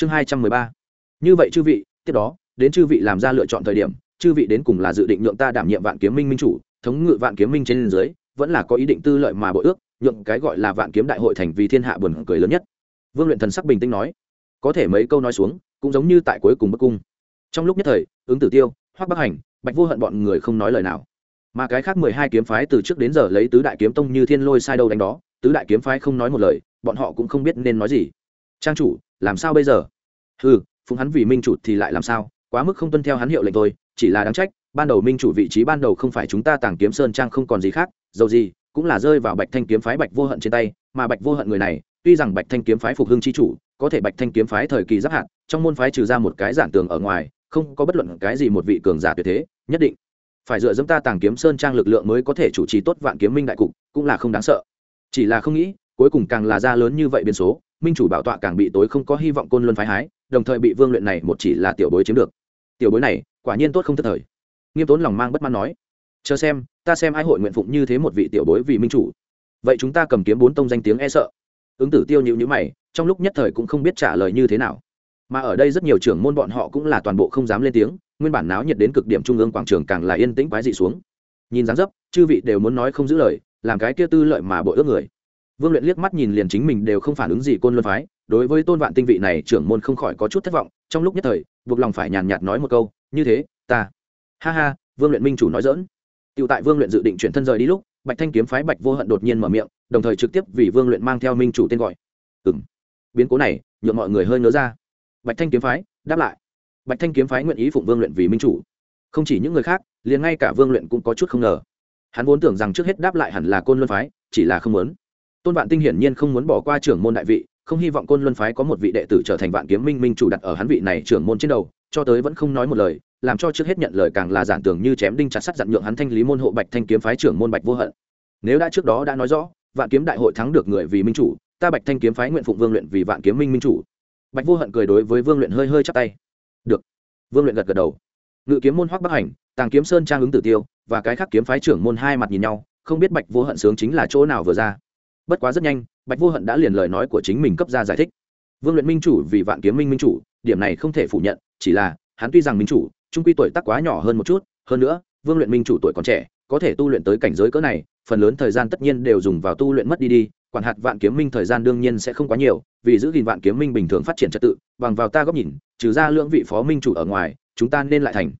chương hai trăm mười ba. Như vậy chư vị, tiếp đó, đến chư vị làm ra lựa chọn thời điểm, chư vị đến cùng là dự định nhượng ta đảm nhiệm vạn kiếm minh minh chủ, thống ngự vạn kiếm minh trên dưới, vẫn là có ý định tư lợi mà bội ước, nhượng cái gọi là vạn kiếm đại hội thành vì thiên hạ buồn cười lớn nhất. Vương luyện thần sắc bình tĩnh nói. Có thể mấy câu nói xuống, cũng giống như tại cuối cùng bức cung. Trong lúc nhất thời, ứng tử tiêu, hoắc bắc hành, bạch vô hận bọn người không nói lời nào. Mà cái khác mười hai kiếm phái từ trước đến giờ lấy tứ đại kiếm tông như thiên lôi sai đâu đánh đó, tứ đại kiếm phái không nói một lời, bọn họ cũng không biết nên nói gì trang chủ, làm sao bây giờ? Ừ phụng hắn vì minh chủ thì lại làm sao? Quá mức không tuân theo hắn hiệu lệnh thôi, chỉ là đáng trách, ban đầu minh chủ vị trí ban đầu không phải chúng ta tàng kiếm sơn trang không còn gì khác, dầu gì, cũng là rơi vào bạch thanh kiếm phái bạch vô hận trên tay, mà bạch vô hận người này, tuy rằng bạch thanh kiếm phái phục hưng chi chủ, có thể bạch thanh kiếm phái thời kỳ giáp hạn trong môn phái trừ ra một cái giản tường ở ngoài, không có bất luận cái gì một vị cường giả tuyệt thế, nhất định phải dựa dẫm ta tàng kiếm sơn trang lực lượng mới có thể chủ trì tốt vạn kiếm minh đại cục, cũng là không đáng sợ. Chỉ là không nghĩ, cuối cùng càng là ra lớn như vậy biến số minh chủ bảo tọa càng bị tối không có hy vọng côn luân phái hái, đồng thời bị vương luyện này một chỉ là tiểu bối chiếm được. Tiểu bối này, quả nhiên tốt không thất thời. Nghiêm tốn lòng mang bất mãn nói, chờ xem, ta xem ai hội nguyện phụng như thế một vị tiểu bối vì minh chủ. Vậy chúng ta cầm kiếm bốn tông danh tiếng e sợ. Ứng tử tiêu nhịu nhữ mày, trong lúc nhất thời cũng không biết trả lời như thế nào. Mà ở đây rất nhiều trưởng môn bọn họ cũng là toàn bộ không dám lên tiếng, nguyên bản náo nhiệt đến cực điểm trung ương quảng trường càng là yên tĩnh quái dị xuống. Nhìn dáng dấp, chư vị đều muốn nói không giữ lời, làm cái kia tư lợi mà bội ước người vương luyện liếc mắt nhìn liền chính mình đều không phản ứng gì côn luân phái đối với tôn vạn tinh vị này trưởng môn không khỏi có chút thất vọng trong lúc nhất thời buộc lòng phải nhàn nhạt nói một câu như thế ta ha ha vương luyện minh chủ nói dỡn tựu tại vương luyện dự định chuyển thân rời đi lúc bạch thanh kiếm phái bạch vô hận đột nhiên mở miệng đồng thời trực tiếp vì vương luyện mang theo minh chủ tên gọi. Ừm, biến cố này nhượng mọi người hơi nhớ ra. Bạch thanh kiếm phái đáp lại. Bạch thanh kiếm phái nguyện ý phụng vương luyện vì minh chủ. Không chỉ những người khác liền ngay cả vương luyện cũng có chút không ngờ. Hắn vốn tưởng rằng trước hết đáp lại hẳn là côn luân phái chỉ là không muốn tôn vạn tinh hiển nhiên không muốn bỏ qua trưởng môn đại vị, không hy vọng côn luân phái có một vị đệ tử trở thành vạn kiếm minh minh chủ đặt ở hắn vị này trưởng môn trên đầu, cho tới vẫn không nói một lời, làm cho trước hết nhận lời càng là giản tưởng như chém đinh chặt sắt dặn nhượng hắn thanh lý môn hộ bạch thanh kiếm phái trưởng môn bạch vô hận. Nếu đã trước đó đã nói rõ, vạn kiếm đại hội thắng được người vì minh chủ, ta bạch thanh kiếm phái nguyện phụng vương luyện vì vạn kiếm minh minh chủ. Bạch vô hận cười đối với vương luyện hơi hơi chắp tay. Được. Vương luyện gật gật đầu. Ngự kiếm môn hoắc bắc hành, tàng kiếm sơn trang ứng tử tiêu, và cái khác kiếm phái trưởng môn hai mặt nhìn nhau, không biết bạch vô hận sướng chính là chỗ nào vừa ra bất quá rất nhanh, bạch vô hận đã liền lời nói của chính mình cấp ra giải thích. Vương luyện minh chủ vì vạn kiếm minh minh chủ, điểm này không thể phủ nhận, chỉ là, hắn tuy rằng minh chủ, trung quy tuổi tác quá nhỏ hơn một chút, hơn nữa, vương luyện minh chủ tuổi còn trẻ, có thể tu luyện tới cảnh giới cỡ này, phần lớn thời gian tất nhiên đều dùng vào tu luyện mất đi đi, quản hạt vạn kiếm minh thời gian đương nhiên sẽ không quá nhiều, vì giữ gìn vạn kiếm minh bình thường phát triển trật tự, bằng vào ta góc nhìn, trừ ra lưỡng vị phó minh chủ ở ngoài, chúng ta nên lại thành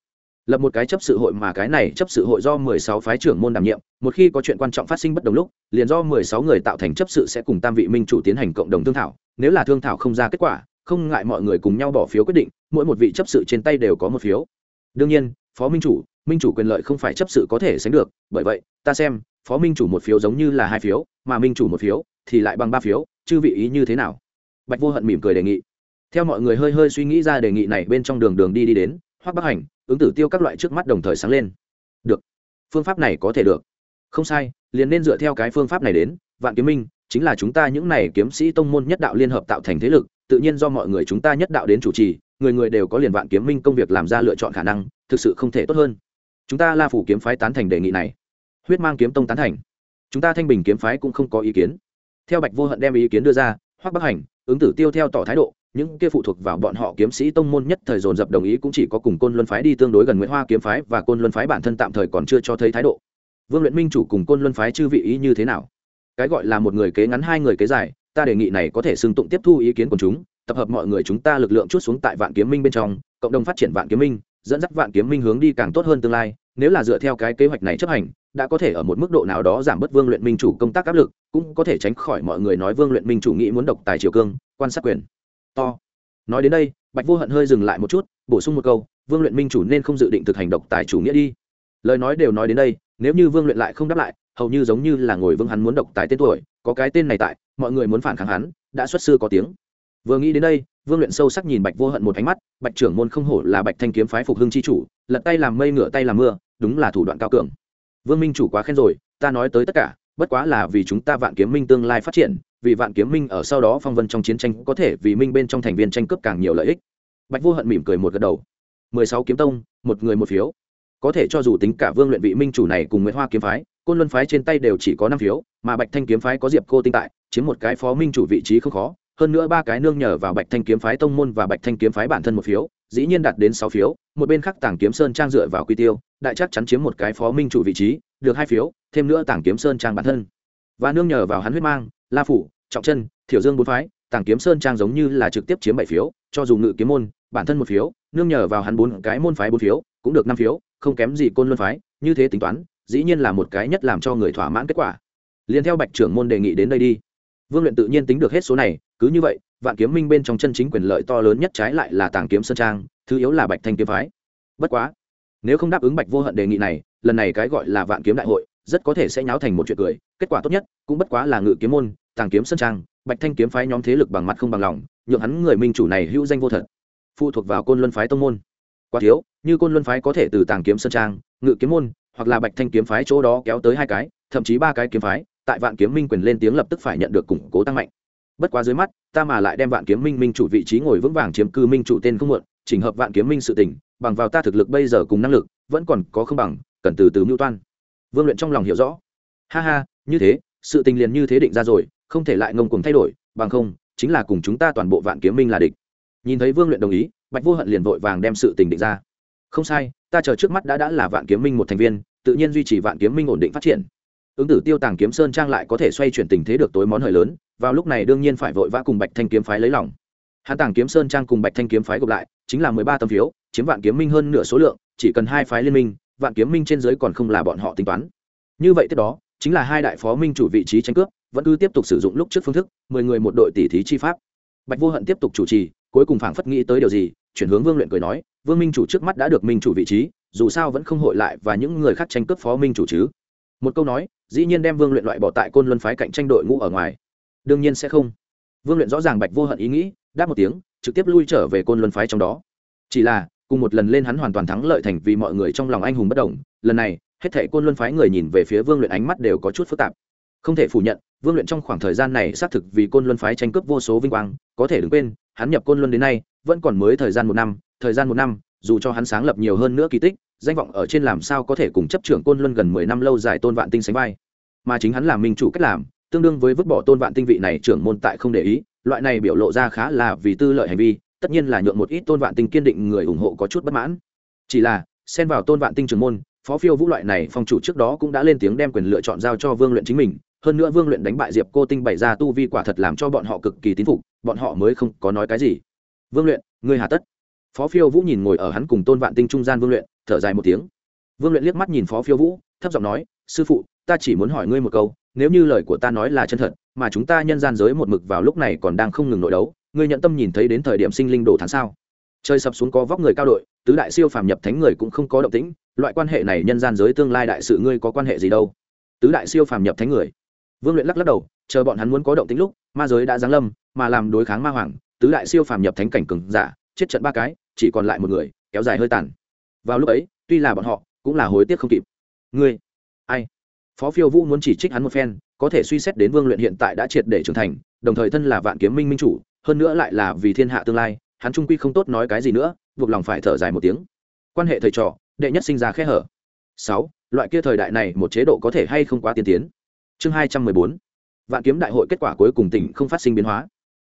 lập một cái chấp sự hội mà cái này chấp sự hội do mười sáu phái trưởng môn đảm nhiệm, một khi có chuyện quan trọng phát sinh bất đồng lúc, liền do mười sáu người tạo thành chấp sự sẽ cùng tam vị minh chủ tiến hành cộng đồng thương thảo, nếu là thương thảo không ra kết quả, không ngại mọi người cùng nhau bỏ phiếu quyết định, mỗi một vị chấp sự trên tay đều có một phiếu. Đương nhiên, phó minh chủ minh chủ quyền lợi không phải chấp sự có thể sánh được, bởi vậy, ta xem, phó minh chủ một phiếu giống như là hai phiếu, mà minh chủ một phiếu thì lại bằng ba phiếu, chư vị ý như thế nào? Bạch vô hận mỉm cười đề nghị. Theo mọi người hơi hơi suy nghĩ ra đề nghị này bên trong đường đường đi đi đến, Hoắc bắc hành ứng tử tiêu các loại trước mắt đồng thời sáng lên. Được. Phương pháp này có thể được. Không sai, liền nên dựa theo cái phương pháp này đến, vạn kiếm minh, chính là chúng ta những này kiếm sĩ tông môn nhất đạo liên hợp tạo thành thế lực, tự nhiên do mọi người chúng ta nhất đạo đến chủ trì, người người đều có liền vạn kiếm minh công việc làm ra lựa chọn khả năng, thực sự không thể tốt hơn. Chúng ta la phủ kiếm phái tán thành đề nghị này. Huyết mang kiếm tông tán thành. Chúng ta thanh bình kiếm phái cũng không có ý kiến. Theo bạch vô hận đem ý kiến đưa ra, hoắc bắc hành, ứng tử tiêu theo tỏ thái độ những kia phụ thuộc vào bọn họ kiếm sĩ tông môn nhất thời dồn dập đồng ý cũng chỉ có cùng côn luân phái đi tương đối gần nguyễn hoa kiếm phái và côn luân phái bản thân tạm thời còn chưa cho thấy thái độ. Vương luyện minh chủ cùng côn luân phái chư vị ý như thế nào? Cái gọi là một người kế ngắn, hai người kế dài, ta đề nghị này có thể xưng tụng tiếp thu ý kiến của chúng, tập hợp mọi người chúng ta lực lượng chút xuống tại vạn kiếm minh bên trong, cộng đồng phát triển vạn kiếm minh, dẫn dắt vạn kiếm minh hướng đi càng tốt hơn tương lai, nếu là dựa theo cái kế hoạch này chấp hành, đã có thể ở một mức độ nào đó giảm bớt vương luyện minh chủ công tác áp lực, cũng có thể tránh khỏi mọi người nói vương luyện minh chủ nghĩ muốn độc tài triều cương, quan sát quyền to. Nói đến đây, bạch vô hận hơi dừng lại một chút, bổ sung một câu, vương luyện minh chủ nên không dự định thực hành độc tài chủ nghĩa đi. Lời nói đều nói đến đây, nếu như vương luyện lại không đáp lại, hầu như giống như là ngồi vương hắn muốn độc tài tên tuổi, có cái tên này tại, mọi người muốn phản kháng hắn, đã xuất sư có tiếng. Vừa nghĩ đến đây, vương luyện sâu sắc nhìn bạch vô hận một ánh mắt, bạch trưởng môn không hổ là bạch thanh kiếm phái phục hưng c h i chủ, lật tay làm mây, ngửa tay làm mưa, đúng là thủ đoạn cao cường. Vương minh chủ quá khen rồi, ta nói tới tất cả, bất quá là vì chúng ta vạn kiếm minh tương lai phát triển vì vạn kiếm minh ở sau đó phong vân trong chiến tranh có thể vì minh bên trong thành viên tranh cướp càng nhiều lợi ích. Bạch vô hận mỉm cười một gật đầu. Mười sáu kiếm tông, một người một phiếu. Có thể cho dù tính cả vương luyện vị minh chủ này cùng nguyễn hoa kiếm phái, côn luân phái trên tay đều chỉ có năm phiếu, mà bạch thanh kiếm phái có diệp cô tinh tại, chiếm một cái phó minh chủ vị trí không khó. Hơn nữa ba cái nương nhờ vào bạch thanh kiếm phái tông môn và bạch thanh kiếm phái bản thân một phiếu, dĩ nhiên đạt đến sáu phiếu, một bên khác tảng kiếm sơn trang dựa vào quy tiêu, đại chắc chắn chiếm một cái phó minh chủ vị trí, được hai phiếu, thêm nữa tảng kiếm sơn trang bản thân. Và nương nhờ vào hắn huyết mang, la phủ trọng chân, thiểu dương bốn phái, tàng kiếm sơn trang giống như là trực tiếp chiếm bảy phiếu, cho dù ngự kiếm môn, bản thân một phiếu, nương nhờ vào hắn bốn cái môn phái bốn phiếu, cũng được năm phiếu, không kém gì côn luân phái, như thế tính toán, dĩ nhiên là một cái nhất làm cho người thỏa mãn kết quả. Liền theo bạch trưởng môn đề nghị đến đây đi. Vương luyện tự nhiên tính được hết số này, cứ như vậy, vạn kiếm minh bên trong chân chính quyền lợi to lớn nhất trái lại là tàng kiếm sơn trang, thứ yếu là bạch thanh kiếm phái. Bất quá, nếu không đáp ứng bạch vô hận đề nghị này, lần này cái gọi là vạn kiếm đại hội, rất có thể sẽ nháo thành một chuyện cười, kết quả tốt nhất cũng bất quá là ngự kiếm môn tàng kiếm sân trang, bạch thanh kiếm phái nhóm thế lực bằng mặt không bằng lòng, nhượng hắn người minh chủ này hữu danh vô thật. Phụ thuộc vào côn luân phái tông môn. Quá thiếu, như côn luân phái có thể từ tàng kiếm sân trang, ngự kiếm môn, hoặc là bạch thanh kiếm phái chỗ đó kéo tới hai cái, thậm chí ba cái kiếm phái, tại vạn kiếm minh quyền lên tiếng lập tức phải nhận được củng cố tăng mạnh. Bất quá dưới mắt, ta mà lại đem vạn kiếm minh minh chủ vị trí ngồi vững vàng chiếm cư minh chủ tên không muộn, chỉnh hợp vạn kiếm minh sự tỉnh bằng vào ta thực lực bây giờ cùng năng lực, vẫn còn có không bằng, cần từ từ mưu toan. Vương luyện trong lòng hiểu rõ. Ha ha, như thế, sự tình liền như thế định ra rồi không thể lại ngông cuồng thay đổi, bằng không, chính là cùng chúng ta toàn bộ vạn kiếm minh là địch. Nhìn thấy vương luyện đồng ý, bạch vô hận liền vội vàng đem sự tình định ra. Không sai, ta chờ trước mắt đã đã là vạn kiếm minh một thành viên, tự nhiên duy trì vạn kiếm minh ổn định phát triển. Ứng tử tiêu tàng kiếm sơn trang lại có thể xoay chuyển tình thế được tối món hời lớn, vào lúc này đương nhiên phải vội vã cùng bạch thanh kiếm phái lấy lòng. Hắn tàng kiếm sơn trang cùng bạch thanh kiếm phái gộp lại, chính là mười ba tấm phiếu, chiếm vạn kiếm minh hơn nửa số lượng, chỉ cần hai phái liên minh, vạn kiếm minh trên dưới còn không là bọn họ tính toán. Như vậy tiếp đó, chính là hai đại phó minh chủ vị trí tranh cướp vẫn cứ tiếp tục sử dụng lúc trước phương thức, mười người một đội tỷ thí chi pháp. Bạch vô hận tiếp tục chủ trì, cuối cùng phảng phất nghĩ tới điều gì, chuyển hướng vương luyện cười nói, vương minh chủ trước mắt đã được minh chủ vị trí, dù sao vẫn không hội lại và những người khác tranh cướp phó minh chủ chứ. Một câu nói, dĩ nhiên đem vương luyện loại bỏ tại côn luân phái cạnh tranh đội ngũ ở ngoài. Đương nhiên sẽ không. Vương luyện rõ ràng bạch vô hận ý nghĩ, đáp một tiếng, trực tiếp lui trở về côn luân phái trong đó. Chỉ là, cùng một lần lên hắn hoàn toàn thắng lợi thành vì mọi người trong lòng anh hùng bất đồng lần này, hết thệ côn luân phái người nhìn về phía vương luyện ánh mắt đều có chút phức tạp không thể phủ nhận, vương luyện trong khoảng thời gian này xác thực vì côn luân phái tranh cướp vô số vinh quang, có thể đừng quên, hắn nhập côn luân đến nay, vẫn còn mới thời gian một năm, thời gian một năm, dù cho hắn sáng lập nhiều hơn nữa kỳ tích, danh vọng ở trên làm sao có thể cùng chấp trưởng côn luân gần mười năm lâu dài tôn vạn tinh sánh vai. Mà chính hắn làm minh chủ cách làm, tương đương với vứt bỏ tôn vạn tinh vị này trưởng môn tại không để ý, loại này biểu lộ ra khá là vì tư lợi hành vi, tất nhiên là nhượng một ít tôn vạn tinh kiên định người ủng hộ có chút bất mãn. Chỉ là, xen vào tôn vạn tinh trưởng môn, phó phiêu vũ loại này phong chủ trước đó cũng đã lên tiếng đem quyền lựa chọn giao cho vương luyện chính mình hơn nữa vương luyện đánh bại diệp cô tinh bày ra tu vi quả thật làm cho bọn họ cực kỳ tín phục, bọn họ mới không có nói cái gì. Vương luyện, ngươi hà tất. Phó phiêu vũ nhìn ngồi ở hắn cùng tôn vạn tinh trung gian vương luyện, thở dài một tiếng. Vương luyện liếc mắt nhìn phó phiêu vũ, thấp giọng nói, sư phụ, ta chỉ muốn hỏi ngươi một câu, nếu như lời của ta nói là chân thật, mà chúng ta nhân gian giới một mực vào lúc này còn đang không ngừng nội đấu, ngươi nhận tâm nhìn thấy đến thời điểm sinh linh đồ tháng sao? Chơi sập xuống có vóc người cao đội, tứ đại siêu phàm nhập thánh người cũng không có động tĩnh, loại quan hệ này nhân gian giới tương lai đại sự ngươi có quan hệ gì đâu? Tứ đại siêu phàm nhập thánh người vương luyện lắc lắc đầu, chờ bọn hắn muốn có động tĩnh lúc, ma giới đã giáng lâm, mà làm đối kháng ma hoàng, tứ đại siêu phàm nhập thánh cảnh cường giả, chết trận ba cái, chỉ còn lại một người, kéo dài hơi tàn. Vào lúc ấy, tuy là bọn họ, cũng là hối tiếc không kịp. Ngươi, ai? Phó phiêu vũ muốn chỉ trích hắn một phen, có thể suy xét đến vương luyện hiện tại đã triệt để trưởng thành, đồng thời thân là vạn kiếm minh minh chủ, hơn nữa lại là vì thiên hạ tương lai, hắn trung quy không tốt nói cái gì nữa, buộc lòng phải thở dài một tiếng. Quan hệ thầy trò, đệ nhất sinh ra khe hở. Sáu, loại kia thời đại này một chế độ có thể hay không quá tiên tiến? Chương hai trăm mười bốn. Vạn kiếm đại hội kết quả cuối cùng tỉnh không phát sinh biến hóa.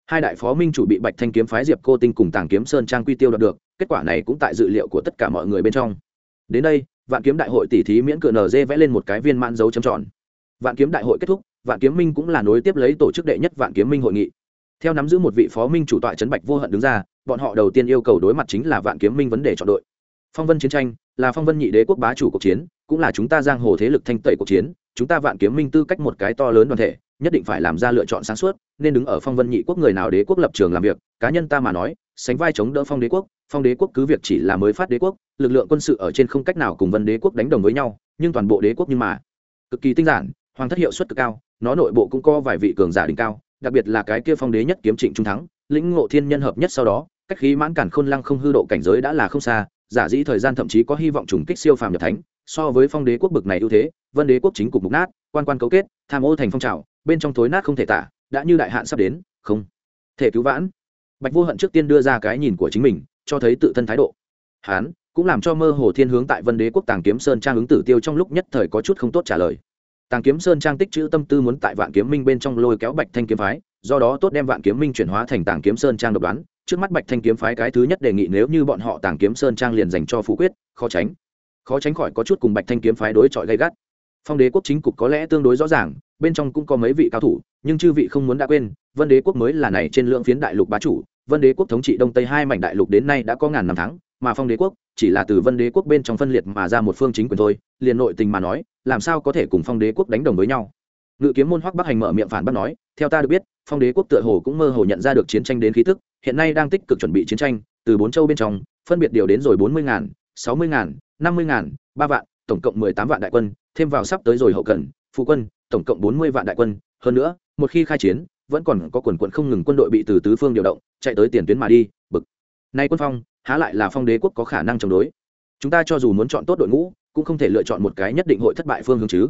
Hai đại phó minh chủ bị bạch thanh kiếm phái diệp cô tinh cùng tàng kiếm sơn trang quy tiêu đạt được, kết quả này cũng tại dự liệu của tất cả mọi người bên trong. Đến đây, vạn kiếm đại hội tỷ thí miễn cựa nz vẽ lên một cái viên mãn dấu trầm tròn. Vạn kiếm đại hội kết thúc, vạn kiếm minh cũng là nối tiếp lấy tổ chức đệ nhất vạn kiếm minh hội nghị. Theo nắm giữ một vị phó minh chủ tọa trấn bạch vô hận đứng ra, bọn họ đầu tiên yêu cầu đối mặt chính là vạn kiếm minh vấn đề chọn đội. Phong vân chiến tranh, là phong vân nhị đế quốc bá chủ cuộc chiến cũng là chúng ta giang hồ thế lực thanh tẩy cuộc chiến, chúng ta vạn kiếm minh tư cách một cái to lớn đoàn thể, nhất định phải làm ra lựa chọn sáng suốt, nên đứng ở phong vân nhị quốc người nào đế quốc lập trường làm việc, cá nhân ta mà nói, sánh vai chống đỡ phong đế quốc, phong đế quốc cứ việc chỉ là mới phát đế quốc, lực lượng quân sự ở trên không cách nào cùng vân đế quốc đánh đồng với nhau, nhưng toàn bộ đế quốc nhưng mà cực kỳ tinh giản, hoàng thất hiệu suất cực cao, nó nội bộ cũng có vài vị cường giả đỉnh cao, đặc biệt là cái kia phong đế nhất kiếm trịnh trung thắng, lĩnh ngộ thiên nhân hợp nhất sau đó, cách khí mãn cản khôn lăng không hư độ cảnh giới đã là không xa giả dĩ thời gian thậm chí có hy vọng trùng kích siêu phàm nhập thánh, so với phong đế quốc bực này ưu thế, vân đế quốc chính cục mục nát, quan quan cấu kết, tham ô thành phong trào, bên trong thối nát không thể tả, đã như đại hạn sắp đến, không thể cứu vãn. Bạch vô hận trước tiên đưa ra cái nhìn của chính mình, cho thấy tự thân thái độ. Hán, cũng làm cho mơ hồ thiên hướng tại vân đế quốc tàng kiếm sơn trang ứng tử tiêu trong lúc nhất thời có chút không tốt trả lời. Tàng kiếm sơn trang tích chữ tâm tư muốn tại vạn kiếm minh bên trong lôi kéo bạch thanh kiếm phái, do đó tốt đem vạn kiếm minh chuyển hóa thành tàng kiếm sơn trang độc đoán trước mắt bạch thanh kiếm phái cái thứ nhất đề nghị nếu như bọn họ tàng kiếm sơn trang liền dành cho phủ quyết, khó tránh. Khó tránh khỏi có chút cùng bạch thanh kiếm phái đối chọi gây gắt. Phong đế quốc chính cục có lẽ tương đối rõ ràng, bên trong cũng có mấy vị cao thủ, nhưng chư vị không muốn đã quên, vân đế quốc mới là này trên lượng phiến đại lục bá chủ, vân đế quốc thống trị đông tây hai mảnh đại lục đến nay đã có ngàn năm tháng, mà phong đế quốc chỉ là từ vân đế quốc bên trong phân liệt mà ra một phương chính quyền thôi, liền nội tình mà nói, làm sao có thể cùng phong đế quốc đánh đồng với nhau. Ngự kiếm môn hoắc bắc hành mở miệng phản bác nói, theo ta được biết phong đế quốc tựa hồ cũng mơ hồ nhận ra được chiến tranh đến khí tức, hiện nay đang tích cực chuẩn bị chiến tranh, từ bốn châu bên trong, phân biệt điều đến rồi bốn mươi ngàn, sáu mươi ngàn, năm mươi ngàn, ba vạn, tổng cộng mười tám vạn đại quân, thêm vào sắp tới rồi hậu cần, phụ quân, tổng cộng bốn mươi vạn đại quân. Hơn nữa, một khi khai chiến, vẫn còn có quần quận không ngừng quân đội bị từ tứ phương điều động, chạy tới tiền tuyến mà đi, bực. Nay quân phong, há lại là phong đế quốc có khả năng chống đối. Chúng ta cho dù muốn chọn tốt đội ngũ, cũng không thể lựa chọn một cái nhất định hội thất bại phương hướng chứ.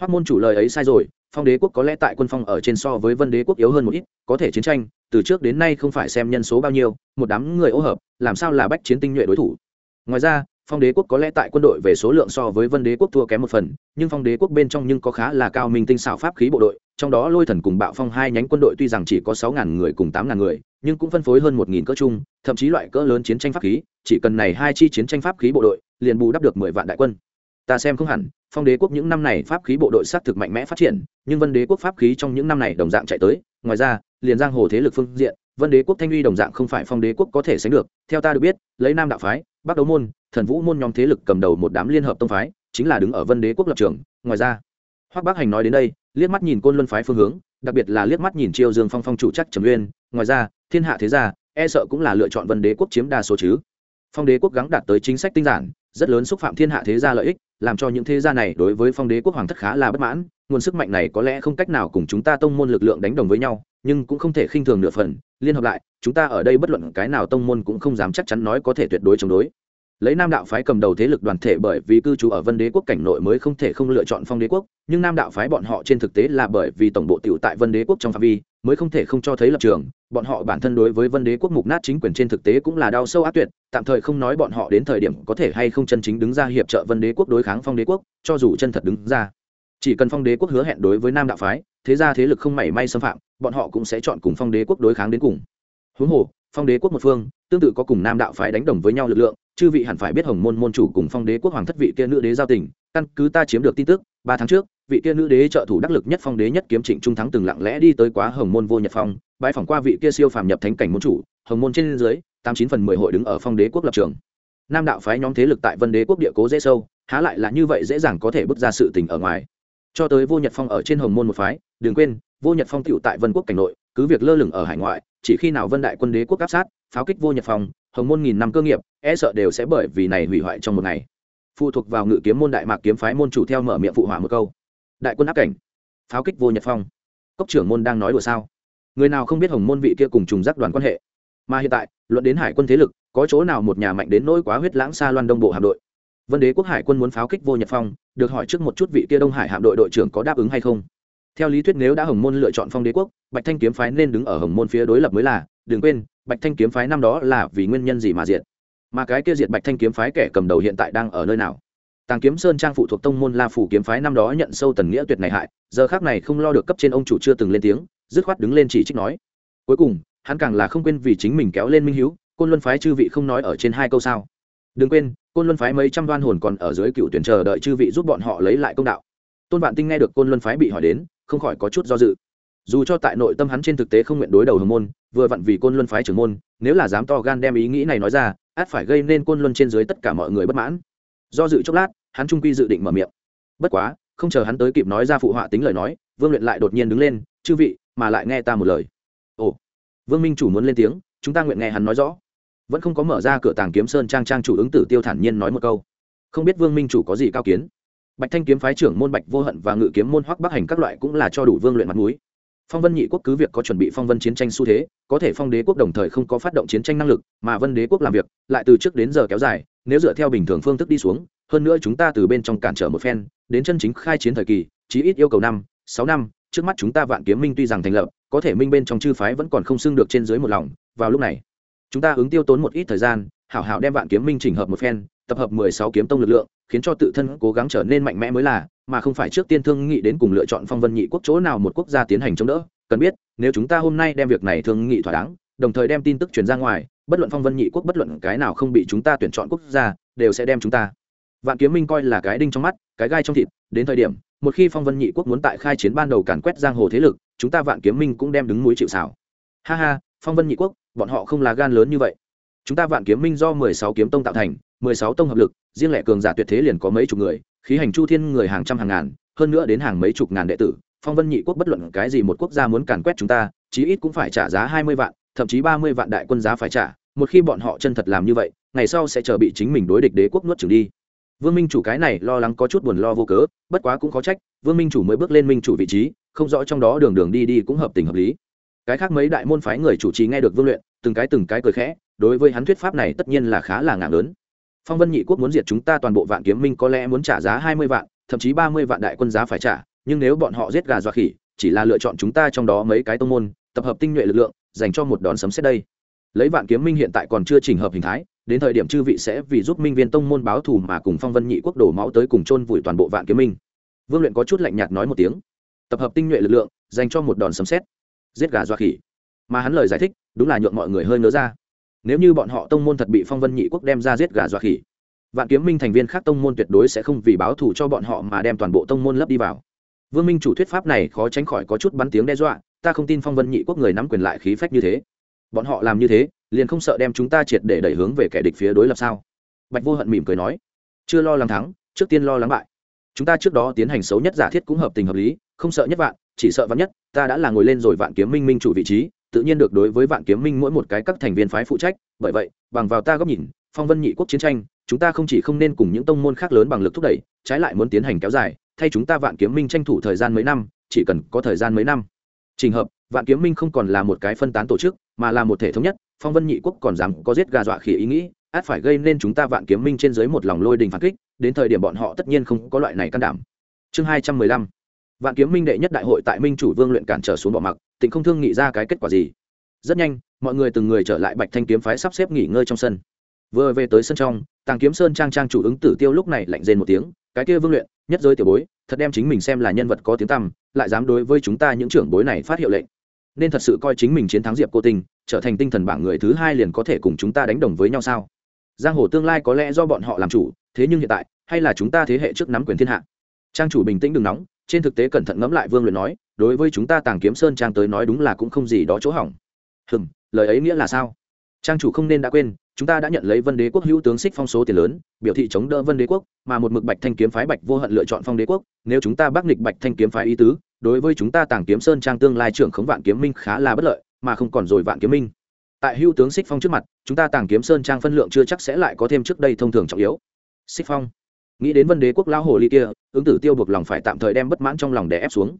Hoác môn chủ lời ấy sai rồi phong đế quốc có lẽ tại quân phong ở trên so với vân đế quốc yếu hơn một ít, có thể chiến tranh, từ trước đến nay không phải xem nhân số bao nhiêu, một đám người ô hợp, làm sao là bách chiến tinh nhuệ đối thủ? Ngoài ra, phong đế quốc có lẽ tại quân đội về số lượng so với vân đế quốc thua kém một phần, nhưng phong đế quốc bên trong nhưng có khá là cao minh tinh xảo pháp khí bộ đội, trong đó lôi thần cùng bạo phong hai nhánh quân đội tuy rằng chỉ có sáu ngàn người cùng tám ngàn người, nhưng cũng phân phối hơn một nghìn cỡ chung, thậm chí loại cỡ lớn chiến tranh pháp khí, chỉ cần này hai chi chiến tranh pháp khí bộ đội, liền bù đắp được mười vạn đại quân ta xem không hẳn, phong đế quốc những năm này pháp khí bộ đội xác thực mạnh mẽ phát triển, nhưng vân đế quốc pháp khí trong những năm này đồng dạng chạy tới, ngoài ra, liền giang hồ thế lực phương diện, vân đế quốc thanh uy đồng dạng không phải phong đế quốc có thể sánh được, theo ta được biết, lấy nam đạo phái, bắc đấu môn, thần vũ môn nhóm thế lực cầm đầu một đám liên hợp tông phái, chính là đứng ở vân đế quốc lập trường, ngoài ra hoắc bác hành nói đến đây, liếc mắt nhìn côn luân phái phương hướng, đặc biệt là liếc mắt nhìn chiêu dương phong phong chủ chắc trầm uyên, ngoài ra, thiên hạ thế gia e sợ cũng là lựa chọn vân đế quốc chiếm đa số chứ. Phong đế quốc gắng đạt tới chính sách tinh giản, rất lớn xúc phạm thiên hạ thế gia lợi ích làm cho những thế gia này đối với phong đế quốc hoàng thất khá là bất mãn. Nguồn sức mạnh này có lẽ không cách nào cùng chúng ta tông môn lực lượng đánh đồng với nhau, nhưng cũng không thể khinh thường nửa phần. Liên hợp lại, chúng ta ở đây bất luận cái nào tông môn cũng không dám chắc chắn nói có thể tuyệt đối chống đối lấy nam đạo phái cầm đầu thế lực đoàn thể bởi vì cư trú ở vân đế quốc cảnh nội mới không thể không lựa chọn phong đế quốc, nhưng nam đạo phái bọn họ trên thực tế là bởi vì tổng bộ t tại vân đế quốc trong phạm vi, mới không thể không cho thấy lập trường. Bọn họ bản thân đối với vân đế quốc mục nát chính quyền trên thực tế cũng là đau sâu ác tuyệt, tạm thời không nói bọn họ đến thời điểm có thể hay không chân chính đứng ra hiệp trợ vân đế quốc đối kháng phong đế quốc, cho dù chân thật đứng ra. Chỉ cần phong đế quốc hứa hẹn đối với nam đạo phái, thế ra thế lực không mảy may xâm phạm, bọn họ cũng sẽ chọn cùng phong đế quốc đối kháng đến cùng. Huống hồ, phong đế quốc một phương, tương tự có cùng nam đạo phái đánh đồng với nhau lực lượng chư vị hẳn phải biết hồng môn môn chủ cùng phong đế quốc hoàng thất vị kia nữ đế giao tình, căn cứ ta chiếm được tin tức, ba tháng trước, vị kia nữ đế trợ thủ đắc lực nhất phong đế nhất kiếm trịnh trung thắng từng lặng lẽ đi tới quá hồng môn vô nhật phong bãi phỏng qua vị kia siêu phàm nhập thánh cảnh môn chủ, hồng môn trên dưới, tám chín phần mười hội đứng ở phong đế quốc lập trường. Nam đạo phái nhóm thế lực tại vân đế quốc địa cố dễ sâu, há lại là như vậy dễ dàng có thể bước ra sự tình ở ngoài. Cho tới vô nhật phong ở trên hồng môn một phái, đừng quên, vô nhật phong tựu tại vân quốc cảnh nội, cứ việc lơ lửng ở hải ngoại, chỉ khi nào vân đại quân đế quốc áp sát, pháo kích vô nhật phong hồng môn nghìn năm cơ nghiệp e sợ đều sẽ bởi vì này hủy hoại trong một ngày. Phụ thuộc vào ngự kiếm môn đại mạc kiếm phái môn chủ theo mở miệng phụ hỏa một câu. Đại quân áp cảnh, pháo kích vô nhật phong. Cốc trưởng môn đang nói đùa sao? Người nào không biết hồng môn vị kia cùng trùng giác đoàn quan hệ? Mà hiện tại, luận đến hải quân thế lực, có chỗ nào một nhà mạnh đến nỗi quá huyết lãng xa loan đông bộ hạm đội? Vân đế quốc hải quân muốn pháo kích vô nhật phong, được hỏi trước một chút vị kia đông hải hạm đội đội trưởng có đáp ứng hay không? Theo lý thuyết nếu đã hồng môn lựa chọn phong đế quốc, bạch thanh kiếm phái nên đứng ở hồng môn phía đối lập mới là, đừng quên bạch thanh kiếm phái năm đó là vì nguyên nhân gì mà diệt? Mà cái kia diệt bạch thanh kiếm phái kẻ cầm đầu hiện tại đang ở nơi nào? Tàng kiếm sơn trang phụ thuộc tông môn la phủ kiếm phái năm đó nhận sâu tần nghĩa tuyệt này hại, giờ khác này không lo được cấp trên ông chủ chưa từng lên tiếng, dứt khoát đứng lên chỉ trích nói. Cuối cùng, hắn càng là không quên vì chính mình kéo lên minh hiếu, côn luân phái chư vị không nói ở trên hai câu sao? Đừng quên, côn luân phái mấy trăm đoan hồn còn ở dưới cựu tuyển chờ đợi chư vị giúp bọn họ lấy lại công đạo. Tôn vạn tinh nghe được côn luân phái bị hỏi đến, không khỏi có chút do dự dù cho tại nội tâm hắn trên thực tế không nguyện đối đầu hồng môn, vừa vặn vì côn luân phái trưởng môn, nếu là dám to gan đem ý nghĩ này nói ra, át phải gây nên côn luân trên dưới tất cả mọi người bất mãn. Do dự chốc lát, hắn trung quy dự định mở miệng. Bất quá, không chờ hắn tới kịp nói ra phụ họa tính lời nói, vương luyện lại đột nhiên đứng lên, chư vị, mà lại nghe ta một lời. Ồ. Vương minh chủ muốn lên tiếng, chúng ta nguyện nghe hắn nói rõ. Vẫn không có mở ra cửa tàng kiếm sơn trang trang chủ ứng tử tiêu thản nhiên nói một câu. Không biết vương minh chủ có gì cao kiến. Bạch thanh kiếm phái trưởng môn bạch vô hận và ngự kiếm môn hoắc bắc hành các loại cũng là cho đủ vương luyện mặt mũi phong vân nhị quốc cứ việc có chuẩn bị phong vân chiến tranh xu thế, có thể phong đế quốc đồng thời không có phát động chiến tranh năng lực, mà vân đế quốc làm việc, lại từ trước đến giờ kéo dài, nếu dựa theo bình thường phương thức đi xuống, hơn nữa chúng ta từ bên trong cản trở một phen, đến chân chính khai chiến thời kỳ, chí ít yêu cầu năm, sáu năm, trước mắt chúng ta vạn kiếm minh tuy rằng thành lập, có thể minh bên trong chư phái vẫn còn không xưng được trên dưới một lòng, vào lúc này, chúng ta ứng tiêu tốn một ít thời gian, hảo hảo đem vạn kiếm minh chỉnh hợp một phen tập hợp mười sáu kiếm tông lực lượng, khiến cho tự thân cố gắng trở nên mạnh mẽ mới là, mà không phải trước tiên thương nghị đến cùng lựa chọn phong vân nhị quốc chỗ nào một quốc gia tiến hành chống đỡ. Cần biết, nếu chúng ta hôm nay đem việc này thương nghị thỏa đáng, đồng thời đem tin tức truyền ra ngoài, bất luận phong vân nhị quốc bất luận cái nào không bị chúng ta tuyển chọn quốc gia, đều sẽ đem chúng ta. Vạn kiếm minh coi là cái đinh trong mắt, cái gai trong thịt, đến thời điểm, một khi phong vân nhị quốc muốn tại khai chiến ban đầu càn quét giang hồ thế lực, chúng ta vạn kiếm minh cũng đem đứng núi chịu xảo ha ha, phong vân nhị quốc, bọn họ không là gan lớn như vậy. Chúng ta vạn kiếm minh do mười sáu kiếm tông tạo thành mười sáu tông hợp lực, riêng lẻ cường giả tuyệt thế liền có mấy chục người, khí hành chu thiên người hàng trăm hàng ngàn, hơn nữa đến hàng mấy chục ngàn đệ tử, phong vân nhị quốc bất luận cái gì một quốc gia muốn càn quét chúng ta, chí ít cũng phải trả giá hai mươi vạn, thậm chí ba mươi vạn đại quân giá phải trả, một khi bọn họ chân thật làm như vậy, ngày sau sẽ chờ bị chính mình đối địch đế quốc nuốt trừng đi. Vương minh chủ cái này lo lắng có chút buồn lo vô cớ, bất quá cũng có trách, vương minh chủ mới bước lên minh chủ vị trí, không rõ trong đó đường đường đi đi cũng hợp tình hợp lý. Cái khác mấy đại môn phái người chủ trì nghe được vương luyện, từng cái từng cái cười khẽ, đối với hắn thuyết pháp này tất nhiên là khá là ngạc lớn phong vân nhị quốc muốn diệt chúng ta toàn bộ vạn kiếm minh có lẽ muốn trả giá hai mươi vạn, thậm chí ba mươi vạn đại quân giá phải trả, nhưng nếu bọn họ giết gà dọa khỉ, chỉ là lựa chọn chúng ta trong đó mấy cái tông môn, tập hợp tinh nhuệ lực lượng, dành cho một đòn sấm xét đây. Lấy vạn kiếm minh hiện tại còn chưa chỉnh hợp hình thái, đến thời điểm chư vị sẽ vì giúp minh viên tông môn báo thù mà cùng phong vân nhị quốc đổ máu tới cùng chôn vùi toàn bộ vạn kiếm minh. Vương luyện có chút lạnh nhạt nói một tiếng. Tập hợp tinh nhuệ lực lượng, dành cho một đòn sấm xét giết gà dọa khỉ. Mà hắn lời giải thích, đúng là nhượng mọi người hơi ngớ ra nếu như bọn họ tông môn thật bị phong vân nhị quốc đem ra giết gà dọa khỉ, vạn kiếm minh thành viên khác tông môn tuyệt đối sẽ không vì báo thù cho bọn họ mà đem toàn bộ tông môn lấp đi vào. Vương minh chủ thuyết pháp này khó tránh khỏi có chút bắn tiếng đe dọa, ta không tin phong vân nhị quốc người nắm quyền lại khí phách như thế. Bọn họ làm như thế, liền không sợ đem chúng ta triệt để đẩy hướng về kẻ địch phía đối lập sao? Bạch vô hận mỉm cười nói, chưa lo lắng thắng, trước tiên lo lắng bại. Chúng ta trước đó tiến hành xấu nhất giả thiết cũng hợp tình hợp lý, không sợ nhất vạn, chỉ sợ vạn nhất, ta đã là ngồi lên rồi vạn kiếm minh minh chủ vị trí tự nhiên được đối với vạn kiếm minh mỗi một cái các thành viên phái phụ trách. Bởi vậy, bằng vào ta góc nhìn, phong vân nhị quốc chiến tranh, chúng ta không chỉ không nên cùng những tông môn khác lớn bằng lực thúc đẩy, trái lại muốn tiến hành kéo dài. Thay chúng ta vạn kiếm minh tranh thủ thời gian mấy năm, chỉ cần có thời gian mấy năm. Trình hợp, vạn kiếm minh không còn là một cái phân tán tổ chức, mà là một thể thống nhất. Phong vân nhị quốc còn dám có giết gà dọa khỉ ý nghĩ, át phải gây nên chúng ta vạn kiếm minh trên dưới một lòng lôi đình phản kích, đến thời điểm bọn họ tất nhiên không có loại này can đảm. Chương hai trăm mười lăm. Vạn kiếm minh đệ nhất đại hội tại minh chủ vương luyện cản trở xuống bỏ mặc tỉnh không thương nghĩ ra cái kết quả gì. Rất nhanh, mọi người từng người trở lại bạch thanh kiếm phái sắp xếp nghỉ ngơi trong sân. Vừa về tới sân trong, tàng kiếm sơn trang trang chủ ứng tử tiêu lúc này lạnh rên một tiếng, cái kia vương luyện, nhất giới tiểu bối, thật đem chính mình xem là nhân vật có tiếng tăm, lại dám đối với chúng ta những trưởng bối này phát hiệu lệnh. Nên thật sự coi chính mình chiến thắng diệp cô tình trở thành tinh thần bảng người thứ hai liền có thể cùng chúng ta đánh đồng với nhau sao? Giang hồ tương lai có lẽ do bọn họ làm chủ, thế nhưng hiện tại, hay là chúng ta thế hệ trước nắm quyền thiên hạ? Trang chủ bình tĩnh đừng nóng trên thực tế cẩn thận ngẫm lại vương luyện nói, đối với chúng ta tàng kiếm sơn trang tới nói đúng là cũng không gì đó chỗ hỏng. Hừm, lời ấy nghĩa là sao? Trang chủ không nên đã quên, chúng ta đã nhận lấy vân đế quốc hữu tướng xích phong số tiền lớn, biểu thị chống đỡ vân đế quốc, mà một mực bạch thanh kiếm phái bạch vô hận lựa chọn phong đế quốc, nếu chúng ta bắc nghịch bạch thanh kiếm phái ý tứ, đối với chúng ta tàng kiếm sơn trang tương lai trưởng khống vạn kiếm minh khá là bất lợi, mà không còn rồi vạn kiếm minh. Tại hữu tướng xích phong trước mặt, chúng ta tàng kiếm sơn trang phân lượng chưa chắc sẽ lại có thêm trước đây thông thường trọng yếu. Xích phong nghĩ đến vân đế quốc lao hồ ly kia, ứng tử tiêu buộc lòng phải tạm thời đem bất mãn trong lòng để ép xuống.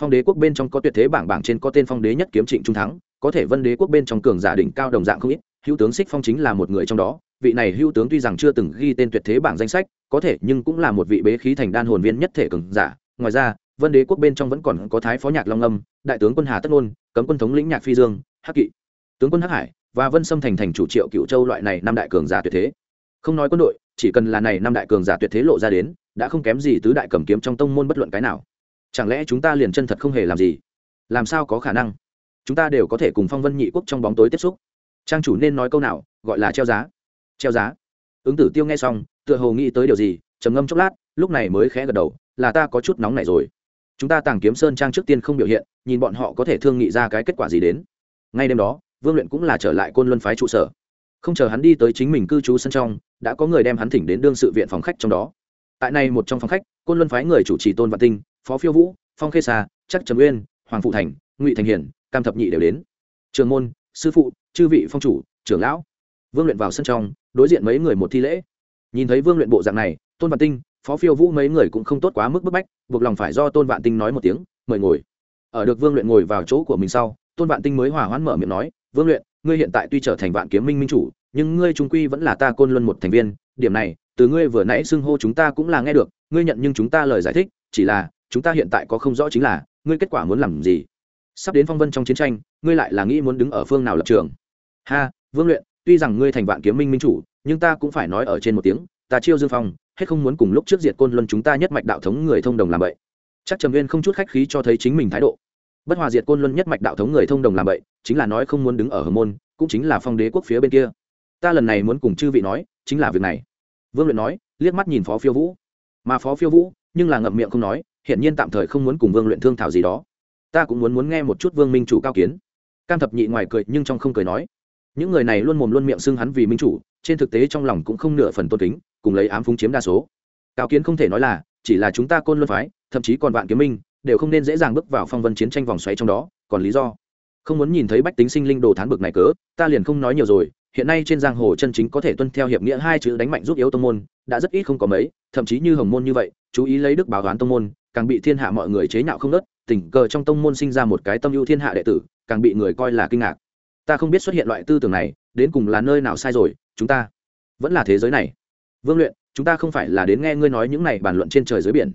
Phong đế quốc bên trong có tuyệt thế bảng bảng trên có tên phong đế nhất kiếm trịnh trung thắng, có thể vân đế quốc bên trong cường giả đỉnh cao đồng dạng không ít, hữu tướng xích phong chính là một người trong đó, vị này hữu tướng tuy rằng chưa từng ghi tên tuyệt thế bảng danh sách, có thể nhưng cũng là một vị bế khí thành đan hồn viên nhất thể cường giả. Ngoài ra, vân đế quốc bên trong vẫn còn có thái phó nhạc long âm, đại tướng quân hà tất ngôn cấm quân thống lĩnh nhạc phi dương, hắc kỵ. Tướng quân hắc hải và vân sâm thành thành chủ triệu cựu châu loại này năm đại cường giả tuyệt thế. Không nói quân đội chỉ cần là này năm đại cường giả tuyệt thế lộ ra đến, đã không kém gì tứ đại cầm kiếm trong tông môn bất luận cái nào. Chẳng lẽ chúng ta liền chân thật không hề làm gì? Làm sao có khả năng? Chúng ta đều có thể cùng phong vân nhị quốc trong bóng tối tiếp xúc. Trang chủ nên nói câu nào, gọi là treo giá. Treo giá. Ứng tử tiêu nghe xong, tựa hồ nghĩ tới điều gì, trầm ngâm chốc lát, lúc này mới khẽ gật đầu, là ta có chút nóng này rồi. Chúng ta tàng kiếm sơn trang trước tiên không biểu hiện, nhìn bọn họ có thể thương nghị ra cái kết quả gì đến. Ngay đêm đó, vương luyện cũng là trở lại côn luân phái trụ sở không chờ hắn đi tới chính mình cư trú sân trong, đã có người đem hắn thỉnh đến đương sự viện phòng khách trong đó. Tại này một trong phòng khách, côn luân phái người chủ trì tôn văn tinh, phó phiêu vũ, phong khê sa chắc trầm uyên, hoàng phụ thành, ngụy thành hiển, cam thập nhị đều đến. Trường môn, sư phụ, chư vị phong chủ, trưởng lão. Vương luyện vào sân trong, đối diện mấy người một thi lễ. Nhìn thấy vương luyện bộ dạng này, tôn văn tinh, phó phiêu vũ mấy người cũng không tốt quá mức bức bách, buộc lòng phải do tôn vạn tinh nói một tiếng, mời ngồi. Ở được vương luyện ngồi vào chỗ của mình sau, tôn vạn tinh mới hỏa hoãn mở miệng nói, vương luyện ngươi hiện tại tuy trở thành vạn kiếm minh minh chủ, nhưng ngươi trung quy vẫn là ta côn luân một thành viên, điểm này, từ ngươi vừa nãy xưng hô chúng ta cũng là nghe được, ngươi nhận nhưng chúng ta lời giải thích, chỉ là, chúng ta hiện tại có không rõ chính là, ngươi kết quả muốn làm gì. Sắp đến phong vân trong chiến tranh, ngươi lại là nghĩ muốn đứng ở phương nào lập trường. Ha, vương luyện, tuy rằng ngươi thành vạn kiếm minh minh chủ, nhưng ta cũng phải nói ở trên một tiếng, ta chiêu dương phong, hết không muốn cùng lúc trước diệt côn luân chúng ta nhất mạch đạo thống người thông đồng làm vậy. Chắc trầm viên không chút khách khí cho thấy chính mình thái độ bất hòa diệt côn luân nhất mạch đạo thống người thông đồng làm vậy, chính là nói không muốn đứng ở hồng môn, cũng chính là phong đế quốc phía bên kia. Ta lần này muốn cùng chư vị nói, chính là việc này. Vương luyện nói, liếc mắt nhìn phó phiêu vũ. Mà phó phiêu vũ, nhưng là ngậm miệng không nói hiện nhiên tạm thời không muốn cùng vương luyện thương thảo gì đó. Ta cũng muốn muốn nghe một chút vương minh chủ cao kiến. Cam thập nhị ngoài cười, nhưng trong không cười nói. Những người này luôn mồm luôn miệng xưng hắn vì minh chủ, trên thực tế trong lòng cũng không nửa phần tôn kính, cùng lấy ám phúng chiếm đa số. Cao kiến không thể nói là, chỉ là chúng ta côn luân phái, thậm chí còn vạn kiếm minh đều không nên dễ dàng bước vào phong vân chiến tranh vòng xoáy trong đó, còn lý do. Không muốn nhìn thấy bách tính sinh linh đồ thán bực này cớ, ta liền không nói nhiều rồi, hiện nay trên giang hồ chân chính có thể tuân theo hiệp nghĩa hai chữ đánh mạnh giúp yếu tông môn, đã rất ít không có mấy, thậm chí như hồng môn như vậy, chú ý lấy đức báo toán tông môn, càng bị thiên hạ mọi người chế nhạo không nớt, tình cờ trong tông môn sinh ra một cái tâm ưu thiên hạ đệ tử, càng bị người coi là kinh ngạc. Ta không biết xuất hiện loại tư tưởng này, đến cùng là nơi nào sai rồi, chúng ta vẫn là thế giới này. Vương luyện, chúng ta không phải là đến nghe ngươi nói những này bàn luận trên trời dưới biển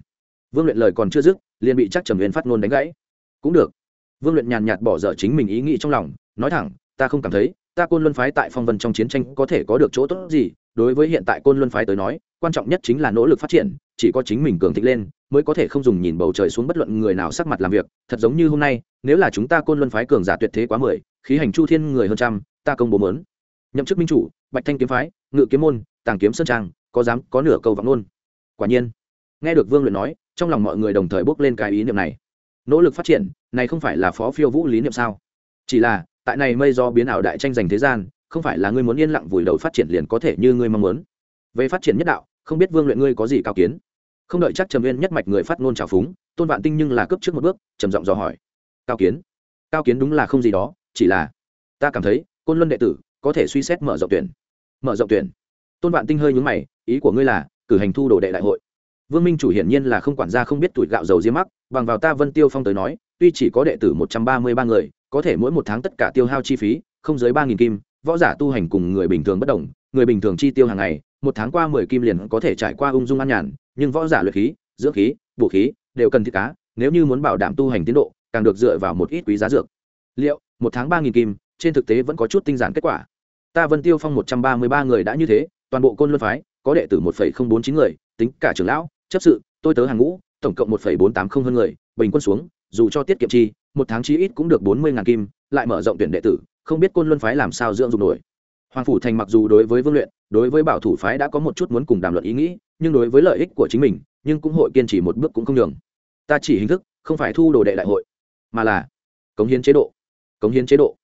vương luyện lời còn chưa dứt, liền bị chắc trầm viên phát ngôn đánh gãy. Cũng được. Vương luyện nhàn nhạt bỏ dở chính mình ý nghĩ trong lòng, nói thẳng, ta không cảm thấy, ta côn luân phái tại phong vân trong chiến tranh có thể có được chỗ tốt gì, đối với hiện tại côn luân phái tới nói, quan trọng nhất chính là nỗ lực phát triển, chỉ có chính mình cường thịnh lên, mới có thể không dùng nhìn bầu trời xuống bất luận người nào sắc mặt làm việc. Thật giống như hôm nay, nếu là chúng ta côn luân phái cường giả tuyệt thế quá mười, khí hành chu thiên người hơn trăm, ta công bố mớn nhậm chức minh chủ, bạch thanh kiếm phái, ngự kiếm môn, tàng kiếm sơn trang, có dám có nửa câu vọng luôn quả nhiên nghe được vương luyện nói, trong lòng mọi người đồng thời bước lên cái ý niệm này. Nỗ lực phát triển, này không phải là phó phiêu vũ lý niệm sao? Chỉ là, tại này mây do biến ảo đại tranh giành thế gian, không phải là ngươi muốn yên lặng vùi đầu phát triển liền có thể như ngươi mong muốn. Về phát triển nhất đạo, không biết vương luyện ngươi có gì cao kiến? Không đợi chắc trầm viên nhất mạch người phát ngôn trào phúng, tôn vạn tinh nhưng là cấp trước một bước, trầm giọng dò hỏi. Cao kiến? Cao kiến đúng là không gì đó, chỉ là, ta cảm thấy, côn luân đệ tử, có thể suy xét mở rộng tuyển. Mở rộng tuyển. Tôn vạn tinh hơi nhúng mày, ý của ngươi là, cử hành thu đồ đệ đại hội vương minh chủ hiển nhiên là không quản gia không biết tuổi gạo dầu diêm mắc, bằng vào ta vân tiêu phong tới nói, tuy chỉ có đệ tử một trăm ba mươi ba người, có thể mỗi một tháng tất cả tiêu hao chi phí, không dưới ba nghìn kim, võ giả tu hành cùng người bình thường bất đồng, người bình thường chi tiêu hàng ngày, một tháng qua mười kim liền có thể trải qua ung dung an nhàn, nhưng võ giả luyện khí, dưỡng khí vũ khí, đều cần thiết cá, nếu như muốn bảo đảm tu hành tiến độ, càng được dựa vào một ít quý giá dược. Liệu, một tháng ba nghìn kim, trên thực tế vẫn có chút tinh giản kết quả? Ta vân tiêu phong một trăm ba mươi ba người đã như thế, toàn bộ côn luân phái, có đệ tử một phẩy không bốn chín người tính cả trưởng lão, chấp sự, tôi tớ hàng ngũ, tổng cộng một phẩy bốn tám không hơn người, bình quân xuống, dù cho tiết kiệm chi, một tháng chi ít cũng được bốn mươi ngàn kim, lại mở rộng tuyển đệ tử, không biết côn luân phái làm sao dưỡng dục nổi. Hoàng phủ thành mặc dù đối với vương luyện, đối với bảo thủ phái đã có một chút muốn cùng đàm luận ý nghĩ, nhưng đối với lợi ích của chính mình, nhưng cũng hội kiên trì một bước cũng không đường ta chỉ hình thức, không phải thu đồ đệ đại hội, mà là cống hiến chế độ. Cống hiến chế độ.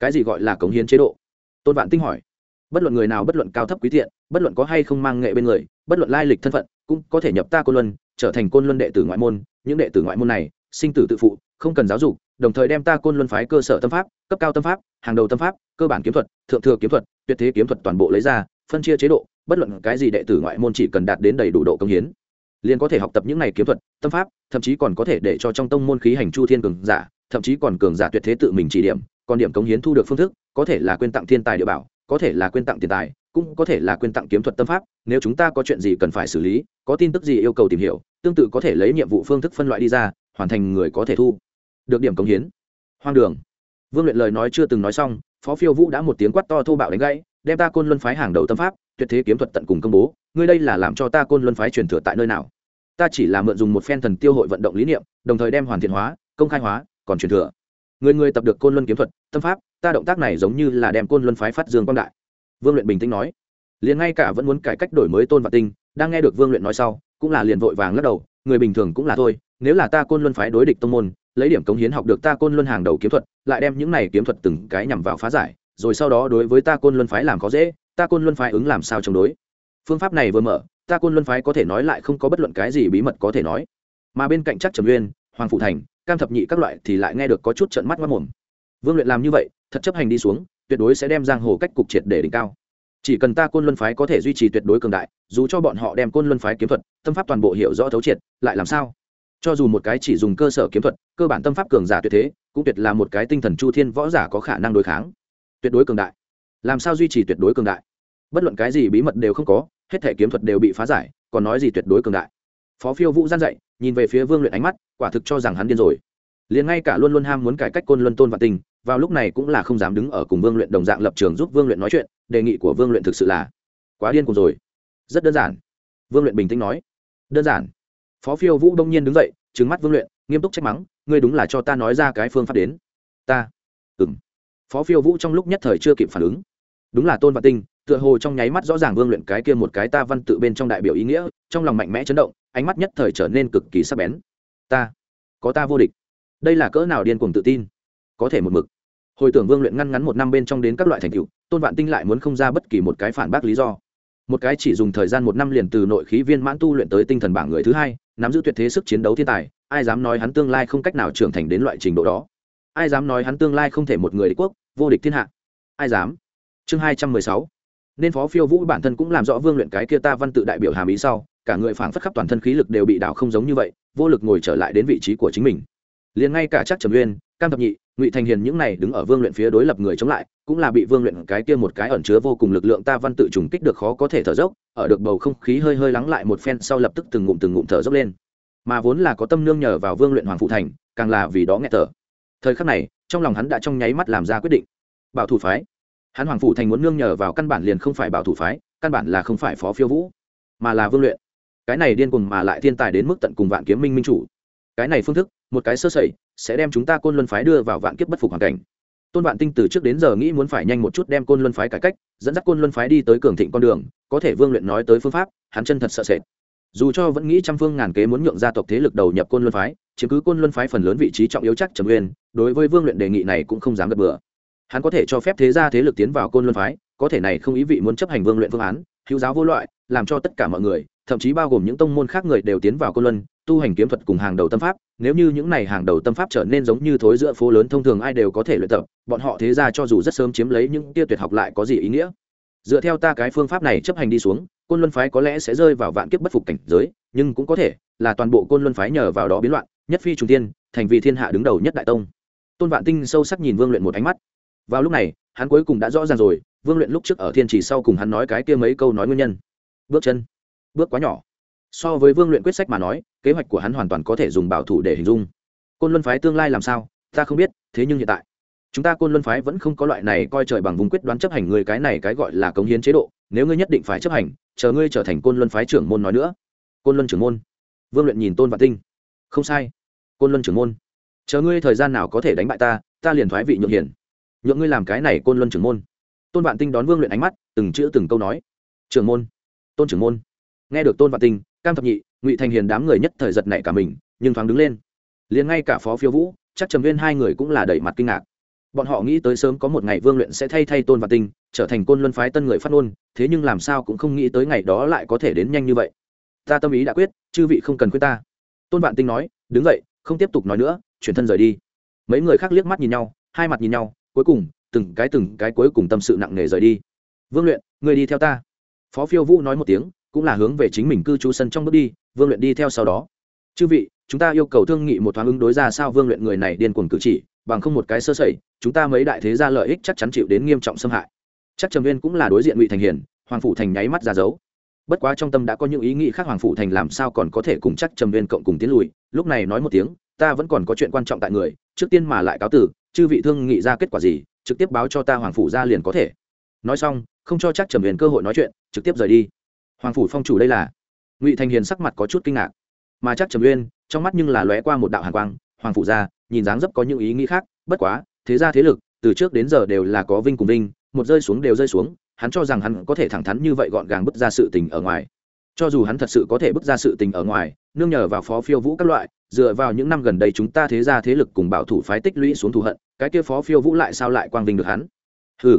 Cái gì gọi là cống hiến chế độ? Tôn vạn tinh hỏi. Bất luận người nào, bất luận cao thấp quý thiện, bất luận có hay không mang nghệ bên người bất luận lai lịch thân phận, cũng có thể nhập ta côn luân, trở thành côn luân đệ tử ngoại môn. Những đệ tử ngoại môn này, sinh tử tự phụ, không cần giáo dục, đồng thời đem ta côn luân phái cơ sở tâm pháp, cấp cao tâm pháp, hàng đầu tâm pháp, cơ bản kiếm thuật, thượng thừa kiếm thuật, tuyệt thế kiếm thuật toàn bộ lấy ra, phân chia chế độ, bất luận cái gì đệ tử ngoại môn chỉ cần đạt đến đầy đủ độ công hiến, liền có thể học tập những này kiếm thuật, tâm pháp, thậm chí còn có thể để cho trong tông môn khí hành chu thiên cường giả, thậm chí còn cường giả tuyệt thế tự mình chỉ điểm, còn điểm cống hiến thu được phương thức, có thể là quyên tặng thiên tài địa bảo có thể là quyên tặng tiền tài, cũng có thể là quyên tặng kiếm thuật tâm pháp, nếu chúng ta có chuyện gì cần phải xử lý, có tin tức gì yêu cầu tìm hiểu, tương tự có thể lấy nhiệm vụ phương thức phân loại đi ra, hoàn thành người có thể thu. Được điểm cống hiến. Hoang đường. Vương luyện lời nói chưa từng nói xong, phó phiêu vũ đã một tiếng quát to thô bạo đánh gãy, đem ta côn luân phái hàng đầu tâm pháp, tuyệt thế kiếm thuật tận cùng công bố, ngươi đây là làm cho ta côn luân phái truyền thừa tại nơi nào? Ta chỉ là mượn dùng một phen thần tiêu hội vận động lý niệm, đồng thời đem hoàn thiện hóa, công khai hóa, còn truyền thừa. Người người tập được côn luân kiếm thuật, tâm pháp ta động tác này giống như là đem côn luân phái phát dương quang đại. Vương luyện bình tĩnh nói. Liền ngay cả vẫn muốn cải cách đổi mới tôn và tinh, đang nghe được vương luyện nói sau, cũng là liền vội vàng lắc đầu, người bình thường cũng là thôi, nếu là ta côn luân phái đối địch tông môn, lấy điểm cống hiến học được ta côn luân hàng đầu kiếm thuật, lại đem những này kiếm thuật từng cái nhằm vào phá giải, rồi sau đó đối với ta côn luân phái làm khó dễ, ta côn luân phái ứng làm sao chống đối? Phương pháp này vừa mở, ta côn luân phái có thể nói lại không có bất luận cái gì bí mật có thể nói. Mà bên cạnh chắc trầm uyên, hoàng phụ thành, cam thập nhị các loại thì lại nghe được có chút trận mắt mất mồm. Vương luyện làm như vậy thật chấp hành đi xuống, tuyệt đối sẽ đem giang hồ cách cục triệt để đỉnh cao. Chỉ cần ta côn luân phái có thể duy trì tuyệt đối cường đại, dù cho bọn họ đem côn luân phái kiếm thuật, tâm pháp toàn bộ hiểu rõ thấu triệt, lại làm sao? Cho dù một cái chỉ dùng cơ sở kiếm thuật, cơ bản tâm pháp cường giả tuyệt thế, cũng tuyệt là một cái tinh thần chu thiên võ giả có khả năng đối kháng. Tuyệt đối cường đại. Làm sao duy trì tuyệt đối cường đại? Bất luận cái gì bí mật đều không có, hết thể kiếm thuật đều bị phá giải, còn nói gì tuyệt đối cường đại? Phó phiêu vũ gian dậy, nhìn về phía vương luyện ánh mắt, quả thực cho rằng hắn điên rồi. Liền ngay cả luôn luôn ham muốn cải cách côn luân tôn và tình vào lúc này cũng là không dám đứng ở cùng vương luyện đồng dạng lập trường giúp vương luyện nói chuyện, đề nghị của vương luyện thực sự là quá điên cùng rồi. Rất đơn giản. Vương luyện bình tĩnh nói. Đơn giản. Phó phiêu vũ đông nhiên đứng dậy trứng mắt vương luyện, nghiêm túc trách mắng, ngươi đúng là cho ta nói ra cái phương pháp đến. Ta. Ừng phó phiêu vũ trong lúc nhất thời chưa kịp phản ứng. Đúng là tôn và tinh, tựa hồ trong nháy mắt rõ ràng vương luyện cái kia một cái ta văn tự bên trong đại biểu ý nghĩa, trong lòng mạnh mẽ chấn động, ánh mắt nhất thời trở nên cực kỳ sắc bén. Ta. Có ta vô địch. Đây là cỡ nào điên cuồng tự tin? Có thể một mực. Hồi tưởng vương luyện ngăn ngắn một năm bên trong đến các loại thành tựu, tôn vạn tinh lại muốn không ra bất kỳ một cái phản bác lý do. Một cái chỉ dùng thời gian một năm liền từ nội khí viên mãn tu luyện tới tinh thần bảng người thứ hai, nắm giữ tuyệt thế sức chiến đấu thiên tài, ai dám nói hắn tương lai không cách nào trưởng thành đến loại trình độ đó? Ai dám nói hắn tương lai không thể một người địch quốc, vô địch thiên hạ? Ai dám? Chương hai trăm mười sáu. Nên phó phiêu vũ bản thân cũng làm rõ vương luyện cái kia ta văn tự đại biểu hàm ý sau, cả người phảng phất khắp toàn thân khí lực đều bị đảo không giống như vậy, vô lực ngồi trở lại đến vị trí của chính mình. Liền ngay cả chắc trầm uyên, cam thập nhị ngụy thành hiền những này đứng ở vương luyện phía đối lập người chống lại cũng là bị vương luyện cái kia một cái ẩn chứa vô cùng lực lượng ta văn tự trùng kích được khó có thể thở dốc, ở được bầu không khí hơi hơi lắng lại một phen sau lập tức từng ngụm từng ngụm thở dốc lên. Mà vốn là có tâm nương nhờ vào vương luyện hoàng phụ thành, càng là vì đó nghe thở. Thời khắc này, trong lòng hắn đã trong nháy mắt làm ra quyết định. Bảo thủ phái. Hắn hoàng phủ thành muốn nương nhờ vào căn bản liền không phải bảo thủ phái, căn bản là không phải phó phiêu vũ, mà là vương luyện. Cái này điên cùng mà lại thiên tài đến mức tận cùng vạn kiếm minh minh chủ. Cái này phương thức một cái sơ sẩy, sẽ đem chúng ta côn luân phái đưa vào vạn kiếp bất phục hoàn cảnh. Tôn vạn tinh từ trước đến giờ nghĩ muốn phải nhanh một chút đem côn luân phái cải cách, dẫn dắt côn luân phái đi tới cường thịnh con đường, có thể vương luyện nói tới phương pháp, hắn chân thật sợ sệt. Dù cho vẫn nghĩ trăm phương ngàn kế muốn nhượng gia tộc thế lực đầu nhập côn luân phái, chiếm cứ côn luân phái phần lớn vị trí trọng yếu chắc trầm nguyên, đối với vương luyện đề nghị này cũng không dám gật bừa. Hắn có thể cho phép thế gia thế lực tiến vào côn luân phái, có thể này không ý vị muốn chấp hành vương luyện phương án, hữu giáo vô loại, làm cho tất cả mọi người, thậm chí bao gồm những tông môn khác người đều tiến vào côn luân, tu hành kiếm thuật cùng hàng đầu tâm pháp nếu như những này hàng đầu tâm pháp trở nên giống như thối giữa phố lớn, thông thường ai đều có thể luyện tập, bọn họ thế ra cho dù rất sớm chiếm lấy những tia tuyệt học lại có gì ý nghĩa? Dựa theo ta cái phương pháp này chấp hành đi xuống, côn luân phái có lẽ sẽ rơi vào vạn kiếp bất phục cảnh giới, nhưng cũng có thể là toàn bộ côn luân phái nhờ vào đó biến loạn, nhất phi trung tiên thành vì thiên hạ đứng đầu nhất đại tông. Tôn vạn tinh sâu sắc nhìn vương luyện một ánh mắt. Vào lúc này, hắn cuối cùng đã rõ ràng rồi, vương luyện lúc trước ở thiên trì sau cùng hắn nói cái kia mấy câu nói nguyên nhân. Bước chân. Bước quá nhỏ so với vương luyện quyết sách mà nói, kế hoạch của hắn hoàn toàn có thể dùng bảo thủ để hình dung. Côn luân phái tương lai làm sao, ta không biết, thế nhưng hiện tại, chúng ta côn luân phái vẫn không có loại này coi trời bằng vùng quyết đoán chấp hành người cái này cái gọi là cống hiến chế độ. Nếu ngươi nhất định phải chấp hành, chờ ngươi trở thành côn luân phái trưởng môn nói nữa. Côn luân trưởng môn. Vương luyện nhìn tôn vạn tinh. Không sai. Côn luân trưởng môn. Chờ ngươi thời gian nào có thể đánh bại ta ta liền thoái vị nhượng hiển. Nhượng ngươi làm cái này côn luân trưởng môn. Tôn vạn tinh đón vương luyện ánh mắt, từng chữ từng câu nói. Trưởng môn. Tôn trưởng môn. Nghe được tôn vạn tinh cam thập nhị, ngụy thành hiền đám người nhất thời giật nảy cả mình, nhưng thoáng đứng lên. Liền ngay cả phó phiêu vũ, chắc trầm viên hai người cũng là đẩy mặt kinh ngạc. Bọn họ nghĩ tới sớm có một ngày vương luyện sẽ thay thay tôn vạn tinh, trở thành côn luân phái tân người phát ngôn, thế nhưng làm sao cũng không nghĩ tới ngày đó lại có thể đến nhanh như vậy. Ta tâm ý đã quyết, chư vị không cần quyết ta. Tôn vạn tinh nói, đứng dậy, không tiếp tục nói nữa, chuyển thân rời đi. Mấy người khác liếc mắt nhìn nhau, hai mặt nhìn nhau, cuối cùng, từng cái từng cái cuối cùng tâm sự nặng nề rời đi. Vương luyện, người đi theo ta. Phó phiêu vũ nói một tiếng cũng là hướng về chính mình cư trú sân trong bước đi, vương luyện đi theo sau đó. Chư vị, chúng ta yêu cầu thương nghị một thoáng ứng đối ra sao vương luyện người này điên cuồng cử chỉ, bằng không một cái sơ sẩy, chúng ta mấy đại thế gia lợi ích chắc chắn chịu đến nghiêm trọng xâm hại. Chắc trầm viên cũng là đối diện ngụy thành hiền hoàng phủ thành nháy mắt ra dấu. Bất quá trong tâm đã có những ý nghĩ khác hoàng phủ thành làm sao còn có thể cùng chắc trầm viên cộng cùng tiến lùi, lúc này nói một tiếng, ta vẫn còn có chuyện quan trọng tại người, trước tiên mà lại cáo tử, chư vị thương nghị ra kết quả gì, trực tiếp báo cho ta hoàng phủ ra liền có thể. Nói xong, không cho chắc trầm viên cơ hội nói chuyện, trực tiếp rời đi hoàng phủ phong chủ đây là? Ngụy thành hiền sắc mặt có chút kinh ngạc. Mà chắc trầm uyên, trong mắt nhưng là lóe qua một đạo hàn quang, hoàng phủ ra, nhìn dáng dấp có những ý nghĩ khác, bất quá, thế ra thế lực, từ trước đến giờ đều là có vinh cùng vinh, một rơi xuống đều rơi xuống, hắn cho rằng hắn có thể thẳng thắn như vậy gọn gàng bước ra sự tình ở ngoài. Cho dù hắn thật sự có thể bước ra sự tình ở ngoài, nương nhờ vào phó phiêu vũ các loại, dựa vào những năm gần đây chúng ta thế ra thế lực cùng bảo thủ phái tích lũy xuống thù hận, cái kia phó phiêu vũ lại sao lại quang vinh được hắn? Hừ,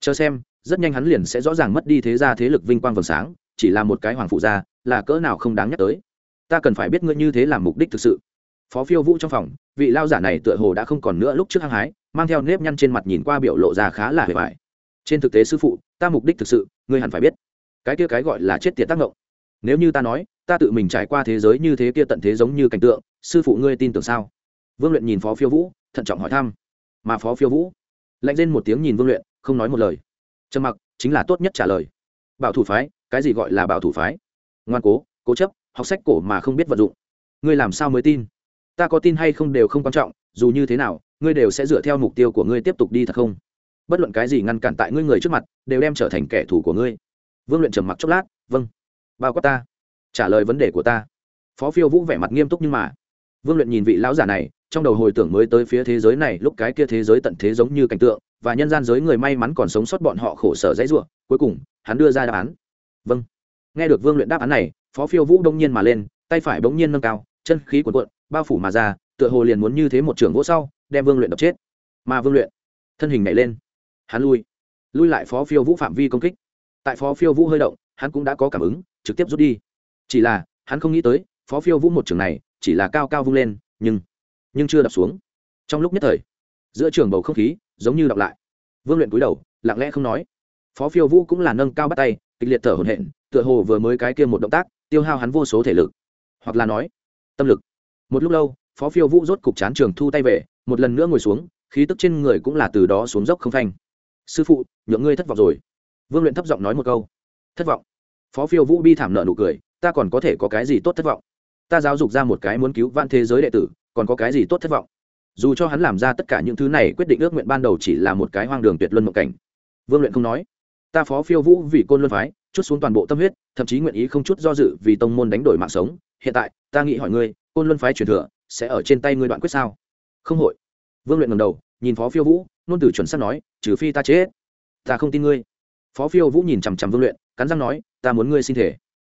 chờ xem, rất nhanh hắn liền sẽ rõ ràng mất đi thế ra thế lực vinh quang vầng sáng chỉ là một cái hoàng phụ gia, là cỡ nào không đáng nhắc tới. Ta cần phải biết ngươi như thế làm mục đích thực sự. Phó phiêu vũ trong phòng, vị lao giả này tựa hồ đã không còn nữa lúc trước hăng hái, mang theo nếp nhăn trên mặt nhìn qua biểu lộ ra khá là hề vải trên thực tế sư phụ, ta mục đích thực sự, ngươi hẳn phải biết. Cái kia cái gọi là chết tiệt tác động nếu như ta nói, ta tự mình trải qua thế giới như thế kia tận thế giống như cảnh tượng, sư phụ ngươi tin tưởng sao? Vương luyện nhìn phó phiêu vũ, thận trọng hỏi thăm. Mà phó phiêu vũ, lạnh lên một tiếng nhìn vương luyện, không nói một lời. Trầm mặc, chính là tốt nhất trả lời. Bảo thủ phái cái gì gọi là bảo thủ phái? Ngoan cố cố chấp, học sách cổ mà không biết vận dụng. Ngươi làm sao mới tin? Ta có tin hay không đều không quan trọng, dù như thế nào, ngươi đều sẽ dựa theo mục tiêu của ngươi tiếp tục đi thật không? Bất luận cái gì ngăn cản tại ngươi người trước mặt, đều đem trở thành kẻ thù của ngươi. Vương luyện trầm mặc chốc lát vâng bao quát ta. Trả lời vấn đề của ta. Phó phiêu vũ vẻ mặt nghiêm túc nhưng mà, vương luyện nhìn vị lão giả này, trong đầu hồi tưởng mới tới phía thế giới này, lúc cái kia thế giới tận thế giống như cảnh tượng, và nhân gian giới người may mắn còn sống sót bọn họ khổ sở dãy ruộng cuối cùng, hắn đưa ra đáp án vâng. Nghe được vương luyện đáp án này, phó phiêu vũ đông nhiên mà lên, tay phải bỗng nhiên nâng cao, chân khí cuộn cuộn, bao phủ mà ra, tựa hồ liền muốn như thế một trường gỗ sau, đem vương luyện đập chết. Mà vương luyện, thân hình nhảy lên. Hắn lui. Lui lại phó phiêu vũ phạm vi công kích. Tại phó phiêu vũ hơi động, hắn cũng đã có cảm ứng, trực tiếp rút đi. Chỉ là, hắn không nghĩ tới, phó phiêu vũ một trường này, chỉ là cao cao vung lên, nhưng nhưng chưa đập xuống. Trong lúc nhất thời, giữa trường bầu không khí giống như đọc lại. Vương luyện cúi đầu, lặng lẽ không nói. Phó phiêu vũ cũng là nâng cao bắt tay kịch liệt thở hổn hển, tựa hồ vừa mới cái kia một động tác, tiêu hao hắn vô số thể lực. Hoặc là nói, tâm lực. Một lúc lâu, phó phiêu vũ rốt cục chán trường thu tay về, một lần nữa ngồi xuống, khí tức trên người cũng là từ đó xuống dốc không phanh. Sư phụ, nhượng ngươi thất vọng rồi. Vương luyện thấp giọng nói một câu. Thất vọng? Phó phiêu vũ bi thảm nở nụ cười, ta còn có thể có cái gì tốt thất vọng? Ta giáo dục ra một cái muốn cứu vãn thế giới đệ tử, còn có cái gì tốt thất vọng? Dù cho hắn làm ra tất cả những thứ này quyết định ước nguyện ban đầu chỉ là một cái hoang đường tuyệt luân mộng cảnh. Vương luyện không nói ta phó phiêu vũ vì côn luân phái, chút xuống toàn bộ tâm huyết, thậm chí nguyện ý không chút do dự vì tông môn đánh đổi mạng sống. Hiện tại, ta nghĩ hỏi ngươi, côn luân phái truyền thừa, sẽ ở trên tay ngươi đoạn quyết sao? Không hội. Vương luyện ngầm đầu, nhìn phó phiêu vũ, nôn từ chuẩn sắp nói, trừ phi ta chết. Ta không tin ngươi. Phó phiêu vũ nhìn chằm chằm vương luyện, cắn răng nói, ta muốn ngươi xin thể.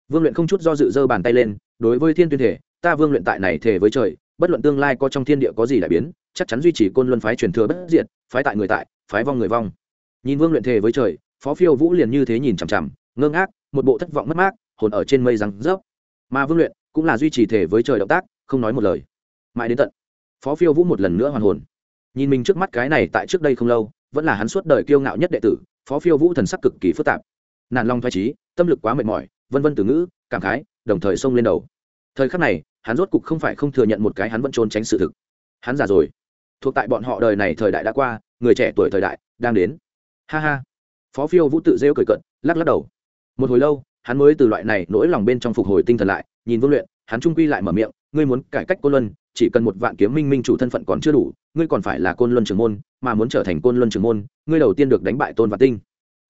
Vương luyện không chút do dự giơ bàn tay lên, đối với thiên tuyên thể, ta vương luyện tại này thể với trời, bất luận tương lai có trong thiên địa có gì đại biến, chắc chắn duy trì côn luân phái truyền thừa bất diệt, phái tại người tại, phái vong người vong. Nhìn vương luyện thể với trời phó phiêu vũ liền như thế nhìn chằm chằm, ngơ ngác, một bộ thất vọng mất mát, hồn ở trên mây răng rớp. Mà vương luyện cũng là duy trì thể với trời động tác, không nói một lời. Mãi đến tận, phó phiêu vũ một lần nữa hoàn hồn. Nhìn mình trước mắt cái này tại trước đây không lâu, vẫn là hắn suốt đời kiêu ngạo nhất đệ tử, phó phiêu vũ thần sắc cực kỳ phức tạp. Nản lòng thoái trí, tâm lực quá mệt mỏi, vân vân từ ngữ, cảm khái, đồng thời xông lên đầu. Thời khắc này, hắn rốt cục không phải không thừa nhận một cái hắn vẫn trốn tránh sự thực. Hắn già rồi. Thuộc tại bọn họ đời này thời đại đã qua, người trẻ tuổi thời đại đang đến. Ha ha phó phiêu vũ tự rêu cười cận lắc lắc đầu. Một hồi lâu, hắn mới từ loại này nỗi lòng bên trong phục hồi tinh thần lại, nhìn vương luyện, hắn trung quy lại mở miệng, ngươi muốn cải cách côn luân, chỉ cần một vạn kiếm minh minh chủ thân phận còn chưa đủ, ngươi còn phải là côn luân trưởng môn, mà muốn trở thành côn luân trưởng môn, ngươi đầu tiên được đánh bại tôn và tinh.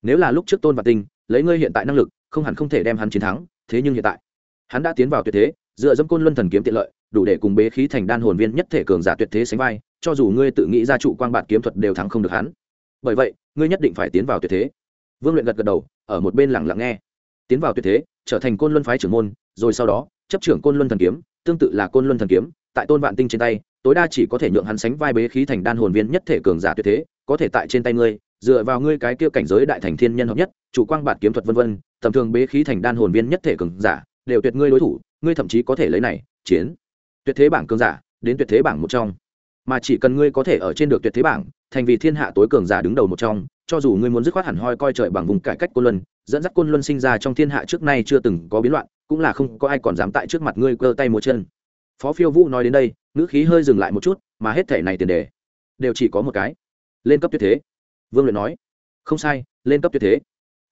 Nếu là lúc trước tôn và tinh, lấy ngươi hiện tại năng lực, không hẳn không thể đem hắn chiến thắng, thế nhưng hiện tại, hắn đã tiến vào tuyệt thế, dựa dẫm côn luân thần kiếm tiện lợi, đủ để cùng bế khí thành đan hồn viên nhất thể cường giả tuyệt thế sánh vai, cho dù ngươi tự nghĩ ra trụ quang bản kiếm thuật đều thắng không được hắn bởi vậy, ngươi nhất định phải tiến vào tuyệt thế. Vương luyện gật gật đầu, ở một bên lẳng lặng nghe. Tiến vào tuyệt thế, trở thành côn luân phái trưởng môn, rồi sau đó, chấp trưởng côn luân thần kiếm, tương tự là côn luân thần kiếm, tại tôn vạn tinh trên tay, tối đa chỉ có thể nhượng hắn sánh vai bế khí thành đan hồn viên nhất thể cường giả tuyệt thế, có thể tại trên tay ngươi, dựa vào ngươi cái kia cảnh giới đại thành thiên nhân hợp nhất, chủ quang bản kiếm thuật vân vân, tầm thường bế khí thành đan hồn viên nhất thể cường giả, đều tuyệt ngươi đối thủ, ngươi thậm chí có thể lấy này, chiến. Tuyệt thế bảng cường giả, đến tuyệt thế bảng một trong. Mà chỉ cần ngươi có thể ở trên được tuyệt thế bảng thành vì thiên hạ tối cường giả đứng đầu một trong, cho dù ngươi muốn dứt khoát hẳn hoi coi trời bằng vùng cải cách côn luân, dẫn dắt côn luân sinh ra trong thiên hạ trước nay chưa từng có biến loạn, cũng là không có ai còn dám tại trước mặt ngươi cơ tay một chân. Phó phiêu vũ nói đến đây, ngữ khí hơi dừng lại một chút, mà hết thể này tiền đề đều chỉ có một cái. Lên cấp tuyệt thế. Vương luyện nói. Không sai, lên cấp tuyệt thế.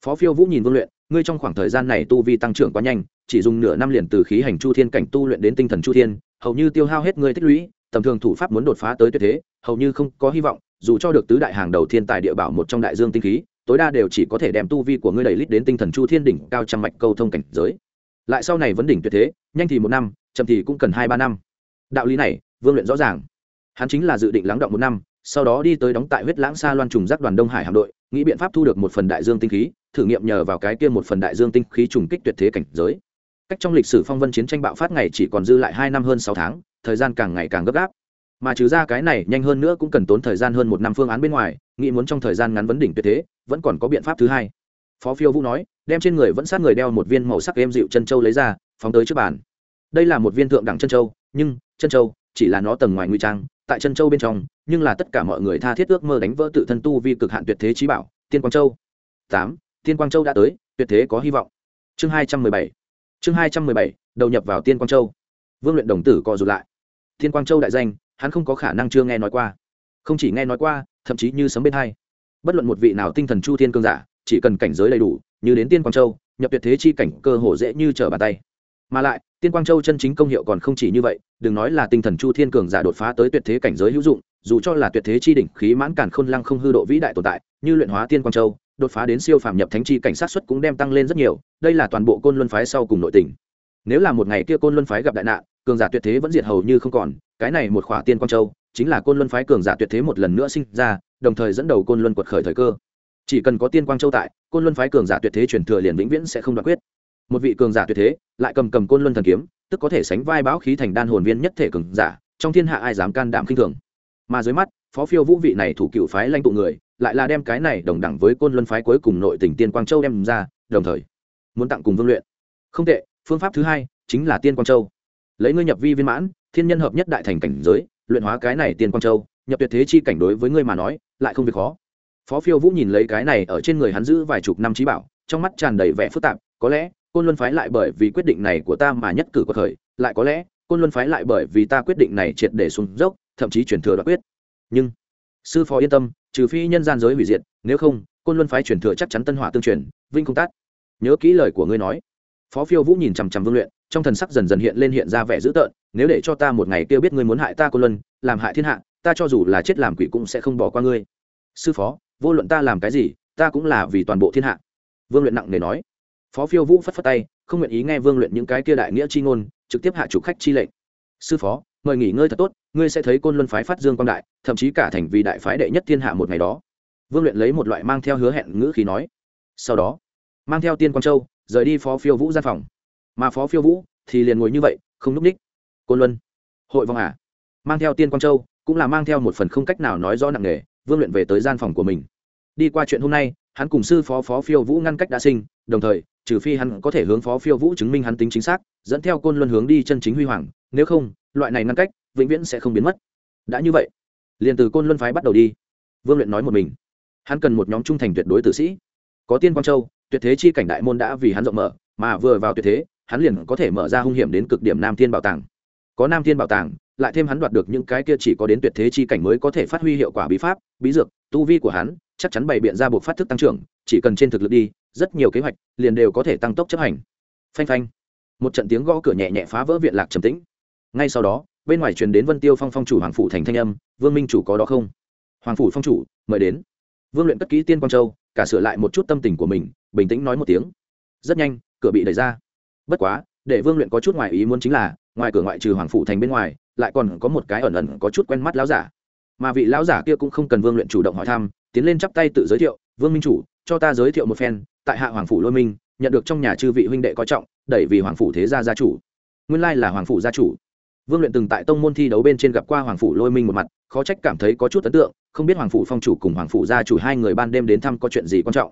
Phó phiêu vũ nhìn vương luyện, ngươi trong khoảng thời gian này tu vi tăng trưởng quá nhanh, chỉ dùng nửa năm liền từ khí hành chu thiên cảnh tu luyện đến tinh thần chu thiên, hầu như tiêu hao hết ngươi tích lũy, tầm thường thủ pháp muốn đột phá tới tuyệt thế, hầu như không có hy vọng dù cho được tứ đại hàng đầu thiên tài địa bảo một trong đại dương tinh khí, tối đa đều chỉ có thể đem tu vi của ngươi đẩy lít đến tinh thần chu thiên đỉnh cao trăm mạch câu thông cảnh giới. Lại sau này vấn đỉnh tuyệt thế, nhanh thì một năm, chậm thì cũng cần hai ba năm. Đạo lý này, vương luyện rõ ràng. Hắn chính là dự định lắng động một năm, sau đó đi tới đóng tại huyết lãng xa loan trùng giác đoàn đông hải hạm đội, nghĩ biện pháp thu được một phần đại dương tinh khí, thử nghiệm nhờ vào cái kia một phần đại dương tinh khí trùng kích tuyệt thế cảnh giới. Cách trong lịch sử phong vân chiến tranh bạo phát ngày chỉ còn dư lại hai năm hơn sáu tháng, thời gian càng ngày càng gấp gáp mà trừ ra cái này nhanh hơn nữa cũng cần tốn thời gian hơn một năm phương án bên ngoài, nghĩ muốn trong thời gian ngắn vấn đỉnh tuyệt thế, vẫn còn có biện pháp thứ hai. Phó phiêu vũ nói, đem trên người vẫn sát người đeo một viên màu sắc êm dịu chân châu lấy ra, phóng tới trước bàn. Đây là một viên thượng đẳng chân châu, nhưng chân châu chỉ là nó tầng ngoài nguy trang, tại chân châu bên trong, nhưng là tất cả mọi người tha thiết ước mơ đánh vỡ tự thân tu vi cực hạn tuyệt thế trí bảo, tiên quang châu. Tám, tiên quang châu đã tới, tuyệt thế có hy vọng. Chương hai trăm mười bảy, chương hai trăm mười bảy, đầu nhập vào tiên quang châu. Vương luyện đồng tử co rụt lại. Tiên quang châu đại danh hắn không có khả năng chưa nghe nói qua. Không chỉ nghe nói qua, thậm chí như sấm bên hai. Bất luận một vị nào tinh thần chu thiên cương giả, chỉ cần cảnh giới đầy đủ, như đến tiên quang châu, nhập tuyệt thế chi cảnh cơ hồ dễ như trở bàn tay. Mà lại, tiên quang châu chân chính công hiệu còn không chỉ như vậy, đừng nói là tinh thần chu thiên cường giả đột phá tới tuyệt thế cảnh giới hữu dụng, dù cho là tuyệt thế chi đỉnh khí mãn cản khôn lăng không hư độ vĩ đại tồn tại, như luyện hóa tiên quang châu, đột phá đến siêu phàm nhập thánh chi cảnh sát xuất cũng đem tăng lên rất nhiều, đây là toàn bộ côn luân phái sau cùng nội tình. Nếu là một ngày kia côn luân phái gặp đại nạn cường giả tuyệt thế vẫn diệt hầu như không còn, cái này một khỏa tiên quang châu, chính là côn luân phái cường giả tuyệt thế một lần nữa sinh ra, đồng thời dẫn đầu côn luân quật khởi thời cơ. Chỉ cần có tiên quang châu tại, côn luân phái cường giả tuyệt thế truyền thừa liền vĩnh viễn sẽ không đoạn quyết. Một vị cường giả tuyệt thế, lại cầm cầm côn luân thần kiếm, tức có thể sánh vai báo khí thành đan hồn viên nhất thể cường giả, trong thiên hạ ai dám can đảm khinh thường. Mà dưới mắt, phó phiêu vũ vị này thủ cựu phái lãnh tụ người, lại là đem cái này đồng đẳng với côn luân phái cuối cùng nội tỉnh tiên quang châu đem ra, đồng thời muốn tặng cùng vương luyện. Không tệ, phương pháp thứ hai chính là tiên quang châu lấy ngươi nhập vi viên mãn, thiên nhân hợp nhất đại thành cảnh giới, luyện hóa cái này tiên quang châu, nhập tuyệt thế chi cảnh đối với ngươi mà nói, lại không việc khó. Phó phiêu vũ nhìn lấy cái này ở trên người hắn giữ vài chục năm trí bảo, trong mắt tràn đầy vẻ phức tạp, có lẽ, côn luân phái lại bởi vì quyết định này của ta mà nhất cử có thời lại có lẽ, côn luân phái lại bởi vì ta quyết định này triệt để xuống dốc, thậm chí chuyển thừa đoạt quyết. Nhưng, sư phó yên tâm, trừ phi nhân gian giới hủy diệt, nếu không, côn luân phái chuyển thừa chắc chắn tân hỏa tương truyền, vinh không tát. Nhớ kỹ lời của ngươi nói. Phó phiêu vũ nhìn chằm chằm vương luyện trong thần sắc dần dần hiện lên hiện ra vẻ dữ tợn, nếu để cho ta một ngày kia biết ngươi muốn hại ta côn luân, làm hại thiên hạ, ta cho dù là chết làm quỷ cũng sẽ không bỏ qua ngươi. Sư phó, vô luận ta làm cái gì, ta cũng là vì toàn bộ thiên hạ. Vương luyện nặng nề nói. Phó phiêu vũ phất phất tay, không nguyện ý nghe vương luyện những cái kia đại nghĩa chi ngôn, trực tiếp hạ chủ khách chi lệnh. Sư phó, mời nghỉ ngơi thật tốt, ngươi sẽ thấy côn luân phái phát dương quang đại, thậm chí cả thành vì đại phái đệ nhất thiên hạ một ngày đó. Vương luyện lấy một loại mang theo hứa hẹn ngữ khí nói. Sau đó, mang theo tiên quang châu, rời đi phó phiêu vũ gian phòng mà phó phiêu vũ thì liền ngồi như vậy, không núp ních. Côn luân, hội vong à? Mang theo tiên quang châu cũng là mang theo một phần không cách nào nói rõ nặng nề, vương luyện về tới gian phòng của mình. Đi qua chuyện hôm nay, hắn cùng sư phó phó phiêu vũ ngăn cách đã sinh, đồng thời, trừ phi hắn có thể hướng phó phiêu vũ chứng minh hắn tính chính xác, dẫn theo côn luân hướng đi chân chính huy hoàng, nếu không, loại này ngăn cách vĩnh viễn sẽ không biến mất. Đã như vậy, liền từ côn luân phái bắt đầu đi. Vương luyện nói một mình. Hắn cần một nhóm trung thành tuyệt đối tử sĩ. Có tiên quang châu, tuyệt thế chi cảnh đại môn đã vì hắn rộng mở, mà vừa vào tuyệt thế hắn liền có thể mở ra hung hiểm đến cực điểm nam thiên bảo tàng. Có nam thiên bảo tàng, lại thêm hắn đoạt được những cái kia chỉ có đến tuyệt thế chi cảnh mới có thể phát huy hiệu quả bí pháp, bí dược, tu vi của hắn, chắc chắn bày biện ra buộc phát thức tăng trưởng, chỉ cần trên thực lực đi, rất nhiều kế hoạch liền đều có thể tăng tốc chấp hành. Phanh phanh. Một trận tiếng gõ cửa nhẹ nhẹ phá vỡ viện lạc trầm tĩnh. Ngay sau đó, bên ngoài truyền đến vân tiêu phong phong chủ hoàng phủ thành thanh âm, vương minh chủ có đó không? Hoàng phủ phong chủ, mời đến. Vương luyện cất kỹ tiên quang châu, cả sửa lại một chút tâm tình của mình, bình tĩnh nói một tiếng. Rất nhanh, cửa bị đẩy ra bất quá, để vương luyện có chút ngoài ý muốn chính là, ngoài cửa ngoại trừ hoàng phủ thành bên ngoài, lại còn có một cái ẩn ẩn có chút quen mắt lão giả. Mà vị lão giả kia cũng không cần vương luyện chủ động hỏi thăm, tiến lên chắp tay tự giới thiệu, vương minh chủ, cho ta giới thiệu một phen, tại hạ hoàng phủ lôi minh, nhận được trong nhà chư vị huynh đệ coi trọng, đẩy vì hoàng phủ thế gia gia chủ. Nguyên lai là hoàng phủ gia chủ. Vương luyện từng tại tông môn thi đấu bên trên gặp qua hoàng phủ lôi minh một mặt, khó trách cảm thấy có chút ấn tượng, không biết hoàng phủ phong chủ cùng hoàng phủ gia chủ hai người ban đêm đến thăm có chuyện gì quan trọng.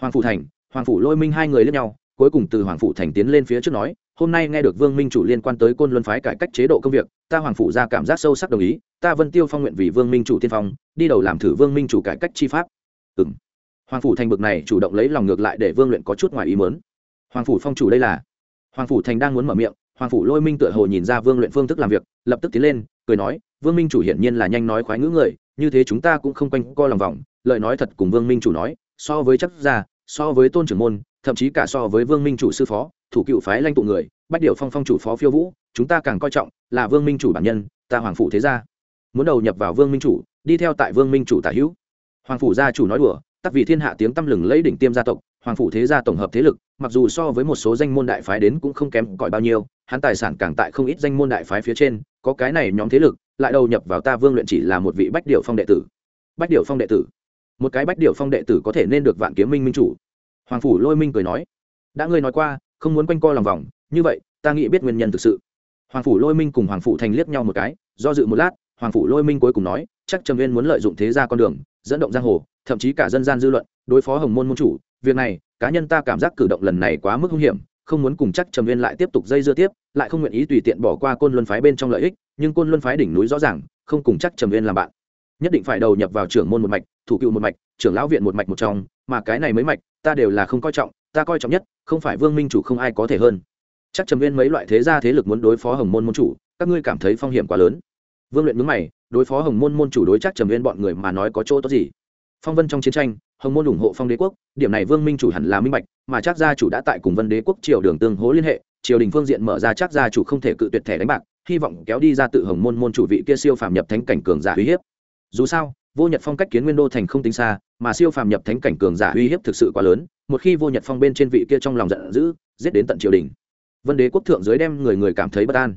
Hoàng phủ thành, hoàng phủ lôi minh hai người lẫn nhau cuối cùng từ hoàng phủ thành tiến lên phía trước nói, hôm nay nghe được vương minh chủ liên quan tới côn luân phái cải cách chế độ công việc, ta hoàng phủ ra cảm giác sâu sắc đồng ý, ta vân tiêu phong nguyện vì vương minh chủ tiên phong, đi đầu làm thử vương minh chủ cải cách chi pháp. Ừ m hoàng phủ thành bực này chủ động lấy lòng ngược lại để vương luyện có chút ngoài ý mớn hoàng phủ phong chủ đây là? Hoàng phủ thành đang muốn mở miệng, hoàng phủ lôi minh tựa hồ nhìn ra vương luyện phương thức làm việc, lập tức tiến lên, cười nói, vương minh chủ hiển nhiên là nhanh nói khoái ngữ người, như thế chúng ta cũng không quanh co lòng vòng lợi nói thật cùng vương minh chủ nói, so với chắc ra, so với tôn trưởng môn thậm chí cả so với vương minh chủ sư phó, thủ cựu phái lanh tụ người, bách điệu phong phong chủ phó phiêu vũ, chúng ta càng coi trọng là vương minh chủ bản nhân, ta hoàng phủ thế gia. Muốn đầu nhập vào vương minh chủ, đi theo tại vương minh chủ tả hữu. Hoàng phủ gia chủ nói đùa, tắc vì thiên hạ tiếng tăm lừng lấy đỉnh tiêm gia tộc, hoàng phủ thế gia tổng hợp thế lực, mặc dù so với một số danh môn đại phái đến cũng không kém cỏi bao nhiêu, hắn tài sản càng tại không ít danh môn đại phái phía trên, có cái này nhóm thế lực, lại đầu nhập vào ta vương luyện chỉ là một vị bách điệu phong đệ tử. Bách điệu phong đệ tử. Một cái bách điệu phong đệ tử có thể nên được vạn kiếm minh minh chủ hoàng phủ lôi minh cười nói, đã ngươi nói qua, không muốn quanh co lòng vòng, như vậy, ta nghĩ biết nguyên nhân thực sự. Hoàng phủ lôi minh cùng hoàng phủ thành liếc nhau một cái, do dự một lát, hoàng phủ lôi minh cuối cùng nói, chắc trầm viên muốn lợi dụng thế ra con đường, dẫn động giang hồ, thậm chí cả dân gian dư luận, đối phó hồng môn môn chủ. Việc này, cá nhân ta cảm giác cử động lần này quá mức hung hiểm, không muốn cùng chắc trầm viên lại tiếp tục dây dưa tiếp, lại không nguyện ý tùy tiện bỏ qua côn luân phái bên trong lợi ích, nhưng côn luân phái đỉnh núi rõ ràng, không cùng chắc trầm viên làm bạn. Nhất định phải đầu nhập vào trưởng môn một mạch, thủ cựu một mạch, trưởng lão viện một mạch một trong, mà cái này mới mạch ta đều là không coi trọng, ta coi trọng nhất, không phải vương minh chủ không ai có thể hơn. Chắc trầm viên mấy loại thế gia thế lực muốn đối phó hồng môn môn chủ, các ngươi cảm thấy phong hiểm quá lớn. Vương luyện mướn mày, đối phó hồng môn môn chủ đối chắc trầm viên bọn người mà nói có chỗ tốt gì? Phong vân trong chiến tranh, hồng môn ủng hộ phong đế quốc, điểm này vương minh chủ hẳn là minh bạch, mà chắc gia chủ đã tại cùng vân đế quốc triều đường tương hố liên hệ, triều đình phương diện mở ra chắc gia chủ không thể cự tuyệt thẻ đánh bạc, hy vọng kéo đi ra tự hồng môn môn chủ vị kia siêu phàm nhập thánh cảnh cường giả uy hiếp. Dù sao vô nhật phong cách kiến nguyên đô thành không tính xa, mà siêu phàm nhập thánh cảnh cường giả uy hiếp thực sự quá lớn, một khi vô nhật phong bên trên vị kia trong lòng giận dữ, giết đến tận triều đình. Vân đế quốc thượng giới đem người người cảm thấy bất an.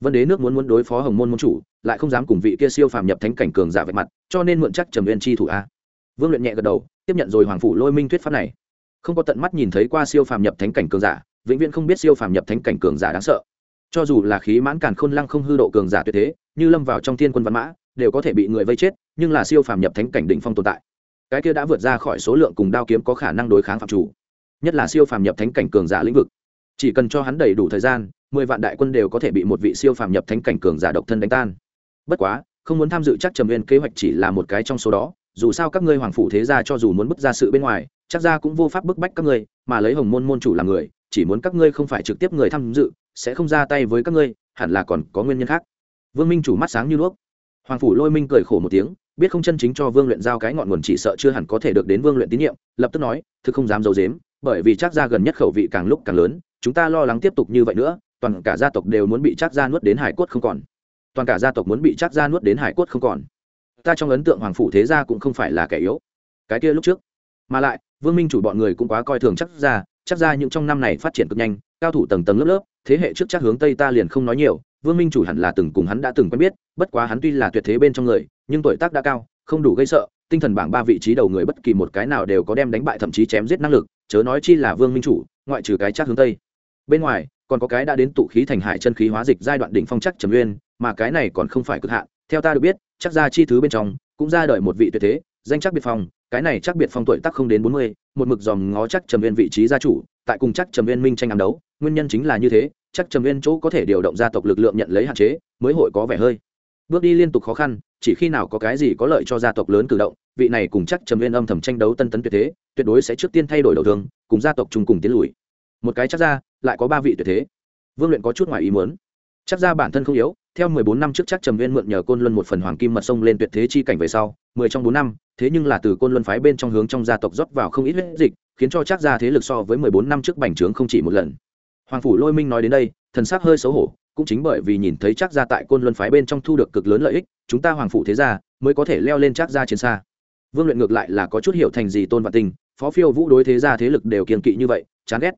Vân đế nước muốn muốn đối phó hồng môn môn chủ, lại không dám cùng vị kia siêu phàm nhập thánh cảnh cường giả vạch mặt, cho nên mượn chắc trầm viên chi thủ a. Vương luyện nhẹ gật đầu, tiếp nhận rồi hoàng phủ lôi minh thuyết pháp này. Không có tận mắt nhìn thấy qua siêu phàm nhập thánh cảnh cường giả, vĩnh viễn không biết siêu phàm nhập thánh cảnh cường giả đáng sợ. Cho dù là khí mãn càn khôn lăng không hư độ cường giả tuyệt thế, như lâm vào trong thiên quân văn mã đều có thể bị người vây chết, nhưng là siêu phàm nhập thánh cảnh đỉnh phong tồn tại. Cái kia đã vượt ra khỏi số lượng cùng đao kiếm có khả năng đối kháng phạm chủ, nhất là siêu phàm nhập thánh cảnh cường giả lĩnh vực. Chỉ cần cho hắn đầy đủ thời gian, mười vạn đại quân đều có thể bị một vị siêu phàm nhập thánh cảnh cường giả độc thân đánh tan. Bất quá, không muốn tham dự chắc trầm viên kế hoạch chỉ là một cái trong số đó, dù sao các ngươi hoàng phủ thế gia cho dù muốn bức ra sự bên ngoài, chắc ra cũng vô pháp bức bách các ngươi, mà lấy hồng môn môn chủ làm người, chỉ muốn các ngươi không phải trực tiếp người tham dự, sẽ không ra tay với các ngươi, hẳn là còn có nguyên nhân khác. Vương minh chủ mắt sáng như đuốc hoàng phủ lôi minh cười khổ một tiếng, biết không chân chính cho vương luyện giao cái ngọn nguồn chỉ sợ chưa hẳn có thể được đến vương luyện tín nhiệm, lập tức nói thực không dám giấu dếm bởi vì chắc ra gần nhất khẩu vị càng lúc càng lớn, chúng ta lo lắng tiếp tục như vậy nữa, toàn cả gia tộc đều muốn bị chắc ra nuốt đến hải cốt không còn. Toàn cả gia tộc muốn bị chắc ra nuốt đến hải cốt không còn. Ta trong ấn tượng hoàng phủ thế gia cũng không phải là kẻ yếu. Cái kia lúc trước. Mà lại, vương minh chủ bọn người cũng quá coi thường chắc ra chắc ra những trong năm này phát triển cực nhanh, cao thủ tầng tầng lớp lớp, thế hệ trước chắc hướng tây ta liền không nói nhiều vương minh chủ hẳn là từng cùng hắn đã từng quen biết, bất quá hắn tuy là tuyệt thế bên trong người, nhưng tuổi tác đã cao, không đủ gây sợ, tinh thần bảng ba vị trí đầu người bất kỳ một cái nào đều có đem đánh bại thậm chí chém giết năng lực, chớ nói chi là vương minh chủ, ngoại trừ cái chắc hướng tây. Bên ngoài, còn có cái đã đến tụ khí thành hải chân khí hóa dịch giai đoạn đỉnh phong chắc trầm nguyên mà cái này còn không phải cực hạn, theo ta được biết, chắc ra chi thứ bên trong, cũng ra đời một vị tuyệt thế, danh chắc biệt phong, cái này chắc biệt phong tuổi tác không đến bốn mươi, một mực dòm ngó chắc trầm viên vị trí gia chủ, tại cùng chắc trầm viên minh tranh ám đấu, nguyên nhân chính là như thế chắc trầm viên chỗ có thể điều động gia tộc lực lượng nhận lấy hạn chế, mới hội có vẻ hơi. Bước đi liên tục khó khăn, chỉ khi nào có cái gì có lợi cho gia tộc lớn cử động, vị này cùng chắc trầm viên âm thầm tranh đấu tân tấn tuyệt thế, tuyệt đối sẽ trước tiên thay đổi đầu thương cùng gia tộc chung cùng tiến lùi. Một cái chắc ra, lại có ba vị tuyệt thế. Vương luyện có chút ngoài ý muốn. Chắc ra bản thân không yếu, theo mười bốn năm trước chắc trầm viên mượn nhờ côn luân một phần hoàng kim mật sông lên tuyệt thế chi cảnh về sau, mười trong bốn năm, thế nhưng là từ côn luân phái bên trong hướng trong gia tộc rót vào không ít huyết dịch, khiến cho chắc ra thế lực so với mười bốn năm trước bành trướng không chỉ một lần hoàng phủ lôi minh nói đến đây, thần sắc hơi xấu hổ, cũng chính bởi vì nhìn thấy chắc Gia tại côn luân phái bên trong thu được cực lớn lợi ích, chúng ta hoàng phủ thế gia mới có thể leo lên chắc Gia chiến xa. Vương luyện ngược lại là có chút hiểu thành gì tôn vạn tình, phó phiêu vũ đối thế gia thế lực đều kiên kỵ như vậy, chán ghét.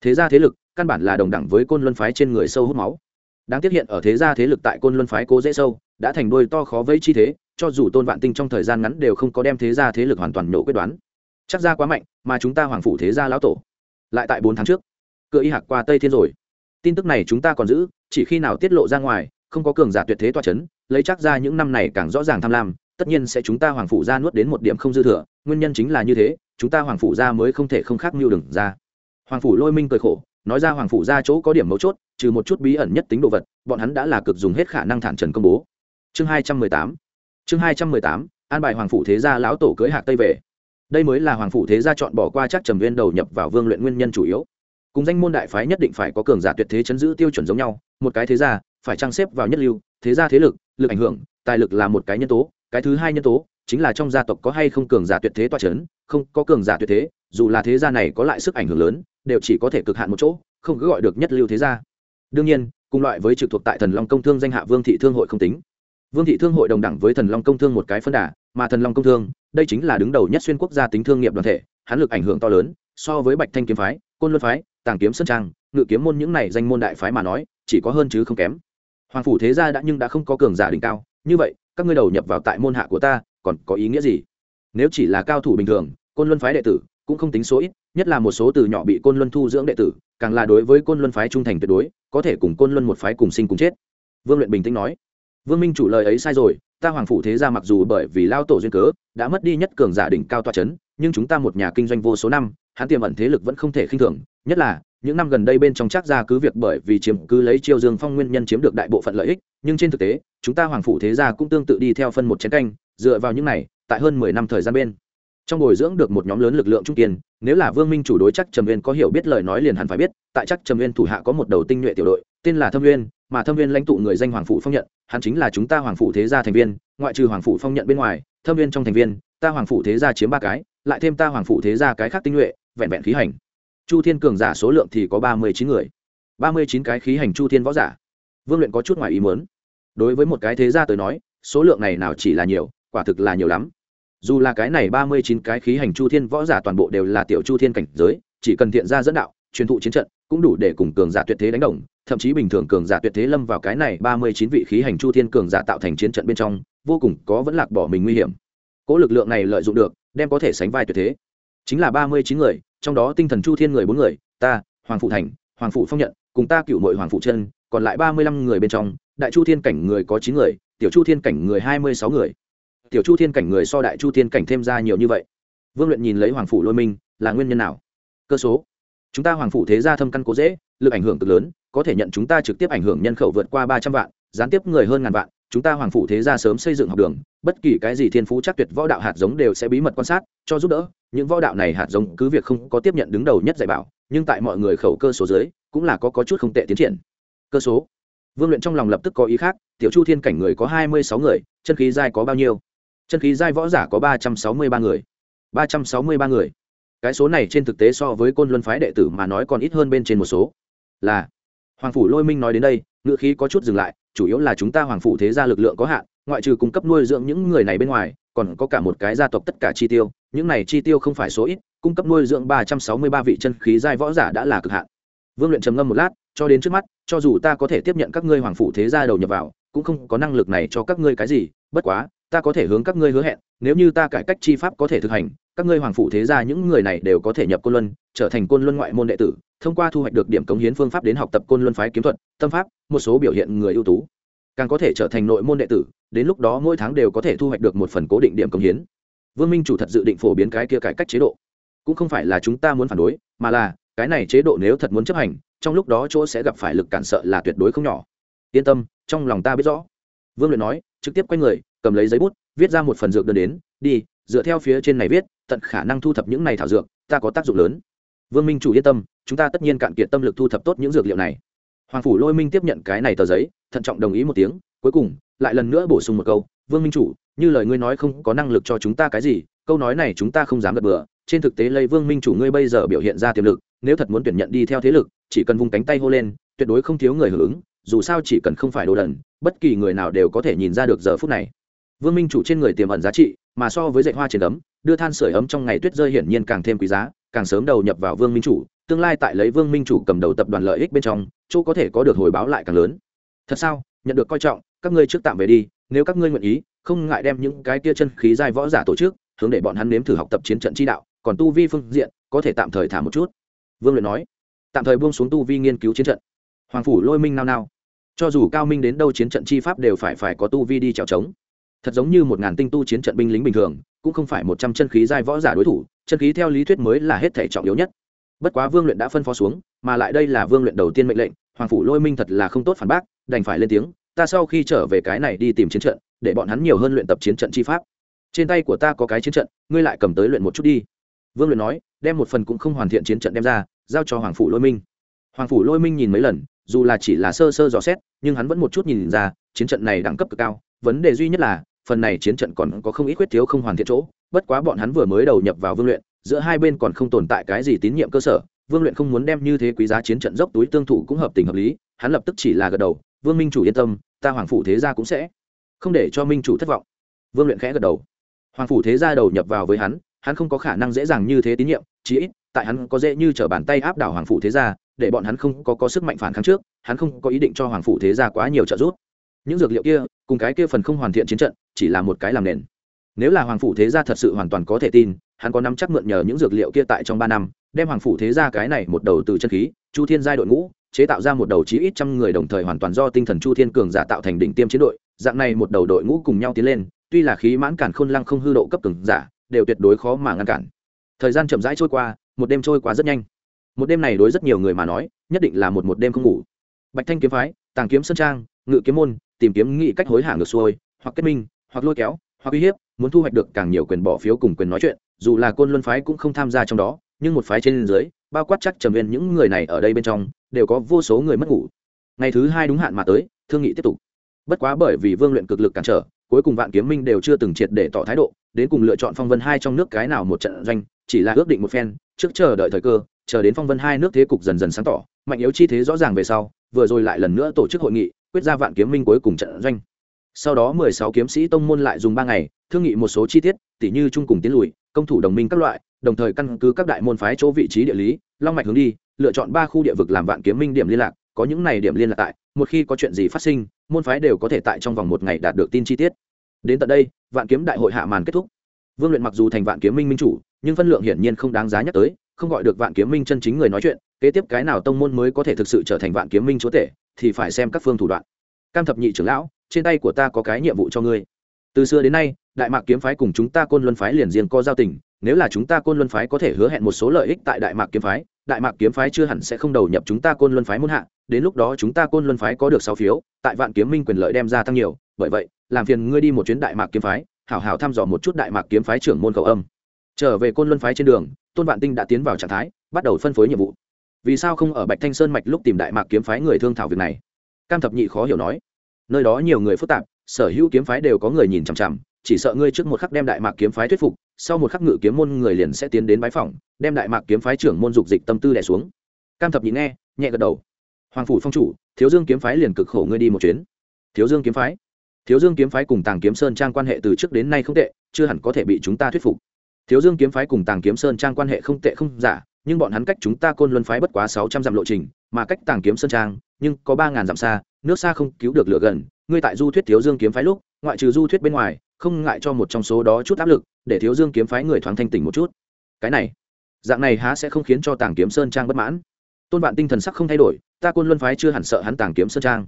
Thế gia thế lực căn bản là đồng đẳng với côn luân phái trên người sâu hút máu. Đáng tiếc hiện ở thế gia thế lực tại côn luân phái cố dễ sâu, đã thành đôi to khó vây chi thế, cho dù tôn vạn tinh trong thời gian ngắn đều không có đem thế gia thế lực hoàn toàn nhổ quyết đoán. Chắc ra quá mạnh, mà chúng ta hoàng phủ thế gia lão tổ. Lại tại bốn tháng trước cửa y hạc qua tây thiên rồi. Tin tức này chúng ta còn giữ, chỉ khi nào tiết lộ ra ngoài, không có cường giả tuyệt thế toa c h ấ n lấy chắc ra những năm này càng rõ ràng tham lam, tất nhiên sẽ chúng ta hoàng phủ gia nuốt đến một điểm không dư thừa, nguyên nhân chính là như thế, chúng ta hoàng phủ gia mới không thể không khác mưu đừng ra. Hoàng phủ lôi minh cười khổ, nói ra hoàng phủ gia chỗ có điểm mấu chốt, trừ một chút bí ẩn nhất tính đồ vật, bọn hắn đã là cực dùng hết khả năng thản trần công bố. Chương hai trăm mười tám. Chương hai trăm mười tám, an bài hoàng phủ thế gia lão tổ cưới hạc tây về. Đây mới là hoàng phủ thế gia chọn bỏ qua chắc trầm viên đầu nhập vào vương luyện nguyên nhân chủ yếu cùng danh môn đại phái nhất định phải có cường giả tuyệt thế chấn giữ tiêu chuẩn giống nhau, một cái thế gia, phải trang xếp vào nhất lưu, thế gia thế lực lực ảnh hưởng, tài lực là một cái nhân tố, cái thứ hai nhân tố chính là trong gia tộc có hay không cường giả tuyệt thế toa c h ấ n không, có cường giả tuyệt thế, dù là thế gia này có lại sức ảnh hưởng lớn, đều chỉ có thể cực hạn một chỗ, không cứ gọi được nhất lưu thế gia. Đương nhiên, cùng loại với trực thuộc tại thần long công thương danh hạ vương thị thương hội không tính. Vương thị thương hội đồng đẳng với thần long công thương một cái phân đà, mà thần long công thương, đây chính là đứng đầu nhất xuyên quốc gia tính thương nghiệp đoàn thể, hắn lực ảnh hưởng to lớn, so với bạch thanh kiếm phái, côn luân phái tàng kiếm sơn trang, ngự kiếm môn những này danh môn đại phái mà nói, chỉ có hơn chứ không kém. Hoàng phủ thế gia đã nhưng đã không có cường giả đỉnh cao, như vậy, các ngươi đầu nhập vào tại môn hạ của ta, còn có ý nghĩa gì? Nếu chỉ là cao thủ bình thường, côn luân phái đệ tử cũng không tính số ít, nhất là một số từ nhỏ bị côn luân thu dưỡng đệ tử, càng là đối với côn luân phái trung thành tuyệt đối, có thể cùng côn luân một phái cùng sinh cùng chết. Vương luyện bình tĩnh nói. Vương minh chủ lời ấy sai rồi, ta hoàng phủ thế gia mặc dù bởi vì lao tổ duyên cớ, đã mất đi nhất cường giả đỉnh cao toa c h ấ n nhưng chúng ta một nhà kinh doanh vô số năm, hắn tiềm ẩn thế lực vẫn không thể khinh thường nhất là, những năm gần đây bên trong chắc ra cứ việc bởi vì chiếm cứ lấy chiêu dương phong nguyên nhân chiếm được đại bộ phận lợi ích, nhưng trên thực tế, chúng ta hoàng phủ thế gia cũng tương tự đi theo phân một chén canh, dựa vào những này, tại hơn mười năm thời gian bên. Trong bồi dưỡng được một nhóm lớn lực lượng trung kiên, nếu là vương minh chủ đối chắc trầm viên có hiểu biết lời nói liền hẳn phải biết, tại chắc trầm viên thủ hạ có một đầu tinh nhuệ tiểu đội, tên là thâm viên mà thâm viên lãnh tụ người danh hoàng phủ phong nhận, hắn chính là chúng ta hoàng phủ thế gia thành viên, ngoại trừ hoàng phủ phong nhận bên ngoài, thâm viên trong thành viên, ta hoàng phủ thế gia chiếm ba cái, lại thêm ta hoàng phủ thế gia cái khác tinh nhuệ, vẹn vẹn khí hành chu thiên cường giả số lượng thì có ba mươi chín người. Ba mươi chín cái khí hành chu thiên võ giả. Vương luyện có chút ngoài ý muốn. Đối với một cái thế gia tới nói, số lượng này nào chỉ là nhiều, quả thực là nhiều lắm. Dù là cái này ba mươi chín cái khí hành chu thiên võ giả toàn bộ đều là tiểu chu thiên cảnh giới, chỉ cần thiện gia dẫn đạo, truyền thụ chiến trận, cũng đủ để cùng cường giả tuyệt thế đánh đồng. Thậm chí bình thường cường giả tuyệt thế lâm vào cái này ba mươi chín vị khí hành chu thiên cường giả tạo thành chiến trận bên trong, vô cùng có vẫn lạc bỏ mình nguy hiểm. Cỗ lực lượng này lợi dụng được, đem có thể sánh vai tuyệt thế. Chính là ba mươi chín người trong đó tinh thần chu thiên người bốn người, ta, hoàng phụ thành, hoàng phụ phong nhận, cùng ta cựu mội hoàng phụ chân, còn lại ba mươi lăm người bên trong, đại chu thiên cảnh người có chín người, tiểu chu thiên cảnh người hai mươi sáu người. Tiểu chu thiên cảnh người so đại chu thiên cảnh thêm ra nhiều như vậy. Vương luyện nhìn lấy hoàng phủ lôi minh, là nguyên nhân nào? Cơ số. Chúng ta hoàng phủ thế gia thâm căn cố dễ, lực ảnh hưởng cực lớn, có thể nhận chúng ta trực tiếp ảnh hưởng nhân khẩu vượt qua ba trăm vạn, gián tiếp người hơn ngàn vạn, chúng ta hoàng phủ thế gia sớm xây dựng học đường, bất kỳ cái gì thiên phú chắc tuyệt võ đạo hạt giống đều sẽ bí mật quan sát cho giúp đỡ những võ đạo này hạt giống cứ việc không có tiếp nhận đứng đầu nhất dạy bảo nhưng tại mọi người khẩu cơ số dưới cũng là có, có chút không tệ tiến triển. Cơ số. Vương luyện trong lòng lập tức có ý khác tiểu chu thiên cảnh người có hai mươi sáu người chân khí giai có bao nhiêu? Chân khí giai võ giả có ba trăm sáu mươi ba người. ba trăm sáu mươi ba người. Cái số này trên thực tế so với côn luân phái đệ tử mà nói còn ít hơn bên trên một số. Là hoàng phủ lôi minh nói đến đây ngựa khí có chút dừng lại chủ yếu là chúng ta hoàng phủ thế gia lực lượng có hạn ngoại trừ cung cấp nuôi dưỡng những người này bên ngoài còn có cả một cái gia tộc tất cả chi tiêu, những này chi tiêu không phải số ít, cung cấp nuôi dưỡng ba trăm sáu mươi ba vị chân khí giai võ giả đã là cực hạn. Vương luyện trầm ngâm một lát, cho đến trước mắt, cho dù ta có thể tiếp nhận các ngươi hoàng phủ thế gia đầu nhập vào, cũng không có năng lực này cho các ngươi cái gì, bất quá, ta có thể hướng các ngươi hứa hẹn, nếu như ta cải cách chi pháp có thể thực hành, các ngươi hoàng phủ thế gia những người này đều có thể nhập côn luân, trở thành côn luân ngoại môn đệ tử, thông qua thu hoạch được điểm cống hiến phương pháp đến học tập côn luân phái kiếm thuật, tâm pháp, một số biểu hiện người ưu tú. Càng có thể trở thành nội môn đệ tử đến lúc đó mỗi tháng đều có thể thu hoạch được một phần cố định điểm công hiến. Vương minh chủ thật dự định phổ biến cái kia cải cách chế độ. Cũng không phải là chúng ta muốn phản đối, mà là, cái này chế độ nếu thật muốn chấp hành, trong lúc đó chỗ sẽ gặp phải lực cản sợ là tuyệt đối không nhỏ. Yên tâm, trong lòng ta biết rõ. Vương luyện nói, trực tiếp quay người, cầm lấy giấy bút, viết ra một phần dược đơn đến, đi, dựa theo phía trên này viết, tận khả năng thu thập những này thảo dược, ta có tác dụng lớn. Vương minh chủ yên tâm, chúng ta tất nhiên cạn kiệt tâm lực thu thập tốt những dược liệu này. Hoàng phủ lôi minh tiếp nhận cái này tờ giấy, thận trọng đồng ý một tiếng, cuối cùng lại lần nữa bổ sung một câu, vương minh chủ, như lời ngươi nói không có năng lực cho chúng ta cái gì, câu nói này chúng ta không dám gật bừa. Trên thực tế lấy vương minh chủ ngươi bây giờ biểu hiện ra tiềm lực, nếu thật muốn tuyển nhận đi theo thế lực, chỉ cần vùng cánh tay hô lên, tuyệt đối không thiếu người hưởng ứng, dù sao chỉ cần không phải đồ đần, bất kỳ người nào đều có thể nhìn ra được giờ phút này. Vương minh chủ trên người tiềm ẩn giá trị, mà so với dạy hoa trên ấm đưa than sửa ấm trong ngày tuyết rơi hiển nhiên càng thêm quý giá, càng sớm đầu nhập vào vương minh chủ, tương lai tại lấy vương minh chủ cầm đầu tập đoàn lợi ích bên trong, chỗ có thể có được hồi báo lại càng lớn. Thật sao? Nhận được coi trọng các ngươi trước tạm về đi, nếu các ngươi nguyện ý, không ngại đem những cái tia chân khí giai võ giả tổ chức, hướng để bọn hắn nếm thử học tập chiến trận chi đạo, còn tu vi phương diện, có thể tạm thời thả một chút. Vương luyện nói. Tạm thời buông xuống tu vi nghiên cứu chiến trận. Hoàng phủ lôi minh nao nao. Cho dù cao minh đến đâu chiến trận chi pháp đều phải phải có tu vi đi trèo trống thật giống như một ngàn tinh tu chiến trận binh lính bình thường, cũng không phải một trăm chân khí giai võ giả đối thủ, chân khí theo lý thuyết mới là hết thể trọng yếu nhất. Bất quá vương luyện đã phân phó xuống, mà lại đây là vương luyện đầu tiên mệnh lệnh, hoàng phủ lôi minh thật là không tốt phản bác, đành phải lên tiếng ta sau khi trở về cái này đi tìm chiến trận, để bọn hắn nhiều hơn luyện tập chiến trận chi pháp. Trên tay của ta có cái chiến trận, ngươi lại cầm tới luyện một chút đi. Vương luyện nói, đem một phần cũng không hoàn thiện chiến trận đem ra, giao cho hoàng phủ lôi minh. Hoàng phủ lôi minh nhìn mấy lần, dù là chỉ là sơ sơ dò xét, nhưng hắn vẫn một chút nhìn ra, chiến trận này đẳng cấp cực cao. Vấn đề duy nhất là, phần này chiến trận còn có không ít khuyết thiếu không hoàn thiện chỗ. Bất quá bọn hắn vừa mới đầu nhập vào vương luyện, giữa hai bên còn không tồn tại cái gì tín nhiệm cơ sở. Vương luyện không muốn đem như thế quý giá chiến trận dốc túi tương thủ cũng hợp tình hợp lý, hắn lập tức chỉ là gật đầu vương minh chủ yên tâm ta hoàng phủ thế gia cũng sẽ không để cho minh chủ thất vọng. Vương luyện khẽ gật đầu. Hoàng phủ thế gia đầu nhập vào với hắn hắn không có khả năng dễ dàng như thế tín nhiệm chí ít tại hắn có dễ như t r ở bàn tay áp đảo hoàng phủ thế gia để bọn hắn không có, có sức mạnh phản kháng trước hắn không có ý định cho hoàng phủ thế gia quá nhiều trợ giúp. Những dược liệu kia cùng cái kia phần không hoàn thiện chiến trận chỉ là một cái làm nền. Nếu là hoàng phủ thế gia thật sự hoàn toàn có thể tin hắn có nắm chắc mượn nhờ những dược liệu kia tại trong ba năm đem hoàng phủ thế gia cái này một đầu từ chân khí chu thiên giai đội ngũ chế tạo ra một đầu chí ít trăm người đồng thời hoàn toàn do tinh thần chu thiên cường giả tạo thành đỉnh tiêm chiến đội, dạng này một đầu đội ngũ cùng nhau tiến lên, tuy là khí mãn cản khôn lăng không hư độ cấp cường giả, đều tuyệt đối khó mà ngăn cản. Thời gian chậm rãi trôi qua, một đêm trôi qua rất nhanh. Một đêm này đối rất nhiều người mà nói, nhất định là một một đêm không ngủ. Bạch thanh kiếm phái, tàng kiếm sơn trang, ngự kiếm môn, tìm kiếm nghị cách hối hả ngược xuôi, hoặc kết minh, hoặc lôi kéo, hoặc uy hiếp, muốn thu hoạch được càng nhiều quyền bỏ phiếu cùng quyền nói chuyện, dù là côn luân phái cũng không tham gia trong đó, nhưng một phái trên dưới bao quát chắc trầm viên những người này ở đây bên trong, đều có vô số người mất ngủ. Ngày thứ hai đúng hạn mà tới, thương nghị tiếp tục. Bất quá bởi vì vương luyện cực lực cản trở, cuối cùng vạn kiếm minh đều chưa từng triệt để tỏ thái độ, đến cùng lựa chọn phong vân hai trong nước cái nào một trận doanh, chỉ là ước định một phen, trước chờ đợi thời cơ, chờ đến phong vân hai nước thế cục dần dần sáng tỏ, mạnh yếu chi thế rõ ràng về sau, vừa rồi lại lần nữa tổ chức hội nghị, quyết ra vạn kiếm minh cuối cùng trận doanh. Sau đó mười sáu kiếm sĩ tông môn lại dùng ba ngày, thương nghị một số chi tiết, tỉ như chung cùng tiến lùi, công thủ đồng minh các loại đồng thời căn cứ các đại môn phái chỗ vị trí địa lý, long mạch hướng đi, lựa chọn ba khu địa vực làm vạn kiếm minh điểm liên lạc, có những này điểm liên lạc tại, một khi có chuyện gì phát sinh, môn phái đều có thể tại trong vòng một ngày đạt được tin chi tiết. Đến tận đây, vạn kiếm đại hội hạ màn kết thúc. Vương luyện mặc dù thành vạn kiếm minh minh chủ, nhưng phân lượng hiển nhiên không đáng giá nhắc tới, không gọi được vạn kiếm minh chân chính người nói chuyện, kế tiếp cái nào tông môn mới có thể thực sự trở thành vạn kiếm minh chúa tể, thì phải xem các phương thủ đoạn. Cam thập nhị trưởng lão, trên tay của ta có cái nhiệm vụ cho ngươi. Từ xưa đến nay, đại mạc kiếm phái cùng chúng ta côn luân phái liền riêng có giao tình nếu là chúng ta côn luân phái có thể hứa hẹn một số lợi ích tại đại mạc kiếm phái, đại mạc kiếm phái chưa hẳn sẽ không đầu nhập chúng ta côn luân phái muôn hạ, đến lúc đó chúng ta côn luân phái có được sáu phiếu, tại vạn kiếm minh quyền lợi đem ra tăng nhiều, bởi vậy, làm phiền ngươi đi một chuyến đại mạc kiếm phái, hảo hảo thăm dò một chút đại mạc kiếm phái trưởng môn cầu âm. Trở về côn luân phái trên đường, tôn vạn tinh đã tiến vào trạng thái, bắt đầu phân phối nhiệm vụ. Vì sao không ở bạch thanh sơn mạch lúc tìm đại mạc kiếm phái người thương thảo việc này? Cam thập nhị khó hiểu nói. Nơi đó nhiều người phức tạp, sở hữu kiếm phái đều có người nhìn chằm chằm, chỉ sợ ngươi trước một khắc đem đại mạc kiếm phái thuyết phục sau một khắc ngự kiếm môn người liền sẽ tiến đến bái phỏng, đem đại mạc kiếm phái trưởng môn dục dịch tâm tư đẻ xuống. Cam thập nhìn nghe, nhẹ gật đầu. Hoàng phủ phong chủ, thiếu dương kiếm phái liền cực khổ ngươi đi một chuyến. Thiếu dương kiếm phái. Thiếu dương kiếm phái cùng tàng kiếm sơn trang quan hệ từ trước đến nay không tệ, chưa hẳn có thể bị chúng ta thuyết phục. Thiếu dương kiếm phái cùng tàng kiếm sơn trang quan hệ không tệ không giả, nhưng bọn hắn cách chúng ta côn luân phái bất quá sáu trăm dặm lộ trình, mà cách tàng kiếm sơn trang, nhưng có ba ngàn dặm xa, nước xa không cứu được lửa gần. Ngươi tại du thuyết thiếu dương kiếm phái lúc, ngoại trừ du thuyết bên ngoài không ngại cho một trong số đó chút áp lực, để thiếu dương kiếm phái người thoáng thanh tỉnh một chút. Cái này, dạng này há sẽ không khiến cho tàng kiếm sơn trang bất mãn. Tôn vạn tinh thần sắc không thay đổi, ta côn luân phái chưa hẳn sợ hắn tàng kiếm sơn trang.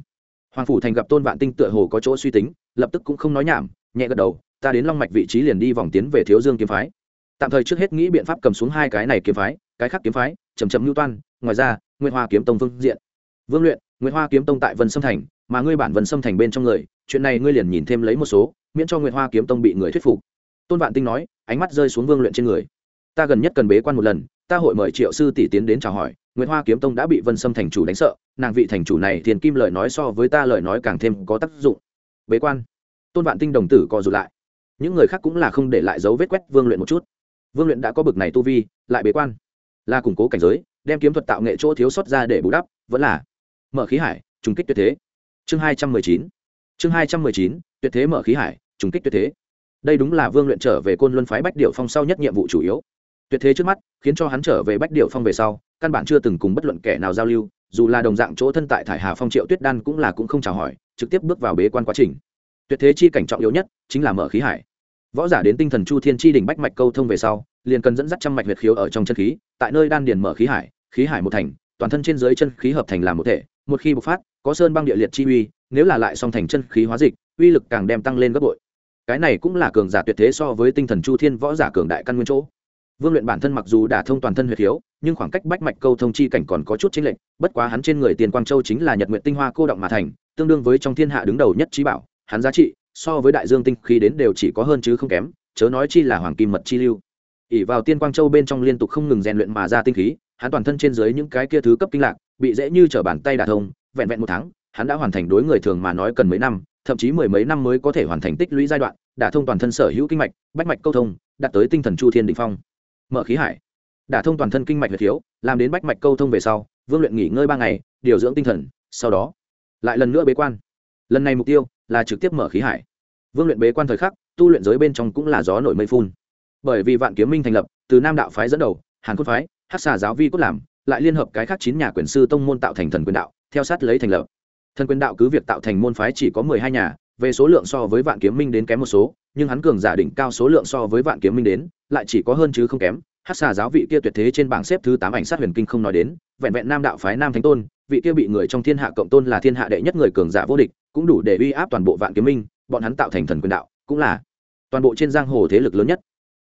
Hoàng phủ thành gặp tôn vạn tinh tựa hồ có chỗ suy tính, lập tức cũng không nói nhảm, nhẹ gật đầu, ta đến long mạch vị trí liền đi vòng tiến về thiếu dương kiếm phái. Tạm thời trước hết nghĩ biện pháp cầm xuống hai cái này kiếm phái, cái khác kiếm phái chầm chậm mưu toan, ngoài ra nguyên hoa kiếm tông vương diện. Vương luyện nguyễn hoa kiếm tông tại vân sâm thành, mà ngươi bản vân sâm thành bên trong người, chuyện này ngươi liền nhìn thêm lấy một số miễn cho Nguyệt hoa kiếm tông bị người thuyết phục. Tôn vạn tinh nói, ánh mắt rơi xuống vương luyện trên người. Ta gần nhất cần bế quan một lần, ta hội mời triệu sư tỷ tiến đến chào hỏi, Nguyệt hoa kiếm tông đã bị vân sâm thành chủ đánh sợ, nàng vị thành chủ này thiền kim lời nói so với ta lời nói càng thêm có tác dụng. Bế quan. Tôn vạn tinh đồng tử co rụt lại. Những người khác cũng là không để lại dấu vết quét vương luyện một chút. Vương luyện đã có bực này tu vi, lại bế quan. Là củng cố cảnh giới, đem kiếm thuật tạo nghệ chỗ thiếu sót ra để bù đắp, vẫn là mở khí hải, trùng kích tuyệt thế. Chương hai trăm mười chín. Chương hai trăm mười chín, tuyệt thế mở khí hải trùng kích tuyệt thế. Đây đúng là vương luyện trở về côn luân phái bách điệu phong sau nhất nhiệm vụ chủ yếu. Tuyệt thế trước mắt, khiến cho hắn trở về bách điệu phong về sau, căn bản chưa từng cùng bất luận kẻ nào giao lưu, dù là đồng dạng chỗ thân tại thải hà phong triệu tuyết đan cũng là cũng không chào hỏi, trực tiếp bước vào bế quan quá trình. Tuyệt thế chi cảnh trọng yếu nhất chính là mở khí hải. Võ giả đến tinh thần chu thiên chi đỉnh bách mạch câu thông về sau, liền cần dẫn dắt trăm mạch huyệt khiếu ở trong chân khí, tại nơi đan điền mở khí hải khí hải một thành, toàn thân trên dưới chân khí hợp thành làm một thể một khi bộc phát, có sơn băng địa liệt chi uy, nếu là lại song thành chân khí hóa dịch, uy lực càng đem tăng lên gấp bội. Cái này cũng là cường giả tuyệt thế so với tinh thần chu thiên võ giả cường đại căn nguyên chỗ. Vương luyện bản thân mặc dù đả thông toàn thân huyệt hiếu nhưng khoảng cách bách mạch câu thông chi cảnh còn có chút chính lệch, bất quá hắn trên người tiền quang châu chính là nhật nguyện tinh hoa cô động mà thành, tương đương với trong thiên hạ đứng đầu nhất trí bảo, hắn giá trị so với đại dương tinh khí đến đều chỉ có hơn chứ không kém, chớ nói chi là hoàng kim mật chi lưu. Ỉ vào tiên quang châu bên trong liên tục không ngừng rèn luyện mà ra tinh khí hắn toàn thân trên dưới những cái kia thứ cấp kinh lạc, bị dễ như trở bàn tay đả thông, vẹn vẹn một tháng, hắn đã hoàn thành đối người thường mà nói cần mấy năm, thậm chí mười mấy năm mới có thể hoàn thành tích lũy giai đoạn, đả thông toàn thân sở hữu kinh mạch, bách mạch câu thông, đạt tới tinh thần chu thiên định phong. Mở khí hải. Đả thông toàn thân kinh mạch huyệt thiếu, làm đến bách mạch câu thông về sau, vương luyện nghỉ ngơi ba ngày, điều dưỡng tinh thần, sau đó, lại lần nữa bế quan. Lần này mục tiêu là trực tiếp mở khí hải. Vương luyện bế quan thời khắc, tu luyện giới bên trong cũng là gió nổi mây phun. Bởi vì vạn kiếm minh thành lập, từ nam đạo phái dẫn đầu, hàn cốt phái hát xà giáo vi cốt làm, lại liên hợp cái khác chín nhà quyền sư tông môn tạo thành thần quyền đạo, theo sát lấy thành lập. Thần quyền đạo cứ việc tạo thành môn phái chỉ có mười hai nhà, về số lượng so với vạn kiếm minh đến kém một số, nhưng hắn cường giả đỉnh cao số lượng so với vạn kiếm minh đến, lại chỉ có hơn chứ không kém. Hát xà giáo vị kia tuyệt thế trên bảng xếp thứ tám ảnh sát huyền kinh không nói đến, vẹn vẹn nam đạo phái nam thánh tôn, vị kia bị người trong thiên hạ cộng tôn là thiên hạ đệ nhất người cường giả vô địch, cũng đủ để uy áp toàn bộ vạn kiếm minh, bọn hắn tạo thành thần quyền đạo, cũng là toàn bộ trên giang hồ thế lực lớn nhất.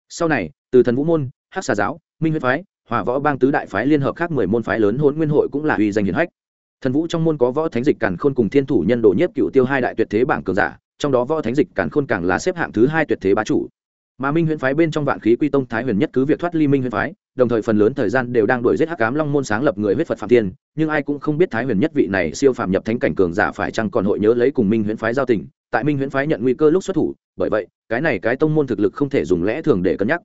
Sau này, từ thần vũ môn, hát xà giáo, minh huyết phái hòa võ bang tứ đại phái liên hợp khác mười môn phái lớn hôn nguyên hội cũng là uy danh hiển hách. Thần vũ trong môn có võ thánh dịch càn khôn cùng thiên thủ nhân đồ nhiếp cựu tiêu hai đại tuyệt thế bảng cường giả, trong đó võ thánh dịch càn khôn càng là xếp hạng thứ hai tuyệt thế bá chủ. Mà minh huyễn phái bên trong vạn khí quy tông thái huyền nhất cứ việc thoát ly minh huyễn phái, đồng thời phần lớn thời gian đều đang đuổi giết hắc cám long môn sáng lập người huyết phật phạm tiên nhưng ai cũng không biết thái huyền nhất vị này siêu phạm nhập thánh cảnh cường giả phải chăng còn hội nhớ lấy cùng minh huyễn phái giao tình, tại minh huyễn phái nhận nguy cơ lúc xuất thủ, bởi vậy, cái này cái tông môn thực lực không thể dùng lẽ thường để cân nhắc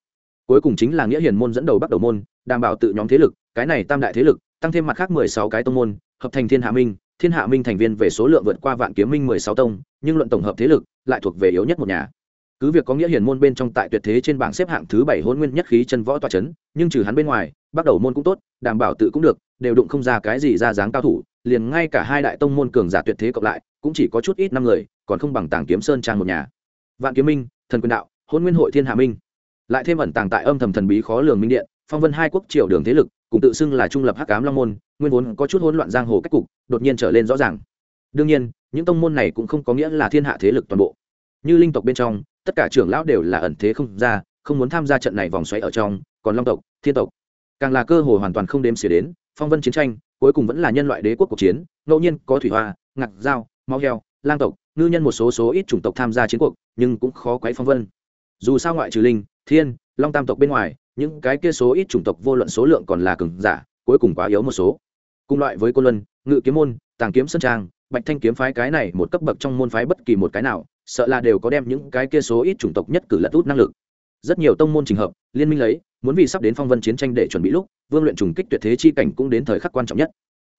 cuối cùng chính là nghĩa hiền môn dẫn đầu bắt đầu môn, đảm bảo tự nhóm thế lực, cái này tam đại thế lực, tăng thêm mặt khác mười sáu cái tông môn, hợp thành thiên hạ minh, thiên hạ minh thành viên về số lượng vượt qua vạn kiếm minh mười sáu tông, nhưng luận tổng hợp thế lực, lại thuộc về yếu nhất một nhà. Cứ việc có nghĩa hiền môn bên trong tại tuyệt thế trên bảng xếp hạng thứ bảy hôn nguyên nhất khí chân võ toa c h ấ n nhưng trừ hắn bên ngoài bắt đầu môn cũng tốt, đảm bảo tự cũng được, đều đụng không ra cái gì ra dáng cao thủ, liền ngay cả hai đại tông môn cường giả tuyệt thế cộng lại, cũng chỉ có chút ít năm người, còn không bằng tàng kiếm sơn trang một nhà. Vạn kiếm minh, thần quyền đạo, hôn nguyên hội thiên hạ minh lại thêm ẩn tàng tại âm thầm thần bí khó lường minh điện, phong vân hai quốc triều đường thế lực, cùng tự xưng là trung lập hắc cám long môn, nguyên vốn có chút hỗn loạn giang hồ cách cục, đột nhiên trở lên rõ ràng. Đương nhiên, những tông môn này cũng không có nghĩa là thiên hạ thế lực toàn bộ. Như linh tộc bên trong, tất cả trưởng lão đều là ẩn thế không ra, không muốn tham gia trận này vòng xoáy ở trong, còn long tộc, thiên tộc. Càng là cơ hội hoàn toàn không đếm xỉa đến, phong vân chiến tranh, cuối cùng vẫn là nhân loại đế quốc cuộc chiến, ngẫu nhiên có thủy hoa, ngạc dao mau heo, lang tộc, ngư nhân một số số ít chủng tộc tham gia chiến cuộc, nhưng cũng khó quấy phong vân. Dù sao ngoại trừ linh thiên, long tam tộc bên ngoài, những cái kia số ít chủng tộc vô luận số lượng còn là cường giả, cuối cùng quá yếu một số. Cùng loại với cô luân, ngự kiếm môn, tàng kiếm sân trang, bạch thanh kiếm phái cái này một cấp bậc trong môn phái bất kỳ một cái nào, sợ là đều có đem những cái kia số ít chủng tộc nhất cử lật út năng lực. Rất nhiều tông môn trình hợp, liên minh lấy, muốn vì sắp đến phong vân chiến tranh để chuẩn bị lúc, vương luyện trùng kích tuyệt thế chi cảnh cũng đến thời khắc quan trọng nhất.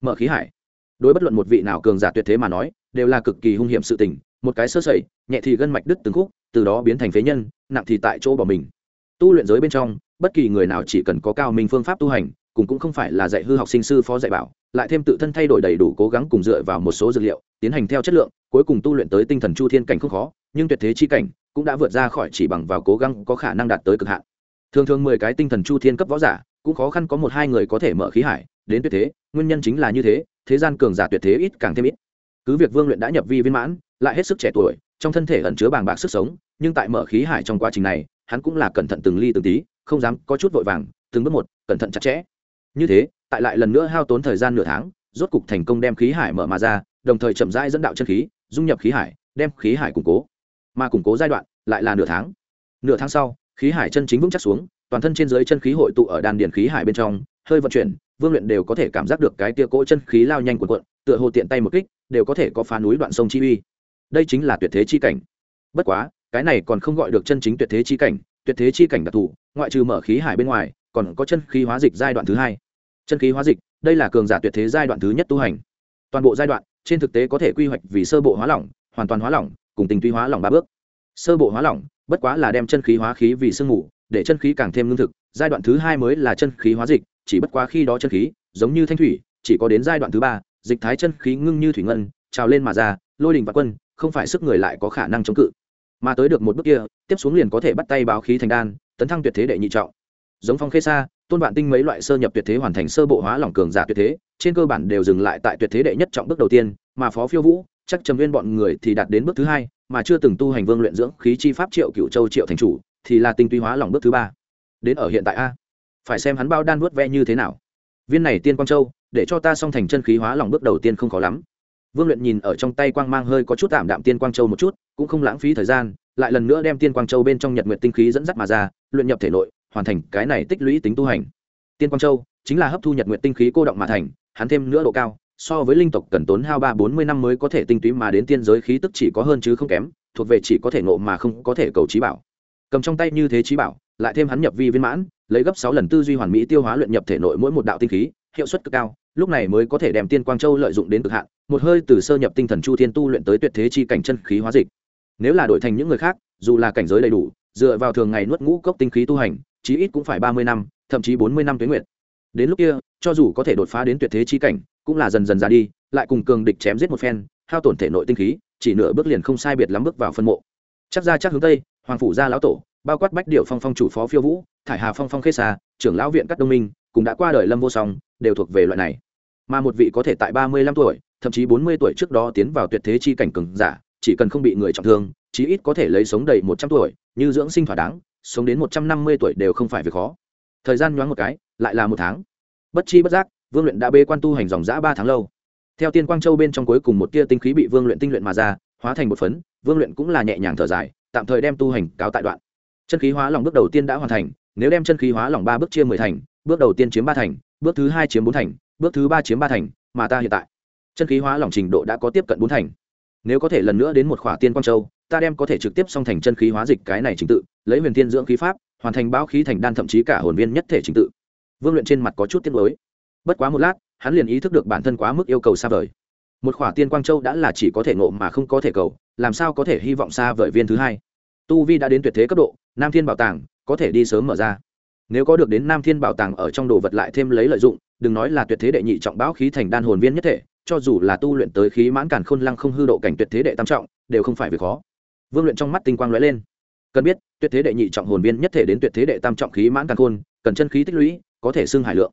Mở khí hải. Đối bất luận một vị nào cường giả tuyệt thế mà nói, đều là cực kỳ hung hiểm sự tình, một cái sơ sẩy, nhẹ thì gân mạch đứt từng khúc, từ đó biến thành phế nhân, nặng thì tại chỗ bỏ mình tu luyện giới bên trong, bất kỳ người nào chỉ cần có cao minh phương pháp tu hành, cùng cũng không phải là dạy hư học sinh sư phó dạy bảo, lại thêm tự thân thay đổi đầy đủ cố gắng cùng dựa vào một số dược liệu, tiến hành theo chất lượng, cuối cùng tu luyện tới tinh thần chu thiên cảnh không khó, nhưng tuyệt thế chi cảnh cũng đã vượt ra khỏi chỉ bằng vào cố gắng có khả năng đạt tới cực hạn. Thường thường mười cái tinh thần chu thiên cấp võ giả, cũng khó khăn có một hai người có thể mở khí hải, đến tuyệt thế, nguyên nhân chính là như thế thế gian cường giả tuyệt thế ít càng thêm ít. Cứ việc vương luyện đã nhập vi viên mãn, lại hết sức trẻ tuổi, trong thân thể ẩn chứa bàng bạc sức sống, nhưng tại mở khí hải trong quá trình này hắn cũng là cẩn thận từng ly từng tí, không dám có chút vội vàng, từng bước một, cẩn thận chặt chẽ. Như thế, tại lại lần nữa hao tốn thời gian nửa tháng, rốt cục thành công đem khí hải mở mà ra, đồng thời chậm rãi dẫn đạo chân khí, dung nhập khí hải, đem khí hải củng cố. Mà củng cố giai đoạn lại là nửa tháng. Nửa tháng sau, khí hải chân chính vững chắc xuống, toàn thân trên dưới chân khí hội tụ ở đan điền khí hải bên trong, hơi vận chuyển, vương luyện đều có thể cảm giác được cái tia cỗ chân khí lao nhanh của quận tựa hồ tiện tay một kích, đều có thể có phá núi đoạn sông chi uy. Đây chính là tuyệt thế chi cảnh. Bất quá cái này còn không gọi được chân chính tuyệt thế chi cảnh, tuyệt thế chi cảnh đặc thù, ngoại trừ mở khí hải bên ngoài, còn có chân khí hóa dịch giai đoạn thứ hai. Chân khí hóa dịch, đây là cường giả tuyệt thế giai đoạn thứ nhất tu hành. Toàn bộ giai đoạn, trên thực tế có thể quy hoạch vì sơ bộ hóa lỏng, hoàn toàn hóa lỏng, cùng tình tuy hóa lỏng ba bước. Sơ bộ hóa lỏng, bất quá là đem chân khí hóa khí vì sương mù, để chân khí càng thêm lương thực, giai đoạn thứ hai mới là chân khí hóa dịch, chỉ bất quá khi đó chân khí, giống như thanh thủy, chỉ có đến giai đoạn thứ ba, dịch thái chân khí ngưng như thủy ngân, trào lên mà ra, lôi đình và quân, không phải sức người lại có khả năng chống cự mà tới được một bước kia, tiếp xuống liền có thể bắt tay báo khí thành đan, tấn thăng tuyệt thế đệ nhị trọng. Giống phong khê xa tôn vạn tinh mấy loại sơ nhập tuyệt thế hoàn thành sơ bộ hóa lỏng cường giả tuyệt thế, trên cơ bản đều dừng lại tại tuyệt thế đệ nhất trọng bước đầu tiên, mà phó phiêu vũ, chắc trầm viên bọn người thì đạt đến bước thứ hai, mà chưa từng tu hành vương luyện dưỡng khí chi pháp triệu cựu châu triệu thành chủ thì là tinh túy hóa lỏng bước thứ ba. Đến ở hiện tại a, phải xem hắn bao đan vuốt ve như thế nào. Viên này tiên quang châu, để cho ta xong thành chân khí hóa lỏng bước đầu tiên không khó lắm vương luyện nhìn ở trong tay quang mang hơi có chút tạm đạm tiên quang châu một chút, cũng không lãng phí thời gian, lại lần nữa đem tiên quang châu bên trong nhật nguyện tinh khí dẫn dắt mà ra, luyện nhập thể nội, hoàn thành cái này tích lũy tính tu hành. Tiên quang châu chính là hấp thu nhật nguyện tinh khí cô động mà thành, hắn thêm nữa độ cao, so với linh tộc cần tốn hao ba bốn mươi năm mới có thể tinh túy mà đến tiên giới khí tức chỉ có hơn chứ không kém, thuộc về chỉ có thể nộ mà không có thể cầu trí bảo. Cầm trong tay như thế trí bảo, lại thêm hắn nhập vi viên mãn, lấy gấp sáu lần tư duy hoàn mỹ tiêu hóa luyện nhập thể nội mỗi một đạo tinh khí hiệu suất cực cao, lúc này mới có thể đem tiên quang châu lợi dụng đến cực hạn, một hơi từ sơ nhập tinh thần chu thiên tu luyện tới tuyệt thế chi cảnh chân khí hóa dịch. Nếu là đổi thành những người khác, dù là cảnh giới đầy đủ, dựa vào thường ngày nuốt ngũ cốc tinh khí tu hành, chí ít cũng phải ba mươi năm, thậm chí bốn mươi năm tuyến nguyện đến lúc kia, cho dù có thể đột phá đến tuyệt thế chi cảnh, cũng là dần dần ra đi, lại cùng cường địch chém giết một phen, hao tổn thể nội tinh khí, chỉ nửa bước liền không sai biệt lắm bước vào phân mộ. Chắc ra chắc hướng tây, hoàng phủ gia lão tổ, bao quát bách điệu phong phong chủ phó phiêu vũ, thải hà phong phong khê xa trưởng lão viện các đông minh cũng đã qua đời lâm vô song, đều thuộc về loại này. Mà một vị có thể tại ba mươi lăm tuổi, thậm chí bốn mươi tuổi trước đó tiến vào tuyệt thế chi cảnh cường giả, chỉ cần không bị người trọng thương, chí ít có thể lấy sống đầy một trăm tuổi, như dưỡng sinh thỏa đáng, sống đến một trăm năm mươi tuổi đều không phải việc khó. Thời gian nhoáng một cái, lại là một tháng. Bất chi bất giác, vương luyện đã bê quan tu hành dòng g ba tháng lâu. Theo tiên quang châu bên trong cuối cùng một tia tinh khí bị vương luyện tinh luyện mà ra, hóa thành một phấn, vương luyện cũng là nhẹ nhàng thở dài, tạm thời đem tu hành cáo tại đoạn. Chân khí hóa lòng bước đầu tiên đã hoàn thành, nếu đem chân khí hóa lòng ba bước chia mười thành bước đầu tiên chiếm ba thành, bước thứ hai chiếm bốn thành, bước thứ ba chiếm ba thành, mà ta hiện tại. Chân khí hóa lỏng trình độ đã có tiếp cận bốn thành. Nếu có thể lần nữa đến một khỏa tiên quang châu, ta đem có thể trực tiếp song thành chân khí hóa dịch cái này trình tự, lấy huyền thiên dưỡng khí pháp, hoàn thành báo khí thành đan thậm chí cả hồn viên nhất thể trình tự. Vương luyện trên mặt có chút tiết mới bất quá một lát, hắn liền ý thức được bản thân quá mức yêu cầu xa vời. Một khỏa tiên quang châu đã là chỉ có thể ngộ mà không có thể cầu, làm sao có thể hy vọng xa vời viên thứ hai? Tu vi đã đến tuyệt thế cấp độ, nam thiên bảo tàng có thể đi sớm mở ra nếu có được đến nam thiên bảo tàng ở trong đồ vật lại thêm lấy lợi dụng, đừng nói là tuyệt thế đệ nhị trọng bão khí thành đan hồn viên nhất thể, cho dù là tu luyện tới khí mãn càn khôn lăng không hư độ cảnh tuyệt thế đệ tam trọng, đều không phải việc khó. Vương luyện trong mắt tinh quang lóe lên. Cần biết, tuyệt thế đệ nhị trọng hồn viên nhất thể đến tuyệt thế đệ tam trọng khí mãn càn khôn, cần chân khí tích lũy, có thể xưng hải lượng.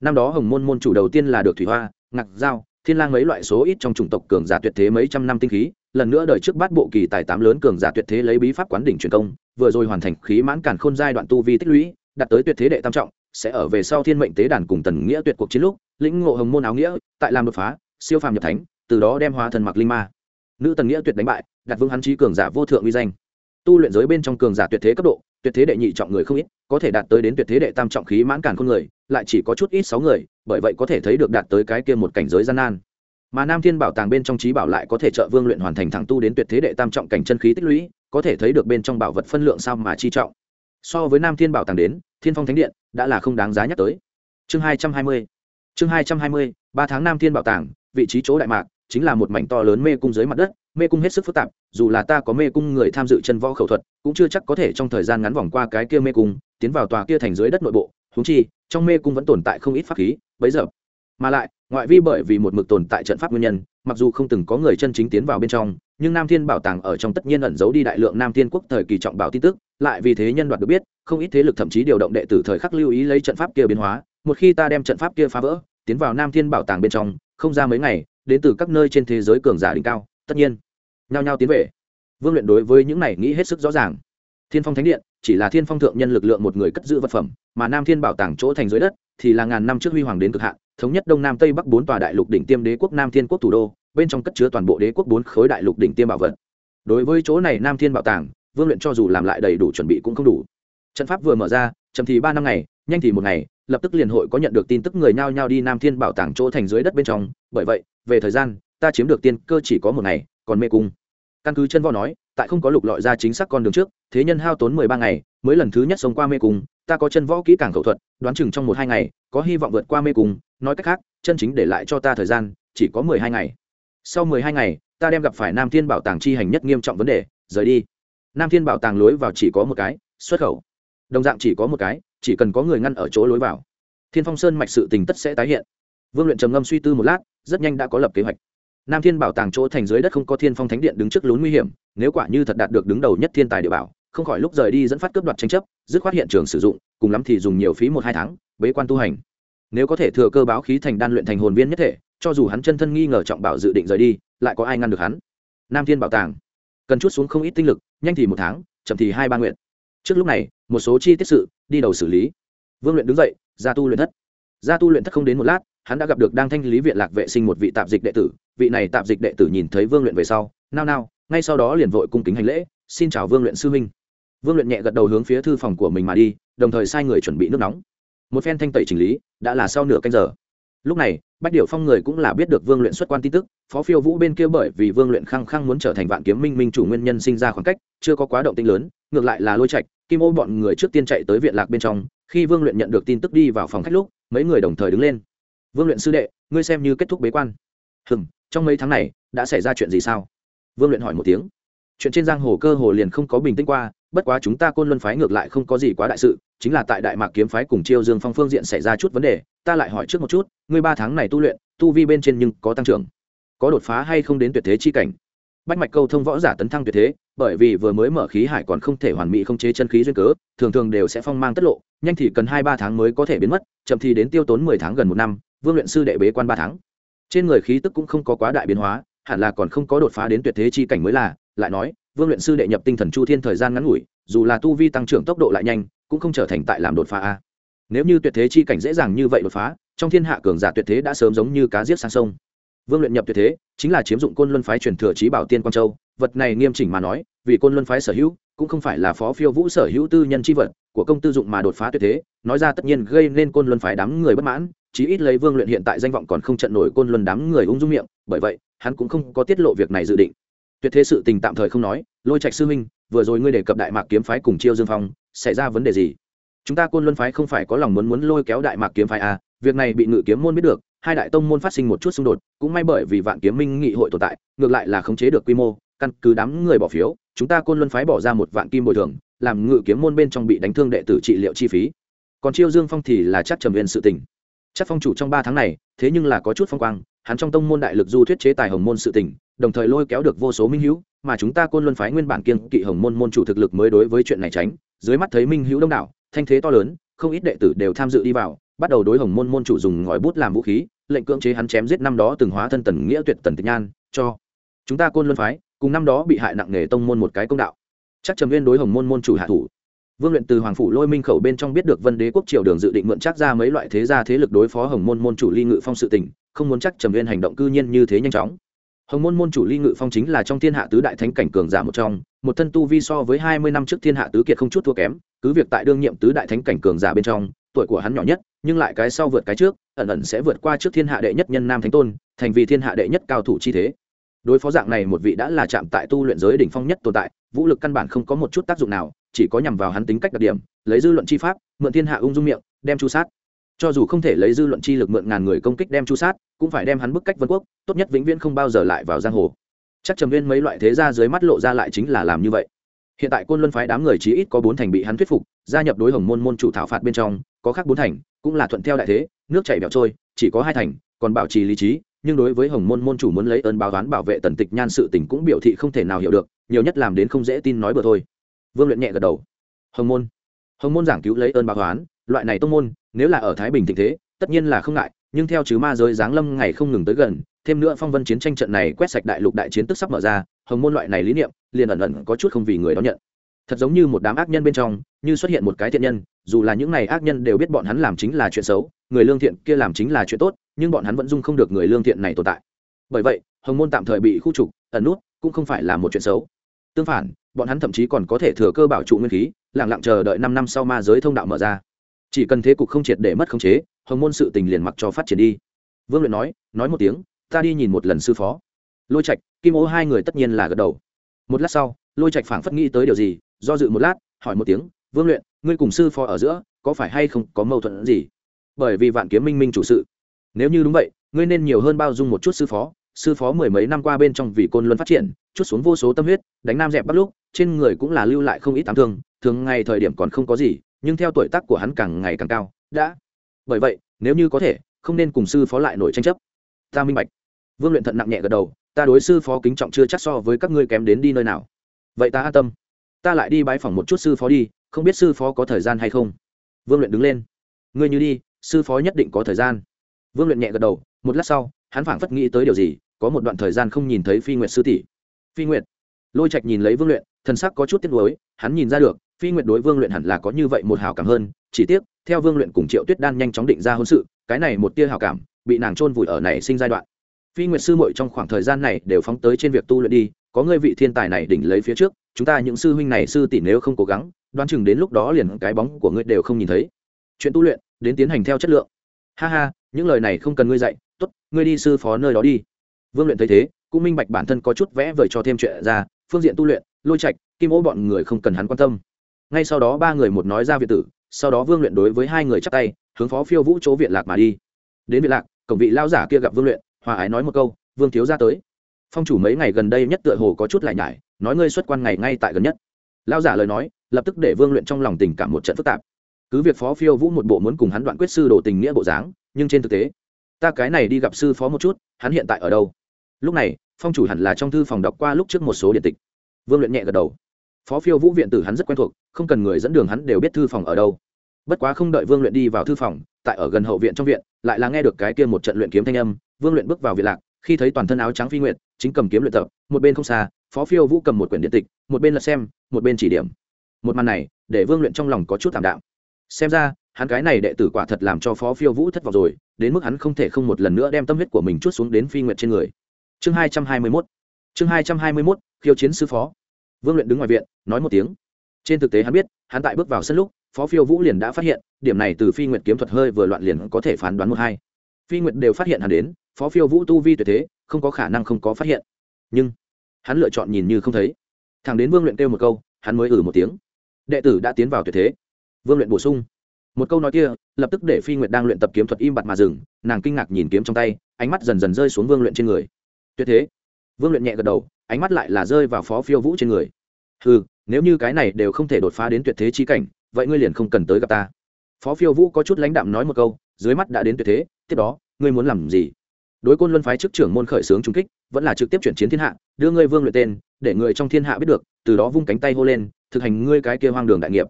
Năm đó hồng môn môn chủ đầu tiên là được thủy hoa, ngạc giao, thiên lang mấy loại số ít trong chủng tộc cường giả tuyệt thế mấy trăm năm tinh khí, lần nữa đời trước bát bộ kỳ tài tám lớn cường giả tuyệt thế lấy bí pháp quán đỉnh truyền công, vừa rồi hoàn thành khí mãn càn khôn giai đoạn tu vi tích lũy đạt tới tuyệt thế đệ tam trọng, sẽ ở về sau thiên mệnh tế đàn cùng tần nghĩa tuyệt cuộc chiến lúc, lĩnh ngộ hồng môn áo nghĩa, tại làm đột phá, siêu phàm nhập thánh, từ đó đem hóa thần mặc linh ma. Nữ tần nghĩa tuyệt đánh bại, đặt vương hắn trí cường giả vô thượng uy danh. Tu luyện giới bên trong cường giả tuyệt thế cấp độ, tuyệt thế đệ nhị trọng người không ít, có thể đạt tới đến tuyệt thế đệ tam trọng khí mãn càn con người, lại chỉ có chút ít sáu người, bởi vậy có thể thấy được đạt tới cái kia một cảnh giới gian nan. Mà nam thiên bảo tàng bên trong trí bảo lại có thể trợ vương luyện hoàn thành thẳng tu đến tuyệt thế đệ tam trọng cảnh chân khí tích lũy, có thể thấy được bên trong bảo vật phân lượng sao mà chi trọng so với nam thiên bảo tàng đến, thiên phong thánh điện đã là không đáng giá nhắc tới. Chương hai trăm hai mươi. Chương hai trăm hai mươi, ba tháng nam thiên bảo tàng, vị trí chỗ đại mạc, chính là một mảnh to lớn mê cung dưới mặt đất. Mê cung hết sức phức tạp, dù là ta có mê cung người tham dự chân võ khẩu thuật, cũng chưa chắc có thể trong thời gian ngắn vòng qua cái kia mê cung, tiến vào tòa kia thành dưới đất nội bộ. Húng chi, trong mê cung vẫn tồn tại không ít pháp khí, bấy giờ. Mà lại, ngoại vi bởi vì một mực tồn tại trận pháp nguyên nhân, mặc dù không từng có người chân chính tiến vào bên trong, nhưng nam thiên bảo tàng ở trong tất nhiên ẩn giấu đi đại lượng nam thiên quốc thời kỳ trọng bảo tin tức lại vì thế nhân đoạt được biết, không ít thế lực thậm chí điều động đệ tử thời khắc lưu ý lấy trận pháp kia biến hóa, một khi ta đem trận pháp kia phá vỡ, tiến vào nam thiên bảo tàng bên trong, không ra mấy ngày, đến từ các nơi trên thế giới cường giả đỉnh cao, tất nhiên, nhao nhao tiến về. Vương luyện đối với những này nghĩ hết sức rõ ràng. Thiên phong thánh điện, chỉ là thiên phong thượng nhân lực lượng một người cất giữ vật phẩm, mà nam thiên bảo tàng chỗ thành dưới đất, thì là ngàn năm trước huy hoàng đến cực hạn, thống nhất đông nam tây bắc bốn tòa đại lục đỉnh tiêm đế quốc nam thiên quốc thủ đô, bên trong cất chứa toàn bộ đế quốc bốn khối đại lục đỉnh tiêm bảo vật. Đối với chỗ này nam thiên bảo tàng vương luyện cho dù làm lại đầy đủ chuẩn bị cũng không đủ. Trận pháp vừa mở ra chậm thì ba năm ngày, nhanh thì một ngày, lập tức liền hội có nhận được tin tức người nhao nhao đi nam thiên bảo tàng chỗ thành dưới đất bên trong. Bởi vậy, về thời gian, ta chiếm được tiên cơ chỉ có một ngày, còn mê cung. Căn cứ chân võ nói, tại không có lục lọi ra chính xác con đường trước, thế nhân hao tốn mười ba ngày, mới lần thứ nhất sống qua mê cung. Ta có chân võ kỹ càng khẩu thuật, đoán chừng trong một hai ngày, có hy vọng vượt qua mê cung. Nói cách khác, chân chính để lại cho ta thời gian, chỉ có mười hai ngày. Sau mười hai ngày, ta đem gặp phải nam thiên bảo tàng chi hành nhất nghiêm trọng vấn đề, rời đi nam thiên bảo tàng lối vào chỉ có một cái, xuất khẩu. Đồng dạng chỉ có một cái, chỉ cần có người ngăn ở chỗ lối vào. Thiên phong sơn mạch sự tình tất sẽ tái hiện. Vương luyện trầm ngâm suy tư một lát, rất nhanh đã có lập kế hoạch. Nam thiên bảo tàng chỗ thành dưới đất không có thiên phong thánh điện đứng trước lún nguy hiểm, nếu quả như thật đạt được đứng đầu nhất thiên tài địa bảo, không khỏi lúc rời đi dẫn phát cướp đoạt tranh chấp, dứt khoát hiện trường sử dụng, cùng lắm thì dùng nhiều phí một hai tháng, bế quan tu hành. Nếu có thể thừa cơ báo khí thành đan luyện thành hồn viên nhất thể, cho dù hắn chân thân nghi ngờ trọng bảo dự định rời đi, lại có ai ngăn được hắn? Nam thiên bảo tàng cần chút xuống không ít tinh lực, nhanh thì một tháng, chậm thì hai ba nguyện. Trước lúc này, một số chi tiết sự, đi đầu xử lý. Vương luyện đứng dậy, ra tu luyện thất. Ra tu luyện thất không đến một lát, hắn đã gặp được đang thanh lý viện lạc vệ sinh một vị tạp dịch đệ tử. Vị này tạp dịch đệ tử nhìn thấy vương luyện về sau, nao nao, ngay sau đó liền vội cung kính hành lễ, xin chào vương luyện sư huynh. Vương luyện nhẹ gật đầu hướng phía thư phòng của mình mà đi, đồng thời sai người chuẩn bị nước nóng. Một phen thanh tẩy chỉnh lý, đã là sau nửa canh giờ lúc này, bách điệu phong người cũng là biết được vương luyện xuất quan tin tức, phó phiêu vũ bên kia bởi vì vương luyện khăng khăng muốn trở thành vạn kiếm minh minh chủ nguyên nhân sinh ra khoảng cách, chưa có quá động tinh lớn, ngược lại là lôi trạch, kim ô bọn người trước tiên chạy tới viện lạc bên trong, khi vương luyện nhận được tin tức đi vào phòng khách lúc, mấy người đồng thời đứng lên. Vương luyện sư đệ, ngươi xem như kết thúc bế quan. Hừng trong mấy tháng này, đã xảy ra chuyện gì sao? Vương luyện hỏi một tiếng. Chuyện trên giang hồ cơ hồ liền không có bình tĩnh qua bất quá chúng ta côn luân phái ngược lại không có gì quá đại sự, chính là tại đại mạc kiếm phái cùng chiêu dương phong phương diện xảy ra chút vấn đề, ta lại hỏi trước một chút, ngươi ba tháng này tu luyện, tu vi bên trên nhưng có tăng trưởng, có đột phá hay không đến tuyệt thế chi cảnh? Bách mạch câu thông võ giả tấn thăng tuyệt thế, bởi vì vừa mới mở khí hải còn không thể hoàn mỹ không chế chân khí duyên cớ, thường thường đều sẽ phong mang tất lộ, nhanh thì cần hai ba tháng mới có thể biến mất, chậm thì đến tiêu tốn mười tháng gần một năm, vương luyện sư đệ bế quan ba tháng. Trên người khí tức cũng không có quá đại biến hóa, hẳn là còn không có đột phá đến tuyệt thế chi cảnh mới là, lại nói vương luyện sư đệ nhập tinh thần chu thiên thời gian ngắn ngủi, dù là tu vi tăng trưởng tốc độ lại nhanh, cũng không trở thành tại làm đột phá a. Nếu như tuyệt thế chi cảnh dễ dàng như vậy đột phá, trong thiên hạ cường giả tuyệt thế đã sớm giống như cá giết sang sông. Vương luyện nhập tuyệt thế, chính là chiếm dụng côn luân phái truyền thừa trí bảo tiên quang châu, vật này nghiêm chỉnh mà nói, vì côn luân phái sở hữu, cũng không phải là phó phiêu vũ sở hữu tư nhân chi vật của công tư dụng mà đột phá tuyệt thế, nói ra tất nhiên gây nên côn luân phái đám người bất mãn, chí ít lấy vương luyện hiện tại danh vọng còn không trận nổi côn luân đám người ung dung miệng, bởi vậy, hắn cũng không có tiết lộ việc này dự định tuyệt thế sự tình tạm thời không nói, lôi trạch sư huynh, vừa rồi ngươi đề cập đại mạc kiếm phái cùng chiêu dương phong, xảy ra vấn đề gì? Chúng ta côn luân phái không phải có lòng muốn muốn lôi kéo đại mạc kiếm phái à việc này bị ngự kiếm môn biết được, hai đại tông môn phát sinh một chút xung đột, cũng may bởi vì vạn kiếm minh nghị hội tồn tại, ngược lại là khống chế được quy mô, căn cứ đám người bỏ phiếu, chúng ta côn luân phái bỏ ra một vạn kim bồi thường, làm ngự kiếm môn bên trong bị đánh thương đệ tử trị liệu chi phí. Còn chiêu dương phong thì là chắc trầm viên sự tình. Chắc phong chủ trong ba tháng này, thế nhưng là có chút phong quang hắn trong tông môn đại lực du thuyết chế tài hồng môn sự tình, đồng thời lôi kéo được vô số minh hữu, mà chúng ta côn luân phái nguyên bản kiên kỵ hồng môn môn chủ thực lực mới đối với chuyện này tránh, dưới mắt thấy minh hữu đông đảo, thanh thế to lớn, không ít đệ tử đều tham dự đi vào, bắt đầu đối hồng môn môn chủ dùng ngòi bút làm vũ khí, lệnh cưỡng chế hắn chém giết năm đó từng hóa thân tần nghĩa tuyệt tần tịch nhan, cho chúng ta côn luân phái, cùng năm đó bị hại nặng nề tông môn một cái công đạo. Chắc trầm viên đối hồng môn môn chủ hạ thủ vương luyện từ hoàng phủ lôi minh khẩu bên trong biết được vân đế quốc triều đường dự định mượn chắc ra mấy loại thế gia thế lực đối phó hồng môn môn chủ ly ngự phong sự tình, không muốn chắc trầm viên hành động cư nhiên như thế nhanh chóng. Hồng môn môn chủ ly ngự phong chính là trong thiên hạ tứ đại thánh cảnh cường giả một trong, một thân tu vi so với hai mươi năm trước thiên hạ tứ kiệt không chút thua kém, cứ việc tại đương nhiệm tứ đại thánh cảnh cường giả bên trong, tuổi của hắn nhỏ nhất, nhưng lại cái sau vượt cái trước, ẩn ẩn sẽ vượt qua trước thiên hạ đệ nhất nhân nam thánh tôn, thành vì thiên hạ đệ nhất cao thủ chi thế đối phó dạng này một vị đã là chạm tại tu luyện giới đỉnh phong nhất tồn tại, vũ lực căn bản không có một chút tác dụng nào, chỉ có nhằm vào hắn tính cách đặc điểm, lấy dư luận chi pháp, mượn thiên hạ ung dung miệng, đem chu sát. Cho dù không thể lấy dư luận chi lực mượn ngàn người công kích đem chu sát, cũng phải đem hắn bức cách vân quốc, tốt nhất vĩnh viễn không bao giờ lại vào giang hồ. Chắc trầm viên mấy loại thế gia dưới mắt lộ ra lại chính là làm như vậy. Hiện tại côn luân phái đám người chí ít có bốn thành bị hắn thuyết phục, gia nhập đối hồng môn môn chủ thảo phạt bên trong, có khác bốn thành, cũng là thuận theo đại thế, nước chảy bẹo trôi, chỉ có hai thành, còn bảo trì lý trí nhưng đối với hồng môn môn chủ muốn lấy ơn báo toán bảo vệ tần tịch nhan sự tình cũng biểu thị không thể nào hiểu được, nhiều nhất làm đến không dễ tin nói bừa thôi. Vương luyện nhẹ gật đầu. Hồng môn hồng môn giảng cứu lấy ơn báo toán loại này tông môn, nếu là ở thái bình tình thế, tất nhiên là không ngại, nhưng theo chứ ma giới giáng lâm ngày không ngừng tới gần, thêm nữa phong vân chiến tranh trận này quét sạch đại lục đại chiến tức sắp mở ra, hồng môn loại này lý niệm, liền ẩn ẩn có chút không vì người đón nhận. Thật giống như một đám ác nhân bên trong, như xuất hiện một cái thiện nhân, dù là những này ác nhân đều biết bọn hắn làm chính là chuyện xấu, người lương thiện kia làm chính là chuyện tốt nhưng bọn hắn vẫn dung không được người lương thiện này tồn tại. Bởi vậy, hồng môn tạm thời bị khu trục, ẩn nút, cũng không phải là một chuyện xấu. Tương phản, bọn hắn thậm chí còn có thể thừa cơ bảo trụ nguyên khí lẳng lặng chờ đợi năm năm sau ma giới thông đạo mở ra. Chỉ cần thế cục không triệt để mất khống chế, hồng môn sự tình liền mặc cho phát triển đi. Vương luyện nói nói một tiếng, ta đi nhìn một lần sư phó. Lôi trạch, kim ô hai người tất nhiên là gật đầu. Một lát sau, lôi trạch phảng phất nghĩ tới điều gì, do dự một lát, hỏi một tiếng, vương luyện, ngươi cùng sư phó ở giữa, có phải hay không có mâu thuẫn gì? Bởi vì vạn kiếm minh minh chủ sự nếu như đúng vậy, ngươi nên nhiều hơn bao dung một chút sư phó. Sư phó mười mấy năm qua bên trong vì côn luân phát triển, chút xuống vô số tâm huyết, đánh nam dẹp bắt lúc, trên người cũng là lưu lại không ít tám thương, thường ngày thời điểm còn không có gì, nhưng theo tuổi tác của hắn càng ngày càng cao, đã. Bởi vậy, nếu như có thể, không nên cùng sư phó lại nổi tranh chấp. Ta minh bạch. Vương luyện thận nặng nhẹ gật đầu, ta đối sư phó kính trọng chưa chắc so với các ngươi kém đến đi nơi nào. Vậy ta an tâm. Ta lại đi bãi phòng một chút sư phó đi, không biết sư phó có thời gian hay không. Vương luyện đứng lên. Ngươi như đi, sư phó nhất định có thời gian vương luyện nhẹ gật đầu, một lát sau, hắn phảng phất nghĩ tới điều gì, có một đoạn thời gian không nhìn thấy phi nguyệt sư tỷ. Phi nguyệt. Lôi trạch nhìn lấy vương luyện, thần sắc có chút tiếc nuối, hắn nhìn ra được, phi nguyệt đối vương luyện hẳn là có như vậy một hào cảm hơn, chỉ tiếc, theo vương luyện cùng triệu tuyết đan nhanh chóng định ra hôn sự, cái này một tia hào cảm, bị nàng chôn vùi ở nảy sinh giai đoạn. Phi nguyệt sư muội trong khoảng thời gian này đều phóng tới trên việc tu luyện đi, có ngươi vị thiên tài này đỉnh lấy phía trước, chúng ta những sư huynh này sư tỷ nếu không cố gắng, đoán chừng đến lúc đó liền cái bóng của ngươi đều không nhìn thấy. Chuyện tu luyện, đến tiến hành theo chất lượng. Ha ha những lời này không cần ngươi dạy, tốt, ngươi đi sư phó nơi đó đi. Vương luyện thấy thế, cũng minh bạch bản thân có chút vẽ vời cho thêm chuyện ra, phương diện tu luyện, lôi trạch, kim ố bọn người không cần hắn quan tâm. Ngay sau đó ba người một nói ra viện tử, sau đó vương luyện đối với hai người chắp tay, hướng phó phiêu vũ chỗ viện lạc mà đi. Đến viện lạc, cổng vị lao giả kia gặp vương luyện, hòa ái nói một câu, vương thiếu ra tới. Phong chủ mấy ngày gần đây nhất tựa hồ có chút lại nhải, nói ngươi xuất quan ngày ngay tại gần nhất. Lao giả lời nói, lập tức để vương luyện trong lòng tình cảm một trận phức tạp cứ việc phó phiêu vũ một bộ muốn cùng hắn đoạn quyết sư đổ tình nghĩa bộ dáng, nhưng trên thực tế, ta cái này đi gặp sư phó một chút, hắn hiện tại ở đâu? Lúc này, phong chủ hẳn là trong thư phòng đọc qua lúc trước một số điện tịch. Vương luyện nhẹ gật đầu. Phó phiêu vũ viện tử hắn rất quen thuộc, không cần người dẫn đường hắn đều biết thư phòng ở đâu. Bất quá không đợi vương luyện đi vào thư phòng, tại ở gần hậu viện trong viện, lại là nghe được cái kia một trận luyện kiếm thanh âm, vương luyện bước vào viện lạc, khi thấy toàn thân áo trắng phi nguyện chính cầm kiếm luyện tập, một bên không xa, phó phiêu vũ cầm một quyển điện tịch, một bên là xem, một bên chỉ điểm. Một màn này, để vương luyện trong lòng có chút thảm đạo xem ra, hắn cái này đệ tử quả thật làm cho phó phiêu vũ thất vọng rồi, đến mức hắn không thể không một lần nữa đem tâm huyết của mình chút xuống đến phi nguyệt trên người. Chương hai trăm hai mươi mốt. Chương hai trăm hai mươi mốt, khiêu chiến sư phó. Vương luyện đứng ngoài viện, nói một tiếng. Trên thực tế hắn biết, hắn tại bước vào sân lúc, phó phiêu vũ liền đã phát hiện, điểm này từ phi nguyệt kiếm thuật hơi vừa loạn liền có thể phán đoán một hai. Phi nguyệt đều phát hiện hắn đến, phó phiêu vũ tu vi tuyệt thế, không có khả năng không có phát hiện. Nhưng, hắn lựa chọn nhìn như không thấy. Thằng đến vương luyện kêu một câu, hắn mới ử một tiếng. Đệ tử đã tiến vào tuyệt thế vương luyện bổ sung. Một câu nói kia, lập tức để phi nguyệt đang luyện tập kiếm thuật im bặt mà dừng, nàng kinh ngạc nhìn kiếm trong tay, ánh mắt dần dần rơi xuống vương luyện trên người. Tuyệt thế. Vương luyện nhẹ gật đầu, ánh mắt lại là rơi vào phó phiêu vũ trên người. Ừ nếu như cái này đều không thể đột phá đến tuyệt thế chi cảnh, vậy ngươi liền không cần tới gặp ta. Phó phiêu vũ có chút lãnh đạm nói một câu, dưới mắt đã đến tuyệt thế, tiếp đó, ngươi muốn làm gì? Đối côn luân phái chức trưởng môn khởi xướng trung kích, vẫn là trực tiếp chuyển chiến thiên hạ, đưa ngươi vương luyện tên, để người trong thiên hạ biết được, từ đó vung cánh tay hô lên, thực hành ngươi cái kia hoang đường đại nghiệp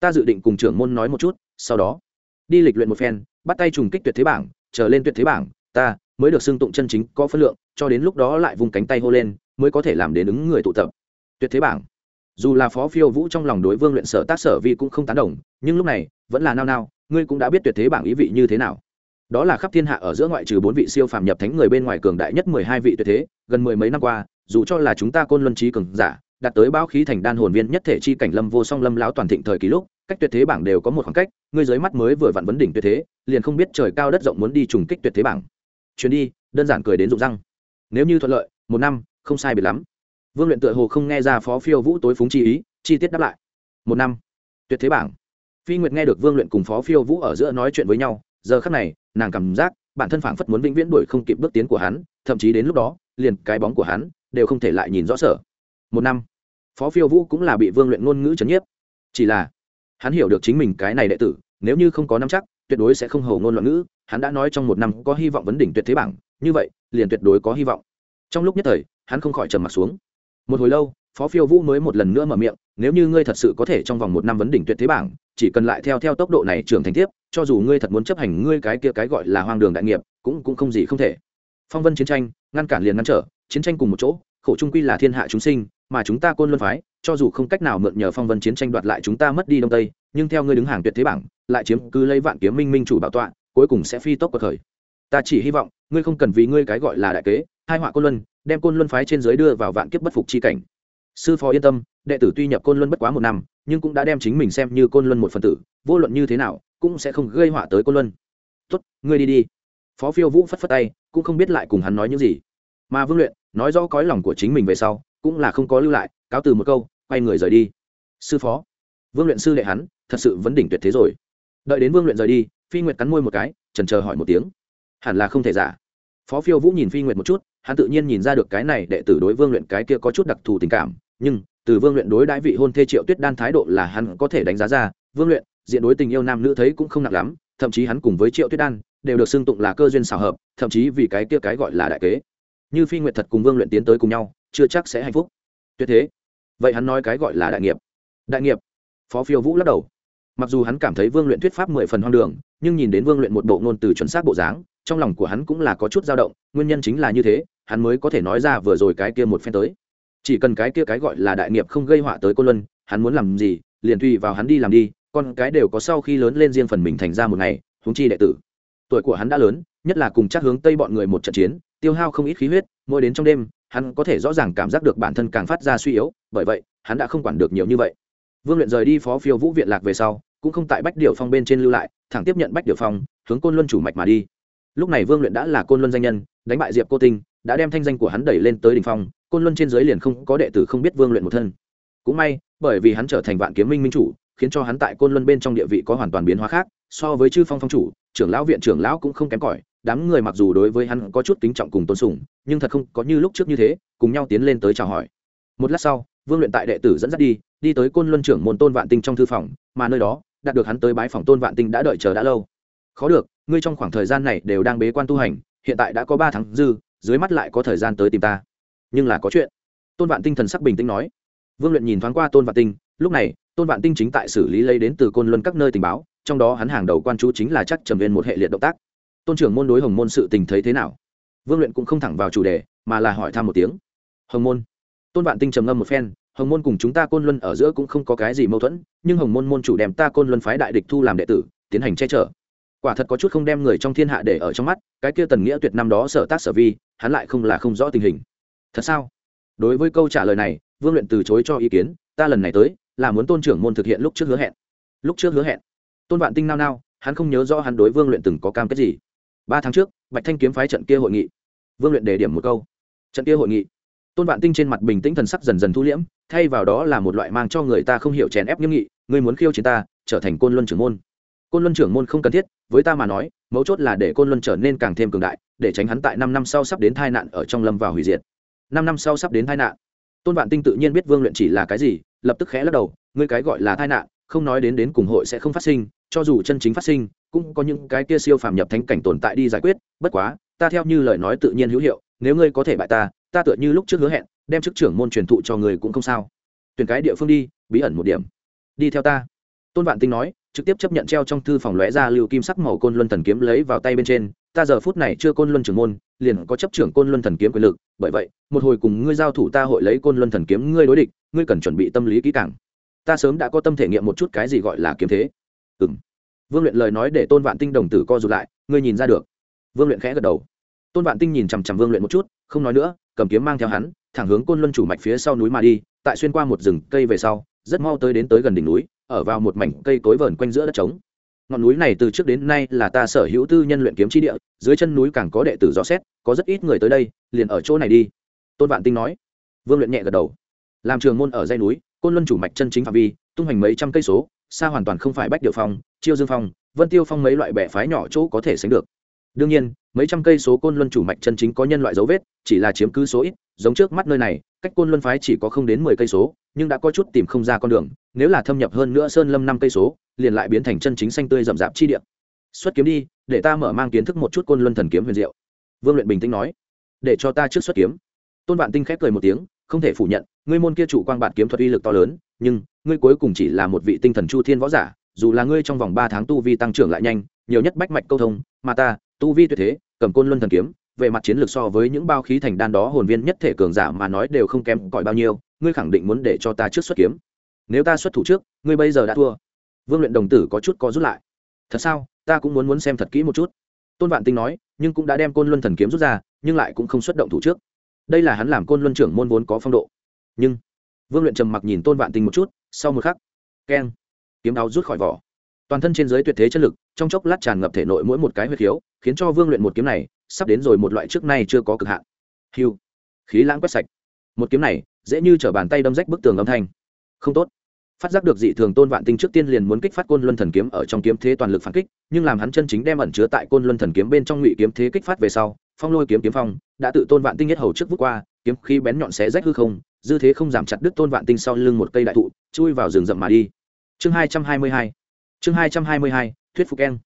ta dự định cùng trưởng môn nói một chút, sau đó, đi lịch luyện một phen, bắt tay trùng kích tuyệt thế bảng, trở lên tuyệt thế bảng, ta mới được xưng tụng chân chính có phân lượng, cho đến lúc đó lại vùng cánh tay hô lên, mới có thể làm đến ứng người tụ tập. Tuyệt thế bảng. Dù là phó phiêu vũ trong lòng đối vương luyện sở tác sở vi cũng không tán đồng, nhưng lúc này, vẫn là nao nao, ngươi cũng đã biết tuyệt thế bảng ý vị như thế nào. Đó là khắp thiên hạ ở giữa ngoại trừ bốn vị siêu phàm nhập thánh người bên ngoài cường đại nhất mười hai vị tuyệt thế, gần mười mấy năm qua, dù cho là chúng ta côn luân trí cường giả đạt tới bao khí thành đan hồn viên nhất thể chi cảnh lâm vô song lâm lão toàn thịnh thời kỳ lúc, cách tuyệt thế bảng đều có một khoảng cách, ngươi dưới mắt mới vừa vặn vấn đỉnh tuyệt thế, liền không biết trời cao đất rộng muốn đi trùng kích tuyệt thế bảng. Chuyến đi, đơn giản cười đến rụng răng. Nếu như thuận lợi, một năm, không sai biệt lắm. Vương luyện tựa hồ không nghe ra phó phiêu vũ tối phúng chi ý, chi tiết đáp lại. Một năm, tuyệt thế bảng. Phi nguyệt nghe được vương luyện cùng phó phiêu vũ ở giữa nói chuyện với nhau, giờ khắc này, nàng cảm giác, bản thân phảng phất muốn vĩnh viễn đuổi không kịp bước tiến của hắn, thậm chí đến lúc đó, liền cái bóng của hắn, đều không thể lại nhìn rõ sở. Một năm phó phiêu vũ cũng là bị vương luyện ngôn ngữ trấn nhiếp. Chỉ là, hắn hiểu được chính mình cái này đệ tử, nếu như không có năm chắc, tuyệt đối sẽ không hầu ngôn loạn ngữ. Hắn đã nói trong một năm có hy vọng vấn đỉnh tuyệt thế bảng, như vậy, liền tuyệt đối có hy vọng. Trong lúc nhất thời, hắn không khỏi trầm mặt xuống. Một hồi lâu, phó phiêu vũ mới một lần nữa mở miệng, nếu như ngươi thật sự có thể trong vòng một năm vấn đỉnh tuyệt thế bảng, chỉ cần lại theo theo tốc độ này trưởng thành tiếp, cho dù ngươi thật muốn chấp hành ngươi cái kia cái gọi là hoang đường đại nghiệp, cũng cũng không gì không thể. Phong vân chiến tranh, ngăn cản liền ngăn trở, chiến tranh cùng một chỗ, khổ trung quy là thiên hạ chúng sinh mà chúng ta côn luân phái, cho dù không cách nào mượn nhờ phong vân chiến tranh đoạt lại chúng ta mất đi đông tây, nhưng theo ngươi đứng hàng tuyệt thế bảng, lại chiếm cứ lấy vạn kiếm minh minh chủ bảo tọa, cuối cùng sẽ phi tốc cuộc khởi. Ta chỉ hy vọng, ngươi không cần vì ngươi cái gọi là đại kế hai họa côn luân, đem côn luân phái trên giới đưa vào vạn kiếp bất phục chi cảnh. Sư phó yên tâm, đệ tử tuy nhập côn luân bất quá một năm, nhưng cũng đã đem chính mình xem như côn luân một phần tử, vô luận như thế nào, cũng sẽ không gây họa tới côn luân. Tuất ngươi đi đi. Phó phiêu vũ phất phất tay, cũng không biết lại cùng hắn nói những gì. Mà vương luyện, nói rõ cõi lòng của chính mình về sau cũng là không có lưu lại, cáo từ một câu, quay người rời đi. Sư phó, vương luyện sư đệ hắn, thật sự vấn đỉnh tuyệt thế rồi. Đợi đến vương luyện rời đi, phi nguyệt cắn môi một cái, trần chờ hỏi một tiếng. Hẳn là không thể giả. Phó phiêu vũ nhìn phi nguyệt một chút, hắn tự nhiên nhìn ra được cái này đệ tử đối vương luyện cái kia có chút đặc thù tình cảm, nhưng, từ vương luyện đối đãi vị hôn thê triệu tuyết đan thái độ là hắn có thể đánh giá ra, vương luyện, diện đối tình yêu nam nữ thấy cũng không nặng lắm, thậm chí hắn cùng với triệu tuyết đan, đều được xưng tụng là cơ duyên xảo hợp, thậm chí vì cái kia cái gọi là đại kế như phi nguyệt thật cùng vương luyện tiến tới cùng nhau, chưa chắc sẽ hạnh phúc. Tuyệt thế. Vậy hắn nói cái gọi là đại nghiệp. Đại nghiệp. Phó phiêu vũ lắc đầu. Mặc dù hắn cảm thấy vương luyện thuyết pháp mười phần hoang đường, nhưng nhìn đến vương luyện một bộ ngôn từ chuẩn xác bộ dáng, trong lòng của hắn cũng là có chút dao động, nguyên nhân chính là như thế, hắn mới có thể nói ra vừa rồi cái kia một phen tới. Chỉ cần cái kia cái gọi là đại nghiệp không gây họa tới cô luân, hắn muốn làm gì, liền tùy vào hắn đi làm đi, con cái đều có sau khi lớn lên riêng phần mình thành ra một ngày húng chi đệ tử. Tuổi của hắn đã lớn, nhất là cùng chắc hướng tây bọn người một trận chiến tiêu hao không ít khí huyết, mỗi đến trong đêm, hắn có thể rõ ràng cảm giác được bản thân càng phát ra suy yếu, bởi vậy, hắn đã không quản được nhiều như vậy. Vương luyện rời đi phó phiêu vũ viện lạc về sau, cũng không tại bách điệu phong bên trên lưu lại, thẳng tiếp nhận bách điệu phong, hướng côn luân chủ mạch mà đi. Lúc này vương luyện đã là côn luân danh nhân, đánh bại diệp cô tinh, đã đem thanh danh của hắn đẩy lên tới đ ỉ n h phong, côn luân trên giới liền không có đệ tử không biết vương luyện một thân. Cũng may, bởi vì hắn trở thành vạn kiếm minh minh chủ, khiến cho hắn tại côn luân bên trong địa vị có hoàn toàn biến hóa khác, so với chư phong phong chủ, trưởng lão viện trưởng lão cũng không kém cỏi đám người mặc dù đối với hắn có chút kính trọng cùng tôn sùng, nhưng thật không có như lúc trước như thế, cùng nhau tiến lên tới chào hỏi. Một lát sau, vương luyện tại đệ tử dẫn dắt đi đi tới côn luân trưởng môn tôn vạn tinh trong thư phòng, mà nơi đó, đạt được hắn tới bái phòng tôn vạn tinh đã đợi chờ đã lâu. Khó được, ngươi trong khoảng thời gian này đều đang bế quan tu hành, hiện tại đã có ba tháng dư, dưới mắt lại có thời gian tới tìm ta. Nhưng là có chuyện. Tôn vạn tinh thần sắc bình tĩnh nói. Vương luyện nhìn thoáng qua tôn vạn tinh, lúc này, tôn vạn tinh chính tại xử lý lấy đến từ côn luân các nơi tình báo, trong đó hắn hàng đầu quan chú chính là chắc trầm viên một hệ liệt động tác tôn trưởng môn đối hồng môn sự tình thấy thế nào? Vương luyện cũng không thẳng vào chủ đề, mà là hỏi thăm một tiếng. Hồng môn. Tôn vạn tinh trầm ngâm một phen, hồng môn cùng chúng ta côn luân ở giữa cũng không có cái gì mâu thuẫn, nhưng hồng môn môn chủ đem ta côn luân phái đại địch thu làm đệ tử, tiến hành che chở. Quả thật có chút không đem người trong thiên hạ để ở trong mắt, cái kia tần nghĩa tuyệt năm đó sở tác sở vi, hắn lại không là không rõ tình hình. Thật sao? Đối với câu trả lời này, vương luyện từ chối cho ý kiến, ta lần này tới, là muốn tôn trưởng môn thực hiện lúc trước hứa hẹn. Lúc trước hứa hẹn. Tôn vạn tinh nao nao, hắn không nhớ rõ hắn đối vương luyện từng có cam kết gì ba tháng trước, bạch thanh kiếm phái trận kia hội nghị. Vương luyện đề điểm một câu. Trận kia hội nghị. Tôn vạn tinh trên mặt bình tĩnh thần sắc dần dần thu liễm, thay vào đó là một loại mang cho người ta không hiểu chèn ép nghiêm nghị, ngươi muốn khiêu chiến ta, trở thành côn luân trưởng môn. Côn luân trưởng môn không cần thiết, với ta mà nói, mấu chốt là để côn luân trở nên càng thêm cường đại, để tránh hắn tại năm năm sau sắp đến tai nạn ở trong lâm vào hủy diệt. Năm năm sau sắp đến tai nạn. Tôn vạn tinh tự nhiên biết vương luyện chỉ là cái gì, lập tức khẽ lắc đầu, ngươi cái gọi là tai nạn, không nói đến đến cùng hội sẽ không phát sinh, cho dù chân chính phát sinh cũng có những cái kia siêu phàm nhập thánh cảnh tồn tại đi giải quyết, bất quá, ta theo như lời nói tự nhiên hữu hiệu, nếu ngươi có thể bại ta ta tựa như lúc trước hứa hẹn, đem chức trưởng môn truyền thụ cho người cũng không sao. Tuyển cái địa phương đi, bí ẩn một điểm. Đi theo ta. Tôn vạn tinh nói, trực tiếp chấp nhận treo trong thư phòng lóe ra lưu kim sắc màu côn luân thần kiếm lấy vào tay bên trên, ta giờ phút này chưa côn luân trưởng môn, liền có chấp trưởng côn luân thần kiếm quyền lực, bởi vậy, một hồi cùng ngươi giao thủ ta hội lấy côn luân thần kiếm ngươi đối địch, ngươi cần chuẩn bị tâm lý kỹ càng. Ta sớm đã có tâm thể nghiệm một chút cái gì gọi là kiếm thế. Ừ m vương luyện lời nói để tôn vạn tinh đồng tử co r ụ t lại, ngươi nhìn ra được. Vương luyện khẽ gật đầu. Tôn vạn tinh nhìn chằm chằm vương luyện một chút, không nói nữa, cầm kiếm mang theo hắn, thẳng hướng côn luân chủ mạch phía sau núi mà đi, tại xuyên qua một rừng cây về sau, rất mau tới đến tới gần đỉnh núi, ở vào một mảnh cây cối vờn quanh giữa đất trống. Ngọn núi này từ trước đến nay là ta sở hữu tư nhân luyện kiếm chi địa, dưới chân núi càng có đệ tử rõ xét, có rất ít người tới đây, liền ở chỗ này đi. Tôn vạn tinh nói. Vương luyện nhẹ gật đầu. Làm trường môn ở dây núi, côn luân chủ mạch chân chính phạm vi, tung hành mấy trăm cây số xa hoàn toàn không phải bách điệu phong, chiêu dương phong, vân tiêu phong mấy loại bẻ phái nhỏ chỗ có thể sánh được. Đương nhiên, mấy trăm cây số côn luân chủ mạch chân chính có nhân loại dấu vết, chỉ là chiếm cứ số ít, giống trước mắt nơi này, cách côn luân phái chỉ có không đến mười cây số, nhưng đã có chút tìm không ra con đường, nếu là thâm nhập hơn nữa sơn lâm năm cây số, liền lại biến thành chân chính xanh tươi rậm rạp chi địa. Xuất kiếm đi, để ta mở mang kiến thức một chút côn luân thần kiếm huyền diệu. Vương luyện bình tĩnh nói. Để cho ta trước xuất kiếm. Tôn vạn tinh khép cười một tiếng, không thể phủ nhận ngươi môn kia chủ quang bản kiếm thuật uy lực to lớn, nhưng ngươi cuối cùng chỉ là một vị tinh thần chu thiên võ giả, dù là ngươi trong vòng ba tháng tu vi tăng trưởng lại nhanh, nhiều nhất bách mạch câu thông, mà ta, tu vi tuyệt thế, cầm côn luân thần kiếm, về mặt chiến lược so với những bao khí thành đan đó hồn viên nhất thể cường giả mà nói đều không kém cỏi bao nhiêu, ngươi khẳng định muốn để cho ta trước xuất kiếm. Nếu ta xuất thủ trước, ngươi bây giờ đã thua. Vương luyện đồng tử có chút có rút lại. Thật sao? Ta cũng muốn muốn xem thật kỹ một chút. Tôn vạn tinh nói, nhưng cũng đã đem côn luân thần kiếm rút ra, nhưng lại cũng không xuất động thủ trước. Đây là hắn làm côn luân trưởng môn vốn có phong độ nhưng vương luyện trầm mặc nhìn tôn vạn tinh một chút sau một khắc keng, kiếm đao rút khỏi vỏ. toàn thân trên giới tuyệt thế chất lực trong chốc lát tràn ngập thể nội mỗi một cái huyệt khiếu, khiến cho vương luyện một kiếm này sắp đến rồi một loại trước nay chưa có cực hạn. Hiu khí lãng quét sạch. Một kiếm này dễ như t r ở bàn tay đâm rách bức tường âm thanh. Không tốt. Phát giác được dị thường tôn vạn tinh trước tiên liền muốn kích phát côn luân thần kiếm ở trong kiếm thế toàn lực phản kích, nhưng làm hắn chân chính đem ẩn chứa tại côn luân thần kiếm bên trong ngụy kiếm thế kích phát về sau, phong lôi kiếm kiếm phong đã tự tôn vạn tinh nhất hầu trước vút qua, kiếm khí bén nhọn xé rách hư không dư thế không giảm chặt đứt tôn vạn tinh sau lưng một cây đại thụ, chui vào rừng rậm mà đi. Chương hai trăm hai mươi hai, chương hai trăm hai mươi hai, thuyết phục keng.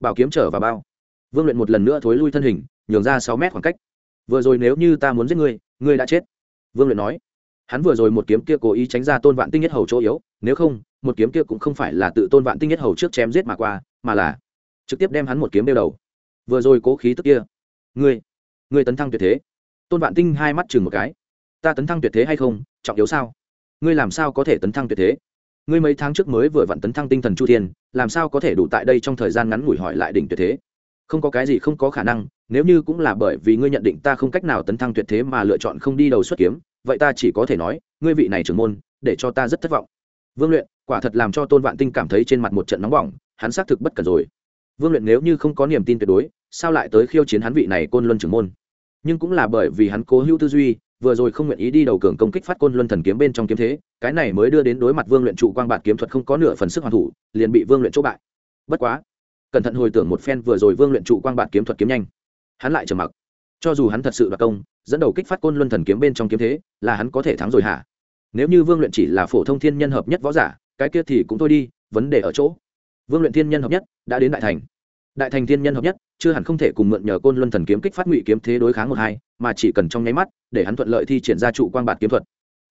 Bảo kiếm trở vào bao. Vương luyện một lần nữa thối lui thân hình, nhường ra sáu mét khoảng cách. Vừa rồi nếu như ta muốn giết ngươi ngươi đã chết. Vương luyện nói. Hắn vừa rồi một kiếm kia cố ý tránh ra tôn vạn tinh nhất hầu chỗ yếu, nếu không, một kiếm kia cũng không phải là tự tôn vạn tinh nhất hầu trước chém giết mà qua, mà là trực tiếp đem hắn một kiếm đeo đầu. Vừa rồi cố khí tức kia, ngươi ngươi tấn thăng tuyệt thế. Tôn vạn tinh hai mắt chừng một cái ta tấn thăng tuyệt thế hay không? Trọng yếu sao? Ngươi làm sao có thể tấn thăng tuyệt thế? Ngươi mấy tháng trước mới vừa vặn tấn thăng tinh thần chu thiên, làm sao có thể đủ tại đây trong thời gian ngắn ngủi hỏi lại đỉnh tuyệt thế? Không có cái gì không có khả năng, nếu như cũng là bởi vì ngươi nhận định ta không cách nào tấn thăng tuyệt thế mà lựa chọn không đi đầu xuất kiếm, vậy ta chỉ có thể nói, ngươi vị này trưởng môn, để cho ta rất thất vọng. Vương luyện, quả thật làm cho tôn vạn tinh cảm thấy trên mặt một trận nóng bỏng, hắn xác thực bất cần rồi. Vương luyện nếu như không có niềm tin tuyệt đối, sao lại tới khiêu chiến hắn vị này côn luân trưởng môn? Nhưng cũng là bởi vì hắn cố hữu tư duy vừa rồi không nguyện ý đi đầu cường công kích phát côn luân thần kiếm bên trong kiếm thế, cái này mới đưa đến đối mặt vương luyện trụ quang bạt kiếm thuật không có nửa phần sức hoàn thủ, liền bị vương luyện chỗ bại. Bất quá, cẩn thận hồi tưởng một phen vừa rồi vương luyện trụ quang bạt kiếm thuật kiếm nhanh. Hắn lại trầm mặc. Cho dù hắn thật sự đoạt công, dẫn đầu kích phát côn luân thần kiếm bên trong kiếm thế, là hắn có thể thắng rồi hả? Nếu như vương luyện chỉ là phổ thông thiên nhân hợp nhất võ giả, cái kia thì cũng thôi đi, vấn đề ở chỗ. Vương luyện thiên nhân hợp nhất đã đến đại thành. Đại thành thiên nhân hợp nhất chưa hẳn không thể cùng mượn nhờ côn luân thần kiếm kích phát ngụy kiếm thế đối kháng một hai, mà chỉ cần trong nháy mắt, để hắn thuận lợi thi triển ra trụ quang bạt kiếm thuật,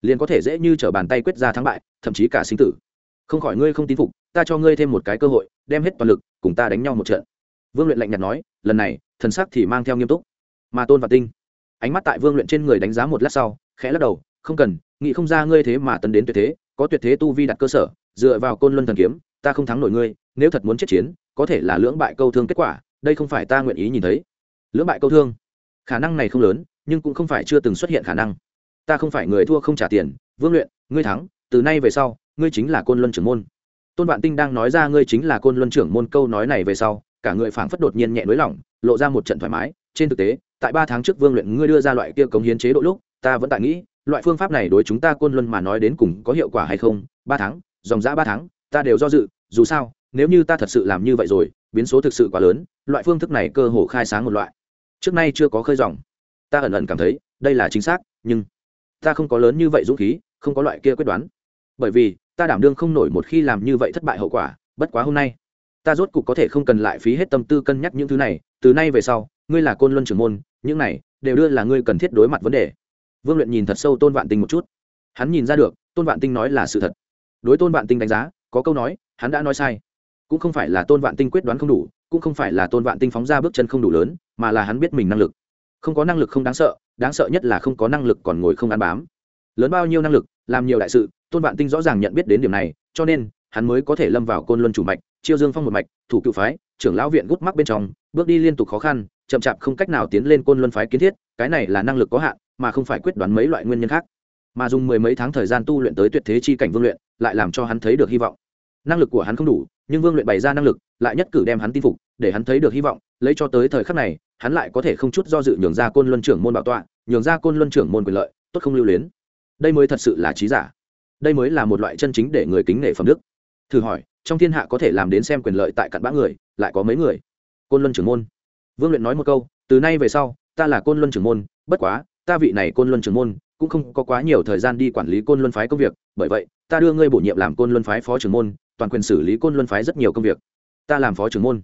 liền có thể dễ như t r ở bàn tay quyết ra thắng bại, thậm chí cả sinh tử. Không khỏi ngươi không tín phục, ta cho ngươi thêm một cái cơ hội, đem hết toàn lực, cùng ta đánh nhau một trận. Vương luyện lạnh nhạt nói, lần này, thần sắc thì mang theo nghiêm túc. Mà tôn và tinh. Ánh mắt tại vương luyện trên người đánh giá một lát sau, khẽ lắc đầu, không cần, nghĩ không ra ngươi thế mà tấn đến tuyệt thế, có tuyệt thế tu vi đặt cơ sở, dựa vào côn luân thần kiếm, ta không thắng nổi ngươi, nếu thật muốn chết chiến, có thể là lưỡng bại câu thương kết quả đây không phải ta nguyện ý nhìn thấy. Lưỡng bại câu thương. Khả năng này không lớn, nhưng cũng không phải chưa từng xuất hiện khả năng. Ta không phải người thua không trả tiền, vương luyện, ngươi thắng, từ nay về sau, ngươi chính là côn luân trưởng môn. Tôn vạn tinh đang nói ra ngươi chính là côn luân trưởng môn câu nói này về sau, cả người phảng phất đột nhiên nhẹ nới lỏng, lộ ra một trận thoải mái. Trên thực tế, tại ba tháng trước vương luyện ngươi đưa ra loại kia cống hiến chế độ lúc, ta vẫn tại nghĩ, loại phương pháp này đối chúng ta côn luân mà nói đến cùng có hiệu quả hay không? Ba tháng, dòng dã ba tháng, ta đều do dự, dù sao, nếu như ta thật sự làm như vậy rồi biến số thực sự quá lớn, loại phương thức này cơ hồ khai sáng một loại. Trước nay chưa có khơi dòng. Ta ẩn ẩn cảm thấy, đây là chính xác, nhưng ta không có lớn như vậy dũng khí, không có loại kia quyết đoán. Bởi vì, ta đảm đương không nổi một khi làm như vậy thất bại hậu quả, bất quá hôm nay, ta rốt cục có thể không cần lại phí hết tâm tư cân nhắc những thứ này. Từ nay về sau, ngươi là côn luân trưởng môn, những này đều đưa là ngươi cần thiết đối mặt vấn đề. Vương luyện nhìn thật sâu tôn vạn tinh một chút. Hắn nhìn ra được, tôn vạn tinh nói là sự thật. Đối tôn vạn tinh đánh giá, có câu nói, hắn đã nói sai cũng không phải là tôn vạn tinh quyết đoán không đủ, cũng không phải là tôn vạn tinh phóng ra bước chân không đủ lớn, mà là hắn biết mình năng lực. Không có năng lực không đáng sợ đáng sợ nhất là không có năng lực còn ngồi không ăn bám. Lớn bao nhiêu năng lực, làm nhiều đại sự, tôn vạn tinh rõ ràng nhận biết đến điểm này, cho nên, hắn mới có thể lâm vào côn luân chủ mạch, chiêu dương phong một mạch, thủ cựu phái, trưởng lão viện gút mắc bên trong, bước đi liên tục khó khăn, chậm chạp không cách nào tiến lên côn luân phái kiến thiết, cái này là năng lực có hạn, mà không phải quyết đoán mấy loại nguyên nhân khác. Mà dùng mười mấy tháng thời gian tu luyện tới tuyệt thế chi cảnh vương luyện, lại làm cho hắn thấy được hy vọng. Năng lực của hắn không đủ nhưng vương luyện bày ra năng lực, lại nhất cử đem hắn tin phục, để hắn thấy được hy vọng, lấy cho tới thời khắc này, hắn lại có thể không chút do dự nhường ra côn luân trưởng môn bảo tọa, nhường ra côn luân trưởng môn quyền lợi, tốt không lưu luyến. Đây mới thật sự là trí giả. Đây mới là một loại chân chính để người kính nể phẩm đức. Thử hỏi, trong thiên hạ có thể làm đến xem quyền lợi tại cặn bã người, lại có mấy người? Côn luân trưởng môn. Vương luyện nói một câu, từ nay về sau, ta là côn luân trưởng môn, bất quá, ta vị này côn luân trưởng môn, cũng không có quá nhiều thời gian đi quản lý côn luân phái công việc, bởi vậy, ta đưa ngươi bổ nhiệm làm côn luân phái phó trưởng môn toàn quyền xử lý côn luân phái rất nhiều công việc. Ta làm phó trưởng môn.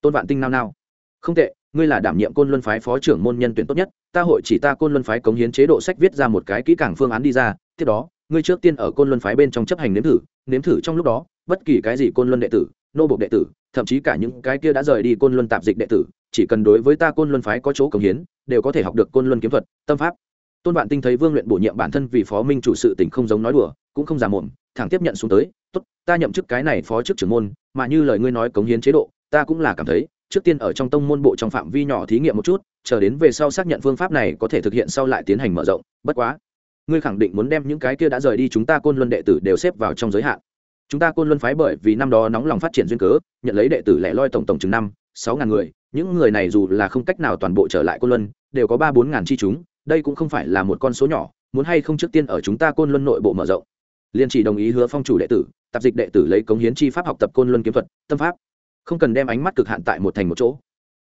Tôn vạn tinh nao nao. Không tệ, ngươi là đảm nhiệm côn luân phái phó trưởng môn nhân tuyển tốt nhất, ta hội chỉ ta côn luân phái cống hiến chế độ sách viết ra một cái kỹ càng phương án đi ra, tiếp đó, ngươi trước tiên ở côn luân phái bên trong chấp hành nếm thử nếm thử trong lúc đó, bất kỳ cái gì côn luân đệ tử, nô bộc đệ tử, thậm chí cả những cái kia đã rời đi côn luân tạp dịch đệ tử, chỉ cần đối với ta côn luân phái có chỗ cống hiến, đều có thể học được côn luân kiếm thuật, tâm pháp. Tôn vạn tinh thấy vương luyện bổ nhiệm bản thân vì phó minh chủ sự tỉnh không giống nói đùa, cũng không giả mồm thẳng tiếp nhận xuống tới, tốt, ta nhậm chức cái này phó chức trưởng môn, mà như lời ngươi nói cống hiến chế độ, ta cũng là cảm thấy, trước tiên ở trong tông môn bộ trong phạm vi nhỏ thí nghiệm một chút, chờ đến về sau xác nhận phương pháp này có thể thực hiện sau lại tiến hành mở rộng, bất quá, ngươi khẳng định muốn đem những cái kia đã rời đi chúng ta côn luân đệ tử đều xếp vào trong giới hạn. Chúng ta côn luân phái bởi vì năm đó nóng lòng phát triển duyên cớ, nhận lấy đệ tử lẻ loi tổng tổng chừng năm, sáu ngàn người, những người này dù là không cách nào toàn bộ trở lại côn luân, đều có ba bốn ngàn chi chúng, đây cũng không phải là một con số nhỏ, muốn hay không trước tiên ở chúng ta côn luân nội bộ mở rộng liên chỉ đồng ý hứa phong chủ đệ tử, tạp dịch đệ tử lấy cống hiến chi pháp học tập côn luân kiếm thuật, tâm pháp. Không cần đem ánh mắt cực hạn tại một thành một chỗ.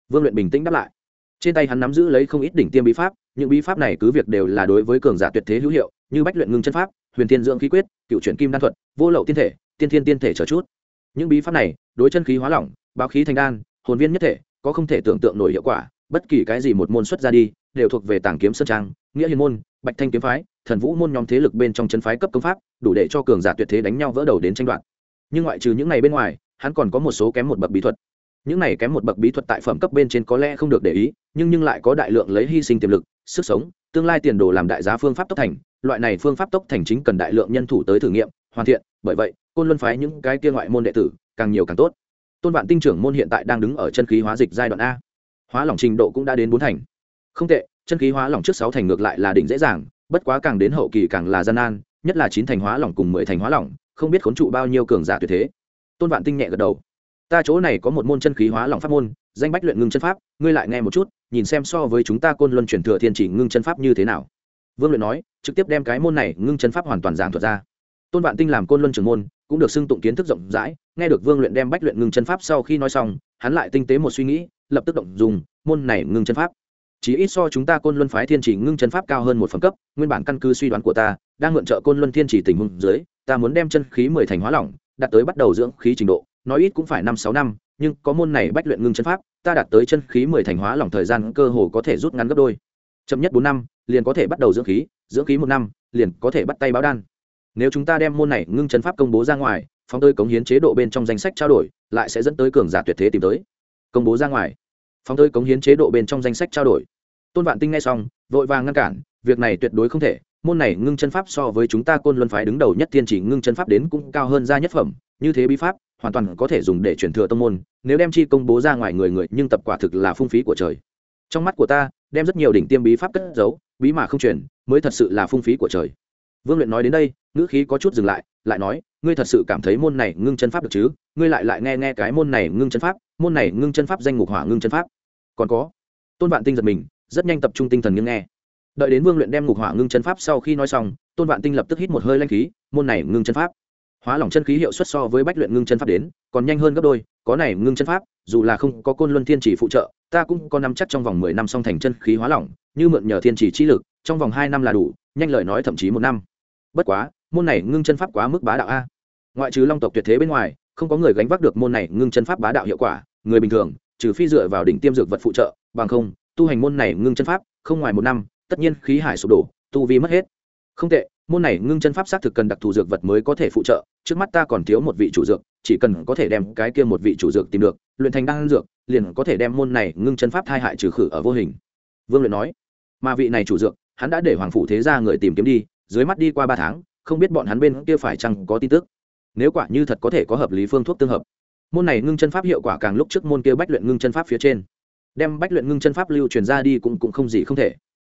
Vương luyện bình tĩnh đáp lại. Trên tay hắn nắm giữ lấy không ít đỉnh tiêm bí pháp, những bí pháp này cứ việc đều là đối với cường giả tuyệt thế hữu hiệu, như bách luyện ngưng chân pháp, huyền thiên dưỡng khí quyết, cựu chuyển kim đan thuật, vô lậu tiên thể, tiên thiên tiên thể trở chút. Những bí pháp này, đối chân khí hóa lỏng báo khí thành đan, hồn viên nhất thể, có không thể tưởng tượng nổi hiệu quả, bất kỳ cái gì một môn xuất ra đi, đều thuộc về tàng kiếm sơn trang, nghĩa hiền môn bạch thanh kiếm phái, thần vũ môn nhóm thế lực bên trong chân phái cấp công pháp, đủ để cho cường giả tuyệt thế đánh nhau vỡ đầu đến tranh đoạt. Nhưng ngoại trừ những này bên ngoài, hắn còn có một số kém một bậc bí thuật. Những này kém một bậc bí thuật tại phẩm cấp bên trên có lẽ không được để ý, nhưng nhưng lại có đại lượng lấy hy sinh tiềm lực, sức sống, tương lai tiền đồ làm đại giá phương pháp tốc thành. Loại này phương pháp tốc thành chính cần đại lượng nhân thủ tới thử nghiệm, hoàn thiện, bởi vậy, côn luân phái những cái kia ngoại môn đệ tử, càng nhiều càng tốt. Tôn vạn tinh trưởng môn hiện tại đang đứng ở chân khí hóa dịch giai đoạn a. Hóa lỏng trình độ cũng đã đến bốn thành. Không tệ chân khí hóa lỏng trước sáu thành ngược lại là đỉnh dễ dàng, bất quá càng đến hậu kỳ càng là gian nan, nhất là chín thành hóa lỏng cùng mười thành hóa lỏng, không biết khốn trụ bao nhiêu cường giả tuyệt thế. Tôn vạn tinh nhẹ gật đầu. Ta chỗ này có một môn chân khí hóa lỏng pháp môn, danh bách luyện ngưng chân pháp, ngươi lại nghe một chút, nhìn xem so với chúng ta côn luân truyền thừa thiên chỉ ngưng chân pháp như thế nào. Vương luyện nói, trực tiếp đem cái môn này ngưng chân pháp hoàn toàn giảng thuật ra. Tôn vạn tinh làm côn luân trưởng môn, cũng được xưng tụng kiến thức rộng rãi, nghe được vương luyện đem bách luyện ngưng chân pháp sau khi nói xong, hắn lại tinh tế một suy nghĩ, lập tức động dùng, môn này ngưng chân pháp chỉ ít so chúng ta côn luân phái thiên chỉ ngưng chân pháp cao hơn một phẩm cấp, nguyên bản căn cứ suy đoán của ta, đang mượn trợ côn luân thiên chỉ tình huống dưới, ta muốn đem chân khí mười thành hóa lỏng, đạt tới bắt đầu dưỡng khí trình độ, nói ít cũng phải năm sáu năm, nhưng có môn này bách luyện ngưng chân pháp, ta đạt tới chân khí mười thành hóa lỏng thời gian cơ hồ có thể rút ngắn gấp đôi. Chậm nhất bốn năm, liền có thể bắt đầu dưỡng khí dưỡng khí một năm, liền có thể bắt tay báo đan. Nếu chúng ta đem môn này ngưng chân pháp công bố ra ngoài, phóng tơi cống hiến chế độ bên trong danh sách trao đổi, lại sẽ dẫn tới cường giả tuyệt thế tìm tới. Công bố ra ngoài phóng tơi cống hiến chế độ bên trong danh sách trao đổi. Tôn vạn tinh ngay xong, vội vàng ngăn cản, việc này tuyệt đối không thể, môn này ngưng chân pháp so với chúng ta côn luân phái đứng đầu nhất thiên chỉ ngưng chân pháp đến cũng cao hơn ra nhất phẩm, như thế bí pháp, hoàn toàn có thể dùng để chuyển thừa tông môn, nếu đem chi công bố ra ngoài người người, nhưng tập quả thực là phung phí của trời. Trong mắt của ta, đem rất nhiều đỉnh tiêm bí pháp cất giấu, bí mà không chuyển mới thật sự là phung phí của trời vương luyện nói đến đây, ngữ khí có chút dừng lại lại nói, ngươi thật sự cảm thấy môn này ngưng chân pháp được chứ? Ngươi lại lại nghe nghe cái môn này ngưng chân pháp, môn này ngưng chân pháp danh ngục hỏa ngưng chân pháp. Còn có. Tôn vạn tinh giật mình, rất nhanh tập trung tinh thần nghiêng nghe. Đợi đến vương luyện đem ngục hỏa ngưng chân pháp sau khi nói xong, tôn vạn tinh lập tức hít một hơi lanh khí, môn này ngưng chân pháp. Hóa lỏng chân khí hiệu suất so với bách luyện ngưng chân pháp đến, còn nhanh hơn gấp đôi, có này ngưng chân pháp, dù là không có côn luân thiên chỉ phụ trợ, ta cũng có năm chắc trong vòng mười năm song thành chân khí hóa lỏng, như mượn nhờ thiên chỉ chi lực trong vòng hai năm là đủ, nhanh lời nói thậm chí một năm. Bất quá, môn này ngưng chân pháp quá mức bá đạo a. Ngoại trừ long tộc tuyệt thế bên ngoài, không có người gánh vác được môn này ngưng chân pháp bá đạo hiệu quả, người bình thường, trừ phi dựa vào đỉnh tiêm dược vật phụ trợ, bằng không, tu hành môn này ngưng chân pháp, không ngoài một năm, tất nhiên khí hải sụp đổ, tu vi mất hết. Không tệ, môn này ngưng chân pháp xác thực cần đặc thù dược vật mới có thể phụ trợ, trước mắt ta còn thiếu một vị chủ dược, chỉ cần có thể đem cái kia một vị chủ dược tìm được, luyện thành đan dược, liền có thể đem môn này ngưng chân pháp thai hại trừ khử ở vô hình. Vương luyện nói. Mà vị này chủ dược hắn đã để hoàng phủ thế ra người tìm kiếm đi, dưới mắt đi qua ba tháng, không biết bọn hắn bên kia phải chăng có tin tức. Nếu quả như thật có thể có hợp lý phương thuốc tương hợp. Môn này ngưng chân pháp hiệu quả càng lúc trước môn kia bách luyện ngưng chân pháp phía trên. Đem bách luyện ngưng chân pháp lưu truyền ra đi cũng cũng không gì không thể.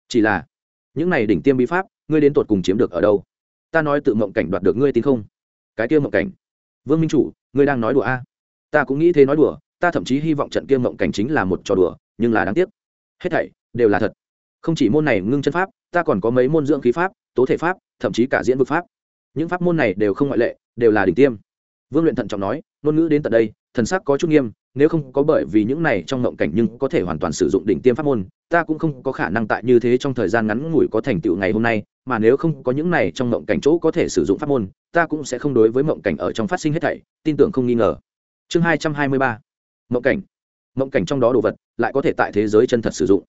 Chỉ là, những này đỉnh tiêm bí pháp, ngươi đến tột cùng chiếm được ở đâu? Ta nói tự mộng cảnh đoạt được ngươi tin không? Cái kia mộng cảnh. Vương minh chủ, ngươi đang nói đùa a? Ta cũng nghĩ thế nói đùa, ta thậm chí hy vọng trận kia mộng cảnh chính là một trò đùa, nhưng là đáng tiếc. Hết thảy đều là thật không chỉ môn này ngưng chân pháp, ta còn có mấy môn dưỡng khí pháp, tố thể pháp, thậm chí cả diễn vực pháp. Những pháp môn này đều không ngoại lệ, đều là đỉnh tiêm. Vương luyện thận trọng nói, ngôn ngữ đến tận đây, thần sắc có chút nghiêm, nếu không có bởi vì những này trong ngộng cảnh nhưng có thể hoàn toàn sử dụng đỉnh tiêm pháp môn, ta cũng không có khả năng tại như thế trong thời gian ngắn ngủi có thành tựu ngày hôm nay, mà nếu không có những này trong ngộng cảnh chỗ có thể sử dụng pháp môn, ta cũng sẽ không đối với ngộng cảnh ở trong phát sinh hết thảy, tin tưởng không nghi ngờ. Chương hai trăm hai mươi ba. Ngộng cảnh. Ngộng cảnh trong đó đồ vật, lại có thể tại thế giới chân thật sử dụng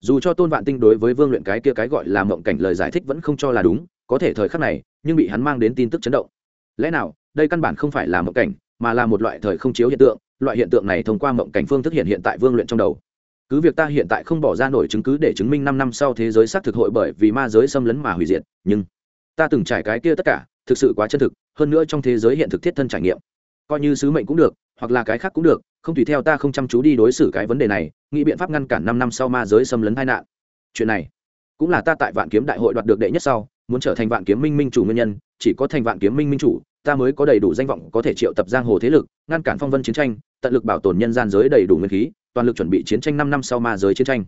dù cho tôn vạn tinh đối với vương luyện cái kia cái gọi là mộng cảnh lời giải thích vẫn không cho là đúng, có thể thời khắc này, nhưng bị hắn mang đến tin tức chấn động. Lẽ nào, đây căn bản không phải là mộng cảnh, mà là một loại thời không chiếu hiện tượng, loại hiện tượng này thông qua mộng cảnh phương thức hiện hiện tại vương luyện trong đầu. Cứ việc ta hiện tại không bỏ ra nổi chứng cứ để chứng minh năm năm sau thế giới xác thực hội bởi vì ma giới xâm lấn mà hủy diệt, nhưng ta từng trải cái kia tất cả, thực sự quá chân thực, hơn nữa trong thế giới hiện thực thiết thân trải nghiệm. Coi như sứ mệnh cũng được, hoặc là cái khác cũng được không tùy theo ta không chăm chú đi đối xử cái vấn đề này, nghĩ biện pháp ngăn cản năm năm sau ma giới xâm lấn tai nạn. Chuyện này cũng là ta tại vạn kiếm đại hội đoạt được đệ nhất sau, muốn trở thành vạn kiếm minh minh chủ nguyên nhân, chỉ có thành vạn kiếm minh minh chủ, ta mới có đầy đủ danh vọng có thể triệu tập giang hồ thế lực, ngăn cản phong vân chiến tranh, tận lực bảo tồn nhân gian giới đầy đủ nguyên khí, toàn lực chuẩn bị chiến tranh năm năm sau ma giới chiến tranh.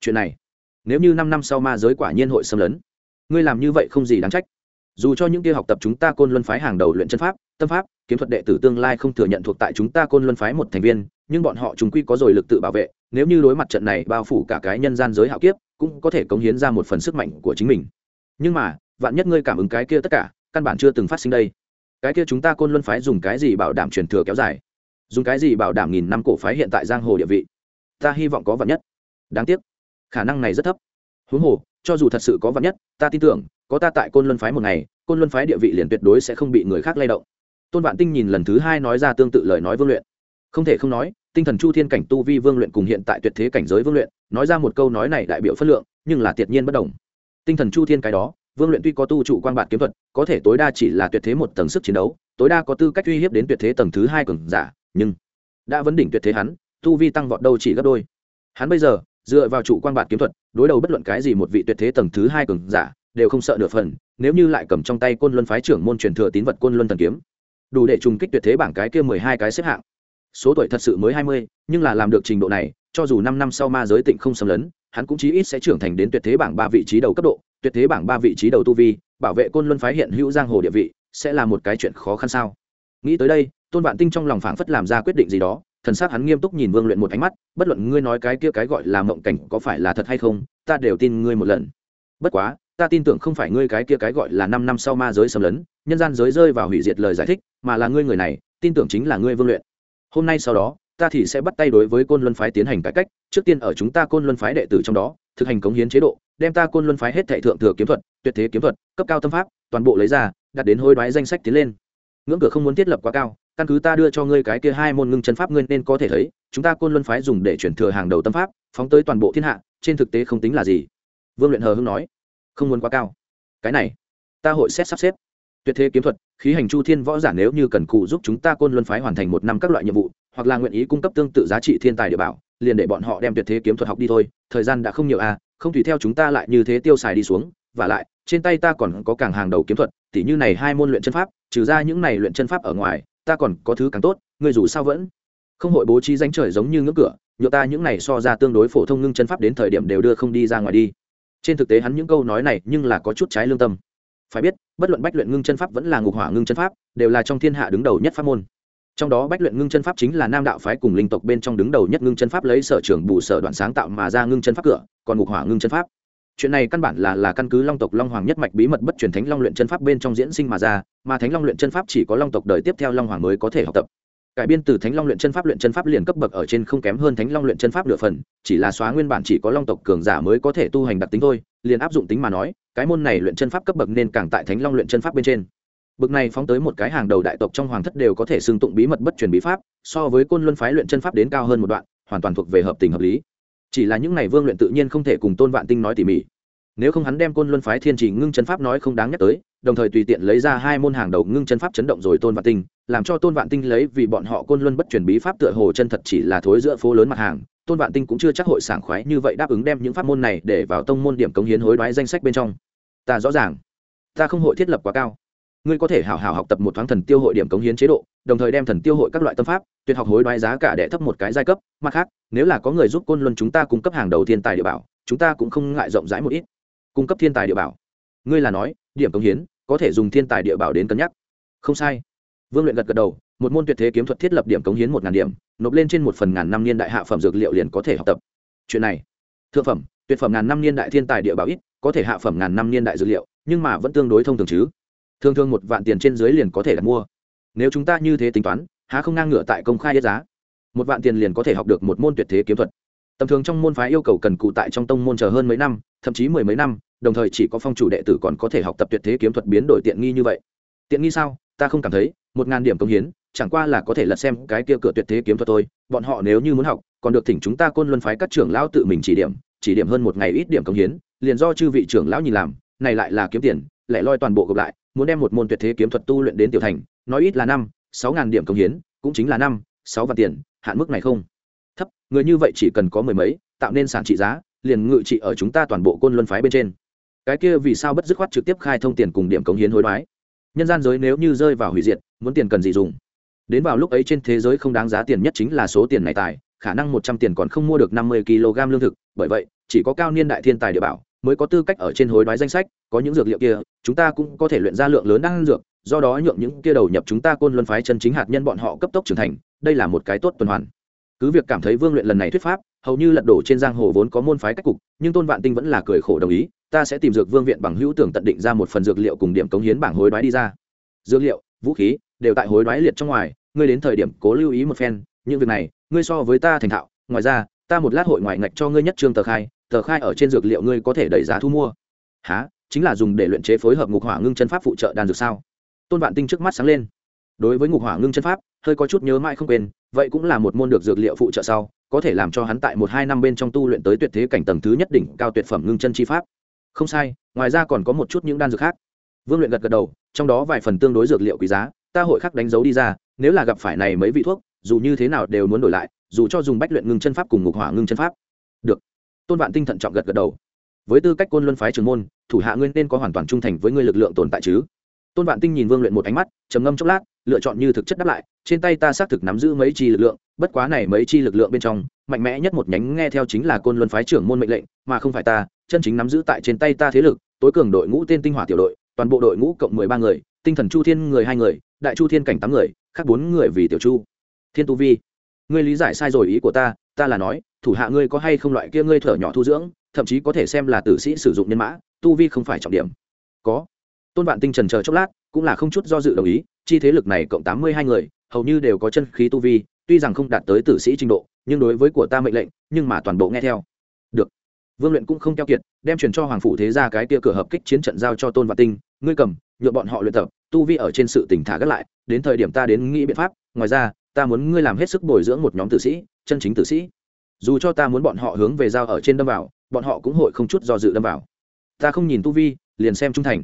Chuyện này, nếu như năm năm sau ma giới quả nhiên hội xâm lấn, ngươi làm như vậy không gì đáng trách dù cho những kia học tập chúng ta côn luân phái hàng đầu luyện chân pháp, tâm pháp, kiếm thuật đệ tử tương lai không thừa nhận thuộc tại chúng ta côn luân phái một thành viên, nhưng bọn họ chúng quy có rồi lực tự bảo vệ, nếu như đối mặt trận này bao phủ cả cái nhân gian giới hạo kiếp, cũng có thể cống hiến ra một phần sức mạnh của chính mình. Nhưng mà, vạn nhất ngươi cảm ứng cái kia tất cả, căn bản chưa từng phát sinh đây. Cái kia chúng ta côn luân phái dùng cái gì bảo đảm truyền thừa kéo dài? Dùng cái gì bảo đảm nghìn năm cổ phái hiện tại giang hồ địa vị? Ta hy vọng có vạn nhất. Đáng tiếc, khả năng này rất thấp. Huống hồ, cho dù thật sự có vạn nhất, ta tin tưởng có ta tại côn luân phái một ngày, côn luân phái địa vị liền tuyệt đối sẽ không bị người khác lay động. Tôn vạn tinh nhìn lần thứ hai nói ra tương tự lời nói vương luyện. Không thể không nói, tinh thần chu thiên cảnh tu vi vương luyện cùng hiện tại tuyệt thế cảnh giới vương luyện, nói ra một câu nói này đại biểu phất lượng, nhưng là tuyệt nhiên bất đồng. Tinh thần chu thiên cái đó, vương luyện tuy có tu trụ quan bản kiếm thuật, có thể tối đa chỉ là tuyệt thế một tầng sức chiến đấu, tối đa có tư cách uy hiếp đến tuyệt thế tầng thứ hai cường giả, nhưng đã vấn đỉnh tuyệt thế hắn, tu vi tăng vọt đâu chỉ gấp đôi. Hắn bây giờ, dựa vào trụ quan bản kiếm thuật, đối đầu bất luận cái gì một vị tuyệt thế tầng thứ hai cường giả đều không sợ nửa phần, nếu như lại cầm trong tay côn luân phái trưởng môn truyền thừa tín vật côn luân thần kiếm, đủ để trùng kích tuyệt thế bảng cái kia mười hai cái xếp hạng. Số tuổi thật sự mới hai mươi, nhưng là làm được trình độ này, cho dù năm năm sau ma giới tịnh không xâm lấn, hắn cũng chí ít sẽ trưởng thành đến tuyệt thế bảng ba vị trí đầu cấp độ, tuyệt thế bảng ba vị trí đầu tu vi, bảo vệ côn luân phái hiện hữu giang hồ địa vị, sẽ là một cái chuyện khó khăn sao? Nghĩ tới đây, tôn vạn tinh trong lòng phảng phất làm ra quyết định gì đó, thần s á c hắn nghiêm túc nhìn vương luyện một ánh mắt, bất luận ngươi nói cái kia cái gọi là mộng cảnh có phải là thật hay không, ta đều tin ngươi một lần. Bất quá ta tin tưởng không phải ngươi cái kia cái gọi là năm năm sau ma giới xâm lấn, nhân gian giới rơi vào hủy diệt lời giải thích, mà là ngươi người này, tin tưởng chính là ngươi vương luyện. Hôm nay sau đó, ta thì sẽ bắt tay đối với côn luân phái tiến hành cải cách, trước tiên ở chúng ta côn luân phái đệ tử trong đó, thực hành cống hiến chế độ, đem ta côn luân phái hết thệ thượng thừa kiếm thuật, tuyệt thế kiếm thuật, cấp cao tâm pháp, toàn bộ lấy ra, đặt đến hối đoái danh sách tiến lên. Ngưỡng cửa không muốn thiết lập quá cao, căn cứ ta đưa cho ngươi cái kia hai môn ngưng chân pháp ngươi nên có thể thấy, chúng ta côn luân phái dùng để chuyển thừa hàng đầu tâm pháp, phóng tới toàn bộ thiên hạ, trên thực tế không tính là gì. Vương luyện hờ hưng nói không muốn quá cao. Cái này, ta hội xét sắp xếp. Tuyệt thế kiếm thuật, khí hành chu thiên võ giả nếu như cần cụ giúp chúng ta côn luân phái hoàn thành một năm các loại nhiệm vụ, hoặc là nguyện ý cung cấp tương tự giá trị thiên tài địa bảo, liền để bọn họ đem tuyệt thế kiếm thuật học đi thôi, thời gian đã không nhiều à không tùy theo chúng ta lại như thế tiêu xài đi xuống, và lại, trên tay ta còn có càng hàng đầu kiếm thuật, tỉ như này hai môn luyện chân pháp, trừ ra những này luyện chân pháp ở ngoài, ta còn có thứ càng tốt người dù sao vẫn không hội bố trí danh trời giống như ngưỡng cửa nhựa ta những này so ra tương đối phổ thông ngưng chân pháp đến thời điểm đều đưa không đi ra ngoài đi trên thực tế hắn những câu nói này nhưng là có chút trái lương tâm. Phải biết, bất luận bách luyện ngưng chân pháp vẫn là ngục hỏa ngưng chân pháp, đều là trong thiên hạ đứng đầu nhất pháp môn. Trong đó bách luyện ngưng chân pháp chính là nam đạo phái cùng linh tộc bên trong đứng đầu nhất ngưng chân pháp lấy sở trường bù sở đoạn sáng tạo mà ra ngưng chân pháp cửa, còn ngục hỏa ngưng chân pháp. Chuyện này căn bản là là căn cứ long tộc long hoàng nhất mạch bí mật bất truyền thánh long luyện chân pháp bên trong diễn sinh mà ra, mà thánh long luyện chân pháp chỉ có long tộc đời tiếp theo long hoàng mới có thể học tập cải biên từ thánh long luyện chân pháp, luyện chân pháp liền cấp bậc ở trên không kém hơn thánh long luyện chân pháp nửa phần, chỉ là xóa nguyên bản chỉ có long tộc cường giả mới có thể tu hành đặc tính thôi, liền áp dụng tính mà nói, cái môn này luyện chân pháp cấp bậc nên càng tại thánh long luyện chân pháp bên trên. Bậc này phóng tới một cái hàng đầu đại tộc trong hoàng thất đều có thể xưng tụng bí mật bất truyền bí pháp, so với côn luân phái luyện chân pháp đến cao hơn một đoạn, hoàn toàn thuộc về hợp tình hợp lý. Chỉ là những này vương luyện tự nhiên không thể cùng tôn vạn tinh nói tỉ mỉ. Nếu không hắn đem côn luân phái thiên trì ngưng chân pháp nói không đáng nhắc tới, đồng thời tùy tiện lấy ra hai môn hàng đầu ngưng chân pháp chấn động rồi tôn vạn tinh làm cho tôn vạn tinh lấy vì bọn họ côn luân bất truyền bí pháp tựa hồ chân thật chỉ là thối giữa phố lớn mặt hàng. Tôn vạn tinh cũng chưa chắc hội sảng khoái như vậy đáp ứng đem những pháp môn này để vào tông môn điểm cống hiến hối đoái danh sách bên trong. Ta rõ ràng, ta không hội thiết lập quá cao. Ngươi có thể hào hào học tập một thoáng thần tiêu hội điểm cống hiến chế độ, đồng thời đem thần tiêu hội các loại tâm pháp, tuyệt học hối đoái giá cả để thấp một cái giai cấp. Mặt khác, nếu là có người giúp côn luân chúng ta cung cấp hàng đầu thiên tài địa bảo, chúng ta cũng không ngại rộng rãi một ít. Cung cấp thiên tài địa bảo. Ngươi là nói, điểm cống hiến, có thể dùng thiên tài địa bảo đến cân nhắc. Không sai vương luyện gật gật đầu, một môn tuyệt thế kiếm thuật thiết lập điểm cống hiến một ngàn điểm, nộp lên trên một phần ngàn năm niên đại hạ phẩm dược liệu liền có thể học tập. Chuyện này, thượng phẩm, tuyệt phẩm ngàn năm niên đại thiên tài địa bảo ít, có thể hạ phẩm ngàn năm niên đại dược liệu, nhưng mà vẫn tương đối thông thường chứ. Thường thường một vạn tiền trên dưới liền có thể đặt mua. Nếu chúng ta như thế tính toán, há không ngang ngửa tại công khai yết giá. Một vạn tiền liền có thể học được một môn tuyệt thế kiếm thuật. Tầm thường trong môn phái yêu cầu cần cụ tại trong tông môn chờ hơn mấy năm, thậm chí mười mấy năm, đồng thời chỉ có phong chủ đệ tử còn có thể học tập tuyệt thế kiếm thuật biến đổi tiện nghi như vậy tiện nghi sao? Ta không cảm thấy, một ngàn điểm công hiến, chẳng qua là có thể lật xem cái kia cửa tuyệt thế kiếm thuật thôi. Bọn họ nếu như muốn học, còn được thỉnh chúng ta côn luân phái các trưởng lão tự mình chỉ điểm chỉ điểm hơn một ngày ít điểm công hiến, liền do chư vị trưởng lão nhìn làm. Này lại là kiếm tiền, lại loi toàn bộ gộp lại, muốn đem một môn tuyệt thế kiếm thuật tu luyện đến tiểu thành, nói ít là năm, sáu ngàn điểm công hiến, cũng chính là năm, sáu vạn tiền, hạn mức này không? Thấp, người như vậy chỉ cần có mười mấy, tạo nên sản trị giá, liền ngự trị ở chúng ta toàn bộ côn luân phái bên trên. Cái kia vì sao bất dứt khoát trực tiếp khai thông tiền cùng điểm cống hiến hối đoái? Nhân gian giới nếu như rơi vào hủy diệt, muốn tiền cần gì dùng? Đến vào lúc ấy trên thế giới không đáng giá tiền nhất chính là số tiền này tài, khả năng một trăm tiền còn không mua được năm mươi kg lương thực. Bởi vậy, chỉ có cao niên đại thiên tài địa bảo mới có tư cách ở trên hối đoái danh sách, có những dược liệu kia, chúng ta cũng có thể luyện ra lượng lớn đan dược, do đó nhượng những kia đầu nhập chúng ta côn luân phái chân chính hạt nhân bọn họ cấp tốc trưởng thành, đây là một cái tốt tuần hoàn. Cứ việc cảm thấy vương luyện lần này thuyết pháp, hầu như lật đổ trên giang hồ vốn có môn phái cách cục, nhưng tôn vạn tinh vẫn là cười khổ đồng ý ta sẽ tìm dược vương viện bằng hữu tưởng tận định ra một phần dược liệu cùng điểm cống hiến bảng hối đoái đi ra. Dược liệu, vũ khí, đều tại hối đoái liệt trong ngoài, ngươi đến thời điểm cố lưu ý một phen, những việc này, ngươi so với ta thành thạo. Ngoài ra, ta một lát hội ngoại ngạch cho ngươi nhất trương tờ khai tờ khai ở trên dược liệu ngươi có thể đẩy giá thu mua. Há chính là dùng để luyện chế phối hợp ngục hỏa ngưng chân pháp phụ trợ đan dược sao? Tôn vạn tinh trước mắt sáng lên. Đối với ngục hỏa ngưng chân pháp, hơi có chút nhớ mãi không quên, vậy cũng là một môn được dược liệu phụ trợ sau, có thể làm cho hắn tại một hai năm bên trong tu luyện tới tuyệt thế cảnh tầng thứ nhất đỉnh cao tuyệt phẩm ngưng chân chi pháp không sai, ngoài ra còn có một chút những đan dược khác. Vương luyện gật gật đầu, trong đó vài phần tương đối dược liệu quý giá, ta hội khắc đánh dấu đi ra, nếu là gặp phải này mấy vị thuốc, dù như thế nào đều muốn đổi lại, dù cho dùng bách luyện ngưng chân pháp cùng ngục hỏa ngưng chân pháp. Được. Tôn vạn tinh thận trọng gật gật đầu. Với tư cách côn luân phái trường môn, thủ hạ ngươi nên có hoàn toàn trung thành với ngươi lực lượng tồn tại chứ? Tôn vạn tinh nhìn vương luyện một ánh mắt, trầm ngâm chốc lát, lựa chọn như thực chất đáp lại, trên tay ta xác thực nắm giữ mấy chi lực lượng, bất quá này mấy chi lực lượng bên trong, mạnh mẽ nhất một nhánh nghe theo chính là côn luân phái trưởng môn mệnh lệnh, mà không phải ta chân chính nắm giữ tại trên tay ta thế lực, tối cường đội ngũ tên tinh hỏa tiểu đội, toàn bộ đội ngũ cộng mười ba người, tinh thần chu thiên người hai người, đại chu thiên cảnh tám người, khác bốn người vì tiểu chu. Thiên tu vi, ngươi lý giải sai rồi ý của ta ta là nói, thủ hạ ngươi có hay không loại kia ngươi thở nhỏ thu dưỡng, thậm chí có thể xem là tử sĩ sử dụng nhân mã, tu vi không phải trọng điểm. Có. Tôn vạn tinh trần chờ chốc lát, cũng là không chút do dự đồng ý, chi thế lực này cộng tám mươi hai người, hầu như đều có chân khí tu vi, tuy rằng không đạt tới tử sĩ trình độ, nhưng đối với của ta mệnh lệnh, nhưng mà toàn bộ nghe theo. Được vương luyện cũng không keo kiệt, đem truyền cho hoàng phủ thế ra cái kia cửa hợp kích chiến trận giao cho tôn vạn tinh, ngươi cầm nhuộm bọn họ luyện tập, tu vi ở trên sự tỉnh thả gắt lại, đến thời điểm ta đến nghĩ biện pháp, ngoài ra, ta muốn ngươi làm hết sức bồi dưỡng một nhóm tử sĩ, chân chính tử sĩ. Dù cho ta muốn bọn họ hướng về giao ở trên đâm vào, bọn họ cũng hội không chút do dự đâm vào. Ta không nhìn tu vi, liền xem trung thành.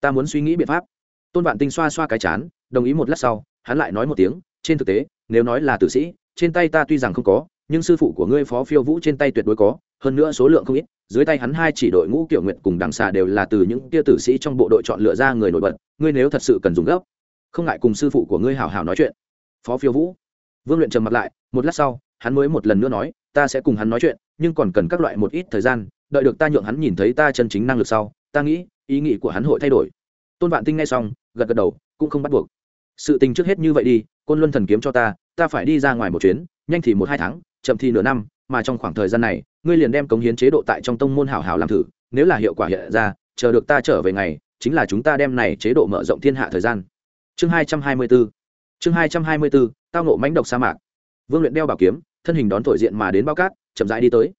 Ta muốn suy nghĩ biện pháp. Tôn vạn tinh xoa xoa cái chán, đồng ý một lát sau, hắn lại nói một tiếng, trên thực tế, nếu nói là tử sĩ, trên tay ta tuy rằng không có nhưng sư phụ của ngươi phó phiêu vũ trên tay tuyệt đối có, hơn nữa số lượng không ít, dưới tay hắn hai chỉ đội ngũ kiểu nguyện cùng đằng xà đều là từ những tia tử sĩ trong bộ đội chọn lựa ra người nổi bật, ngươi nếu thật sự cần dùng gấp, không ngại cùng sư phụ của ngươi hảo hảo nói chuyện. Phó phiêu vũ. Vương luyện trầm mặt lại, một lát sau, hắn mới một lần nữa nói, ta sẽ cùng hắn nói chuyện, nhưng còn cần các loại một ít thời gian, đợi được ta nhượng hắn nhìn thấy ta chân chính năng lực sau, ta nghĩ, ý nghĩ của hắn hội thay đổi. Tôn vạn tinh ngay xong, gật gật đầu, cũng không bắt buộc. Sự tình trước hết như vậy đi, côn luân thần kiếm cho ta ta phải đi ra ngoài một chuyến, nhanh thì một hai tháng chậm thì nửa năm mà trong khoảng thời gian này ngươi liền đem cống hiến chế độ tại trong tông môn hảo hảo làm thử nếu là hiệu quả hiện ra chờ được ta trở về ngày chính là chúng ta đem này chế độ mở rộng thiên hạ thời gian. Chương hai trăm hai mươi 224 chương hai trăm hai mươi 224, tao nộ mánh độc sa mạc. Vương luyện đeo bảo kiếm thân hình đón thổi diện mà đến bao cát chậm rãi đi tới.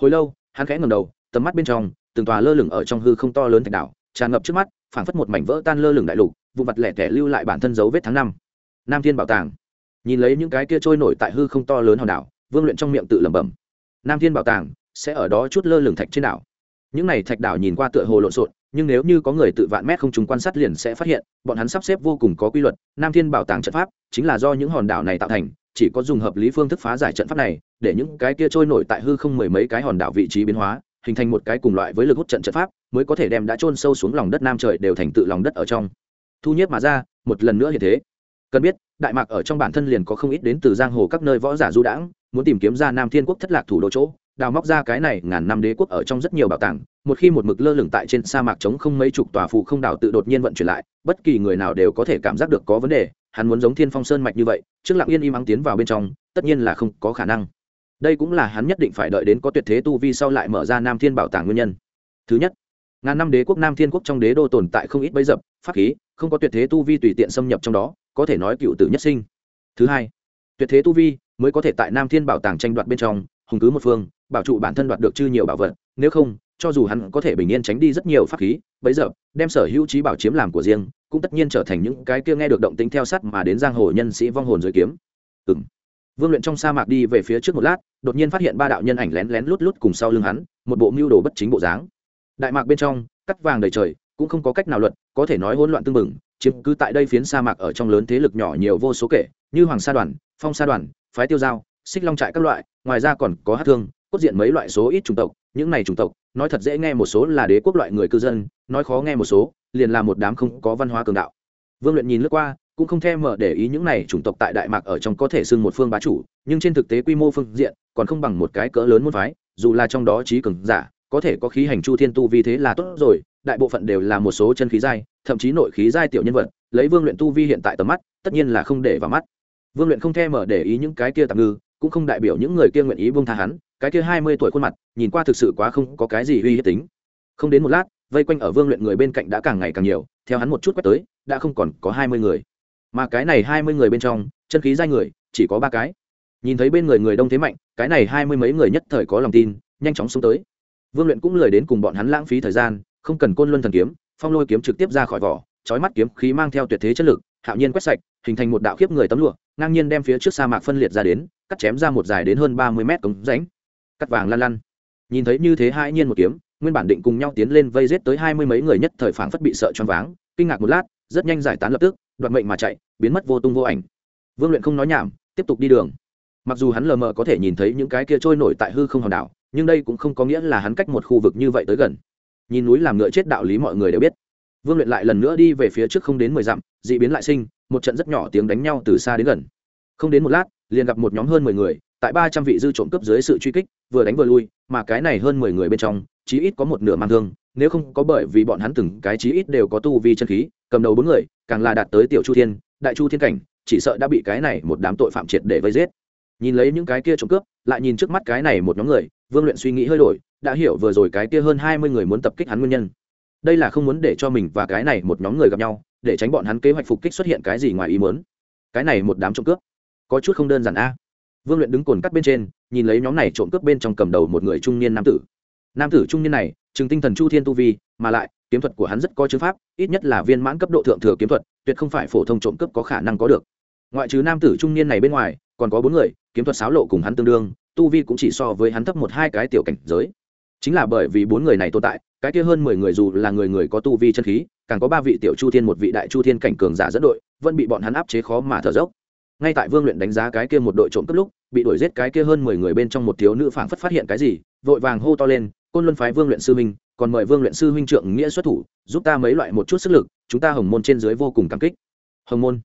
Hồi lâu hắn khẽ ngầm đầu tầm mắt bên trong từng tòa lơ lửng ở trong hư không to lớn thạch đảo tràn ngập trước mắt phảng phất một mảnh vỡ tan lơ lửng đại lục vụ mặt lẻ tẻ lưu lại bản thân dấu vết tháng năm. Nam thiên bảo tàng. Nhìn lấy những cái kia trôi nổi tại hư không to lớn hòn đảo vương luyện trong miệng tự lẩm bẩm. Nam thiên bảo tàng sẽ ở đó chút lơ lửng thạch trên đảo. Những này thạch đảo nhìn qua tựa hồ lộn xộn, nhưng nếu như có người tự vạn mét không trùng quan sát liền sẽ phát hiện, bọn hắn sắp xếp vô cùng có quy luật. Nam thiên bảo tàng trận pháp chính là do những hòn đảo này tạo thành, chỉ có dùng hợp lý phương thức phá giải trận pháp này, để những cái kia trôi nổi tại hư không mười mấy cái hòn đảo vị trí biến hóa, hình thành một cái cùng loại với lực hút trận trận pháp, mới có thể đem đã trôn sâu xuống lòng đất nam trời đều thành tự lòng đất ở trong. Thu nhất mà ra, một lần nữa như thế. Cần biết, đại mạc ở trong bản thân liền có không ít đến từ giang hồ các nơi võ giả du đãng muốn tìm kiếm ra nam thiên quốc thất lạc thủ đô chỗ, đào móc ra cái này ngàn năm đế quốc ở trong rất nhiều bảo tàng, một khi một mực lơ lửng tại trên sa mạc trống không mấy chục tòa phụ không đảo tự đột nhiên vận chuyển lại, bất kỳ người nào đều có thể cảm giác được có vấn đề, hắn muốn giống thiên phong sơn mạch như vậy, trước lặng yên im ắng tiến vào bên trong, tất nhiên là không có khả năng. Đây cũng là hắn nhất định phải đợi đến có tuyệt thế tu vi sau lại mở ra nam thiên bảo tàng nguyên nhân. Thứ nhất, ngàn năm đế quốc nam thiên quốc trong đế đô tồn tại không ít bấy dập, pháp khí, không có tuyệt thế tu vi tùy tiện xâm nhập trong đó, có thể nói cựu tử nhất sinh. Thứ hai, tuyệt thế tu vi mới có thể tại nam thiên bảo tàng tranh đoạt bên trong, hùng cứ một phương, bảo trụ bản thân đoạt được chư nhiều bảo vật, nếu không, cho dù hắn có thể bình yên tránh đi rất nhiều pháp khí, bấy giờ, đem sở hữu trí bảo chiếm làm của riêng, cũng tất nhiên trở thành những cái kia nghe được động tính theo sắt mà đến giang hồ nhân sĩ vong hồn dưới kiếm. Ừng vương luyện trong sa mạc đi về phía trước một lát, đột nhiên phát hiện ba đạo nhân ảnh lén lén lút lút cùng sau lưng hắn, một bộ mưu đồ bất chính bộ dáng. Đại mạc bên trong, cắt vàng đầy trời, cũng không có cách nào luận có thể nói hỗn loạn tương mừng chiếm cứ tại đây phiến sa mạc ở trong lớn thế lực nhỏ nhiều vô số kể, như hoàng sa đoàn, phong sa đoàn phái tiêu giao xích long trại các loại, ngoài ra còn có hát thương, cốt diện mấy loại số ít chủng tộc, những này chủng tộc, nói thật dễ nghe một số là đế quốc loại người cư dân, nói khó nghe một số liền là một đám không có văn hóa cường đạo. Vương luyện nhìn lướt qua, cũng không thèm mở để ý những này chủng tộc tại đại mạc ở trong có thể xưng một phương bá chủ, nhưng trên thực tế quy mô phương diện còn không bằng một cái cỡ lớn môn phái, dù là trong đó trí cường giả, có thể có khí hành chu thiên tu vì thế là tốt rồi, đại bộ phận đều là một số chân khí giai, thậm chí nội khí giai tiểu nhân vật, lấy vương luyện tu vi hiện tại tầm mắt, tất nhiên là không để vào mắt vương luyện không thèm mở để ý những cái kia tạm ngư, cũng không đại biểu những người kia nguyện ý buông tha hắn, cái kia hai mươi tuổi khuôn mặt, nhìn qua thực sự quá không có cái gì uy hiếp tính. Không đến một lát, vây quanh ở vương luyện người bên cạnh đã càng ngày càng nhiều, theo hắn một chút quét tới, đã không còn có hai mươi người. Mà cái này hai mươi người bên trong, chân khí giai người, chỉ có ba cái. Nhìn thấy bên người người đông thế mạnh, cái này hai mươi mấy người nhất thời có lòng tin, nhanh chóng xuống tới. Vương luyện cũng lười đến cùng bọn hắn lãng phí thời gian, không cần côn luân thần kiếm, phong lôi kiếm trực tiếp ra khỏi vỏ trói mắt kiếm khí mang theo tuyệt thế chất lực, hạo nhiên quét sạch, hình thành một đạo khiếp người tấm lụa ngang nhiên đem phía trước sa mạc phân liệt ra đến, cắt chém ra một dài đến hơn ba mươi mét cống rãnh. Cắt vàng lăn lăn. Nhìn thấy như thế hai nhiên một kiếm, nguyên bản định cùng nhau tiến lên vây giết tới hai mươi mấy người nhất thời phảng phất bị sợ choáng váng, kinh ngạc một lát, rất nhanh giải tán lập tức, đoạt mệnh mà chạy, biến mất vô tung vô ảnh. Vương luyện không nói nhảm, tiếp tục đi đường. Mặc dù hắn lờ mờ có thể nhìn thấy những cái kia trôi nổi tại hư không hòn đảo, nhưng đây cũng không có nghĩa là hắn cách một khu vực như vậy tới gần. Nhìn núi làm ngựa chết đạo lý mọi người đều biết. Vương luyện lại lần nữa đi về phía trước không đến mười dặm d ị biến lại sinh một trận rất nhỏ tiếng đánh nhau từ xa đến gần. Không đến một lát, liền gặp một nhóm hơn mười người, tại ba trăm vị dư trộm cướp dưới sự truy kích, vừa đánh vừa lui, mà cái này hơn mười người bên trong, chí ít có một nửa mang thương, nếu không có bởi vì bọn hắn từng cái chí ít đều có tu vi chân khí, cầm đầu bốn người, càng là đạt tới tiểu chu thiên, đại chu thiên cảnh, chỉ sợ đã bị cái này một đám tội phạm triệt để vây giết. Nhìn lấy những cái kia trộm cướp, lại nhìn trước mắt cái này một nhóm người, vương luyện suy nghĩ hơi đổi, đã hiểu vừa rồi cái kia hơn hai mươi người muốn tập kích hắn nguyên nhân. Đây là không muốn để cho mình và cái này một nhóm người gặp nhau để tránh bọn hắn kế hoạch phục kích xuất hiện cái gì ngoài ý muốn. Cái này một đám trộm cướp. Có chút không đơn giản a. Vương luyện đứng cồn cắt bên trên, nhìn lấy nhóm này trộm cướp bên trong cầm đầu một người trung niên nam tử. Nam tử trung niên này chừng tinh thần chu thiên tu vi, mà lại, kiếm thuật của hắn rất có chữ pháp, ít nhất là viên mãn cấp độ thượng thừa kiếm thuật, tuyệt không phải phổ thông trộm cướp có khả năng có được. Ngoại trừ nam tử trung niên này bên ngoài, còn có bốn người, kiếm thuật sáo lộ cùng hắn tương đương, tu vi cũng chỉ so với hắn thấp một hai cái tiểu cảnh giới chính là bởi vì bốn người này tồn tại, cái kia hơn mười người dù là người người có tu vi chân khí, càng có ba vị tiểu chu thiên một vị đại chu thiên cảnh cường giả dẫn đội, vẫn bị bọn hắn áp chế khó mà thở dốc. Ngay tại vương luyện đánh giá cái kia một đội trộm cướp lúc, bị đuổi giết cái kia hơn mười người bên trong một thiếu nữ phảng phất phát hiện cái gì, vội vàng hô to lên, côn luân phái vương luyện sư huynh, còn mời vương luyện sư huynh trượng nghĩa xuất thủ, giúp ta mấy loại một chút sức lực, chúng ta hồng môn trên dưới vô cùng cảm kích. Hồng môn?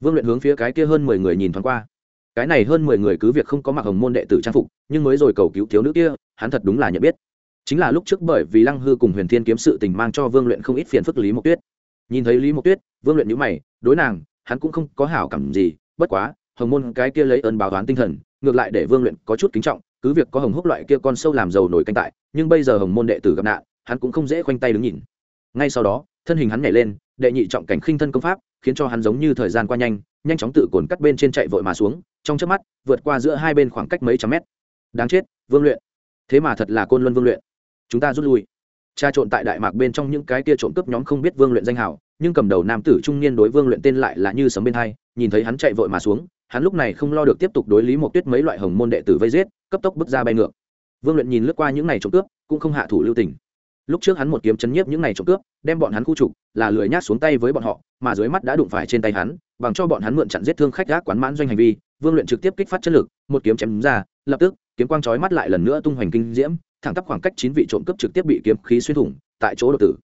Vương luyện hướng phía cái kia hơn mười người nhìn thoáng qua. Cái này hơn mười người cứ việc không có mặc hồng môn đệ tử trang phục, nhưng mới rồi cầu cứu thiếu nữ kia, hắn thật đúng là nhận biết chính là lúc trước bởi vì lăng hư cùng huyền thiên kiếm sự tình mang cho vương luyện không ít phiền phức lý mộc tuyết. Nhìn thấy lý mộc tuyết, vương luyện nhữ mày, đối nàng, hắn cũng không có hảo cảm gì, bất quá, hồng môn cái kia lấy ơn báo toán tinh thần, ngược lại để vương luyện có chút kính trọng, cứ việc có hồng húc loại kia con sâu làm giàu nổi canh tại, nhưng bây giờ hồng môn đệ tử gặp nạn, hắn cũng không dễ khoanh tay đứng nhìn. Ngay sau đó, thân hình hắn nhảy lên, đệ nhị trọng cảnh khinh thân công pháp, khiến cho hắn giống như thời gian qua nhanh nhanh chóng tự cồn cắt bên trên chạy vội mà xuống, trong chớp mắt, vượt qua giữa hai bên khoảng cách mấy trăm mét. Đáng chết, vương luyện. Thế mà thật là côn luân vương luyện chúng ta rút lui. Tra trộn tại đại mạc bên trong những cái kia trộm cướp nhóm không biết vương luyện danh hào, nhưng cầm đầu nam tử trung niên đối vương luyện tên lại là như sấm bên hai, nhìn thấy hắn chạy vội mà xuống, hắn lúc này không lo được tiếp tục đối lý một tuyết mấy loại hồng môn đệ tử vây giết, cấp tốc bước ra bay ngược. Vương luyện nhìn lướt qua những này trộm cướp, cũng không hạ thủ lưu tình. Lúc trước hắn một kiếm chấn nhiếp những này trộm cướp, đem bọn hắn khu trục, là lười nhát xuống tay với bọn họ, mà dưới mắt đã đụng phải trên tay hắn, bằng cho bọn hắn mượn chặn giết thương khách gác quán mãn doanh hành vi, vương luyện trực tiếp kích phát chất lực, một kiếm chém ra, lập tức, kiếm quang chói mắt lại lần nữa tung hoành kinh diễm thẳng tắp khoảng cách chín vị trộm cướp trực tiếp bị kiếm khí xuyên thủng, tại chỗ đột tử.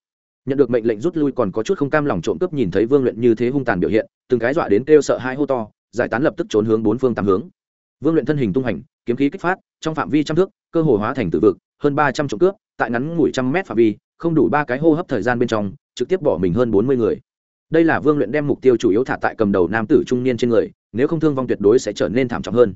Nhận được mệnh lệnh rút lui còn có chút không cam lòng trộm cướp nhìn thấy vương luyện như thế hung tàn biểu hiện, từng cái dọa đến kêu sợ hai hô to, giải tán lập tức trốn hướng bốn phương tám hướng. Vương luyện thân hình tung hành, kiếm khí kích phát, trong phạm vi trăm thước, cơ hồ hóa thành tự vực, hơn ba trăm trộm cướp, tại ngắn ngủi trăm mét phạm vi, không đủ ba cái hô hấp thời gian bên trong, trực tiếp bỏ mình hơn bốn mươi người. Đây là vương luyện đem mục tiêu chủ yếu thả tại cầm đầu nam tử trung niên trên người, nếu không thương vong tuyệt đối sẽ trở nên thảm trọng hơn.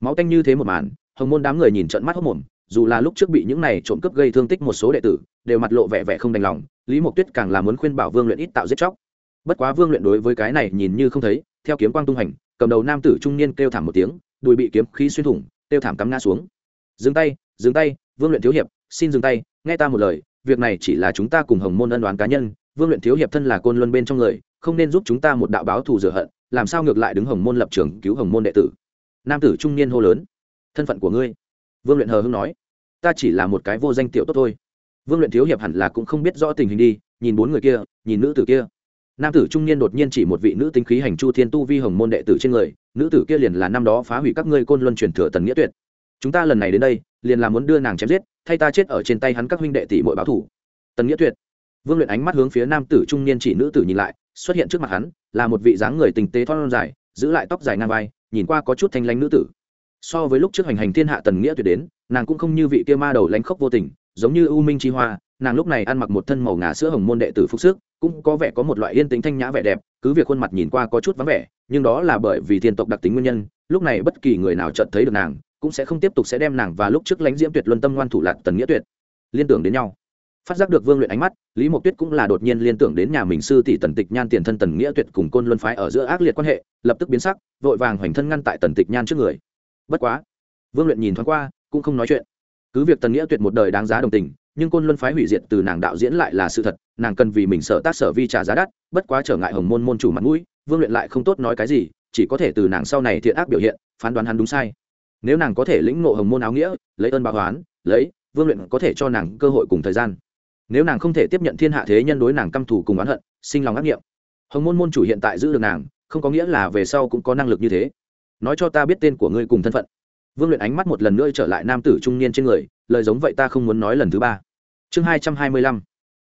Máu tanh như thế một màn, hồng môn đám người nhìn trận mắt hốc mồm dù là lúc trước bị những này trộm cướp gây thương tích một số đệ tử, đều mặt lộ vẻ vẻ không đành lòng, lý mộc tuyết càng là muốn khuyên bảo vương luyện ít tạo giết chóc. Bất quá vương luyện đối với cái này nhìn như không thấy, theo kiếm quang tung hành, cầm đầu nam tử trung niên kêu thảm một tiếng, đùi bị kiếm khí xuyên thủng, kêu thảm cắm ngã xuống. Dừng tay dừng tay, vương luyện thiếu hiệp, xin dừng tay, nghe ta một lời, việc này chỉ là chúng ta cùng hồng môn ân đoán cá nhân, vương luyện thiếu hiệp thân là côn luân bên trong người, không nên giúp chúng ta một đạo báo thù rửa hận, làm sao ngược lại đứng hồng môn lập trường cứu hồng môn đệ tử? Nam tử trung niên hô lớn. Thân phận của ngươi. Vương luyện hờ hưng nói ta chỉ là một cái vô danh tiểu tốt thôi. Vương luyện thiếu hiệp hẳn là cũng không biết rõ tình hình đi, nhìn bốn người kia, nhìn nữ tử kia. Nam tử trung niên đột nhiên chỉ một vị nữ tính khí hành chu thiên tu vi hồng môn đệ tử trên người, nữ tử kia liền là năm đó phá hủy các ngươi côn luân truyền thừa tần nghĩa tuyệt. Chúng ta lần này đến đây, liền là muốn đưa nàng chém giết, thay ta chết ở trên tay hắn các huynh đệ tỷ muội báo thủ. Tần nghĩa tuyệt. Vương luyện ánh mắt hướng phía nam tử trung niên chỉ nữ tử nhìn lại, xuất hiện trước mặt hắn, là một vị dáng người tình tế thon dài, giữ lại tóc dài ngang vai, nhìn qua có chút thanh lãnh nữ tử. So với lúc trước hành hành thiên hạ tần nghĩa tuyệt đến nàng cũng không như vị kia ma đầu lánh khốc vô tình, giống như u minh chi hoa, nàng lúc này ăn mặc một thân màu ngà sữa hồng môn đệ tử phúc sức, cũng có vẻ có một loại yên tĩnh thanh nhã vẻ đẹp, cứ việc khuôn mặt nhìn qua có chút vắng vẻ, nhưng đó là bởi vì thiên tộc đặc tính nguyên nhân, lúc này bất kỳ người nào chợt thấy được nàng, cũng sẽ không tiếp tục sẽ đem nàng và lúc trước lãnh diễm tuyệt luân tâm ngoan thủ lạc tần nghĩa tuyệt, liên tưởng đến nhau. Phát giác được vương luyện ánh mắt, lý mộc tuyết cũng là đột nhiên liên tưởng đến nhà mình sư tỷ tần tịch nhan tiền thân tần nghĩa tuyệt cùng côn luân phái ở giữa ác liệt quan hệ, lập tức biến sắc, vội vàng hoành thân ngăn tại tần tịch nhan trước người. Bất quá, vương luyện nhìn thoáng qua cũng không nói chuyện. Cứ việc tần nghĩa tuyệt một đời đáng giá đồng tình, nhưng côn luân phái hủy diệt từ nàng đạo diễn lại là sự thật, nàng cần vì mình sợ tác sở vi trả giá đắt, bất quá trở ngại hồng môn môn chủ mặt mũi, vương luyện lại không tốt nói cái gì, chỉ có thể từ nàng sau này thiện ác biểu hiện, phán đoán hắn đúng sai. Nếu nàng có thể lĩnh ngộ hồng môn áo nghĩa, lấy ơn báo oán, lấy, vương luyện có thể cho nàng cơ hội cùng thời gian. Nếu nàng không thể tiếp nhận thiên hạ thế nhân đối nàng căm thù cùng oán hận, sinh lòng ác nghiệm. Hồng môn môn chủ hiện tại giữ được nàng, không có nghĩa là về sau cũng có năng lực như thế. Nói cho ta biết tên của ngươi cùng thân phận vương luyện ánh mắt một lần nữa trở lại nam tử trung niên trên người, lời giống vậy ta không muốn nói lần thứ ba. Chương hai trăm hai mươi lăm.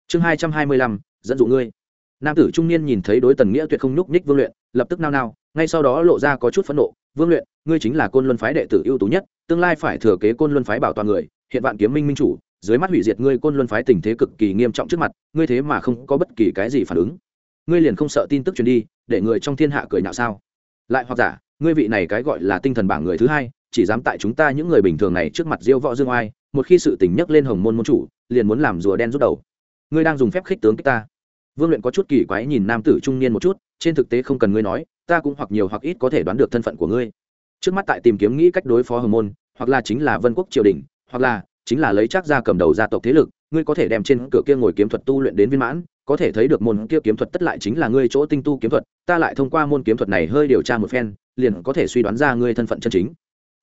Chương hai trăm hai mươi lăm, dẫn dụ ngươi. Nam tử trung niên nhìn thấy đối tần nghĩa tuyệt không nhúc nhích vương luyện, lập tức nao nao, ngay sau đó lộ ra có chút phẫn nộ. Vương luyện, ngươi chính là côn luân phái đệ tử ưu tú nhất, tương lai phải thừa kế côn luân phái bảo toàn người, hiện vạn kiếm minh minh chủ, dưới mắt hủy diệt ngươi côn luân phái tình thế cực kỳ nghiêm trọng trước mặt, ngươi thế mà không có bất kỳ cái gì phản ứng. Ngươi liền không sợ tin tức truyền đi, để người trong thiên hạ cười nhạo sao? Lại hoặc giả, ngươi vị này cái gọi là tinh thần bảng người thứ hai chỉ dám tại chúng ta những người bình thường này trước mặt diêu võ dương oai, một khi sự tình nhấc lên hồng môn môn chủ, liền muốn làm rùa đen rút đầu. Ngươi đang dùng phép khích tướng kích ta. Vương luyện có chút kỳ quái nhìn nam tử trung niên một chút, trên thực tế không cần ngươi nói, ta cũng hoặc nhiều hoặc ít có thể đoán được thân phận của ngươi. Trước mắt tại tìm kiếm nghĩ cách đối phó hồng môn, hoặc là chính là vân quốc triều đình, hoặc là chính là lấy chắc ra cầm đầu gia tộc thế lực, ngươi có thể đem trên cửa kia ngồi kiếm thuật tu luyện đến viên mãn, có thể thấy được môn kia kiếm thuật tất lại chính là ngươi chỗ tinh tu kiếm thuật, ta lại thông qua môn kiếm thuật này hơi điều tra một phen, liền có thể suy đoán ra ngươi thân phận chân chính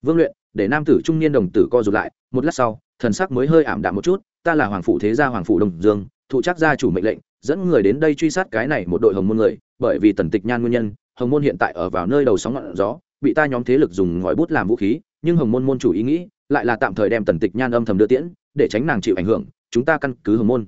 vương luyện, để nam tử trung niên đồng tử co rụt lại, một lát sau, thần sắc mới hơi ảm đạm một chút, ta là hoàng phủ thế gia hoàng phủ đồng dương, thụ trác gia chủ mệnh lệnh, dẫn người đến đây truy sát cái này một đội hồng môn người, bởi vì tần tịch nhan nguyên nhân, hồng môn hiện tại ở vào nơi đầu sóng ngọn gió, bị ta nhóm thế lực dùng ngòi bút làm vũ khí, nhưng hồng môn môn chủ ý nghĩ, lại là tạm thời đem tần tịch nhan âm thầm đưa tiễn, để tránh nàng chịu ảnh hưởng, chúng ta căn cứ hồng môn.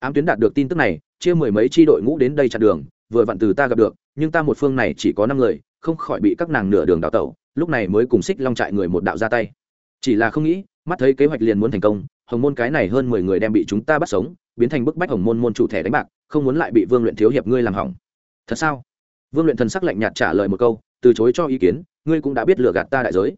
Ám tuyến đạt được tin tức này, chia mười mấy tri đội ngũ đến đây chặn đường, vừa vặn từ ta gặp được, nhưng ta một phương này chỉ có năm người, không khỏi bị các nàng nửa đường đào tẩu lúc này mới cùng xích long trại người một đạo ra tay. Chỉ là không nghĩ, mắt thấy kế hoạch liền muốn thành công, hồng môn cái này hơn mười người đem bị chúng ta bắt sống, biến thành bức bách hồng môn môn chủ thẻ đánh bạc, không muốn lại bị vương luyện thiếu hiệp ngươi làm hỏng. Thật sao? Vương luyện thần sắc lạnh nhạt trả lời một câu, từ chối cho ý kiến, ngươi cũng đã biết lừa gạt ta đại giới.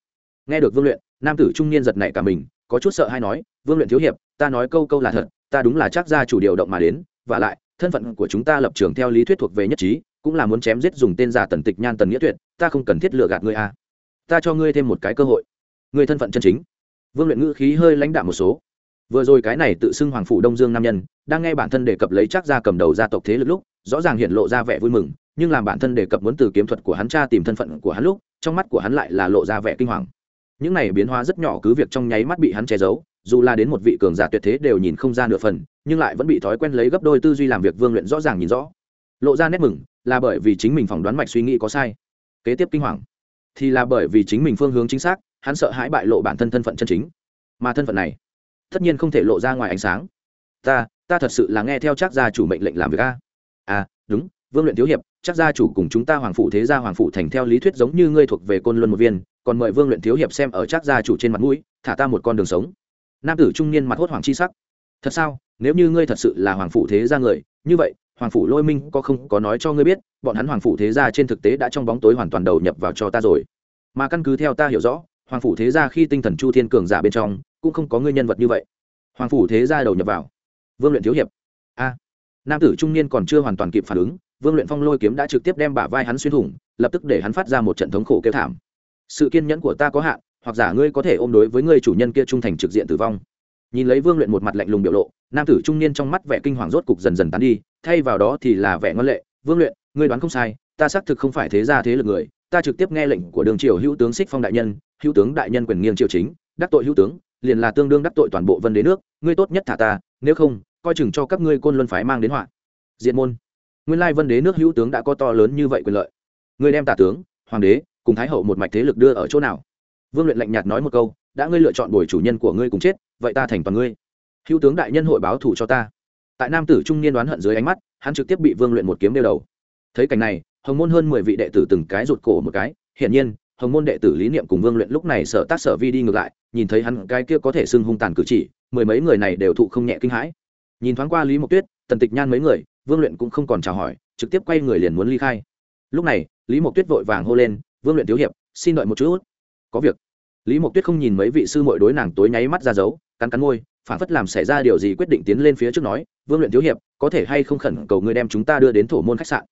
Nghe được vương luyện, nam tử trung niên giật nảy cả mình, có chút sợ hay nói, vương luyện thiếu hiệp, ta nói câu câu là thật, ta đúng là chắc ra chủ điều động mà đến, và lại, thân phận của chúng ta lập trường theo lý thuyết thuộc về nhất trí, cũng là muốn chém giết dùng tên giả tần tịch nhan tần nghĩa tuyệt, ta không cần thiết lừa gạt ngươi a ta cho ngươi thêm một cái cơ hội. Ngươi thân phận chân chính. Vương luyện ngữ khí hơi lãnh đạm một số. Vừa rồi cái này tự xưng hoàng phủ đông dương nam nhân, đang nghe bản thân đề cập lấy chắc ra cầm đầu gia tộc thế lực lúc, rõ ràng hiện lộ ra vẻ vui mừng, nhưng làm bản thân đề cập muốn từ kiếm thuật của hắn cha tìm thân phận của hắn lúc, trong mắt của hắn lại là lộ ra vẻ kinh hoàng. Những này biến hóa rất nhỏ cứ việc trong nháy mắt bị hắn che giấu, dù là đến một vị cường giả tuyệt thế đều nhìn không ra nửa phần, nhưng lại vẫn bị thói quen lấy gấp đôi tư duy làm việc vương luyện rõ ràng nhìn rõ. Lộ ra nét mừng, là bởi vì chính mình phỏng đoán mạch suy nghĩ có sai. Kế tiếp kinh hoàng thì là bởi vì chính mình phương hướng chính xác, hắn sợ hãi bại lộ bản thân thân phận chân chính. Mà thân phận này, tất nhiên không thể lộ ra ngoài ánh sáng. Ta ta thật sự là nghe theo chắc gia chủ mệnh lệnh làm việc a. À đúng, vương luyện thiếu hiệp chắc gia chủ cùng chúng ta hoàng phụ thế gia hoàng phụ thành theo lý thuyết giống như ngươi thuộc về côn luân một viên, còn mời vương luyện thiếu hiệp xem ở chắc gia chủ trên mặt mũi, thả ta một con đường sống. Nam tử trung niên mặt hốt hoàng chi sắc. Thật sao? Nếu như ngươi thật sự là hoàng phụ thế gia người, như vậy hoàng phủ lôi minh có không có nói cho ngươi biết, bọn hắn hoàng phủ thế gia trên thực tế đã trong bóng tối hoàn toàn đầu nhập vào cho ta rồi. Mà căn cứ theo ta hiểu rõ, hoàng phủ thế gia khi tinh thần chu thiên cường giả bên trong, cũng không có ngươi nhân vật như vậy. Hoàng phủ thế gia đầu nhập vào. Vương luyện thiếu hiệp. A. Nam tử trung niên còn chưa hoàn toàn kịp phản ứng, vương luyện phong lôi kiếm đã trực tiếp đem bả vai hắn xuyên thủng, lập tức để hắn phát ra một trận thống khổ kêu thảm. Sự kiên nhẫn của ta có hạn, hoặc giả ngươi có thể ôm đối với ngươi chủ nhân kia trung thành trực diện tử vong nhìn lấy vương luyện một mặt lạnh lùng biểu lộ, nam tử trung niên trong mắt vẻ kinh hoàng rốt cục dần dần tán đi, thay vào đó thì là vẻ ngân lệ, vương luyện, ngươi đoán không sai, ta xác thực không phải thế gia thế lực người, ta trực tiếp nghe lệnh của đường triều hữu tướng xích phong đại nhân, hữu tướng đại nhân quyền nghiêng triều chính, đắc tội hữu tướng, liền là tương đương đắc tội toàn bộ vân đế nước, ngươi tốt nhất thả ta, nếu không, coi chừng cho các ngươi côn luân phái mang đến họa. Diện môn. Nguyên lai vân đế nước hữu tướng đã có to lớn như vậy quyền lợi. Ngươi đem tả tướng, hoàng đế, cùng thái hậu một mạch thế lực đưa ở chỗ nào? Vương luyện lạnh nhạt nói một câu đã ngươi lựa chọn bồi chủ nhân của ngươi cùng chết, vậy ta thành toàn ngươi. Hữu tướng đại nhân hội báo thủ cho ta. Tại nam tử trung niên đoán hận dưới ánh mắt, hắn trực tiếp bị vương luyện một kiếm đeo đầu. Thấy cảnh này, hồng môn hơn mười vị đệ tử từng cái rụt cổ một cái. Hiển nhiên, hồng môn đệ tử lý niệm cùng vương luyện lúc này sợ tác sở vi đi ngược lại, nhìn thấy hắn cái kia có thể xưng hung tàn cử chỉ, mười mấy người này đều thụ không nhẹ kinh hãi. Nhìn thoáng qua lý mộc tuyết, tần tịch nhan mấy người, vương luyện cũng không còn chào hỏi, trực tiếp quay người liền muốn ly khai. Lúc này, lý mộc tuyết vội vàng hô lên, vương luyện thiếu hiệp, xin đợi một chút. Có việc lý mộc tuyết không nhìn mấy vị sư mội đối nàng tối nháy mắt ra dấu, cắn cắn môi phản phất làm xảy ra điều gì quyết định tiến lên phía trước nói, vương luyện thiếu hiệp, có thể hay không khẩn cầu người đem chúng ta đưa đến thổ môn khách sạn?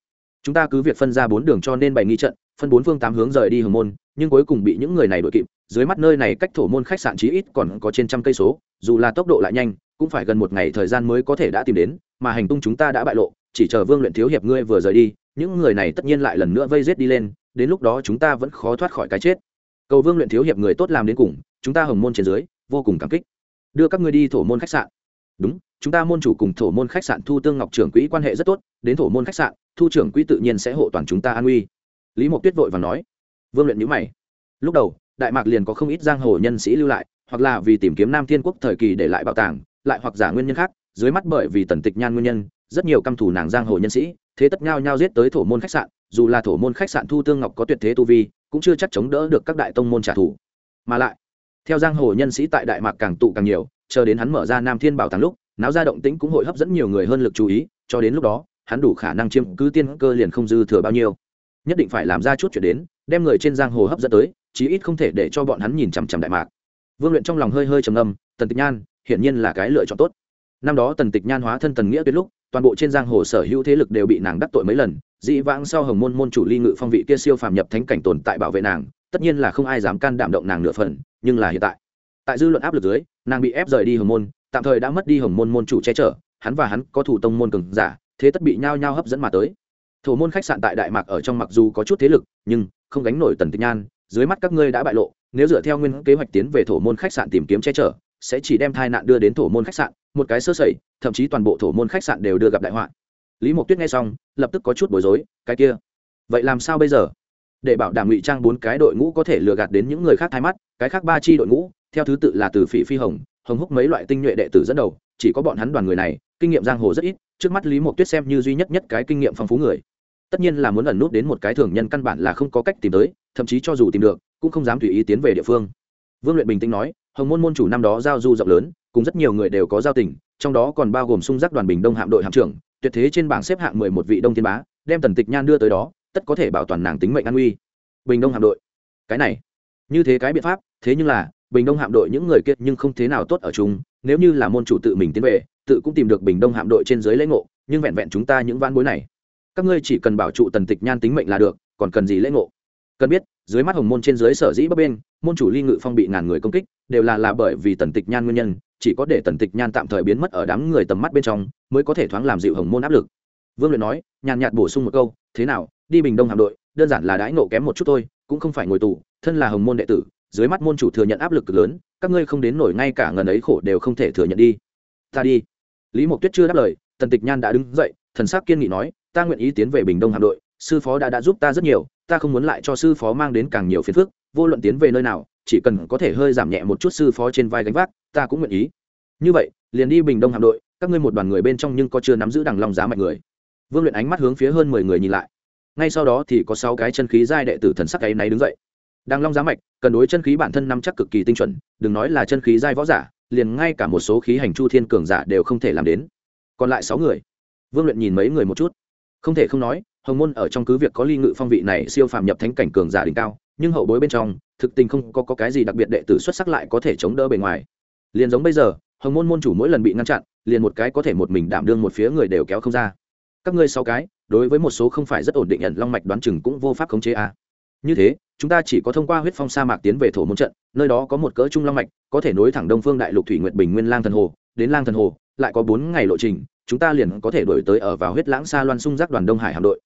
Chúng ta cứ việc phân ra bốn đường cho nên bày nghi trận, phân bốn phương tám hướng rời đi hồng môn, nhưng cuối cùng bị những người này đuổi kịp, dưới mắt nơi này cách thổ môn khách sạn chí ít còn có trên trăm cây số, dù là tốc độ lại nhanh, cũng phải gần một ngày thời gian mới có thể đã tìm đến, mà hành tung chúng ta đã bại lộ, chỉ chờ vương luyện thiếu hiệp ngươi vừa rời đi, những người này tất nhiên lại lần nữa vây rết đi lên, đến lúc đó chúng ta vẫn khó thoát khỏi cái chết cầu vương luyện thiếu hiệp người tốt làm đến cùng, chúng ta hồng môn trên dưới, vô cùng cảm kích. Đưa các ngươi đi thổ môn khách sạn. Đúng, chúng ta môn chủ cùng thổ môn khách sạn thu tương ngọc trưởng quỹ quan hệ rất tốt, đến thổ môn khách sạn, thu trưởng quỹ tự nhiên sẽ hộ toàn chúng ta an uy. Lý mộc tuyết vội và nói. Vương luyện nhữ mày. Lúc đầu, đại mạc liền có không ít giang hồ nhân sĩ lưu lại, hoặc là vì tìm kiếm nam thiên quốc thời kỳ để lại bảo tàng, lại hoặc giả nguyên nhân khác, dưới mắt bởi vì tần tịch nhan nguyên nhân, rất nhiều căm thủ nàng giang hồ nhân sĩ, thế tất nhau nhau giết tới thổ môn khách sạn, dù là thổ môn khách sạn thu tương ngọc có tuyệt thế tu vi cũng chưa chắc chống đỡ được các đại tông môn trả thù. Mà lại, theo giang hồ nhân sĩ tại đại mạc càng tụ càng nhiều, chờ đến hắn mở ra nam thiên bảo tàng lúc, náo ra động tĩnh cũng hội hấp dẫn nhiều người hơn lực chú ý, cho đến lúc đó, hắn đủ khả năng chiếm cứ tiên cơ liền không dư thừa bao nhiêu. Nhất định phải làm ra chút chuyện đến, đem người trên giang hồ hấp dẫn tới, chí ít không thể để cho bọn hắn nhìn chằm chằm đại mạc. Vương luyện trong lòng hơi hơi trầm âm tần tịch nhan, hiển nhiên là cái lựa chọn tốt. Năm đó tần tịch nhan hóa thân tần nghĩa tuyệt lúc toàn bộ trên giang hồ sở hữu thế lực đều bị nàng đắc tội mấy lần, dĩ vãng sau hồng môn môn chủ ly ngự phong vị kia siêu phàm nhập thánh cảnh tồn tại bảo vệ nàng, tất nhiên là không ai dám can đảm động nàng nửa phần, nhưng là hiện tại tại dư luận áp lực dưới, nàng bị ép rời đi hồng môn, tạm thời đã mất đi hồng môn môn chủ che chở, hắn và hắn có thủ tông môn cường giả, thế tất bị nhao nhao hấp dẫn mà tới. Thổ môn khách sạn tại đại mạc ở trong mặc dù có chút thế lực, nhưng không gánh nổi tần tịch nhan, dưới mắt các ngươi đã bại lộ, nếu dựa theo nguyên kế hoạch tiến về thổ môn khách sạn tìm kiếm che chở sẽ chỉ đem thai nạn đưa đến thổ môn khách sạn, một cái sơ sẩy, thậm chí toàn bộ thổ môn khách sạn đều đưa gặp đại họa. Lý mộc tuyết nghe xong, lập tức có chút bối rối, cái kia, vậy làm sao bây giờ? Để bảo đảm ngụy trang bốn cái đội ngũ có thể lừa gạt đến những người khác thay mắt, cái khác ba chi đội ngũ, theo thứ tự là từ phỉ phi hồng hồng húc mấy loại tinh nhuệ đệ tử dẫn đầu, chỉ có bọn hắn đoàn người này, kinh nghiệm giang hồ rất ít, trước mắt lý mộc tuyết xem như duy nhất nhất cái kinh nghiệm phong phú người. Tất nhiên là muốn ẩn nút đến một cái thường nhân căn bản là không có cách tìm tới, thậm chí cho dù tìm được, cũng không dám tùy ý tiến về địa phương. Vương luyện bình tĩnh nói hồng môn môn chủ năm đó giao du rộng lớn, cùng rất nhiều người đều có giao tình, trong đó còn bao gồm sung giác đoàn bình đông hạm đội hạm trưởng, tuyệt thế trên bảng xếp hạng mười một vị đông thiên bá, đem tần tịch nhan đưa tới đó, tất có thể bảo toàn nàng tính mệnh an uy. Bình đông hạm đội. Cái này, như thế cái biện pháp, thế nhưng là, bình đông hạm đội những người kia nhưng không thế nào tốt ở chung, nếu như là môn chủ tự mình tiến về, tự cũng tìm được bình đông hạm đội trên dưới lễ ngộ, nhưng vẹn vẹn chúng ta những van bối này. Các ngươi chỉ cần bảo trụ tần tịch nhan tính mệnh là được, còn cần gì lễ ngộ? Cần biết dưới mắt hồng môn trên dưới sở dĩ bấp bên môn chủ ly ngự phong bị ngàn người công kích, đều là là bởi vì tần tịch nhan nguyên nhân, chỉ có để tần tịch nhan tạm thời biến mất ở đám người tầm mắt bên trong, mới có thể thoáng làm dịu hồng môn áp lực. Vương luyện nói, nhàn nhạt bổ sung một câu, thế nào, đi bình đông hạm đội, đơn giản là đãi nộ kém một chút thôi, cũng không phải ngồi tù, thân là hồng môn đệ tử, dưới mắt môn chủ thừa nhận áp lực cực lớn, các ngươi không đến nổi ngay cả ngần ấy khổ đều không thể thừa nhận đi. Ta đi. Lý mộc tuyết chưa đáp lời, tần tịch nhan đã đứng dậy, thần sắc kiên nghị nói, ta nguyện ý tiến về bình đông hạm đội, sư phó đã đã giúp ta rất nhiều ta không muốn lại cho sư phó mang đến càng nhiều phiền phức, vô luận tiến về nơi nào, chỉ cần có thể hơi giảm nhẹ một chút sư phó trên vai gánh vác, ta cũng nguyện ý. Như vậy, liền đi bình đông hạm đội, các ngươi một đoàn người bên trong nhưng có chưa nắm giữ đằng long giá mạnh người. Vương luyện ánh mắt hướng phía hơn mười người nhìn lại. Ngay sau đó thì có sáu cái chân khí giai đệ tử thần sắc ấy này đứng dậy. Đằng long giá mạch, cần đối chân khí bản thân nắm chắc cực kỳ tinh chuẩn, đừng nói là chân khí giai võ giả, liền ngay cả một số khí hành chu thiên cường giả đều không thể làm đến. Còn lại sáu người. Vương luyện nhìn mấy người một chút. Không thể không nói hồng môn ở trong cứ việc có ly ngự phong vị này siêu phàm nhập thánh cảnh cường giả đỉnh cao nhưng hậu bối bên trong thực tình không có, có cái gì đặc biệt đệ tử xuất sắc lại có thể chống đỡ bề ngoài. Liền giống bây giờ hồng môn môn chủ mỗi lần bị ngăn chặn liền một cái có thể một mình đảm đương một phía người đều kéo không ra. Các ngươi sáu cái đối với một số không phải rất ổn định nhận long mạch đoán chừng cũng vô pháp khống chế a như thế chúng ta chỉ có thông qua huyết phong sa mạc tiến về thổ môn trận nơi đó có một cỡ trung long mạch có thể nối thẳng đông phương đại lục thủy nguyệt bình nguyên lang thần hồ đến lang thần hồ lại có bốn ngày lộ trình chúng ta liền có thể đổi tới ở vào huyết lãng xa loan sung giác đoàn đông hải hạm đội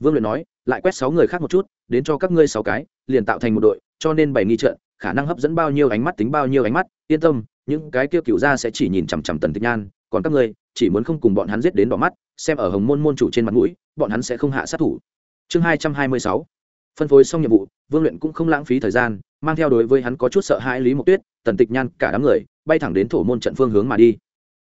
vương luyện nói, lại quét sáu người khác một chút, đến cho các ngươi sáu cái, liền tạo thành một đội, cho nên bảy nghi trận, khả năng hấp dẫn bao nhiêu ánh mắt tính bao nhiêu ánh mắt, yên tâm, những cái kia cựu ra sẽ chỉ nhìn chằm chằm tần tịch nhan, còn các ngươi, chỉ muốn không cùng bọn hắn giết đến đỏ mắt, xem ở hồng môn môn chủ trên mặt mũi, bọn hắn sẽ không hạ sát thủ. Chương hai trăm hai mươi sáu. Phân phối xong nhiệm vụ, vương luyện cũng không lãng phí thời gian, mang theo đối với hắn có chút sợ hãi lý mộc tuyết, tần tịch nhan cả đám người, bay thẳng đến thổ môn trận phương hướng mà đi.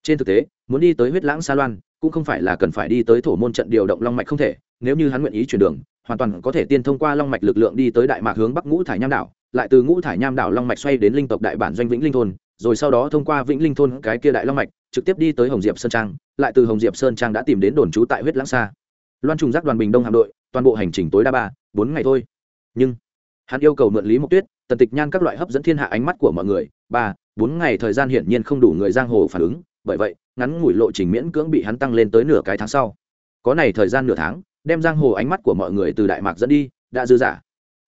Trên thực tế, muốn đi tới huyết lãng sa loan, cũng không phải là cần phải đi tới thổ môn trận điều động long mạch không thể nếu như hắn nguyện ý chuyển đường, hoàn toàn có thể tiên thông qua long mạch lực lượng đi tới đại mạc hướng bắc ngũ thải nham đảo, lại từ ngũ thải nham đảo long mạch xoay đến linh tộc đại bản doanh vĩnh linh thôn, rồi sau đó thông qua vĩnh linh thôn cái kia đại long mạch, trực tiếp đi tới hồng diệp sơn trang, lại từ hồng diệp sơn trang đã tìm đến đồn trú tại huyết lãng xa. Loan trùng giác đoàn bình đông hạm đội, toàn bộ hành trình tối đa ba, bốn ngày thôi. Nhưng, hắn yêu cầu mượn lý mộc tuyết, tần tịch nhan các loại hấp dẫn thiên hạ ánh mắt của mọi người, ba, bốn ngày thời gian hiển nhiên không đủ người giang hồ phản ứng, bởi vậy, ngắn ngủi lộ trình miễn cưỡng bị hắn tăng lên tới nửa cái tháng sau. Có này thời gian nửa tháng đem giang hồ ánh mắt của mọi người từ đại mạc dẫn đi, đã dư giả.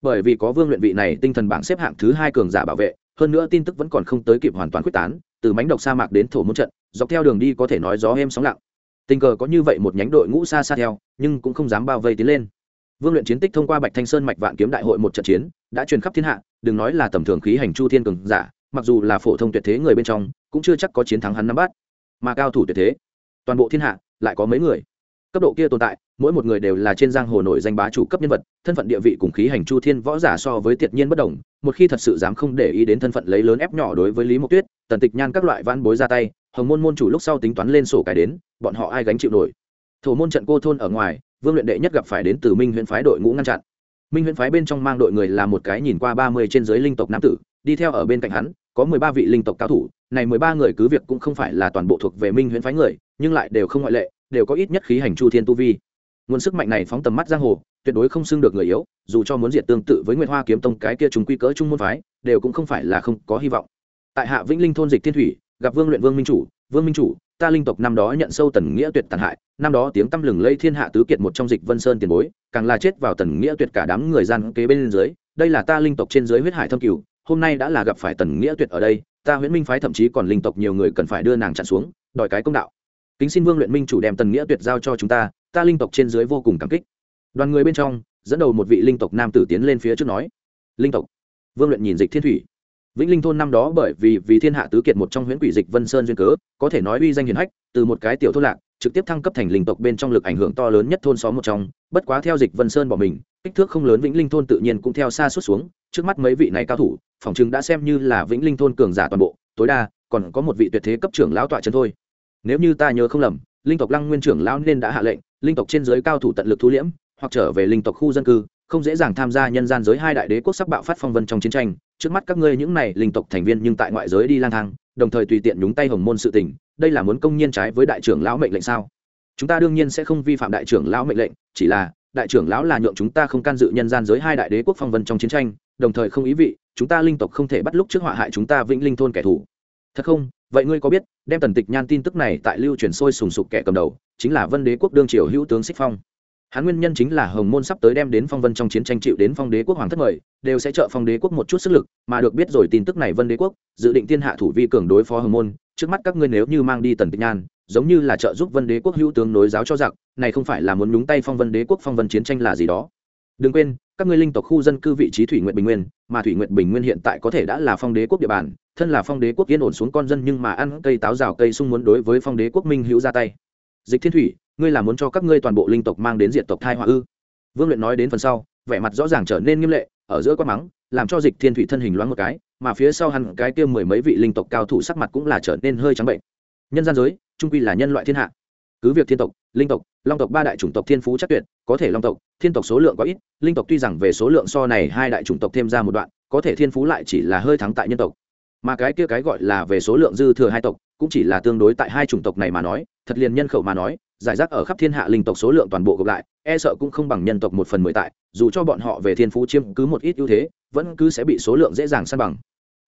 Bởi vì có vương luyện vị này tinh thần bảng xếp hạng thứ hai cường giả bảo vệ, hơn nữa tin tức vẫn còn không tới kịp hoàn toàn quyết tán, từ mánh độc sa mạc đến thổ môn trận, dọc theo đường đi có thể nói gió êm sóng lặng. Tình cờ có như vậy một nhánh đội ngũ xa xa theo, nhưng cũng không dám bao vây tiến lên. Vương luyện chiến tích thông qua bạch thanh sơn mạch vạn kiếm đại hội một trận chiến, đã truyền khắp thiên hạ, đừng nói là tầm thường khí hành chu thiên cường giả, mặc dù là phổ thông tuyệt thế người bên trong, cũng chưa chắc có chiến thắng hắn nắm bắt mà cao thủ tuyệt thế, toàn bộ thiên hạ, lại có mấy người? Cấp độ kia tồn tại, mỗi một người đều là trên giang hồ nổi danh bá chủ cấp nhân vật, thân phận địa vị cùng khí hành chu thiên võ giả so với tiệt nhiên bất đồng, một khi thật sự dám không để ý đến thân phận lấy lớn ép nhỏ đối với lý mộc tuyết, tần tịch nhan các loại van bối ra tay, hồng môn môn chủ lúc sau tính toán lên sổ cái đến, bọn họ ai gánh chịu nổi. Thổ môn trận cô thôn ở ngoài, vương luyện đệ nhất gặp phải đến từ minh huyện phái đội ngũ ngăn chặn. Minh huyện phái bên trong mang đội người là một cái nhìn qua ba mươi trên dưới linh tộc nam tử, đi theo ở bên cạnh hắn, có mười ba vị linh tộc cao thủ, này mười ba người cứ việc cũng không phải là toàn bộ thuộc về minh huyện phái người, nhưng lại đều không ngoại lệ đều có ít nhất khí hành chu thiên tu vi. Nguồn sức mạnh này phóng tầm mắt giang hồ, tuyệt đối không xưng được người yếu, dù cho muốn diệt tương tự với nguyễn hoa kiếm tông cái kia chúng quy cỡ trung môn phái, đều cũng không phải là không có hy vọng. Tại hạ vĩnh linh thôn dịch thiên thủy, gặp vương luyện vương minh chủ, vương minh chủ, ta linh tộc năm đó nhận sâu tần nghĩa tuyệt tàn hại, năm đó tiếng tăm lừng lây thiên hạ tứ kiệt một trong dịch vân sơn tiền bối, càng là chết vào tần nghĩa tuyệt cả đám người gian kế bên dưới, đây là ta linh tộc trên dưới huyết hải thâm cửu, hôm nay đã là gặp phải tần nghĩa tuyệt ở đây, ta huyễn minh phái thậm chí còn linh tộc nhiều người cần phải đưa nàng chặn xuống, đòi cái công đạo kính xin vương luyện minh chủ đem tần nghĩa tuyệt giao cho chúng ta ta linh tộc trên dưới vô cùng cảm kích. Đoàn người bên trong, dẫn đầu một vị linh tộc nam tử tiến lên phía trước nói, linh tộc. Vương luyện nhìn dịch thiên thủy. Vĩnh linh thôn năm đó bởi vì vì thiên hạ tứ kiệt một trong huyễn quỷ dịch vân sơn duyên cớ, có thể nói uy danh hiền hách, từ một cái tiểu thôn lạc, trực tiếp thăng cấp thành linh tộc bên trong lực ảnh hưởng to lớn nhất thôn xóm một trong. Bất quá theo dịch vân sơn bỏ mình, kích thước không lớn vĩnh linh thôn tự nhiên cũng theo xa suốt xuống, trước mắt mấy vị này cao thủ, phòng chứng đã xem như là vĩnh linh thôn cường giả toàn bộ, tối đa còn có một vị tuyệt thế cấp trưởng lão tọa chân thôi nếu như ta nhớ không lầm, linh tộc lăng nguyên trưởng lão nên đã hạ lệnh, linh tộc trên giới cao thủ tận lực thu liễm, hoặc trở về linh tộc khu dân cư, không dễ dàng tham gia nhân gian giới hai đại đế quốc sắc bạo phát phong vân trong chiến tranh. Trước mắt các ngươi những này linh tộc thành viên nhưng tại ngoại giới đi lang thang, đồng thời tùy tiện nhúng tay hồng môn sự tình, đây là muốn công nhiên trái với đại trưởng lão mệnh lệnh sao? Chúng ta đương nhiên sẽ không vi phạm đại trưởng lão mệnh lệnh, chỉ là, đại trưởng lão là nhượng chúng ta không can dự nhân gian giới hai đại đế quốc phong vân trong chiến tranh, đồng thời không ý vị, chúng ta linh tộc không thể bắt lúc trước họa hại chúng ta vĩnh linh thôn kẻ thù thật không? Vậy ngươi có biết, đem tần tịch nhan tin tức này tại lưu truyền sôi sùng sục kẻ cầm đầu, chính là vân đế quốc đương triều hữu tướng xích phong. Hắn nguyên nhân chính là hồng môn sắp tới đem đến phong vân trong chiến tranh chịu đến phong đế quốc hoàng thất mời, đều sẽ trợ phong đế quốc một chút sức lực, mà được biết rồi tin tức này vân đế quốc, dự định thiên hạ thủ vi cường đối phó hồng môn, trước mắt các ngươi nếu như mang đi tần tịch nhan, giống như là trợ giúp vân đế quốc hữu tướng nối giáo cho giặc, này không phải là muốn nhúng tay phong vân đế quốc phong vân chiến tranh là gì đó. Đừng quên các ngươi linh tộc khu dân cư vị trí thủy nguyện bình nguyên, mà thủy nguyện bình nguyên hiện tại có thể đã là phong đế quốc địa bàn, thân là phong đế quốc yên ổn xuống con dân nhưng mà ăn cây táo rào cây sung muốn đối với phong đế quốc minh hữu ra tay. Dịch thiên thủy, ngươi là muốn cho các ngươi toàn bộ linh tộc mang đến diện tộc thai họa ư? Vương luyện nói đến phần sau, vẻ mặt rõ ràng trở nên nghiêm lệ, ở giữa quát mắng, làm cho dịch thiên thủy thân hình loáng một cái, mà phía sau hẳn cái kia mười mấy vị linh tộc cao thủ sắc mặt cũng là trở nên hơi trắng bệnh. Nhân gian giới, trung quy là nhân loại thiên hạ cứ việc thiên tộc, linh tộc, long tộc ba đại chủng tộc thiên phú chắc tuyệt, có thể long tộc, thiên tộc số lượng có ít, linh tộc tuy rằng về số lượng so này hai đại chủng tộc thêm ra một đoạn, có thể thiên phú lại chỉ là hơi thắng tại nhân tộc. Mà cái kia cái gọi là về số lượng dư thừa hai tộc, cũng chỉ là tương đối tại hai chủng tộc này mà nói, thật liền nhân khẩu mà nói, giải rác ở khắp thiên hạ linh tộc số lượng toàn bộ gộp lại e sợ cũng không bằng nhân tộc một phần mười tại, dù cho bọn họ về thiên phú chiếm cứ một ít ưu thế, vẫn cứ sẽ bị số lượng dễ dàng san bằng.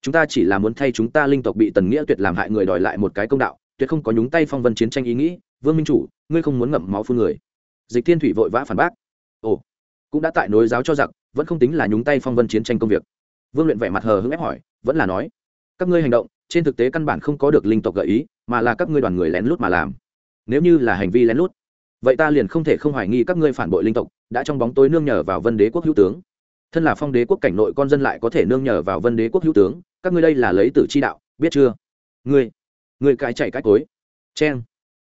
Chúng ta chỉ là muốn thay chúng ta linh tộc bị tần nghĩa tuyệt làm hại người đòi lại một cái công đạo tuyệt không có nhúng tay phong vân chiến tranh ý nghĩ, vương minh chủ, ngươi không muốn ngậm máu phun người. Dịch thiên thủy vội vã phản bác, ồ, cũng đã tại nối giáo cho giặc, vẫn không tính là nhúng tay phong vân chiến tranh công việc. Vương luyện vẻ mặt hờ hững ép hỏi, vẫn là nói, các ngươi hành động, trên thực tế căn bản không có được linh tộc gợi ý, mà là các ngươi đoàn người lén lút mà làm. Nếu như là hành vi lén lút, vậy ta liền không thể không hoài nghi các ngươi phản bội linh tộc, đã trong bóng tối nương nhờ vào vân đế quốc hữu tướng. Thân là phong đế quốc cảnh nội con dân lại có thể nương nhờ vào vân đế quốc hữu tướng, các ngươi đây là lấy tử chi đạo, biết chưa? Ngươi người cái chạy cái cối. Cheng.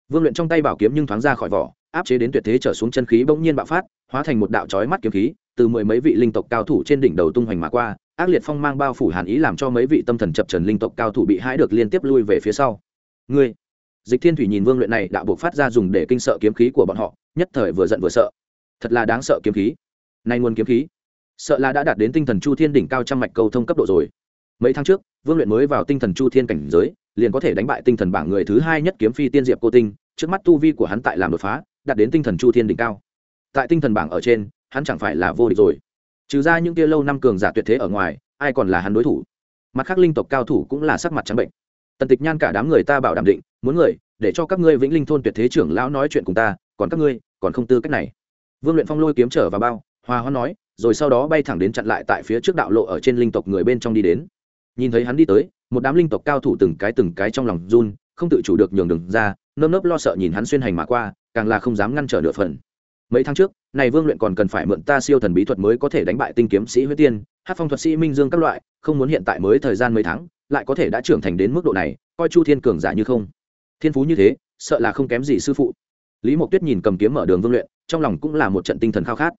Vương luyện trong tay bảo kiếm nhưng thoáng ra khỏi vỏ áp chế đến tuyệt thế trở xuống chân khí bỗng nhiên bạo phát hóa thành một đạo chói mắt kiếm khí từ mười mấy vị linh tộc cao thủ trên đỉnh đầu tung hoành mà qua ác liệt phong mang bao phủ hàn ý làm cho mấy vị tâm thần chập trần linh tộc cao thủ bị hãi được liên tiếp lui về phía sau. Người, dịch thiên thủy nhìn vương luyện này đạo buộc phát ra dùng để kinh sợ kiếm khí của bọn họ nhất thời vừa giận vừa sợ. Thật là đáng sợ kiếm khí. Nay nguồn kiếm khí. Sợ là đã đạt đến tinh thần chu thiên đỉnh cao trăm mạch cầu thông cấp độ rồi. Mấy tháng trước vương luyện mới vào tinh thần chu thiên cảnh giới liền có thể đánh bại tinh thần bảng người thứ hai nhất kiếm phi tiên diệp cô tinh, trước mắt tu vi của hắn tại làm đột phá, đạt đến tinh thần chu thiên đỉnh cao. Tại tinh thần bảng ở trên, hắn chẳng phải là vô địch rồi. Trừ ra những kia lâu năm cường giả tuyệt thế ở ngoài, ai còn là hắn đối thủ? Mặt khác linh tộc cao thủ cũng là sắc mặt trắng bệnh. Tần tịch nhan cả đám người ta bảo đảm định, muốn người, để cho các ngươi vĩnh linh thôn tuyệt thế trưởng lão nói chuyện cùng ta, còn các ngươi, còn không tư cách này. Vương luyện phong lôi kiếm trở vào bao, hòa hoa nói, rồi sau đó bay thẳng đến chặn lại tại phía trước đạo lộ ở trên linh tộc người bên trong đi đến nhìn thấy hắn đi tới, một đám linh tộc cao thủ từng cái từng cái trong lòng run, không tự chủ được nhường đường ra, nơm nớp lo sợ nhìn hắn xuyên hành mà qua, càng là không dám ngăn trở nửa phần. Mấy tháng trước, này vương luyện còn cần phải mượn ta siêu thần bí thuật mới có thể đánh bại tinh kiếm sĩ huyết tiên, hát phong thuật sĩ minh dương các loại, không muốn hiện tại mới thời gian mấy tháng, lại có thể đã trưởng thành đến mức độ này, coi chu thiên cường giả như không. Thiên phú như thế, sợ là không kém gì sư phụ. Lý mộc tuyết nhìn cầm kiếm mở đường vương luyện, trong lòng cũng là một trận tinh thần khao khát.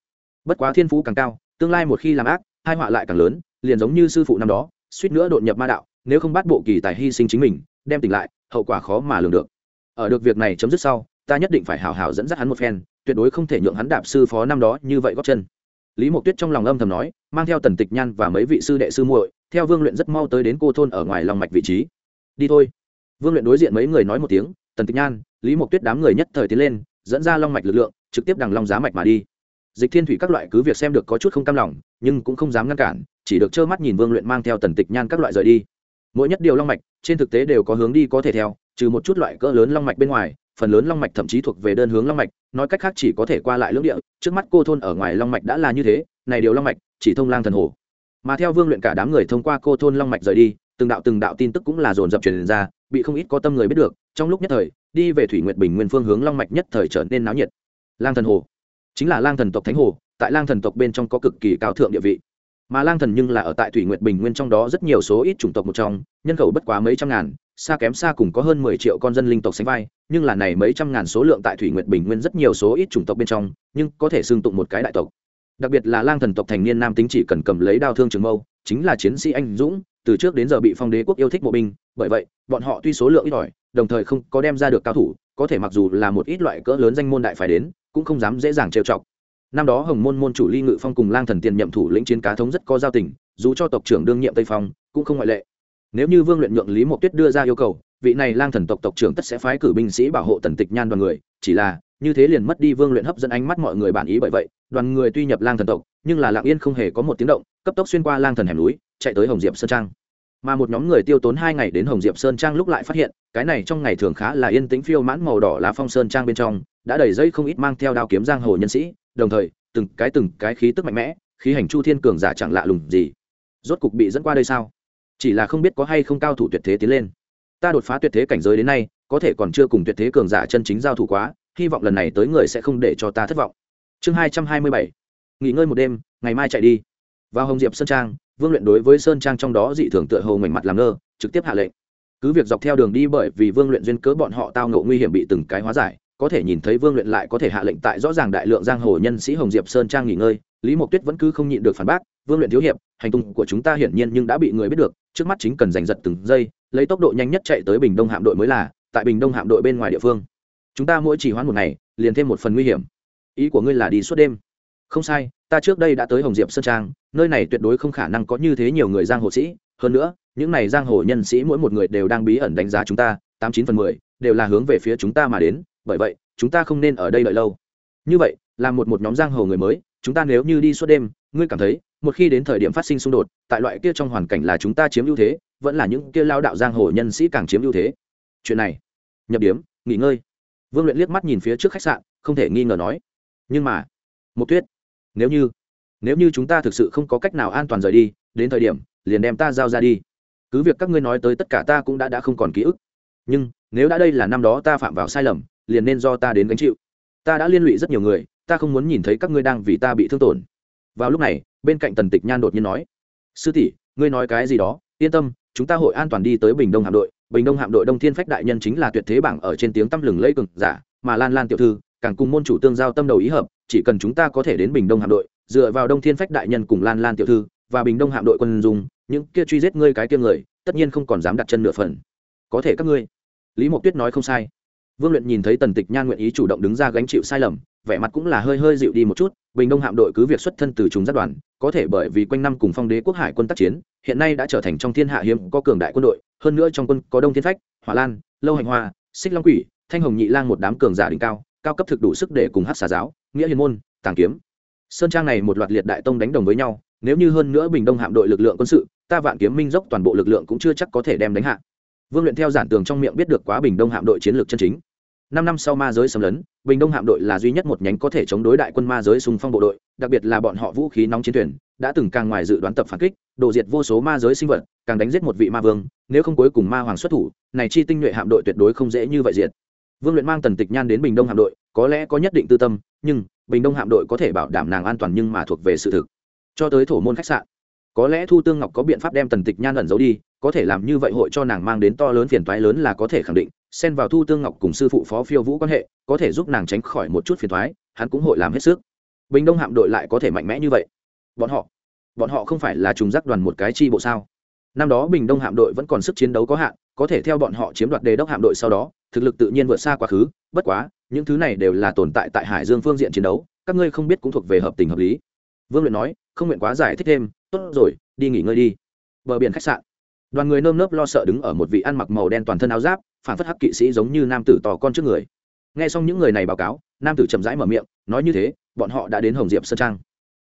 Bất quá thiên phú càng cao, tương lai một khi làm ác hai họa lại càng lớn, liền giống như sư phụ năm đó suýt nữa đột nhập ma đạo, nếu không bắt bộ kỳ tài hy sinh chính mình, đem tỉnh lại, hậu quả khó mà lường được. Ở được việc này chấm dứt sau, ta nhất định phải hào hào dẫn dắt hắn một phen, tuyệt đối không thể nhượng hắn đạp sư phó năm đó như vậy góp chân. Lý mộc tuyết trong lòng âm thầm nói, mang theo tần tịch nhan và mấy vị sư đệ sư muội, theo vương luyện rất mau tới đến cô thôn ở ngoài lòng mạch vị trí. Đi thôi. Vương luyện đối diện mấy người nói một tiếng, tần tịch nhan, lý mộc tuyết đám người nhất thời tiến lên, dẫn ra long mạch lực lượng, trực tiếp đằng long giá mạch mà đi dịch thiên thủy các loại cứ việc xem được có chút không cam lòng, nhưng cũng không dám ngăn cản, chỉ được trơ mắt nhìn vương luyện mang theo tần tịch nhan các loại rời đi. Mỗi nhất điều long mạch, trên thực tế đều có hướng đi có thể theo, trừ một chút loại cỡ lớn long mạch bên ngoài, phần lớn long mạch thậm chí thuộc về đơn hướng long mạch, nói cách khác chỉ có thể qua lại lưỡng địa, trước mắt cô thôn ở ngoài long mạch đã là như thế, này điều long mạch, chỉ thông lang thần hồ. Mà theo vương luyện cả đám người thông qua cô thôn long mạch rời đi, từng đạo từng đạo tin tức cũng là dồn dập truyền ra, bị không ít có tâm người biết được, trong lúc nhất thời, đi về thủy nguyệt bình nguyên phương hướng long mạch nhất thời trở nên náo nhiệt. Lang thần hồ chính là lang thần tộc thánh hồ, tại lang thần tộc bên trong có cực kỳ cao thượng địa vị. Mà lang thần nhưng là ở tại thủy nguyệt bình nguyên trong đó rất nhiều số ít chủng tộc một trong, nhân khẩu bất quá mấy trăm ngàn, xa kém xa cùng có hơn mười triệu con dân linh tộc sánh vai, nhưng là này mấy trăm ngàn số lượng tại thủy nguyệt bình nguyên rất nhiều số ít chủng tộc bên trong, nhưng có thể xương tụng một cái đại tộc. Đặc biệt là lang thần tộc thành niên nam tính chỉ cần cầm lấy đao thương trường mâu, chính là chiến sĩ anh dũng, từ trước đến giờ bị phong đế quốc yêu thích bộ binh, bởi vậy, bọn họ tuy số lượng ít ỏi, đồng thời không có đem ra được cao thủ, có thể mặc dù là một ít loại cỡ lớn danh môn đại phải đến cũng không dám dễ dàng trêu chọc. Năm đó hồng môn môn chủ ly ngự phong cùng lang thần tiền nhậm thủ lĩnh chiến cá thống rất có giao tình, dù cho tộc trưởng đương nhiệm tây phong, cũng không ngoại lệ. Nếu như vương luyện nhượng lý mộc tuyết đưa ra yêu cầu, vị này lang thần tộc tộc trưởng tất sẽ phái cử binh sĩ bảo hộ tần tịch nhan đoàn người, chỉ là, như thế liền mất đi vương luyện hấp dẫn ánh mắt mọi người bản ý bởi vậy, đoàn người tuy nhập lang thần tộc, nhưng là lạng yên không hề có một tiếng động, cấp tốc xuyên qua lang thần hẻm núi, chạy tới hồng diệp sơn trang mà một nhóm người tiêu tốn hai ngày đến hồng diệp sơn trang lúc lại phát hiện, cái này trong ngày thường khá là yên tĩnh phiêu mãn màu đỏ lá phong sơn trang bên trong, đã đầy dây không ít mang theo đao kiếm giang hồ nhân sĩ, đồng thời, từng cái từng cái khí tức mạnh mẽ, khí hành chu thiên cường giả chẳng lạ lùng gì. Rốt cục bị dẫn qua đây sao? Chỉ là không biết có hay không cao thủ tuyệt thế tiến lên. Ta đột phá tuyệt thế cảnh giới đến nay, có thể còn chưa cùng tuyệt thế cường giả chân chính giao thủ quá, hy vọng lần này tới người sẽ không để cho ta thất vọng. Chương hai trăm hai mươi bảy. Nghỉ ngơi một đêm, ngày mai chạy đi. Vào hồng diệp sơn trang vương luyện đối với sơn trang trong đó dị thường tựa hồ ngoảnh mặt làm ngơ, trực tiếp hạ lệnh. Cứ việc dọc theo đường đi bởi vì vương luyện duyên cớ bọn họ tao ngộ nguy hiểm bị từng cái hóa giải, có thể nhìn thấy vương luyện lại có thể hạ lệnh tại rõ ràng đại lượng giang hồ nhân sĩ hồng diệp sơn trang nghỉ ngơi, lý mộc tuyết vẫn cứ không nhịn được phản bác, vương luyện thiếu hiệp, hành tung của chúng ta hiển nhiên nhưng đã bị người biết được, trước mắt chính cần giành giật từng giây, lấy tốc độ nhanh nhất chạy tới bình đông hạm đội mới là, tại bình đông hạm đội bên ngoài địa phương. Chúng ta mỗi chỉ hoãn một ngày, liền thêm một phần nguy hiểm. Ý của ngươi là đi suốt đêm. Không sai ta trước đây đã tới hồng diệp sơn trang, nơi này tuyệt đối không khả năng có như thế nhiều người giang hồ sĩ. Hơn nữa, những này giang hồ nhân sĩ mỗi một người đều đang bí ẩn đánh giá chúng ta, tám chín phần mười, đều là hướng về phía chúng ta mà đến, bởi vậy, chúng ta không nên ở đây đợi lâu. Như vậy, là một một nhóm giang hồ người mới, chúng ta nếu như đi suốt đêm, ngươi cảm thấy, một khi đến thời điểm phát sinh xung đột, tại loại kia trong hoàn cảnh là chúng ta chiếm ưu thế, vẫn là những kia lao đạo giang hồ nhân sĩ càng chiếm ưu thế? Chuyện này, nhập điếm, nghỉ ngơi. Vương luyện liếc mắt nhìn phía trước khách sạn, không thể nghi ngờ nói. Nhưng mà, một tuyết nếu như nếu như chúng ta thực sự không có cách nào an toàn rời đi, đến thời điểm, liền đem ta giao ra đi. Cứ việc các ngươi nói tới tất cả ta cũng đã đã không còn ký ức. Nhưng, nếu đã đây là năm đó ta phạm vào sai lầm, liền nên do ta đến gánh chịu. Ta đã liên lụy rất nhiều người, ta không muốn nhìn thấy các ngươi đang vì ta bị thương tổn. Vào lúc này, bên cạnh tần tịch nhan đột nhiên nói, sư tỷ, ngươi nói cái gì đó? Yên tâm, chúng ta hội an toàn đi tới bình đông hạm đội. Bình đông hạm đội đông thiên phách đại nhân chính là tuyệt thế bảng ở trên tiếng tăm lừng lẫy cực giả, mà lan lan tiểu thư, càng cùng môn chủ tương giao tâm đầu ý hợp chỉ cần chúng ta có thể đến bình đông hạm đội, dựa vào đông thiên phách đại nhân cùng lan lan tiểu thư, và bình đông hạm đội quân dùng những kia truy giết ngươi cái kia người, tất nhiên không còn dám đặt chân nửa phần. Có thể các ngươi. Lý mộc tuyết nói không sai. Vương luyện nhìn thấy tần tịch nhan nguyện ý chủ động đứng ra gánh chịu sai lầm, vẻ mặt cũng là hơi hơi dịu đi một chút, bình đông hạm đội cứ việc xuất thân từ chúng giáp đoàn có thể bởi vì quanh năm cùng phong đế quốc hải quân tác chiến, hiện nay đã trở thành trong thiên hạ hiếm có cường đại quân đội, hơn nữa trong quân có đông thiên phách, hỏa lan, lâu hành hoa, xích long quỷ, thanh hồng nhị lang một đám cường giả đỉnh cao cao cấp thực đủ sức để cùng hát xà giáo nghĩa hiền môn, tàng kiếm. Sơn trang này một loạt liệt đại tông đánh đồng với nhau, nếu như hơn nữa bình đông hạm đội lực lượng quân sự, ta vạn kiếm minh dốc toàn bộ lực lượng cũng chưa chắc có thể đem đánh hạ. Vương luyện theo giản tường trong miệng biết được quá bình đông hạm đội chiến lược chân chính. Năm năm sau ma giới xâm lấn, bình đông hạm đội là duy nhất một nhánh có thể chống đối đại quân ma giới xung phong bộ đội, đặc biệt là bọn họ vũ khí nóng chiến thuyền, đã từng càng ngoài dự đoán tập phản kích đổ diệt vô số ma giới sinh vật, càng đánh giết một vị ma vương, nếu không cuối cùng ma hoàng xuất thủ, này chi tinh nhuệ hạm đội tuyệt đối không dễ như vậy diệt vương luyện mang tần tịch nhan đến bình đông hạm đội, có lẽ có nhất định tư tâm, nhưng bình đông hạm đội có thể bảo đảm nàng an toàn nhưng mà thuộc về sự thực. Cho tới thổ môn khách sạn, có lẽ thu tương ngọc có biện pháp đem tần tịch nhan ẩn giấu đi, có thể làm như vậy hội cho nàng mang đến to lớn phiền toái lớn là có thể khẳng định, xen vào thu tương ngọc cùng sư phụ phó phiêu vũ quan hệ, có thể giúp nàng tránh khỏi một chút phiền toái, hắn cũng hội làm hết sức. Bình đông hạm đội lại có thể mạnh mẽ như vậy. Bọn họ bọn họ không phải là trùng giác đoàn một cái chi bộ sao? Năm đó bình đông hạm đội vẫn còn sức chiến đấu có hạn, có thể theo bọn họ chiếm đoạt đề đốc hạm đội sau đó, thực lực tự nhiên vượt xa quá khứ, bất quá, những thứ này đều là tồn tại tại hải dương phương diện chiến đấu, các ngươi không biết cũng thuộc về hợp tình hợp lý. Vương luyện nói, không nguyện quá giải thích thêm, tốt rồi, đi nghỉ ngơi đi. Bờ biển khách sạn. Đoàn người nơm nớp lo sợ đứng ở một vị ăn mặc màu đen toàn thân áo giáp, phản phất hắc kỵ sĩ giống như nam tử tò con trước người. Nghe xong những người này báo cáo, nam tử chậm rãi mở miệng, nói như thế, bọn họ đã đến hồng diệp sơn trang.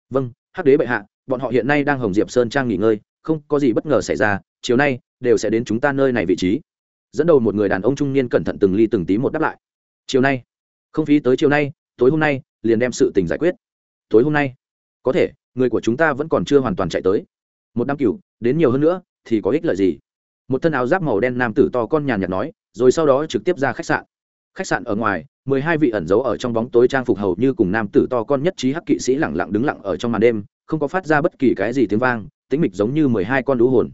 Vâng hắc đế bệ hạ, bọn họ hiện nay đang hồng diệp sơn trang nghỉ ngơi không có gì bất ngờ xảy ra, chiều nay, đều sẽ đến chúng ta nơi này vị trí. Dẫn đầu một người đàn ông trung niên cẩn thận từng ly từng tí một đáp lại. Chiều nay, không phí tới chiều nay, tối hôm nay, liền đem sự tình giải quyết. Tối hôm nay, có thể, người của chúng ta vẫn còn chưa hoàn toàn chạy tới. Một năm cửu đến nhiều hơn nữa, thì có ích lợi gì? Một thân áo giáp màu đen nam tử to con nhàn nhạt nói, rồi sau đó trực tiếp ra khách sạn. Khách sạn ở ngoài, mười hai vị ẩn giấu ở trong bóng tối trang phục hầu như cùng nam tử to con nhất trí hắc kỵ sĩ lẳng lặng đứng lặng ở trong màn đêm, không có phát ra bất kỳ cái gì tiếng vang tính mịch giống như mười hai con đũ hồn.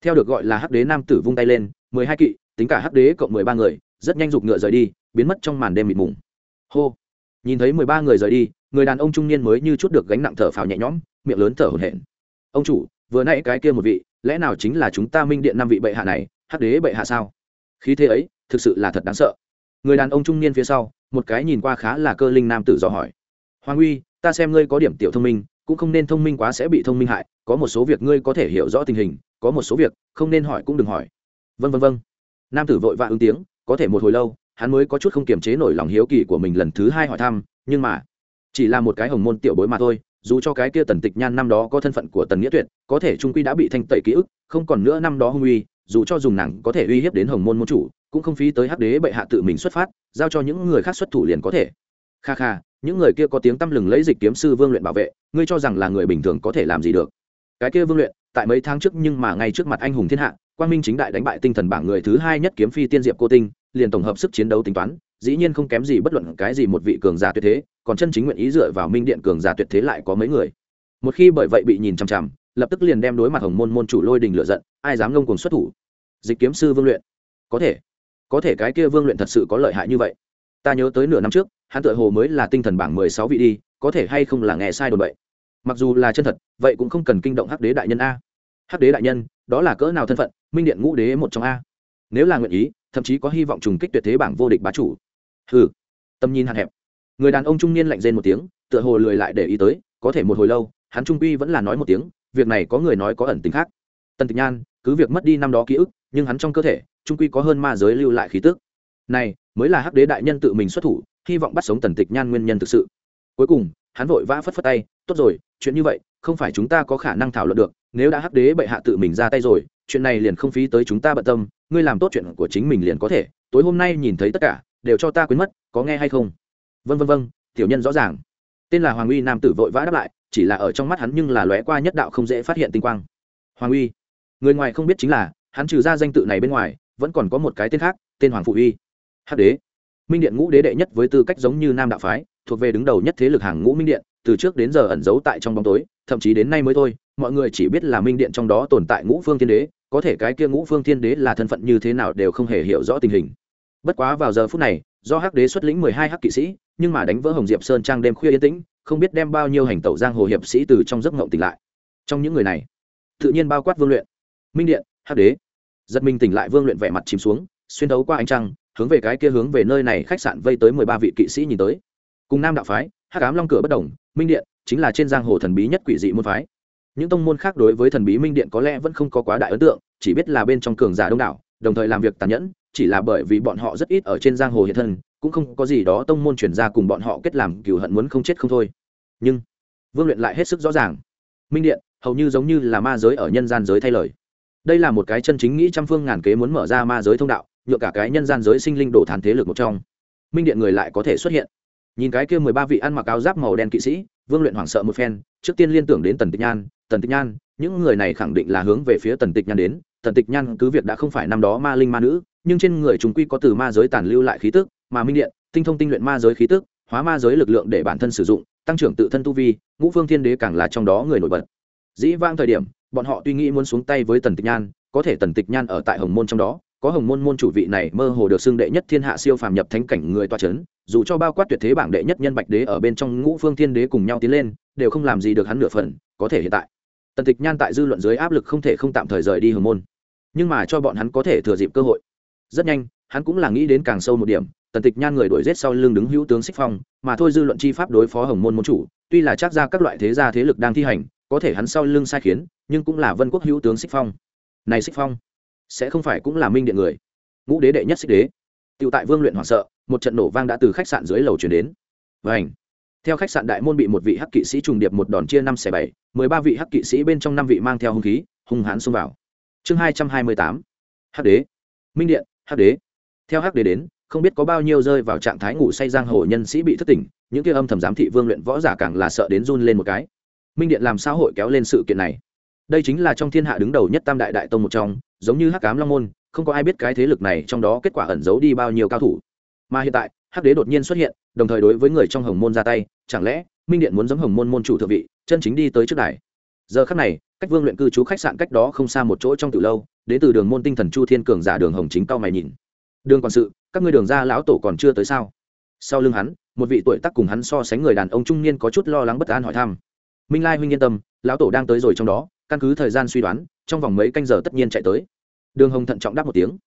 Theo được gọi là hắc đế nam tử vung tay lên, mười hai kỵ, tính cả hắc đế cộng mười ba người, rất nhanh giục ngựa rời đi, biến mất trong màn đêm mịt mùng. Hô! Nhìn thấy mười ba người rời đi, người đàn ông trung niên mới như chút được gánh nặng thở phào nhẹ nhõm, miệng lớn thở hổn hển. Ông chủ, vừa nãy cái kia một vị, lẽ nào chính là chúng ta minh điện năm vị bệ hạ này, hắc đế bệ hạ sao? Khí thế ấy, thực sự là thật đáng sợ. Người đàn ông trung niên phía sau, một cái nhìn qua khá là cơ linh nam tử dò hỏi. Hoàng uy, ta xem ngươi có điểm tiểu thông minh cũng không nên thông minh quá sẽ bị thông minh hại, có một số việc ngươi có thể hiểu rõ tình hình, có một số việc, không nên hỏi cũng đừng hỏi. Vân vân vân nam tử vội vã ứng tiếng, có thể một hồi lâu, hắn mới có chút không kiềm chế nổi lòng hiếu kỳ của mình lần thứ hai hỏi thăm, nhưng mà, chỉ là một cái hồng môn tiểu bối mà thôi, dù cho cái kia tần tịch nhan năm đó có thân phận của tần nghĩa tuyệt, có thể trung quy đã bị thanh tẩy ký ức, không còn nữa năm đó hung uy, dù cho dùng nàng có thể uy hiếp đến hồng môn môn chủ, cũng không phí tới hắc đế bệ hạ tự mình xuất phát, giao cho những người khác xuất thủ liền có thể. Kha kha những người kia có tiếng tăm lừng lấy dịch kiếm sư vương luyện bảo vệ, ngươi cho rằng là người bình thường có thể làm gì được? Cái kia vương luyện, tại mấy tháng trước nhưng mà ngay trước mặt anh hùng thiên hạ, quang minh chính đại đánh bại tinh thần bảng người thứ hai nhất kiếm phi tiên diệp cô tinh, liền tổng hợp sức chiến đấu tính toán, dĩ nhiên không kém gì bất luận cái gì một vị cường giả tuyệt thế, còn chân chính nguyện ý dựa vào minh điện cường giả tuyệt thế lại có mấy người. Một khi bởi vậy bị nhìn chằm chằm, lập tức liền đem đối mặt hồng môn môn chủ lôi đình lựa giận, ai dám ngông cùng xuất thủ? Dịch kiếm sư vương luyện. Có thể. Có thể cái kia vương luyện thật sự có lợi hại như vậy. Ta nhớ tới nửa năm trước hắn tựa hồ mới là tinh thần bảng mười sáu vị đi, có thể hay không là nghe sai đồn vậy mặc dù là chân thật, vậy cũng không cần kinh động hắc đế đại nhân a. Hắc đế đại nhân, đó là cỡ nào thân phận, minh điện ngũ đế một trong a. Nếu là nguyện ý, thậm chí có hy vọng trùng kích tuyệt thế bảng vô địch bá chủ. Hừ. Tầm nhìn hạn hẹp. Người đàn ông trung niên lạnh rên một tiếng, tựa hồ lười lại để ý tới, có thể một hồi lâu, hắn trung quy vẫn là nói một tiếng, việc này có người nói có ẩn tính khác. Tần tịch nhan, cứ việc mất đi năm đó ký ức, nhưng hắn trong cơ thể, trung quy có hơn ma giới lưu lại khí tức. Này, mới là hắc đế đại nhân tự mình xuất thủ hy vọng bắt sống tần tịch nhan nguyên nhân thực sự. Cuối cùng, hắn vội vã phất phất tay, tốt rồi, chuyện như vậy, không phải chúng ta có khả năng thảo luận được, nếu đã hắc đế bệ hạ tự mình ra tay rồi, chuyện này liền không phí tới chúng ta bận tâm, ngươi làm tốt chuyện của chính mình liền có thể, tối hôm nay nhìn thấy tất cả, đều cho ta quên mất, có nghe hay không? Vân vân vân tiểu nhân rõ ràng. Tên là hoàng uy nam tử vội vã đáp lại, chỉ là ở trong mắt hắn nhưng là lóe qua nhất đạo không dễ phát hiện tinh quang. Hoàng uy, người ngoài không biết chính là, hắn trừ ra danh tự này bên ngoài, vẫn còn có một cái tên khác, tên hoàng phụ uy. Hắc đế minh điện ngũ đế đệ nhất với tư cách giống như nam đạo phái, thuộc về đứng đầu nhất thế lực hàng ngũ minh điện, từ trước đến giờ ẩn giấu tại trong bóng tối, thậm chí đến nay mới thôi, mọi người chỉ biết là minh điện trong đó tồn tại ngũ phương thiên đế, có thể cái kia ngũ phương thiên đế là thân phận như thế nào đều không hề hiểu rõ tình hình. Bất quá vào giờ phút này, do hắc đế xuất lĩnh mười hai hắc kỵ sĩ, nhưng mà đánh vỡ hồng diệp sơn trang đêm khuya yên tĩnh, không biết đem bao nhiêu hành tẩu giang hồ hiệp sĩ từ trong giấc ngộng tỉnh lại. Trong những người này, tự nhiên bao quát vương luyện, minh điện, hắc đế. Giật mình tỉnh lại vương luyện vẻ mặt chìm xuống, xuyên đấu qua ánh trăng hướng về cái kia hướng về nơi này khách sạn vây tới mười ba vị kỵ sĩ nhìn tới. Cùng nam đạo phái, hắc ám long cửa bất đồng, minh điện, chính là trên giang hồ thần bí nhất quỷ dị môn phái. Những tông môn khác đối với thần bí minh điện có lẽ vẫn không có quá đại ấn tượng, chỉ biết là bên trong cường giả đông đảo, đồng thời làm việc tàn nhẫn, chỉ là bởi vì bọn họ rất ít ở trên giang hồ hiện thân, cũng không có gì đó tông môn chuyển ra cùng bọn họ kết làm cừu hận muốn không chết không thôi. Nhưng, vương luyện lại hết sức rõ ràng. Minh điện, hầu như giống như là ma giới ở nhân gian giới thay lời. Đây là một cái chân chính nghĩ trăm phương ngàn kế muốn mở ra ma giới thông đạo nhựa cả cái nhân gian giới sinh linh đổ thán thế lực một trong. Minh điện người lại có thể xuất hiện. Nhìn cái kia mười ba vị ăn mặc áo giáp màu đen kỵ sĩ, vương luyện hoảng sợ một phen, trước tiên liên tưởng đến tần tịch nhan. Tần tịch nhan, những người này khẳng định là hướng về phía tần tịch nhan đến. Tần tịch nhan cứ việc đã không phải năm đó ma linh ma nữ, nhưng trên người chúng quy có từ ma giới tàn lưu lại khí tức, mà minh điện, tinh thông tinh luyện ma giới khí tức, hóa ma giới lực lượng để bản thân sử dụng, tăng trưởng tự thân tu vi, ngũ phương thiên đế càng là trong đó người nổi bật. Dĩ vang thời điểm, bọn họ tuy nghĩ muốn xuống tay với tần tịch nhan, có thể tần tịch nhan ở tại hồng môn trong đó có hồng môn môn chủ vị này mơ hồ được xưng đệ nhất thiên hạ siêu phàm nhập thánh cảnh người toa c h ấ n dù cho bao quát tuyệt thế bảng đệ nhất nhân bạch đế ở bên trong ngũ phương thiên đế cùng nhau tiến lên, đều không làm gì được hắn nửa phần, có thể hiện tại. Tần tịch nhan tại dư luận dưới áp lực không thể không tạm thời rời đi hồng môn. Nhưng mà cho bọn hắn có thể thừa dịp cơ hội. Rất nhanh, hắn cũng là nghĩ đến càng sâu một điểm, tần tịch nhan người đuổi rết sau lưng đứng hữu tướng xích phong, mà thôi dư luận chi pháp đối phó hồng môn môn chủ, tuy là chắc ra các loại thế gia thế lực đang thi hành, có thể hắn sau lưng sai khiến, nhưng cũng là vân quốc hữu tướng xích phong. Này xích phong sẽ không phải cũng là minh điện người. Ngũ đế đệ nhất xích đế. Tựu tại vương luyện hoảng sợ, một trận nổ vang đã từ khách sạn dưới lầu chuyển đến. Và ảnh theo khách sạn đại môn bị một vị hắc kỵ sĩ trùng điệp một đòn chia năm xẻ bảy, mười ba vị hắc kỵ sĩ bên trong năm vị mang theo hung khí, hung hãn xông vào. Chương hai trăm hai mươi tám. Hắc đế. Minh điện, hắc đế. Theo hắc đế đến, không biết có bao nhiêu rơi vào trạng thái ngủ say giang hồ nhân sĩ bị thất tỉnh, những kia âm thầm giám thị vương luyện võ giả càng là sợ đến run lên một cái. Minh điện làm sao hội kéo lên sự kiện này. Đây chính là trong thiên hạ đứng đầu nhất tam đại đại tông một trong giống như hắc cám long môn, không có ai biết cái thế lực này trong đó kết quả ẩn giấu đi bao nhiêu cao thủ. Mà hiện tại, hắc đế đột nhiên xuất hiện, đồng thời đối với người trong hồng môn ra tay, chẳng lẽ minh điện muốn giống hồng môn môn chủ thượng vị, chân chính đi tới trước đài? Giờ khắc này, cách vương luyện cư trú khách sạn cách đó không xa một chỗ trong từ lâu, đến từ đường môn tinh thần chu thiên cường giả đường hồng chính cao mày nhìn. Đường quản sự, các ngươi đường ra lão tổ còn chưa tới sao? Sau lưng hắn, một vị tuổi tác cùng hắn so sánh người đàn ông trung niên có chút lo lắng bất an hỏi thăm. Minh lai huynh yên tâm, lão tổ đang tới rồi trong đó căn cứ thời gian suy đoán, trong vòng mấy canh giờ tất nhiên chạy tới. Đường hồng thận trọng đáp một tiếng.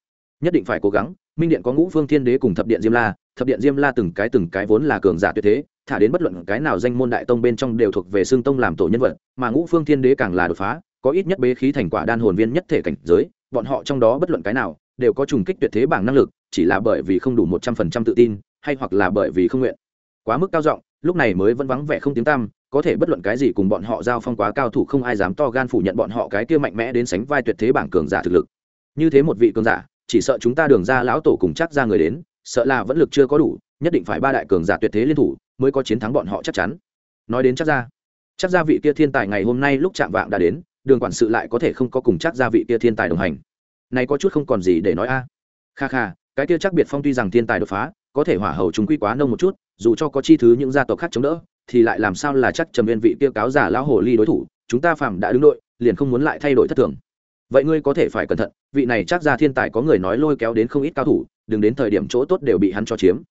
Nhất định phải cố gắng, minh điện có ngũ phương thiên đế cùng thập điện diêm la, thập điện diêm la từng cái từng cái vốn là cường giả tuyệt thế, thả đến bất luận cái nào danh môn đại tông bên trong đều thuộc về xương tông làm tổ nhân vật, mà ngũ phương thiên đế càng là đột phá, có ít nhất bế khí thành quả đan hồn viên nhất thể cảnh giới, bọn họ trong đó bất luận cái nào đều có trùng kích tuyệt thế bảng năng lực, chỉ là bởi vì không đủ một trăm phần trăm tự tin, hay hoặc là bởi vì không nguyện. Quá mức cao giọng, lúc này mới vẫn vắng vẻ không tiếng tăm có thể bất luận cái gì cùng bọn họ giao phong quá cao thủ không ai dám to gan phủ nhận bọn họ cái kia mạnh mẽ đến sánh vai tuyệt thế bảng cường giả thực lực. Như thế một vị cường giả, chỉ sợ chúng ta đường ra lão tổ cùng chắc ra người đến, sợ là vẫn lực chưa có đủ, nhất định phải ba đại cường giả tuyệt thế liên thủ mới có chiến thắng bọn họ chắc chắn. Nói đến chắc ra chắc ra vị kia thiên tài ngày hôm nay lúc chạm vạng đã đến, đường quản sự lại có thể không có cùng chắc ra vị kia thiên tài đồng hành. Này có chút không còn gì để nói a. Kha kha, cái kia chắc biệt phong tuy rằng thiên tài đột phá, có thể hỏa hầu chúng quy quá nông một chút, dù cho có chi thứ những gia tộc khác chống đỡ thì lại làm sao là chắc trầm viên vị kia cáo giả lão hồ ly đối thủ, chúng ta phàm đã đứng đội, liền không muốn lại thay đổi thất thường. Vậy ngươi có thể phải cẩn thận, vị này chắc ra thiên tài có người nói lôi kéo đến không ít cao thủ, đừng đến thời điểm chỗ tốt đều bị hắn cho chiếm.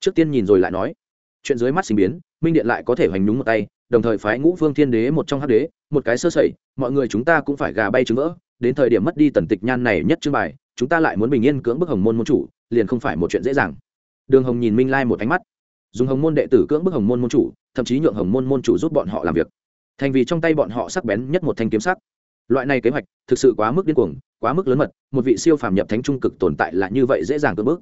Trước tiên nhìn rồi lại nói. Chuyện dưới mắt sinh biến, minh điện lại có thể hoành đúng một tay, đồng thời phái ngũ phương thiên đế một trong hắc đế, một cái sơ sẩy, mọi người chúng ta cũng phải gà bay trứng vỡ, đến thời điểm mất đi tần tịch nhan này nhất trưng bài, chúng ta lại muốn bình yên cưỡng bức hồng môn môn chủ, liền không phải một chuyện dễ dàng. Đường hồng nhìn minh lai một ánh mắt dùng hồng môn đệ tử cưỡng bức hồng môn môn chủ, thậm chí nhượng hồng môn môn chủ giúp bọn họ làm việc. Thành vì trong tay bọn họ sắc bén nhất một thanh kiếm sắc. Loại này kế hoạch thực sự quá mức điên cuồng, quá mức lớn mật, một vị siêu phàm nhập thánh trung cực tồn tại là như vậy dễ dàng cưỡng bức.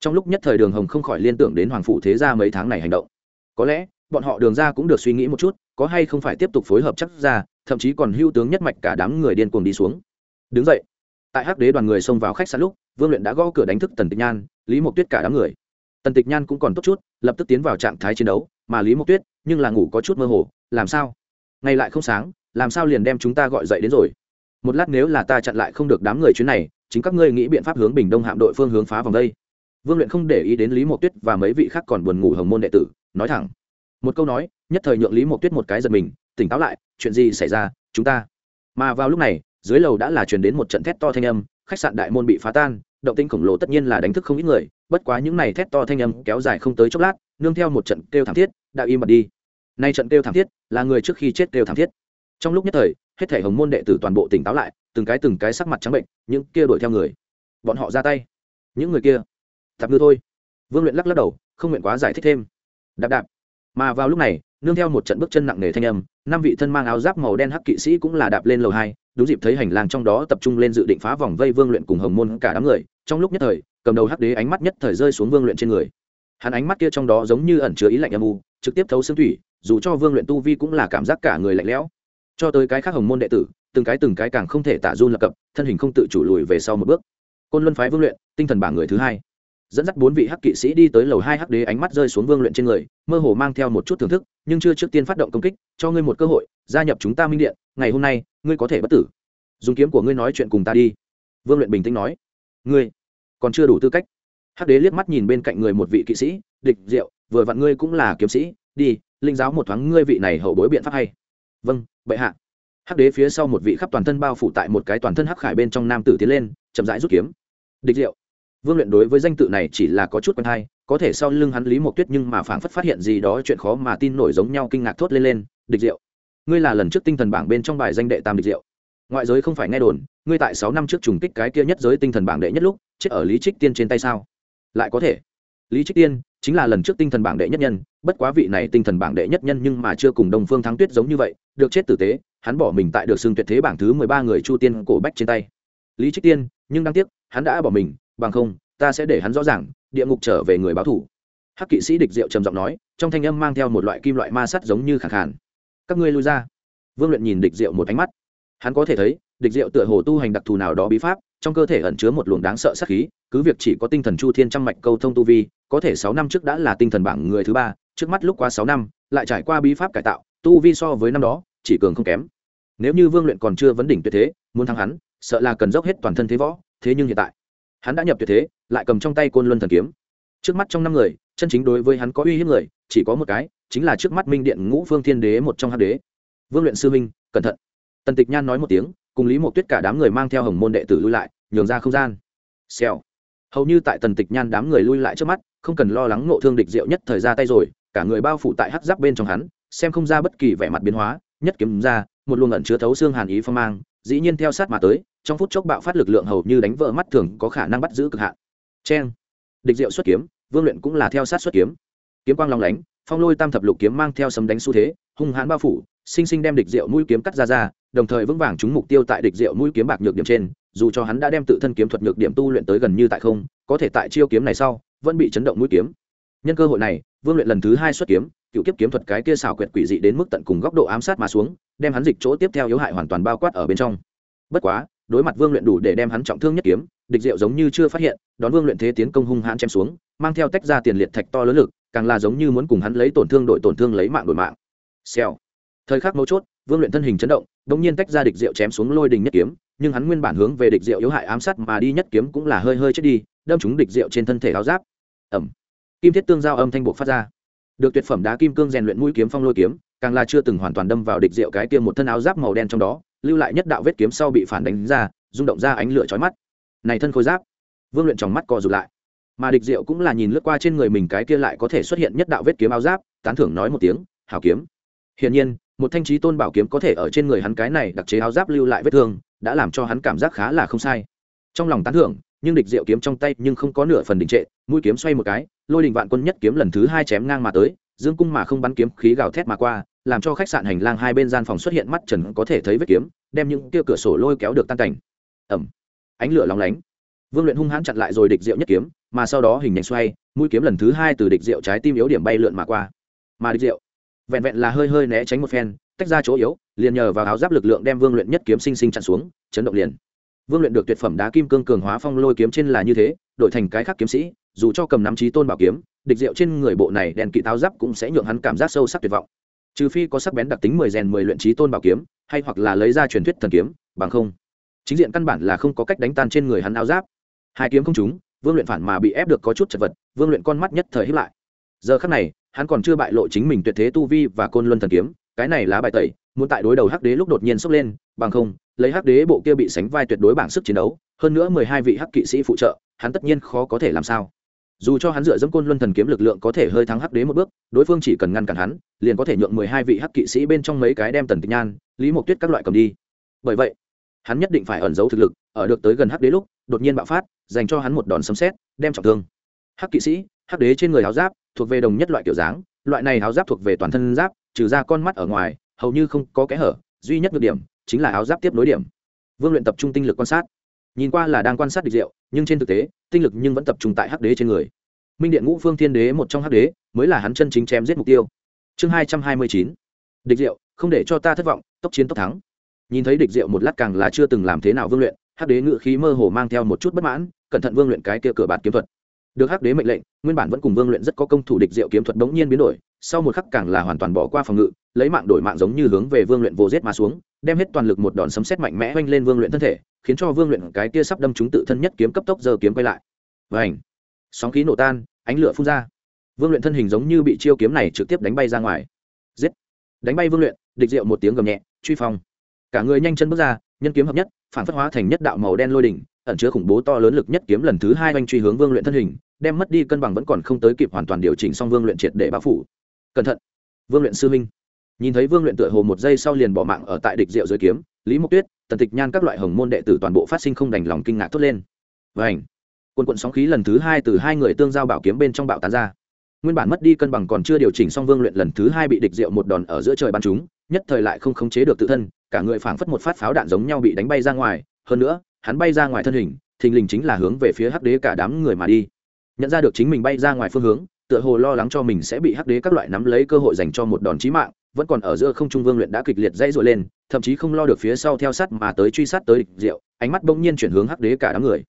Trong lúc nhất thời đường hồng không khỏi liên tưởng đến hoàng phủ thế gia mấy tháng này hành động. Có lẽ, bọn họ đường ra cũng được suy nghĩ một chút, có hay không phải tiếp tục phối hợp chắc ra, thậm chí còn hưu tướng nhất mạch cả đám người điên cuồng đi xuống. Đứng dậy. Tại hắc đế đoàn người xông vào khách sạn lúc, vương luyện đã gõ cửa đánh thức tần tịch nhan, lý mộc tuyết cả đám người tần tịch nhan cũng còn tốt chút, lập tức tiến vào trạng thái chiến đấu, mà lý mộc tuyết, nhưng là ngủ có chút mơ hồ, làm sao? Ngày lại không sáng, làm sao liền đem chúng ta gọi dậy đến rồi? Một lát nếu là ta chặn lại không được đám người chuyến này, chính các ngươi nghĩ biện pháp hướng bình đông hạm đội phương hướng phá vòng đây. Vương luyện không để ý đến lý mộc tuyết và mấy vị khác còn buồn ngủ hồng môn đệ tử, nói thẳng. Một câu nói, nhất thời nhượng lý mộc tuyết một cái giật mình, tỉnh táo lại, chuyện gì xảy ra, chúng ta? Mà vào lúc này, dưới lầu đã là truyền đến một trận thét to thanh âm, khách sạn đại môn bị phá tan, động tinh khổng lồ tất nhiên là đánh thức không ít người bất quá những này thét to thanh âm kéo dài không tới chốc lát, nương theo một trận kêu thảm thiết, đã im bặt đi. Nay trận kêu thảm thiết, là người trước khi chết kêu thảm thiết. Trong lúc nhất thời, hết thể hồng môn đệ tử toàn bộ tỉnh táo lại, từng cái từng cái sắc mặt trắng bệnh, những kia đuổi theo người. Bọn họ ra tay. Những người kia tạp ngư thôi. Vương luyện lắc lắc đầu, không nguyện quá giải thích thêm. Đạp đạp. Mà vào lúc này, nương theo một trận bước chân nặng nề thanh âm, năm vị thân mang áo giáp màu đen hắc kỵ sĩ cũng là đạp lên lầu hai, đúng dịp thấy hành lang trong đó tập trung lên dự định phá vòng vây vương luyện cùng hồng môn cả đám người. Trong lúc nhất thời cầm đầu hắc đế ánh mắt nhất thời rơi xuống vương luyện trên người. Hắn ánh mắt kia trong đó giống như ẩn chứa ý lạnh âm u, trực tiếp thấu xương thủy, dù cho vương luyện tu vi cũng là cảm giác cả người lạnh lẽo. Cho tới cái khác hồng môn đệ tử, từng cái từng cái càng không thể tả run lập cập, thân hình không tự chủ lùi về sau một bước. Côn luân phái vương luyện, tinh thần bảng người thứ hai. Dẫn dắt bốn vị hắc kỵ sĩ đi tới lầu hai hắc đế ánh mắt rơi xuống vương luyện trên người, mơ hồ mang theo một chút thưởng thức, nhưng chưa trước tiên phát động công kích, cho ngươi một cơ hội, gia nhập chúng ta minh điện, ngày hôm nay, ngươi có thể bất tử. Dùng kiếm của ngươi nói chuyện cùng ta đi. Vương luyện bình tĩnh nói. Ngươi còn chưa đủ tư cách. Hắc đế liếc mắt nhìn bên cạnh người một vị kỵ sĩ, địch diệu, vừa vặn ngươi cũng là kiếm sĩ, đi, linh giáo một thoáng ngươi vị này hậu bối biện pháp hay. Vâng bệ hạ. Hắc đế phía sau một vị khắp toàn thân bao phủ tại một cái toàn thân hắc khải bên trong nam tử tiến lên, chậm rãi rút kiếm. Địch diệu. Vương luyện đối với danh tự này chỉ là có chút quen hay, có thể sau lưng hắn lý mộc tuyết nhưng mà phảng phất phát hiện gì đó chuyện khó mà tin nổi giống nhau kinh ngạc thốt lên lên, địch diệu, ngươi là lần trước tinh thần bảng bên trong bài danh đệ tam địch diệu ngoại giới không phải nghe đồn, ngươi tại sáu năm trước trùng kích cái kia nhất giới tinh thần bảng đệ nhất lúc, chết ở lý trích tiên trên tay sao? Lại có thể. Lý trích tiên chính là lần trước tinh thần bảng đệ nhất nhân, bất quá vị này tinh thần bảng đệ nhất nhân nhưng mà chưa cùng đồng phương thắng tuyết giống như vậy, được chết tử tế, hắn bỏ mình tại được xưng tuyệt thế bảng thứ mười ba người chu tiên cổ bách trên tay. Lý trích tiên, nhưng đáng tiếc, hắn đã bỏ mình, bằng không, ta sẽ để hắn rõ ràng, địa ngục trở về người báo thủ. Hắc kỵ sĩ địch diệu trầm giọng nói, trong thanh âm mang theo một loại kim loại ma sắt giống như khẳng khàn. Các ngươi lui ra. Vương luyện nhìn địch diệu một ánh mắt hắn có thể thấy, địch diệu tựa hồ tu hành đặc thù nào đó bí pháp, trong cơ thể ẩn chứa một luồng đáng sợ sát khí, cứ việc chỉ có tinh thần chu thiên trăm mạch câu thông tu vi, có thể sáu năm trước đã là tinh thần bảng người thứ ba, trước mắt lúc qua sáu năm, lại trải qua bí pháp cải tạo, tu vi so với năm đó, chỉ cường không kém. Nếu như vương luyện còn chưa vấn đỉnh tuyệt thế, muốn thắng hắn, sợ là cần dốc hết toàn thân thế võ, thế nhưng hiện tại, hắn đã nhập tuyệt thế, lại cầm trong tay côn luân thần kiếm. Trước mắt trong năm người, chân chính đối với hắn có uy hiếp người, chỉ có một cái, chính là trước mắt minh điện ngũ phương thiên đế một trong hắc đế. Vương luyện sư minh, cẩn thận tần tịch nhan nói một tiếng, cùng lý một tuyết cả đám người mang theo hồng môn đệ tử lui lại, nhường ra không gian. Xèo. Hầu như tại tần tịch nhan đám người lui lại trước mắt, không cần lo lắng ngộ thương địch diệu nhất thời ra tay rồi, cả người bao phủ tại hắc giáp bên trong hắn, xem không ra bất kỳ vẻ mặt biến hóa, nhất kiếm ra, một luồng ẩn chứa thấu xương hàn ý phong mang, dĩ nhiên theo sát mà tới, trong phút chốc bạo phát lực lượng hầu như đánh vỡ mắt thường có khả năng bắt giữ cực hạn. Cheng. Địch diệu xuất kiếm, vương luyện cũng là theo sát xuất kiếm. Kiếm quang long lánh, phong lôi tam thập lục kiếm mang theo sấm đánh xu thế, hung hãn bao phủ sinh sinh đem địch diệu mũi kiếm cắt ra ra, đồng thời vững vàng trúng mục tiêu tại địch diệu mũi kiếm bạc nhược điểm trên, dù cho hắn đã đem tự thân kiếm thuật nhược điểm tu luyện tới gần như tại không, có thể tại chiêu kiếm này sau, vẫn bị chấn động mũi kiếm. Nhân cơ hội này, vương luyện lần thứ hai xuất kiếm, cựu kiếp kiếm thuật cái kia xào quyệt quỷ dị đến mức tận cùng góc độ ám sát mà xuống, đem hắn dịch chỗ tiếp theo yếu hại hoàn toàn bao quát ở bên trong. Bất quá, đối mặt vương luyện đủ để đem hắn trọng thương nhất kiếm, địch diệu giống như chưa phát hiện, đón vương luyện thế tiến công hung hãn chém xuống, mang theo tách ra tiền liệt thạch to lớn lực, càng là giống như muốn cùng hắn lấy tổn thương đổi tổn thương lấy mạng đổi mạng. Xèo thời khắc mấu chốt, vương luyện thân hình chấn động đ ỗ n g nhiên tách ra địch diệu chém xuống lôi đình nhất kiếm, nhưng hắn nguyên bản hướng về địch diệu yếu hại ám sát mà đi nhất kiếm cũng là hơi hơi chết đi, đâm trúng địch diệu trên thân thể áo giáp. Ẩm. Kim thiết tương giao âm thanh buộc phát ra. Được tuyệt phẩm đá kim cương rèn luyện mũi kiếm phong lôi kiếm, càng là chưa từng hoàn toàn đâm vào địch diệu cái kia một thân áo giáp màu đen trong đó, lưu lại nhất đạo vết kiếm sau bị phản đánh ra, rung động ra ánh lửa chói mắt. Này thân khôi giáp. Vương luyện tròng mắt co rụt lại. Mà địch diệu cũng là nhìn lướt qua trên người mình cái kia lại có thể xuất hiện nhất đạo vết kiếm áo giáp, tán thưởng nói một tiếng, hảo kiếm. Hiển nhiên một thanh trí tôn bảo kiếm có thể ở trên người hắn cái này đặc chế áo giáp lưu lại vết thương, đã làm cho hắn cảm giác khá là không sai. Trong lòng tán thưởng, nhưng địch diệu kiếm trong tay nhưng không có nửa phần đình trệ, mũi kiếm xoay một cái, lôi đình vạn quân nhất kiếm lần thứ hai chém ngang mà tới, dương cung mà không bắn kiếm khí gào thét mà qua, làm cho khách sạn hành lang hai bên gian phòng xuất hiện mắt trần có thể thấy vết kiếm, đem những kia cửa sổ lôi kéo được tan cảnh. Ẩm. Ánh lửa lóng lánh. Vương luyện hung hãn chặn lại rồi địch diệu nhất kiếm, mà sau đó hình nhánh xoay, mũi kiếm lần thứ hai từ địch diệu trái tim yếu điểm bay lượn mà qua. Mà địch diệu vẹn vẹn là hơi hơi né tránh một phen, tách ra chỗ yếu, liền nhờ vào áo giáp lực lượng đem vương luyện nhất kiếm sinh sinh chặn xuống, chấn động liền. Vương luyện được tuyệt phẩm đá kim cương cường hóa phong lôi kiếm trên là như thế, đổi thành cái khác kiếm sĩ, dù cho cầm nắm trí tôn bảo kiếm, địch diệu trên người bộ này đèn kỵ táo giáp cũng sẽ nhượng hắn cảm giác sâu sắc tuyệt vọng. Trừ phi có sắc bén đặc tính mười rèn mười luyện trí tôn bảo kiếm, hay hoặc là lấy ra truyền thuyết thần kiếm, bằng không, chính diện căn bản là không có cách đánh tan trên người hắn áo giáp. Hai kiếm không trúng, vương luyện phản mà bị ép được có chút chật vật, vương luyện con mắt nhất thời hiếp lại. Giờ khắc này hắn còn chưa bại lộ chính mình tuyệt thế tu vi và côn luân thần kiếm, cái này lá bài tẩy, muốn tại đối đầu hắc đế lúc đột nhiên sốc lên, bằng không, lấy hắc đế bộ kia bị sánh vai tuyệt đối bảng sức chiến đấu, hơn nữa mười hai vị hắc kỵ sĩ phụ trợ, hắn tất nhiên khó có thể làm sao. Dù cho hắn dựa dẫm côn luân thần kiếm lực lượng có thể hơi thắng hắc đế một bước, đối phương chỉ cần ngăn cản hắn, liền có thể nhượng mười hai vị hắc kỵ sĩ bên trong mấy cái đem tần tịch nhan, lý mộc tuyết các loại cầm đi. Bởi vậy, hắn nhất định phải ẩn giấu thực lực, ở được tới gần hắc đế lúc, đột nhiên bạo phát, dành cho hắn một đòn sấm xét đem trọng thương. Hắc kỵ sĩ hắc đế trên người áo giáp thuộc về đồng nhất loại kiểu dáng, loại này áo giáp thuộc về toàn thân giáp, trừ ra con mắt ở ngoài, hầu như không có kẽ hở, duy nhất được điểm chính là áo giáp tiếp nối điểm. Vương luyện tập trung tinh lực quan sát. Nhìn qua là đang quan sát địch diệu, nhưng trên thực tế, tinh lực nhưng vẫn tập trung tại hắc đế trên người. Minh điện ngũ phương thiên đế một trong hắc đế, mới là hắn chân chính chém giết mục tiêu. Chương hai trăm hai mươi chín. Địch diệu, không để cho ta thất vọng, tốc chiến tốc thắng. Nhìn thấy địch diệu một lát càng là chưa từng làm thế nào vương luyện, hắc đế ngự khí mơ hồ mang theo một chút bất mãn, cẩn thận vương luyện cái kia cửa bạt kiếm thuật được hắc đế mệnh lệnh, nguyên bản vẫn cùng vương luyện rất có công thủ địch diệu kiếm thuật đống nhiên biến đổi, sau một khắc càng là hoàn toàn bỏ qua phòng ngự, lấy mạng đổi mạng giống như hướng về vương luyện vô giết mà xuống, đem hết toàn lực một đòn sấm xét mạnh mẽ oanh lên vương luyện thân thể, khiến cho vương luyện cái kia sắp đâm chúng tự thân nhất kiếm cấp tốc giờ kiếm quay lại. Vảnh sóng khí nổ tan, ánh lửa phun ra. Vương luyện thân hình giống như bị chiêu kiếm này trực tiếp đánh bay ra ngoài. Giết! Đánh bay vương luyện, địch diệu một tiếng gầm nhẹ, truy phong. Cả người nhanh chân bước ra, nhân kiếm hợp nhất, phản phất hóa thành nhất đạo màu đen lôi đỉnh ẩn chứa khủng bố to lớn lực nhất kiếm lần thứ hai oanh truy hướng vương luyện thân hình, đem mất đi cân bằng vẫn còn không tới kịp hoàn toàn điều chỉnh xong vương luyện triệt để bao phủ. Cẩn thận! Vương luyện sư minh nhìn thấy vương luyện tựa hồ một giây sau liền bỏ mạng ở tại địch diệu dưới kiếm, lý mộc tuyết, tần tịch nhan các loại hồng môn đệ tử toàn bộ phát sinh không đành lòng kinh ngạc thốt lên. Và ảnh quân quận sóng khí lần thứ hai từ hai người tương giao bảo kiếm bên trong bạo tán ra. Nguyên bản mất đi cân bằng còn chưa điều chỉnh xong vương luyện lần thứ hai bị địch diệu một đòn ở giữa trời bắn chúng nhất thời lại không khống chế được tự thân, cả người phảng phất một phát pháo đạn giống nhau bị đánh bay ra ngoài. Hơn nữa hắn bay ra ngoài thân hình, thình lình chính là hướng về phía hắc đế cả đám người mà đi. Nhận ra được chính mình bay ra ngoài phương hướng, tựa hồ lo lắng cho mình sẽ bị hắc đế các loại nắm lấy cơ hội dành cho một đòn chí mạng, vẫn còn ở giữa không trung vương luyện đã kịch liệt dãy dội lên, thậm chí không lo được phía sau theo sát mà tới truy sát tới địch diệu, ánh mắt bỗng nhiên chuyển hướng hắc đế cả đám người.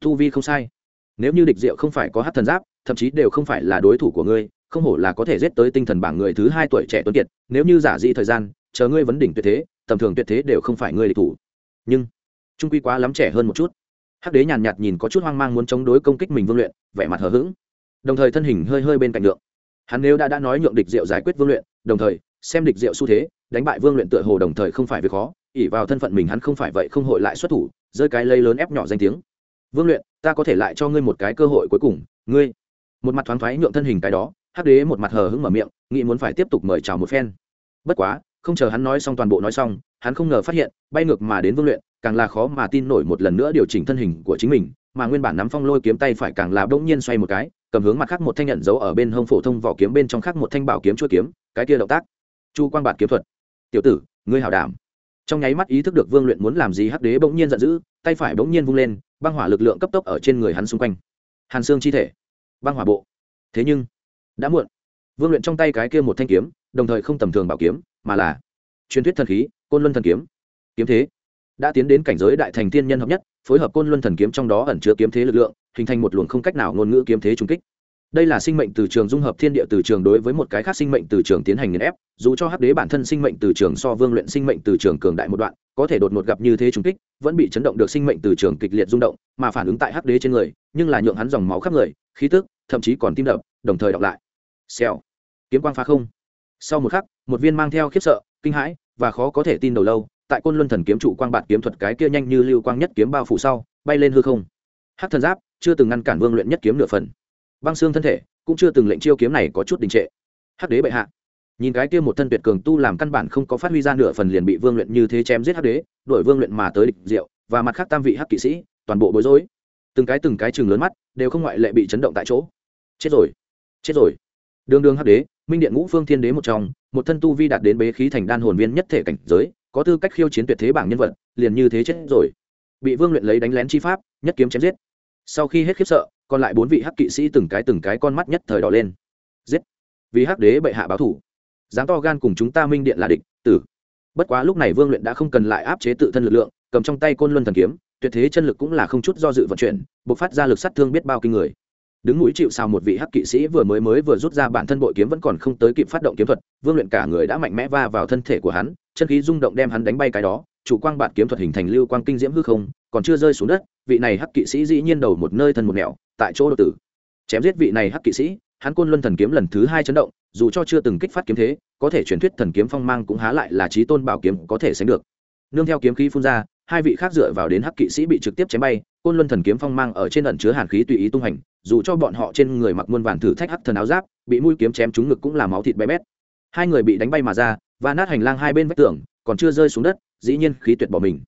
Tu vi không sai. Nếu như địch diệu không phải có hát thần giáp, thậm chí đều không phải là đối thủ của ngươi, không hổ là có thể giết tới tinh thần bảng người thứ hai tuổi trẻ tuấn kiệt, nếu như giả dị thời gian, chờ ngươi vấn đỉnh tuyệt thế, tầm thường tuyệt thế đều không phải ngươi địch thủ. Nhưng trung quy quá lắm trẻ hơn một chút. Hắc đế nhàn nhạt nhìn có chút hoang mang muốn chống đối công kích mình vương luyện, vẻ mặt hờ hững. Đồng thời thân hình hơi hơi bên cạnh lượng hắn nếu đã đã nói nhượng địch diệu giải quyết vương luyện, đồng thời, xem địch diệu xu thế, đánh bại vương luyện tựa hồ đồng thời không phải việc khó ỉ vào thân phận mình hắn không phải vậy không hội lại xuất thủ, rơi cái lây lớn ép nhỏ danh tiếng. Vương luyện, ta có thể lại cho ngươi một cái cơ hội cuối cùng, ngươi. Một mặt thoáng thoái nhượng thân hình cái đó, hắc đế một mặt hờ hững mở miệng, nghĩ muốn phải tiếp tục mời chào một phen. Bất quá, không chờ hắn nói xong toàn bộ nói xong, hắn không ngờ phát hiện, bay ngược mà đến vương luyện càng là khó mà tin nổi một lần nữa điều chỉnh thân hình của chính mình, mà nguyên bản nắm phong lôi kiếm tay phải càng là bỗng nhiên xoay một cái, cầm hướng mặt khác một thanh nhận dấu ở bên hông phổ thông vỏ kiếm bên trong khác một thanh bảo kiếm chua kiếm, cái kia động tác. Chu quang bạt kiếm thuật. Tiểu tử, ngươi hảo đảm. Trong nháy mắt ý thức được vương luyện muốn làm gì hắc đế bỗng nhiên giận dữ, tay phải bỗng nhiên vung lên, băng hỏa lực lượng cấp tốc ở trên người hắn xung quanh. Hàn xương chi thể. Băng hỏa bộ. Thế nhưng, đã muộn. Vương luyện trong tay cái kia một thanh kiếm, đồng thời không tầm thường bảo kiếm, mà là truyền thuyết thần khí, côn luân thần kiếm. Kiếm thế đã tiến đến cảnh giới đại thành thiên nhân hợp nhất, phối hợp côn luân thần kiếm trong đó ẩn chứa kiếm thế lực lượng, hình thành một luồng không cách nào ngôn ngữ kiếm thế trung kích. Đây là sinh mệnh từ trường dung hợp thiên địa từ trường đối với một cái khác sinh mệnh từ trường tiến hành nghiền ép, dù cho hắc đế bản thân sinh mệnh từ trường so vương luyện sinh mệnh từ trường cường đại một đoạn, có thể đột ngột gặp như thế trung kích, vẫn bị chấn động được sinh mệnh từ trường kịch liệt rung động, mà phản ứng tại hắc đế trên người, nhưng là nhượng hắn dòng máu khắp người, khí tức, thậm chí còn tim đập, đồng thời đọc lại. Xèo. Kiếm quang phá không. Sau một khắc, một viên mang theo khiếp sợ, kinh hãi và khó có thể tin đầu lâu tại côn luân thần kiếm trụ quang bạt kiếm thuật cái kia nhanh như lưu quang nhất kiếm bao phủ sau, bay lên hư không. Hắc thần giáp, chưa từng ngăn cản vương luyện nhất kiếm nửa phần. Băng xương thân thể, cũng chưa từng lệnh chiêu kiếm này có chút đình trệ. Hắc đế bệ hạ. Nhìn cái kia một thân tuyệt cường tu làm căn bản không có phát huy ra nửa phần liền bị vương luyện như thế chém giết hắc đế đổi vương luyện mà tới địch diệu, và mặt khác tam vị hắc kỵ sĩ, toàn bộ bối rối. Từng cái từng cái chừng lớn mắt, đều không ngoại lệ bị chấn động tại chỗ. Chết rồi. Chết rồi. Đường đường hắc đế, minh điện ngũ phương thiên đế một trong, một thân tu vi đạt đến bế khí thành đan hồn viên nhất thể cảnh giới có tư cách khiêu chiến tuyệt thế bảng nhân vật liền như thế chết rồi. Bị vương luyện lấy đánh lén chi pháp nhất kiếm chém giết. Sau khi hết khiếp sợ còn lại bốn vị hắc kỵ sĩ từng cái từng cái con mắt nhất thời đỏ lên. Giết! Vì hắc đế bệ hạ báo thủ. Dám to gan cùng chúng ta minh điện là địch tử. Bất quá lúc này vương luyện đã không cần lại áp chế tự thân lực lượng cầm trong tay côn luân thần kiếm tuyệt thế chân lực cũng là không chút do dự vận chuyển buộc phát ra lực sát thương biết bao kinh người. Đứng mũi chịu sao một vị hắc kỵ sĩ vừa mới mới vừa rút ra bản thân bội kiếm vẫn còn không tới kịp phát động kiếm thuật vương luyện cả người đã mạnh mẽ va vào thân thể của hắn chân khí rung động đem hắn đánh bay cái đó, chủ quang bạn kiếm thuật hình thành lưu quang kinh diễm hư không, còn chưa rơi xuống đất, vị này hắc kỵ sĩ dĩ nhiên đầu một nơi thân một nẻo, tại chỗ đột tử. Chém giết vị này hắc kỵ sĩ, hắn côn luân thần kiếm lần thứ hai chấn động, dù cho chưa từng kích phát kiếm thế, có thể truyền thuyết thần kiếm phong mang cũng há lại là trí tôn bảo kiếm có thể sánh được. Nương theo kiếm khí phun ra, hai vị khác dựa vào đến hắc kỵ sĩ bị trực tiếp chém bay, côn luân thần kiếm phong mang ở trên ẩn chứa hàn khí tùy ý tung hành, dù cho bọn họ trên người mặc muôn vàn thử thách hắc thần áo giáp, bị mũi kiếm chém trúng ngực cũng là máu thịt bé bét. Hai người bị đánh bay mà ra và nát hành lang hai bên vách tường, còn chưa rơi xuống đất, dĩ nhiên khí tuyệt bỏ mình.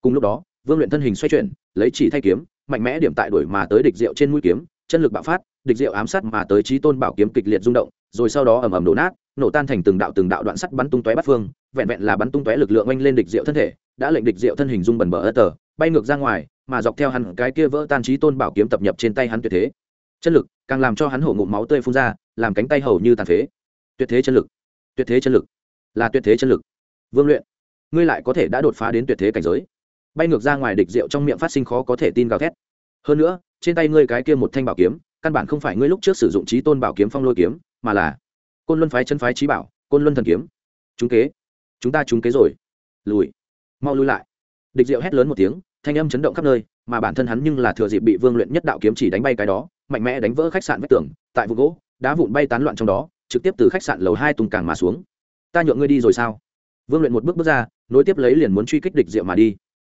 Cùng lúc đó, vương luyện thân hình xoay chuyển, lấy chỉ thay kiếm, mạnh mẽ điểm tại đuổi mà tới địch diệu trên mũi kiếm, chân lực bạo phát, địch diệu ám sát mà tới trí tôn bảo kiếm kịch liệt rung động, rồi sau đó ầm ầm đổ nát, nổ tan thành từng đạo từng đạo đoạn sắt bắn tung tóe bắt phương, vẹn vẹn là bắn tung tóe lực lượng oanh lên địch diệu thân thể, đã lệnh địch diệu thân hình rung bẩn bờ ơ tờ, bay ngược ra ngoài, mà dọc theo hắn cái kia vỡ tan trí tôn bảo kiếm tập nhập trên tay hắn tuyệt thế. Chân lực càng làm cho hắn hổ ngụm máu tươi phun ra, làm cánh tay hầu như tàn phế. Tuyệt thế chân lực, tuyệt thế chân lực là tuyệt thế chân lực. Vương luyện, ngươi lại có thể đã đột phá đến tuyệt thế cảnh giới. Bay ngược ra ngoài địch diệu trong miệng phát sinh khó có thể tin gào thét. Hơn nữa, trên tay ngươi cái kia một thanh bảo kiếm, căn bản không phải ngươi lúc trước sử dụng trí tôn bảo kiếm phong lôi kiếm, mà là côn luân phái chân phái trí bảo, côn luân thần kiếm. Chúng kế, chúng ta chúng kế rồi. Lùi, mau lùi lại. Địch diệu hét lớn một tiếng, thanh âm chấn động khắp nơi, mà bản thân hắn nhưng là thừa dịp bị vương luyện nhất đạo kiếm chỉ đánh bay cái đó, mạnh mẽ đánh vỡ khách sạn vách tường, tại vụ gỗ, đá vụn bay tán loạn trong đó, trực tiếp từ khách sạn lầu hai tung càng mà xuống ta nhượng ngươi đi rồi sao? Vương luyện một bước bước ra, nối tiếp lấy liền muốn truy kích địch diệu mà đi.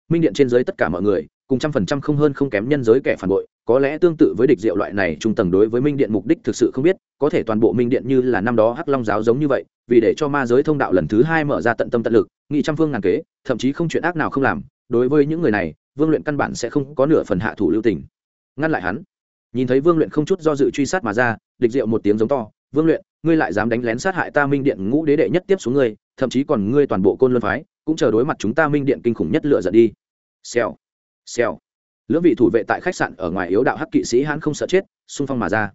Minh điện trên giới tất cả mọi người, cùng trăm phần trăm không hơn không kém nhân giới kẻ phản bội, có lẽ tương tự với địch diệu loại này trung tầng đối với minh điện mục đích thực sự không biết, có thể toàn bộ minh điện như là năm đó hắc long giáo giống như vậy, vì để cho ma giới thông đạo lần thứ hai mở ra tận tâm tận lực, nghị trăm phương ngàn kế, thậm chí không chuyện ác nào không làm, đối với những người này, vương luyện căn bản sẽ không có nửa phần hạ thủ lưu tình. Ngăn lại hắn. Nhìn thấy vương luyện không chút do dự truy sát mà ra, địch diệu một tiếng giống to vương luyện, ngươi lại dám đánh lén sát hại ta minh điện ngũ đế đệ nhất tiếp xuống ngươi, thậm chí còn ngươi toàn bộ côn luân phái, cũng chờ đối mặt chúng ta minh điện kinh khủng nhất lựa giận đi. Xèo xèo. Lưỡng vị thủ vệ tại khách sạn ở ngoài yếu đạo hắc kỵ sĩ hãn không sợ chết, xung phong mà ra.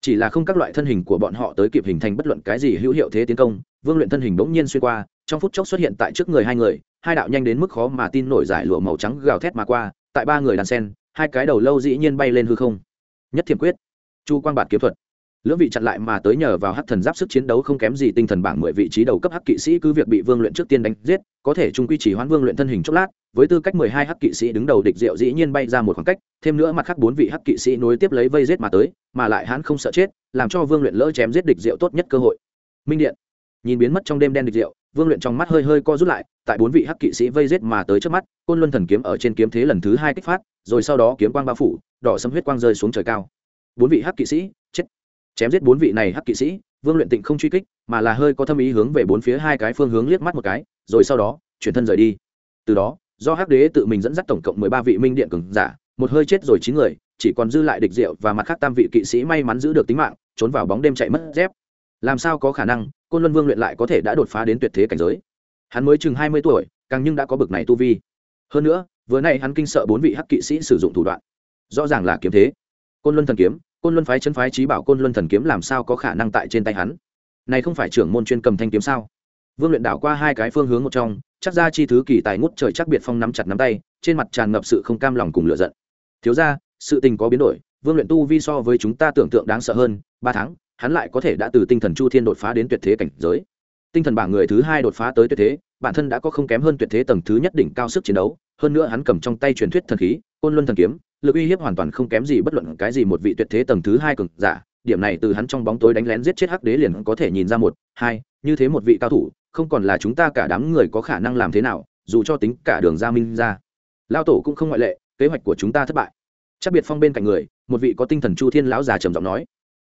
Chỉ là không các loại thân hình của bọn họ tới kịp hình thành bất luận cái gì hữu hiệu thế tiến công, vương luyện thân hình bỗng nhiên xuyên qua, trong phút chốc xuất hiện tại trước người hai người, hai đạo nhanh đến mức khó mà tin nổi giải lụa màu trắng gào thét mà qua, tại ba người đàn sen, hai cái đầu lâu dĩ nhiên bay lên hư không. Nhất thiểm quyết. Chu quang bạt kiếm thuật lưỡng vị chặn lại mà tới nhờ vào hắc thần giáp sức chiến đấu không kém gì tinh thần bảng mười vị trí đầu cấp hắc kỵ sĩ cứ việc bị vương luyện trước tiên đánh giết, có thể trung quy chỉ hoãn vương luyện thân hình chốc lát, với tư cách mười hai hắc kỵ sĩ đứng đầu địch diệu dĩ nhiên bay ra một khoảng cách, thêm nữa mặt khác bốn vị hắc kỵ sĩ nối tiếp lấy vây giết mà tới, mà lại hắn không sợ chết, làm cho vương luyện lỡ chém giết địch diệu tốt nhất cơ hội. Minh điện. Nhìn biến mất trong đêm đen địch diệu, vương luyện trong mắt hơi hơi co rút lại, tại bốn vị hắc kỵ sĩ vây giết mà tới trước mắt, côn luân thần kiếm ở trên kiếm thế lần thứ hai kích phát, rồi sau đó kiếm quang bao phủ, đỏ sấm huyết quang rơi xuống trời cao. Bốn vị hắc kỵ sĩ chém giết bốn vị này hắc kỵ sĩ, vương luyện tịnh không truy kích, mà là hơi có thâm ý hướng về bốn phía hai cái phương hướng liếc mắt một cái, rồi sau đó, chuyển thân rời đi. Từ đó, do hắc đế tự mình dẫn dắt tổng cộng mười ba vị minh điện cường giả, một hơi chết rồi chín người, chỉ còn dư lại địch diệu và mặt khác tam vị kỵ sĩ may mắn giữ được tính mạng, trốn vào bóng đêm chạy mất dép. Làm sao có khả năng, côn luân vương luyện lại có thể đã đột phá đến tuyệt thế cảnh giới? Hắn mới chừng hai mươi tuổi, càng nhưng đã có bực này tu vi. Hơn nữa, vừa nay hắn kinh sợ bốn vị hắc kỵ sĩ sử dụng thủ đoạn. Rõ ràng là kiếm thế. Côn luân thần kiếm côn luân phái chân phái trí bảo côn luân thần kiếm làm sao có khả năng tại trên tay hắn? Này không phải trưởng môn chuyên cầm thanh kiếm sao? Vương luyện đảo qua hai cái phương hướng một trong, chắc ra chi thứ kỳ tài ngút trời chắc biệt phong nắm chặt nắm tay, trên mặt tràn ngập sự không cam lòng cùng lựa giận. Thiếu ra sự tình có biến đổi, vương luyện tu vi so với chúng ta tưởng tượng đáng sợ hơn, ba tháng, hắn lại có thể đã từ tinh thần chu thiên đột phá đến tuyệt thế cảnh giới. Tinh thần bảng người thứ hai đột phá tới tuyệt thế, bản thân đã có không kém hơn tuyệt thế tầng thứ nhất đỉnh cao sức chiến đấu, hơn nữa hắn cầm trong tay truyền thuyết thần khí, côn luân thần kiếm lực uy hiếp hoàn toàn không kém gì bất luận cái gì một vị tuyệt thế tầng thứ hai cường giả. Điểm này từ hắn trong bóng tối đánh lén giết chết hắc đế liền có thể nhìn ra một, hai, như thế một vị cao thủ, không còn là chúng ta cả đám người có khả năng làm thế nào, dù cho tính cả đường gia minh ra. Lao tổ cũng không ngoại lệ, kế hoạch của chúng ta thất bại. Chắc biệt phong bên cạnh người, một vị có tinh thần chu thiên lão già trầm giọng nói.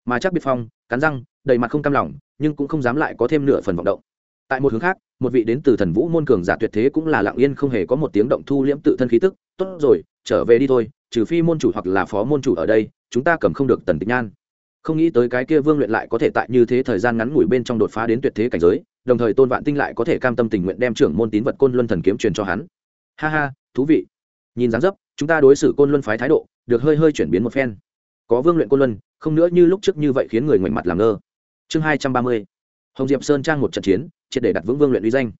Mà chắc biệt phong, cắn răng, đầy mặt không cam lòng, nhưng cũng không dám lại có thêm nửa phần vọng động. Tại một hướng khác, một vị đến từ thần vũ môn cường giả tuyệt thế cũng là lặng yên không hề có một tiếng động thu liễm tự thân khí tức. Tốt rồi, trở về đi thôi trừ phi môn chủ hoặc là phó môn chủ ở đây, chúng ta cầm không được tần tịch nhan. Không nghĩ tới cái kia vương luyện lại có thể tại như thế thời gian ngắn ngủi bên trong đột phá đến tuyệt thế cảnh giới, đồng thời tôn vạn tinh lại có thể cam tâm tình nguyện đem trưởng môn tín vật côn luân thần kiếm truyền cho hắn. Ha ha, thú vị. Nhìn dáng dấp, chúng ta đối xử côn luân phái thái độ, được hơi hơi chuyển biến một phen. Có vương luyện côn luân, không nữa như lúc trước như vậy khiến người ngoảnh mặt làm ngơ. Chương hai trăm ba mươi. Hồng diệp sơn trang một trận chiến, triệt để đặt vững vương luyện uy danh.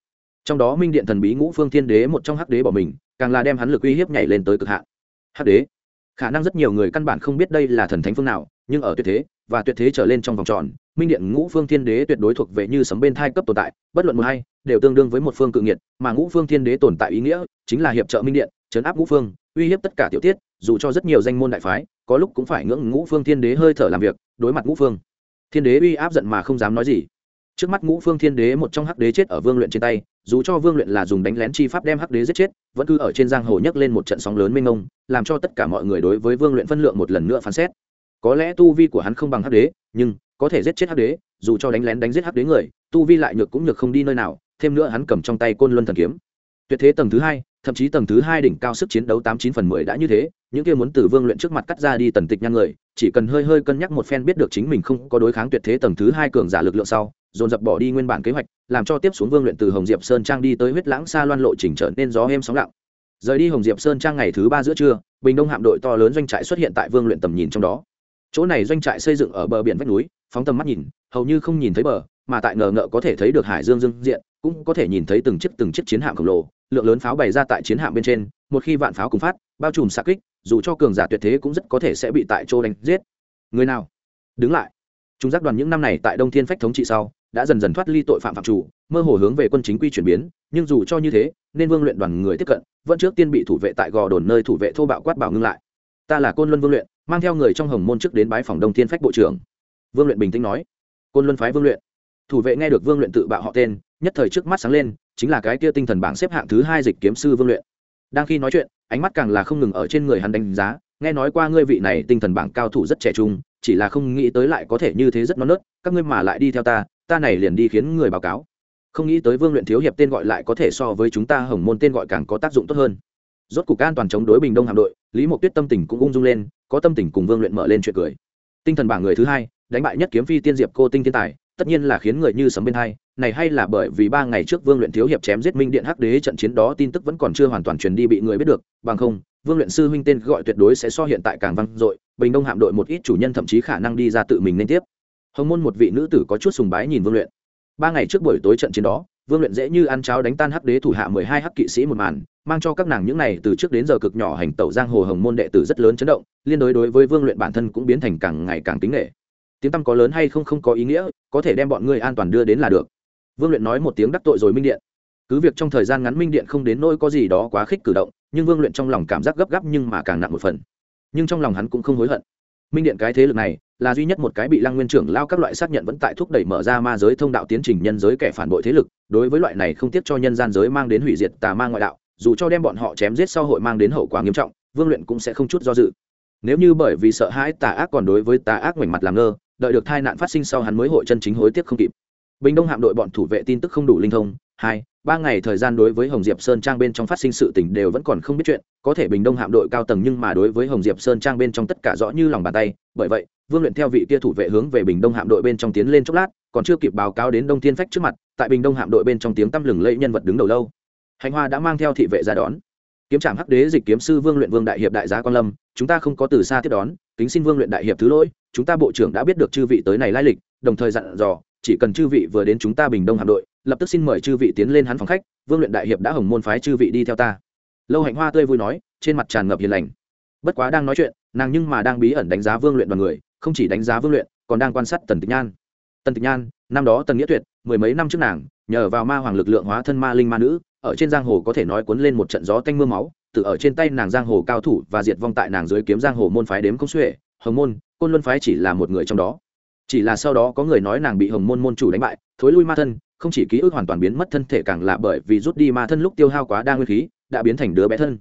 Trong đó minh điện thần bí ngũ phương thiên đế một trong hắc đế bỏ mình, càng là đem hắn lực uy hiếp nhảy lên tới cực hạn hắc đế. Khả năng rất nhiều người căn bản không biết đây là thần thánh phương nào, nhưng ở tuyệt thế, và tuyệt thế trở lên trong vòng tròn, minh điện ngũ phương thiên đế tuyệt đối thuộc về như sấm bên thai cấp tồn tại, bất luận một hay đều tương đương với một phương cự nghiệt, mà ngũ phương thiên đế tồn tại ý nghĩa, chính là hiệp trợ minh điện chấn áp ngũ phương, uy hiếp tất cả tiểu tiết, dù cho rất nhiều danh môn đại phái, có lúc cũng phải ngưỡng ngũ phương thiên đế hơi thở làm việc, đối mặt ngũ phương. Thiên đế uy áp giận mà không dám nói gì trước mắt ngũ phương thiên đế một trong hắc đế chết ở vương luyện trên tay, dù cho vương luyện là dùng đánh lén chi pháp đem hắc đế giết chết, vẫn cứ ở trên giang hồ nhấc lên một trận sóng lớn mênh mông, làm cho tất cả mọi người đối với vương luyện phân lượng một lần nữa phán xét. Có lẽ tu vi của hắn không bằng hắc đế, nhưng có thể giết chết hắc đế, dù cho đánh lén đánh giết hắc đế người, tu vi lại nhược cũng nhược không đi nơi nào, thêm nữa hắn cầm trong tay côn luân thần kiếm. Tuyệt thế tầng thứ hai thậm chí tầng thứ hai đỉnh cao sức chiến đấu tám chín phần mười đã như thế, những kia muốn từ vương luyện trước mặt cắt ra đi tần tịch nhăn người, chỉ cần hơi hơi cân nhắc một phen biết được chính mình không có đối kháng tuyệt thế tầng thứ hai cường giả lực lượng sau, dồn dập bỏ đi nguyên bản kế hoạch, làm cho tiếp xuống vương luyện từ hồng diệp sơn trang đi tới huyết lãng xa loan lộ chỉnh trở nên gió êm sóng lặng. Rời đi hồng diệp sơn trang ngày thứ ba giữa trưa, bình đông hạm đội to lớn doanh trại xuất hiện tại vương luyện tầm nhìn trong đó. Chỗ này doanh trại xây dựng ở bờ biển vách núi, phóng tầm mắt nhìn, hầu như không nhìn thấy bờ, mà tại ngờ ngợ có thể thấy được hải dương dương diện, cũng có thể nhìn thấy từng chiếc từng chiếc chiến hạm khổng lồ lượng lớn pháo bày ra tại chiến hạm bên trên, một khi vạn pháo cùng phát, bao trùm xa kích, dù cho cường giả tuyệt thế cũng rất có thể sẽ bị tại chỗ đánh giết. Người nào? Đứng lại. Chúng giác đoàn những năm này tại đông thiên phách thống trị sau, đã dần dần thoát ly tội phạm phạm chủ, mơ hồ hướng về quân chính quy chuyển biến, nhưng dù cho như thế, nên vương luyện đoàn người tiếp cận, vẫn trước tiên bị thủ vệ tại gò đồn nơi thủ vệ thô bạo quát bảo ngưng lại. Ta là côn luân vương luyện, mang theo người trong hồng môn trước đến bái phòng đông thiên phách bộ trưởng. Vương luyện bình tĩnh nói. Côn luân phái vương luyện. Thủ vệ nghe được vương luyện tự bạo họ tên nhất thời trước mắt sáng lên, chính là cái kia tinh thần bảng xếp hạng thứ hai dịch kiếm sư vương luyện. Đang khi nói chuyện, ánh mắt càng là không ngừng ở trên người hắn đánh giá, nghe nói qua ngươi vị này tinh thần bảng cao thủ rất trẻ trung, chỉ là không nghĩ tới lại có thể như thế rất non nớt, các ngươi mà lại đi theo ta ta này liền đi khiến người báo cáo. Không nghĩ tới vương luyện thiếu hiệp tên gọi lại có thể so với chúng ta hồng môn tên gọi càng có tác dụng tốt hơn. Rốt cục an toàn chống đối bình đông hạm đội, lý mộc tuyết tâm tình cũng ung dung lên, có tâm tình cùng vương luyện mở lên chuyện cười. Tinh thần bảng người thứ hai, đánh bại nhất kiếm phi tiên diệp cô tinh thiên tài tất nhiên là khiến người như sấm bên hai, này hay là bởi vì ba ngày trước vương luyện thiếu hiệp chém giết minh điện hắc đế trận chiến đó tin tức vẫn còn chưa hoàn toàn truyền đi bị người biết được, bằng không, vương luyện sư huynh tên gọi tuyệt đối sẽ so hiện tại càng vang dội, bình đông hạm đội một ít chủ nhân thậm chí khả năng đi ra tự mình nên tiếp. Hồng môn một vị nữ tử có chút sùng bái nhìn vương luyện. Ba ngày trước buổi tối trận chiến đó, vương luyện dễ như ăn cháo đánh tan hắc đế thủ hạ mười hai hắc kỵ sĩ một màn, mang cho các nàng những này từ trước đến giờ cực nhỏ hành tẩu giang hồ hồng môn đệ tử rất lớn chấn động, liên đối đối với vương luyện bản thân cũng biến thành càng ngày càng tính nghệ tiếng tăm có lớn hay không không có ý nghĩa, có thể đem bọn ngươi an toàn đưa đến là được. Vương luyện nói một tiếng đắc tội rồi minh điện. Cứ việc trong thời gian ngắn minh điện không đến nỗi có gì đó quá khích cử động, nhưng vương luyện trong lòng cảm giác gấp gáp nhưng mà càng nặng một phần. Nhưng trong lòng hắn cũng không hối hận. Minh điện cái thế lực này là duy nhất một cái bị lăng nguyên trưởng lao các loại xác nhận vẫn tại thúc đẩy mở ra ma giới thông đạo tiến trình nhân giới kẻ phản bội thế lực, đối với loại này không tiếc cho nhân gian giới mang đến hủy diệt tà ma ngoại đạo, dù cho đem bọn họ chém giết sau hội mang đến hậu quả nghiêm trọng, vương luyện cũng sẽ không chút do dự. Nếu như bởi vì sợ hãi tà ác còn đối với tà ác ngoảnh mặt làm ngơ đợi được tai nạn phát sinh sau hắn mới hội chân chính hối tiếc không kịp. Bình đông hạm đội bọn thủ vệ tin tức không đủ linh thông, hai, ba ngày thời gian đối với hồng diệp sơn trang bên trong phát sinh sự tình đều vẫn còn không biết chuyện, có thể bình đông hạm đội cao tầng nhưng mà đối với hồng diệp sơn trang bên trong tất cả rõ như lòng bàn tay, bởi vậy, vương luyện theo vị kia thủ vệ hướng về bình đông hạm đội bên trong tiến lên chốc lát, còn chưa kịp báo cáo đến đông thiên phách trước mặt, tại bình đông hạm đội bên trong tiếng tăm lừng lẫy nhân vật đứng đầu lâu. Hành hoa đã mang theo thị vệ ra đón. Kiếm trạm hắc đế dịch kiếm sư vương luyện vương đại hiệp đại giá quan lâm, chúng ta không có từ xa tiếp đón kính xin vương luyện đại hiệp thứ lỗi, chúng ta bộ trưởng đã biết được chư vị tới này lai lịch, đồng thời dặn dò, chỉ cần chư vị vừa đến chúng ta bình đông hạm đội, lập tức xin mời chư vị tiến lên hắn phòng khách, vương luyện đại hiệp đã hồng môn phái chư vị đi theo ta. Lâu hạnh hoa tươi vui nói, trên mặt tràn ngập hiền lành. Bất quá đang nói chuyện, nàng nhưng mà đang bí ẩn đánh giá vương luyện đoàn người, không chỉ đánh giá vương luyện, còn đang quan sát tần tịch nhan. Tần tịch nhan, năm đó tần nghĩa tuyệt, mười mấy năm trước nàng, nhờ vào ma hoàng lực lượng hóa thân ma linh ma nữ, ở trên giang hồ có thể nói cuốn lên một trận gió tanh mưa máu từ ở trên tay nàng giang hồ cao thủ và diệt vong tại nàng dưới kiếm giang hồ môn phái đếm không xuể, hồng môn, côn luân phái chỉ là một người trong đó. Chỉ là sau đó có người nói nàng bị hồng môn môn chủ đánh bại, thối lui ma thân, không chỉ ký ức hoàn toàn biến mất thân thể càng là bởi vì rút đi ma thân lúc tiêu hao quá đa nguyên khí, đã biến thành đứa bé thân.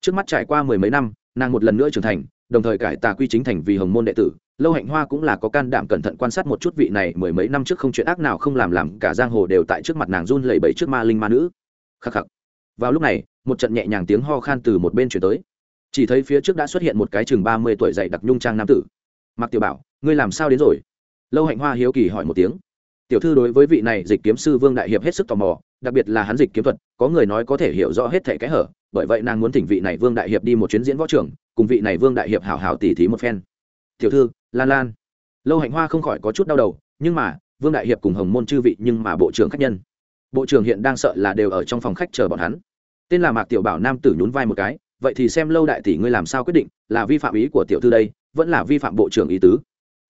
Trước mắt trải qua mười mấy năm, nàng một lần nữa trưởng thành, đồng thời cải tà quy chính thành vì hồng môn đệ tử. Lâu hạnh hoa cũng là có can đảm cẩn thận quan sát một chút vị này mười mấy năm trước không chuyện ác nào không làm làm cả giang hồ đều tại trước mặt nàng run lẩy bẩy trước ma linh ma nữ. Khắc khắc vào lúc này, một trận nhẹ nhàng tiếng ho khan từ một bên chuyển tới. Chỉ thấy phía trước đã xuất hiện một cái chừng ba mươi tuổi dậy đặc nhung trang nam tử. Mặc tiểu bảo, ngươi làm sao đến rồi? Lâu hạnh hoa hiếu kỳ hỏi một tiếng. Tiểu thư đối với vị này dịch kiếm sư vương đại hiệp hết sức tò mò, đặc biệt là hắn dịch kiếm thuật, có người nói có thể hiểu rõ hết thể cái hở, bởi vậy nàng muốn thỉnh vị này vương đại hiệp đi một chuyến diễn võ trưởng cùng vị này vương đại hiệp hảo hảo tỉ thí một phen. Tiểu thư, lan lan. Lâu hạnh hoa không khỏi có chút đau đầu, nhưng mà, vương đại hiệp cùng hồng môn chư vị nhưng mà bộ trưởng khách nhân bộ trưởng hiện đang sợ là đều ở trong phòng khách chờ bọn hắn. Tên là mạc tiểu bảo nam tử nhún vai một cái, vậy thì xem lâu đại tỷ ngươi làm sao quyết định, là vi phạm ý của tiểu thư đây, vẫn là vi phạm bộ trưởng ý tứ.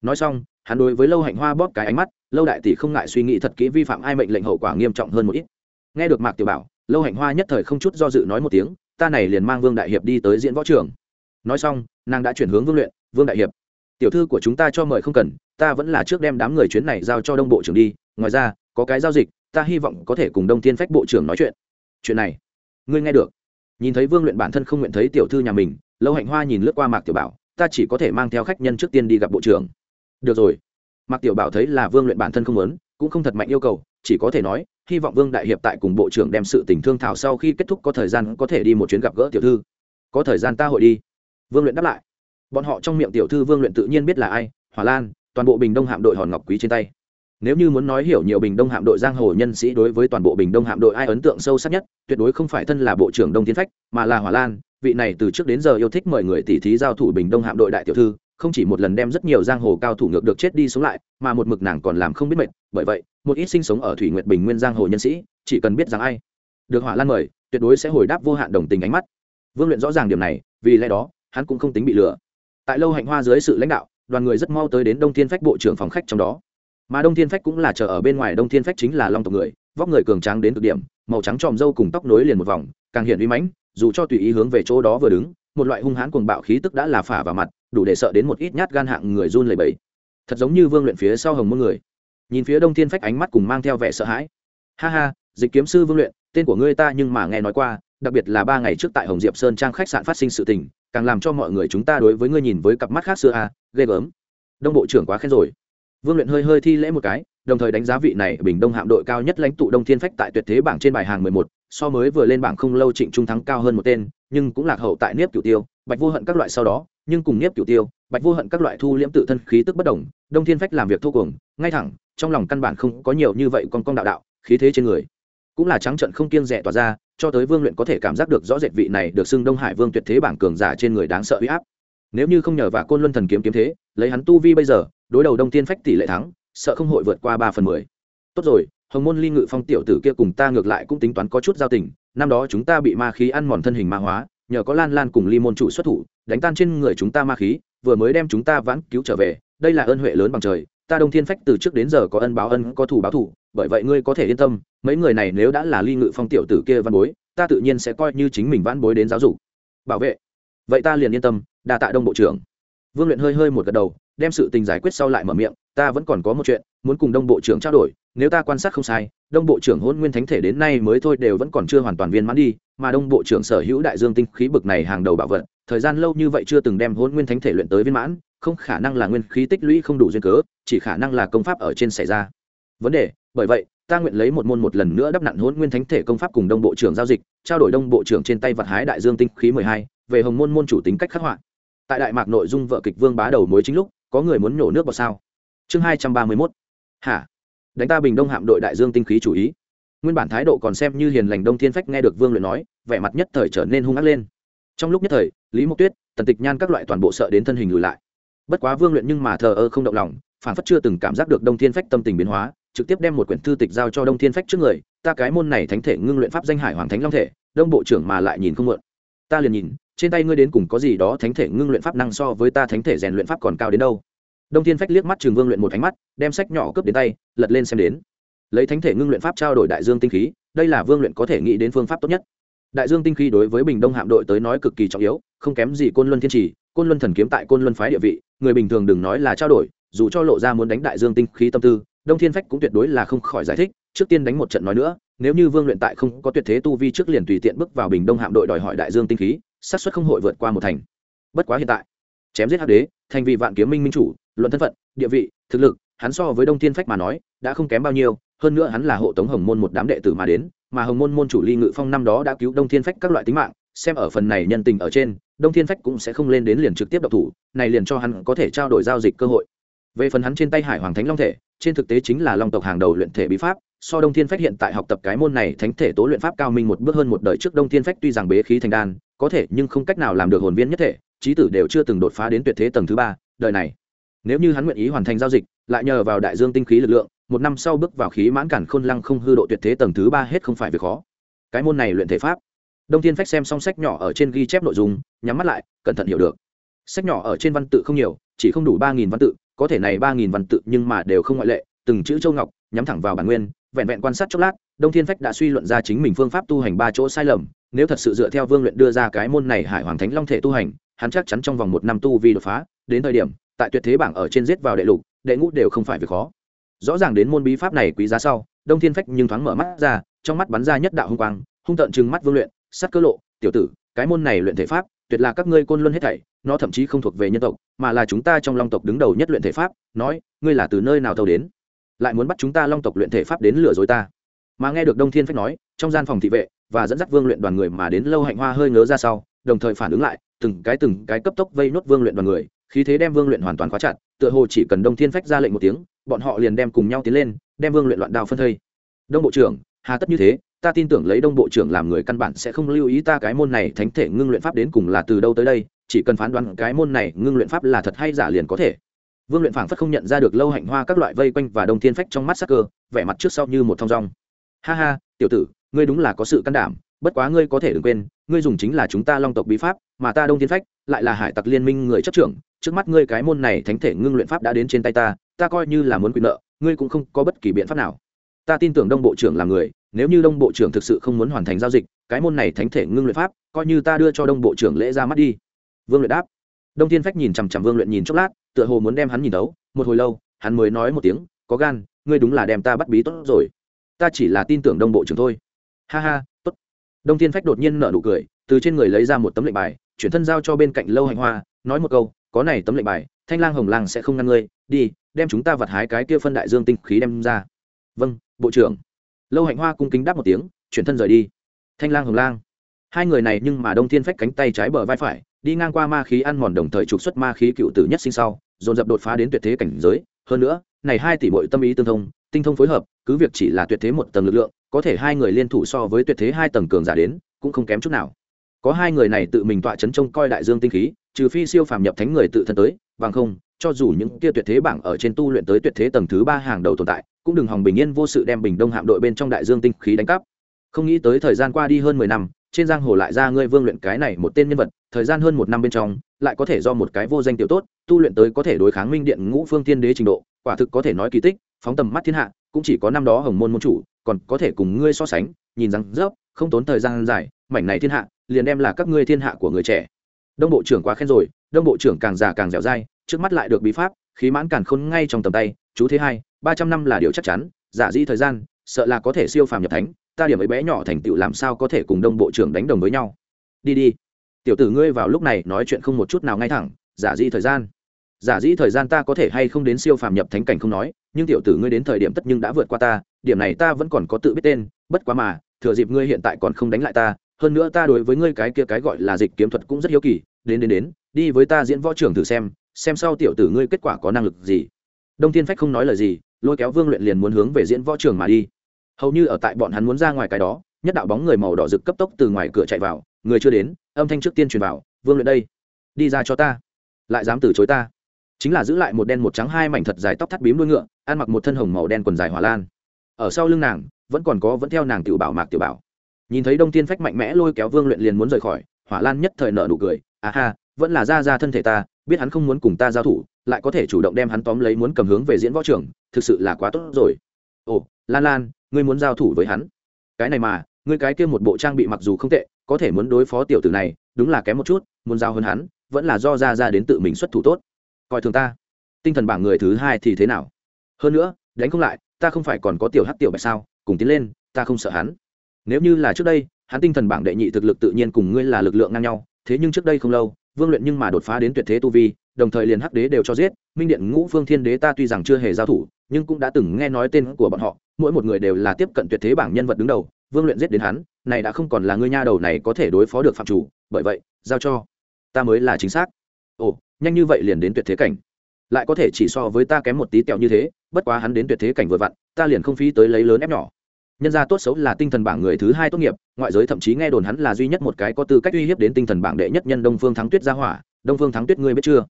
Nói xong, hắn đối với lâu hạnh hoa bóp cái ánh mắt, lâu đại tỷ không ngại suy nghĩ thật kỹ vi phạm ai mệnh lệnh hậu quả nghiêm trọng hơn một ít. Nghe được mạc tiểu bảo, lâu hạnh hoa nhất thời không chút do dự nói một tiếng, ta này liền mang vương đại hiệp đi tới diễn võ trường. Nói xong, nàng đã chuyển hướng vương luyện, vương đại hiệp, tiểu thư của chúng ta cho mời không cần, ta vẫn là trước đem đám người chuyến này giao cho đông bộ trưởng đi, ngoài ra, có cái giao dịch ta hy vọng có thể cùng đông thiên phách bộ trưởng nói chuyện. Chuyện này, ngươi nghe được. Nhìn thấy vương luyện bản thân không nguyện thấy tiểu thư nhà mình, lâu hạnh hoa nhìn lướt qua mạc tiểu bảo, ta chỉ có thể mang theo khách nhân trước tiên đi gặp bộ trưởng. Được rồi. Mạc tiểu bảo thấy là vương luyện bản thân không muốn, cũng không thật mạnh yêu cầu, chỉ có thể nói, hy vọng vương đại hiệp tại cùng bộ trưởng đem sự tình thương thảo sau khi kết thúc có thời gian có thể đi một chuyến gặp gỡ tiểu thư. Có thời gian ta hội đi. Vương luyện đáp lại. Bọn họ trong miệng tiểu thư vương luyện tự nhiên biết là ai, hỏa lan, toàn bộ bình đông hạm đội hòn ngọc quý trên tay nếu như muốn nói hiểu nhiều bình đông hạm đội giang hồ nhân sĩ đối với toàn bộ bình đông hạm đội ai ấn tượng sâu sắc nhất, tuyệt đối không phải thân là bộ trưởng đông tiến phách, mà là hỏa lan. Vị này từ trước đến giờ yêu thích mời người tỷ thí giao thủ bình đông hạm đội đại tiểu thư, không chỉ một lần đem rất nhiều giang hồ cao thủ ngược được chết đi sống lại, mà một mực nàng còn làm không biết mệt. Bởi vậy, một ít sinh sống ở thủy nguyệt bình nguyên giang hồ nhân sĩ, chỉ cần biết rằng ai được hỏa lan mời, tuyệt đối sẽ hồi đáp vô hạn đồng tình ánh mắt. Vương luyện rõ ràng điểm này, vì lẽ đó, hắn cũng không tính bị lừa. Tại lâu hạnh hoa dưới sự lãnh đạo, đoàn người rất mau tới đến đông thiên phách bộ trưởng phòng khách trong đó mà đông thiên phách cũng là chờ ở bên ngoài đông thiên phách chính là long tộc người vóc người cường tráng đến cực điểm màu trắng tròm râu cùng tóc nối liền một vòng càng hiện uy mãnh dù cho tùy ý hướng về chỗ đó vừa đứng một loại hung hãn cuồng bạo khí tức đã là phả vào mặt đủ để sợ đến một ít nhát gan hạng người run lẩy bẩy. Thật giống như vương luyện phía sau hồng môn người. Nhìn phía đông thiên phách ánh mắt cùng mang theo vẻ sợ hãi. Ha ha dịch kiếm sư vương luyện tên của ngươi ta nhưng mà nghe nói qua đặc biệt là ba ngày trước tại hồng diệp sơn trang khách sạn phát sinh sự tình càng làm cho mọi người chúng ta đối với ngươi nhìn với cặp mắt khác xưa a à, ghê gớm. Đông bộ trưởng quá khen rồi vương luyện hơi hơi thi lễ một cái, đồng thời đánh giá vị này bình đông hạm đội cao nhất lãnh tụ đông thiên phách tại tuyệt thế bảng trên bài hàng mười một, so mới vừa lên bảng không lâu trịnh trung thắng cao hơn một tên, nhưng cũng lạc hậu tại niếp cửu tiêu, bạch vô hận các loại sau đó, nhưng cùng niếp cửu tiêu, bạch vô hận các loại thu liễm tự thân khí tức bất đồng, đông thiên phách làm việc thô cuồng, ngay thẳng, trong lòng căn bản không có nhiều như vậy con con đạo đạo, khí thế trên người. Cũng là trắng trận không kiêng rẻ tỏa ra, cho tới vương luyện có thể cảm giác được rõ rệt vị này được xưng đông hải vương tuyệt thế bảng cường giả trên người đáng sợ uy áp. Nếu như không nhờ vả côn luân thần kiếm kiếm thế lấy hắn tu vi bây giờ, đối đầu đông tiên phách tỷ lệ thắng, sợ không hội vượt qua ba phần mười. Tốt rồi, hồng môn ly ngự phong tiểu tử kia cùng ta ngược lại cũng tính toán có chút giao tình, năm đó chúng ta bị ma khí ăn mòn thân hình ma hóa, nhờ có lan lan cùng ly môn chủ xuất thủ, đánh tan trên người chúng ta ma khí, vừa mới đem chúng ta vãn cứu trở về, đây là ơn huệ lớn bằng trời, ta đông thiên phách từ trước đến giờ có ân báo ân, có thủ báo thủ, bởi vậy ngươi có thể yên tâm, mấy người này nếu đã là ly ngự phong tiểu tử kia văn bối, ta tự nhiên sẽ coi như chính mình vãn bối đến giáo dục. Bảo vệ. Vậy ta liền yên tâm, đa tạ đông bộ trưởng vương luyện hơi hơi một gật đầu, đem sự tình giải quyết sau lại mở miệng, ta vẫn còn có một chuyện, muốn cùng đông bộ trưởng trao đổi, nếu ta quan sát không sai, đông bộ trưởng hôn nguyên thánh thể đến nay mới thôi đều vẫn còn chưa hoàn toàn viên mãn đi, mà đông bộ trưởng sở hữu đại dương tinh khí bực này hàng đầu bảo vật, thời gian lâu như vậy chưa từng đem hôn nguyên thánh thể luyện tới viên mãn, không khả năng là nguyên khí tích lũy không đủ duyên cớ, chỉ khả năng là công pháp ở trên xảy ra. Vấn đề, bởi vậy, ta nguyện lấy một môn một lần nữa đắp nặn hôn nguyên thánh thể công pháp cùng đông bộ trưởng giao dịch, trao đổi đông bộ trưởng trên tay vật hái đại dương tinh khí mười hai, về hồng môn môn chủ tính cách khắc họa tại đại mạc nội dung vợ kịch vương bá đầu mối chính lúc, có người muốn nhổ nước vào sao? Chương hai trăm ba mươi mốt. Hả? Đánh ta bình đông hạm đội đại dương tinh khí chủ ý. Nguyên bản thái độ còn xem như hiền lành đông thiên phách nghe được vương luyện nói, vẻ mặt nhất thời trở nên hung ác lên. Trong lúc nhất thời, lý mộc tuyết, tần tịch nhan các loại toàn bộ sợ đến thân hình lùi lại. Bất quá vương luyện nhưng mà thờ ơ không động lòng phản phất chưa từng cảm giác được đông thiên phách tâm tình biến hóa, trực tiếp đem một quyển thư tịch giao cho đông thiên phách trước người, ta cái môn này thánh thể ngưng luyện pháp danh hải hoàng thánh long thể, đông bộ trưởng mà lại nhìn không mượn. Ta liền nhìn trên tay ngươi đến cùng có gì đó thánh thể ngưng luyện pháp năng so với ta thánh thể rèn luyện pháp còn cao đến đâu? Đông thiên phách liếc mắt trường vương luyện một ánh mắt, đem sách nhỏ cướp đến tay, lật lên xem đến. Lấy thánh thể ngưng luyện pháp trao đổi đại dương tinh khí, đây là vương luyện có thể nghĩ đến phương pháp tốt nhất. Đại dương tinh khí đối với bình đông hạm đội tới nói cực kỳ trọng yếu, không kém gì côn luân thiên trì, côn luân thần kiếm tại côn luân phái địa vị, người bình thường đừng nói là trao đổi, dù cho lộ ra muốn đánh đại dương tinh khí tâm tư, đông thiên phách cũng tuyệt đối là không khỏi giải thích, trước tiên đánh một trận nói nữa, nếu như vương luyện tại không có tuyệt thế tu vi trước liền tùy tiện bước vào bình đông hạm đội đòi hỏi đại dương tinh khí xác suất không hội vượt qua một thành. Bất quá hiện tại, chém giết hắc đế, thành vì vạn kiếm minh minh chủ, luận thân phận, địa vị, thực lực, hắn so với đông thiên phách mà nói, đã không kém bao nhiêu, hơn nữa hắn là hộ tống hồng môn một đám đệ tử mà đến, mà hồng môn môn chủ ly ngự phong năm đó đã cứu đông thiên phách các loại tính mạng, xem ở phần này nhân tình ở trên, đông thiên phách cũng sẽ không lên đến liền trực tiếp độc thủ, này liền cho hắn có thể trao đổi giao dịch cơ hội. Về phần hắn trên tay hải hoàng thánh long thể, trên thực tế chính là long tộc hàng đầu luyện thể bí pháp so đông thiên phách hiện tại học tập cái môn này thánh thể tố luyện pháp cao minh một bước hơn một đời trước đông thiên phách tuy rằng bế khí thành đan, có thể nhưng không cách nào làm được hồn viên nhất thể trí tử đều chưa từng đột phá đến tuyệt thế tầng thứ ba, đời này. Nếu như hắn nguyện ý hoàn thành giao dịch, lại nhờ vào đại dương tinh khí lực lượng, một năm sau bước vào khí mãn cản khôn lăng không hư độ tuyệt thế tầng thứ ba hết không phải việc khó. Cái môn này luyện thể pháp. Đông thiên phách xem xong sách nhỏ ở trên ghi chép nội dung, nhắm mắt lại, cẩn thận hiểu được. Sách nhỏ ở trên văn tự không nhiều, chỉ không đủ ba nghìn văn tự, có thể này ba nghìn văn tự nhưng mà đều không ngoại lệ, từng chữ châu ngọc, nhắm thẳng vào bản nguyên vẹn vẹn quan sát chốc lát, đông thiên phách đã suy luận ra chính mình phương pháp tu hành ba chỗ sai lầm, nếu thật sự dựa theo vương luyện đưa ra cái môn này hải hoàng thánh long thể tu hành, hắn chắc chắn trong vòng một năm tu vi đột phá, đến thời điểm, tại tuyệt thế bảng ở trên giết vào đệ lục, đệ ngũ đều không phải việc khó. Rõ ràng đến môn bí pháp này quý giá sau, đông thiên phách nhưng thoáng mở mắt ra, trong mắt bắn ra nhất đạo hung quang, hung tợn chừng mắt vương luyện sắt cơ lộ, tiểu tử, cái môn này luyện thể pháp, tuyệt là các ngươi côn luân hết thảy, nó thậm chí không thuộc về nhân tộc, mà là chúng ta trong long tộc đứng đầu nhất luyện thể pháp, nói, ngươi là từ nơi nào thâu đến? Lại muốn bắt chúng ta long tộc luyện thể pháp đến lừa dối ta. Mà nghe được đông thiên phách nói, trong gian phòng thị vệ và dẫn dắt vương luyện đoàn người mà đến lâu hạnh hoa hơi ngớ ra sau, đồng thời phản ứng lại, từng cái từng cái cấp tốc vây nốt vương luyện đoàn người, khí thế đem vương luyện hoàn toàn khóa chặt, tựa hồ chỉ cần đông thiên phách ra lệnh một tiếng, bọn họ liền đem cùng nhau tiến lên, đem vương luyện loạn đao phân thây. Đông bộ trưởng, hà tất như thế, ta tin tưởng lấy đông bộ trưởng làm người căn bản sẽ không lưu ý ta cái môn này thánh thể ngưng luyện pháp đến cùng là từ đâu tới đây, chỉ cần phán đoán cái môn này ngưng luyện pháp là thật hay giả liền có thể vương luyện phảng phất không nhận ra được lâu hạnh hoa các loại vây quanh và đông thiên phách trong mắt sắc cơ, vẻ mặt trước sau như một thong rong ha ha, tiểu tử, ngươi đúng là có sự can đảm, bất quá ngươi có thể đừng quên, ngươi dùng chính là chúng ta long tộc bí pháp, mà ta đông thiên phách, lại là hải tặc liên minh người chấp trưởng, trước mắt ngươi cái môn này thánh thể ngưng luyện pháp đã đến trên tay ta ta coi như là muốn quyền nợ, ngươi cũng không có bất kỳ biện pháp nào. Ta tin tưởng đông bộ trưởng là người, nếu như đông bộ trưởng thực sự không muốn hoàn thành giao dịch, cái môn này thánh thể ngưng luyện pháp, coi như ta đưa cho đông bộ trưởng lễ ra mắt đi. Vương luyện đáp. Đông thiên phách nhìn chằm chằm vương luyện nhìn chốc lát tựa hồ muốn đem hắn nhìn đấu một hồi lâu, hắn mới nói một tiếng, có gan, ngươi đúng là đem ta bắt bí tốt rồi. Ta chỉ là tin tưởng đông bộ trưởng thôi. Ha ha, tốt. Đông thiên phách đột nhiên nở nụ cười, từ trên người lấy ra một tấm lệnh bài, chuyển thân giao cho bên cạnh lâu hành hoa, nói một câu, có này tấm lệnh bài, thanh lang hồng lang sẽ không ngăn ngươi, đi, đem chúng ta vặt hái cái kia phân đại dương tinh khí đem ra. Vâng bộ trưởng. Lâu hạnh hoa cung kính đáp một tiếng, chuyển thân rời đi. Thanh lang hồng lang. Hai người này nhưng mà đông thiên phách cánh tay trái bờ vai phải đi ngang qua ma khí ăn mòn đồng thời trục xuất ma khí cựu tử nhất sinh sau, dồn dập đột phá đến tuyệt thế cảnh giới. Hơn nữa, này hai tỷ bội tâm ý tương thông, tinh thông phối hợp, cứ việc chỉ là tuyệt thế một tầng lực lượng, có thể hai người liên thủ so với tuyệt thế hai tầng cường giả đến, cũng không kém chút nào. Có hai người này tự mình tọa chấn trông coi đại dương tinh khí, trừ phi siêu phàm nhập thánh người tự thân tới, bằng không, cho dù những kia tuyệt thế bảng ở trên tu luyện tới tuyệt thế tầng thứ ba hàng đầu tồn tại, cũng đừng hòng bình yên vô sự đem bình đông hạm đội bên trong đại dương tinh khí đánh cắp. Không nghĩ tới thời gian qua đi hơn mười năm trên giang hồ lại ra ngươi vương luyện cái này một tên nhân vật thời gian hơn một năm bên trong lại có thể do một cái vô danh tiểu tốt tu luyện tới có thể đối kháng minh điện ngũ phương thiên đế trình độ quả thực có thể nói kỳ tích phóng tầm mắt thiên hạ cũng chỉ có năm đó hồng môn môn chủ còn có thể cùng ngươi so sánh nhìn rằng dốc, không tốn thời gian dài mảnh này thiên hạ liền đem là các ngươi thiên hạ của người trẻ. Đông bộ trưởng quá khen rồi đông bộ trưởng càng già càng dẻo dai trước mắt lại được bí pháp khí mãn càn khôn ngay trong tầm tay chú thế hai ba trăm năm là điều chắc chắn giả dĩ thời gian sợ là có thể siêu phàm nhập thánh ta điểm ấy bé nhỏ thành tựu làm sao có thể cùng đông bộ trưởng đánh đồng với nhau? Đi đi. Tiểu tử ngươi vào lúc này nói chuyện không một chút nào ngay thẳng, giả dĩ thời gian. Giả dĩ thời gian ta có thể hay không đến siêu phàm nhập thánh cảnh không nói, nhưng tiểu tử ngươi đến thời điểm tất nhưng đã vượt qua ta, điểm này ta vẫn còn có tự biết tên, bất quá mà, thừa dịp ngươi hiện tại còn không đánh lại ta, hơn nữa ta đối với ngươi cái kia cái gọi là dịch kiếm thuật cũng rất hiếu kỳ, đến đến đến, đi với ta diễn võ trưởng thử xem xem sau tiểu tử ngươi kết quả có năng lực gì. Đông thiên phách không nói lời gì, lôi kéo vương luyện liền muốn hướng về diễn võ trường mà đi hầu như ở tại bọn hắn muốn ra ngoài cái đó, nhất đạo bóng người màu đỏ rực cấp tốc từ ngoài cửa chạy vào, người chưa đến, âm thanh trước tiên truyền vào, vương luyện đây, đi ra cho ta, lại dám từ chối ta. Chính là giữ lại một đen một trắng hai mảnh thật dài tóc thắt bím đuôi ngựa, ăn mặc một thân hồng màu đen quần dài hỏa lan. Ở sau lưng nàng, vẫn còn có, vẫn theo nàng tiểu bảo mạc tiểu bảo. Nhìn thấy đông tiên phách mạnh mẽ lôi kéo vương luyện liền muốn rời khỏi, hỏa lan nhất thời nợ nụ cười à ha, vẫn là ra ra thân thể ta, biết hắn không muốn cùng ta giao thủ, lại có thể chủ động đem hắn tóm lấy muốn cầm hướng về diễn võ trưởng, thực sự là quá tốt rồi. Ồ, lan lan ngươi muốn giao thủ với hắn. Cái này mà, ngươi cái kia một bộ trang bị mặc dù không tệ, có thể muốn đối phó tiểu tử này, đúng là kém một chút, muốn giao hơn hắn, vẫn là do ra ra đến tự mình xuất thủ tốt. Coi thường ta. Tinh thần bảng người thứ hai thì thế nào? Hơn nữa, đánh không lại, ta không phải còn có tiểu hát tiểu bạch sao? Cùng tiến lên, ta không sợ hắn. Nếu như là trước đây, hắn tinh thần bảng đệ nhị thực lực tự nhiên cùng ngươi là lực lượng ngang nhau, thế nhưng trước đây không lâu, vương luyện nhưng mà đột phá đến tuyệt thế tu vi đồng thời liền hắc đế đều cho giết, minh điện ngũ phương thiên đế ta tuy rằng chưa hề giao thủ, nhưng cũng đã từng nghe nói tên của bọn họ, mỗi một người đều là tiếp cận tuyệt thế bảng nhân vật đứng đầu, vương luyện giết đến hắn, này đã không còn là ngươi nha đầu này có thể đối phó được phạm chủ, bởi vậy, giao cho ta mới là chính xác. Ồ, nhanh như vậy liền đến tuyệt thế cảnh. Lại có thể chỉ so với ta kém một tí tẹo như thế, bất quá hắn đến tuyệt thế cảnh vừa vặn, ta liền không phí tới lấy lớn ép nhỏ. Nhân gia tốt xấu là tinh thần bảng người thứ hai tốt nghiệp, ngoại giới thậm chí nghe đồn hắn là duy nhất một cái có tư cách uy hiếp đến tinh thần bảng đệ nhất nhân đông phương thắng tuyết gia hỏa. Đông phương thắng tuyết ngươi biết chưa?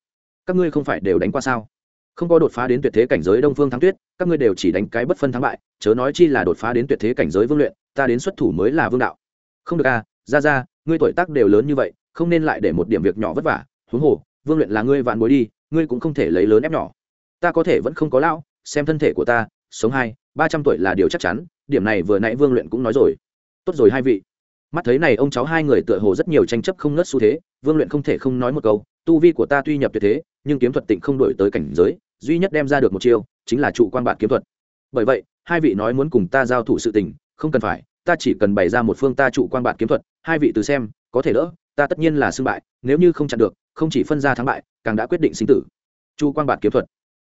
Các ngươi không phải đều đánh qua sao? Không có đột phá đến tuyệt thế cảnh giới đông phương thắng tuyết, các ngươi đều chỉ đánh cái bất phân thắng bại, chớ nói chi là đột phá đến tuyệt thế cảnh giới vương luyện, ta đến xuất thủ mới là vương đạo. Không được à ra ra, ngươi tuổi tác đều lớn như vậy, không nên lại để một điểm việc nhỏ vất vả. Huống hồ, vương luyện là ngươi vạn bối đi, ngươi cũng không thể lấy lớn ép nhỏ. Ta có thể vẫn không có lão, xem thân thể của ta, sống hai, ba trăm tuổi là điều chắc chắn, điểm này vừa nãy vương luyện cũng nói rồi. Tốt rồi hai vị. Mắt thấy này ông cháu hai người tựa hồ rất nhiều tranh chấp không ngớt xu thế, vương luyện không thể không nói một câu tu vi của ta tuy nhập tuyệt thế, nhưng kiếm thuật tịnh không đổi tới cảnh giới, duy nhất đem ra được một chiêu chính là trụ quan bạn kiếm thuật. Bởi vậy, hai vị nói muốn cùng ta giao thủ sự tình, không cần phải, ta chỉ cần bày ra một phương ta trụ quan bạn kiếm thuật, hai vị từ xem, có thể đỡ, ta tất nhiên là xưng bại, nếu như không chặn được, không chỉ phân ra thắng bại, càng đã quyết định sinh tử. Chu quan bạn kiếm thuật.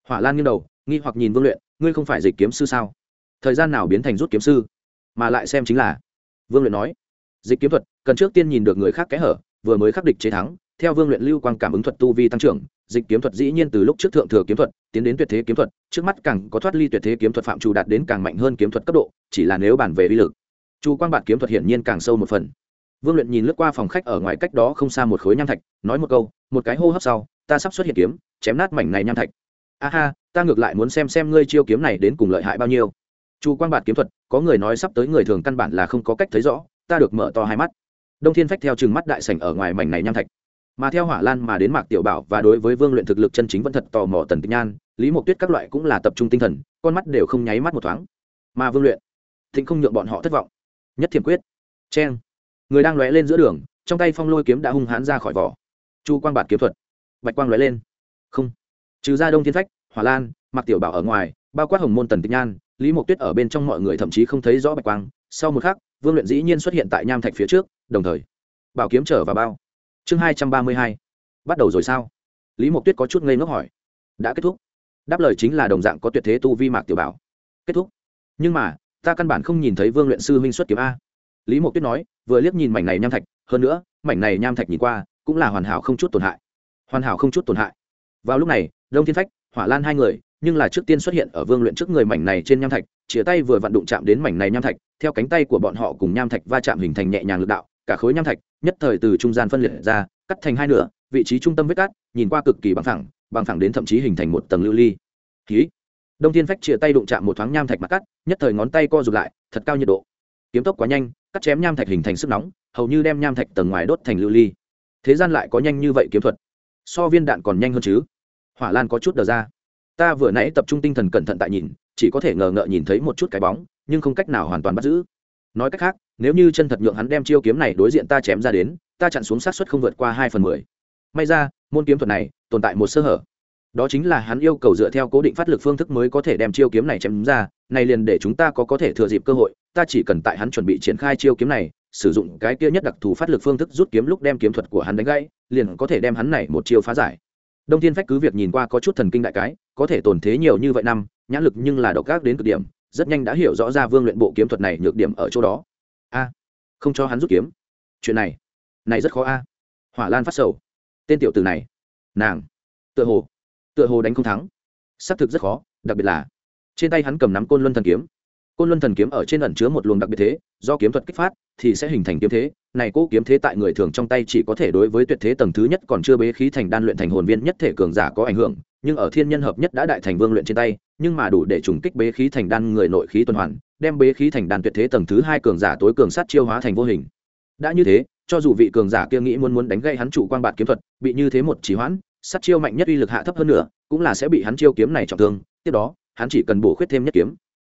Hỏa lan nghiêng đầu, nghi hoặc nhìn vương luyện, ngươi không phải dịch kiếm sư sao? Thời gian nào biến thành rút kiếm sư? Mà lại xem chính là. Vương luyện nói, dịch kiếm thuật, cần trước tiên nhìn được người khác kẽ hở, vừa mới khắc địch chế thắng theo vương luyện lưu quang cảm ứng thuật tu vi tăng trưởng, dịch kiếm thuật dĩ nhiên từ lúc trước thượng thừa kiếm thuật, tiến đến tuyệt thế kiếm thuật, trước mắt càng có thoát ly tuyệt thế kiếm thuật phạm trù đạt đến càng mạnh hơn kiếm thuật cấp độ, chỉ là nếu bản về uy lực, chu quang bản kiếm thuật hiển nhiên càng sâu một phần. Vương luyện nhìn lướt qua phòng khách ở ngoài cách đó không xa một khối nham thạch, nói một câu, một cái hô hấp sau, ta sắp xuất hiện kiếm, chém nát mảnh này nham thạch. A ha, ta ngược lại muốn xem xem ngươi chiêu kiếm này đến cùng lợi hại bao nhiêu. Chu quang bản kiếm thuật, có người nói sắp tới người thường căn bản là không có cách thấy rõ, ta được mở to hai mắt. Đông thiên phách theo chừng mắt đại sảnh ở ngoài mảnh này nham thạch mà theo hỏa lan mà đến mạc tiểu bảo và đối với vương luyện thực lực chân chính vẫn thật tò mò tần tịch nhan, lý mộc tuyết các loại cũng là tập trung tinh thần, con mắt đều không nháy mắt một thoáng. Mà vương luyện, thịnh không nhượng bọn họ thất vọng. Nhất thiểm quyết. C người đang lóe lên giữa đường, trong tay phong lôi kiếm đã hung hãn ra khỏi vỏ. Chu quang bạt kiếm thuật. Bạch quang lóe lên. Không. Trừ ra đông thiên phách, hỏa lan, mạc tiểu bảo ở ngoài, bao quát hồng môn tần tịch nhan, lý mộc tuyết ở bên trong mọi người thậm chí không thấy rõ bạch quang. Sau một khắc, vương luyện dĩ nhiên xuất hiện tại nham thạch phía trước, đồng thời, bảo kiếm trở vào bao chương hai trăm ba mươi hai. Bắt đầu rồi sao? Lý mộc tuyết có chút ngây ngốc hỏi. Đã kết thúc. Đáp lời chính là đồng dạng có tuyệt thế tu vi mạc tiểu bảo. Kết thúc. Nhưng mà, ta căn bản không nhìn thấy vương luyện sư huynh xuất kiếm a. Lý mộc tuyết nói, vừa liếc nhìn mảnh này nham thạch, hơn nữa, mảnh này nham thạch nhìn qua, cũng là hoàn hảo không chút tổn hại. Hoàn hảo không chút tổn hại. Vào lúc này, đông thiên phách, hỏa lan hai người, nhưng là trước tiên xuất hiện ở vương luyện trước người mảnh này trên nham thạch chĩa tay vừa vặn đụng chạm đến mảnh này nham thạch, theo cánh tay của bọn họ cùng nham thạch va chạm hình thành nhẹ nhàng lực đạo cả khối nham thạch, nhất thời từ trung gian phân liệt ra, cắt thành hai nửa, vị trí trung tâm vết cắt nhìn qua cực kỳ bằng thẳng bằng thẳng đến thậm chí hình thành một tầng lưu ly. Khí đông thiên phách chia tay đụng chạm một thoáng nham thạch mặt cắt, nhất thời ngón tay co rụt lại, thật cao nhiệt độ. Kiếm tốc quá nhanh, cắt chém nham thạch hình thành sức nóng, hầu như đem nham thạch tầng ngoài đốt thành lưu ly. Thế gian lại có nhanh như vậy kiếm thuật. So viên đạn còn nhanh hơn chứ? Hỏa lan có chút đờ ra. Ta vừa nãy tập trung tinh thần cẩn thận tại nhìn, chỉ có thể ngờ ngợ nhìn thấy một chút cái bóng, nhưng không cách nào hoàn toàn bắt giữ. Nói cách khác nếu như chân thật nhượng hắn đem chiêu kiếm này đối diện ta chém ra đến, ta chặn xuống sát suất không vượt qua hai phần mười. May ra, môn kiếm thuật này tồn tại một sơ hở. Đó chính là hắn yêu cầu dựa theo cố định phát lực phương thức mới có thể đem chiêu kiếm này chém ra, này liền để chúng ta có có thể thừa dịp cơ hội, ta chỉ cần tại hắn chuẩn bị triển khai chiêu kiếm này, sử dụng cái kia nhất đặc thù phát lực phương thức rút kiếm lúc đem kiếm thuật của hắn đánh gãy, liền có thể đem hắn này một chiêu phá giải. Đông thiên phách cứ việc nhìn qua có chút thần kinh đại cái, có thể tồn thế nhiều như vậy năm, nhãn lực nhưng là độc ác đến cực điểm, rất nhanh đã hiểu rõ ra vương luyện bộ kiếm thuật này nhược điểm ở chỗ đó a, không cho hắn rút kiếm. Chuyện này này rất khó a. Hỏa lan phát sầu. Tên tiểu từ này, nàng, tựa hồ tựa hồ đánh không thắng. Xác thực rất khó, đặc biệt là, trên tay hắn cầm nắm côn luân thần kiếm. Côn luân thần kiếm ở trên ẩn chứa một luồng đặc biệt thế, do kiếm thuật kích phát thì sẽ hình thành kiếm thế. Này cố kiếm thế tại người thường trong tay chỉ có thể đối với tuyệt thế tầng thứ nhất còn chưa bế khí thành đan luyện thành hồn viên nhất thể cường giả có ảnh hưởng nhưng ở thiên nhân hợp nhất đã đại thành vương luyện trên tay, nhưng mà đủ để trùng kích bế khí thành đan người nội khí tuần hoàn, đem bế khí thành đan tuyệt thế tầng thứ hai cường giả tối cường sát chiêu hóa thành vô hình. Đã như thế, cho dù vị cường giả kia nghĩ muốn muốn đánh gây hắn chủ quang bạt kiếm thuật, bị như thế một chỉ hoãn, sát chiêu mạnh nhất uy lực hạ thấp hơn nữa, cũng là sẽ bị hắn chiêu kiếm này trọng thương, tiếp đó, hắn chỉ cần bổ khuyết thêm nhất kiếm.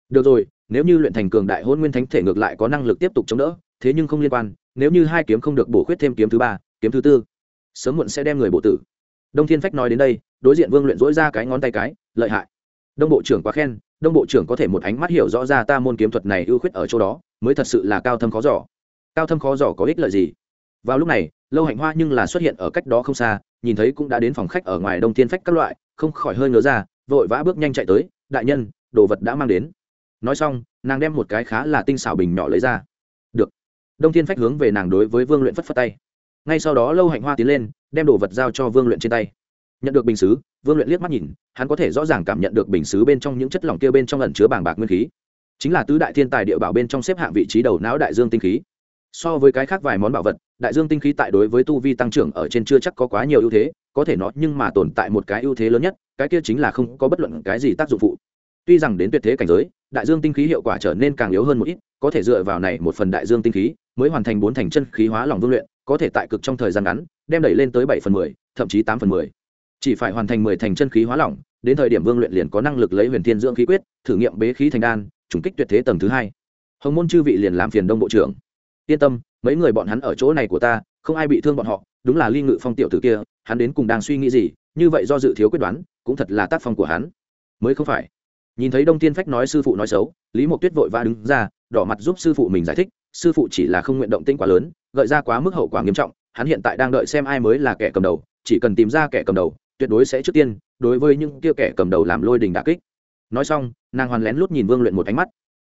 Được rồi, nếu như luyện thành cường đại hôn nguyên thánh thể ngược lại có năng lực tiếp tục chống đỡ, thế nhưng không liên quan, nếu như hai kiếm không được bổ khuyết thêm kiếm thứ ba, kiếm thứ tư, sớm muộn sẽ đem người bộ tử đông thiên phách nói đến đây, đối diện vương luyện dỗi ra cái ngón tay cái, lợi hại. Đông bộ trưởng quá khen, đông bộ trưởng có thể một ánh mắt hiểu rõ ra ta môn kiếm thuật này ưu khuyết ở chỗ đó, mới thật sự là cao thâm khó giỏ cao thâm khó giỏ có ích lợi gì? Vào lúc này, lâu hạnh hoa nhưng là xuất hiện ở cách đó không xa, nhìn thấy cũng đã đến phòng khách ở ngoài đông thiên phách các loại, không khỏi hơi ngớ ra, vội vã bước nhanh chạy tới, đại nhân, đồ vật đã mang đến. Nói xong, nàng đem một cái khá là tinh xảo bình nhỏ lấy ra. Được. Đông thiên phách hướng về nàng đối với vương luyện phất phất tay. Ngay sau đó lâu hạnh hoa tiến lên đem đồ vật giao cho vương luyện trên tay. Nhận được bình xứ vương luyện liếc mắt nhìn, hắn có thể rõ ràng cảm nhận được bình xứ bên trong những chất lỏng kia bên trong ẩn chứa bảng bạc nguyên khí. Chính là tứ đại thiên tài địa bảo bên trong xếp hạng vị trí đầu não đại dương tinh khí. So với cái khác vài món bảo vật, đại dương tinh khí tại đối với tu vi tăng trưởng ở trên chưa chắc có quá nhiều ưu thế, có thể nói nhưng mà tồn tại một cái ưu thế lớn nhất, cái kia chính là không có bất luận cái gì tác dụng phụ. Tuy rằng đến tuyệt thế cảnh giới, đại dương tinh khí hiệu quả trở nên càng yếu hơn một ít, có thể dựa vào này một phần đại dương tinh khí mới hoàn thành bốn thành chân khí hóa lòng vương luyện có thể tại cực trong thời gian ngắn, đem đẩy lên tới bảy phần mười, thậm chí tám phần mười. Chỉ phải hoàn thành mười thành chân khí hóa lỏng, đến thời điểm vương luyện liền có năng lực lấy huyền thiên dưỡng khí quyết, thử nghiệm bế khí thành đan, trùng kích tuyệt thế tầng thứ hai. Hồng môn chư vị liền làm phiền đông bộ trưởng. Yên tâm, mấy người bọn hắn ở chỗ này của ta, không ai bị thương bọn họ, đúng là ly ngự phong tiểu tử kia, hắn đến cùng đang suy nghĩ gì, như vậy do dự thiếu quyết đoán, cũng thật là tác phong của hắn. Mới không phải. Nhìn thấy đông tiên phách nói sư phụ nói xấu, lý mộc tuyết vội vã đứng ra, đỏ mặt giúp sư phụ mình giải thích, sư phụ chỉ là không nguyện động tinh quá lớn gợi ra quá mức hậu quả nghiêm trọng, hắn hiện tại đang đợi xem ai mới là kẻ cầm đầu, chỉ cần tìm ra kẻ cầm đầu, tuyệt đối sẽ trước tiên đối với những kia kẻ cầm đầu làm lôi đình đà kích. Nói xong, nàng hoàn lén lút nhìn vương luyện một ánh mắt.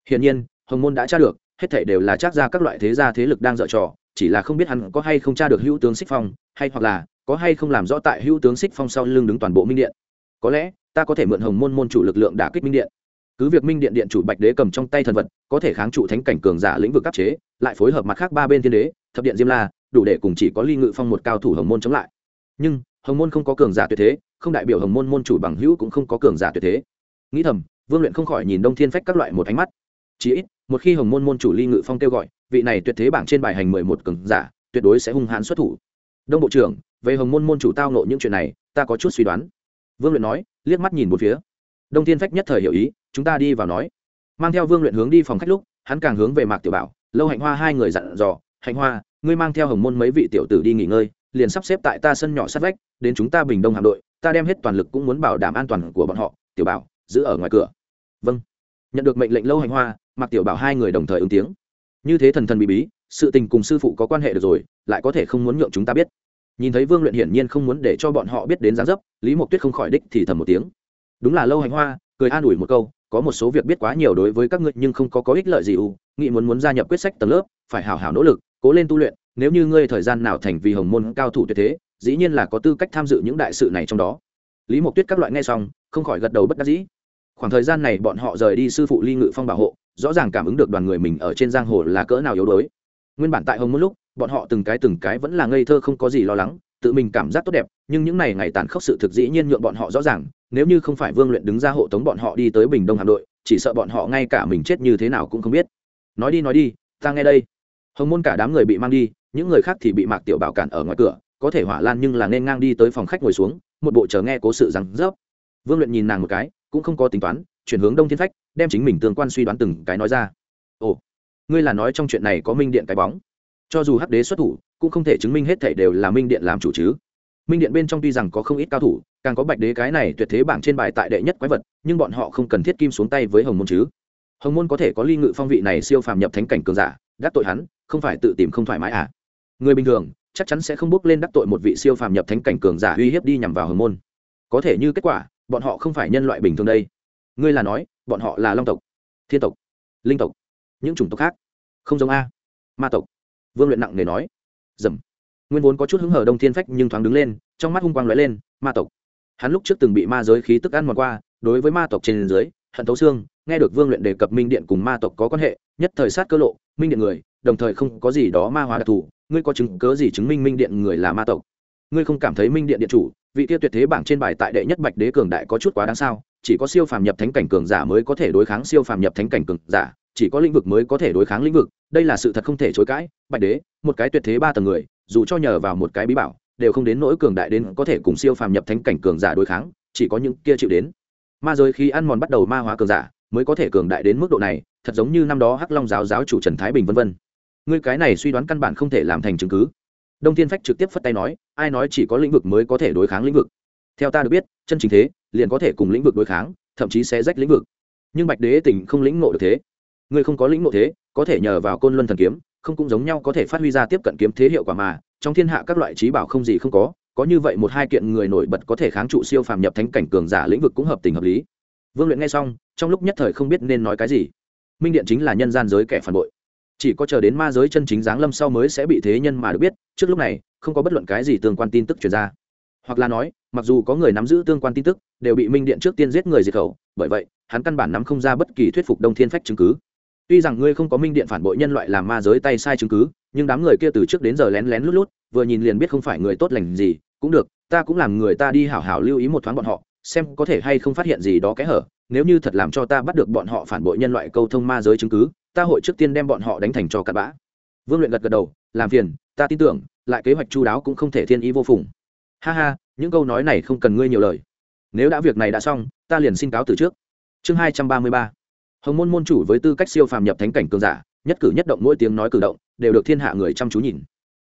Hiển nhiên, hồng môn đã tra được, hết thảy đều là chắc ra các loại thế gia thế lực đang dở trò, chỉ là không biết hắn có hay không tra được hữu tướng xích phong, hay hoặc là có hay không làm rõ tại hữu tướng xích phong sau lưng đứng toàn bộ minh điện. Có lẽ, ta có thể mượn hồng môn môn chủ lực lượng đả kích minh điện cứ việc minh điện điện chủ bạch đế cầm trong tay thần vật, có thể kháng trụ thánh cảnh cường giả lĩnh vực áp chế, lại phối hợp mặt khác ba bên thiên đế, thập điện diêm la, đủ để cùng chỉ có ly ngự phong một cao thủ hồng môn chống lại. Nhưng, hồng môn không có cường giả tuyệt thế, không đại biểu hồng môn môn chủ bằng hữu cũng không có cường giả tuyệt thế. Nghĩ thầm, vương luyện không khỏi nhìn đông thiên phách các loại một ánh mắt. Chỉ ít, một khi hồng môn môn chủ ly ngự phong kêu gọi, vị này tuyệt thế bảng trên bài hành mười một cường giả, tuyệt đối sẽ hung hãn xuất thủ. Đông bộ trưởng, về hồng môn môn chủ tao nộ những chuyện này, ta có chút suy đoán. Vương luyện nói, liếc mắt nhìn một phía đông thiên phách nhất thời hiểu ý, chúng ta đi vào nói. Mang theo vương luyện hướng đi phòng khách lúc, hắn càng hướng về mạc tiểu bảo, lâu hạnh hoa hai người dặn dò, hạnh hoa, ngươi mang theo hồng môn mấy vị tiểu tử đi nghỉ ngơi, liền sắp xếp tại ta sân nhỏ sát vách, đến chúng ta bình đông hạm đội, ta đem hết toàn lực cũng muốn bảo đảm an toàn của bọn họ, tiểu bảo, giữ ở ngoài cửa. Vâng. Nhận được mệnh lệnh lâu Hạnh hoa mặc tiểu bảo hai người đồng thời ứng tiếng. Như thế thần thần bí bí, sự tình cùng sư phụ có quan hệ được rồi, lại có thể không muốn nhượng chúng ta biết. Nhìn thấy vương luyện hiển nhiên không muốn để cho bọn họ biết đến giá dấp, lý mộc tuyết không khỏi đích thì thầm một tiếng đúng là lâu hành hoa, cười an ủi một câu, có một số việc biết quá nhiều đối với các ngươi nhưng không có có ích lợi gì u, nghị muốn muốn gia nhập quyết sách tầng lớp, phải hào hào nỗ lực, cố lên tu luyện, nếu như ngươi thời gian nào thành vì hồng môn cao thủ tuyệt thế, dĩ nhiên là có tư cách tham dự những đại sự này trong đó. Lý mộc tuyết các loại nghe xong, không khỏi gật đầu bất đắc dĩ. Khoảng thời gian này bọn họ rời đi sư phụ ly ngự phong bảo hộ, rõ ràng cảm ứng được đoàn người mình ở trên giang hồ là cỡ nào yếu đuối. Nguyên bản tại hồng môn lúc, bọn họ từng cái từng cái vẫn là ngây thơ không có gì lo lắng tự mình cảm giác tốt đẹp, nhưng những ngày ngày tàn khốc sự thực dĩ nhiên nhượng bọn họ rõ ràng, nếu như không phải vương luyện đứng ra hộ tống bọn họ đi tới bình đông hạm đội, chỉ sợ bọn họ ngay cả mình chết như thế nào cũng không biết. Nói đi nói đi, ta nghe đây. Hồng môn cả đám người bị mang đi, những người khác thì bị mạc tiểu bảo cản ở ngoài cửa, có thể hỏa lan nhưng là nên ngang đi tới phòng khách ngồi xuống, một bộ chờ nghe cố sự rằng rớp. Vương luyện nhìn nàng một cái, cũng không có tính toán, chuyển hướng đông thiên phách, đem chính mình tương quan suy đoán từng cái nói ra. Ồ, ngươi là nói trong chuyện này có minh điện cái bóng cho dù hắc đế xuất thủ, cũng không thể chứng minh hết thảy đều là minh điện làm chủ chứ. Minh điện bên trong tuy rằng có không ít cao thủ, càng có bạch đế cái này tuyệt thế bảng trên bài tại đệ nhất quái vật, nhưng bọn họ không cần thiết kim xuống tay với hồng môn chứ. Hồng môn có thể có ly ngự phong vị này siêu phàm nhập thánh cảnh cường giả, đắc tội hắn, không phải tự tìm không thoải mái à? Người bình thường, chắc chắn sẽ không bước lên đắc tội một vị siêu phàm nhập thánh cảnh cường giả uy hiếp đi nhằm vào hồng môn. Có thể như kết quả, bọn họ không phải nhân loại bình thường đây. Ngươi là nói, bọn họ là long tộc, thiên tộc, linh tộc, những chủng tộc khác. Không giống a. Ma tộc vương luyện nặng nề nói. Dầm. Nguyên vốn có chút hứng hở đông thiên phách nhưng thoáng đứng lên, trong mắt hung quang lóe lên, ma tộc. Hắn lúc trước từng bị ma giới khí tức ăn mòn qua, đối với ma tộc trên dưới, hận thấu xương, nghe được vương luyện đề cập minh điện cùng ma tộc có quan hệ, nhất thời sát cơ lộ, minh điện người, đồng thời không có gì đó ma hóa đặc thù, ngươi có chứng cớ gì chứng minh minh điện người là ma tộc? Ngươi không cảm thấy minh điện điện chủ, vị tiêu tuyệt thế bảng trên bài tại đệ nhất bạch đế cường đại có chút quá đáng sao, chỉ có siêu phàm nhập thánh cảnh cường giả mới có thể đối kháng siêu phàm nhập thánh cảnh cường giả chỉ có lĩnh vực mới có thể đối kháng lĩnh vực, đây là sự thật không thể chối cãi, bạch đế, một cái tuyệt thế ba tầng người, dù cho nhờ vào một cái bí bảo, đều không đến nỗi cường đại đến có thể cùng siêu phàm nhập thánh cảnh cường giả đối kháng, chỉ có những kia chịu đến. Ma giới khi ăn mòn bắt đầu ma hóa cường giả, mới có thể cường đại đến mức độ này, thật giống như năm đó hắc long giáo giáo chủ trần thái bình vân vân. Ngươi cái này suy đoán căn bản không thể làm thành chứng cứ. Đông thiên phách trực tiếp phất tay nói, ai nói chỉ có lĩnh vực mới có thể đối kháng lĩnh vực? Theo ta được biết, chân chính thế, liền có thể cùng lĩnh vực đối kháng, thậm chí sẽ rách lĩnh vực. Nhưng bạch đế tỉnh không lĩnh ngộ được thế ngươi không có lĩnh ngộ thế, có thể nhờ vào côn luân thần kiếm, không cũng giống nhau có thể phát huy ra tiếp cận kiếm thế hiệu quả mà, trong thiên hạ các loại trí bảo không gì không có có như vậy một hai kiện người nổi bật có thể kháng trụ siêu phàm nhập thánh cảnh cường giả lĩnh vực cũng hợp tình hợp lý. Vương luyện nghe xong, trong lúc nhất thời không biết nên nói cái gì. Minh điện chính là nhân gian giới kẻ phản bội. Chỉ có chờ đến ma giới chân chính giáng lâm sau mới sẽ bị thế nhân mà được biết, trước lúc này, không có bất luận cái gì tương quan tin tức truyền ra. Hoặc là nói, mặc dù có người nắm giữ tương quan tin tức, đều bị minh điện trước tiên giết người diệt khẩu, bởi vậy, hắn căn bản nắm không ra bất kỳ thuyết phục đông thiên phách chứng cứ tuy rằng ngươi không có minh điện phản bội nhân loại làm ma giới tay sai chứng cứ, nhưng đám người kia từ trước đến giờ lén lén lút lút, vừa nhìn liền biết không phải người tốt lành gì. Cũng được, ta cũng làm người ta đi hảo hảo lưu ý một thoáng bọn họ, xem có thể hay không phát hiện gì đó kẽ hở. Nếu như thật làm cho ta bắt được bọn họ phản bội nhân loại câu thông ma giới chứng cứ, ta hội trước tiên đem bọn họ đánh thành cho cặn bã. Vương luyện gật gật đầu, làm phiền, ta tin tưởng, lại kế hoạch chu đáo cũng không thể thiên ý vô phùng. Ha ha, những câu nói này không cần ngươi nhiều lời. Nếu đã việc này đã xong, ta liền xin cáo từ trước. Chương hai trăm ba mươi ba hồng môn môn chủ với tư cách siêu phàm nhập thánh cảnh cường giả, nhất cử nhất động mỗi tiếng nói cử động, đều được thiên hạ người chăm chú nhìn.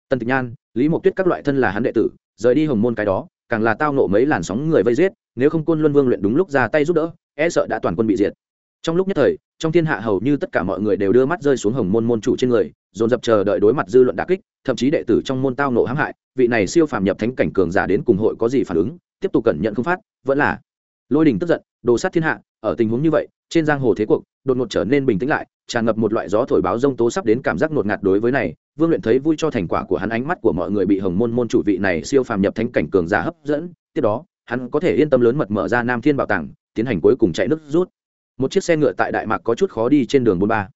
Tần tịch nhan, lý mộc tuyết các loại thân là hắn đệ tử, rời đi hồng môn cái đó, càng là tao nộ mấy làn sóng người vây giết, nếu không quân luân vương luyện đúng lúc ra tay giúp đỡ e sợ đã toàn quân bị diệt. Trong lúc nhất thời, trong thiên hạ hầu như tất cả mọi người đều đưa mắt rơi xuống hồng môn môn chủ trên người, dồn dập chờ đợi đối mặt dư luận đà kích, thậm chí đệ tử trong môn tao nộ hãm hại, vị này siêu phàm nhập thánh cảnh cường giả đến cùng hội có gì phản ứng, tiếp tục cẩn nhận không phát, vẫn là lôi đình tức giận, đồ sát thiên hạ ở tình huống như vậy, trên giang hồ thế cuộc, đột ngột trở nên bình tĩnh lại, tràn ngập một loại gió thổi báo rông tố sắp đến cảm giác ngột ngạt đối với này. Vương luyện thấy vui cho thành quả của hắn, ánh mắt của mọi người bị hồng môn môn chủ vị này siêu phàm nhập thánh cảnh cường giả hấp dẫn, tiếp đó, hắn có thể yên tâm lớn mật mở ra nam thiên bảo tàng, tiến hành cuối cùng chạy nước rút. Một chiếc xe ngựa tại đại mạc có chút khó đi trên đường bốn ba.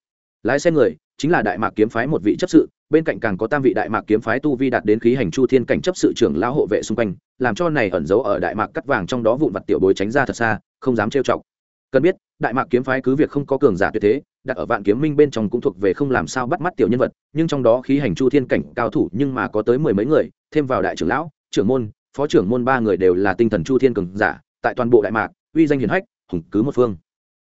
Lái xe người, chính là đại mạc kiếm phái một vị chấp sự, bên cạnh càng có tam vị đại mạc kiếm phái tu vi đạt đến khí hành chu thiên cảnh chấp sự trưởng lão hộ vệ xung quanh, làm cho này ẩn giấu ở đại mạc cắt vàng trong đó vụn vặt tiểu bối tránh ra thật xa, không dám trêu chọc cần biết, đại mạc kiếm phái cứ việc không có cường giả tuyệt thế, đặt ở vạn kiếm minh bên trong cũng thuộc về không làm sao bắt mắt tiểu nhân vật, nhưng trong đó khí hành chu thiên cảnh cao thủ nhưng mà có tới mười mấy người, thêm vào đại trưởng lão, trưởng môn, phó trưởng môn ba người đều là tinh thần chu thiên cường giả, tại toàn bộ đại mạc, uy danh hiển hách, hùng cứ một phương.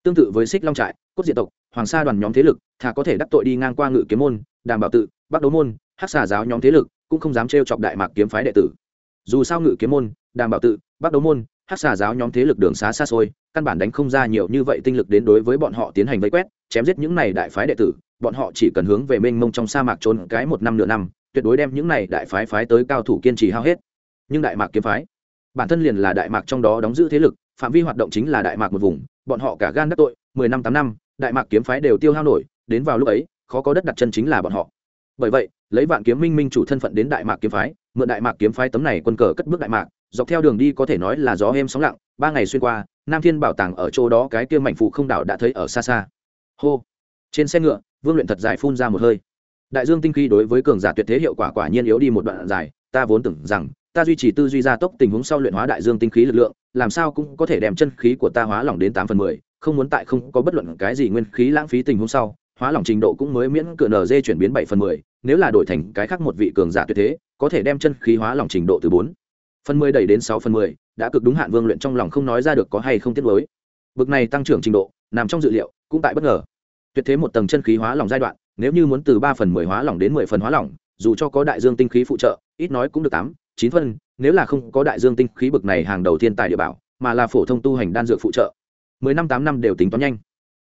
Tương tự với xích long trại, cốt diệt tộc, hoàng sa đoàn nhóm thế lực, thà có thể đắc tội đi ngang qua ngự kiếm môn, đàm bảo tự, bắc đấu môn, hắc xà giáo nhóm thế lực, cũng không dám trêu chọc đại mạc kiếm phái đệ tử. Dù sao ngự kiếm môn, đàm bảo tự, bắc đấu môn hắc xà giáo nhóm thế lực đường xá xa xôi, căn bản đánh không ra nhiều như vậy tinh lực đến đối với bọn họ tiến hành vây quét, chém giết những này đại phái đệ tử. Bọn họ chỉ cần hướng về mênh mông trong sa mạc trốn cái một năm nửa năm, tuyệt đối đem những này đại phái phái tới cao thủ kiên trì hao hết. Nhưng đại mạc kiếm phái, bản thân liền là đại mạc trong đó đóng giữ thế lực, phạm vi hoạt động chính là đại mạc một vùng, bọn họ cả gan đắc tội, mười năm tám năm, đại mạc kiếm phái đều tiêu hao nổi, đến vào lúc ấy, khó có đất đặt chân chính là bọn họ bởi vậy, lấy vạn kiếm minh minh chủ thân phận đến đại mạc kiếm phái, mượn đại mạc kiếm phái tấm này quân cờ cất bước đại mạc, dọc theo đường đi có thể nói là gió êm sóng lặng, ba ngày xuyên qua, nam thiên bảo tàng ở chỗ đó cái kia mảnh phụ không đảo đã thấy ở xa xa. Hô! Trên xe ngựa, vương luyện thật dài phun ra một hơi. Đại dương tinh khí đối với cường giả tuyệt thế hiệu quả quả nhiên yếu đi một đoạn dài, ta vốn tưởng rằng, ta duy trì tư duy gia tốc tình huống sau luyện hóa đại dương tinh khí lực lượng, làm sao cũng có thể đem chân khí của ta hóa lỏng đến tám phần mười, không muốn tại không có bất luận cái gì nguyên khí lãng phí tình huống sau hóa lỏng trình độ cũng mới miễn cửa nz chuyển biến bảy phần mười, nếu là đổi thành cái khác một vị cường giả tuyệt thế, có thể đem chân khí hóa lỏng trình độ từ bốn phần mười đẩy đến sáu phần mười, đã cực đúng hạn vương luyện trong lòng không nói ra được có hay không tiết mới bực này tăng trưởng trình độ, nằm trong dự liệu, cũng tại bất ngờ. Tuyệt thế một tầng chân khí hóa lỏng giai đoạn, nếu như muốn từ ba phần mười hóa lỏng đến mười phần hóa lỏng, dù cho có đại dương tinh khí phụ trợ, ít nói cũng được tám, chín phân nếu là không có đại dương tinh khí bực này hàng đầu tiên tài địa bảo, mà là phổ thông tu hành đan dược phụ trợ, mười năm tám năm đều tính toán nhanh.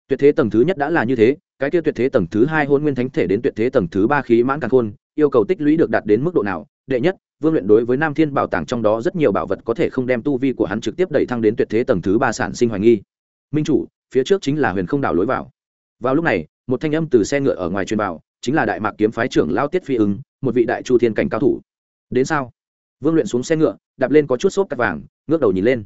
Tuyệt thế tầng thứ nhất đã là như thế cái kia tuyệt thế tầng thứ hai hôn nguyên thánh thể đến tuyệt thế tầng thứ ba khí mãn càng khôn, yêu cầu tích lũy được đạt đến mức độ nào, đệ nhất, vương luyện đối với nam thiên bảo tàng trong đó rất nhiều bảo vật có thể không đem tu vi của hắn trực tiếp đẩy thăng đến tuyệt thế tầng thứ ba sản sinh hoài nghi. Minh chủ, phía trước chính là huyền không đảo lối vào. Vào lúc này, một thanh âm từ xe ngựa ở ngoài truyền vào, chính là đại mạc kiếm phái trưởng lao tiết phi ứng, một vị đại chu thiên cảnh cao thủ. Đến sao? Vương luyện xuống xe ngựa, đạp lên có chút xốp cắt vàng, ngước đầu nhìn lên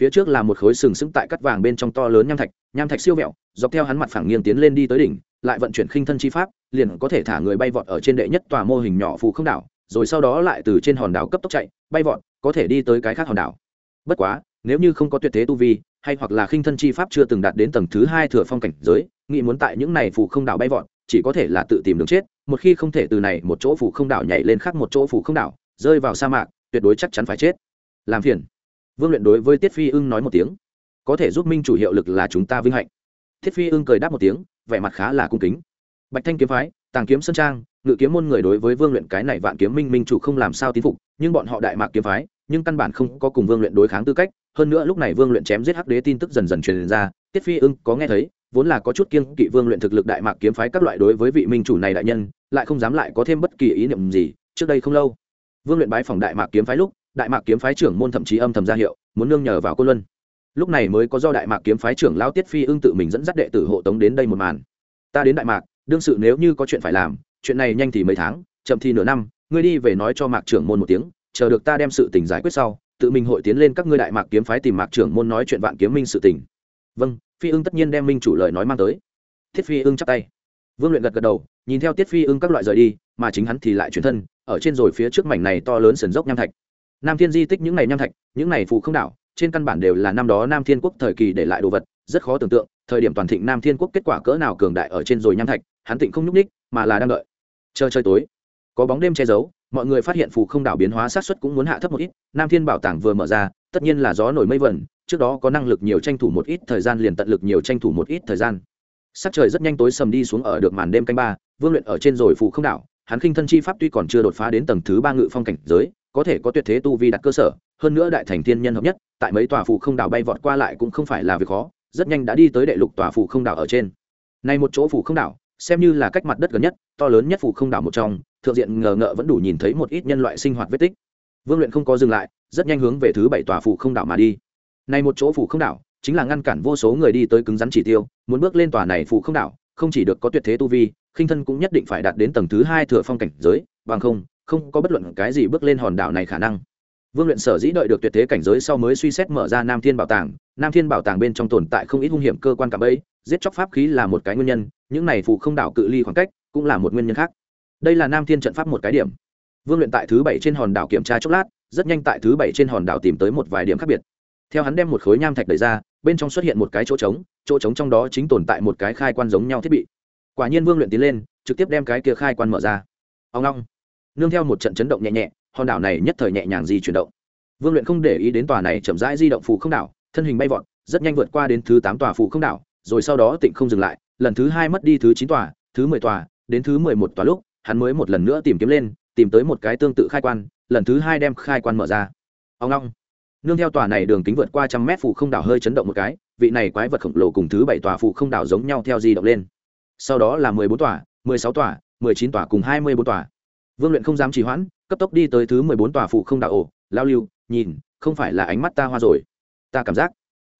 phía trước là một khối sừng sững tại cắt vàng bên trong to lớn nham thạch nham thạch siêu vẹo, dọc theo hắn mặt phẳng nghiêng tiến lên đi tới đỉnh, lại vận chuyển khinh thân chi pháp, liền có thể thả người bay vọt ở trên đệ nhất tòa mô hình nhỏ phù không đảo, rồi sau đó lại từ trên hòn đảo cấp tốc chạy, bay vọt, có thể đi tới cái khác hòn đảo. Bất quá, nếu như không có tuyệt thế tu vi, hay hoặc là khinh thân chi pháp chưa từng đạt đến tầng thứ hai thừa phong cảnh giới, nghĩ muốn tại những này phù không đảo bay vọt, chỉ có thể là tự tìm đường chết, một khi không thể từ này một chỗ phù không đảo nhảy lên khác một chỗ phù không đảo, rơi vào sa mạc, tuyệt đối chắc chắn phải chết. Làm phiền vương luyện đối với tiết phi ưng nói một tiếng. Có thể giúp minh chủ hiệu lực là chúng ta vinh hạnh. Thiết phi ưng cười đáp một tiếng, vẻ mặt khá là cung kính. Bạch thanh kiếm phái, tàng kiếm sơn trang, ngự kiếm môn người đối với vương luyện cái này vạn kiếm minh minh chủ không làm sao tín phục, nhưng bọn họ đại mạc kiếm phái, nhưng căn bản không có cùng vương luyện đối kháng tư cách. Hơn nữa lúc này vương luyện chém giết hắc đế tin tức dần dần truyền ra, tiết phi ưng có nghe thấy, vốn là có chút kiêng kỵ vương luyện thực lực đại mạc kiếm phái các loại đối với vị minh chủ này đại nhân, lại không dám lại có thêm bất kỳ ý niệm gì, trước đây không lâu, vương luyện bái phòng đại mạc kiếm phái lúc đại mạc kiếm phái trưởng môn thậm chí âm thầm ra hiệu, muốn nương nhờ vào cô luân. Lúc này mới có do đại mạc kiếm phái trưởng lao tiết phi ưng tự mình dẫn dắt đệ tử hộ tống đến đây một màn. Ta đến đại mạc, đương sự nếu như có chuyện phải làm, chuyện này nhanh thì mấy tháng, chậm thì nửa năm, ngươi đi về nói cho mạc trưởng môn một tiếng, chờ được ta đem sự tình giải quyết sau, tự mình hội tiến lên các ngươi đại mạc kiếm phái tìm mạc trưởng môn nói chuyện vạn kiếm minh sự tình. Vâng phi ưng tất nhiên đem minh chủ lời nói mang tới. Thiết phi ưng chắp tay. Vương luyện gật gật đầu, nhìn theo tiết phi ưng các loại rời đi, mà chính hắn thì lại chuyển thân, ở trên rồi phía trước mảnh này to lớn sườn dốc nham thạch nam thiên di tích những này nham thạch, những này phù không đảo, trên căn bản đều là năm đó nam thiên quốc thời kỳ để lại đồ vật, rất khó tưởng tượng, thời điểm toàn thịnh nam thiên quốc kết quả cỡ nào cường đại ở trên rồi nham thạch, hắn thịnh không nhúc ních mà là đang đợi. Chờ chơi tối, có bóng đêm che giấu, mọi người phát hiện phù không đảo biến hóa sát xuất cũng muốn hạ thấp một ít, nam thiên bảo tàng vừa mở ra, tất nhiên là gió nổi mây vẩn trước đó có năng lực nhiều tranh thủ một ít thời gian liền tận lực nhiều tranh thủ một ít thời gian. Sắc trời rất nhanh tối sầm đi xuống ở được màn đêm canh ba, vương luyện ở trên rồi phù không đảo, hắn khinh thân chi pháp tuy còn chưa đột phá đến tầng thứ ba ngự phong cảnh giới có thể có tuyệt thế tu vi đặt cơ sở, hơn nữa đại thành thiên nhân hợp nhất, tại mấy tòa phủ không đảo bay vọt qua lại cũng không phải là việc khó, rất nhanh đã đi tới đệ lục tòa phủ không đảo ở trên. Này một chỗ phủ không đảo, xem như là cách mặt đất gần nhất, to lớn nhất phủ không đảo một trong, thượng diện ngờ ngợ vẫn đủ nhìn thấy một ít nhân loại sinh hoạt vết tích. Vương luyện không có dừng lại, rất nhanh hướng về thứ bảy tòa phủ không đảo mà đi. Này một chỗ phủ không đảo, chính là ngăn cản vô số người đi tới cứng rắn chỉ tiêu, muốn bước lên tòa này phủ không đảo, không chỉ được có tuyệt thế tu vi, khinh thân cũng nhất định phải đạt đến tầng thứ hai thừa phong cảnh giới, bằng không không có bất luận cái gì bước lên hòn đảo này khả năng. Vương luyện sở dĩ đợi được tuyệt thế cảnh giới sau mới suy xét mở ra nam thiên bảo tàng. Nam thiên bảo tàng bên trong tồn tại không ít hung hiểm cơ quan cảm ấy giết chóc pháp khí là một cái nguyên nhân, những này phụ không đảo cự ly khoảng cách cũng là một nguyên nhân khác. Đây là nam thiên trận pháp một cái điểm. Vương luyện tại thứ bảy trên hòn đảo kiểm tra chốc lát, rất nhanh tại thứ bảy trên hòn đảo tìm tới một vài điểm khác biệt. Theo hắn đem một khối nham thạch đẩy ra, bên trong xuất hiện một cái chỗ trống chỗ trống trong đó chính tồn tại một cái khai quan giống nhau thiết bị. Quả nhiên vương luyện tiến lên, trực tiếp đem cái kia khai quan mở ra. Ông long nương theo một trận chấn động nhẹ nhẹ, hòn đảo này nhất thời nhẹ nhàng di chuyển động. Vương luyện không để ý đến tòa này chậm rãi di động phù không đảo, thân hình bay vọt, rất nhanh vượt qua đến thứ tám tòa phù không đảo, rồi sau đó tịnh không dừng lại, lần thứ hai mất đi thứ chín tòa, thứ mười tòa, đến thứ mười một tòa lúc, hắn mới một lần nữa tìm kiếm lên, tìm tới một cái tương tự khai quan, lần thứ hai đem khai quan mở ra. Ông long, nương theo tòa này đường kính vượt qua trăm mét phù không đảo hơi chấn động một cái, vị này quái vật khổng lồ cùng thứ bảy tòa phù không đảo giống nhau theo di động lên. Sau đó là mười bốn tòa, mười sáu tòa, mười chín tòa cùng hai mươi bốn tòa vương luyện không dám trì hoãn, cấp tốc đi tới thứ mười bốn tòa phụ không đảo ổ. Lao lưu, nhìn, không phải là ánh mắt ta hoa rồi. Ta cảm giác,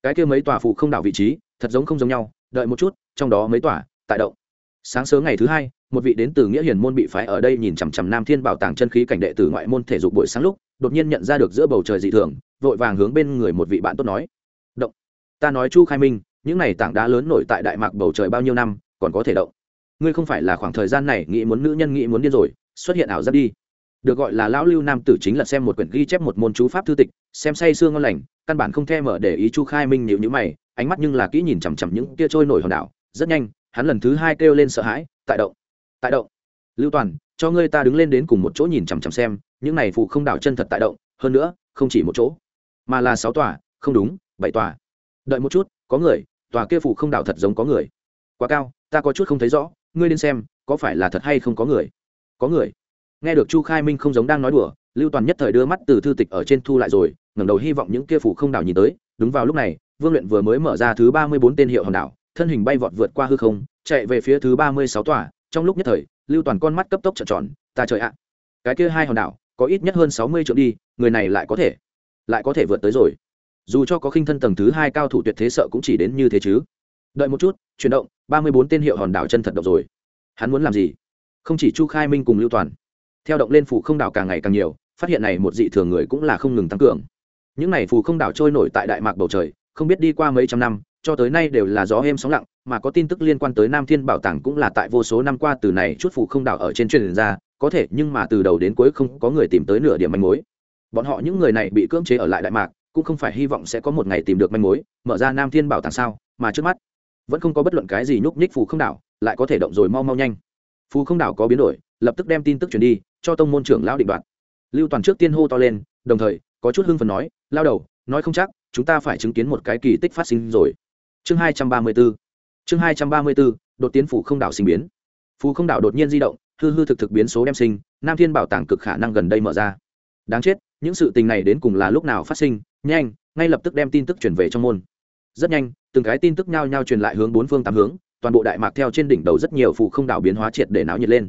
cái kia mấy tòa phụ không đảo vị trí, thật giống không giống nhau. Đợi một chút, trong đó mấy tòa, tại động. Sáng sớm ngày thứ hai, một vị đến từ nghĩa hiền môn bị phái ở đây nhìn chằm chằm nam thiên bảo tàng chân khí cảnh đệ tử ngoại môn thể dục buổi sáng lúc, đột nhiên nhận ra được giữa bầu trời dị thường, vội vàng hướng bên người một vị bạn tốt nói. Động. Ta nói chu khai minh, những này tảng đá lớn nổi tại đại mạc bầu trời bao nhiêu năm, còn có thể động. Ngươi không phải là khoảng thời gian này nghĩ muốn nữ nhân nghĩ muốn điên rồi xuất hiện ảo giác đi. Được gọi là lão lưu nam tử chính là xem một quyển ghi chép một môn chú pháp thư tịch, xem say sương ngon lành, căn bản không thèm mở để ý chu khai minh nhịu nhữ mày, ánh mắt nhưng là kỹ nhìn chằm chằm những kia trôi nổi hòn đảo. Rất nhanh, hắn lần thứ hai kêu lên sợ hãi, tại động tại động. Lưu toàn, cho ngươi ta đứng lên đến cùng một chỗ nhìn chằm chằm xem, những này phụ không đảo chân thật tại động, hơn nữa, không chỉ một chỗ, mà là sáu tòa, không đúng, bảy tòa. Đợi một chút, có người, tòa kia phụ không đảo thật giống có người. Quá cao, ta có chút không thấy rõ, ngươi lên xem, có phải là thật hay không có người? Có người. Nghe được chu khai minh không giống đang nói đùa, lưu toàn nhất thời đưa mắt từ thư tịch ở trên thu lại rồi, ngẩng đầu hy vọng những kia phủ không đảo nhìn tới. Đúng vào lúc này, vương luyện vừa mới mở ra thứ ba mươi bốn tên hiệu hòn đảo, thân hình bay vọt vượt qua hư không, chạy về phía thứ ba mươi sáu tòa. Trong lúc nhất thời, lưu toàn con mắt cấp tốc trợn tròn, ta trời ạ, cái kia hai hòn đảo, có ít nhất hơn sáu mươi triệu đi, người này lại có thể, lại có thể vượt tới rồi. Dù cho có khinh thân tầng thứ hai cao thủ tuyệt thế sợ cũng chỉ đến như thế chứ. Đợi một chút, chuyển động, ba mươi bốn tên hiệu hòn đảo chân thật độc rồi. Hắn muốn làm gì? Không chỉ chu khai minh cùng lưu toàn, theo động lên phù không đảo càng ngày càng nhiều, phát hiện này một dị thường người cũng là không ngừng tăng cường. Những này phù không đảo trôi nổi tại đại mạc bầu trời, không biết đi qua mấy trăm năm, cho tới nay đều là gió êm sóng lặng, mà có tin tức liên quan tới nam thiên bảo tàng cũng là tại vô số năm qua từ này chút phù không đảo ở trên truyền ra, có thể nhưng mà từ đầu đến cuối không có người tìm tới nửa điểm manh mối. Bọn họ những người này bị cưỡng chế ở lại đại mạc, cũng không phải hy vọng sẽ có một ngày tìm được manh mối, mở ra nam thiên bảo tàng sao, mà trước mắt vẫn không có bất luận cái gì nhúc nhích phù không đảo, lại có thể động rồi mau mau nhanh phù không đảo có biến đổi, lập tức đem tin tức truyền đi, cho tông môn trưởng lão định đoạt. Lưu toàn trước tiên hô to lên, đồng thời, có chút hưng phần nói, lao đầu, nói không chắc, chúng ta phải chứng kiến một cái kỳ tích phát sinh rồi. Chương hai trăm ba mươi b chương hai trăm ba mươi b đột tiến phủ không đảo sinh biến. Phù không đảo đột nhiên di động, hư hư thực thực biến số đem sinh, nam thiên bảo tàng cực khả năng gần đây mở ra. Đáng chết, những sự tình này đến cùng là lúc nào phát sinh? Nhanh, ngay lập tức đem tin tức chuyển về trong môn. Rất nhanh, từng cái tin tức nhao nhao truyền lại hướng bốn phương tám hướng toàn bộ đại mạc theo trên đỉnh đầu rất nhiều phù không đảo biến hóa triệt để náo nhiệt lên.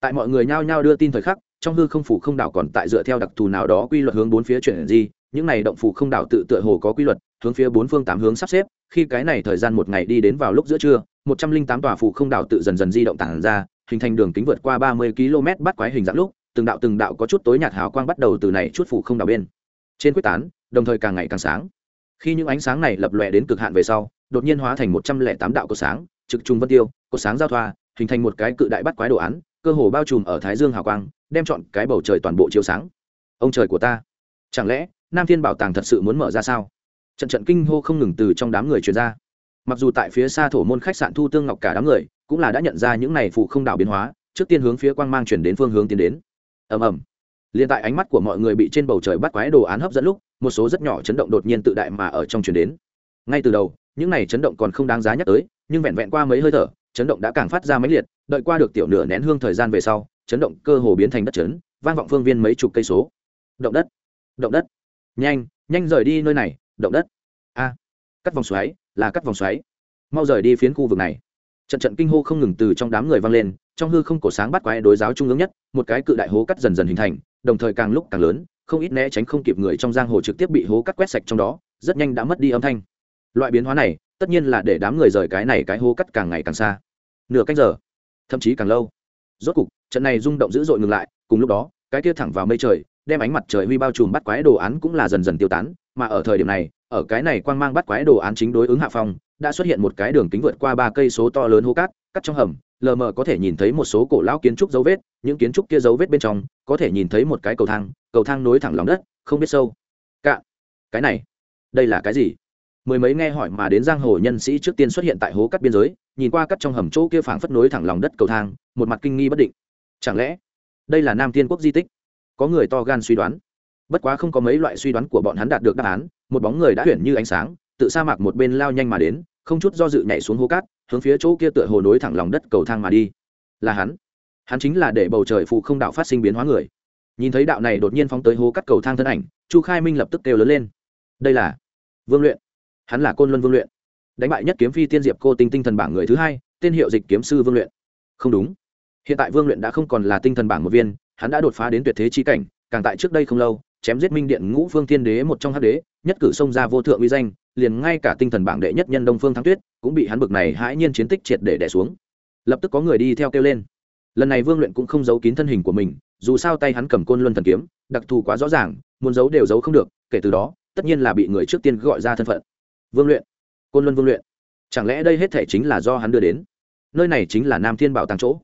Tại mọi người nhao nhao đưa tin thời khắc, trong hư không phủ không đảo còn tại dựa theo đặc thù nào đó quy luật hướng bốn phía chuyển di, những này động phủ không đảo tự tựa hồ có quy luật, hướng phía bốn phương tám hướng sắp xếp, khi cái này thời gian một ngày đi đến vào lúc giữa trưa, một trăm linh tám tòa phủ không đảo tự dần dần di động tản ra, hình thành đường kính vượt qua ba mươi km bắt quái hình dạng lúc, từng đạo từng đạo có chút tối nhạt hào quang bắt đầu từ này chút phủ không đảo bên trên quyết tán, đồng thời càng ngày càng sáng. Khi những ánh sáng này lập lòe đến cực hạn về sau, đột nhiên hóa thành một trăm lẻ tám đạo của sáng trực trung vân tiêu cột sáng giao thoa, hình thành một cái cự đại bắt quái đồ án, cơ hồ bao trùm ở thái dương hào quang, đem chọn cái bầu trời toàn bộ chiếu sáng. Ông trời của ta, chẳng lẽ nam thiên bảo tàng thật sự muốn mở ra sao? Trận trận kinh hô không ngừng từ trong đám người truyền ra. Mặc dù tại phía xa thổ môn khách sạn thu tương ngọc cả đám người, cũng là đã nhận ra những này phụ không đảo biến hóa, trước tiên hướng phía quang mang chuyển đến phương hướng tiến đến. Ầm ầm. Liền tại ánh mắt của mọi người bị trên bầu trời bắt quái đồ án hấp dẫn lúc, một số rất nhỏ chấn động đột nhiên tự đại mà ở trong chuyển đến ngay từ đầu, những này chấn động còn không đáng giá nhắc tới, nhưng vẹn vẹn qua mấy hơi thở, chấn động đã càng phát ra mấy liệt, đợi qua được tiểu nửa nén hương thời gian về sau, chấn động cơ hồ biến thành đất chấn, vang vọng phương viên mấy chục cây số. Động đất động đất. Nhanh nhanh rời đi nơi này, động đất. A, cắt vòng xoáy, là cắt vòng xoáy. Mau rời đi phiến khu vực này. Trận trận kinh hô không ngừng từ trong đám người vang lên, trong hư không cổ sáng bắt quái đối giáo trung ương nhất, một cái cự đại hố cắt dần dần hình thành, đồng thời càng lúc càng lớn, không ít né tránh không kịp người trong giang hồ trực tiếp bị hố cắt quét sạch trong đó, rất nhanh đã mất đi âm thanh loại biến hóa này tất nhiên là để đám người rời cái này cái hố cắt càng ngày càng xa. Nửa canh giờ thậm chí càng lâu. Rốt cục trận này rung động dữ dội ngừng lại cùng lúc đó cái kia thẳng vào mây trời đem ánh mặt trời huy bao trùm bắt quái đồ án cũng là dần dần tiêu tán mà ở thời điểm này ở cái này quang mang bắt quái đồ án chính đối ứng hạ phong đã xuất hiện một cái đường kính vượt qua ba cây số to lớn hố cát cắt trong hầm lờ mờ có thể nhìn thấy một số cổ lão kiến trúc dấu vết những kiến trúc kia dấu vết bên trong có thể nhìn thấy một cái cầu thang cầu thang nối thẳng lòng đất không biết sâu Cạ, cái này đây là cái gì? Mười mấy nghe hỏi mà đến giang hồ nhân sĩ trước tiên xuất hiện tại hố cắt biên giới, nhìn qua cắt trong hầm chỗ kia phảng phất nối thẳng lòng đất cầu thang, một mặt kinh nghi bất định. Chẳng lẽ, đây là nam tiên quốc di tích? Có người to gan suy đoán. Bất quá không có mấy loại suy đoán của bọn hắn đạt được đáp án, một bóng người đã chuyển như ánh sáng, tự sa mạc một bên lao nhanh mà đến, không chút do dự nhảy xuống hố cát, hướng phía chỗ kia tựa hồ nối thẳng lòng đất cầu thang mà đi. Là hắn. Hắn chính là để bầu trời phụ không đạo phát sinh biến hóa người. Nhìn thấy đạo này đột nhiên phóng tới hố cắt cầu thang thân ảnh, chu khai minh lập tức kêu lớn lên. Đây là vương luyện hắn là côn luân vương luyện. Đánh bại nhất kiếm phi tiên diệp cô tinh tinh thần bảng người thứ hai, tên hiệu dịch kiếm sư vương luyện. Không đúng. Hiện tại vương luyện đã không còn là tinh thần bảng một viên, hắn đã đột phá đến tuyệt thế chi cảnh, càng tại trước đây không lâu, chém giết minh điện ngũ phương thiên đế một trong hắc đế, nhất cử xông ra vô thượng uy danh, liền ngay cả tinh thần bảng đệ nhất nhân đông phương thắng tuyết cũng bị hắn bực này hãi nhiên chiến tích triệt để đẻ xuống. Lập tức có người đi theo kêu lên. Lần này vương luyện cũng không giấu kín thân hình của mình, dù sao tay hắn cầm côn luân thần kiếm, đặc thù quá rõ ràng, muốn giấu đều giấu không được, kể từ đó, tất nhiên là bị người trước tiên gọi ra thân phận vương luyện. Côn luân vương luyện. Chẳng lẽ đây hết thể chính là do hắn đưa đến? Nơi này chính là nam thiên bảo tàng chỗ.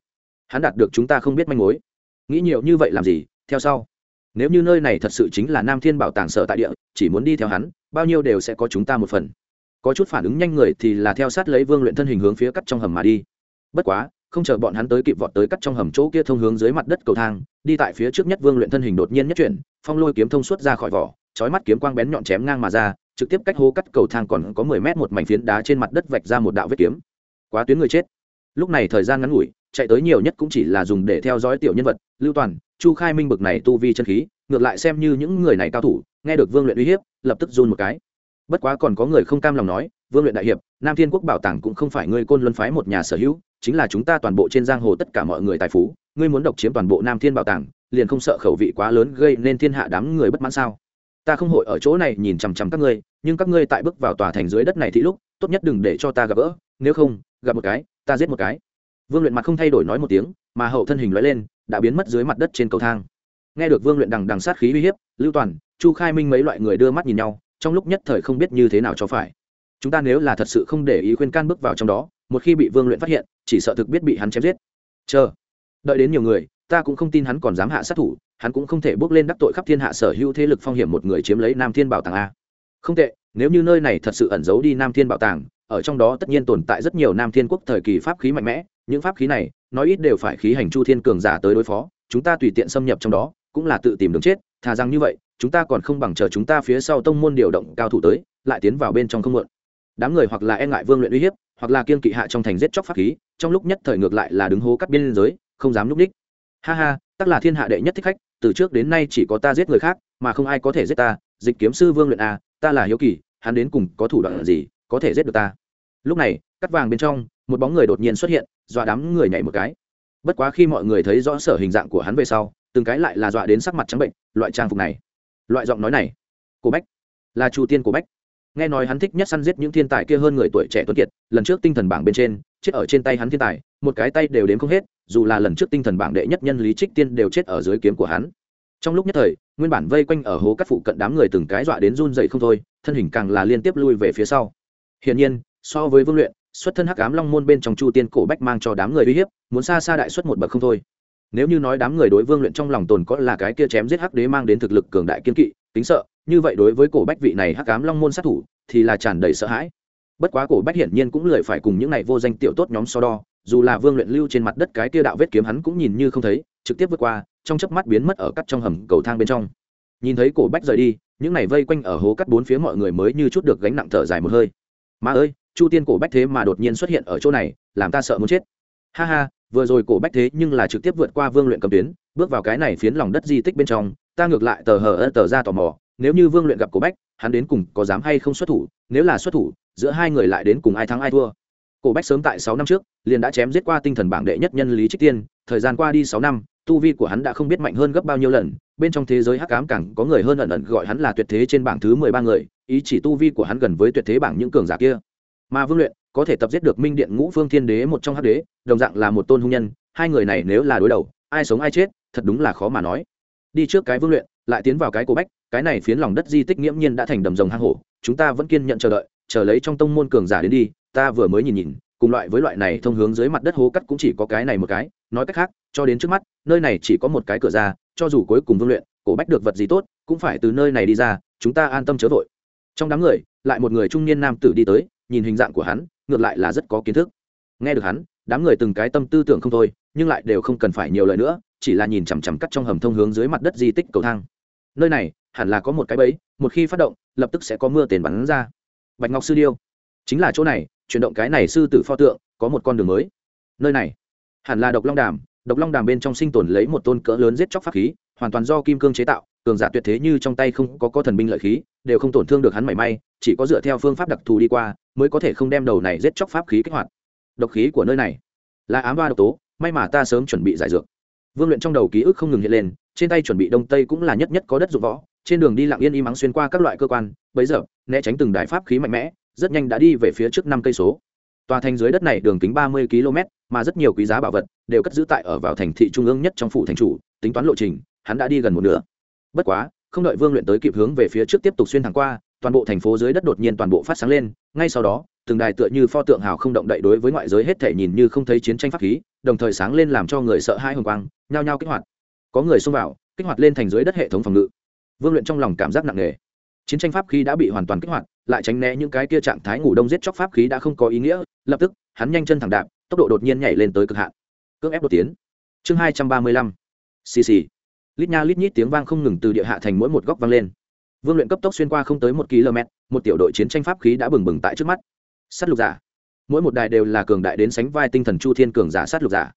Hắn đạt được chúng ta không biết manh mối. Nghĩ nhiều như vậy làm gì? Theo sau. Nếu như nơi này thật sự chính là nam thiên bảo tàng sở tại địa, chỉ muốn đi theo hắn, bao nhiêu đều sẽ có chúng ta một phần. Có chút phản ứng nhanh người thì là theo sát lấy vương luyện thân hình hướng phía cắt trong hầm mà đi. Bất quá, không chờ bọn hắn tới kịp vọt tới cắt trong hầm chỗ kia thông hướng dưới mặt đất cầu thang, đi tại phía trước nhất vương luyện thân hình đột nhiên nhất chuyển, phong lôi kiếm thông suốt ra khỏi vỏ trói mắt kiếm quang bén nhọn chém ngang mà ra trực tiếp cách hố cắt cầu thang còn có mười mét một mảnh phiến đá trên mặt đất vạch ra một đạo vết kiếm. Quá tuyến người chết. Lúc này thời gian ngắn ngủi, chạy tới nhiều nhất cũng chỉ là dùng để theo dõi tiểu nhân vật, lưu toàn, chu khai minh bực này tu vi chân khí, ngược lại xem như những người này cao thủ, nghe được vương luyện uy hiếp, lập tức run một cái. Bất quá còn có người không cam lòng nói, vương luyện đại hiệp, nam thiên quốc bảo tàng cũng không phải ngươi côn luân phái một nhà sở hữu, chính là chúng ta toàn bộ trên giang hồ tất cả mọi người tài phú, ngươi muốn độc chiếm toàn bộ nam thiên bảo tàng, liền không sợ khẩu vị quá lớn gây nên thiên hạ đám người bất mãn sao? Ta không hội ở chỗ này nhìn chằm chằm các ngươi nhưng các ngươi tại bước vào tòa thành dưới đất này thì lúc, tốt nhất đừng để cho ta gặp gỡ, nếu không, gặp một cái, ta giết một cái. Vương luyện mặt không thay đổi nói một tiếng, mà hậu thân hình nói lên, đã biến mất dưới mặt đất trên cầu thang. Nghe được vương luyện đằng đằng sát khí uy hiếp, lưu toàn, chu khai minh mấy loại người đưa mắt nhìn nhau, trong lúc nhất thời không biết như thế nào cho phải. Chúng ta nếu là thật sự không để ý khuyên can bước vào trong đó, một khi bị vương luyện phát hiện, chỉ sợ thực biết bị hắn chém giết. Chờ. Đợi đến nhiều người, ta cũng không tin hắn còn dám hạ sát thủ, hắn cũng không thể bước lên đắc tội khắp thiên hạ sở hữu thế lực phong hiểm một người chiếm lấy nam thiên bảo tàng a không tệ, nếu như nơi này thật sự ẩn giấu đi nam thiên bảo tàng, ở trong đó tất nhiên tồn tại rất nhiều nam thiên quốc thời kỳ pháp khí mạnh mẽ, những pháp khí này, nói ít đều phải khí hành chu thiên cường giả tới đối phó, chúng ta tùy tiện xâm nhập trong đó, cũng là tự tìm đường chết, thà rằng như vậy, chúng ta còn không bằng chờ chúng ta phía sau tông môn điều động cao thủ tới, lại tiến vào bên trong không mượn đám người hoặc là e ngại vương luyện uy hiếp, hoặc là kiên kỵ hạ trong thành giết chóc pháp khí, trong lúc nhất thời ngược lại là đứng hố cắt biên giới, không dám núp đích. Ha ha tất là thiên hạ đệ nhất thích khách, từ trước đến nay chỉ có ta giết người khác, mà không ai có thể giết ta dịch kiếm sư vương luyện a à, ta là hiếu kỳ hắn đến cùng có thủ đoạn gì có thể giết được ta? Lúc này cắt vàng bên trong một bóng người đột nhiên xuất hiện dọa đám người nhảy một cái. Bất quá khi mọi người thấy rõ sở hình dạng của hắn về sau từng cái lại là dọa đến sắc mặt trắng bệnh loại trang phục này loại giọng nói này cổ bách là chu tiên của bách. Nghe nói hắn thích nhất săn giết những thiên tài kia hơn người tuổi trẻ tuấn kiệt lần trước tinh thần bảng bên trên chết ở trên tay hắn thiên tài một cái tay đều đếm không hết dù là lần trước tinh thần bảng đệ nhất nhân lý trích tiên đều chết ở dưới kiếm của hắn trong lúc nhất thời, nguyên bản vây quanh ở hố cắt phụ cận đám người từng cái dọa đến run dậy không thôi, thân hình càng là liên tiếp lui về phía sau. Hiển nhiên, so với vương luyện, xuất thân hắc ám long môn bên trong chu tiên cổ bách mang cho đám người uy hiếp, muốn xa xa đại xuất một bậc không thôi. Nếu như nói đám người đối vương luyện trong lòng tồn có là cái kia chém giết hắc đế mang đến thực lực cường đại kiên kỵ, tính sợ, như vậy đối với cổ bách vị này hắc ám long môn sát thủ, thì là tràn đầy sợ hãi. Bất quá cổ bách hiển nhiên cũng lười phải cùng những này vô danh tiểu tốt nhóm so đo, dù là vương luyện lưu trên mặt đất cái kia đạo vết kiếm hắn cũng nhìn như không thấy, trực tiếp vượt qua trong chớp mắt biến mất ở cắt trong hầm cầu thang bên trong. Nhìn thấy cổ bách rời đi, những này vây quanh ở hố cắt bốn phía mọi người mới như chút được gánh nặng thở dài một hơi. Mà ơi, chu tiên cổ bách thế mà đột nhiên xuất hiện ở chỗ này, làm ta sợ muốn chết. Ha ha, vừa rồi cổ bách thế nhưng là trực tiếp vượt qua vương luyện cầm tuyến, bước vào cái này phiến lòng đất di tích bên trong, ta ngược lại tờ hờ ơ tờ ra tò mò, nếu như vương luyện gặp cổ bách, hắn đến cùng có dám hay không xuất thủ, nếu là xuất thủ, giữa hai người lại đến cùng ai thắng ai thua. Cổ bách sớm tại sáu năm trước, liền đã chém giết qua tinh thần bảng đệ nhất nhân lý trích tiên, thời gian qua đi sáu năm tu vi của hắn đã không biết mạnh hơn gấp bao nhiêu lần, bên trong thế giới hắc ám càng có người hơn ẩn ẩn gọi hắn là tuyệt thế trên bảng thứ mười ba người, ý chỉ tu vi của hắn gần với tuyệt thế bảng những cường giả kia. Mà vương luyện có thể tập giết được minh điện ngũ phương thiên đế một trong hắc đế, đồng dạng là một tôn hung nhân, hai người này nếu là đối đầu, ai sống ai chết, thật đúng là khó mà nói. Đi trước cái vương luyện, lại tiến vào cái cổ bách, cái này phiến lòng đất di tích nghiễm nhiên đã thành đầm rồng hang hổ, chúng ta vẫn kiên nhận chờ đợi, chờ lấy trong tông môn cường giả đến đi, ta vừa mới nhìn nhìn, cùng loại với loại này thông hướng dưới mặt đất hố cắt cũng chỉ có cái này một cái, nói cách khác cho đến trước mắt, nơi này chỉ có một cái cửa ra, cho dù cuối cùng vương luyện, cổ bách được vật gì tốt, cũng phải từ nơi này đi ra, chúng ta an tâm chớ vội. Trong đám người, lại một người trung niên nam tử đi tới, nhìn hình dạng của hắn, ngược lại là rất có kiến thức. Nghe được hắn, đám người từng cái tâm tư tưởng không thôi, nhưng lại đều không cần phải nhiều lời nữa, chỉ là nhìn chằm chằm cắt trong hầm thông hướng dưới mặt đất di tích cầu thang. Nơi này, hẳn là có một cái bẫy, một khi phát động, lập tức sẽ có mưa tiền bắn ra. Bạch ngọc sư điêu. Chính là chỗ này, chuyển động cái này sư tử pho tượng, có một con đường mới. Nơi này, hẳn là độc long đàm độc long đàm bên trong sinh tồn lấy một tôn cỡ lớn giết chóc pháp khí, hoàn toàn do kim cương chế tạo, cường giả tuyệt thế như trong tay không có có thần binh lợi khí, đều không tổn thương được hắn mảy may, chỉ có dựa theo phương pháp đặc thù đi qua, mới có thể không đem đầu này giết chóc pháp khí kích hoạt. Độc khí của nơi này là ám ba độc tố, may mà ta sớm chuẩn bị giải dược. Vương luyện trong đầu ký ức không ngừng hiện lên, trên tay chuẩn bị đông tây cũng là nhất nhất có đất dụng võ, trên đường đi lặng yên im ắng xuyên qua các loại cơ quan, bấy giờ, né tránh từng đài pháp khí mạnh mẽ, rất nhanh đã đi về phía trước năm cây số tòa thành dưới đất này đường kính ba mươi km, mà rất nhiều quý giá bảo vật đều cất giữ tại ở vào thành thị trung ương nhất trong phủ thành chủ, tính toán lộ trình, hắn đã đi gần một nửa. Bất quá, không đợi vương luyện tới kịp hướng về phía trước tiếp tục xuyên thẳng qua, toàn bộ thành phố dưới đất đột nhiên toàn bộ phát sáng lên, ngay sau đó, từng đài tựa như pho tượng hào không động đậy đối với ngoại giới hết thể nhìn như không thấy chiến tranh pháp khí, đồng thời sáng lên làm cho người sợ hai hồng quang, nhao nhao kích hoạt. Có người xông vào, kích hoạt lên thành dưới đất hệ thống phòng ngự. Vương luyện trong lòng cảm giác nặng nề. Chiến tranh pháp khí đã bị hoàn toàn kích hoạt lại tránh né những cái kia trạng thái ngủ đông giết chóc pháp khí đã không có ý nghĩa, lập tức, hắn nhanh chân thẳng đạp, tốc độ đột nhiên nhảy lên tới cực hạn. Cưỡng ép đột tiến. Chương hai trăm ba mươi lăm. Xì xì. Lít nha lít nhít tiếng vang không ngừng từ địa hạ thành mỗi một góc vang lên. Vương luyện cấp tốc xuyên qua không tới một km một tiểu đội chiến tranh pháp khí đã bừng bừng tại trước mắt. Sát lục giả. Mỗi một đài đều là cường đại đến sánh vai tinh thần chu thiên cường giả sát lục giả.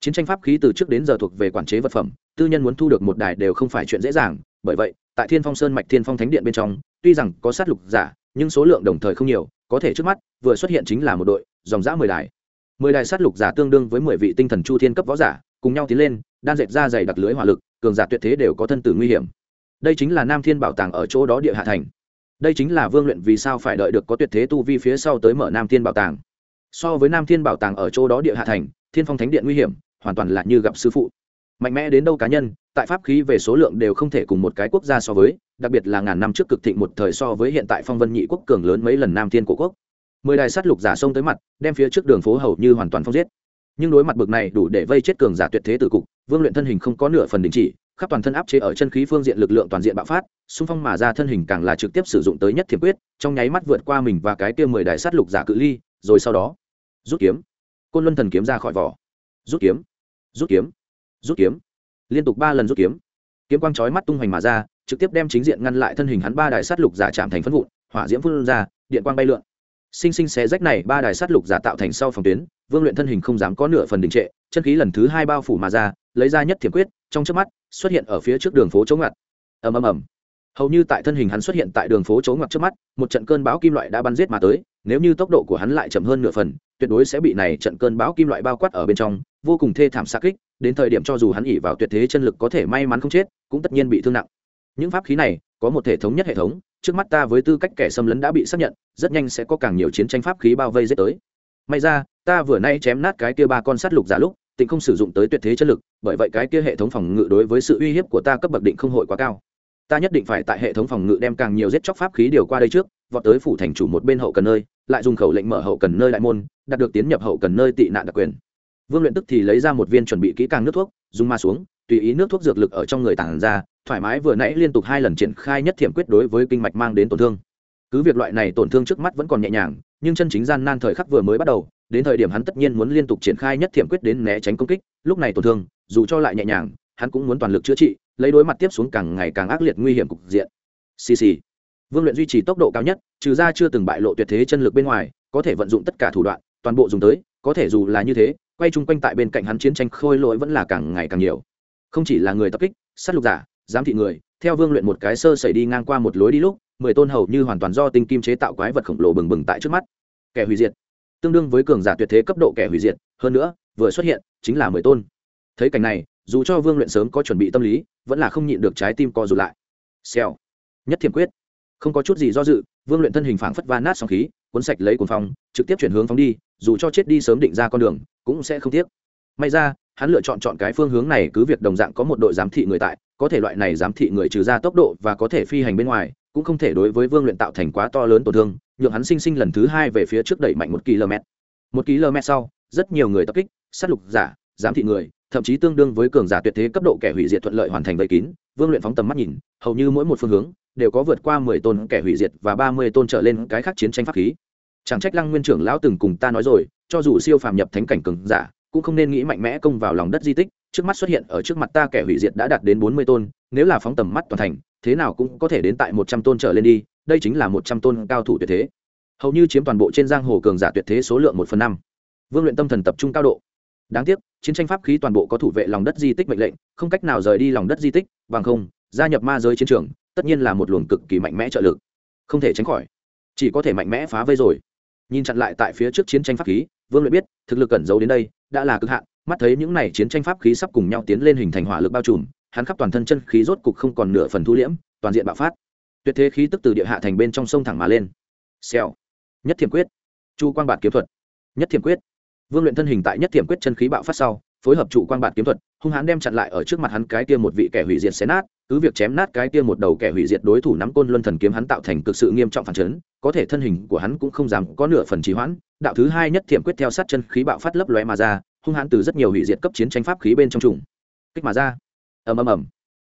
Chiến tranh pháp khí từ trước đến giờ thuộc về quản chế vật phẩm, tư nhân muốn thu được một đài đều không phải chuyện dễ dàng. Bởi vậy, tại thiên phong sơn mạch thiên phong thánh điện bên trong, tuy rằng có sát lục giả nhưng số lượng đồng thời không nhiều, có thể trước mắt, vừa xuất hiện chính là một đội, dòng giã mười đài. Mười đài sát lục giả tương đương với mười vị tinh thần chu thiên cấp võ giả, cùng nhau tiến lên, đan dệt ra dày đặc lưới hỏa lực, cường giả tuyệt thế đều có thân tử nguy hiểm. Đây chính là nam thiên bảo tàng ở chỗ đó địa hạ thành. Đây chính là vương luyện vì sao phải đợi được có tuyệt thế tu vi phía sau tới mở nam thiên bảo tàng. So với nam thiên bảo tàng ở chỗ đó địa hạ thành, thiên phong thánh điện nguy hiểm, hoàn toàn là như gặp sư phụ mạnh mẽ đến đâu cá nhân, tại pháp khí về số lượng đều không thể cùng một cái quốc gia so với, đặc biệt là ngàn năm trước cực thịnh một thời so với hiện tại phong vân nhị quốc cường lớn mấy lần nam thiên cổ quốc. Mười đài sát lục giả sông tới mặt, đem phía trước đường phố hầu như hoàn toàn phong giết. Nhưng đối mặt bực này đủ để vây chết cường giả tuyệt thế từ cục, vương luyện thân hình không có nửa phần đình chỉ, khắp toàn thân áp chế ở chân khí phương diện lực lượng toàn diện bạo phát, xung phong mà ra thân hình càng là trực tiếp sử dụng tới nhất thiểm quyết, trong nháy mắt vượt qua mình và cái kia mười đại sát lục giả cự ly, rồi sau đó, rút kiếm. Côn luân thần kiếm ra khỏi vỏ. Rút kiếm. Rút kiếm rút kiếm. Liên tục ba lần rút kiếm. Kiếm quang chói mắt tung hoành mà ra, trực tiếp đem chính diện ngăn lại thân hình hắn ba đại sát lục giả chạm thành phân vụn, hỏa diễm phun ra, điện quang bay lượn. Sinh sinh xé rách này ba đài sát lục giả tạo thành sau phòng tuyến, vương luyện thân hình không dám có nửa phần đình trệ, chân khí lần thứ hai bao phủ mà ra, lấy ra nhất thiểm quyết, trong trước mắt, xuất hiện ở phía trước đường phố chống ngặt ầm ầm ầm. Hầu như tại thân hình hắn xuất hiện tại đường phố chống ngặt trước mắt, một trận cơn bão kim loại đã bắn giết mà tới, nếu như tốc độ của hắn lại chậm hơn nửa phần, tuyệt đối sẽ bị này trận cơn bão kim loại bao quát ở bên trong, vô cùng thê thảm xa kích đến thời điểm cho dù hắn ỉ vào tuyệt thế chân lực có thể may mắn không chết, cũng tất nhiên bị thương nặng. Những pháp khí này có một hệ thống nhất hệ thống, trước mắt ta với tư cách kẻ xâm lấn đã bị xác nhận, rất nhanh sẽ có càng nhiều chiến tranh pháp khí bao vây giết tới. May ra, ta vừa nay chém nát cái kia ba con sát lục giả lúc, tịnh không sử dụng tới tuyệt thế chân lực, bởi vậy cái kia hệ thống phòng ngự đối với sự uy hiếp của ta cấp bậc định không hội quá cao. Ta nhất định phải tại hệ thống phòng ngự đem càng nhiều giết chóc pháp khí điều qua đây trước, vọt tới phủ thành chủ một bên hậu cần nơi, lại dùng khẩu lệnh mở hậu cần nơi đại môn, đạt được tiến nhập hậu cần nơi tị nạn đặc quyền vương luyện tức thì lấy ra một viên chuẩn bị kỹ càng nước thuốc, dùng ma xuống, tùy ý nước thuốc dược lực ở trong người tản ra, thoải mái vừa nãy liên tục hai lần triển khai nhất thiểm quyết đối với kinh mạch mang đến tổn thương. Cứ việc loại này tổn thương trước mắt vẫn còn nhẹ nhàng, nhưng chân chính gian nan thời khắc vừa mới bắt đầu, đến thời điểm hắn tất nhiên muốn liên tục triển khai nhất thiểm quyết đến né tránh công kích, lúc này tổn thương, dù cho lại nhẹ nhàng, hắn cũng muốn toàn lực chữa trị, lấy đối mặt tiếp xuống càng ngày càng ác liệt nguy hiểm cục diện. Xì xì. Vương luyện duy trì tốc độ cao nhất, trừ ra chưa từng bại lộ tuyệt thế chân lực bên ngoài, có thể vận dụng tất cả thủ đoạn, toàn bộ dùng tới, có thể dù là như thế quay chung quanh tại bên cạnh hắn chiến tranh khôi lỗi vẫn là càng ngày càng nhiều. Không chỉ là người tập kích, sát lục giả, giám thị người, theo vương luyện một cái sơ xảy đi ngang qua một lối đi lúc, mười tôn hầu như hoàn toàn do tinh kim chế tạo quái vật khổng lồ bừng bừng tại trước mắt. Kẻ hủy diệt. Tương đương với cường giả tuyệt thế cấp độ kẻ hủy diệt, hơn nữa, vừa xuất hiện, chính là mười tôn. Thấy cảnh này, dù cho vương luyện sớm có chuẩn bị tâm lý, vẫn là không nhịn được trái tim co rụt lại. Xèo. Nhất thiểm quyết. Không có chút gì do dự, vương luyện thân hình phảng phất va nát sóng khí cuốn sạch lấy cuốn phong, trực tiếp chuyển hướng phóng đi, dù cho chết đi sớm định ra con đường, cũng sẽ không tiếc. May ra, hắn lựa chọn chọn cái phương hướng này cứ việc đồng dạng có một đội giám thị người tại, có thể loại này giám thị người trừ ra tốc độ và có thể phi hành bên ngoài, cũng không thể đối với vương luyện tạo thành quá to lớn tổn thương, nhượng hắn sinh sinh lần thứ hai về phía trước đẩy mạnh một km. Một km sau, rất nhiều người tập kích, sát lục giả, giám thị người thậm chí tương đương với cường giả tuyệt thế cấp độ kẻ hủy diệt thuận lợi hoàn thành vây kín, vương luyện phóng tầm mắt nhìn, hầu như mỗi một phương hướng đều có vượt qua mười tôn kẻ hủy diệt và ba mươi tôn trở lên cái khác chiến tranh pháp khí. Chẳng trách lăng nguyên trưởng lão từng cùng ta nói rồi, cho dù siêu phàm nhập thánh cảnh cường giả, cũng không nên nghĩ mạnh mẽ công vào lòng đất di tích, trước mắt xuất hiện ở trước mặt ta kẻ hủy diệt đã đạt đến bốn mươi tôn, nếu là phóng tầm mắt toàn thành, thế nào cũng có thể đến tại một trăm tôn trở lên đi, đây chính là một trăm tôn cao thủ tuyệt thế. Hầu như chiếm toàn bộ trên giang hồ cường giả tuyệt thế số lượng một phần năm. Vương luyện tâm thần tập trung cao độ đáng tiếc, chiến tranh pháp khí toàn bộ có thủ vệ lòng đất di tích mệnh lệnh, không cách nào rời đi lòng đất di tích, bằng không, gia nhập ma giới chiến trường, tất nhiên là một luồng cực kỳ mạnh mẽ trợ lực. Không thể tránh khỏi. Chỉ có thể mạnh mẽ phá vây rồi. Nhìn chặn lại tại phía trước chiến tranh pháp khí, vương luyện biết, thực lực cẩn giấu đến đây, đã là cực hạn, mắt thấy những này chiến tranh pháp khí sắp cùng nhau tiến lên hình thành hỏa lực bao trùm, hắn khắp toàn thân chân khí rốt cục không còn nửa phần thu liễm, toàn diện bạo phát. Tuyệt thế khí tức từ địa hạ thành bên trong sông thẳng mà lên. Xèo. Nhất thiểm quyết. Chu quang bạt kiếm thuật. Nhất thiểm quyết vương luyện thân hình tại nhất thiểm quyết chân khí bạo phát sau, phối hợp trụ quang bạt kiếm thuật, hung hãn đem chặn lại ở trước mặt hắn cái kia một vị kẻ hủy diệt xé nát, cứ việc chém nát cái kia một đầu kẻ hủy diệt đối thủ nắm côn luân thần kiếm hắn tạo thành cực sự nghiêm trọng phản chấn, có thể thân hình của hắn cũng không dám có nửa phần trì hoãn. Đạo thứ hai nhất thiểm quyết theo sát chân khí bạo phát lấp lóe mà ra, hung hãn từ rất nhiều hủy diệt cấp chiến tranh pháp khí bên trong trùng, kích mà ra. Ầm ầm ầm.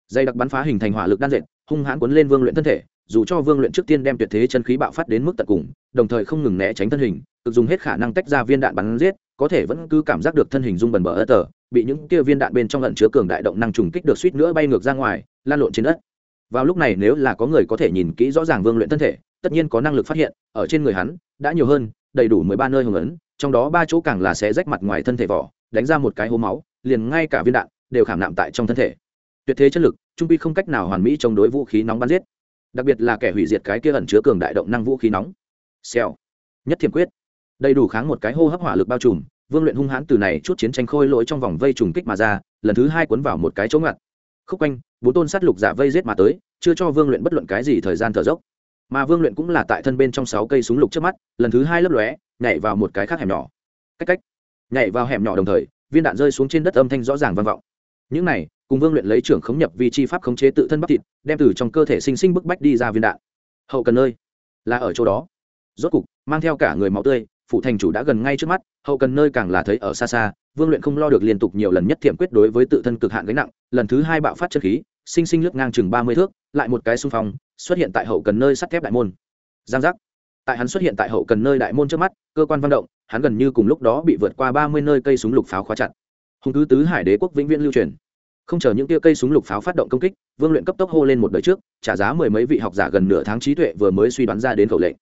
Dây đặc bắn phá hình thành hỏa lực đan dệt, hung hãn cuốn lên vương luyện thân thể, dù cho vương luyện trước tiên đem tuyệt thế chân khí bạo phát đến mức tận cùng đồng thời không ngừng né tránh thân hình, cực dùng hết khả năng tách ra viên đạn bắn giết, có thể vẫn cứ cảm giác được thân hình rung bần bờ ớt tờ, bị những kia viên đạn bên trong lận chứa cường đại động năng trùng kích được suýt nữa bay ngược ra ngoài, lan lộn trên đất. Vào lúc này nếu là có người có thể nhìn kỹ rõ ràng vương luyện thân thể, tất nhiên có năng lực phát hiện, ở trên người hắn, đã nhiều hơn, đầy đủ mười ba nơi hồng ấn, trong đó ba chỗ càng là sẽ rách mặt ngoài thân thể vỏ, đánh ra một cái hố máu, liền ngay cả viên đạn đều khảm nạm tại trong thân thể. Tuyệt thế chất lực, trung pi không cách nào hoàn mỹ chống đối vũ khí nóng bắn giết. Đặc biệt là kẻ hủy diệt cái kia ẩn chứa cường đại động năng vũ khí nóng xèo. Nhất thiểm quyết. Đầy đủ kháng một cái hô hấp hỏa lực bao trùm, vương luyện hung hãn từ này chút chiến tranh khôi lỗi trong vòng vây trùng kích mà ra, lần thứ hai cuốn vào một cái chỗ ngặt. Khúc quanh, bốn tôn sát lục giả vây giết mà tới, chưa cho vương luyện bất luận cái gì thời gian thở dốc. Mà vương luyện cũng là tại thân bên trong sáu cây súng lục trước mắt, lần thứ hai lấp lóe, nhảy vào một cái khác hẻm nhỏ. Cách cách. Nhảy vào hẻm nhỏ đồng thời, viên đạn rơi xuống trên đất âm thanh rõ ràng vang vọng. Những này, cùng vương luyện lấy trưởng khống nhập vì chi pháp khống chế tự thân bắp thịt, đem từ trong cơ thể sinh sinh bức bách đi ra viên đạn. Hậu cần nơi là ở chỗ đó rốt cục, mang theo cả người máu tươi phụ thành chủ đã gần ngay trước mắt, hậu cần nơi càng là thấy ở xa xa, vương luyện không lo được liên tục nhiều lần nhất thiểm quyết đối với tự thân cực hạn gánh nặng, lần thứ hai bạo phát chân khí, sinh sinh lướt ngang chừng ba mươi thước, lại một cái xung phong, xuất hiện tại hậu cần nơi sắt thép đại môn. Giang giác. Tại hắn xuất hiện tại hậu cần nơi đại môn trước mắt, cơ quan văn động, hắn gần như cùng lúc đó bị vượt qua ba mươi nơi cây súng lục pháo khóa chặt. Hùng cứ tứ hải đế quốc vĩnh viễn lưu truyền. Không chờ những tia cây súng lục pháo phát động công kích, vương luyện cấp tốc hô lên một đời trước, trả giá mười mấy vị học giả gần nửa tháng trí tuệ vừa mới suy đoán ra đến khẩu lệnh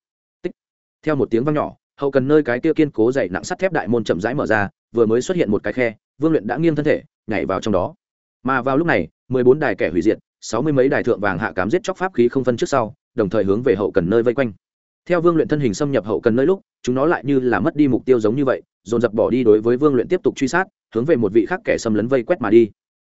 theo một tiếng vang nhỏ, hậu cần nơi cái kia kiên cố dày nặng sắt thép đại môn chậm rãi mở ra, vừa mới xuất hiện một cái khe, vương luyện đã nghiêng thân thể, nhảy vào trong đó. Mà vào lúc này, mười bốn đài kẻ hủy diệt, sáu mươi mấy đài thượng vàng hạ cám giết chóc pháp khí không phân trước sau, đồng thời hướng về hậu cần nơi vây quanh. Theo vương luyện thân hình xâm nhập hậu cần nơi lúc, chúng nó lại như là mất đi mục tiêu giống như vậy, dồn dập bỏ đi đối với vương luyện tiếp tục truy sát, hướng về một vị khác kẻ xâm lấn vây quét mà đi.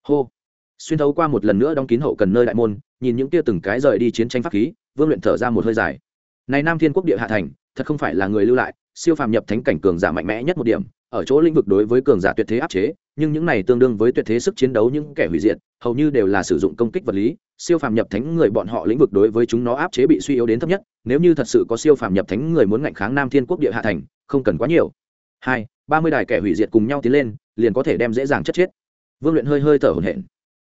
Hô! Xuyên thấu qua một lần nữa đóng kín hậu cần nơi đại môn, nhìn những tia từng cái rời đi chiến tranh pháp khí, vương luyện thở ra một hơi dài. Này nam thiên quốc địa hạ thành thật không phải là người lưu lại, siêu phàm nhập thánh cảnh cường giả mạnh mẽ nhất một điểm, ở chỗ lĩnh vực đối với cường giả tuyệt thế áp chế, nhưng những này tương đương với tuyệt thế sức chiến đấu những kẻ hủy diệt, hầu như đều là sử dụng công kích vật lý, siêu phàm nhập thánh người bọn họ lĩnh vực đối với chúng nó áp chế bị suy yếu đến thấp nhất, nếu như thật sự có siêu phàm nhập thánh người muốn ngạnh kháng nam thiên quốc địa hạ thành, không cần quá nhiều. Hai, ba mươi đài kẻ hủy diệt cùng nhau tiến lên, liền có thể đem dễ dàng chất chết. Vương luyện hơi hơi thở hổn hển.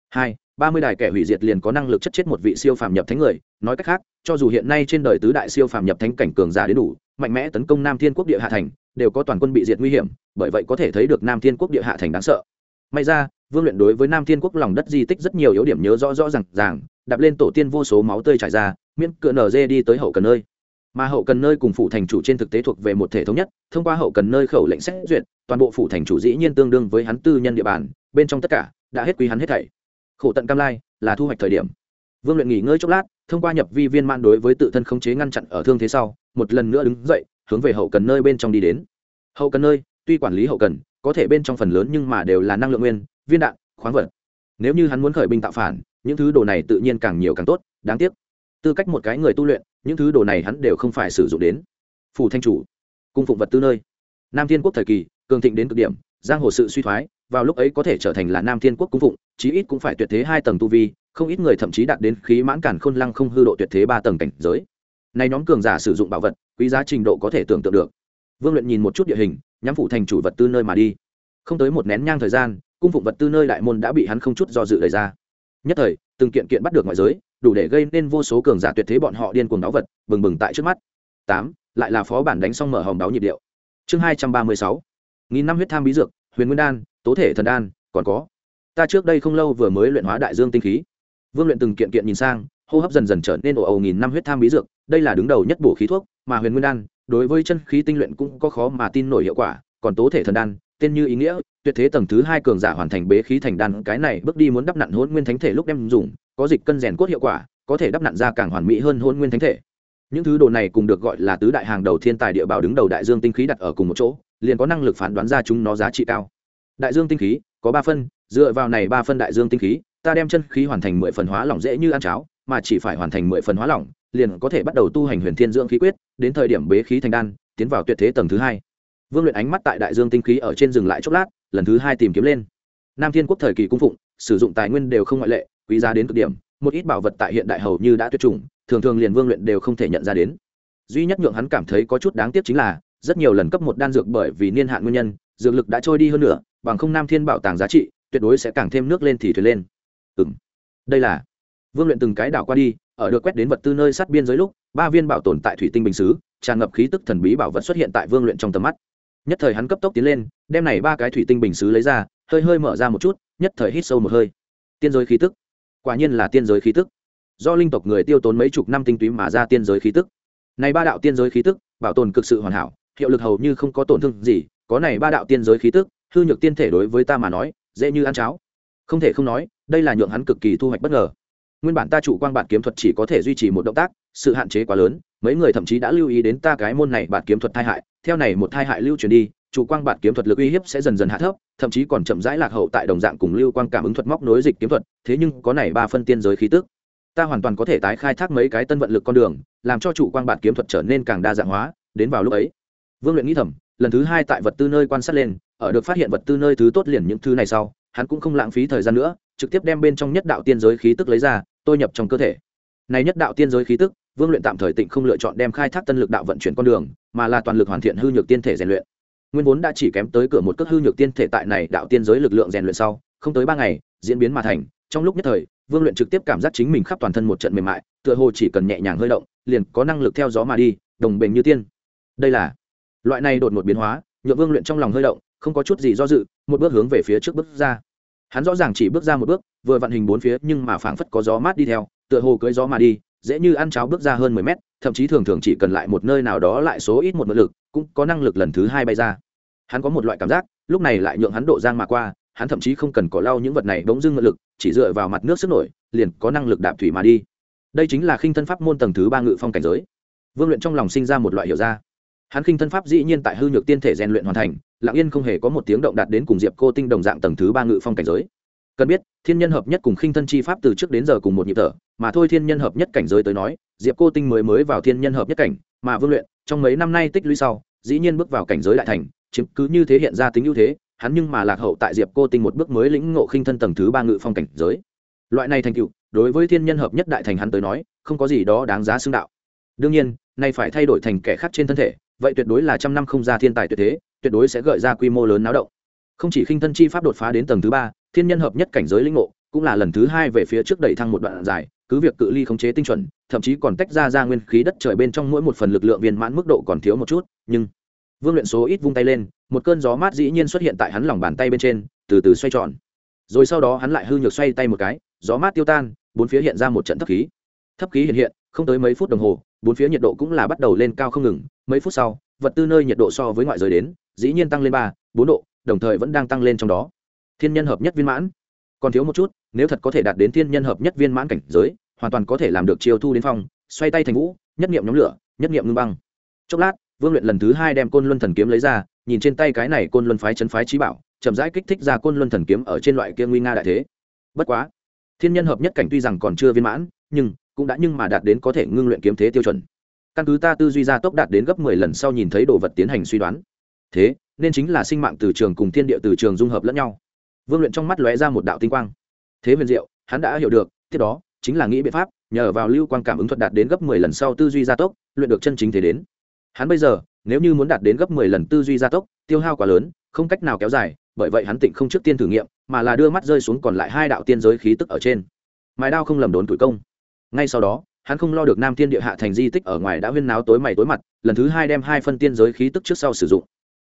Hai ba mươi đài kẻ hủy diệt liền có năng lực chất chết một vị siêu phàm nhập thánh người. Nói cách khác, cho dù hiện nay trên đời tứ đại siêu phàm nhập thánh cảnh cường giả đến đủ, mạnh mẽ tấn công nam thiên quốc địa hạ thành, đều có toàn quân bị diệt nguy hiểm, bởi vậy có thể thấy được nam thiên quốc địa hạ thành đáng sợ. May ra, vương luyện đối với nam thiên quốc lòng đất di tích rất nhiều yếu điểm nhớ rõ rõ r à n g ràng, đạp lên tổ tiên vô số máu tươi trải ra, miễn cựa nở dê đi tới hậu cần nơi. Mà hậu cần nơi cùng phủ thành chủ trên thực tế thuộc về một thể thống nhất, thông qua hậu cần nơi khẩu lệnh xét duyệt, toàn bộ phủ thành chủ dĩ nhiên tương đương với hắn tư nhân địa bàn, bên trong tất cả đã hết quý hắn hết thảy khổ tận cam lai, là thu hoạch thời điểm. Vương luyện nghỉ ngơi chốc lát, thông qua nhập vi viên man đối với tự thân khống chế ngăn chặn ở thương thế sau, một lần nữa đứng dậy, hướng về hậu cần nơi bên trong đi đến. Hậu cần nơi, tuy quản lý hậu cần, có thể bên trong phần lớn nhưng mà đều là năng lượng nguyên, viên đạn, khoáng vật. Nếu như hắn muốn khởi binh tạo phản, những thứ đồ này tự nhiên càng nhiều càng tốt, đáng tiếc. Tư cách một cái người tu luyện, những thứ đồ này hắn đều không phải sử dụng đến. Phủ thanh chủ, cung phụng vật tư nơi. Nam thiên quốc thời kỳ, cường thịnh đến cực điểm, giang hồ sự suy thoái vào lúc ấy có thể trở thành là nam thiên quốc cung phụng, chí ít cũng phải tuyệt thế hai tầng tu vi, không ít người thậm chí đạt đến khí mãn cản khôn lăng không hư độ tuyệt thế ba tầng cảnh giới. Nay nhóm cường giả sử dụng bảo vật, quý giá trình độ có thể tưởng tượng được. Vương luyện nhìn một chút địa hình, nhắm phủ thành chủ vật tư nơi mà đi. Không tới một nén nhang thời gian, cung phụng vật tư nơi đại môn đã bị hắn không chút do dự đẩy ra. Nhất thời, từng kiện kiện bắt được ngoại giới, đủ để gây nên vô số cường giả tuyệt thế bọn họ điên cuồng đáo vật, bừng bừng tại trước mắt. Tám, lại là phó bản đánh xong mở hồng đáo nhịp điệu. Chương hai trăm ba mươi sáu. Nghìn năm huyết tham bí dược, huyền nguyên đan tố thể thần đan, còn có. Ta trước đây không lâu vừa mới luyện hóa đại dương tinh khí. Vương luyện từng kiện kiện nhìn sang, hô hấp dần dần trở nên ồ ồ nghìn năm huyết tham bí dược, đây là đứng đầu nhất bổ khí thuốc, mà huyền nguyên đan, đối với chân khí tinh luyện cũng có khó mà tin nổi hiệu quả, còn tố thể thần đan, tên như ý nghĩa, tuyệt thế tầng thứ hai cường giả hoàn thành bế khí thành đan, cái này bước đi muốn đắp nặn hôn nguyên thánh thể lúc đem dùng, có dịch cân rèn cốt hiệu quả, có thể đắp nặn ra càng hoàn mỹ hơn hôn nguyên thánh thể. Những thứ đồ này cùng được gọi là tứ đại hàng đầu thiên tài địa bảo đứng đầu đại dương tinh khí đặt ở cùng một chỗ, liền có năng lực phán đoán ra chúng nó giá trị cao đại dương tinh khí, có ba phân, dựa vào này ba phân đại dương tinh khí, ta đem chân khí hoàn thành mười phần hóa lỏng dễ như ăn cháo, mà chỉ phải hoàn thành mười phần hóa lỏng, liền có thể bắt đầu tu hành huyền thiên dưỡng khí quyết, đến thời điểm bế khí thành đan, tiến vào tuyệt thế tầng thứ hai. Vương luyện ánh mắt tại đại dương tinh khí ở trên dừng lại chốc lát, lần thứ hai tìm kiếm lên. Nam thiên quốc thời kỳ cung phụng, sử dụng tài nguyên đều không ngoại lệ, quý giá đến cực điểm, một ít bảo vật tại hiện đại hầu như đã tuyệt chủng, thường thường liền vương luyện đều không thể nhận ra đến. Duy nhất nhượng hắn cảm thấy có chút đáng tiếc chính là, rất nhiều lần cấp một đan dược bởi vì niên hạn nguyên nhân dược lực đã trôi đi hơn nữa, bằng không nam thiên bảo tàng giá trị, tuyệt đối sẽ càng thêm nước lên thì thuyền lên. Ừ m đây là, vương luyện từng cái đảo qua đi, ở được quét đến vật tư nơi sát biên giới lúc, ba viên bảo tồn tại thủy tinh bình xứ, tràn ngập khí tức thần bí bảo vật xuất hiện tại vương luyện trong tầm mắt. Nhất thời hắn cấp tốc tiến lên, đem này ba cái thủy tinh bình xứ lấy ra, hơi hơi mở ra một chút, nhất thời hít sâu một hơi. Tiên giới khí tức. Quả nhiên là tiên giới khí tức. Do linh tộc người tiêu tốn mấy chục năm tinh túy mà ra tiên giới khí tức. Này ba đạo tiên giới khí tức, bảo tồn cực sự hoàn hảo, hiệu lực hầu như không có tổn thương gì có này ba đạo tiên giới khí tức, hư nhược tiên thể đối với ta mà nói, dễ như ăn cháo. Không thể không nói, đây là nhượng hắn cực kỳ thu hoạch bất ngờ. Nguyên bản ta chủ quan bản kiếm thuật chỉ có thể duy trì một động tác, sự hạn chế quá lớn, mấy người thậm chí đã lưu ý đến ta cái môn này bản kiếm thuật thai hại, theo này một thai hại lưu truyền đi chủ quang bản kiếm thuật lực uy hiếp sẽ dần dần hạ thấp, thậm chí còn chậm rãi lạc hậu tại đồng dạng cùng lưu quang cảm ứng thuật móc nối dịch kiếm thuật, thế nhưng có này ba phân tiên giới khí tức. Ta hoàn toàn có thể tái khai thác mấy cái tân vận lực con đường, làm cho chủ quang bản kiếm thuật trở nên càng đa dạng hóa, đến vào lúc ấy. Vương luyện nghĩ thầm lần thứ hai tại vật tư nơi quan sát lên, ở được phát hiện vật tư nơi thứ tốt liền những thứ này sau, hắn cũng không lãng phí thời gian nữa, trực tiếp đem bên trong nhất đạo tiên giới khí tức lấy ra, tôi nhập trong cơ thể. Này nhất đạo tiên giới khí tức, vương luyện tạm thời tịnh không lựa chọn đem khai thác tân lực đạo vận chuyển con đường, mà là toàn lực hoàn thiện hư nhược tiên thể rèn luyện. Nguyên vốn đã chỉ kém tới cửa một cước hư nhược tiên thể tại này đạo tiên giới lực lượng rèn luyện sau, không tới ba ngày, diễn biến mà thành. Trong lúc nhất thời, vương luyện trực tiếp cảm giác chính mình khắp toàn thân một trận mềm mại, tựa hồ chỉ cần nhẹ nhàng hơi động, liền có năng lực theo gió mà đi, đồng bền như tiên. Đây là loại này đột ngột biến hóa nhựa vương luyện trong lòng hơi động, không có chút gì do dự, một bước hướng về phía trước bước ra. Hắn rõ ràng chỉ bước ra một bước, vừa vặn hình bốn phía, nhưng mà phảng phất có gió mát đi theo, tựa hồ cưới gió mà đi, dễ như ăn cháo bước ra hơn mười mét, thậm chí thường thường chỉ cần lại một nơi nào đó lại số ít một mượn lực, cũng có năng lực lần thứ hai bay ra. Hắn có một loại cảm giác, lúc này lại nhượng hắn độ giang mà qua, hắn thậm chí không cần có lau những vật này bỗng dưng mượn lực, chỉ dựa vào mặt nước sức nổi, liền có năng lực đạp thủy mà đi. Đây chính là khinh thân pháp môn tầng thứ ba ngự phong cảnh giới. Vương luyện trong lòng sinh ra một loại hiểu ra hắn khinh thân pháp dĩ nhiên tại hư nhược tiên thể rèn luyện hoàn thành, lặng yên không hề có một tiếng động đạt đến cùng diệp cô tinh đồng dạng tầng thứ ba ngự phong cảnh giới. Cần biết, thiên nhân hợp nhất cùng khinh thân chi pháp từ trước đến giờ cùng một nhịp thở, mà thôi thiên nhân hợp nhất cảnh giới tới nói, diệp cô tinh mới mới vào thiên nhân hợp nhất cảnh, mà vương luyện, trong mấy năm nay tích lũy sau, dĩ nhiên bước vào cảnh giới đại thành, chiếm cứ như thế hiện ra tính ưu thế, hắn nhưng mà lạc hậu tại diệp cô tinh một bước mới lĩnh ngộ khinh thân tầng thứ ba ngự phong cảnh giới. Loại này thành tựu, đối với thiên nhân hợp nhất đại thành hắn tới nói, không có gì đó đáng giá xưng đạo. Đương nhiên, nay phải thay đổi thành kẻ khác trên thân thể vậy tuyệt đối là trăm năm không ra thiên tài tuyệt thế, tuyệt đối sẽ gợi ra quy mô lớn náo động. Không chỉ khinh thân chi pháp đột phá đến tầng thứ ba, thiên nhân hợp nhất cảnh giới lĩnh ngộ, cũng là lần thứ hai về phía trước đẩy thăng một đoạn dài, cứ việc cự ly khống chế tinh chuẩn, thậm chí còn tách ra ra nguyên khí đất trời bên trong mỗi một phần lực lượng viên mãn mức độ còn thiếu một chút, nhưng vương luyện số ít vung tay lên, một cơn gió mát dĩ nhiên xuất hiện tại hắn lòng bàn tay bên trên, từ từ xoay tròn. Rồi sau đó hắn lại hư nhược xoay tay một cái, gió mát tiêu tan, bốn phía hiện ra một trận thấp khí. Thấp khí hiện hiện, không tới mấy phút đồng hồ bốn phía nhiệt độ cũng là bắt đầu lên cao không ngừng, mấy phút sau, vật tư nơi nhiệt độ so với ngoại giới đến, dĩ nhiên tăng lên ba, bốn độ, đồng thời vẫn đang tăng lên trong đó. Thiên nhân hợp nhất viên mãn. Còn thiếu một chút, nếu thật có thể đạt đến thiên nhân hợp nhất viên mãn cảnh giới, hoàn toàn có thể làm được chiêu thu đến phong, xoay tay thành vũ, nhất niệm nhóm lửa, nhất niệm ngưng băng. Chốc lát, vương luyện lần thứ hai đem côn luân thần kiếm lấy ra, nhìn trên tay cái này côn luân phái chân phái trí bảo, chậm rãi kích thích ra côn luân thần kiếm ở trên loại kia nguy nga đại thế. Bất quá, thiên nhân hợp nhất cảnh tuy rằng còn chưa viên mãn, nhưng cũng đã nhưng mà đạt đến có thể ngưng luyện kiếm thế tiêu chuẩn. Căn cứ ta tư duy ra tốc đạt đến gấp mười lần sau nhìn thấy đồ vật tiến hành suy đoán. Thế, nên chính là sinh mạng từ trường cùng thiên địa từ trường dung hợp lẫn nhau. Vương luyện trong mắt lóe ra một đạo tinh quang. Thế huyền diệu, hắn đã hiểu được, tiếp đó, chính là nghĩ biện pháp, nhờ vào lưu quang cảm ứng thuật đạt đến gấp mười lần sau tư duy gia tốc, luyện được chân chính thế đến. Hắn bây giờ, nếu như muốn đạt đến gấp mười lần tư duy gia tốc, tiêu hao quá lớn, không cách nào kéo dài, bởi vậy hắn tịnh không trước tiên thử nghiệm, mà là đưa mắt rơi xuống còn lại hai đạo tiên giới khí tức ở trên. Mài đao không lầm đốn tuổi công ngay sau đó hắn không lo được nam tiên địa hạ thành di tích ở ngoài đã huyên náo tối mày tối mặt lần thứ hai đem hai phân tiên giới khí tức trước sau sử dụng.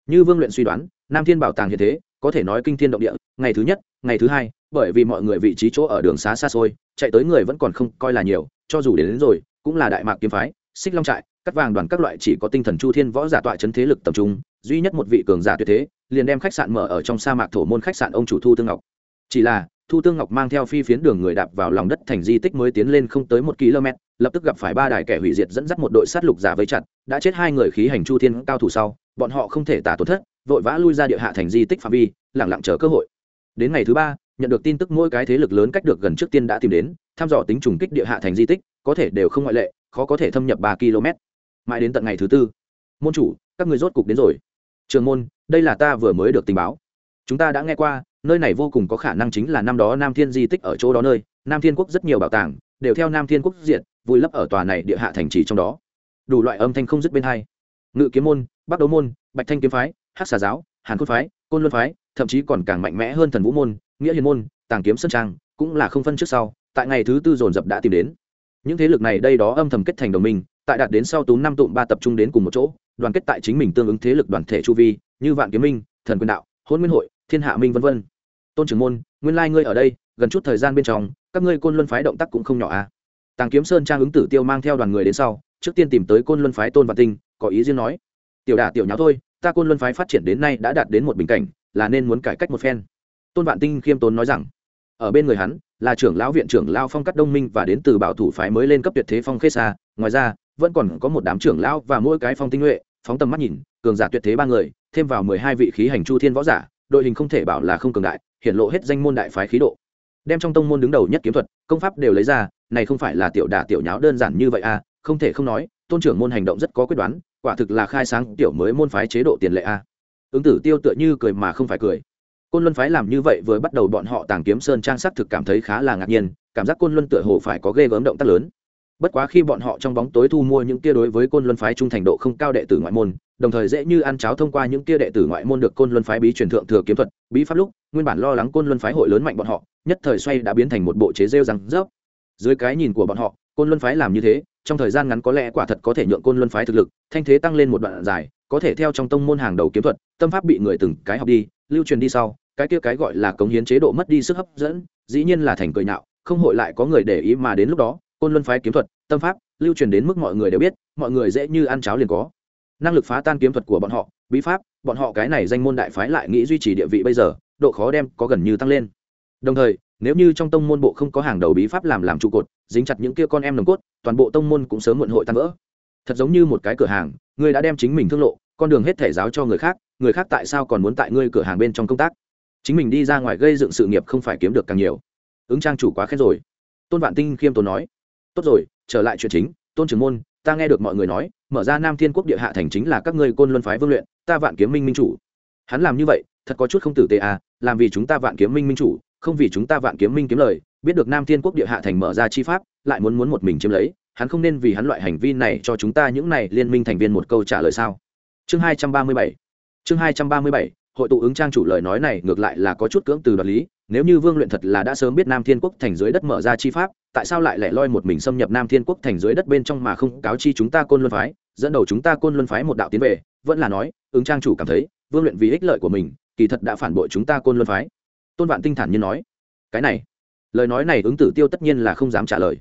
Như vương luyện suy đoán nam thiên bảo tàng hiện thế có thể nói kinh thiên động địa ngày thứ nhất ngày thứ hai bởi vì mọi người vị trí chỗ ở đường xá xa xôi chạy tới người vẫn còn không coi là nhiều cho dù đến, đến rồi cũng là đại mạc kiếm phái xích long trại cắt vàng đoàn các loại chỉ có tinh thần chu thiên võ giả tọa chấn thế lực tập trung duy nhất một vị cường giả tuyệt thế liền đem khách sạn mở ở trong sa mạc thổ môn khách sạn ông chủ thu tương ngọc. Chỉ là thu tương ngọc mang theo phi phiến đường người đạp vào lòng đất thành di tích mới tiến lên không tới một km, lập tức gặp phải ba đài kẻ hủy diệt dẫn dắt một đội sát lục giả vây chặt, đã chết hai người khí hành chu thiên cao thủ sau, bọn họ không thể tả tổn thất, vội vã lui ra địa hạ thành di tích phạm vi lẳng lặng chờ cơ hội. Đến ngày thứ ba, nhận được tin tức mỗi cái thế lực lớn cách được gần trước tiên đã tìm đến, thăm dò tính trùng kích địa hạ thành di tích, có thể đều không ngoại lệ, khó có thể thâm nhập ba km. Mãi đến tận ngày thứ tư, môn chủ, các người rốt cục đến rồi. Trường môn, đây là ta vừa mới được tình báo. Chúng ta đã nghe qua nơi này vô cùng có khả năng chính là năm đó nam thiên di tích ở chỗ đó nơi, nam thiên quốc rất nhiều bảo tàng đều theo nam thiên quốc diện vùi lấp ở tòa này địa hạ thành trì trong đó. Đủ loại âm thanh không dứt bên hai. Ngự kiếm môn, bắc đấu môn, bạch thanh kiếm phái hát xà giáo, hàn cốt phái, côn luân phái, thậm chí còn càng mạnh mẽ hơn thần vũ môn, nghĩa hiền môn, tàng kiếm sân trang, cũng là không phân trước sau, tại ngày thứ tư dồn dập đã tìm đến. Những thế lực này đây đó âm thầm kết thành đồng minh, tại đạt đến sau tú năm tụm ba tập trung đến cùng một chỗ, đoàn kết tại chính mình tương ứng thế lực đoàn thể chu vi, như vạn kiếm minh, thần quyền đạo hôn nguyên hội, thiên hạ minh v v tôn trưởng môn, nguyên lai ngươi ở đây, gần chút thời gian bên trong, các ngươi côn luân phái động tác cũng không nhỏ à? Tàng kiếm sơn trang ứng tử tiêu mang theo đoàn người đến sau, trước tiên tìm tới côn luân phái tôn văn tinh, có ý riêng nói, tiểu đả tiểu nháo thôi, ta côn luân phái phát triển đến nay đã đạt đến một bình cảnh, là nên muốn cải cách một phen. Tôn vạn tinh khiêm tốn nói rằng, ở bên người hắn, là trưởng lão viện trưởng lao phong cắt đông minh và đến từ bảo thủ phái mới lên cấp tuyệt thế phong khê xa, ngoài ra, vẫn còn có một đám trưởng lão và mỗi cái phong tinh nhuệ, phóng tầm mắt nhìn, cường giả tuyệt thế ba người, thêm vào mười hai vị khí hành chu thiên võ giả đội hình không thể bảo là không cường đại hiện lộ hết danh môn đại phái khí độ. Đem trong tông môn đứng đầu nhất kiếm thuật, công pháp đều lấy ra, này không phải là tiểu đả tiểu nháo đơn giản như vậy à không thể không nói, tôn trưởng môn hành động rất có quyết đoán, quả thực là khai sáng tiểu mới môn phái chế độ tiền lệ a ứng tử tiêu tựa như cười mà không phải cười. Côn luân phái làm như vậy vừa bắt đầu bọn họ tàng kiếm sơn trang sắc thực cảm thấy khá là ngạc nhiên, cảm giác côn luân tựa hồ phải có ghê gớm động tác lớn bất quá khi bọn họ trong bóng tối thu mua những kia đối với côn luân phái trung thành độ không cao đệ tử ngoại môn, đồng thời dễ như ăn cháo thông qua những kia đệ tử ngoại môn được côn luân phái bí truyền thượng thừa kiếm thuật, bí pháp lúc, nguyên bản lo lắng côn luân phái hội lớn mạnh bọn họ, nhất thời xoay đã biến thành một bộ chế rêu răng rớp. Dưới cái nhìn của bọn họ, côn luân phái làm như thế, trong thời gian ngắn có lẽ quả thật có thể nhượng côn luân phái thực lực, thanh thế tăng lên một đoạn dài, có thể theo trong tông môn hàng đầu kiếm thuật, tâm pháp bị người từng cái học đi, lưu truyền đi sau, cái kia cái gọi là cống hiến chế độ mất đi sức hấp dẫn, dĩ nhiên là thành cười nhạo, không hội lại có người để ý mà đến lúc đó côn luân phái kiếm thuật, tâm pháp, lưu truyền đến mức mọi người đều biết, mọi người dễ như ăn cháo liền có. Năng lực phá tan kiếm thuật của bọn họ, bí pháp, bọn họ cái này danh môn đại phái lại nghĩ duy trì địa vị bây giờ, độ khó đem có gần như tăng lên. Đồng thời, nếu như trong tông môn bộ không có hàng đầu bí pháp làm làm trụ cột, dính chặt những kia con em nồng cốt, toàn bộ tông môn cũng sớm muộn hội tan vỡ. Thật giống như một cái cửa hàng ngươi đã đem chính mình thương lộ, con đường hết thể giáo cho người khác người khác tại sao còn muốn tại ngươi cửa hàng bên trong công tác? Chính mình đi ra ngoài gây dựng sự nghiệp không phải kiếm được càng nhiều. Ứng trang chủ quá khét rồi. Tôn vạn tinh khiêm tốn nói tốt rồi, trở lại chuyện chính, tôn trưởng môn, ta nghe được mọi người nói, mở ra nam thiên quốc địa hạ thành chính là các ngươi côn luân phái vương luyện, ta vạn kiếm minh minh chủ. Hắn làm như vậy, thật có chút không tử tế à làm vì chúng ta vạn kiếm minh minh chủ, không vì chúng ta vạn kiếm minh kiếm lời, biết được nam thiên quốc địa hạ thành mở ra chi pháp, lại muốn muốn một mình chiếm lấy, hắn không nên vì hắn loại hành vi này cho chúng ta những này liên minh thành viên một câu trả lời sao? Chương hai trăm ba mươi bảy, chương hai trăm ba mươi bảy hội tụ ứng trang chủ lời nói này ngược lại là có chút cưỡng từ đoạt lý, nếu như vương luyện thật là đã sớm biết nam thiên quốc thành dưới đất mở ra chi pháp, tại sao lại lẻ loi một mình xâm nhập nam thiên quốc thành dưới đất bên trong mà không cáo chi chúng ta côn luân phái, dẫn đầu chúng ta côn luân phái một đạo tiến về, vẫn là nói, ứng trang chủ cảm thấy, vương luyện vì ích lợi của mình, kỳ thật đã phản bội chúng ta côn luân phái. Tôn vạn tinh thản như nói, cái này, lời nói này ứng tử tiêu tất nhiên là không dám trả lời.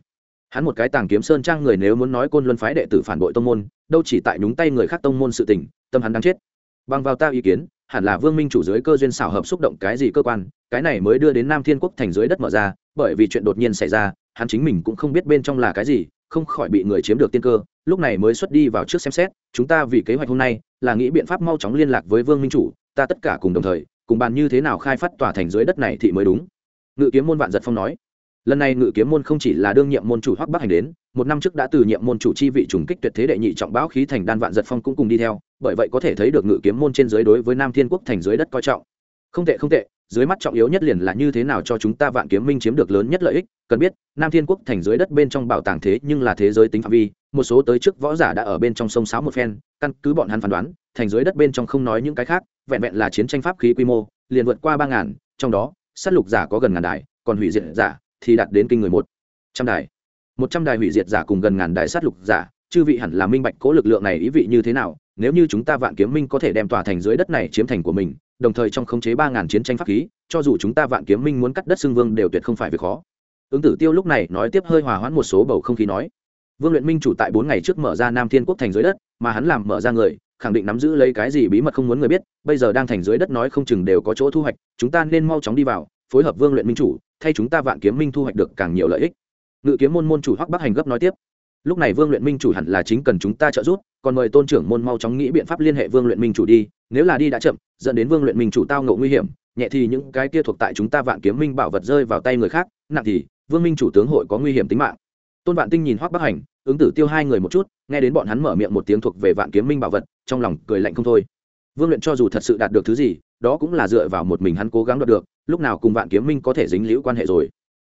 Hắn một cái tàng kiếm sơn trang người nếu muốn nói côn luân phái đệ tử phản bội tông môn, đâu chỉ tại nhúng tay người khác tông môn sự tình, tâm hắn đang chết. Bằng vào ta ý kiến hẳn là vương minh chủ dưới cơ duyên xảo hợp xúc động cái gì cơ quan, cái này mới đưa đến nam thiên quốc thành dưới đất mở ra, bởi vì chuyện đột nhiên xảy ra, hắn chính mình cũng không biết bên trong là cái gì, không khỏi bị người chiếm được tiên cơ, lúc này mới xuất đi vào trước xem xét, chúng ta vì kế hoạch hôm nay là nghĩ biện pháp mau chóng liên lạc với vương minh chủ, ta tất cả cùng đồng thời, cùng bàn như thế nào khai phát tòa thành dưới đất này thì mới đúng. Ngự kiếm môn vạn giật phong nói. Lần này ngự kiếm môn không chỉ là đương nhiệm môn chủ hoắc bắc hành đến, một năm trước đã từ nhiệm môn chủ chi vị trùng kích tuyệt thế đệ nhị trọng bão khí thành đan vạn giật phong cũng cùng đi theo bởi vậy có thể thấy được ngự kiếm môn trên dưới đối với nam thiên quốc thành dưới đất coi trọng. Không tệ không tệ, dưới mắt trọng yếu nhất liền là như thế nào cho chúng ta vạn kiếm minh chiếm được lớn nhất lợi ích, cần biết, nam thiên quốc thành dưới đất bên trong bảo tàng thế nhưng là thế giới tính phạm vi, một số tới trước võ giả đã ở bên trong sông sáo một phen, căn cứ bọn hắn phán đoán, thành dưới đất bên trong không nói những cái khác, vẹn vẹn là chiến tranh pháp khí quy mô, liền vượt qua ba ngàn, trong đó, sát lục giả có gần ngàn đài, còn hủy diệt giả thì đạt đến kinh người một trăm đài. Một trăm đài hủy diệt giả cùng gần ngàn đài sát lục giả, chư vị hẳn là minh bạch cố lực lượng này ý vị như thế nào nếu như chúng ta vạn kiếm minh có thể đem tòa thành dưới đất này chiếm thành của mình, đồng thời trong khống chế ba ngàn chiến tranh pháp khí, cho dù chúng ta vạn kiếm minh muốn cắt đất xưng vương đều tuyệt không phải việc khó. Ứng tử tiêu lúc này nói tiếp hơi hòa hoãn một số bầu không khí nói, vương luyện minh chủ tại bốn ngày trước mở ra nam thiên quốc thành dưới đất, mà hắn làm mở ra người, khẳng định nắm giữ lấy cái gì bí mật không muốn người biết, bây giờ đang thành dưới đất nói không chừng đều có chỗ thu hoạch, chúng ta nên mau chóng đi vào, phối hợp vương luyện minh chủ, thay chúng ta vạn kiếm minh thu hoạch được càng nhiều lợi ích. Ngự kiếm môn môn chủ hoắc bắc hành gấp nói tiếp lúc này vương luyện minh chủ hẳn là chính cần chúng ta trợ giúp, còn mời tôn trưởng môn mau chóng nghĩ biện pháp liên hệ vương luyện minh chủ đi, nếu là đi đã chậm, dẫn đến vương luyện minh chủ tao ngộ nguy hiểm, nhẹ thì những cái kia thuộc tại chúng ta vạn kiếm minh bảo vật rơi vào tay người khác, nặng thì vương minh chủ tướng hội có nguy hiểm tính mạng. Tôn vạn tinh nhìn hoắc bắc hành, ứng tử tiêu hai người một chút, nghe đến bọn hắn mở miệng một tiếng thuộc về vạn kiếm minh bảo vật, trong lòng cười lạnh không thôi. Vương luyện cho dù thật sự đạt được thứ gì, đó cũng là dựa vào một mình hắn cố gắng đoạt được, lúc nào cùng vạn kiếm minh có thể dính liễu quan hệ rồi.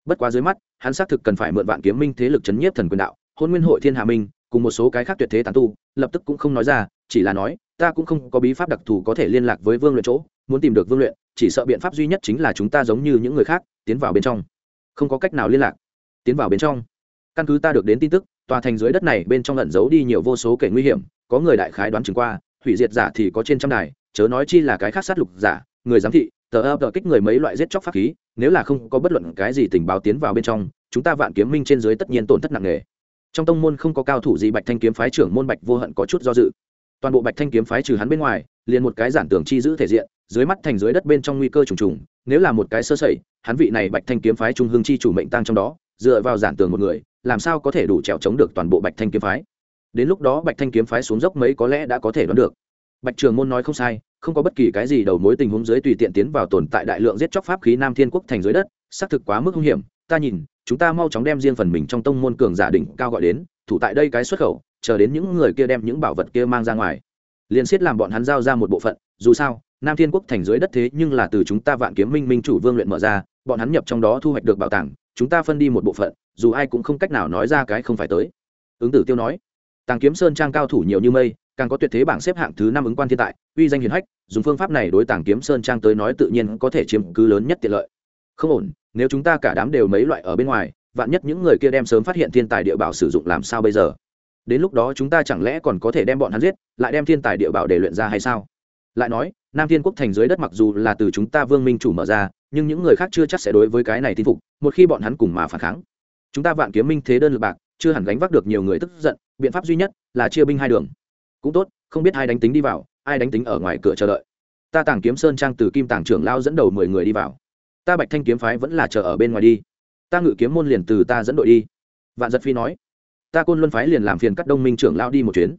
Bất quá dưới mắt, hắn xác thực cần phải mượn vạn kiếm minh thế lực chấn nhiếp thần quyền đạo hôn nguyên hội thiên hạ minh, cùng một số cái khác tuyệt thế tán tu, lập tức cũng không nói ra, chỉ là nói, ta cũng không có bí pháp đặc thù có thể liên lạc với vương luyện chỗ, muốn tìm được vương luyện, chỉ sợ biện pháp duy nhất chính là chúng ta giống như những người khác, tiến vào bên trong. Không có cách nào liên lạc. Tiến vào bên trong. Căn cứ ta được đến tin tức, tòa thành dưới đất này bên trong lẩn giấu đi nhiều vô số kẻ nguy hiểm, có người đại khái đoán chừng qua, hủy diệt giả thì có trên trăm đài, chớ nói chi là cái khác sát lục giả, người giám thị, tờ ơ tờ kích người mấy loại giết chóc pháp khí, nếu là không có bất luận cái gì tình báo tiến vào bên trong, chúng ta vạn kiếm minh trên dưới tất nhiên tổn thất nặng nề trong tông môn không có cao thủ gì bạch thanh kiếm phái trưởng môn bạch vô hận có chút do dự. Toàn bộ bạch thanh kiếm phái trừ hắn bên ngoài, liền một cái giản tưởng chi giữ thể diện, dưới mắt thành dưới đất bên trong nguy cơ trùng trùng, nếu là một cái sơ sẩy, hắn vị này bạch thanh kiếm phái trung hương chi chủ mệnh tăng trong đó, dựa vào giản tường một người, làm sao có thể đủ trèo chống được toàn bộ bạch thanh kiếm phái? Đến lúc đó bạch thanh kiếm phái xuống dốc mấy có lẽ đã có thể đoán được. Bạch trường môn nói không sai, không có bất kỳ cái gì đầu mối tình huống dưới tùy tiện tiến vào tồn tại đại lượng giết chóc pháp khí nam thiên quốc thành dưới đất, xác thực quá mức hung hiểm, ta nhìn chúng ta mau chóng đem riêng phần mình trong tông môn cường giả đỉnh cao gọi đến, thủ tại đây cái xuất khẩu, chờ đến những người kia đem những bảo vật kia mang ra ngoài. Liền xiết làm bọn hắn giao ra một bộ phận, dù sao, nam thiên quốc thành dưới đất thế nhưng là từ chúng ta vạn kiếm minh minh chủ vương luyện mở ra, bọn hắn nhập trong đó thu hoạch được bảo tàng, chúng ta phân đi một bộ phận, dù ai cũng không cách nào nói ra cái không phải tới. Ứng tử tiêu nói, tàng kiếm sơn trang cao thủ nhiều như mây, càng có tuyệt thế bảng xếp hạng thứ năm ứng quan thiên tại, uy danh hiền hách, dùng phương pháp này đối tàng kiếm sơn trang tới nói tự nhiên có thể chiếm cứ lớn nhất tiện lợi không ổn, nếu chúng ta cả đám đều mấy loại ở bên ngoài, vạn nhất những người kia đem sớm phát hiện thiên tài địa bảo sử dụng làm sao bây giờ? Đến lúc đó chúng ta chẳng lẽ còn có thể đem bọn hắn giết, lại đem thiên tài địa bảo để luyện ra hay sao? Lại nói, nam thiên quốc thành dưới đất mặc dù là từ chúng ta vương minh chủ mở ra, nhưng những người khác chưa chắc sẽ đối với cái này tin phục, một khi bọn hắn cùng mà phản kháng. Chúng ta vạn kiếm minh thế đơn lực bạc, chưa hẳn gánh vác được nhiều người tức giận, biện pháp duy nhất là chia binh hai đường. Cũng tốt, không biết ai đánh tính đi vào, ai đánh tính ở ngoài cửa chờ đợi. Ta tàng kiếm sơn trang từ kim tàng trưởng lao dẫn đầu mười người đi vào ta bạch thanh kiếm phái vẫn là chờ ở bên ngoài đi. Ta ngự kiếm môn liền từ ta dẫn đội đi. Vạn giật phi nói. Ta côn luân phái liền làm phiền các đông minh trưởng lao đi một chuyến.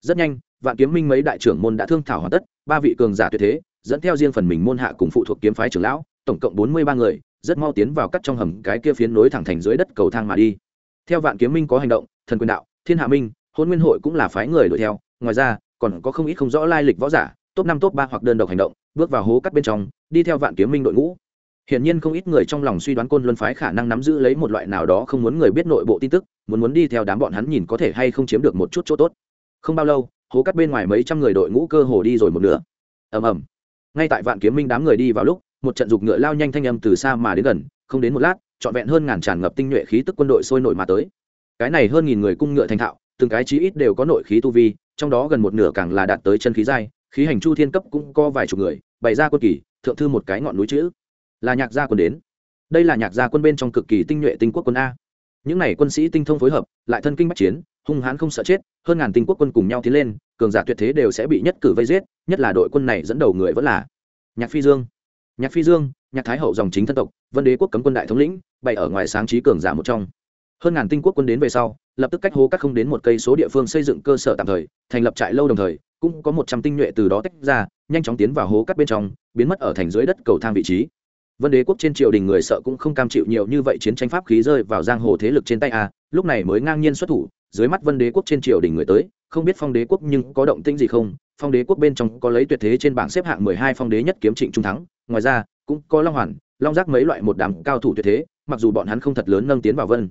Rất nhanh, vạn kiếm minh mấy đại trưởng môn đã thương thảo hoàn tất, ba vị cường giả tuyệt thế, dẫn theo riêng phần mình môn hạ cùng phụ thuộc kiếm phái trưởng lão, tổng cộng bốn mươi ba người, rất mau tiến vào cắt trong hầm cái kia phiến nối thẳng thành dưới đất cầu thang mà đi. Theo vạn kiếm minh có hành động, thần quyền đạo, thiên hạ minh, hôn nguyên hội cũng là phái người đuổi theo, ngoài ra, còn có không ít không rõ lai lịch võ giả, top năm, top ba hoặc đơn độc hành động, bước vào hố cắt bên trong, đi theo vạn kiếm minh đội ngũ. Hiển nhiên không ít người trong lòng suy đoán Côn Luân phái khả năng nắm giữ lấy một loại nào đó không muốn người biết nội bộ tin tức, muốn muốn đi theo đám bọn hắn nhìn có thể hay không chiếm được một chút chỗ tốt. Không bao lâu, hố cắt bên ngoài mấy trăm người đội ngũ cơ hồ đi rồi một nửa. Ầm ầm. Ngay tại Vạn Kiếm Minh đám người đi vào lúc, một trận dục ngựa lao nhanh thanh âm từ xa mà đến gần, không đến một lát, trọn vẹn hơn ngàn tràn ngập tinh nhuệ khí tức quân đội sôi nổi mà tới. Cái này hơn nghìn người cung ngựa thành thạo, từng cái chí ít đều có nội khí tu vi, trong đó gần một nửa càng là đạt tới chân khí giai, khí hành chu thiên cấp cũng có vài chục người, bày ra quân kỳ, thượng thư một cái ngọn núi chữ. Là nhạc gia quân đến. Đây là nhạc gia quân bên trong cực kỳ tinh nhuệ tinh quốc quân a. Những n à y quân sĩ tinh thông phối hợp, lại thân kinh bắc chiến, hung hãn không sợ chết, hơn ngàn tinh quốc quân cùng nhau tiến lên, cường giả tuyệt thế đều sẽ bị nhất cử vây giết, nhất là đội quân này dẫn đầu người vẫn là nhạc phi dương. Nhạc phi dương, nhạc thái hậu dòng chính thân tộc, vân đế quốc cấm quân đại thống lĩnh, bày ở ngoài sáng trí cường giả một trong. Hơn ngàn tinh quốc quân đến về sau, lập tức cách hố các không đến một cây số địa phương xây dựng cơ sở tạm thời, thành lập trại lâu đồng thời, cũng có một trăm tinh nhuệ từ đó tách ra, nhanh chóng tiến vào hố các bên trong, biến mất ở thành dưới đất cầu thang vị trí vân đế quốc trên triều đình người sợ cũng không cam chịu nhiều như vậy chiến tranh pháp khí rơi vào giang hồ thế lực trên tay a lúc này mới ngang nhiên xuất thủ, dưới mắt vân đế quốc trên triều đình người tới, không biết phong đế quốc nhưng có động tĩnh gì không? Phong đế quốc bên trong có lấy tuyệt thế trên bảng xếp hạng mười hai phong đế nhất kiếm trịnh trung thắng, ngoài ra, cũng có long hoàn, long giác mấy loại một đám cao thủ tuyệt thế, mặc dù bọn hắn không thật lớn nâng tiến vào vân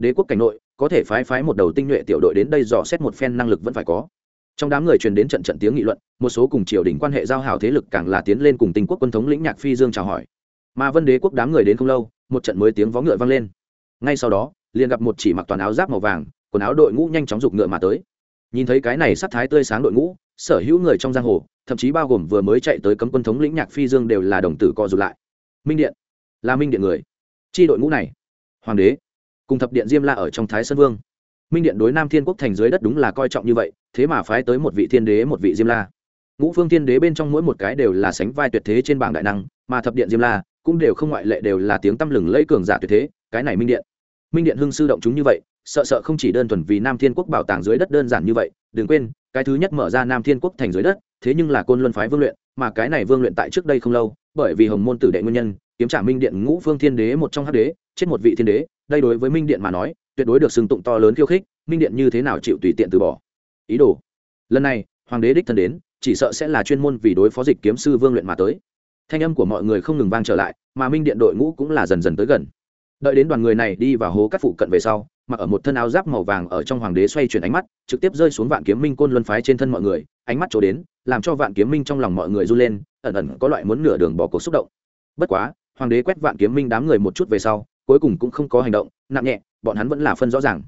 đế quốc cảnh nội, có thể phái phái một đầu tinh nhuệ tiểu đội đến đây dò xét một phen năng lực vẫn phải có. Trong đám người truyền đến trận trận tiếng nghị luận, một số cùng triều đình quan hệ giao hảo thế lực càng là tiến lên cùng tinh quốc quân thống lĩnh nhạc phi dương chào hỏi mà vân đế quốc đám người đến không lâu, một trận mới tiếng vó ngựa vang lên. Ngay sau đó, liền gặp một chỉ mặc toàn áo giáp màu vàng, quần áo đội ngũ nhanh chóng giục ngựa mà tới. Nhìn thấy cái này sắc thái tươi sáng đội ngũ, sở hữu người trong giang hồ, thậm chí bao gồm vừa mới chạy tới cấm quân thống lĩnh nhạc phi dương đều là đồng tử co rụt lại. Minh điện, là minh điện người. Chi đội ngũ này, hoàng đế, cùng thập điện diêm la ở trong thái sơn vương. Minh điện đối nam thiên quốc thành dưới đất đúng là coi trọng như vậy, thế mà phái tới một vị thiên đế, một vị diêm la. Ngũ phương thiên đế bên trong mỗi một cái đều là sánh vai tuyệt thế trên bảng đại năng, mà thập điện diêm la cũng đều không ngoại lệ đều là tiếng tăm lừng lẫy cường giả tuyệt thế, cái này minh điện. Minh điện hưng sư động chúng như vậy, sợ sợ không chỉ đơn thuần vì nam thiên quốc bảo tàng dưới đất đơn giản như vậy, đừng quên, cái thứ nhất mở ra nam thiên quốc thành dưới đất, thế nhưng là côn luân phái vương luyện, mà cái này vương luyện tại trước đây không lâu, bởi vì hồng môn tử đệ nguyên nhân, kiếm trả minh điện ngũ phương thiên đế một trong hắc đế, chết một vị thiên đế, đây đối với minh điện mà nói, tuyệt đối được xưng tụng to lớn khiêu khích, minh điện như thế nào chịu tùy tiện từ bỏ? Ý đồ. Lần này, hoàng đế đích thân đến, chỉ sợ sẽ là chuyên môn vì đối phó dịch kiếm sư vương luyện mà tới thanh âm của mọi người không ngừng vang trở lại, mà minh điện đội ngũ cũng là dần dần tới gần. Đợi đến đoàn người này đi vào hố cắt phụ cận về sau, mặc ở một thân áo giáp màu vàng ở trong hoàng đế xoay chuyển ánh mắt, trực tiếp rơi xuống vạn kiếm minh côn luân phái trên thân mọi người, ánh mắt trổ đến, làm cho vạn kiếm minh trong lòng mọi người run lên, ẩn ẩn có loại muốn nửa đường bỏ cuộc xúc động. Bất quá, hoàng đế quét vạn kiếm minh đám người một chút về sau, cuối cùng cũng không có hành động, nặng nhẹ, bọn hắn vẫn là phân rõ ràng.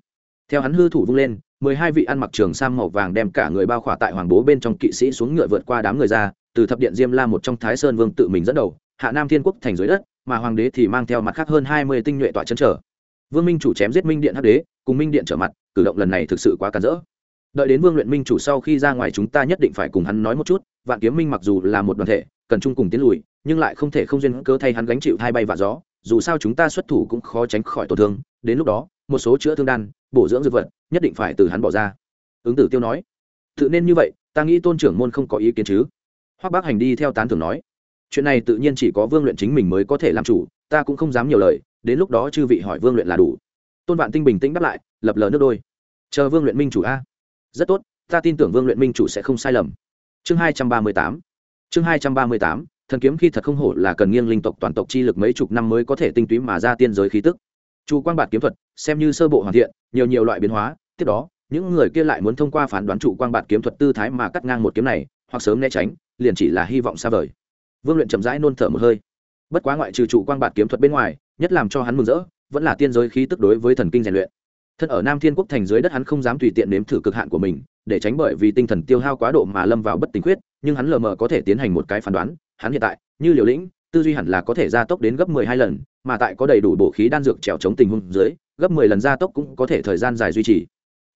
Theo hắn hư thủ vung lên mười hai vị ăn mặc trường sam màu vàng đem cả người bao khỏa tại hoàng bố bên trong kỵ sĩ xuống ngựa vượt qua đám người ra, từ thập điện diêm la một trong thái sơn vương tự mình dẫn đầu, hạ nam thiên quốc thành dưới đất, mà hoàng đế thì mang theo mặt khác hơn hai mươi tinh nhuệ tọa chân trở. Vương minh chủ chém giết minh điện hắc đế, cùng minh điện trở mặt, cử động lần này thực sự quá cản rỡ. Đợi đến vương luyện minh chủ sau khi ra ngoài chúng ta nhất định phải cùng hắn nói một chút, vạn kiếm minh mặc dù là một đoàn thể, cần chung cùng tiến lùi, nhưng lại không thể không duyên cơ thay hắn gánh chịu thay bay và gió, dù sao chúng ta xuất thủ cũng khó tránh khỏi tổn thương, đến lúc đó, một số chữa thương đan, bổ dưỡng dược vật nhất định phải từ hắn bỏ ra. Ứng tử tiêu nói, tự nên như vậy, ta nghĩ tôn trưởng môn không có ý kiến chứ? Hoắc bác hành đi theo tán thưởng nói, chuyện này tự nhiên chỉ có vương luyện chính mình mới có thể làm chủ, ta cũng không dám nhiều lời, đến lúc đó chư vị hỏi vương luyện là đủ. Tôn vạn tinh bình tĩnh đáp lại, lập lờ nước đôi. Chờ vương luyện minh chủ a. Rất tốt, ta tin tưởng vương luyện minh chủ sẽ không sai lầm. Chương hai trăm ba mươi tám. Chương hai trăm ba mươi tám, thần kiếm khi thật không hổ là cần nghiêng linh tộc toàn tộc chi lực mấy chục năm mới có thể tinh túy mà ra tiên giới khí tức. Chu quang bạt kiếm thuật, xem như sơ bộ hoàn thiện, nhiều nhiều loại biến hóa tiếp đó, những người kia lại muốn thông qua phán đoán trụ quang bạt kiếm thuật tư thái mà cắt ngang một kiếm này, hoặc sớm né tránh, liền chỉ là hy vọng xa vời. Vương luyện chậm rãi nôn thở một hơi. Bất quá ngoại trừ trụ quang bạt kiếm thuật bên ngoài, nhất làm cho hắn mừng rỡ, vẫn là tiên giới khí tức đối với thần kinh rèn luyện. Thân ở nam thiên quốc thành dưới đất hắn không dám tùy tiện nếm thử cực hạn của mình, để tránh bởi vì tinh thần tiêu hao quá độ mà lâm vào bất tình khuyết, nhưng hắn lờ mờ có thể tiến hành một cái phán đoán, hắn hiện tại, như liều lĩnh, tư duy hẳn là có thể gia tốc đến gấp mười hai lần, mà tại có đầy đủ bộ khí đan dược trèo chống tình huống dưới, gấp mười lần gia tốc cũng có thể thời gian dài duy trì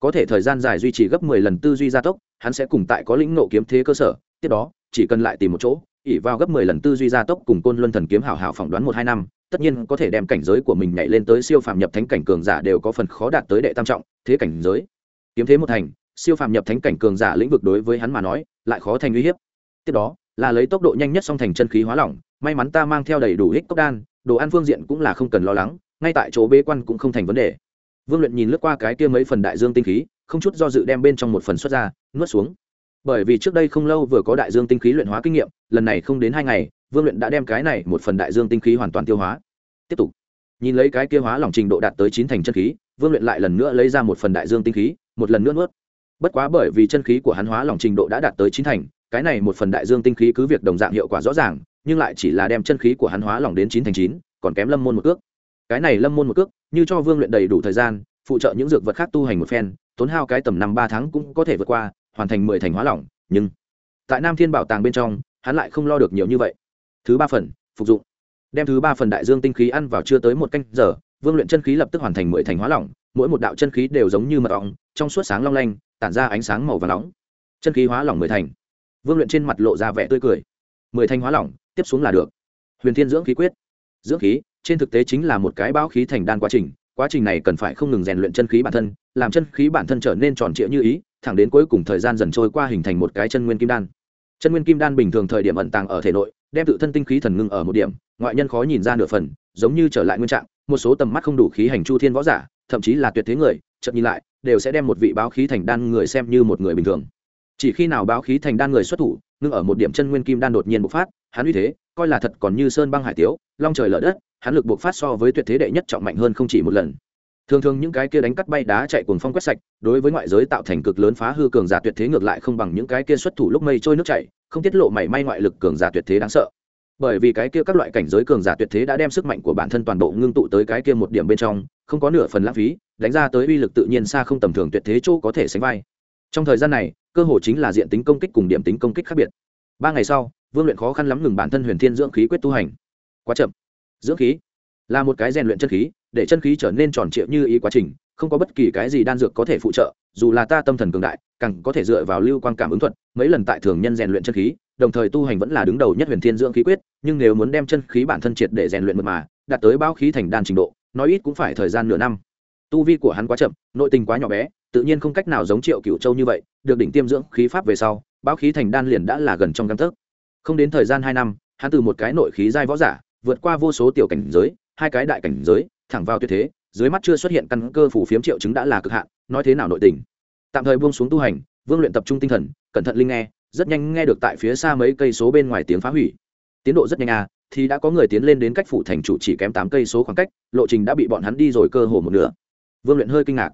có thể thời gian dài duy trì gấp mười lần tư duy gia tốc, hắn sẽ cùng tại có lĩnh nộ kiếm thế cơ sở, tiếp đó, chỉ cần lại tìm một chỗ ỉ vào gấp mười lần tư duy gia tốc cùng côn luân thần kiếm hảo hảo phỏng đoán một hai năm, tất nhiên có thể đem cảnh giới của mình nhảy lên tới siêu phàm nhập thánh cảnh cường giả đều có phần khó đạt tới đệ tam trọng, thế cảnh giới. Kiếm thế một thành, siêu phàm nhập thánh cảnh cường giả lĩnh vực đối với hắn mà nói, lại khó thành uy hiếp. Tiếp đó, là lấy tốc độ nhanh nhất song thành chân khí hóa lỏng, may mắn ta mang theo đầy đủ hích cốc đan, đồ ăn phương diện cũng là không cần lo lắng, ngay tại chỗ bế quan cũng không thành vấn đề vương luyện nhìn lướt qua cái kia mấy phần đại dương tinh khí, không chút do dự đem bên trong một phần xuất ra, nuốt xuống. Bởi vì trước đây không lâu vừa có đại dương tinh khí luyện hóa kinh nghiệm, lần này không đến hai ngày, vương luyện đã đem cái này một phần đại dương tinh khí hoàn toàn tiêu hóa. Tiếp tục. Nhìn lấy cái kia hóa lỏng trình độ đạt tới chín thành chân khí, vương luyện lại lần nữa lấy ra một phần đại dương tinh khí, một lần nữa nuốt. Bất quá bởi vì chân khí của hắn hóa lỏng trình độ đã đạt tới chín thành, cái này một phần đại dương tinh khí cứ việc đồng dạng hiệu quả rõ ràng, nhưng lại chỉ là đem chân khí của hắn hóa lỏng đến chín thành chín, còn kém lâm môn một cước. Cái này lâm môn một cước như cho vương luyện đầy đủ thời gian, phụ trợ những dược vật khác tu hành một phen, tốn hao cái tầm năm ba tháng cũng có thể vượt qua, hoàn thành mười thành hóa lỏng, nhưng tại nam thiên bảo tàng bên trong, hắn lại không lo được nhiều như vậy. Thứ ba phần, phục dụng. Đem thứ ba phần đại dương tinh khí ăn vào chưa tới một canh giờ, vương luyện chân khí lập tức hoàn thành mười thành hóa lỏng, mỗi một đạo chân khí đều giống như mật ong, trong suốt sáng long lanh, tản ra ánh sáng màu và nóng. Chân khí hóa lỏng mười thành. Vương luyện trên mặt lộ ra vẻ tươi cười. Mười thành hóa lỏng, tiếp xuống là được. Huyền thiên dưỡng khí quyết. Dưỡng khí trên thực tế chính là một cái báo khí thành đan quá trình quá trình này cần phải không ngừng rèn luyện chân khí bản thân, làm chân khí bản thân trở nên tròn trịa như ý, thẳng đến cuối cùng thời gian dần trôi qua hình thành một cái chân nguyên kim đan. Chân nguyên kim đan bình thường thời điểm ẩn tàng ở thể nội, đem tự thân tinh khí thần ngưng ở một điểm, ngoại nhân khó nhìn ra nửa phần, giống như trở lại nguyên trạng, một số tầm mắt không đủ khí hành chu thiên võ giả, thậm chí là tuyệt thế người, chợt nhìn lại, đều sẽ đem một vị báo khí thành đan người xem như một người bình thường chỉ khi nào báo khí thành đan người xuất thủ, ngưng ở một điểm chân nguyên kim đan đột nhiên bộc phát, hắn uy thế, coi là thật còn như sơn băng hải tiếu, long trời lở đất, hắn lực bộc phát so với tuyệt thế đệ nhất trọng mạnh hơn không chỉ một lần. Thường thường những cái kia đánh cắt bay đá chạy cuồng phong quét sạch, đối với ngoại giới tạo thành cực lớn phá hư cường giả tuyệt thế ngược lại không bằng những cái kia xuất thủ lúc mây trôi nước chảy, không tiết lộ mảy may ngoại lực cường giả tuyệt thế đáng sợ. Bởi vì cái kia các loại cảnh giới cường giả tuyệt thế đã đem sức mạnh của bản thân toàn bộ ngưng tụ tới cái kia một điểm bên trong, không có nửa phần lãng phí, đánh ra tới uy lực tự nhiên xa không tầm thường tuyệt thế chỗ có thể sánh vai trong thời gian này, cơ hội chính là diện tính công kích cùng điểm tính công kích khác biệt. Ba ngày sau, vương luyện khó khăn lắm ngừng bản thân huyền thiên dưỡng khí quyết tu hành. Quá chậm. Dưỡng khí là một cái rèn luyện chân khí, để chân khí trở nên tròn trịa như ý quá trình, không có bất kỳ cái gì đan dược có thể phụ trợ, dù là ta tâm thần cường đại, càng có thể dựa vào lưu quan cảm ứng thuật, mấy lần tại thường nhân rèn luyện chân khí, đồng thời tu hành vẫn là đứng đầu nhất huyền thiên dưỡng khí quyết, nhưng nếu muốn đem chân khí bản thân triệt để rèn luyện mật mà, đạt tới bao khí thành đan trình độ, nói ít cũng phải thời gian nửa năm. Tu vi của hắn quá chậm, nội tình quá nhỏ bé tự nhiên không cách nào giống triệu cựu châu như vậy, được đỉnh tiêm dưỡng khí pháp về sau bão khí thành đan liền đã là gần trong căn thức không đến thời gian hai năm, hắn từ một cái nội khí giai võ giả, vượt qua vô số tiểu cảnh giới, hai cái đại cảnh giới, thẳng vào tuyệt thế, dưới mắt chưa xuất hiện căn cơ phủ phiếm triệu chứng đã là cực hạn, nói thế nào nội tình. Tạm thời buông xuống tu hành, vương luyện tập trung tinh thần, cẩn thận linh nghe, rất nhanh nghe được tại phía xa mấy cây số bên ngoài tiếng phá hủy. Tiến độ rất nhanh à thì đã có người tiến lên đến cách phủ thành chủ chỉ kém tám cây số khoảng cách, lộ trình đã bị bọn hắn đi rồi cơ hồ một nửa. Vương luyện hơi kinh ngạc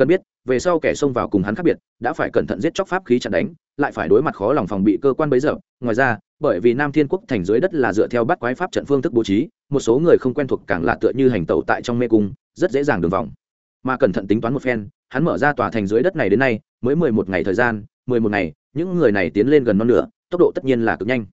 cần biết, về sau kẻ xông vào cùng hắn khác biệt, đã phải cẩn thận giết chóc pháp khí chặn đánh, lại phải đối mặt khó lòng phòng bị cơ quan bấy giờ. Ngoài ra, bởi vì nam thiên quốc thành dưới đất là dựa theo bắt quái pháp trận phương thức bố trí, một số người không quen thuộc càng lạ tựa như hành tẩu tại trong mê cung, rất dễ dàng đường vòng. Mà cẩn thận tính toán một phen, hắn mở ra tòa thành dưới đất này đến nay, mới mười một ngày thời gian, mười một ngày, những người này tiến lên gần non nửa, tốc độ tất nhiên là cực nhanh.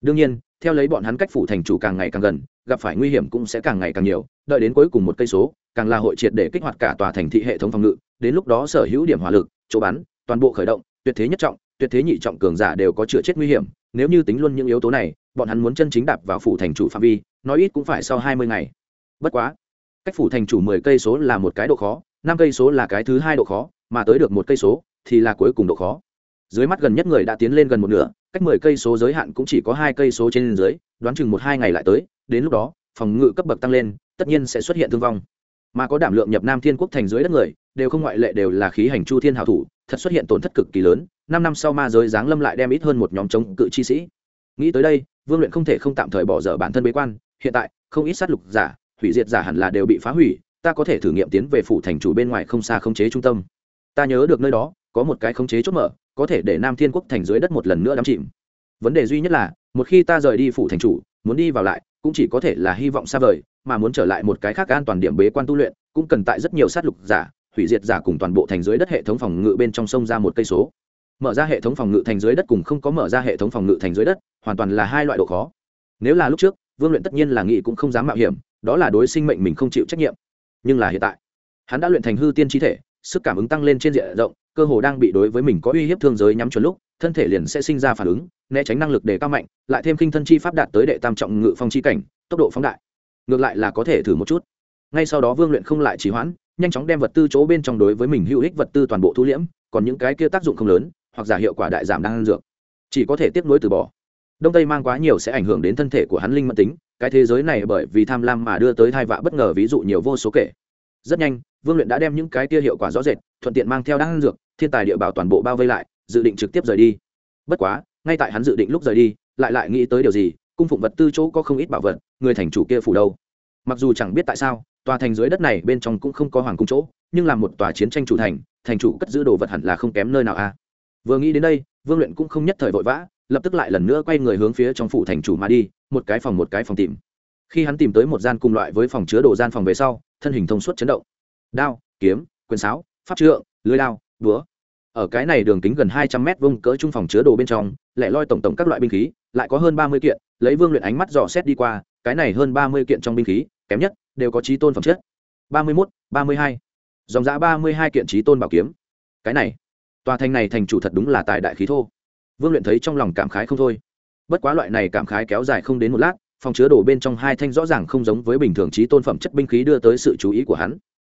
Đương nhiên theo lấy bọn hắn cách phủ thành chủ càng ngày càng gần, gặp phải nguy hiểm cũng sẽ càng ngày càng nhiều, đợi đến cuối cùng một cây số, càng là hội triệt để kích hoạt cả tòa thành thị hệ thống phòng ngự, đến lúc đó sở hữu điểm hỏa lực, chỗ bắn, toàn bộ khởi động, tuyệt thế nhất trọng, tuyệt thế nhị trọng cường giả đều có chữa chết nguy hiểm, nếu như tính luôn những yếu tố này, bọn hắn muốn chân chính đạp vào phủ thành chủ phạm vi, nói ít cũng phải sau hai mươi ngày. Bất quá, cách phủ thành chủ mười cây số là một cái độ khó, năm cây số là cái thứ hai độ khó, mà tới được một cây số thì là cuối cùng độ khó dưới mắt gần nhất người đã tiến lên gần một nửa, cách mười cây số giới hạn cũng chỉ có hai cây số trên dưới, đoán chừng một hai ngày lại tới, đến lúc đó, phòng ngự cấp bậc tăng lên, tất nhiên sẽ xuất hiện thương vong. Mà có đảm lượng nhập nam thiên quốc thành dưới đất người, đều không ngoại lệ đều là khí hành chu thiên hảo thủ, thật xuất hiện tổn thất cực kỳ lớn, năm năm sau ma giới giáng lâm lại đem ít hơn một nhóm chống cự chi sĩ. Nghĩ tới đây, vương luyện không thể không tạm thời bỏ dở bản thân bế quan, hiện tại, không ít sát lục giả, hủy diệt giả hẳn là đều bị phá hủy, ta có thể thử nghiệm tiến về phủ thành chủ bên ngoài không xa khống chế trung tâm. Ta nhớ được nơi đó, có một cái khống chế chốt mở có thể để nam thiên quốc thành dưới đất một lần nữa đắm chìm. Vấn đề duy nhất là, một khi ta rời đi phủ thành chủ, muốn đi vào lại, cũng chỉ có thể là hy vọng xa vời, mà muốn trở lại một cái khác an toàn điểm bế quan tu luyện, cũng cần tại rất nhiều sát lục giả, hủy diệt giả cùng toàn bộ thành dưới đất hệ thống phòng ngự bên trong sông ra một cây số. Mở ra hệ thống phòng ngự thành dưới đất cùng không có mở ra hệ thống phòng ngự thành dưới đất, hoàn toàn là hai loại độ khó. Nếu là lúc trước, vương luyện tất nhiên là nghĩ cũng không dám mạo hiểm, đó là đối sinh mệnh mình không chịu trách nhiệm. Nhưng là hiện tại, hắn đã luyện thành hư tiên trí thể sức cảm ứng tăng lên trên diện rộng, cơ hồ đang bị đối với mình có uy hiếp thương giới nhắm chuẩn lúc, thân thể liền sẽ sinh ra phản ứng, né tránh năng lực để cao mạnh, lại thêm kinh thân chi pháp đạt tới đệ tam trọng ngự phong chi cảnh, tốc độ phóng đại. Ngược lại là có thể thử một chút. Ngay sau đó vương luyện không lại trì hoãn, nhanh chóng đem vật tư chỗ bên trong đối với mình hữu ích vật tư toàn bộ thu liễm, còn những cái kia tác dụng không lớn, hoặc giả hiệu quả đại giảm đang ăn dược. Chỉ có thể tiếp nối từ bỏ. Đông tây mang quá nhiều sẽ ảnh hưởng đến thân thể của hắn linh mẫn tính, cái thế giới này bởi vì tham lam mà đưa tới thai vạ bất ngờ ví dụ nhiều vô số kể rất nhanh, vương luyện đã đem những cái kia hiệu quả rõ rệt, thuận tiện mang theo đan dược, thiên tài địa bảo toàn bộ bao vây lại, dự định trực tiếp rời đi. Bất quá, ngay tại hắn dự định lúc rời đi, lại lại nghĩ tới điều gì, cung phụng vật tư chỗ có không ít bảo vật, người thành chủ kia phủ đâu. Mặc dù chẳng biết tại sao, tòa thành dưới đất này bên trong cũng không có hoàng cung chỗ, nhưng là một tòa chiến tranh chủ thành thành chủ cất giữ đồ vật hẳn là không kém nơi nào a. Vừa nghĩ đến đây, vương luyện cũng không nhất thời vội vã, lập tức lại lần nữa quay người hướng phía trong phủ thành chủ mà đi, một cái phòng một cái phòng tìm. Khi hắn tìm tới một gian cùng loại với phòng chứa đồ gian phòng về sau thân hình thông suốt chấn động. Đao, kiếm, quyền sáo, pháp trượng, lưới đao, búa. Ở cái này đường kính gần hai trăm mét vuông cỡ trung phòng chứa đồ bên trong lại loi tổng tổng các loại binh khí, lại có hơn ba mươi kiện, lấy vương luyện ánh mắt dò xét đi qua, cái này hơn ba mươi kiện trong binh khí, kém nhất, đều có trí tôn phẩm chất. ba mươi mốt, ba mươi hai. Dòng giã ba mươi hai kiện trí tôn bảo kiếm. Cái này, tòa thành này thành chủ thật đúng là tài đại khí thô. Vương luyện thấy trong lòng cảm khái không thôi. Bất quá loại này cảm khái kéo dài không đến một lát phòng chứa đồ bên trong hai thanh rõ ràng không giống với bình thường trí tôn phẩm chất binh khí đưa tới sự chú ý của hắn.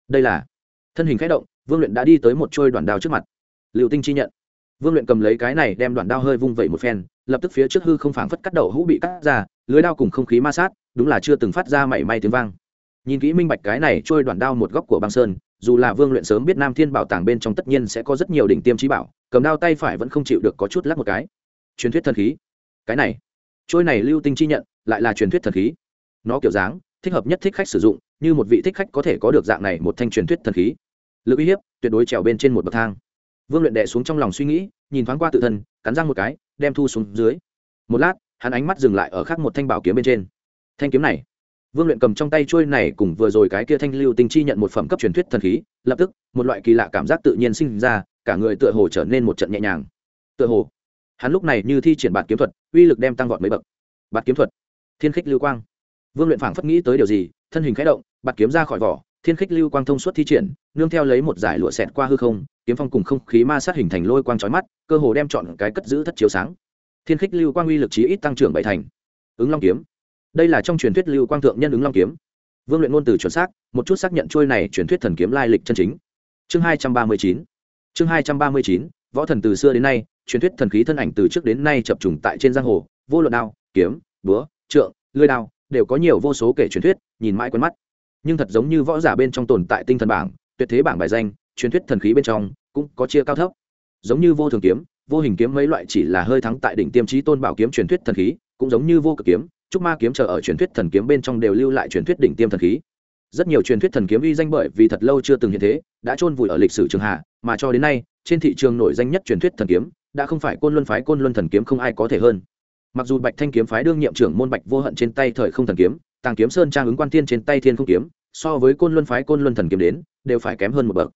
Đây là thân hình k h ẽ động, vương luyện đã đi tới một trôi đoàn đao trước mặt. Liệu tinh chi nhận. Vương luyện cầm lấy cái này đem đoàn đao hơi vung vẩy một phen, lập tức phía trước hư không phảng phất cắt đầu hũ bị cắt ra, lưới đao cùng không khí ma sát, đúng là chưa từng phát ra mảy may tiếng vang. Nhìn kỹ minh bạch cái này trôi đoàn đao một góc của băng sơn, dù là vương luyện sớm biết nam thiên bảo tàng bên trong tất nhiên sẽ có rất nhiều đỉnh tiêm trí bảo, cầm đao tay phải vẫn không chịu được có chút lắc một cái. Truyền thuyết thần khí. Cái này trôi này lưu tinh chi nhận, lại là truyền thuyết thần khí. Nó kiểu dáng, thích hợp nhất thích khách sử dụng, như một vị thích khách có thể có được dạng này một thanh truyền thuyết thần khí. Lực uy hiếp, tuyệt đối trèo bên trên một bậc thang. Vương luyện đệ xuống trong lòng suy nghĩ, nhìn thoáng qua tự thân, cắn răng một cái, đem thu xuống dưới. Một lát, hắn ánh mắt dừng lại ở khác một thanh bảo kiếm bên trên. Thanh kiếm này. Vương luyện cầm trong tay trôi này cùng vừa rồi cái kia thanh lưu tinh chi nhận một phẩm cấp truyền thuyết thần khí, lập tức, một loại kỳ lạ cảm giác tự nhiên sinh ra, cả người tựa hồ trở nên một trận nhẹ nhàng. Tựa hồ hắn lúc này như thi triển bạt kiếm thuật, uy lực đem tăng vọt mấy bậc. Bạt kiếm thuật. Thiên khích lưu quang. Vương luyện phảng phất nghĩ tới điều gì, thân hình khẽ động, bạt kiếm ra khỏi vỏ, thiên khích lưu quang thông suốt thi triển, nương theo lấy một giải lụa xẹt qua hư không, kiếm phong cùng không khí ma sát hình thành lôi quang trói mắt, cơ hồ đem chọn cái cất giữ thất chiếu sáng. Thiên khích lưu quang uy lực chí ít tăng trưởng bảy thành. Ứng long kiếm. Đây là trong truyền thuyết lưu quang thượng nhân ứng long kiếm. Vương luyện ngôn từ chuẩn xác, một chút xác nhận trôi này truyền thuyết thần kiếm lai lịch chân chính. Chương hai trăm ba mươi chín. Chương hai trăm ba mươi chín, võ thần từ xưa đến nay truyền thuyết thần khí thân ảnh từ trước đến nay chập trùng tại trên giang hồ, vô luận đao, kiếm, búa, trượng lưới đao, đều có nhiều vô số kể truyền thuyết, nhìn mãi quen mắt. Nhưng thật giống như võ giả bên trong tồn tại tinh thần bảng, tuyệt thế bảng bài danh, truyền thuyết thần khí bên trong cũng có chia cao thấp. Giống như vô thường kiếm, vô hình kiếm mấy loại chỉ là hơi thắng tại đỉnh tiêm trí tôn bảo kiếm truyền thuyết thần khí, cũng giống như vô cực kiếm, trúc ma kiếm chờ ở truyền thuyết thần kiếm bên trong đều lưu lại truyền thuyết đỉnh tiêm thần khí. Rất nhiều truyền thuyết thần kiếm uy danh bởi vì thật lâu chưa từng hiện thế, đã chôn vùi ở lịch sử trường hạ mà cho đến nay, trên thị trường nổi danh nhất truyền thuyết thần kiếm, đã không phải côn luân phái côn luân thần kiếm không ai có thể hơn. Mặc dù bạch thanh kiếm phái đương nhiệm trưởng môn bạch vô hận trên tay thời không thần kiếm, tàng kiếm sơn trang ứng quan thiên trên tay thiên không kiếm, so với côn luân phái côn luân thần kiếm đến, đều phải kém hơn một bậc.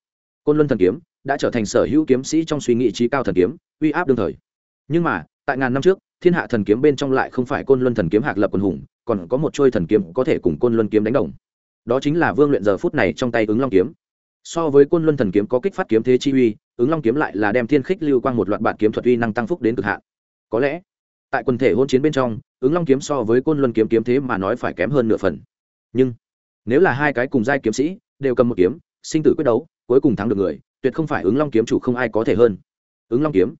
Côn luân thần kiếm đã trở thành sở hữu kiếm sĩ trong suy nghĩ trí cao thần kiếm, uy áp đương thời. Nhưng mà, tại ngàn năm trước, thiên hạ thần kiếm bên trong lại không phải côn luân thần kiếm hạc lập quần hùng, còn có một trôi thần kiếm có thể cùng côn luân kiếm đánh đồng. Đó chính là vương luyện giờ phút này trong tay ứng long kiếm so với côn luân thần kiếm có kích phát kiếm thế chi uy, ứng long kiếm lại là đem thiên khích lưu quang một loạt bản kiếm thuật uy năng tăng phúc đến cực hạn. Có lẽ, tại quần thể hôn chiến bên trong, ứng long kiếm so với côn luân kiếm kiếm thế mà nói phải kém hơn nửa phần. Nhưng, nếu là hai cái cùng giai kiếm sĩ, đều cầm một kiếm, sinh tử quyết đấu, cuối cùng thắng được người, tuyệt không phải ứng long kiếm chủ không ai có thể hơn. Ứng long kiếm,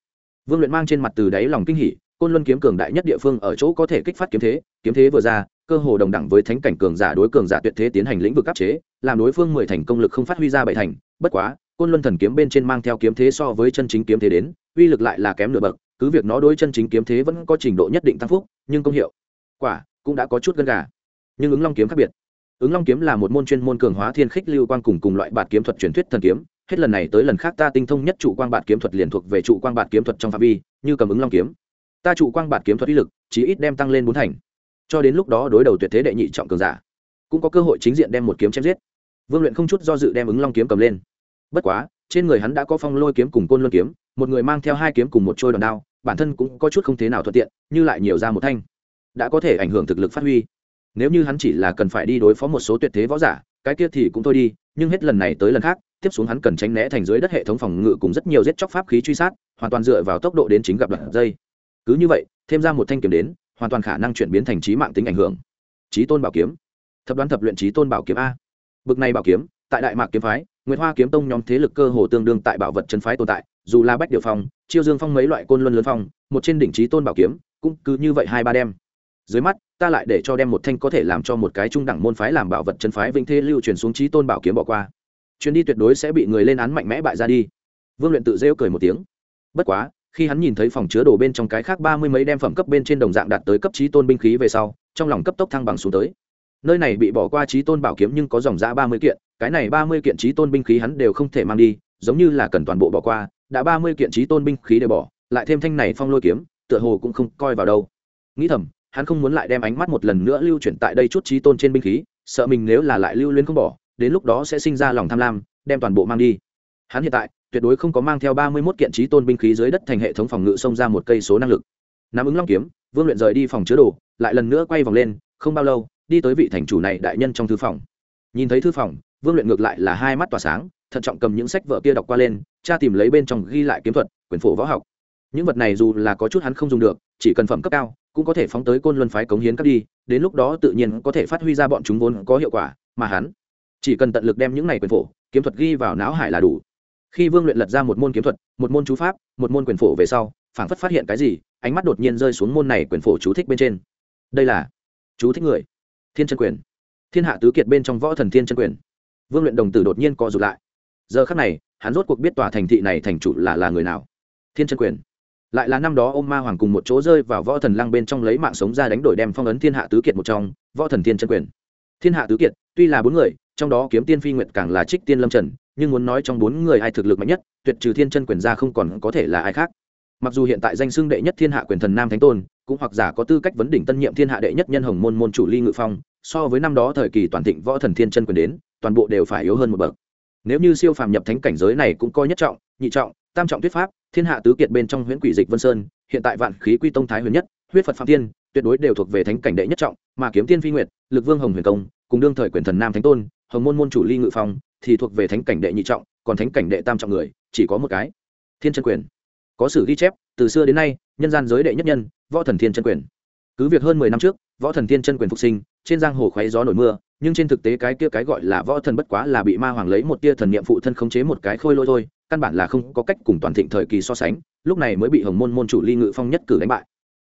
vương luyện mang trên mặt từ đáy lòng kinh hỉ, côn luân kiếm cường đại nhất địa phương ở chỗ có thể kích phát kiếm thế kiếm thế vừa ra, cơ hồ đồng đẳng với thánh cảnh cường giả đối cường giả tuyệt thế tiến hành lĩnh vực áp chế làm đối phương mười thành công lực không phát huy ra bảy thành, bất quá, côn luân thần kiếm bên trên mang theo kiếm thế so với chân chính kiếm thế đến, uy lực lại là kém nửa bậc, cứ việc nó đối chân chính kiếm thế vẫn có trình độ nhất định tăng phúc, nhưng công hiệu, quả, cũng đã có chút gân gà. Nhưng ứng long kiếm khác biệt. Ứng long kiếm là một môn chuyên môn cường hóa thiên khích lưu quang cùng cùng loại bạt kiếm thuật truyền thuyết thần kiếm, hết lần này tới lần khác ta tinh thông nhất trụ quang bạt kiếm thuật liền thuộc về trụ quang bạt kiếm thuật trong phạm vi, như cầm ứng long kiếm. Ta trụ quang bạt kiếm thuật uy lực chỉ ít đem tăng lên bốn thành. Cho đến lúc đó đối đầu tuyệt thế đệ nhị trọng cường giả cũng có cơ hội chính diện đem một kiếm chém giết. Vương luyện không chút do dự đem ứng long kiếm cầm lên. Bất quá, trên người hắn đã có phong lôi kiếm cùng côn luân kiếm, một người mang theo hai kiếm cùng một trôi đòn đao, bản thân cũng có chút không thế nào thuận tiện, như lại nhiều ra một thanh, đã có thể ảnh hưởng thực lực phát huy. Nếu như hắn chỉ là cần phải đi đối phó một số tuyệt thế võ giả, cái kia thì cũng thôi đi, nhưng hết lần này tới lần khác, tiếp xuống hắn cần tránh né thành dưới đất hệ thống phòng ngự cùng rất nhiều giết chóc pháp khí truy sát, hoàn toàn dựa vào tốc độ đến chính gặp đoạn dây. Cứ như vậy, thêm ra một thanh kiếm đến, hoàn toàn khả năng chuyển biến thành trí mạng tính ảnh hưởng. Trí tôn bảo kiếm thập đoán thập luyện trí tôn bảo kiếm a. Bực này bảo kiếm, tại đại mạc kiếm phái nguyễn hoa kiếm tông nhóm thế lực cơ hồ tương đương tại bảo vật chân phái tồn tại, dù là bách điều phong, chiêu dương phong mấy loại côn luân lớn phong, một trên đỉnh trí tôn bảo kiếm, cũng cứ như vậy hai ba đem. Dưới mắt, ta lại để cho đem một thanh có thể làm cho một cái trung đẳng môn phái làm bảo vật chân phái vĩnh thế lưu truyền xuống trí tôn bảo kiếm bỏ qua. Chuyến đi tuyệt đối sẽ bị người lên án mạnh mẽ bại ra đi. Vương luyện tự rêu cười một tiếng. Bất quá, khi hắn nhìn thấy phòng chứa đồ bên trong cái khác ba mươi mấy đem phẩm cấp bên trên đồng dạng đạt tới cấp trí tôn binh khí về sau, trong lòng cấp tốc thăng bằng xuống tới nơi này bị bỏ qua trí tôn bảo kiếm nhưng có dòng giã ba mươi kiện, cái này ba mươi kiện trí tôn binh khí hắn đều không thể mang đi, giống như là cần toàn bộ bỏ qua, đã ba mươi kiện trí tôn binh khí đều bỏ, lại thêm thanh này phong lôi kiếm, tựa hồ cũng không coi vào đâu. Nghĩ thầm, hắn không muốn lại đem ánh mắt một lần nữa lưu chuyển tại đây chút trí tôn trên binh khí, sợ mình nếu là lại lưu luyến không bỏ, đến lúc đó sẽ sinh ra lòng tham lam, đem toàn bộ mang đi. Hắn hiện tại, tuyệt đối không có mang theo ba mươi mốt kiện trí tôn binh khí dưới đất thành hệ thống phòng ngự xông ra một cây số năng lực. Nắm ứng long kiếm, vương luyện rời đi phòng chứa đồ, lại lần nữa quay vòng lên, không bao lâu đi tới vị thành chủ này đại nhân trong thư phòng. Nhìn thấy thư phòng, vương luyện ngược lại là hai mắt tỏa sáng, thận trọng cầm những sách vợ kia đọc qua lên cha tìm lấy bên trong ghi lại kiếm thuật quyền phổ võ học. Những vật này dù là có chút hắn không dùng được, chỉ cần phẩm cấp cao, cũng có thể phóng tới côn luân phái cống hiến các đi, đến lúc đó tự nhiên có thể phát huy ra bọn chúng vốn có hiệu quả, mà hắn chỉ cần tận lực đem những này quyền phổ, kiếm thuật ghi vào não hải là đủ. Khi vương luyện lật ra một môn kiếm thuật, một môn chú pháp, một môn quyền phổ về sau, phảng phất phát hiện cái gì, ánh mắt đột nhiên rơi xuống môn này quyền phổ chú thích bên trên. Đây là chú thích người thiên chân quyền. Thiên hạ tứ kiệt bên trong võ thần thiên chân quyền. Vương luyện đồng tử đột nhiên co rụt lại. Giờ khắc này, hắn rốt cuộc biết tòa thành thị này thành chủ là là người nào. Thiên chân quyền. Lại là năm đó ô m ma hoàng cùng một chỗ rơi vào võ thần lăng bên trong lấy mạng sống ra đánh đổi đem phong ấn thiên hạ tứ kiệt một trong, võ thần thiên chân quyền. Thiên hạ tứ kiệt, tuy là bốn người, trong đó kiếm tiên phi nguyệt càng là trích tiên lâm trần, nhưng muốn nói trong bốn người ai thực lực mạnh nhất, tuyệt trừ thiên chân quyền ra không còn có thể là ai khác mặc dù hiện tại danh xưng đệ nhất thiên hạ quyền thần nam thánh tôn, cũng hoặc giả có tư cách vấn đỉnh tân nhiệm thiên hạ đệ nhất nhân hồng môn môn chủ ly ngự phong, so với năm đó thời kỳ toàn thịnh võ thần thiên chân quyền đến, toàn bộ đều phải yếu hơn một bậc. Nếu như siêu phàm nhập thánh cảnh giới này cũng coi nhất trọng, nhị trọng, tam trọng thuyết pháp, thiên hạ tứ kiệt bên trong huyễn quỷ dịch vân sơn, hiện tại vạn khí quy tông thái huyền nhất, huyết phật phạm tiên, tuyệt đối đều thuộc về thánh cảnh đệ nhất trọng, mà kiếm tiên phi nguyệt, lực vương hồng huyền công, cùng đương thời quyền thần nam thánh tôn, hồng môn môn chủ ly ngự phong, thì thuộc về thánh cảnh đệ nhị trọng, còn thánh cảnh đệ tam trọng người, chỉ có một cái, thiên chân quyền có sử ghi chép, từ xưa đến nay, nhân gian giới đệ nhất nhân, võ thần thiên chân quyền. Cứ việc hơn mười năm trước, võ thần thiên chân quyền phục sinh, trên giang hồ khoáy gió nổi mưa, nhưng trên thực tế cái kia cái gọi là võ thần bất quá là bị ma hoàng lấy một tia thần niệm phụ thân khống chế một cái khôi lôi thôi, căn bản là không có cách cùng toàn thịnh thời kỳ so sánh, lúc này mới bị hồng môn môn chủ ly ngự phong nhất cử đánh bại.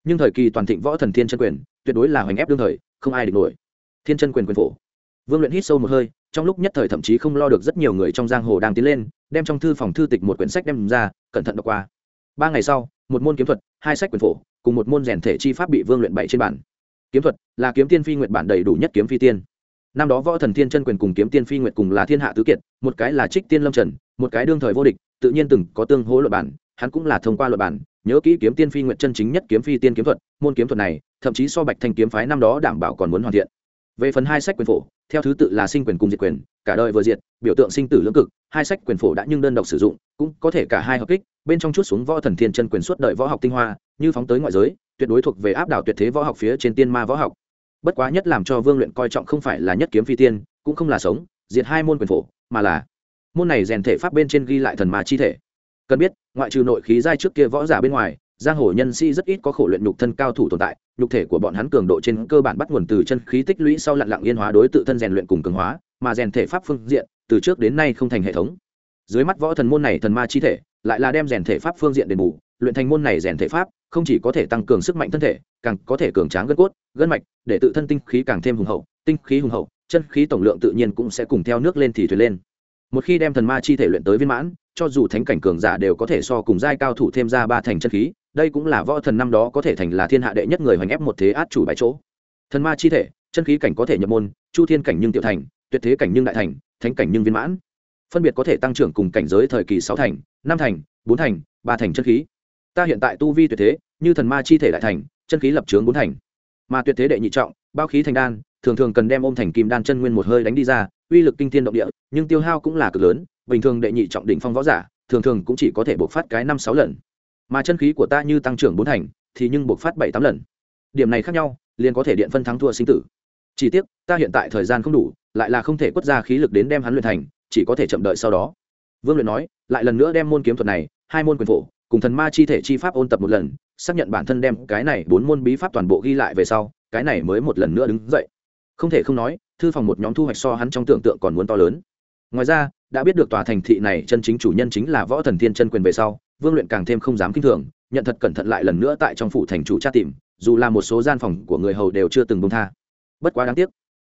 Nhưng thời kỳ toàn thịnh võ thần thiên chân quyền, tuyệt đối là hoành ép đương thời, không ai địch nổi. Thiên chân quyền quyền phổ. Vương luyện hít sâu một hơi, trong lúc nhất thời thậm chí không lo được rất nhiều người trong giang hồ đang tiến lên, đem trong thư phòng thư tịch một quyển sách đem ra, cẩn thận đọc qua ba ngày sau, một môn kiếm thuật, hai sách quyền phổ, cùng một môn rèn thể chi pháp bị vương luyện bảy trên bản kiếm thuật là kiếm tiên phi nguyện bản đầy đủ nhất kiếm phi tiên. Năm đó võ thần thiên chân quyền cùng kiếm tiên phi nguyện cùng là thiên hạ tứ kiệt, một cái là trích tiên lâm trần, một cái đương thời vô địch, tự nhiên từng có tương hỗ luật bản, hắn cũng là thông qua luật bản, nhớ kỹ kiếm tiên phi nguyện chân chính nhất kiếm phi tiên kiếm thuật, môn kiếm thuật này, thậm chí so bạch thanh kiếm phái năm đó đảm bảo còn muốn hoàn thiện. Về phần hai sách quyền phổ, theo thứ tự là sinh quyền cùng diệt quyền, cả đời vừa diệt, biểu tượng sinh tử lưỡng cực hai sách quyền phổ đã nhưng đơn độc sử dụng, cũng có thể cả hai hợp kích, bên trong chút xuống võ thần thiên chân quyền suốt đời võ học tinh hoa, như phóng tới ngoại giới, tuyệt đối thuộc về áp đảo tuyệt thế võ học phía trên tiên ma võ học. Bất quá nhất làm cho vương luyện coi trọng không phải là nhất kiếm phi tiên, cũng không là sống, diệt hai môn quyền phổ, mà là môn này rèn thể pháp bên trên ghi lại thần ma chi thể. Cần biết, ngoại trừ nội khí giai trước kia võ giả bên ngoài, giang hồ nhân sĩ rất ít có khổ luyện nhục thân cao thủ tồn tại, nhục thể của bọn hắn cường độ trên cơ bản bắt nguồn từ chân khí tích lũy sau lặn lặng yên hóa đối tự thân rèn luyện cùng cường hóa, mà rèn thể pháp phương diện từ trước đến nay không thành hệ thống. Dưới mắt võ thần môn này thần ma chi thể, lại là đem rèn thể pháp phương diện đền bù, luyện thành môn này rèn thể pháp, không chỉ có thể tăng cường sức mạnh thân thể, càng có thể cường tráng gân cốt, gân mạch, để tự thân tinh khí càng thêm hùng hậu, tinh khí hùng hậu, chân khí tổng lượng tự nhiên cũng sẽ cùng theo nước lên thì thuyền lên. Một khi đem thần ma chi thể luyện tới viên mãn, cho dù thánh cảnh cường giả đều có thể so cùng giai cao thủ thêm ra ba thành chân khí, đây cũng là võ thần năm đó có thể thành là thiên hạ đệ nhất người hoành ép một thế át chủ bãi chỗ. Thần ma chi thể, chân khí cảnh có thể nhập môn, chu thiên cảnh nhưng tiểu thành, tuyệt thế cảnh nhưng đại thành thánh cảnh nhưng viên mãn. Phân biệt có thể tăng trưởng cùng cảnh giới thời kỳ sáu thành, năm thành, bốn thành, ba thành chân khí. Ta hiện tại tu vi tuyệt thế, như thần ma chi thể đại thành, chân khí lập trướng bốn thành. Mà tuyệt thế đệ nhị trọng, bao khí thành đan, thường thường cần đem ôm thành kim đan chân nguyên một hơi đánh đi ra, uy lực kinh thiên động địa, nhưng tiêu hao cũng là cực lớn, bình thường đệ nhị trọng đỉnh phong võ giả, thường thường cũng chỉ có thể bộc phát cái năm sáu lần. Mà chân khí của ta như tăng trưởng bốn thành, thì nhưng bộc phát bảy tám lần. Điểm này khác nhau, liền có thể điện phân thắng thua sinh tử. Chỉ tiếc, ta hiện tại thời gian không đủ lại là không thể quất ra khí lực đến đem hắn luyện thành, chỉ có thể chậm đợi sau đó. Vương luyện nói, lại lần nữa đem môn kiếm thuật này, hai môn quyền phổ, cùng thần ma chi thể chi pháp ôn tập một lần, xác nhận bản thân đem cái này bốn môn bí pháp toàn bộ ghi lại về sau, cái này mới một lần nữa đứng dậy. Không thể không nói, thư phòng một nhóm thu hoạch so hắn trong tưởng tượng còn muốn to lớn. Ngoài ra, đã biết được tòa thành thị này chân chính chủ nhân chính là võ thần thiên chân quyền về sau, vương luyện càng thêm không dám kinh thường, nhận thật cẩn thận lại lần nữa tại trong phủ thành chủ tra tìm, dù là một số gian phòng của người hầu đều chưa từng bông tha. Bất quá đáng tiếc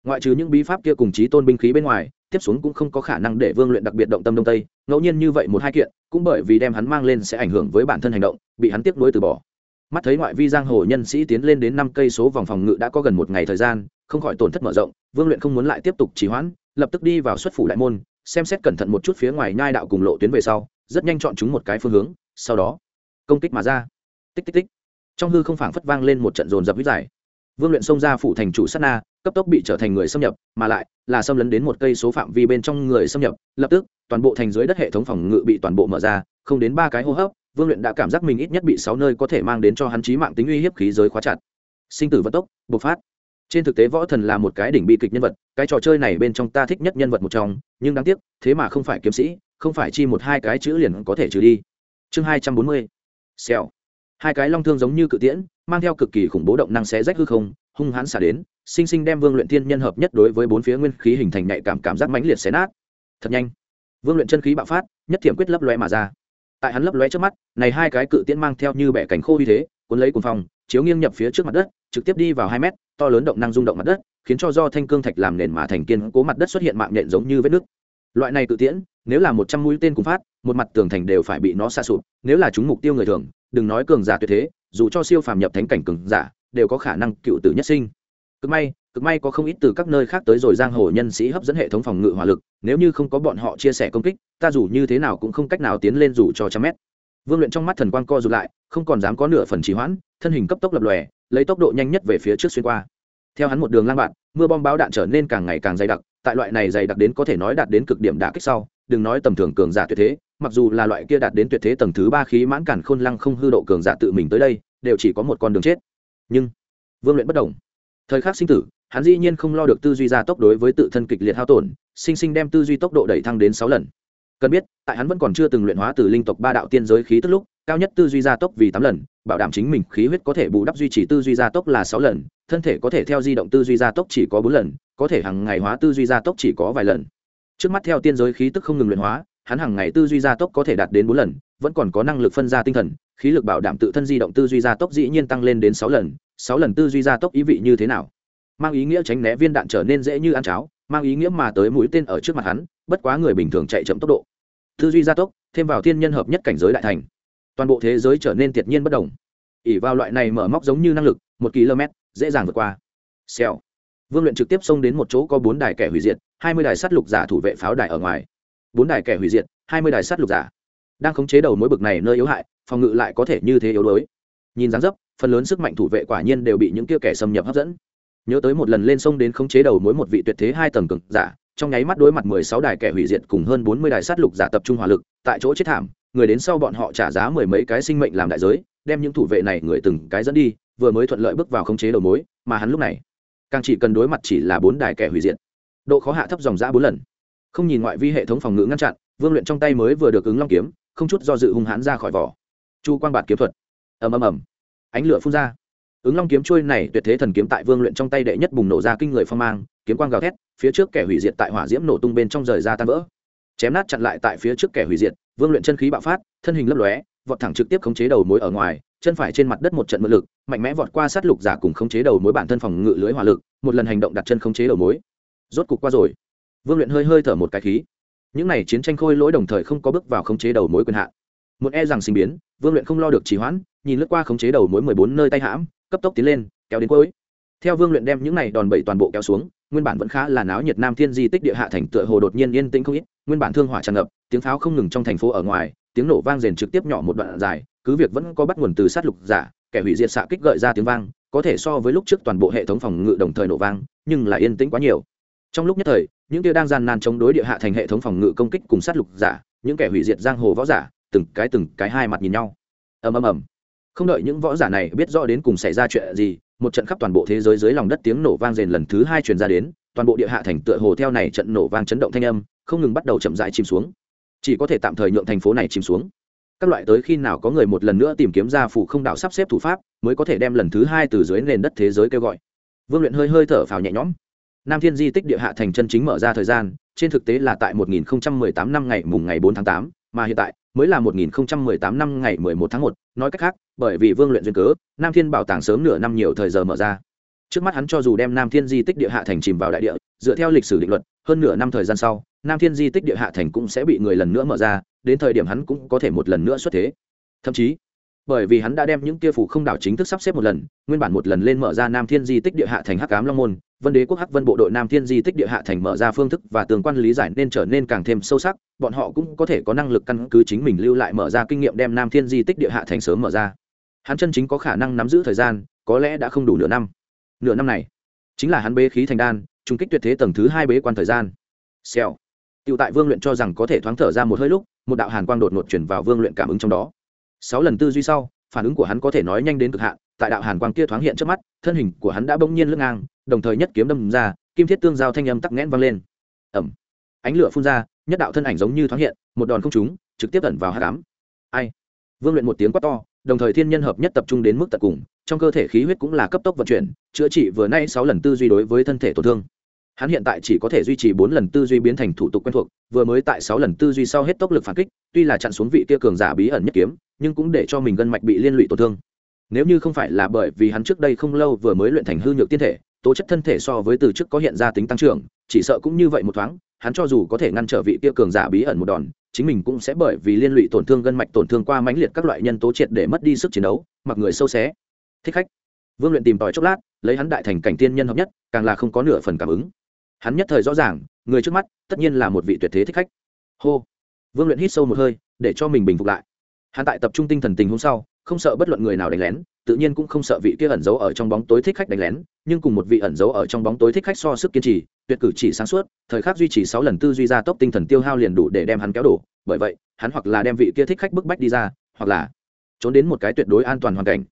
ngoại trừ những bí pháp kia cùng trí tôn binh khí bên ngoài, tiếp xuống cũng không có khả năng để vương luyện đặc biệt động tâm đông tây. Ngẫu nhiên như vậy một hai kiện, cũng bởi vì đem hắn mang lên sẽ ảnh hưởng với bản thân hành động, bị hắn tiếp nối từ bỏ. Mắt thấy ngoại vi giang hồ nhân sĩ tiến lên đến năm cây số vòng phòng ngự đã có gần một ngày thời gian, không khỏi tổn thất mở rộng, vương luyện không muốn lại tiếp tục trì hoãn, lập tức đi vào xuất phủ đại môn, xem xét cẩn thận một chút phía ngoài nhai đạo cùng lộ tuyến về sau, rất nhanh chọn chúng một cái phương hướng, sau đó, công kích mà ra. Tích tích tích. Trong hư không phảng phất vang lên một trận dồn dập huyết dài vương luyện xông ra phủ thành chủ sát na cấp tốc bị trở thành người xâm nhập, mà lại là xâm lấn đến một cây số phạm vi bên trong người xâm nhập. Lập tức, toàn bộ thành dưới đất hệ thống phòng ngự bị toàn bộ mở ra, không đến ba cái hô hấp, vương luyện đã cảm giác mình ít nhất bị sáu nơi có thể mang đến cho hắn trí mạng tính uy hiếp khí giới khóa chặt. Sinh tử vận tốc, bộc phát. Trên thực tế võ thần là một cái đỉnh bi kịch nhân vật, cái trò chơi này bên trong ta thích nhất nhân vật một trong, nhưng đáng tiếc, thế mà không phải kiếm sĩ, không phải chi một hai cái chữ liền có thể trừ đi. Chương hai trăm bốn mươi. Xèo. Hai cái long thương giống như cự tiễn, mang theo cực kỳ khủng bố động năng xé rách hư không hung hãn xả đến, sinh sinh đem vương luyện thiên nhân hợp nhất đối với bốn phía nguyên khí hình thành nhạy cảm cảm giác mãnh liệt xé nát. Thật nhanh. Vương luyện chân khí bạo phát, nhất thiểm quyết lấp lóe mà ra. Tại hắn lấp lóe trước mắt, này hai cái cự tiễn mang theo như bẻ cánh khô như thế, cuốn lấy cuốn phòng chiếu nghiêng nhập phía trước mặt đất, trực tiếp đi vào hai mét, to lớn động năng rung động mặt đất, khiến cho do thanh cương thạch làm nền mà thành kiên cố mặt đất xuất hiện mạng nhện giống như vết nước loại này cự tiễn, nếu là một trăm mũi tên cùng phát, một mặt tường thành đều phải bị nó xa sụp, nếu là chúng mục tiêu người thường, đừng nói cường giả tuyệt thế, dù cho siêu phàm nhập thánh cảnh cường giả đều có khả năng cựu tử nhất sinh. Cực may cực may có không ít từ các nơi khác tới rồi giang hồ nhân sĩ hấp dẫn hệ thống phòng ngự hỏa lực, nếu như không có bọn họ chia sẻ công kích, ta dù như thế nào cũng không cách nào tiến lên dù cho trăm mét. Vương luyện trong mắt thần quang co rụt lại, không còn dám có nửa phần trì hoãn, thân hình cấp tốc lập lòe, lấy tốc độ nhanh nhất về phía trước xuyên qua. Theo hắn một đường lang bạn, mưa bom báo đạn trở nên càng ngày càng dày đặc, tại loại này dày đặc đến có thể nói đạt đến cực điểm đả kích sau, đừng nói tầm thường cường giả tuyệt thế, mặc dù là loại kia đạt đến tuyệt thế tầng thứ ba khí mãn cản khôn lăng không hư độ cường giả tự mình tới đây, đều chỉ có một con đường chết nhưng vương luyện bất đồng. Thời khắc sinh tử, hắn dĩ nhiên không lo được tư duy gia tốc đối với tự thân kịch liệt hao tổn, sinh sinh đem tư duy tốc độ đẩy thăng đến sáu lần. Cần biết, tại hắn vẫn còn chưa từng luyện hóa từ linh tộc ba đạo tiên giới khí tức lúc, cao nhất tư duy gia tốc vì tám lần, bảo đảm chính mình khí huyết có thể bù đắp duy trì tư duy gia tốc là sáu lần, thân thể có thể theo di động tư duy gia tốc chỉ có bốn lần, có thể hàng ngày hóa tư duy gia tốc chỉ có vài lần. Trước mắt theo tiên giới khí tức không ngừng luyện hóa, hắn hàng ngày tư duy gia tốc có thể đạt đến bốn lần, vẫn còn có năng lực phân ra tinh thần khí lực bảo đảm tự thân di động tư duy gia tốc dĩ nhiên tăng lên đến sáu lần sáu lần tư duy gia tốc ý vị như thế nào? Mang ý nghĩa tránh né viên đạn trở nên dễ như ăn cháo, mang ý nghĩa mà tới mũi tên ở trước mặt hắn, bất quá người bình thường chạy chậm tốc độ. Tư duy gia tốc, thêm vào thiên nhân hợp nhất cảnh giới đại thành, toàn bộ thế giới trở nên tiệt nhiên bất đồng. Ỉ vào loại này mở móc giống như năng lực, một km, dễ dàng vượt qua. Xèo. Vương luyện trực tiếp xông đến một chỗ có bốn đài kẻ hủy diệt, hai mươi đài sát lục giả thủ vệ pháo đài ở ngoài. Bốn đài kẻ hủy diệt, hai mươi đài sát lục giả. Đang khống chế đầu mối bực này nơi yếu hại phòng ngự lại có thể như thế yếu đuối. Nhìn dáng dấp, phần lớn sức mạnh thủ vệ quả nhiên đều bị những kia kẻ xâm nhập hấp dẫn. Nhớ tới một lần lên sông đến khống chế đầu mối một vị tuyệt thế hai tầng cực giả, trong nháy mắt đối mặt mười sáu đài kẻ hủy diệt cùng hơn bốn mươi đài sát lục giả tập trung hỏa lực, tại chỗ chết thảm, người đến sau bọn họ trả giá mười mấy cái sinh mệnh làm đại giới, đem những thủ vệ này người từng cái dẫn đi, vừa mới thuận lợi bước vào khống chế đầu mối, mà hắn lúc này càng chỉ cần đối mặt chỉ là bốn đài kẻ hủy diệt. Độ khó hạ thấp dòng giã bốn lần. Không nhìn ngoại vi hệ thống phòng ngự ngăn chặn, vương luyện trong tay mới vừa được ứng long kiếm, không chút do dự hung hãn ra khỏi vỏ chu quang bạt kiếm thuật. Ầm ầm ầm. Ánh lửa phun ra. Ứng long kiếm trôi này tuyệt thế thần kiếm tại vương luyện trong tay đệ nhất bùng nổ ra kinh người phong mang, kiếm quang gào thét, phía trước kẻ hủy diệt tại hỏa diễm nổ tung bên trong rời ra tan vỡ. Chém nát chặn lại tại phía trước kẻ hủy diệt, vương luyện chân khí bạo phát, thân hình lấp lóe, vọt thẳng trực tiếp khống chế đầu mối ở ngoài, chân phải trên mặt đất một trận mượn lực, mạnh mẽ vọt qua sát lục giả cùng khống chế đầu mối bản thân phòng ngự lưới hỏa lực, một lần hành động đặt chân khống chế đầu mối. Rốt cục qua rồi. Vương luyện hơi hơi thở một cái khí. Những này chiến tranh khôi lỗi đồng thời không có bước vào khống chế đầu mối quyền hạn một e rằng sinh biến, vương luyện không lo được trì hoãn, nhìn lướt qua khống chế đầu mối mười bốn nơi tay hãm, cấp tốc tiến lên, kéo đến cuối. Theo vương luyện đem những này đòn bẩy toàn bộ kéo xuống, nguyên bản vẫn khá là náo nhiệt nam thiên di tích địa hạ thành tựa hồ đột nhiên yên tĩnh không ít, nguyên bản thương hỏa tràn ngập, tiếng pháo không ngừng trong thành phố ở ngoài, tiếng nổ vang rền trực tiếp nhỏ một đoạn dài, cứ việc vẫn có bắt nguồn từ sát lục giả, kẻ hủy diệt xạ kích gợi ra tiếng vang, có thể so với lúc trước toàn bộ hệ thống phòng ngự đồng thời nổ vang, nhưng lại yên tĩnh quá nhiều. Trong lúc nhất thời, những kia đang gian nan chống đối địa hạ thành hệ thống phòng ngự công kích cùng sát lục giả, những kẻ hủy diệt giang hồ võ giả từng cái từng cái hai mặt nhìn nhau. Ầm ầm ầm. Không đợi những võ giả này biết rõ đến cùng xảy ra chuyện gì một trận khắp toàn bộ thế giới dưới lòng đất tiếng nổ vang rền lần thứ hai truyền ra đến toàn bộ địa hạ thành tựa hồ theo này trận nổ vang chấn động thanh âm không ngừng bắt đầu chậm rãi chìm xuống. Chỉ có thể tạm thời nhượng thành phố này chìm xuống. Các loại tới khi nào có người một lần nữa tìm kiếm ra phủ không đảo sắp xếp thủ pháp mới có thể đem lần thứ hai từ dưới nền đất thế giới kêu gọi. Vương luyện hơi hơi thở phào nhẹ nhõm. Nam thiên di tích địa hạ thành chân chính mở ra thời gian trên thực tế là tại 1018 năm ngày mùng ngày 4 tháng 8, mà hiện tại mới là 1018 năm ngày 11 tháng 1, nói cách khác, bởi vì Vương luyện duyên cớ, Nam Thiên bảo tàng sớm nửa năm nhiều thời giờ mở ra. Trước mắt hắn cho dù đem Nam Thiên di tích địa hạ thành chìm vào đại địa, dựa theo lịch sử định luật, hơn nửa năm thời gian sau, Nam Thiên di tích địa hạ thành cũng sẽ bị người lần nữa mở ra, đến thời điểm hắn cũng có thể một lần nữa xuất thế. Thậm chí, bởi vì hắn đã đem những kia phủ không đảo chính thức sắp xếp một lần, nguyên bản một lần lên mở ra Nam Thiên di tích địa hạ thành Hắc Ám Long môn, Vân Đế quốc Hắc Vân bộ đội Nam Thiên di tích địa hạ thành mở ra phương thức và tường quan lý giải nên trở nên càng thêm sâu sắc, bọn họ cũng có thể có năng lực căn cứ chính mình lưu lại mở ra kinh nghiệm đem Nam Thiên di tích địa hạ thành sớm mở ra. Hắn chân chính có khả năng nắm giữ thời gian, có lẽ đã không đủ nửa năm. Nửa năm này, chính là hắn bế khí thành đan, trung kích tuyệt thế tầng thứ hai bế quan thời gian. Xèo. tựu tại Vương luyện cho rằng có thể thoáng thở ra một hơi lúc, một đạo hàn quang đột ngột chuyển vào Vương luyện cảm ứng trong đó. Sáu lần tư duy sau, phản ứng của hắn có thể nói nhanh đến cực hạn, tại đạo hàn quang kia thoáng hiện trước mắt, thân hình của hắn đã bỗng nhiên lưng ngang, đồng thời nhất kiếm đâm ra kim thiết tương giao thanh âm tắc nghẽn vang lên. Ẩm ánh lửa phun ra nhất đạo thân ảnh giống như thoáng hiện một đòn không trúng trực tiếp ẩn vào hát cám ai? Vương luyện một tiếng quát to đồng thời thiên nhân hợp nhất tập trung đến mức tận cùng trong cơ thể khí huyết cũng là cấp tốc vận chuyển chữa trị vừa nay sáu lần tư duy đối với thân thể tổn thương. Hắn hiện tại chỉ có thể duy trì bốn lần tư duy biến thành thủ tục quen thuộc vừa mới tại sáu lần tư duy sau hết tốc lực phản kích tuy là chặn xuống vị kia cường giả bí ẩn nhất kiếm nhưng cũng để cho mình gân mạch bị liên lụy tổn thương nếu như không phải là bởi vì hắn trước đây không lâu vừa mới luyện thành hư nhược tiên thể, tố chất thân thể so với từ trước có hiện ra tính tăng trưởng, chỉ sợ cũng như vậy một thoáng, hắn cho dù có thể ngăn trở vị kia cường giả bí ẩn một đòn, chính mình cũng sẽ bởi vì liên lụy tổn thương gân mạch tổn thương qua mãnh liệt các loại nhân tố triệt để mất đi sức chiến đấu, mặc người sâu xé. Thích khách. Vương luyện tìm tòi chốc lát, lấy hắn đại thành cảnh tiên nhân hợp nhất, càng là không có nửa phần cảm ứng. Hắn nhất thời rõ ràng, người trước mắt, tất nhiên là một vị tuyệt thế thích khách. Hô. Vương luyện hít sâu một hơi, để cho mình bình phục lại. Hắn tại tập trung tinh thần tình hôm sau không sợ bất luận người nào đánh lén, tự nhiên cũng không sợ vị kia ẩn giấu ở trong bóng tối thích khách đánh lén, nhưng cùng một vị ẩn giấu ở trong bóng tối thích khách so sức kiên trì, tuyệt cử chỉ sáng suốt, thời khắc duy trì sáu lần tư duy ra tốc tinh thần tiêu hao liền đủ để đem hắn kéo đổ, bởi vậy, hắn hoặc là đem vị kia thích khách bức bách đi ra, hoặc là trốn đến một cái tuyệt đối an toàn hoàn cảnh.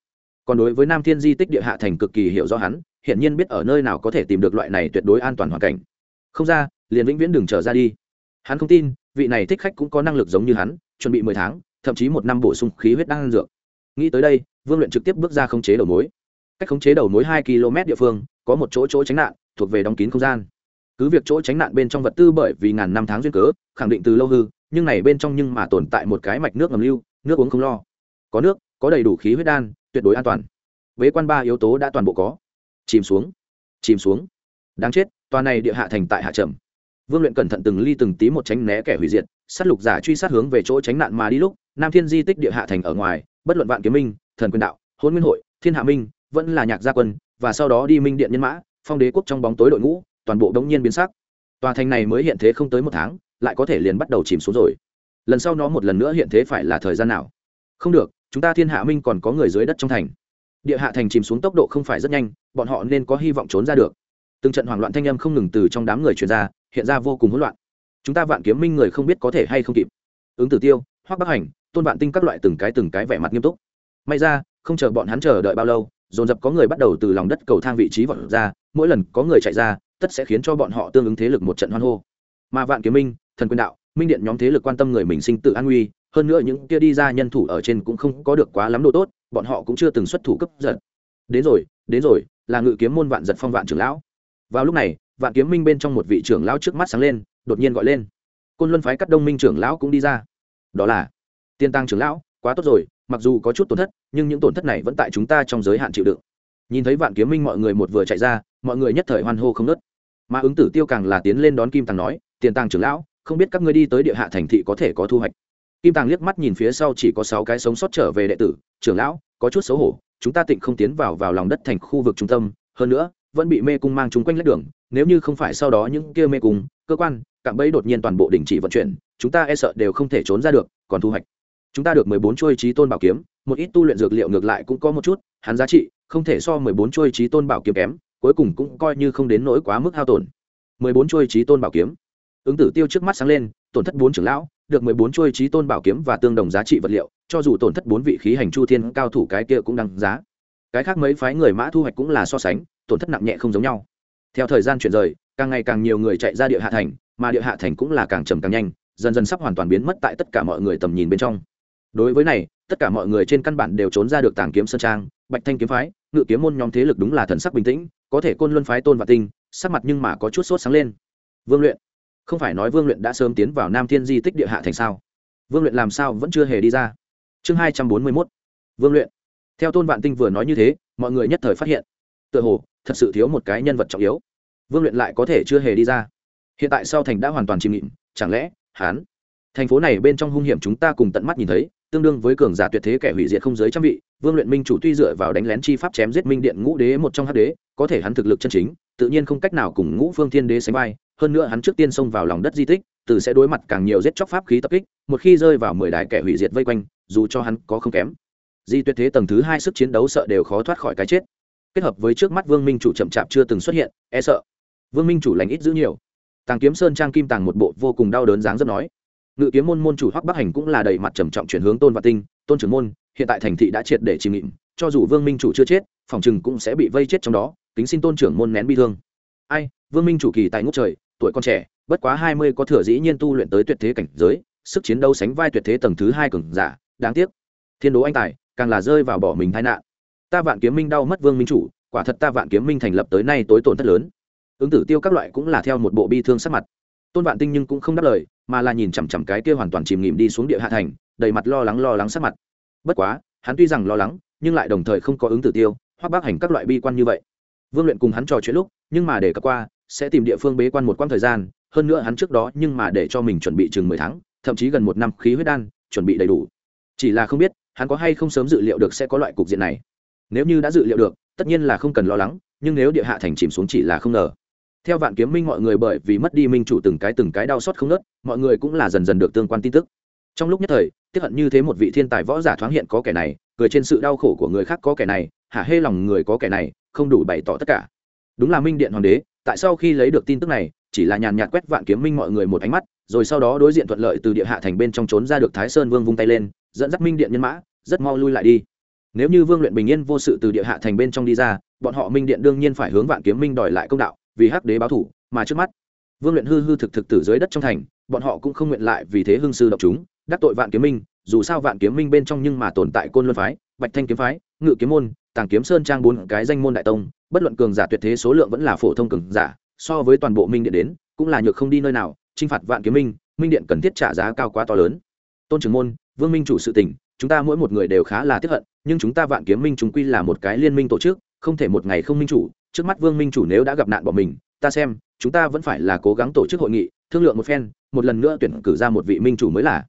Còn đối với nam thiên di tích địa hạ thành cực kỳ hiểu rõ hắn hiện nhiên biết ở nơi nào có thể tìm được loại này tuyệt đối an toàn hoàn cảnh. Không ra, liền vĩnh viễn đừng trở ra đi. Hắn không tin, vị này thích khách cũng có năng lực giống như hắn, chuẩn bị mười tháng, thậm chí một năm bổ sung khí huyết đang dược nghĩ tới đây, vương luyện trực tiếp bước ra khống chế đầu mối. Cách khống chế đầu mối hai km địa phương, có một chỗ chỗ tránh nạn, thuộc về đóng kín không gian. Cứ việc chỗ tránh nạn bên trong vật tư bởi vì ngàn năm tháng duyên cớ, khẳng định từ lâu hư, nhưng này bên trong nhưng mà tồn tại một cái mạch nước ngầm lưu, nước uống không lo. Có nước, có đầy đủ khí huyết đan, tuyệt đối an toàn. Vế quan ba yếu tố đã toàn bộ có. Chìm xuống. Chìm xuống. Đáng chết, tòa này địa hạ thành tại hạ trầm. Vương luyện cẩn thận từng ly từng tí một tránh né kẻ hủy diệt, sát lục giả truy sát hướng về chỗ tránh nạn mà đi lúc, nam thiên di tích địa hạ thành ở ngoài bất luận vạn kiếm minh, thần quyền đạo, hôn nguyên hội, thiên hạ minh, vẫn là nhạc gia quân, và sau đó đi minh điện nhân mã, phong đế quốc trong bóng tối đội ngũ, toàn bộ đống nhiên biến sắc. Tòa thành này mới hiện thế không tới một tháng, lại có thể liền bắt đầu chìm xuống rồi. Lần sau nó một lần nữa hiện thế phải là thời gian nào? Không được, chúng ta thiên hạ minh còn có người dưới đất trong thành. Địa hạ thành chìm xuống tốc độ không phải rất nhanh, bọn họ nên có hy vọng trốn ra được. Từng trận hoảng loạn thanh âm không ngừng từ trong đám người truyền ra, hiện ra vô cùng hỗn loạn. Chúng ta vạn kiếm minh người không biết có thể hay không kịp. Ứng tử tiêu, hoắc bắc hành tôn vạn tinh các loại từng cái từng cái vẻ mặt nghiêm túc. May ra, không chờ bọn hắn chờ đợi bao lâu, dồn dập có người bắt đầu từ lòng đất cầu thang vị trí vọt ra, mỗi lần có người chạy ra, tất sẽ khiến cho bọn họ tương ứng thế lực một trận hoan hô. Mà vạn kiếm minh, thần quyền đạo, minh điện nhóm thế lực quan tâm người mình sinh tự an nguy, hơn nữa những kia đi ra nhân thủ ở trên cũng không có được quá lắm độ tốt, bọn họ cũng chưa từng xuất thủ cấp giật. Đến rồi đến rồi, là ngự kiếm môn vạn giật phong vạn trưởng lão. Vào lúc này, vạn kiếm minh bên trong một vị trưởng lão trước mắt sáng lên, đột nhiên gọi lên. Côn luân phái cắt đông minh trưởng lão cũng đi ra. Đó là tiên tăng trưởng lão, quá tốt rồi, mặc dù có chút tổn thất, nhưng những tổn thất này vẫn tại chúng ta trong giới hạn chịu đựng. Nhìn thấy vạn kiếm minh mọi người một vừa chạy ra, mọi người nhất thời hoan hô không nớt mà ứng tử tiêu càng là tiến lên đón kim tàng nói tiền tàng trưởng lão, không biết các ngươi đi tới địa hạ thành thị có thể có thu hoạch? Kim tàng liếc mắt nhìn phía sau chỉ có sáu cái sống sót trở về đệ tử, trưởng lão, có chút xấu hổ, chúng ta tịnh không tiến vào vào lòng đất thành khu vực trung tâm, hơn nữa, vẫn bị mê cung mang chúng quanh lách đường, nếu như không phải sau đó những kia mê cung, cơ quan, cạm bẫy đột nhiên toàn bộ đình chỉ vận chuyển, chúng ta e sợ đều không thể trốn ra được, còn thu hoạch chúng ta được mười bốn chuôi trí tôn bảo kiếm, một ít tu luyện dược liệu ngược lại cũng có một chút, hắn giá trị không thể so mười bốn chuôi trí tôn bảo kiếm kém, cuối cùng cũng coi như không đến nỗi quá mức hao tổn. Mười bốn chuôi trí tôn bảo kiếm. Ứng tử tiêu trước mắt sáng lên, tổn thất bốn trưởng lão, được mười bốn chuôi trí tôn bảo kiếm và tương đồng giá trị vật liệu, cho dù tổn thất bốn vị khí hành chu thiên cao thủ cái kia cũng đăng giá. Cái khác mấy phái người mã thu hoạch cũng là so sánh, tổn thất nặng nhẹ không giống nhau. Theo thời gian chuyển rời, càng ngày càng nhiều người chạy ra địa hạ thành, mà địa hạ thành cũng là càng trầm càng nhanh, dần dần sắp hoàn toàn biến mất tại tất cả mọi người tầm nhìn bên trong đối với này, tất cả mọi người trên căn bản đều trốn ra được tàng kiếm sơn trang, bạch thanh kiếm phái, ngự kiếm môn nhóm thế lực đúng là thần sắc bình tĩnh, có thể côn luân phái tôn và tinh, sắc mặt nhưng mà có chút sốt sáng lên. Vương luyện, không phải nói vương luyện đã sớm tiến vào nam thiên di tích địa hạ thành sao? Vương luyện làm sao vẫn chưa hề đi ra? Chương hai trăm bốn mươi mốt. Vương luyện, theo tôn vạn tinh vừa nói như thế, mọi người nhất thời phát hiện, tựa hồ, thật sự thiếu một cái nhân vật trọng yếu. Vương luyện lại có thể chưa hề đi ra. Hiện tại sau thành đã hoàn toàn chìm nghịm, chẳng lẽ hán thành phố này bên trong hung hiểm chúng ta cùng tận mắt nhìn thấy tương đương với cường giả tuyệt thế kẻ hủy diệt không giới trăm vị, vương luyện minh chủ tuy dựa vào đánh lén chi pháp chém giết minh điện ngũ đế một trong hát đế, có thể hắn thực lực chân chính, tự nhiên không cách nào cùng ngũ phương thiên đế sánh vai, hơn nữa hắn trước tiên xông vào lòng đất di tích, từ sẽ đối mặt càng nhiều giết chóc pháp khí tập kích, một khi rơi vào mười đại kẻ hủy diệt vây quanh, dù cho hắn có không kém, di tuyệt thế tầng thứ hai sức chiến đấu sợ đều khó thoát khỏi cái chết. Kết hợp với trước mắt vương minh chủ chậm chạp chưa từng xuất hiện e sợ. Vương minh chủ lành ít giữ nhiều. Tàng kiếm sơn trang kim tàng một bộ vô cùng đau đớn dáng rất nói ngự kiếm môn môn chủ hoắc bắc hành cũng là đầy mặt trầm trọng chuyển hướng tôn và tinh, tôn trưởng môn, hiện tại thành thị đã triệt để chìm nghịm, cho dù vương minh chủ chưa chết, phòng chừng cũng sẽ bị vây chết trong đó Tính xin tôn trưởng môn nén bi thương. Ai, vương minh chủ kỳ tại ngốc trời, tuổi con trẻ, bất quá hai mươi có thừa dĩ nhiên tu luyện tới tuyệt thế cảnh giới, sức chiến đấu sánh vai tuyệt thế tầng thứ hai cường giả, đáng tiếc. Thiên đố anh tài, càng là rơi vào bỏ mình tai nạn. Ta vạn kiếm minh đau mất vương minh chủ, quả thật ta vạn kiếm minh thành lập tới nay tối tổn thất lớn. Ứng tử tiêu các loại cũng là theo một bộ bi thương sắc mặt tôn vạn tinh nhưng cũng không đáp lời, mà là nhìn chằm chằm cái kia hoàn toàn chìm nghỉm đi xuống địa hạ thành, đầy mặt lo lắng lo lắng sắc mặt. Bất quá, hắn tuy rằng lo lắng, nhưng lại đồng thời không có ứng tử tiêu, hoặc bác hành các loại bi quan như vậy. Vương luyện cùng hắn trò chuyện lúc, nhưng mà để cập qua, sẽ tìm địa phương bế quan một quãng thời gian, hơn nữa hắn trước đó nhưng mà để cho mình chuẩn bị chừng mười tháng, thậm chí gần một năm khí huyết đan, chuẩn bị đầy đủ. Chỉ là không biết, hắn có hay không sớm dự liệu được sẽ có loại cục diện này. Nếu như đã dự liệu được, tất nhiên là không cần lo lắng, nhưng nếu địa hạ thành chìm xuống chỉ là không ngờ theo vạn kiếm minh mọi người bởi vì mất đi minh chủ từng cái từng cái đau xót không nớt mọi người cũng là dần dần được tương quan tin tức. Trong lúc nhất thời, tiếp hận như thế một vị thiên tài võ giả thoáng hiện có kẻ này, cười trên sự đau khổ của người khác có kẻ này, hả hê lòng người có kẻ này, không đủ bày tỏ tất cả. Đúng là minh điện hoàng đế, tại sau khi lấy được tin tức này, chỉ là nhàn nhạt quét vạn kiếm minh mọi người một ánh mắt, rồi sau đó đối diện thuận lợi từ địa hạ thành bên trong trốn ra được thái sơn vương vung tay lên, dẫn dắt minh điện nhân mã, rất mau lui lại đi. Nếu như vương luyện bình yên vô sự từ địa hạ thành bên trong đi ra, bọn họ minh điện đương nhiên phải hướng vạn kiếm minh đòi lại công đạo vì hắc đế báo thủ, mà trước mắt, vương luyện hư hư thực thực tử dưới đất trong thành, bọn họ cũng không nguyện lại vì thế hương sư độc chúng, đắc tội vạn kiếm minh, dù sao vạn kiếm minh bên trong nhưng mà tồn tại côn luân phái, bạch thanh kiếm phái, ngự kiếm môn, tàng kiếm sơn trang bốn cái danh môn đại tông, bất luận cường giả tuyệt thế số lượng vẫn là phổ thông cường giả, so với toàn bộ minh điện đến, cũng là nhược không đi nơi nào, chinh phạt vạn kiếm minh minh điện cần thiết trả giá cao quá to lớn. Tôn trưởng môn, vương minh chủ sự tình chúng ta mỗi một người đều khá là tiếp hận, nhưng chúng ta vạn kiếm minh chúng quy là một cái liên minh tổ chức, không thể một ngày không minh chủ trước mắt vương minh chủ nếu đã gặp nạn bỏ mình, ta xem, chúng ta vẫn phải là cố gắng tổ chức hội nghị, thương lượng một phen, một lần nữa tuyển cử ra một vị minh chủ mới là.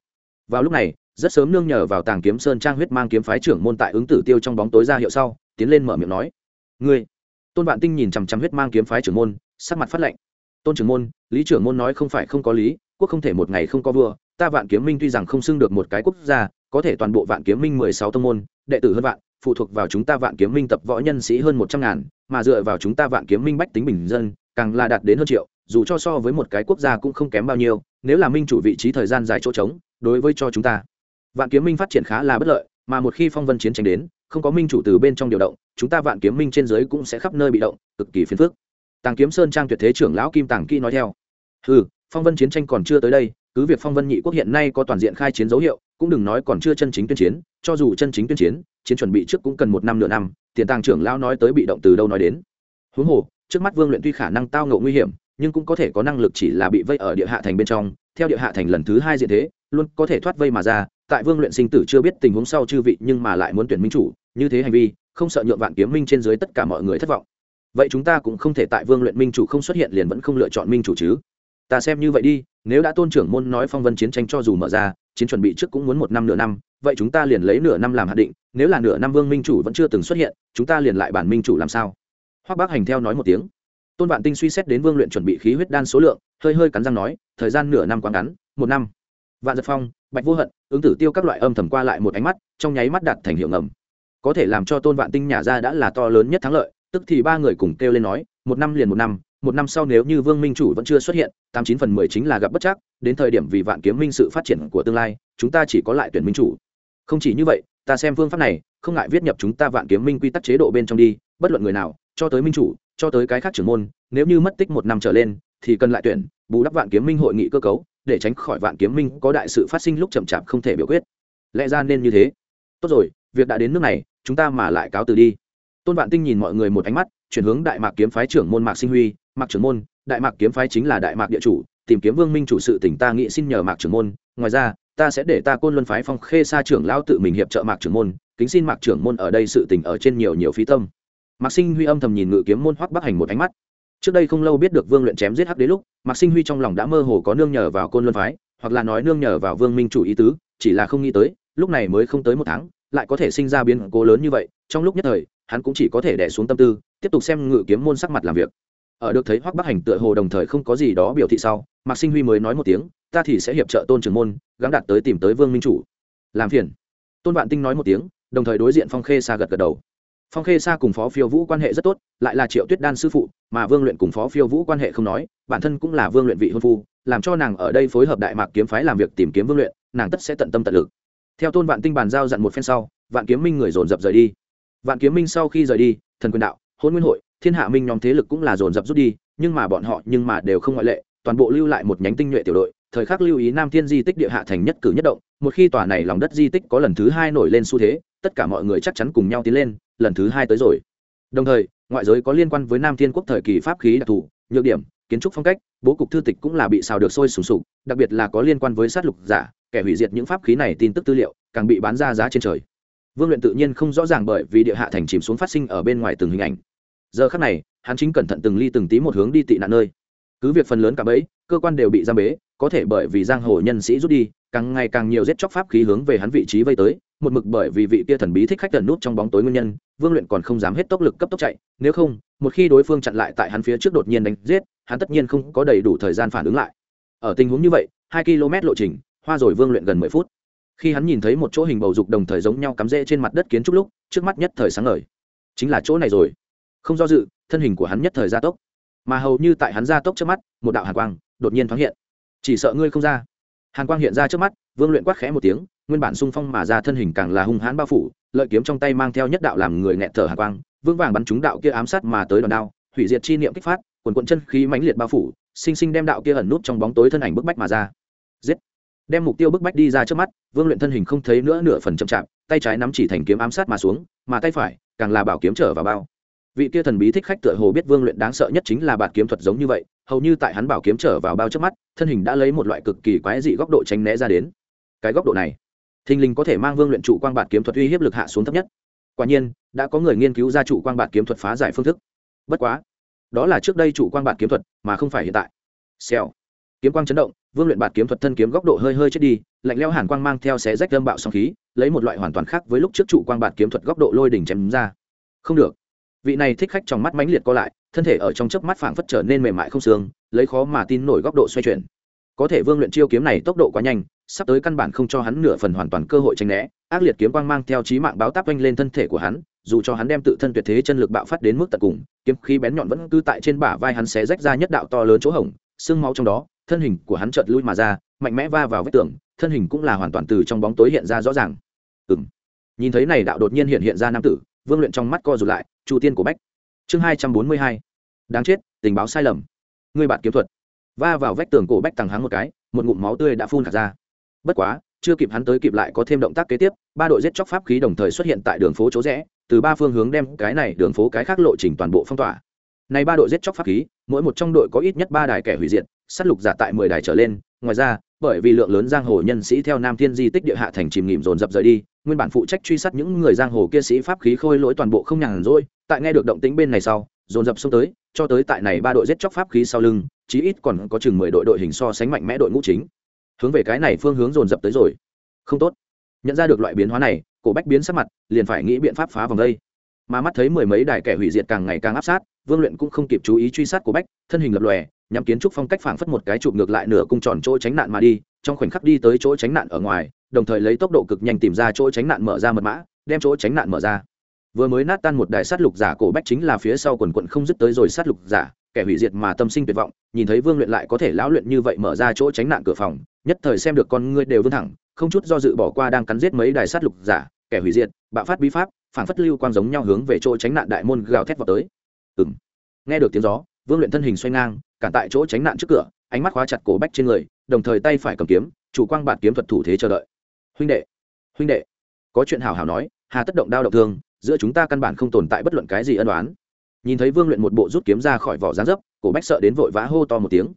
Vào lúc này, rất sớm nương nhờ vào tàng kiếm sơn trang huyết mang kiếm phái trưởng môn tại ứng tử tiêu trong bóng tối ra hiệu sau, tiến lên mở miệng nói, ngươi. Tôn vạn tinh nhìn chằm chằm huyết mang kiếm phái trưởng môn, sắc mặt phát lệnh tôn trưởng môn, lý trưởng môn nói không phải không có lý, quốc không thể một ngày không có vua, ta vạn kiếm minh tuy rằng không xưng được một cái quốc gia, có thể toàn bộ vạn kiếm minh mười sáu tông môn, đệ tử hơn vạn, phụ thuộc vào chúng ta vạn kiếm minh tập võ nhân sĩ hơn một trăm ngàn mà dựa vào chúng ta vạn kiếm minh bách tính bình dân, càng là đạt đến hơn triệu, dù cho so với một cái quốc gia cũng không kém bao nhiêu, nếu là minh chủ vị trí thời gian dài chỗ trống, đối với cho chúng ta, vạn kiếm minh phát triển khá là bất lợi, mà một khi phong vân chiến tranh đến, không có minh chủ từ bên trong điều động, chúng ta vạn kiếm minh trên dưới cũng sẽ khắp nơi bị động, cực kỳ phiền phức. Tàng kiếm sơn trang tuyệt thế trưởng lão kim tàng kỹ nói theo. Ừ phong vân chiến tranh còn chưa tới đây, cứ việc phong vân nhị quốc hiện nay có toàn diện khai chiến dấu hiệu, cũng đừng nói còn chưa chân chính tuyên chiến, cho dù chân chính tuyên chiến chiến chuẩn bị trước cũng cần một năm nửa năm tiền tàng trưởng lão nói tới bị động từ đâu nói đến. Huống hồ, trước mắt vương luyện tuy khả năng tao ngộ nguy hiểm, nhưng cũng có thể có năng lực chỉ là bị vây ở địa hạ thành bên trong, theo địa hạ thành lần thứ hai diện thế, luôn có thể thoát vây mà ra. Tại vương luyện sinh tử chưa biết tình huống sau chư vị nhưng mà lại muốn tuyển minh chủ, như thế hành vi, không sợ nhượng vạn kiếm minh trên dưới tất cả mọi người thất vọng. Vậy chúng ta cũng không thể tại vương luyện minh chủ không xuất hiện liền vẫn không lựa chọn minh chủ chứ? Ta xem như vậy đi, nếu đã tôn trưởng môn nói phong vân chiến tranh cho dù mở ra chiến chuẩn bị trước cũng muốn một năm nửa năm, vậy chúng ta liền lấy nửa năm làm hạt định, nếu là nửa năm vương minh chủ vẫn chưa từng xuất hiện, chúng ta liền lại bản minh chủ làm sao? Hoắc bác hành theo nói một tiếng. Tôn vạn tinh suy xét đến vương luyện chuẩn bị khí huyết đan số lượng, hơi hơi cắn răng nói, thời gian nửa năm quá ngắn, một năm. Vạn giật phong, bạch vô hận, ứng tử tiêu các loại âm thầm qua lại một ánh mắt, trong nháy mắt đạt thành hiệu ngầm. Có thể làm cho tôn vạn tinh nhà ra đã là to lớn nhất thắng lợi, tức thì ba người cùng kêu lên nói, một năm liền một năm một năm sau nếu như vương minh chủ vẫn chưa xuất hiện, tám chín phần mười chính là gặp bất chắc, đến thời điểm vì vạn kiếm minh sự phát triển của tương lai, chúng ta chỉ có lại tuyển minh chủ. Không chỉ như vậy, ta xem phương pháp này, không ngại viết nhập chúng ta vạn kiếm minh quy tắc chế độ bên trong đi, bất luận người nào, cho tới minh chủ, cho tới cái khác trưởng môn, nếu như mất tích một năm trở lên, thì cần lại tuyển, bù đắp vạn kiếm minh hội nghị cơ cấu, để tránh khỏi vạn kiếm minh có đại sự phát sinh lúc chậm chạp không thể biểu quyết. Lẽ ra nên như thế. Tốt rồi, việc đã đến nước này, chúng ta mà lại cáo từ đi tôn vạn tinh nhìn mọi người một ánh mắt, chuyển hướng đại mạc kiếm phái trưởng môn mạc sinh huy. Mạc trưởng môn, đại mạc kiếm phái chính là đại mạc địa chủ, tìm kiếm vương minh chủ sự tỉnh ta nghĩ xin nhờ mạc trưởng môn. Ngoài ra, ta sẽ để ta côn luân phái phong khê sa trưởng lão tự mình hiệp trợ mạc trưởng môn, kính xin mạc trưởng môn ở đây sự tình ở trên nhiều nhiều phí tâm. Mạc sinh huy âm thầm nhìn ngự kiếm môn hoắc bắc hành một ánh mắt. Trước đây không lâu biết được vương luyện chém giết hắc đế lúc, mạc sinh huy trong lòng đã mơ hồ có nương nhờ vào côn luân phái, hoặc là nói nương nhờ vào vương minh chủ ý tứ, chỉ là không nghĩ tới, lúc này mới không tới một tháng, lại có thể sinh ra biến cố lớn như vậy. Trong lúc nhất thời hắn cũng chỉ có thể đẻ xuống tâm tư, tiếp tục xem ngự kiếm môn sắc mặt làm việc. Ở được thấy hoắc bắc hành tựa hồ đồng thời không có gì đó biểu thị sau, mạc sinh huy mới nói một tiếng, ta thì sẽ hiệp trợ tôn trưởng môn, gắng đạt tới tìm tới vương minh chủ. Làm phiền. Tôn vạn tinh nói một tiếng, đồng thời đối diện phong khê sa gật gật đầu. Phong khê sa cùng phó phiêu vũ quan hệ rất tốt, lại là triệu tuyết đan sư phụ, mà vương luyện cùng phó phiêu vũ quan hệ không nói, bản thân cũng là vương luyện vị hôn phu, làm cho nàng ở đây phối hợp đại mạc kiếm phái làm việc tìm kiếm vương luyện, nàng tất sẽ tận tâm tận lực. Theo tôn vạn tinh bàn giao dặn một phen sau, vạn kiếm minh người dồn dập rời đi vạn kiếm minh sau khi rời đi, thần quyền đạo hôn nguyên hội, thiên hạ minh nhóm thế lực cũng là dồn dập rút đi, nhưng mà bọn họ nhưng mà đều không ngoại lệ, toàn bộ lưu lại một nhánh tinh nhuệ tiểu đội, thời khắc lưu ý nam thiên di tích địa hạ thành nhất cử nhất động, một khi tòa này lòng đất di tích có lần thứ hai nổi lên xu thế, tất cả mọi người chắc chắn cùng nhau tiến lên, lần thứ hai tới rồi. Đồng thời, ngoại giới có liên quan với nam thiên quốc thời kỳ pháp khí đặc thù, nhược điểm, kiến trúc phong cách, bố cục thư tịch cũng là bị xào được sôi sùng sục, đặc biệt là có liên quan với sát lục giả, kẻ hủy diệt những pháp khí này tin tức tư liệu, càng bị bán ra giá trên trời vương luyện tự nhiên không rõ ràng bởi vì địa hạ thành chìm xuống phát sinh ở bên ngoài từng hình ảnh. Giờ khắc này, hắn chính cẩn thận từng ly từng tí một hướng đi tị nạn nơi. Cứ việc phần lớn cả bấy cơ quan đều bị giam bế, có thể bởi vì giang hồ nhân sĩ rút đi, càng ngày càng nhiều giết chóc pháp khí hướng về hắn vị trí vây tới, một mực bởi vì vị kia thần bí thích khách tần nút trong bóng tối nguyên nhân, vương luyện còn không dám hết tốc lực cấp tốc chạy, nếu không, một khi đối phương chặn lại tại hắn phía trước đột nhiên đánh giết, hắn tất nhiên không có đầy đủ thời gian phản ứng lại. Ở tình huống như vậy, hai km lộ trình, hoa rồi vương luyện gần mười phút khi hắn nhìn thấy một chỗ hình bầu dục đồng thời giống nhau cắm rễ trên mặt đất kiến trúc lúc, trước mắt nhất thời sáng ngời. Chính là chỗ này rồi. Không do dự, thân hình của hắn nhất thời gia tốc. Mà hầu như tại hắn gia tốc trước mắt, một đạo hàn quang đột nhiên thoáng hiện. Chỉ sợ ngươi không ra. Hàn quang hiện ra trước mắt, vương luyện quát khẽ một tiếng, nguyên bản sung phong mà ra thân hình càng là hung hãn bao phủ, lợi kiếm trong tay mang theo nhất đạo làm người nghẹt thở hàn quang vương vàng bắn trúng đạo kia ám sát mà tới đòn đao, hủy diệt chi niệm kích phát quần quận chân khí mãnh liệt bao phủ, sinh sinh đem đạo kia ẩn nút trong bóng tối thân ảnh bức bách mà ra. Giết! Đem mục tiêu bức bách đi ra trước mắt, vương luyện thân hình không thấy nữa nửa phần chậm chạp, tay trái nắm chỉ thành kiếm ám sát mà xuống, mà tay phải, càng là bảo kiếm trở vào bao. Vị kia thần bí thích khách tựa hồ biết vương luyện đáng sợ nhất chính là bạt kiếm thuật giống như vậy, hầu như tại hắn bảo kiếm trở vào bao trước mắt, thân hình đã lấy một loại cực kỳ quái dị góc độ tránh né ra đến. Cái góc độ này, thình lình có thể mang vương luyện trụ quang bạt kiếm thuật uy hiếp lực hạ xuống thấp nhất. Quả nhiên, đã có người nghiên cứu ra trụ quang bạt kiếm thuật phá giải phương thức. Bất quá, đó là trước đây trụ quang bạt kiếm thuật mà không phải hiện tại. Xèo kiếm quang chấn động, vương luyện bạt kiếm thuật thân kiếm góc độ hơi hơi chết đi, lạnh leo hàn quang mang theo xé rách lâm bạo song khí, lấy một loại hoàn toàn khác với lúc trước trụ quang bạt kiếm thuật góc độ lôi đỉnh chém ra. Không được. Vị này thích khách trong mắt mãnh liệt co lại, thân thể ở trong chớp mắt phảng phất trở nên mềm mại không xương, lấy khó mà tin nổi góc độ xoay chuyển. Có thể vương luyện chiêu kiếm này tốc độ quá nhanh, sắp tới căn bản không cho hắn nửa phần hoàn toàn cơ hội tranh né, ác liệt kiếm quang mang theo trí mạng báo táp oanh lên thân thể của hắn, dù cho hắn đem tự thân tuyệt thế chân lực bạo phát đến mức tận cùng, kiếm khí bén nhọn vẫn cứ tại trên bả vai hắn xé rách ra nhất đạo to lớn chỗ hổng, xương máu trong đó thân hình của hắn chợt lui mà ra mạnh mẽ va vào vách tường thân hình cũng là hoàn toàn từ trong bóng tối hiện ra rõ ràng. Ừm, nhìn thấy này đạo đột nhiên hiện hiện ra nam tử vương luyện trong mắt co rụt lại chu tiên của bách. Chương hai trăm bốn mươi hai. Đáng chết tình báo sai lầm. Người bạn kiếm thuật. Va vào vách tường cổ bách tằng háng một cái một ngụm máu tươi đã phun khạc ra. Bất quá chưa kịp hắn tới kịp lại có thêm động tác kế tiếp ba đội giết chóc pháp khí đồng thời xuất hiện tại đường phố chỗ rẽ từ ba phương hướng đem cái này đường phố cái khác lộ trình toàn bộ phong tỏa. Này ba đội giết chóc pháp khí mỗi một trong đội có ít nhất ba đài kẻ hủy diệt sát lục giả tại mười đài trở lên, ngoài ra, bởi vì lượng lớn giang hồ nhân sĩ theo nam thiên di tích địa hạ thành chìm nghỉm dồn dập rời đi, nguyên bản phụ trách truy sát những người giang hồ kia sĩ pháp khí khôi lỗi toàn bộ không nhàn rỗi, tại nghe được động tĩnh bên này sau, dồn dập xông tới, cho tới tại này ba đội giết chóc pháp khí sau lưng, chí ít còn có chừng mười đội đội hình so sánh mạnh mẽ đội ngũ chính. Hướng về cái này phương hướng dồn dập tới rồi. Không tốt. Nhận ra được loại biến hóa này, cổ bách biến sắc mặt, liền phải nghĩ biện pháp phá vòng đây. Mà mắt thấy mười mấy đài kẻ hủy diệt càng ngày càng áp sát vương luyện cũng không kịp chú ý truy sát của bách, thân hình lập lòe nhằm kiến trúc phong cách phảng phất một cái chụp ngược lại nửa cung tròn chỗ tránh nạn mà đi, trong khoảnh khắc đi tới chỗ tránh nạn ở ngoài, đồng thời lấy tốc độ cực nhanh tìm ra chỗ tránh nạn mở ra mật mã, đem chỗ tránh nạn mở ra. Vừa mới nát tan một đài sát lục giả cổ bách chính là phía sau quần quận không dứt tới rồi sát lục giả, kẻ hủy diệt mà tâm sinh tuyệt vọng, nhìn thấy vương luyện lại có thể lão luyện như vậy mở ra chỗ tránh nạn cửa phòng, nhất thời xem được con ngươi đều vươn thẳng, không chút do dự bỏ qua đang cắn giết mấy đài sát lục giả, kẻ hủy diệt, bạo phát bí pháp phản phất lưu quang giống nhau hướng về chỗ tránh nạn đại môn gào thét vào tới ừ m nghe được tiếng gió, vương luyện thân hình xoay ngang cản tại chỗ tránh nạn trước cửa, ánh mắt khóa chặt cổ bách trên người, đồng thời tay phải cầm kiếm, chủ quang bản kiếm thuật thủ thế chờ đợi. Huynh đệ huynh đệ, có chuyện hào hào nói, hà tất động đao động thương, giữa chúng ta căn bản không tồn tại bất luận cái gì ân đoán nhìn thấy vương luyện một bộ rút kiếm ra khỏi vỏ gián dấp, cổ bách sợ đến vội vã hô to một tiếng.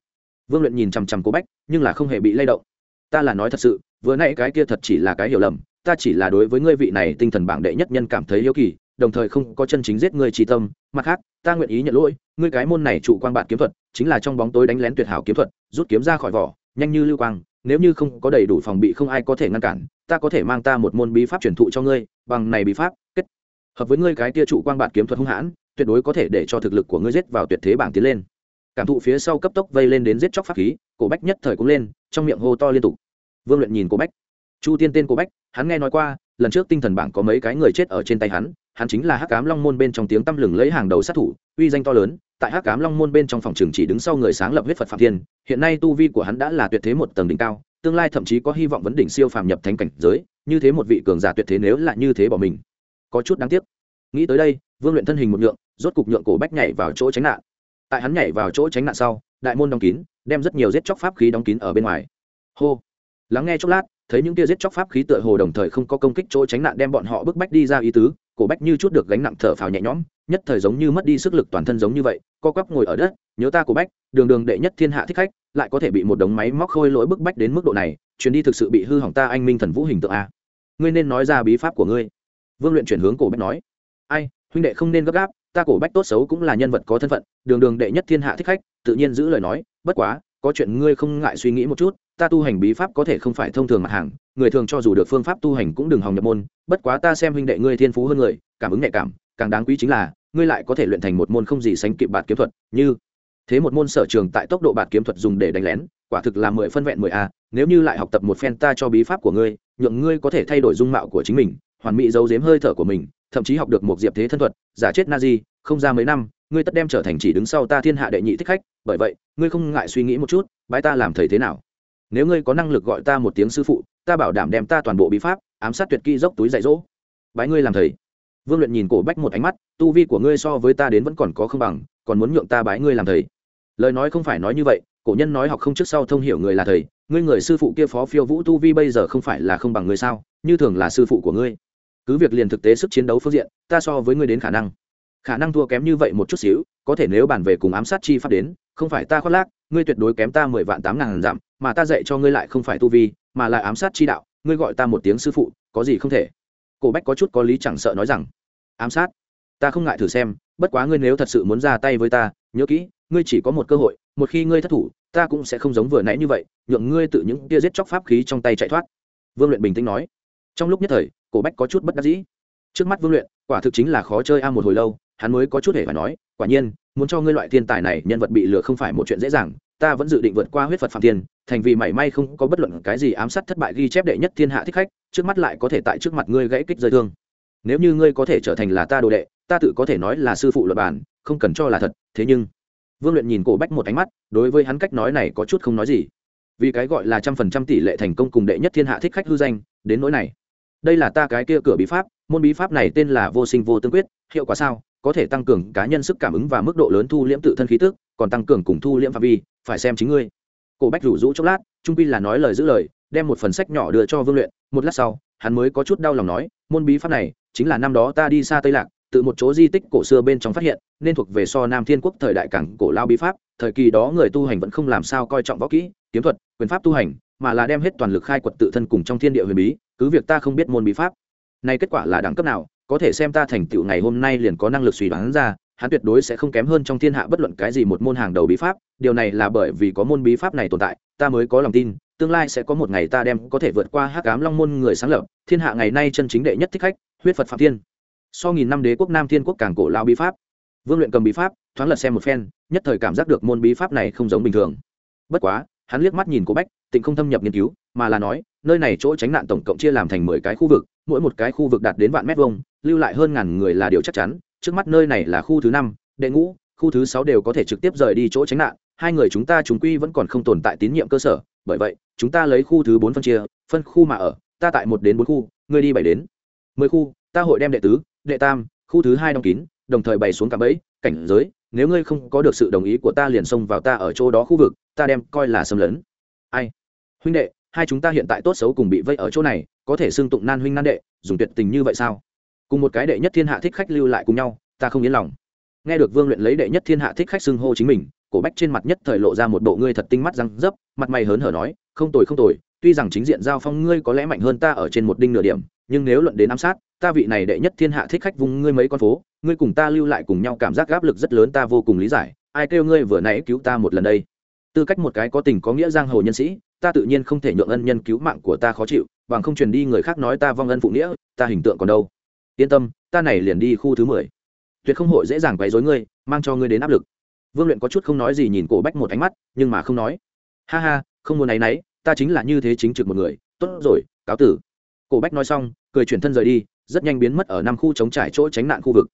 Vương luyện nhìn chằm chằm cổ bách, nhưng là không hề bị lay động. Ta là nói thật sự, vừa nãy cái kia thật chỉ là cái hiểu lầm, ta chỉ là đối với ngươi vị này tinh thần bảng đệ nhất nhân cảm thấy yêu kỳ đồng thời không có chân chính giết người trí tâm. Mặt khác, ta nguyện ý nhận lỗi, ngươi cái môn này trụ quang bạn kiếm thuật chính là trong bóng tối đánh lén tuyệt hảo kiếm thuật, rút kiếm ra khỏi vỏ, nhanh như lưu quang, nếu như không có đầy đủ phòng bị không ai có thể ngăn cản, ta có thể mang ta một môn bí pháp truyền thụ cho ngươi, bằng này bí pháp, kết hợp với ngươi cái tia trụ quang bạn kiếm thuật hung hãn, tuyệt đối có thể để cho thực lực của ngươi giết vào tuyệt thế bảng tiến lên. Cảm thụ phía sau cấp tốc vây lên đến giết chóc pháp khí, cổ bách nhất thời cũng lên, trong miệng hô to liên tục. Vương luyện nhìn cổ bách. Chu tiên tên cổ bách, hắn nghe nói qua, lần trước tinh thần bảng có mấy cái người chết ở trên tay hắn hắn chính là hắc cám long môn bên trong tiếng tăm lừng lấy hàng đầu sát thủ, uy danh to lớn, tại hắc cám long môn bên trong phòng trường chỉ đứng sau người sáng lập huyết phật phạm thiên, hiện nay tu vi của hắn đã là tuyệt thế một tầng đỉnh cao, tương lai thậm chí có hy vọng vấn đỉnh siêu phàm nhập thánh cảnh giới, như thế một vị cường giả tuyệt thế nếu là như thế bỏ mình. Có chút đáng tiếc. Nghĩ tới đây, vương luyện thân hình một nhượng, rốt cục nhượng cổ bách nhảy vào chỗ tránh nạn. Tại hắn nhảy vào chỗ tránh nạn sau, đại môn đóng kín, đem rất nhiều giết chóc pháp khí đóng kín ở bên ngoài. Hô. Lắng nghe chốc lát, thấy những kia giết chóc pháp khí tựa hồ đồng thời không có công kích chỗ tránh nạn đem bọn họ bức bách đi ra ý tứ cổ bách như chút được gánh nặng thở phào nhẹ nhõm, nhất thời giống như mất đi sức lực toàn thân giống như vậy, co quắp ngồi ở đất, nhớ ta, cổ bách, đường đường đệ nhất thiên hạ thích khách, lại có thể bị một đống máy móc khôi lỗi bức bách đến mức độ này, chuyến đi thực sự bị hư hỏng ta anh minh thần vũ hình tượng a. Ngươi nên nói ra bí pháp của ngươi. Vương luyện chuyển hướng cổ bách nói, ai, huynh đệ không nên gấp gáp, ta cổ bách tốt xấu cũng là nhân vật có thân phận, đường đường đệ nhất thiên hạ thích khách, tự nhiên giữ lời nói, bất quá, có chuyện ngươi không ngại suy nghĩ một chút ta tu hành bí pháp có thể không phải thông thường mặt hàng, người thường cho dù được phương pháp tu hành cũng đừng hòng nhập môn, bất quá ta xem huynh đệ ngươi thiên phú hơn người, cảm ứng nhạy cảm, càng đáng quý chính là, ngươi lại có thể luyện thành một môn không gì sánh kịp bạt kiếm thuật, như, thế một môn sở trường tại tốc độ bạt kiếm thuật dùng để đánh lén, quả thực là mười phân vẹn mười a, nếu như lại học tập một phen ta cho bí pháp của ngươi, nhượng ngươi có thể thay đổi dung mạo của chính mình, hoàn mỹ giấu giếm hơi thở của mình, thậm chí học được một diệp thế thân thuật, giả chết na di, không ra mấy năm, ngươi tất đem trở thành chỉ đứng sau ta thiên hạ đệ nhị thích khách, bởi vậy, ngươi không ngại suy nghĩ một chút, bái ta làm thầy thế nào? Nếu ngươi có năng lực gọi ta một tiếng sư phụ, ta bảo đảm đem ta toàn bộ bí pháp, ám sát tuyệt kỹ dốc túi dạy dỗ. Bái ngươi làm thầy. Vương luyện nhìn cổ bách một ánh mắt, tu vi của ngươi so với ta đến vẫn còn có không bằng, còn muốn nhượng ta bái ngươi làm thầy. Lời nói không phải nói như vậy, cổ nhân nói học không trước sau thông hiểu người là thầy, ngươi người sư phụ kia phó phiêu vũ tu vi bây giờ không phải là không bằng ngươi sao, như thường là sư phụ của ngươi. Cứ việc liền thực tế sức chiến đấu phương diện, ta so với ngươi đến khả năng. Khả năng thua kém như vậy một chút xíu, có thể nếu bàn về cùng ám sát chi pháp đến, không phải ta khoác lác, ngươi tuyệt đối kém ta mười vạn tám ngàn dặm mà ta dạy cho ngươi lại không phải tu vi, mà là ám sát chi đạo, ngươi gọi ta một tiếng sư phụ, có gì không thể? Cổ bách có chút có lý chẳng sợ nói rằng, ám sát? Ta không ngại thử xem, bất quá ngươi nếu thật sự muốn ra tay với ta, nhớ kỹ, ngươi chỉ có một cơ hội, một khi ngươi thất thủ, ta cũng sẽ không giống vừa nãy như vậy, nhượng ngươi tự những tia giết chóc pháp khí trong tay chạy thoát. Vương luyện bình tĩnh nói. Trong lúc nhất thời, cổ bách có chút bất đắc dĩ. Trước mắt vương luyện, quả thực chính là khó chơi a một hồi lâu, hắn mới có chút hề phải nói, quả nhiên, muốn cho ngươi loại thiên tài này, nhân vật bị lừa không phải một chuyện dễ dàng ta vẫn dự định vượt qua huyết phật phạm tiền, thành vì mảy may không có bất luận cái gì ám sát thất bại ghi chép đệ nhất thiên hạ thích khách trước mắt lại có thể tại trước mặt ngươi gãy kích rơi thương. Nếu như ngươi có thể trở thành là ta đồ đệ ta tự có thể nói là sư phụ luật bản không cần cho là thật thế nhưng vương luyện nhìn cổ bách một ánh mắt đối với hắn cách nói này có chút không nói gì. Vì cái gọi là trăm phần trăm tỷ lệ thành công cùng đệ nhất thiên hạ thích khách hư danh đến nỗi này. Đây là ta cái kia cửa bí pháp môn bí pháp này tên là vô sinh vô tương quyết hiệu quả sao? Có thể tăng cường cá nhân sức cảm ứng và mức độ lớn thu liễm tự thân khí tức còn tăng cường cùng thu liễm phạm vi, phải xem chính ngươi. Cổ bách rủ rũ chốc lát, trung quy là nói lời giữ lời, đem một phần sách nhỏ đưa cho vương luyện, một lát sau, hắn mới có chút đau lòng nói, môn bí pháp này, chính là năm đó ta đi xa tây lạc từ một chỗ di tích cổ xưa bên trong phát hiện, nên thuộc về so nam thiên quốc thời đại cảng cổ lao bí pháp, thời kỳ đó người tu hành vẫn không làm sao coi trọng võ kỹ, kiếm thuật, quyền pháp tu hành, mà là đem hết toàn lực khai quật tự thân cùng trong thiên địa huyền bí, cứ việc ta không biết môn bí pháp. Nay kết quả là đẳng cấp nào, có thể xem ta thành tựu ngày hôm nay liền có năng lực suy đoán ra hắn tuyệt đối sẽ không kém hơn trong thiên hạ bất luận cái gì một môn hàng đầu bí pháp, điều này là bởi vì có môn bí pháp này tồn tại, ta mới có lòng tin, tương lai sẽ có một ngày ta đem có thể vượt qua hắc ám long môn người sáng lập, thiên hạ ngày nay chân chính đệ nhất thích khách, huyết phật phạm thiên. So nghìn năm đế quốc nam thiên quốc càng cổ lao bí pháp. Vương luyện cầm bí pháp, thoáng lật xem một phen, nhất thời cảm giác được môn bí pháp này không giống bình thường. Bất quá, hắn liếc mắt nhìn cô bách, tịnh không thâm nhập nghiên cứu, mà là nói, nơi này chỗ tránh nạn tổng cộng chia làm thành mười cái khu vực, mỗi một cái khu vực đạt đến vạn mét vuông, lưu lại hơn ngàn người là điều chắc chắn trước mắt nơi này là khu thứ năm, đệ ngũ, khu thứ sáu đều có thể trực tiếp rời đi chỗ tránh nạn. Hai người chúng ta chúng quy vẫn còn không tồn tại tín nhiệm cơ sở, bởi vậy, chúng ta lấy khu thứ bốn phân chia, phân khu mà ở, ta tại một đến bốn khu, ngươi đi bảy đến mười khu, ta hội đem đệ tứ, đệ tam, khu thứ hai đóng kín, đồng thời bày xuống cả bẫy, cảnh giới. Nếu ngươi không có được sự đồng ý của ta liền xông vào ta ở chỗ đó khu vực, ta đem coi là xâm lấn. Ai? Huynh đệ, hai chúng ta hiện tại tốt xấu cùng bị vây ở chỗ này, có thể xưng tụng nan huynh nan đệ, dùng tuyệt tình như vậy sao? Cùng một cái đệ nhất thiên hạ thích khách lưu lại cùng nhau, ta không yên lòng. Nghe được vương luyện lấy đệ nhất thiên hạ thích khách xưng hô chính mình, cổ bách trên mặt nhất thời lộ ra một bộ ngươi thật tinh mắt răng dấp, mặt mày hớn hở nói, không tồi không tồi, tuy rằng chính diện giao phong ngươi có lẽ mạnh hơn ta ở trên một đinh nửa điểm, nhưng nếu luận đến ám sát, ta vị này đệ nhất thiên hạ thích khách vùng ngươi mấy con phố, ngươi cùng ta lưu lại cùng nhau cảm giác áp lực rất lớn, ta vô cùng lý giải, ai kêu ngươi vừa nãy cứu ta một lần đây? Tư cách một cái có tình có nghĩa giang hồ nhân sĩ, ta tự nhiên không thể nhượng ân nhân cứu mạng của ta khó chịu, bằng không truyền đi người khác nói ta vong ân phụ nghĩa, ta hình tượng còn đâu? Yên tâm, ta này liền đi khu thứ mười. Tuyệt không hội dễ dàng quấy dối ngươi, mang cho ngươi đến áp lực. Vương luyện có chút không nói gì nhìn cổ bách một ánh mắt, nhưng mà không nói. Ha ha, không muốn náy náy, ta chính là như thế chính trực một người. Tốt rồi, cáo tử. Cổ bách nói xong, cười chuyển thân rời đi, rất nhanh biến mất ở năm khu chống trải chỗ tránh nạn khu vực.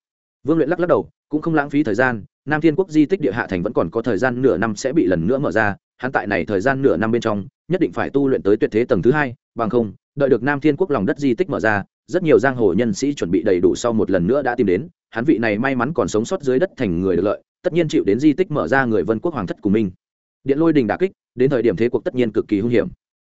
Vương luyện lắc lắc đầu, cũng không lãng phí thời gian, nam thiên quốc di tích địa hạ thành vẫn còn có thời gian nửa năm sẽ bị lần nữa mở ra, hắn tại này thời gian nửa năm bên trong, nhất định phải tu luyện tới tuyệt thế tầng thứ hai, bằng không, đợi được nam thiên quốc lòng đất di tích mở ra rất nhiều giang hồ nhân sĩ chuẩn bị đầy đủ sau một lần nữa đã tìm đến, hắn vị này may mắn còn sống sót dưới đất thành người được lợi, tất nhiên chịu đến di tích mở ra người vân quốc hoàng thất của mình. Điện lôi đình đà kích, đến thời điểm thế cuộc tất nhiên cực kỳ hung hiểm.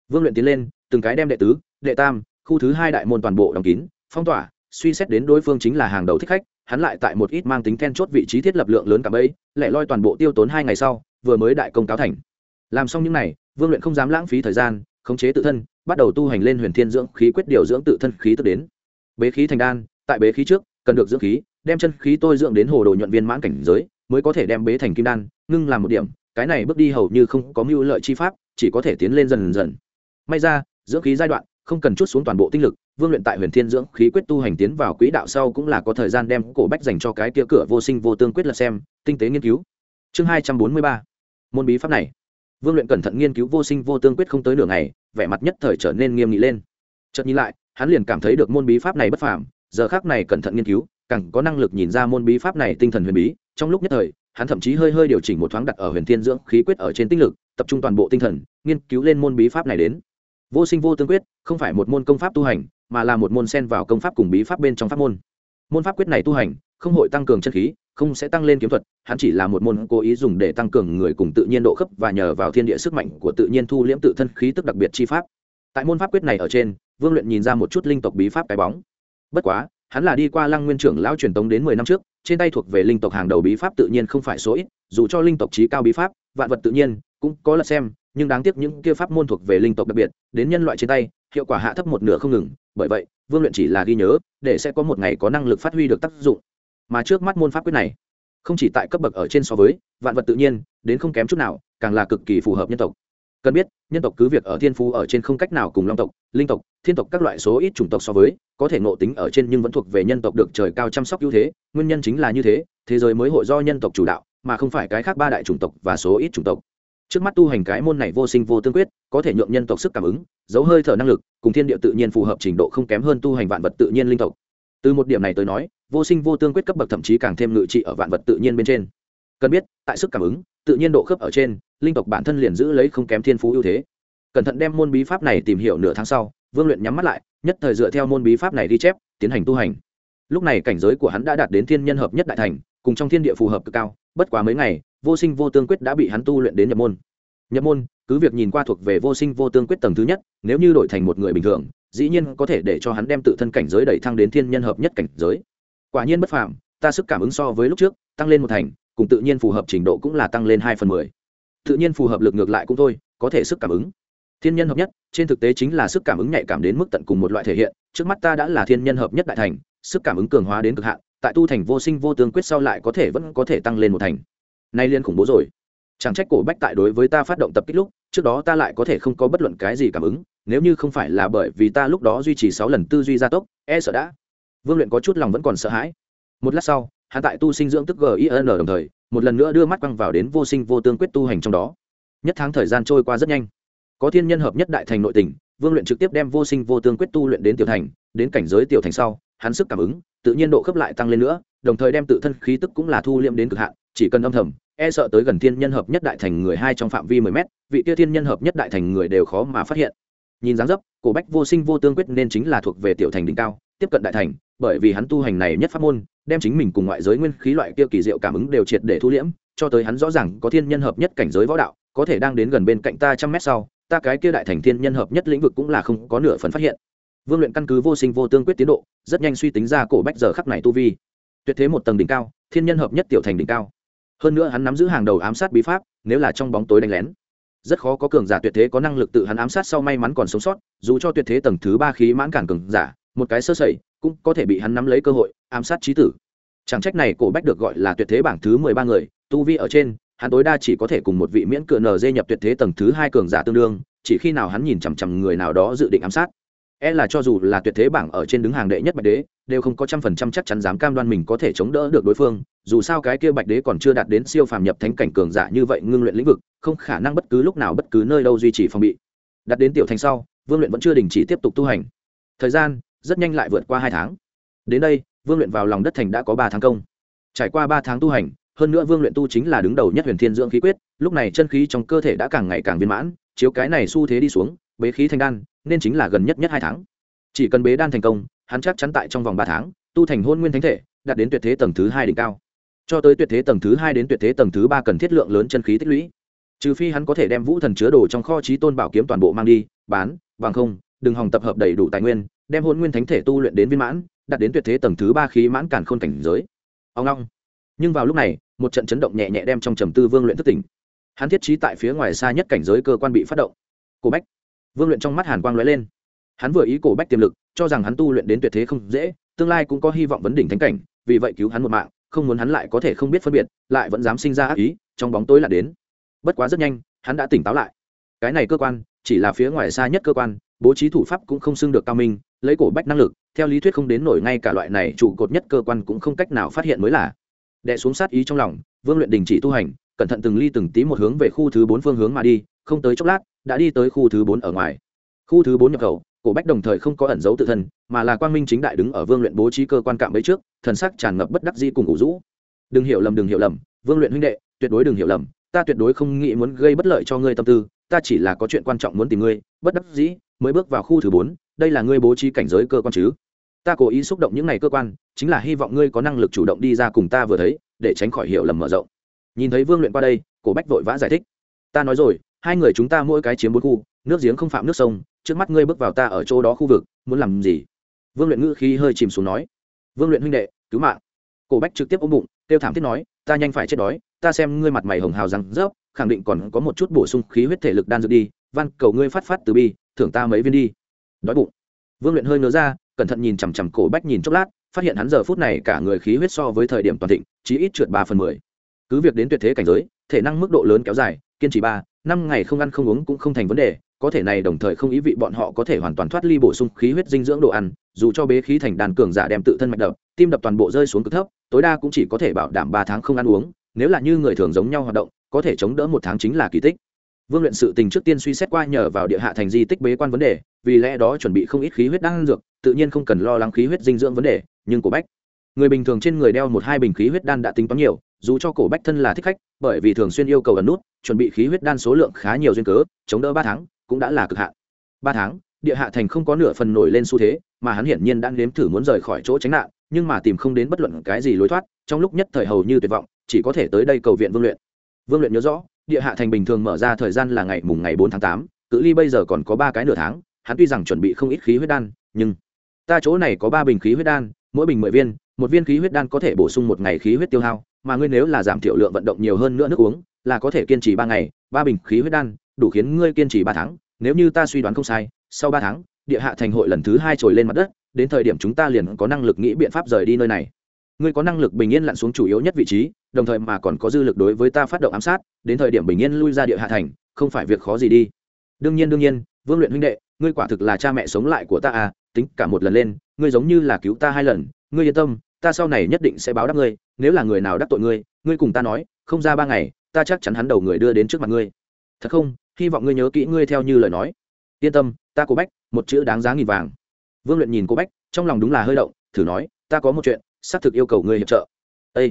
Vương luyện tiến lên, từng cái đem đệ tứ, đệ tam, khu thứ hai đại môn toàn bộ đóng kín, phong tỏa, suy xét đến đối phương chính là hàng đầu thích khách, hắn lại tại một ít mang tính then chốt vị trí thiết lập lượng lớn cả bẫy, lẻ loi toàn bộ tiêu tốn hai ngày sau, vừa mới đại công cáo thành. Làm xong những này, vương luyện không dám lãng phí thời gian, khống chế tự thân bắt đầu tu hành lên huyền thiên dưỡng khí quyết điều dưỡng tự thân khí tức đến. Bế khí thành đan, tại bế khí trước, cần được dưỡng khí, đem chân khí tôi dưỡng đến hồ đồ nhuận viên mãn cảnh giới, mới có thể đem bế thành kim đan, ngưng làm một điểm. Cái này bước đi hầu như không có mưu lợi chi pháp, chỉ có thể tiến lên dần dần. May ra, dưỡng khí giai đoạn, không cần chút xuống toàn bộ tinh lực, vương luyện tại huyền thiên dưỡng khí quyết tu hành tiến vào quỹ đạo sau cũng là có thời gian đem cổ bách dành cho cái kia cửa vô sinh vô tương quyết là xem, tinh tế nghiên cứu. Chương hai trăm bốn mươi ba. Môn bí pháp này. Vương luyện cẩn thận nghiên cứu vô sinh vô tương quyết không tới nửa ngày vẻ mặt nhất thời trở nên nghiêm nghị lên. Chợt nhìn lại, hắn liền cảm thấy được môn bí pháp này bất phàm, giờ khác này cẩn thận nghiên cứu, càng có năng lực nhìn ra môn bí pháp này tinh thần huyền bí. Trong lúc nhất thời, hắn thậm chí hơi hơi điều chỉnh một thoáng đặt ở huyền thiên dưỡng khí quyết ở trên tinh lực, tập trung toàn bộ tinh thần, nghiên cứu lên môn bí pháp này đến. Vô sinh vô tương quyết, không phải một môn công pháp tu hành, mà là một môn xen vào công pháp cùng bí pháp bên trong pháp môn. Môn pháp quyết này tu hành, không hội tăng cường chân khí không sẽ tăng lên kiếm thuật, hắn chỉ là một môn cố ý dùng để tăng cường người cùng tự nhiên độ khớp và nhờ vào thiên địa sức mạnh của tự nhiên thu liễm tự thân khí tức đặc biệt chi pháp. Tại môn pháp quyết này ở trên, vương luyện nhìn ra một chút linh tộc bí pháp cái bóng. Bất quá, hắn là đi qua lăng nguyên trưởng lão truyền tống đến mười năm trước, trên tay thuộc về linh tộc hàng đầu bí pháp tự nhiên không phải số ít, dù cho linh tộc trí cao bí pháp, vạn vật tự nhiên, cũng có lật xem, nhưng đáng tiếc những kia pháp môn thuộc về linh tộc đặc biệt, đến nhân loại trên tay, hiệu quả hạ thấp một nửa không ngừng, bởi vậy, vương luyện chỉ là ghi nhớ, để sẽ có một ngày có năng lực phát huy được tác dụng mà trước mắt môn pháp quyết này, không chỉ tại cấp bậc ở trên so với, vạn vật tự nhiên, đến không kém chút nào, càng là cực kỳ phù hợp nhân tộc. Cần biết, nhân tộc cứ việc ở thiên phú ở trên không cách nào cùng long tộc, linh tộc, thiên tộc các loại số ít chủng tộc so với, có thể ngộ tính ở trên nhưng vẫn thuộc về nhân tộc được trời cao chăm sóc ưu thế, nguyên nhân chính là như thế thế giới mới hội do nhân tộc chủ đạo, mà không phải cái khác ba đại chủng tộc và số ít chủng tộc. Trước mắt tu hành cái môn này vô sinh vô tương quyết, có thể nhượng nhân tộc sức cảm ứng giấu hơi thở năng lực, cùng thiên địa tự nhiên phù hợp trình độ không kém hơn tu hành vạn vật tự nhiên linh tộc từ một điểm này tới nói, vô sinh vô tương quyết cấp bậc thậm chí càng thêm ngự trị ở vạn vật tự nhiên bên trên. Cần biết, tại sức cảm ứng, tự nhiên độ khớp ở trên, linh tộc bản thân liền giữ lấy không kém thiên phú ưu thế. Cẩn thận đem môn bí pháp này tìm hiểu nửa tháng sau, vương luyện nhắm mắt lại, nhất thời dựa theo môn bí pháp này đi chép, tiến hành tu hành. Lúc này cảnh giới của hắn đã đạt đến thiên nhân hợp nhất đại thành, cùng trong thiên địa phù hợp cực cao, bất quá mấy ngày, vô sinh vô tương quyết đã bị hắn tu luyện đến nhập môn. Nhập môn, cứ việc nhìn qua thuộc về vô sinh vô tương quyết tầng thứ nhất, nếu như đổi thành một người bình thường dĩ nhiên có thể để cho hắn đem tự thân cảnh giới đẩy thăng đến thiên nhân hợp nhất cảnh giới. Quả nhiên bất phàm, ta sức cảm ứng so với lúc trước, tăng lên một thành, cùng tự nhiên phù hợp trình độ cũng là tăng lên hai phần mười. Tự nhiên phù hợp lực ngược lại cũng thôi, có thể sức cảm ứng. Thiên nhân hợp nhất, trên thực tế chính là sức cảm ứng nhạy cảm đến mức tận cùng một loại thể hiện, trước mắt ta đã là thiên nhân hợp nhất đại thành, sức cảm ứng cường hóa đến cực hạn, tại tu thành vô sinh vô tương quyết sau lại có thể vẫn có thể tăng lên một thành. Nay liên khủng bố rồi. Chẳng trách cổ bách tại đối với ta phát động tập kích lúc trước đó ta lại có thể không có bất luận cái gì cảm ứng, nếu như không phải là bởi vì ta lúc đó duy trì sáu lần tư duy gia tốc e sợ đã. Vương luyện có chút lòng vẫn còn sợ hãi. Một lát sau, hắn tại tu sinh dưỡng tức gin đồng thời, một lần nữa đưa mắt quăng vào đến vô sinh vô tương quyết tu hành trong đó. Nhất tháng thời gian trôi qua rất nhanh. Có thiên nhân hợp nhất đại thành nội tình, vương luyện trực tiếp đem vô sinh vô tương quyết tu luyện đến tiểu thành, đến cảnh giới tiểu thành sau, hắn sức cảm ứng, tự nhiên độ khớp lại tăng lên nữa, đồng thời đem tự thân khí tức cũng là thu liệm đến cực hạn, chỉ cần âm thầm e sợ tới gần thiên nhân hợp nhất đại thành người hai trong phạm vi mười mét, vị kia thiên nhân hợp nhất đại thành người đều khó mà phát hiện. Nhìn dáng dấp, cổ bách vô sinh vô tương quyết nên chính là thuộc về tiểu thành đỉnh cao, tiếp cận đại thành, bởi vì hắn tu hành này nhất pháp môn, đem chính mình cùng ngoại giới nguyên khí loại kia kỳ diệu cảm ứng đều triệt để thu liễm, cho tới hắn rõ ràng có thiên nhân hợp nhất cảnh giới võ đạo, có thể đang đến gần bên cạnh ta trăm mét sau, ta cái kia đại thành thiên nhân hợp nhất lĩnh vực cũng là không có nửa phần phát hiện. Vương luyện căn cứ vô sinh vô tương quyết tiến độ, rất nhanh suy tính ra cổ bách giờ khắc này tu vi. Tuyệt thế một tầng đỉnh cao, thiên nhân hợp nhất tiểu thành đỉnh cao hơn nữa hắn nắm giữ hàng đầu ám sát bí pháp, nếu là trong bóng tối đánh lén, rất khó có cường giả tuyệt thế có năng lực tự hắn ám sát sau may mắn còn sống sót, dù cho tuyệt thế tầng thứ ba khí mãn cản cường giả, một cái sơ sẩy, cũng có thể bị hắn nắm lấy cơ hội, ám sát trí tử. Chẳng trách này cổ bách được gọi là tuyệt thế bảng thứ mười ba người, tu vi ở trên, hắn tối đa chỉ có thể cùng một vị miễn cựa nờ dê nhập tuyệt thế tầng thứ hai cường giả tương đương, chỉ khi nào hắn nhìn chằm chằm người nào đó dự định ám sát. E là cho dù là tuyệt thế bảng ở trên đứng hàng đệ nhất bạch đế đều không có trăm phần trăm chắc chắn dám cam đoan mình có thể chống đỡ được đối phương, dù sao cái kia bạch đế còn chưa đạt đến siêu phàm nhập thánh cảnh cường giả như vậy ngưng luyện lĩnh vực, không khả năng bất cứ lúc nào bất cứ nơi đâu duy trì phòng bị. Đặt đến tiểu thành sau, vương luyện vẫn chưa đình chỉ tiếp tục tu hành. Thời gian rất nhanh lại vượt qua hai tháng. Đến đây, vương luyện vào lòng đất thành đã có ba tháng công. Trải qua ba tháng tu hành, hơn nữa vương luyện tu chính là đứng đầu nhất huyền thiên dưỡng khí quyết, lúc này chân khí trong cơ thể đã càng ngày càng viên mãn, chiếu cái này xu thế đi xuống, bế khí thành đan, nên chính là gần nhất nhất hai tháng. Chỉ cần bế đan thành công hắn chắc chắn tại trong vòng ba tháng, tu thành hôn nguyên thánh thể, đạt đến tuyệt thế tầng thứ hai đỉnh cao. Cho tới tuyệt thế tầng thứ hai đến tuyệt thế tầng thứ ba cần thiết lượng lớn chân khí tích lũy. Trừ phi hắn có thể đem vũ thần chứa đồ trong kho trí tôn bảo kiếm toàn bộ mang đi, bán, bằng không, đừng hòng tập hợp đầy đủ tài nguyên, đem hôn nguyên thánh thể tu luyện đến viên mãn, đạt đến tuyệt thế tầng thứ ba khí mãn cản khôn cảnh giới. Ông long. Nhưng vào lúc này, một trận chấn động nhẹ nhẹ đem trong trầm tư vương luyện thất tỉnh. Hắn thiết trí tại phía ngoài xa nhất cảnh giới cơ quan bị phát động. Cổ bách. Vương luyện trong mắt hàn quang lóe lên hắn vừa ý cổ bách tiềm lực, cho rằng hắn tu luyện đến tuyệt thế không dễ, tương lai cũng có hy vọng vấn đỉnh thánh cảnh, vì vậy cứu hắn một mạng, không muốn hắn lại có thể không biết phân biệt, lại vẫn dám sinh ra ác ý, trong bóng tối là đến. Bất quá rất nhanh, hắn đã tỉnh táo lại. Cái này cơ quan, chỉ là phía ngoài xa nhất cơ quan, bố trí thủ pháp cũng không xưng được cao minh, lấy cổ bách năng lực, theo lý thuyết không đến nổi ngay cả loại này trụ cột nhất cơ quan cũng không cách nào phát hiện mới là. Đệ xuống sát ý trong lòng, vương luyện đình chỉ tu hành, cẩn thận từng ly từng tí một hướng về khu thứ bốn phương hướng mà đi, không tới chốc lát, đã đi tới khu thứ bốn ở ngoài. Khu thứ bốn nhập khẩu cổ bách đồng thời không có ẩn giấu tự thân, mà là quang minh chính đại đứng ở vương luyện bố trí cơ quan cạm bấy trước, thần sắc tràn ngập bất đắc di cùng ủ rũ. Đừng hiểu lầm, đừng hiểu lầm, vương luyện huynh đệ, tuyệt đối đừng hiểu lầm, ta tuyệt đối không nghĩ muốn gây bất lợi cho ngươi tâm tư, ta chỉ là có chuyện quan trọng muốn tìm ngươi, bất đắc dĩ, mới bước vào khu thứ bốn, đây là ngươi bố trí cảnh giới cơ quan chứ? Ta cố ý xúc động những ngày cơ quan, chính là hy vọng ngươi có năng lực chủ động đi ra cùng ta vừa thấy, để tránh khỏi hiểu lầm mở rộng. Nhìn thấy vương luyện qua đây, cổ bách vội vã giải thích. Ta nói rồi, hai người chúng ta mỗi cái chiếm bốn khu, nước giếng không phạm nước sông trước mắt ngươi bước vào ta ở chỗ đó khu vực, muốn làm gì? Vương luyện ngữ khí hơi chìm xuống nói. Vương luyện huynh đệ, cứu mạng. Cổ bách trực tiếp ôm bụng, kêu thảm thiết nói, ta nhanh phải chết đói, ta xem ngươi mặt mày hồng hào rằng rớp, khẳng định còn có một chút bổ sung khí huyết thể lực đan dược đi, van, cầu ngươi phát phát từ bi, thưởng ta mấy viên đi. Đói bụng. Vương luyện hơi ngớ ra, cẩn thận nhìn chằm chằm cổ bách nhìn chốc lát, phát hiện hắn giờ phút này cả người khí huyết so với thời điểm toàn thịnh, chí ít trượt ba phần mười. Cứ việc đến tuyệt thế cảnh giới, thể năng mức độ lớn kéo dài, kiên trì ba, năm ngày không ăn không uống cũng không thành vấn đề có thể này đồng thời không ý vị bọn họ có thể hoàn toàn thoát ly bổ sung khí huyết dinh dưỡng đồ ăn, dù cho bế khí thành đàn cường giả đem tự thân mạch đập, tim đập toàn bộ rơi xuống cực thấp, tối đa cũng chỉ có thể bảo đảm ba tháng không ăn uống, nếu là như người thường giống nhau hoạt động, có thể chống đỡ một tháng chính là kỳ tích. Vương luyện sự tình trước tiên suy xét qua nhờ vào địa hạ thành di tích bế quan vấn đề, vì lẽ đó chuẩn bị không ít khí huyết đang dược, tự nhiên không cần lo lắng khí huyết dinh dưỡng vấn đề, nhưng cổ bách, người bình thường trên người đeo một hai bình khí huyết đan đã tính toán nhiều, dù cho cổ bách thân là thích khách, bởi vì thường xuyên yêu cầu ẩn nút, chuẩn bị khí huyết đan số lượng khá nhiều duyên cớ, chống đỡ ba tháng cũng đã là cực hạn. Ba tháng, địa hạ thành không có nửa phần nổi lên xu thế, mà hắn hiển nhiên đã nếm thử muốn rời khỏi chỗ tránh nạn, nhưng mà tìm không đến bất luận cái gì lối thoát, trong lúc nhất thời hầu như tuyệt vọng, chỉ có thể tới đây cầu viện vương luyện. Vương luyện nhớ rõ, địa hạ thành bình thường mở ra thời gian là ngày mùng ngày bốn tháng tám, cự ly bây giờ còn có ba cái nửa tháng, hắn tuy rằng chuẩn bị không ít khí huyết đan, nhưng ta chỗ này có ba bình khí huyết đan, mỗi bình mười viên, một viên khí huyết đan có thể bổ sung một ngày khí huyết tiêu hao, mà ngươi nếu là giảm thiểu lượng vận động nhiều hơn nữa nước uống, là có thể kiên trì ba ngày, ba bình khí huyết đan đủ khiến ngươi kiên trì ba tháng, nếu như ta suy đoán không sai, sau ba tháng, địa hạ thành hội lần thứ hai trồi lên mặt đất, đến thời điểm chúng ta liền có năng lực nghĩ biện pháp rời đi nơi này. Ngươi có năng lực bình yên lặn xuống chủ yếu nhất vị trí, đồng thời mà còn có dư lực đối với ta phát động ám sát, đến thời điểm bình yên lui ra địa hạ thành, không phải việc khó gì đi. Đương nhiên đương nhiên, vương luyện huynh đệ, ngươi quả thực là cha mẹ sống lại của ta à tính cả một lần lên, ngươi giống như là cứu ta hai lần, ngươi yên tâm, ta sau này nhất định sẽ báo đáp ngươi, nếu là người nào đắc tội ngươi ngươi cùng ta nói, không ra ba ngày, ta chắc chắn hắn đầu người đưa đến trước mặt ngươi. Thật không? Hy vọng ngươi nhớ kỹ ngươi theo như lời nói. Yên tâm, ta cố bách, một chữ đáng giá nghìn vàng. Vương luyện nhìn cố bách, trong lòng đúng là hơi động, thử nói, ta có một chuyện, xác thực yêu cầu ngươi hiệp trợ. Â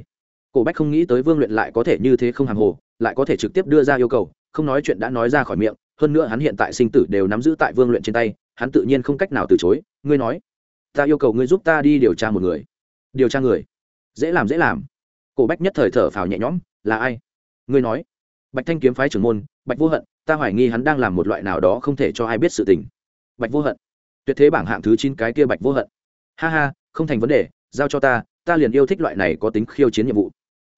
cổ bách không nghĩ tới vương luyện lại có thể như thế không hàng hồ, lại có thể trực tiếp đưa ra yêu cầu, không nói chuyện đã nói ra khỏi miệng, hơn nữa hắn hiện tại sinh tử đều nắm giữ tại vương luyện trên tay, hắn tự nhiên không cách nào từ chối, ngươi nói, ta yêu cầu ngươi giúp ta đi điều tra một người. Điều tra người? Dễ làm dễ làm. Cổ bách nhất thời thở phào nhẹ nhõm, là ai? Ngươi nói. Bạch thanh kiếm phái trưởng môn, bạch vô hận ta hoài nghi hắn đang làm một loại nào đó không thể cho ai biết sự tình. Bạch vô hận. Tuyệt thế bảng hạng thứ chín cái kia bạch vô hận. Ha ha, không thành vấn đề, giao cho ta ta liền yêu thích loại này có tính khiêu chiến nhiệm vụ.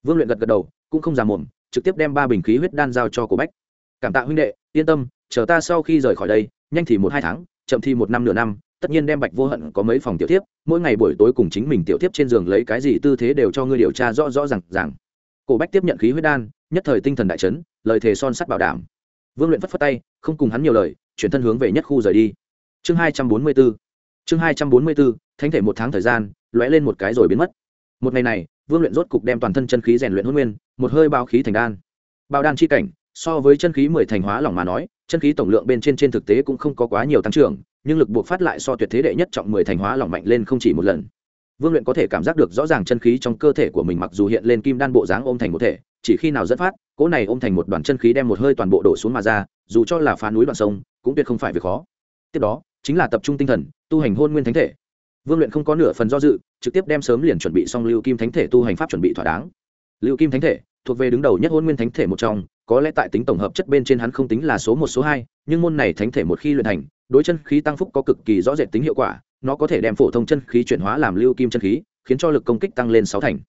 Vương luyện gật gật đầu, cũng không già mồm trực tiếp đem ba bình khí huyết đan giao cho cổ bách. Cảm tạ huynh đệ, yên tâm, chờ ta sau khi rời khỏi đây, nhanh thì một hai tháng, chậm thì một năm nửa năm, tất nhiên đem bạch vô hận có mấy phòng tiểu tiếp mỗi ngày buổi tối cùng chính mình tiểu tiếp trên giường lấy cái gì tư thế đều cho ngươi điều tra rõ rõ r à n g cổ bách tiếp nhận khí huyết đan, nhất thời tinh thần đại chấn, lời thề son sắt bảo đảm vương luyện phất phất tay, không cùng hắn nhiều lời, chuyển thân hướng về nhất khu rời đi. Chương hai trăm bốn mươi b ố chương hai trăm bốn mươi b ố thánh thể một tháng thời gian, lóe lên một cái rồi biến mất. Một ngày này, vương luyện rốt cục đem toàn thân chân khí rèn luyện hôn nguyên, một hơi bao khí thành đan. Bao đan chi cảnh, so với chân khí mười thành hóa lỏng mà nói, chân khí tổng lượng bên trên trên thực tế cũng không có quá nhiều tăng trưởng, nhưng lực buộc phát lại so tuyệt thế đệ nhất trọng mười thành hóa lỏng mạnh lên không chỉ một lần. Vương luyện có thể cảm giác được rõ ràng chân khí trong cơ thể của mình mặc dù hiện lên kim đan bộ dáng ôm thành một thể, chỉ khi nào dẫn phát cỗ này ôm thành một đoàn chân khí đem một hơi toàn bộ đổ xuống mà ra, dù cho là phá núi đoạn sông, cũng tuyệt không phải việc khó. Tiếp đó, chính là tập trung tinh thần, tu hành hôn nguyên thánh thể. Vương luyện không có nửa phần do dự, trực tiếp đem sớm liền chuẩn bị xong lưu kim thánh thể tu hành pháp chuẩn bị thỏa đáng. Lưu kim thánh thể, thuộc về đứng đầu nhất hôn nguyên thánh thể một trong, có lẽ tại tính tổng hợp chất bên trên hắn không tính là số một, số hai, nhưng môn này thánh thể một khi luyện thành, đối chân khí tăng phúc có cực kỳ rõ rệt tính hiệu quả, nó có thể đem phổ thông chân khí chuyển hóa làm lưu kim chân khí, khiến cho lực công kích tăng lên sáu thành.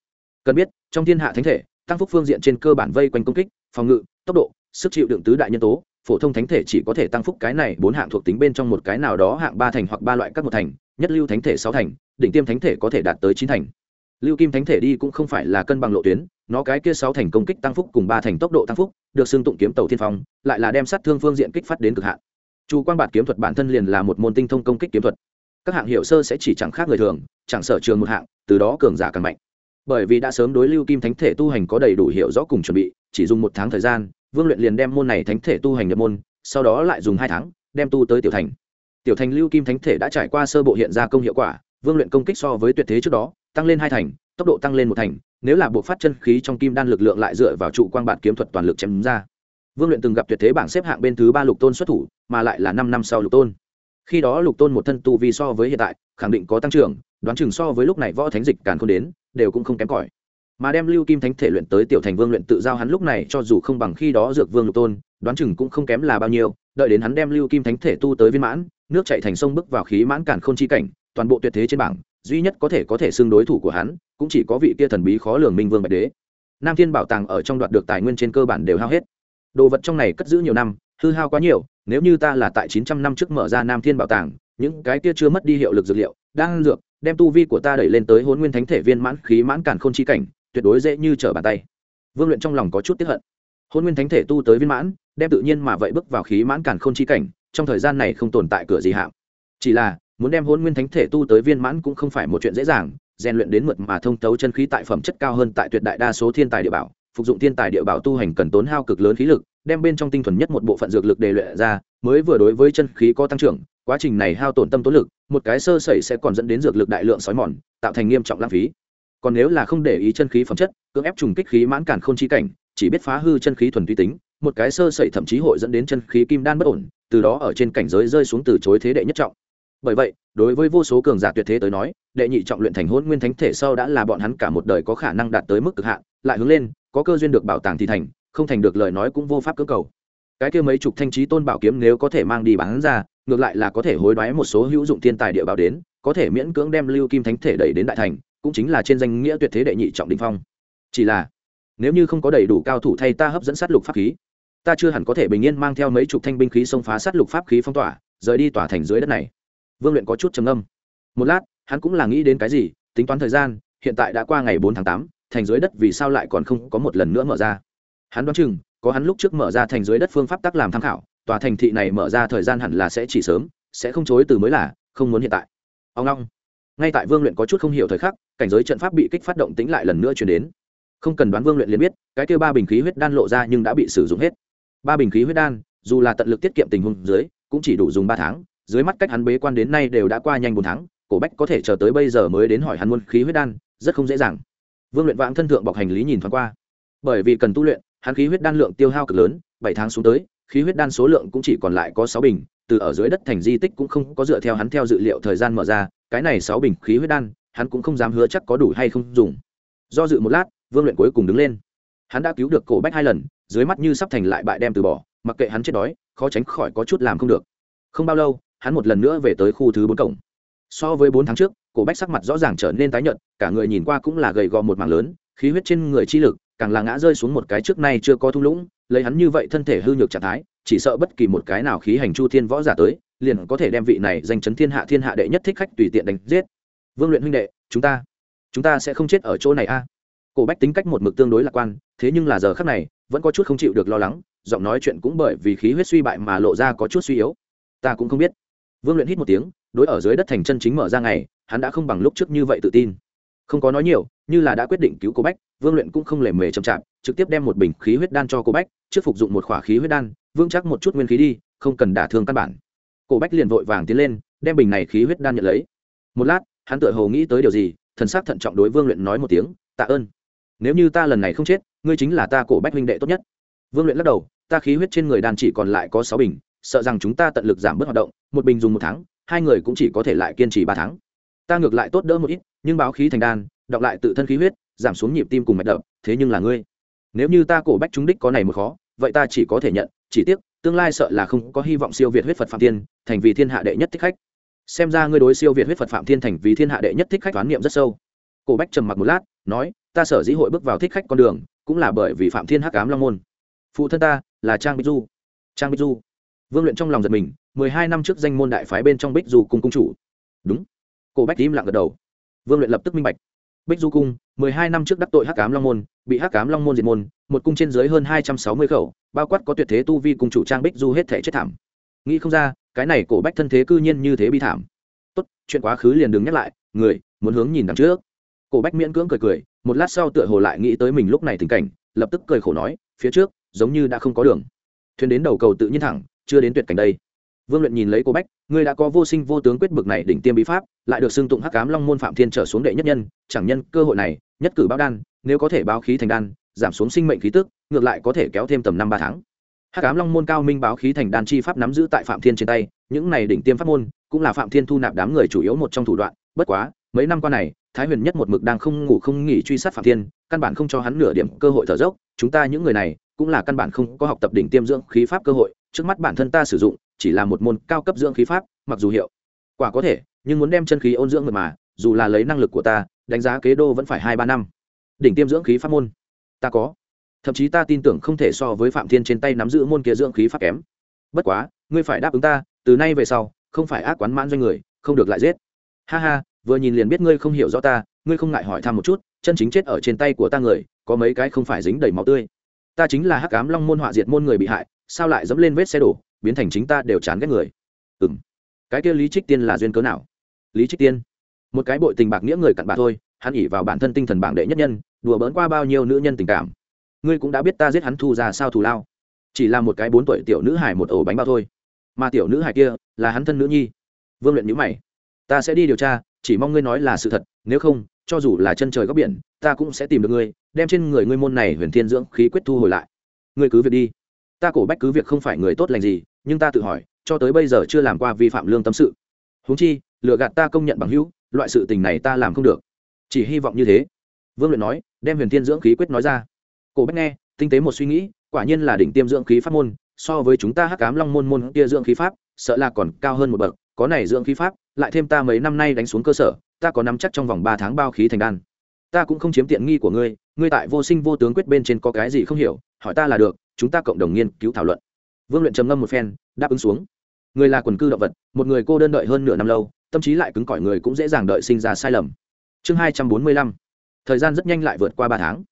Cần biết, trong thiên hạ thánh thể tăng phúc phương diện trên cơ bản vây quanh công kích, phòng ngự, tốc độ, sức chịu đựng tứ đại nhân tố, phổ thông thánh thể chỉ có thể tăng phúc cái này bốn hạng thuộc tính bên trong một cái nào đó hạng ba thành hoặc ba loại các một thành, nhất lưu thánh thể sáu thành, đỉnh tiêm thánh thể có thể đạt tới chín thành. Lưu kim thánh thể đi cũng không phải là cân bằng lộ tuyến, nó cái kia sáu thành công kích tăng phúc cùng ba thành tốc độ tăng phúc, được xưng tụng kiếm tàu thiên phong, lại là đem sát thương phương diện kích phát đến cực hạn. Chu quan bạt kiếm thuật bản thân liền là một môn tinh thông công kích kiếm thuật. Các hạng hiệu sơ sẽ chỉ chẳng khác người thường, chẳng sở trường một hạng, từ đó cường giả càng mạnh bởi vì đã sớm đối lưu kim thánh thể tu hành có đầy đủ hiệu rõ cùng chuẩn bị, chỉ dùng một tháng thời gian, vương luyện liền đem môn này thánh thể tu hành nhập môn, sau đó lại dùng hai tháng, đem tu tới tiểu thành. Tiểu thành lưu kim thánh thể đã trải qua sơ bộ hiện ra công hiệu quả, vương luyện công kích so với tuyệt thế trước đó, tăng lên hai thành, tốc độ tăng lên một thành, nếu là buộc phát chân khí trong kim đan lực lượng lại dựa vào trụ quang bản kiếm thuật toàn lực chém ra. Vương luyện từng gặp tuyệt thế bảng xếp hạng bên thứ ba lục tôn xuất thủ, mà lại là năm năm sau lục tôn khi đó lục tôn một thân tu vi so với hiện tại, khẳng định có tăng trưởng, đoán chừng so với lúc này võ thánh dịch càng không đến, đều cũng không kém cỏi. Mà đem lưu kim thánh thể luyện tới tiểu thành vương luyện tự giao hắn lúc này, cho dù không bằng khi đó dược vương lục tôn, đoán chừng cũng không kém là bao nhiêu, đợi đến hắn đem lưu kim thánh thể tu tới viên mãn, nước chạy thành sông bước vào khí mãn cản không chi cảnh, toàn bộ tuyệt thế trên bảng, duy nhất có thể có thể xưng đối thủ của hắn, cũng chỉ có vị kia thần bí khó lường minh vương bạch đế. Nam thiên bảo tàng ở trong đoạt được tài nguyên trên cơ bản đều hao hết. Đồ vật trong này cất giữ nhiều năm hư hao quá nhiều, nếu như ta là tại chín trăm năm trước mở ra nam thiên bảo tàng, những cái kia chưa mất đi hiệu lực dược liệu, đang dược, đem tu vi của ta đẩy lên tới hôn nguyên thánh thể viên mãn khí mãn cản khôn chi cảnh, tuyệt đối dễ như trở bàn tay. Vương luyện trong lòng có chút tiếp hận. Hôn nguyên thánh thể tu tới viên mãn, đem tự nhiên mà vậy bước vào khí mãn cản khôn chi cảnh, trong thời gian này không tồn tại cửa gì hạng. Chỉ là, muốn đem hôn nguyên thánh thể tu tới viên mãn cũng không phải một chuyện dễ dàng, rèn luyện đến mượt mà thông tấu chân khí tại phẩm chất cao hơn tại tuyệt đại đa số thiên tài địa bảo, phục dụng thiên tài địa bảo tu hành cần tốn hao cực lớn khí lực đem bên trong tinh thuần nhất một bộ phận dược lực đề luyện ra, mới vừa đối với chân khí có tăng trưởng, quá trình này hao tổn tâm tố lực, một cái sơ sẩy sẽ còn dẫn đến dược lực đại lượng sói mòn, tạo thành nghiêm trọng lãng phí. Còn nếu là không để ý chân khí phẩm chất, cưỡng ép trùng kích khí mãn cản không chi cảnh, chỉ biết phá hư chân khí thuần túy tính, một cái sơ sẩy thậm chí hội dẫn đến chân khí kim đan bất ổn, từ đó ở trên cảnh giới rơi xuống từ chối thế đệ nhất trọng. Bởi vậy, đối với vô số cường giả tuyệt thế tới nói, đệ nhị trọng luyện thành hôn nguyên thánh thể sau đã là bọn hắn cả một đời có khả năng đạt tới mức cực hạn, lại hướng lên, có cơ duyên được bảo tàng thì thành không thành được lời nói cũng vô pháp cưỡng cầu. Cái kia mấy chục thanh trí tôn bảo kiếm nếu có thể mang đi bán ra, ngược lại là có thể hối đoái một số hữu dụng thiên tài địa bảo đến, có thể miễn cưỡng đem lưu kim thánh thể đẩy đến đại thành, cũng chính là trên danh nghĩa tuyệt thế đệ nhị trọng đình phong. Chỉ là, nếu như không có đầy đủ cao thủ thay ta hấp dẫn sát lục pháp khí, ta chưa hẳn có thể bình yên mang theo mấy chục thanh binh khí xông phá sát lục pháp khí phong tỏa, rời đi tỏa thành dưới đất này. Vương luyện có chút trầm âm một lát, hắn cũng là nghĩ đến cái gì, tính toán thời gian, hiện tại đã qua ngày bốn tháng tám, thành dưới đất vì sao lại còn không có một lần nữa mở ra? Hắn đoán chừng, có hắn lúc trước mở ra thành dưới đất phương pháp tắc làm tham khảo, tòa thành thị này mở ra thời gian hẳn là sẽ chỉ sớm, sẽ không chối từ mới là, không muốn hiện tại. Ông long, ngay tại vương luyện có chút không hiểu thời khắc, cảnh giới trận pháp bị kích phát động tính lại lần nữa chuyển đến. Không cần đoán vương luyện liền biết, cái kêu ba bình khí huyết đan lộ ra nhưng đã bị sử dụng hết. Ba bình khí huyết đan, dù là tận lực tiết kiệm tình huống dưới, cũng chỉ đủ dùng ba tháng, dưới mắt cách hắn bế quan đến nay đều đã qua nhanh bốn tháng, cổ bách có thể chờ tới bây giờ mới đến hỏi hắn muôn khí huyết đan, rất không dễ dàng. Vương luyện vãng thân thượng bọc hành lý nhìn thoáng qua. Bởi vì cần tu luyện hắn khí huyết đan lượng tiêu hao cực lớn, bảy tháng xuống tới, khí huyết đan số lượng cũng chỉ còn lại có sáu bình, từ ở dưới đất thành di tích cũng không có dựa theo hắn theo dự liệu thời gian mở ra, cái này sáu bình khí huyết đan, hắn cũng không dám hứa chắc có đủ hay không dùng. Do dự một lát, vương luyện cuối cùng đứng lên. Hắn đã cứu được cổ bách hai lần, dưới mắt như sắp thành lại bại đem từ bỏ, mặc kệ hắn chết đói, khó tránh khỏi có chút làm không được. Không bao lâu, hắn một lần nữa về tới khu thứ bốn cổng. So với bốn tháng trước, cổ bách sắc mặt rõ ràng trở nên tái nhợt, cả người nhìn qua cũng là gầy gò một mảng lớn, khí huyết trên người chi lực càng là ngã rơi xuống một cái trước nay chưa có thung lũng, lấy hắn như vậy thân thể hư nhược trạng thái, chỉ sợ bất kỳ một cái nào khí hành chu thiên võ giả tới, liền có thể đem vị này danh chấn thiên hạ thiên hạ đệ nhất thích khách tùy tiện đánh giết. Vương luyện huynh đệ, chúng ta chúng ta sẽ không chết ở chỗ này a. Cổ bách tính cách một mực tương đối lạc quan, thế nhưng là giờ khác này, vẫn có chút không chịu được lo lắng, giọng nói chuyện cũng bởi vì khí huyết suy bại mà lộ ra có chút suy yếu. Ta cũng không biết. Vương luyện hít một tiếng, đối ở dưới đất thành chân chính mở ra ngày, hắn đã không bằng lúc trước như vậy tự tin. Không có nói nhiều, như là đã quyết định cứu cô bách vương luyện cũng không lề mề chậm chạp, trực tiếp đem một bình khí huyết đan cho cô bách, trước phục dụng một khỏa khí huyết đan vương chắc một chút nguyên khí đi, không cần đả thương căn bản. Cổ bách liền vội vàng tiến lên, đem bình này khí huyết đan nhận lấy. Một lát, hắn tựa hồ nghĩ tới điều gì, thần sắc thận trọng đối vương luyện nói một tiếng, tạ ơn. Nếu như ta lần này không chết, ngươi chính là ta cổ bách huynh đệ tốt nhất. Vương luyện lắc đầu, ta khí huyết trên người đan chỉ còn lại có sáu bình, sợ rằng chúng ta tận lực giảm bớt hoạt động, một bình dùng một tháng, hai người cũng chỉ có thể lại kiên trì ba tháng. Ta ngược lại tốt đỡ một ít, nhưng báo khí thành đan, đọc lại tự thân khí huyết giảm xuống nhịp tim cùng mạch đập, thế nhưng là ngươi. Nếu như ta cổ bách chúng đích có này một khó, vậy ta chỉ có thể nhận, chỉ tiếc, tương lai sợ là không có hy vọng siêu việt huyết phật phạm thiên, thành vì thiên hạ đệ nhất thích khách. Xem ra ngươi đối siêu việt huyết phật phạm thiên thành vì thiên hạ đệ nhất thích khách toán niệm rất sâu. Cổ bách trầm mặc một lát, nói, ta sở dĩ hội bước vào thích khách con đường, cũng là bởi vì phạm thiên hắc ám long môn. Phụ thân ta là trang bích du. Trang bích du. Vương luyện trong lòng giật mình, mười hai năm trước danh môn đại phái bên trong bích du cùng cung chủ. Đúng. Cổ bách im lặng gật đầu. Vương luyện lập tức minh bạch bích du cung, mười hai năm trước đắc tội hắc cám long môn, bị hắc cám long môn diệt môn, một cung trên dưới hơn hai trăm sáu mươi khẩu, bao quát có tuyệt thế tu vi cùng chủ trang bích du hết thể chết thảm. Nghĩ không ra, cái này cổ bách thân thế cư nhiên như thế bi thảm. Tốt, chuyện quá khứ liền đừng nhắc lại, người, muốn hướng nhìn đằng trước. Cổ bách miễn cưỡng cười cười, một lát sau tựa hồ lại nghĩ tới mình lúc này tình cảnh, lập tức cười khổ nói, phía trước, giống như đã không có đường. Thuyền đến đầu cầu tự nhiên thẳng, chưa đến tuyệt cảnh đây vương luyện nhìn lấy cô bách, ngươi đã có vô sinh vô tướng quyết bực này đỉnh tiêm bí pháp, lại được xưng tụng hắc cám long môn phạm thiên trở xuống đệ nhất nhân, chẳng nhân cơ hội này, nhất cử báo đan, nếu có thể báo khí thành đan, giảm xuống sinh mệnh khí tức, ngược lại có thể kéo thêm tầm năm ba tháng. Hắc cám long môn cao minh báo khí thành đan chi pháp nắm giữ tại phạm thiên trên tay, những này đỉnh tiêm pháp môn, cũng là phạm thiên thu nạp đám người chủ yếu một trong thủ đoạn, bất quá, mấy năm qua này, thái huyền nhất một mực đang không ngủ không nghỉ truy sát phạm thiên, căn bản không cho hắn nửa điểm cơ hội thở dốc, chúng ta những người này, cũng là căn bản không có học tập đỉnh tiêm dưỡng khí pháp cơ hội, trước mắt bản thân ta sử dụng chỉ là một môn cao cấp dưỡng khí pháp, mặc dù hiệu quả có thể, nhưng muốn đem chân khí ôn dưỡng mật mà, dù là lấy năng lực của ta, đánh giá kế đô vẫn phải hai ba năm. Đỉnh tiêm dưỡng khí pháp môn. Ta có. Thậm chí ta tin tưởng không thể so với phạm thiên trên tay nắm giữ môn kia dưỡng khí pháp kém. Bất quá, ngươi phải đáp ứng ta, từ nay về sau, không phải ác quán mãn doanh người, không được lại giết. Ha ha, vừa nhìn liền biết ngươi không hiểu rõ ta, ngươi không ngại hỏi thăm một chút, chân chính chết ở trên tay của ta người, có mấy cái không phải dính đầy máu tươi. Ta chính là hắc cám long môn họa diệt môn người bị hại, sao lại dẫm lên vết xe đổ biến thành chính ta đều chán ghét người. Ừ m cái kia lý trích tiên là duyên cớ nào? Lý trích tiên. Một cái bội tình bạc nghĩa người cặn bạc thôi, hắn ỉ vào bản thân tinh thần bảng đệ nhất nhân, đùa bỡn qua bao nhiêu nữ nhân tình cảm. Ngươi cũng đã biết ta giết hắn thu ra sao thù lao. Chỉ là một cái bốn tuổi tiểu nữ hải một ổ bánh bao thôi. Mà tiểu nữ hải kia là hắn thân nữ nhi. Vương luyện nhữ mày. Ta sẽ đi điều tra, chỉ mong ngươi nói là sự thật, nếu không, cho dù là chân trời góc biển, ta cũng sẽ tìm được ngươi, đem trên người ngươi môn này huyền thiên dưỡng khí quyết thu hồi lại. Ngươi cứ việc đi ta cổ bách cứ việc không phải người tốt lành gì, nhưng ta tự hỏi, cho tới bây giờ chưa làm qua vi phạm lương tâm sự. Huống chi lựa gạt ta công nhận bằng hữu, loại sự tình này ta làm không được. Chỉ hy vọng như thế. Vương luyện nói, đem huyền thiên dưỡng khí quyết nói ra. Cổ bách nghe, tinh tế một suy nghĩ, quả nhiên là đỉnh tiêm dưỡng khí pháp môn, so với chúng ta hắc cám long môn môn kia dưỡng khí pháp, sợ là còn cao hơn một bậc, có này dưỡng khí pháp, lại thêm ta mấy năm nay đánh xuống cơ sở, ta có nắm chắc trong vòng ba tháng bao khí thành đan. Ta cũng không chiếm tiện nghi của ngươi ngươi tại vô sinh vô tướng quyết bên trên có cái gì không hiểu, hỏi ta là được chúng ta cộng đồng nghiên cứu thảo luận. Vương luyện trầm ngâm một phen, đáp ứng xuống. Người là quần cư động vật, một người cô đơn đợi hơn nửa năm lâu, tâm trí lại cứng cỏi người cũng dễ dàng đợi sinh ra sai lầm. Chương hai trăm bốn mươi lăm. Thời gian rất nhanh lại vượt qua ba tháng.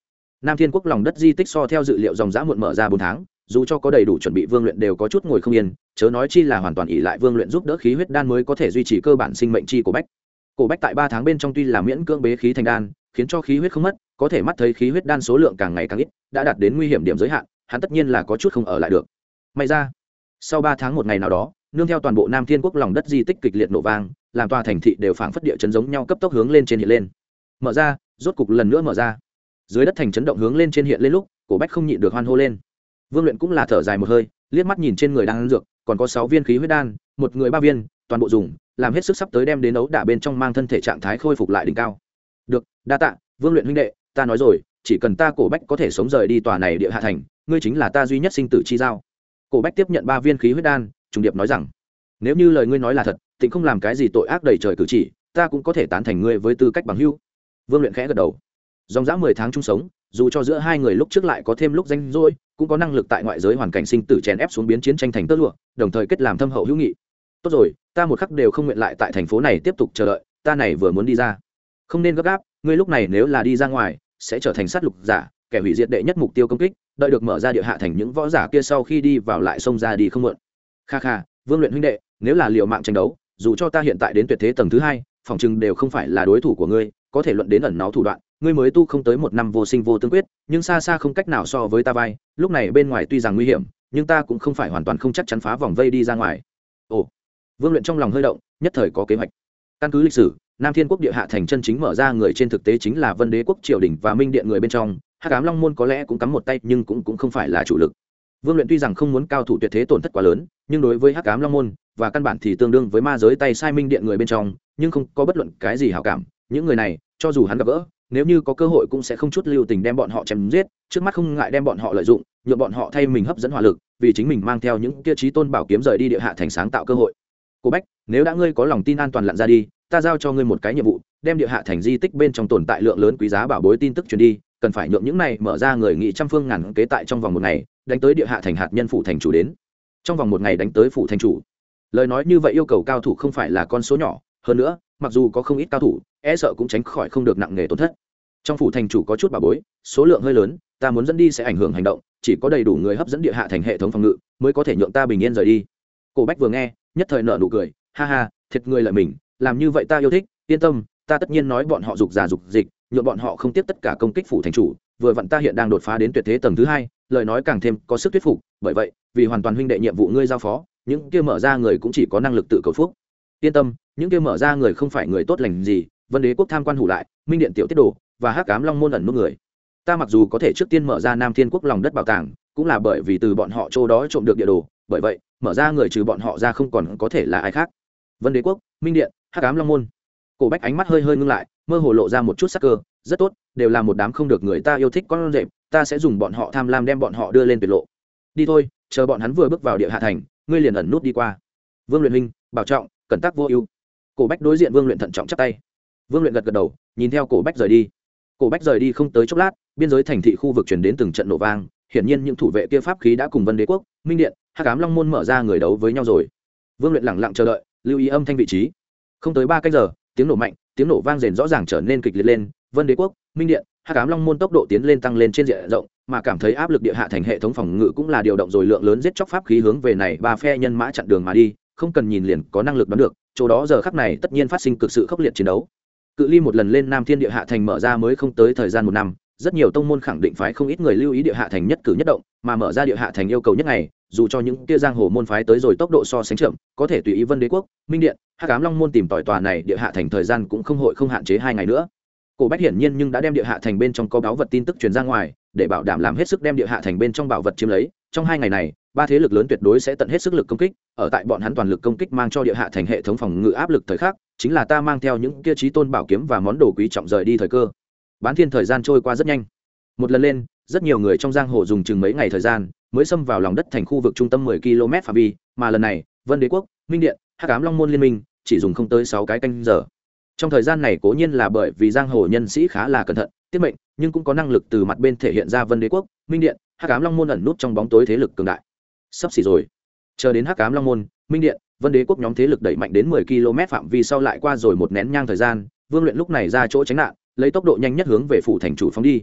Nam thiên quốc lòng đất di tích so theo dự liệu dòng giã muộn mở ra bốn tháng, dù cho có đầy đủ chuẩn bị vương luyện đều có chút ngồi không yên, chớ nói chi là hoàn toàn ỉ lại vương luyện giúp đỡ khí huyết đan mới có thể duy trì cơ bản sinh mệnh chi của bách. Cổ bách tại ba tháng bên trong tuy là miễn cưỡng bế khí thành đan, khiến cho khí huyết không mất, có thể mắt thấy khí huyết đan số lượng càng ngày càng ít, đã đạt đến nguy hiểm điểm giới hạn hắn tất nhiên là có chút không ở lại được. May ra, sau ba tháng một ngày nào đó, nương theo toàn bộ nam thiên quốc lòng đất di tích kịch liệt nổ vang, làm tòa thành thị đều phảng phất địa chấn giống nhau cấp tốc hướng lên trên hiện lên. Mở ra, rốt cục lần nữa mở ra. Dưới đất thành chấn động hướng lên trên hiện lên lúc, cổ bách không nhịn được hoan hô lên. Vương luyện cũng là thở dài một hơi, liếc mắt nhìn trên người đang ăn dược, còn có sáu viên khí huyết đan, một người ba viên, toàn bộ dùng, làm hết sức sắp tới đem đến ấu đả bên trong mang thân thể trạng thái khôi phục lại đỉnh cao. Được, đa tạ, vương luyện huynh đệ, ta nói rồi, chỉ cần ta cổ bách có thể sống rời đi tòa này địa hạ thành ngươi chính là ta duy nhất sinh tử chi giao. Cổ bách tiếp nhận ba viên khí huyết đan, trùng điệp nói rằng, nếu như lời ngươi nói là thật, tịnh không làm cái gì tội ác đầy trời cử chỉ, ta cũng có thể tán thành ngươi với tư cách bằng hưu vương luyện khẽ gật đầu. Dòng dã mười tháng chung sống, dù cho giữa hai người lúc trước lại có thêm lúc danh rỗi, cũng có năng lực tại ngoại giới hoàn cảnh sinh tử chèn ép xuống biến chiến tranh thành tơ lụa, đồng thời kết làm thâm hậu hữu nghị. Tốt rồi, ta một khắc đều không nguyện lại tại thành phố này tiếp tục chờ đợi, ta này vừa muốn đi ra. Không nên gấp gáp, ngươi lúc này nếu là đi ra ngoài, sẽ trở thành sát lục giả kẻ hủy diệt đệ nhất mục tiêu công kích, đợi được mở ra địa hạ thành những võ giả kia sau khi đi vào lại xông ra đi không mượn kha kha, vương luyện huynh đệ, nếu là liệu mạng tranh đấu, dù cho ta hiện tại đến tuyệt thế tầng thứ hai, phòng chừng đều không phải là đối thủ của ngươi, có thể luận đến ẩn náu thủ đoạn, ngươi mới tu không tới một năm vô sinh vô tương quyết, nhưng xa xa không cách nào so với ta vai, lúc này bên ngoài tuy rằng nguy hiểm, nhưng ta cũng không phải hoàn toàn không chắc chắn phá vòng vây đi ra ngoài. Ồ. Vương luyện trong lòng hơi động, nhất thời có kế hoạch. Căn cứ lịch sử, nam thiên quốc địa hạ thành chân chính mở ra người trên thực tế chính là vân đế quốc triều đình và minh điện người bên trong hắc ám long môn có lẽ cũng cắm một tay nhưng cũng, cũng không phải là chủ lực. Vương luyện tuy rằng không muốn cao thủ tuyệt thế tổn thất quá lớn nhưng đối với hắc ám long môn và căn bản thì tương đương với ma giới tay sai minh điện người bên trong nhưng không có bất luận cái gì hảo cảm. Những người này cho dù hắn gặp gỡ nếu như có cơ hội cũng sẽ không chút lưu tình đem bọn họ chém giết trước mắt không ngại đem bọn họ lợi dụng nhuộm bọn họ thay mình hấp dẫn hỏa lực vì chính mình mang theo những kia trí tôn bảo kiếm rời đi địa hạ thành sáng tạo cơ hội. Cô bách nếu đã ngươi có lòng tin an toàn lặn ra đi ta giao cho ngươi một cái nhiệm vụ đem địa hạ thành di tích bên trong tồn tại lượng lớn quý giá bảo bối tin tức truyền đi cần phải nhượng những này mở ra người nghị trăm phương ngàn kế tại trong vòng một ngày, đánh tới địa hạ thành hạt nhân phủ thành chủ đến. Trong vòng một ngày đánh tới phủ thành chủ. Lời nói như vậy yêu cầu cao thủ không phải là con số nhỏ, hơn nữa, mặc dù có không ít cao thủ e sợ cũng tránh khỏi không được nặng nghề tổn thất. Trong phủ thành chủ có chút bà bối, số lượng hơi lớn, ta muốn dẫn đi sẽ ảnh hưởng hành động, chỉ có đầy đủ người hấp dẫn địa hạ thành hệ thống phòng ngự, mới có thể nhượng ta bình yên rời đi. Cổ bách vừa nghe, nhất thời nợ nụ cười, ha ha, thiệt người lợi mình, làm như vậy ta yêu thích, yên tâm, ta tất nhiên nói bọn họ dục già dục dịch nhuộm bọn họ không tiếp tất cả công kích phủ thành chủ, vừa vặn ta hiện đang đột phá đến tuyệt thế tầng thứ hai, lời nói càng thêm có sức thuyết phục, bởi vậy, vì hoàn toàn huynh đệ nhiệm vụ ngươi giao phó, những kia mở ra người cũng chỉ có năng lực tự cầu phúc. Yên tâm, những kia mở ra người không phải người tốt lành gì, vân đế quốc tham quan hủ lại, minh điện tiểu tiết đồ và hắc cám long môn ẩn nút người. Ta mặc dù có thể trước tiên mở ra nam thiên quốc lòng đất bảo tàng, cũng là bởi vì từ bọn họ chỗ đó trộm được địa đồ, bởi vậy, mở ra người trừ bọn họ ra không còn có thể là ai khác. Vân đế quốc, minh điện, hắc cám long môn cổ bách ánh mắt hơi hơi ngưng lại, mơ hồ lộ ra một chút sắc cơ, rất tốt, đều là một đám không được người ta yêu thích con rệp, ta sẽ dùng bọn họ tham lam đem bọn họ đưa lên tuyệt lộ. Đi thôi, chờ bọn hắn vừa bước vào địa hạ thành, ngươi liền ẩn nút đi qua. Vương luyện huynh, bảo trọng, cẩn tắc vô ưu. Cổ bách đối diện vương luyện thận trọng chắc tay. Vương luyện gật gật đầu, nhìn theo cổ bách rời đi. Cổ bách rời đi không tới chốc lát, biên giới thành thị khu vực chuyển đến từng trận nổ vang, hiển nhiên những thủ vệ kia pháp khí đã cùng vân đế quốc, minh điện hát cám long môn mở ra người đấu với nhau rồi. Vương luyện lẳng lặng chờ đợi, lưu ý âm thanh vị trí. Không tới ba cách giờ tiếng nổ mạnh, tiếng nổ vang rền rõ ràng trở nên kịch liệt lên, vân đế quốc, minh điện hát cám long môn tốc độ tiến lên tăng lên trên diện rộng, mà cảm thấy áp lực địa hạ thành hệ thống phòng ngự cũng là điều động rồi lượng lớn giết chóc pháp khí hướng về này ba phe nhân mã chặn đường mà đi, không cần nhìn liền có năng lực đoán được, chỗ đó giờ khắc này tất nhiên phát sinh cực sự khốc liệt chiến đấu. Cự ly một lần lên nam thiên địa hạ thành mở ra mới không tới thời gian một năm, rất nhiều tông môn khẳng định phái không ít người lưu ý địa hạ thành nhất cử nhất động, mà mở ra địa hạ thành yêu cầu nhất ngày dù cho những kia giang hồ môn phái tới rồi tốc độ so sánh chậm, có thể tùy ý vân đế quốc, minh điện, hắc ám long môn tìm tỏi tòa này địa hạ thành thời gian cũng không hội không hạn chế hai ngày nữa. Cổ bách hiển nhiên nhưng đã đem địa hạ thành bên trong có báu vật tin tức truyền ra ngoài, để bảo đảm làm hết sức đem địa hạ thành bên trong bảo vật chiếm lấy. Trong hai ngày này, ba thế lực lớn tuyệt đối sẽ tận hết sức lực công kích, ở tại bọn hắn toàn lực công kích mang cho địa hạ thành hệ thống phòng ngự áp lực thời khắc, chính là ta mang theo những kia trí tôn bảo kiếm và món đồ quý trọng rời đi thời cơ. Bán thiên thời gian trôi qua rất nhanh. Một lần lên rất nhiều người trong giang hồ dùng chừng mấy ngày thời gian mới xâm vào lòng đất thành khu vực trung tâm 10 km phạm vi, mà lần này, vân đế quốc, minh điện, hắc ám long môn liên minh chỉ dùng không tới sáu cái canh giờ. Trong thời gian này cố nhiên là bởi vì giang hồ nhân sĩ khá là cẩn thận, tiết mệnh, nhưng cũng có năng lực từ mặt bên thể hiện ra vân đế quốc, minh điện, hắc ám long môn ẩn nút trong bóng tối thế lực cường đại. Sắp xỉ rồi. Chờ đến hắc ám long môn, minh điện, vân đế quốc nhóm thế lực đẩy mạnh đến mười km phạm vi sau lại qua rồi một nén nhang thời gian, vương luyện lúc này ra chỗ tránh nạn, lấy tốc độ nhanh nhất hướng về phủ thành chủ phóng đi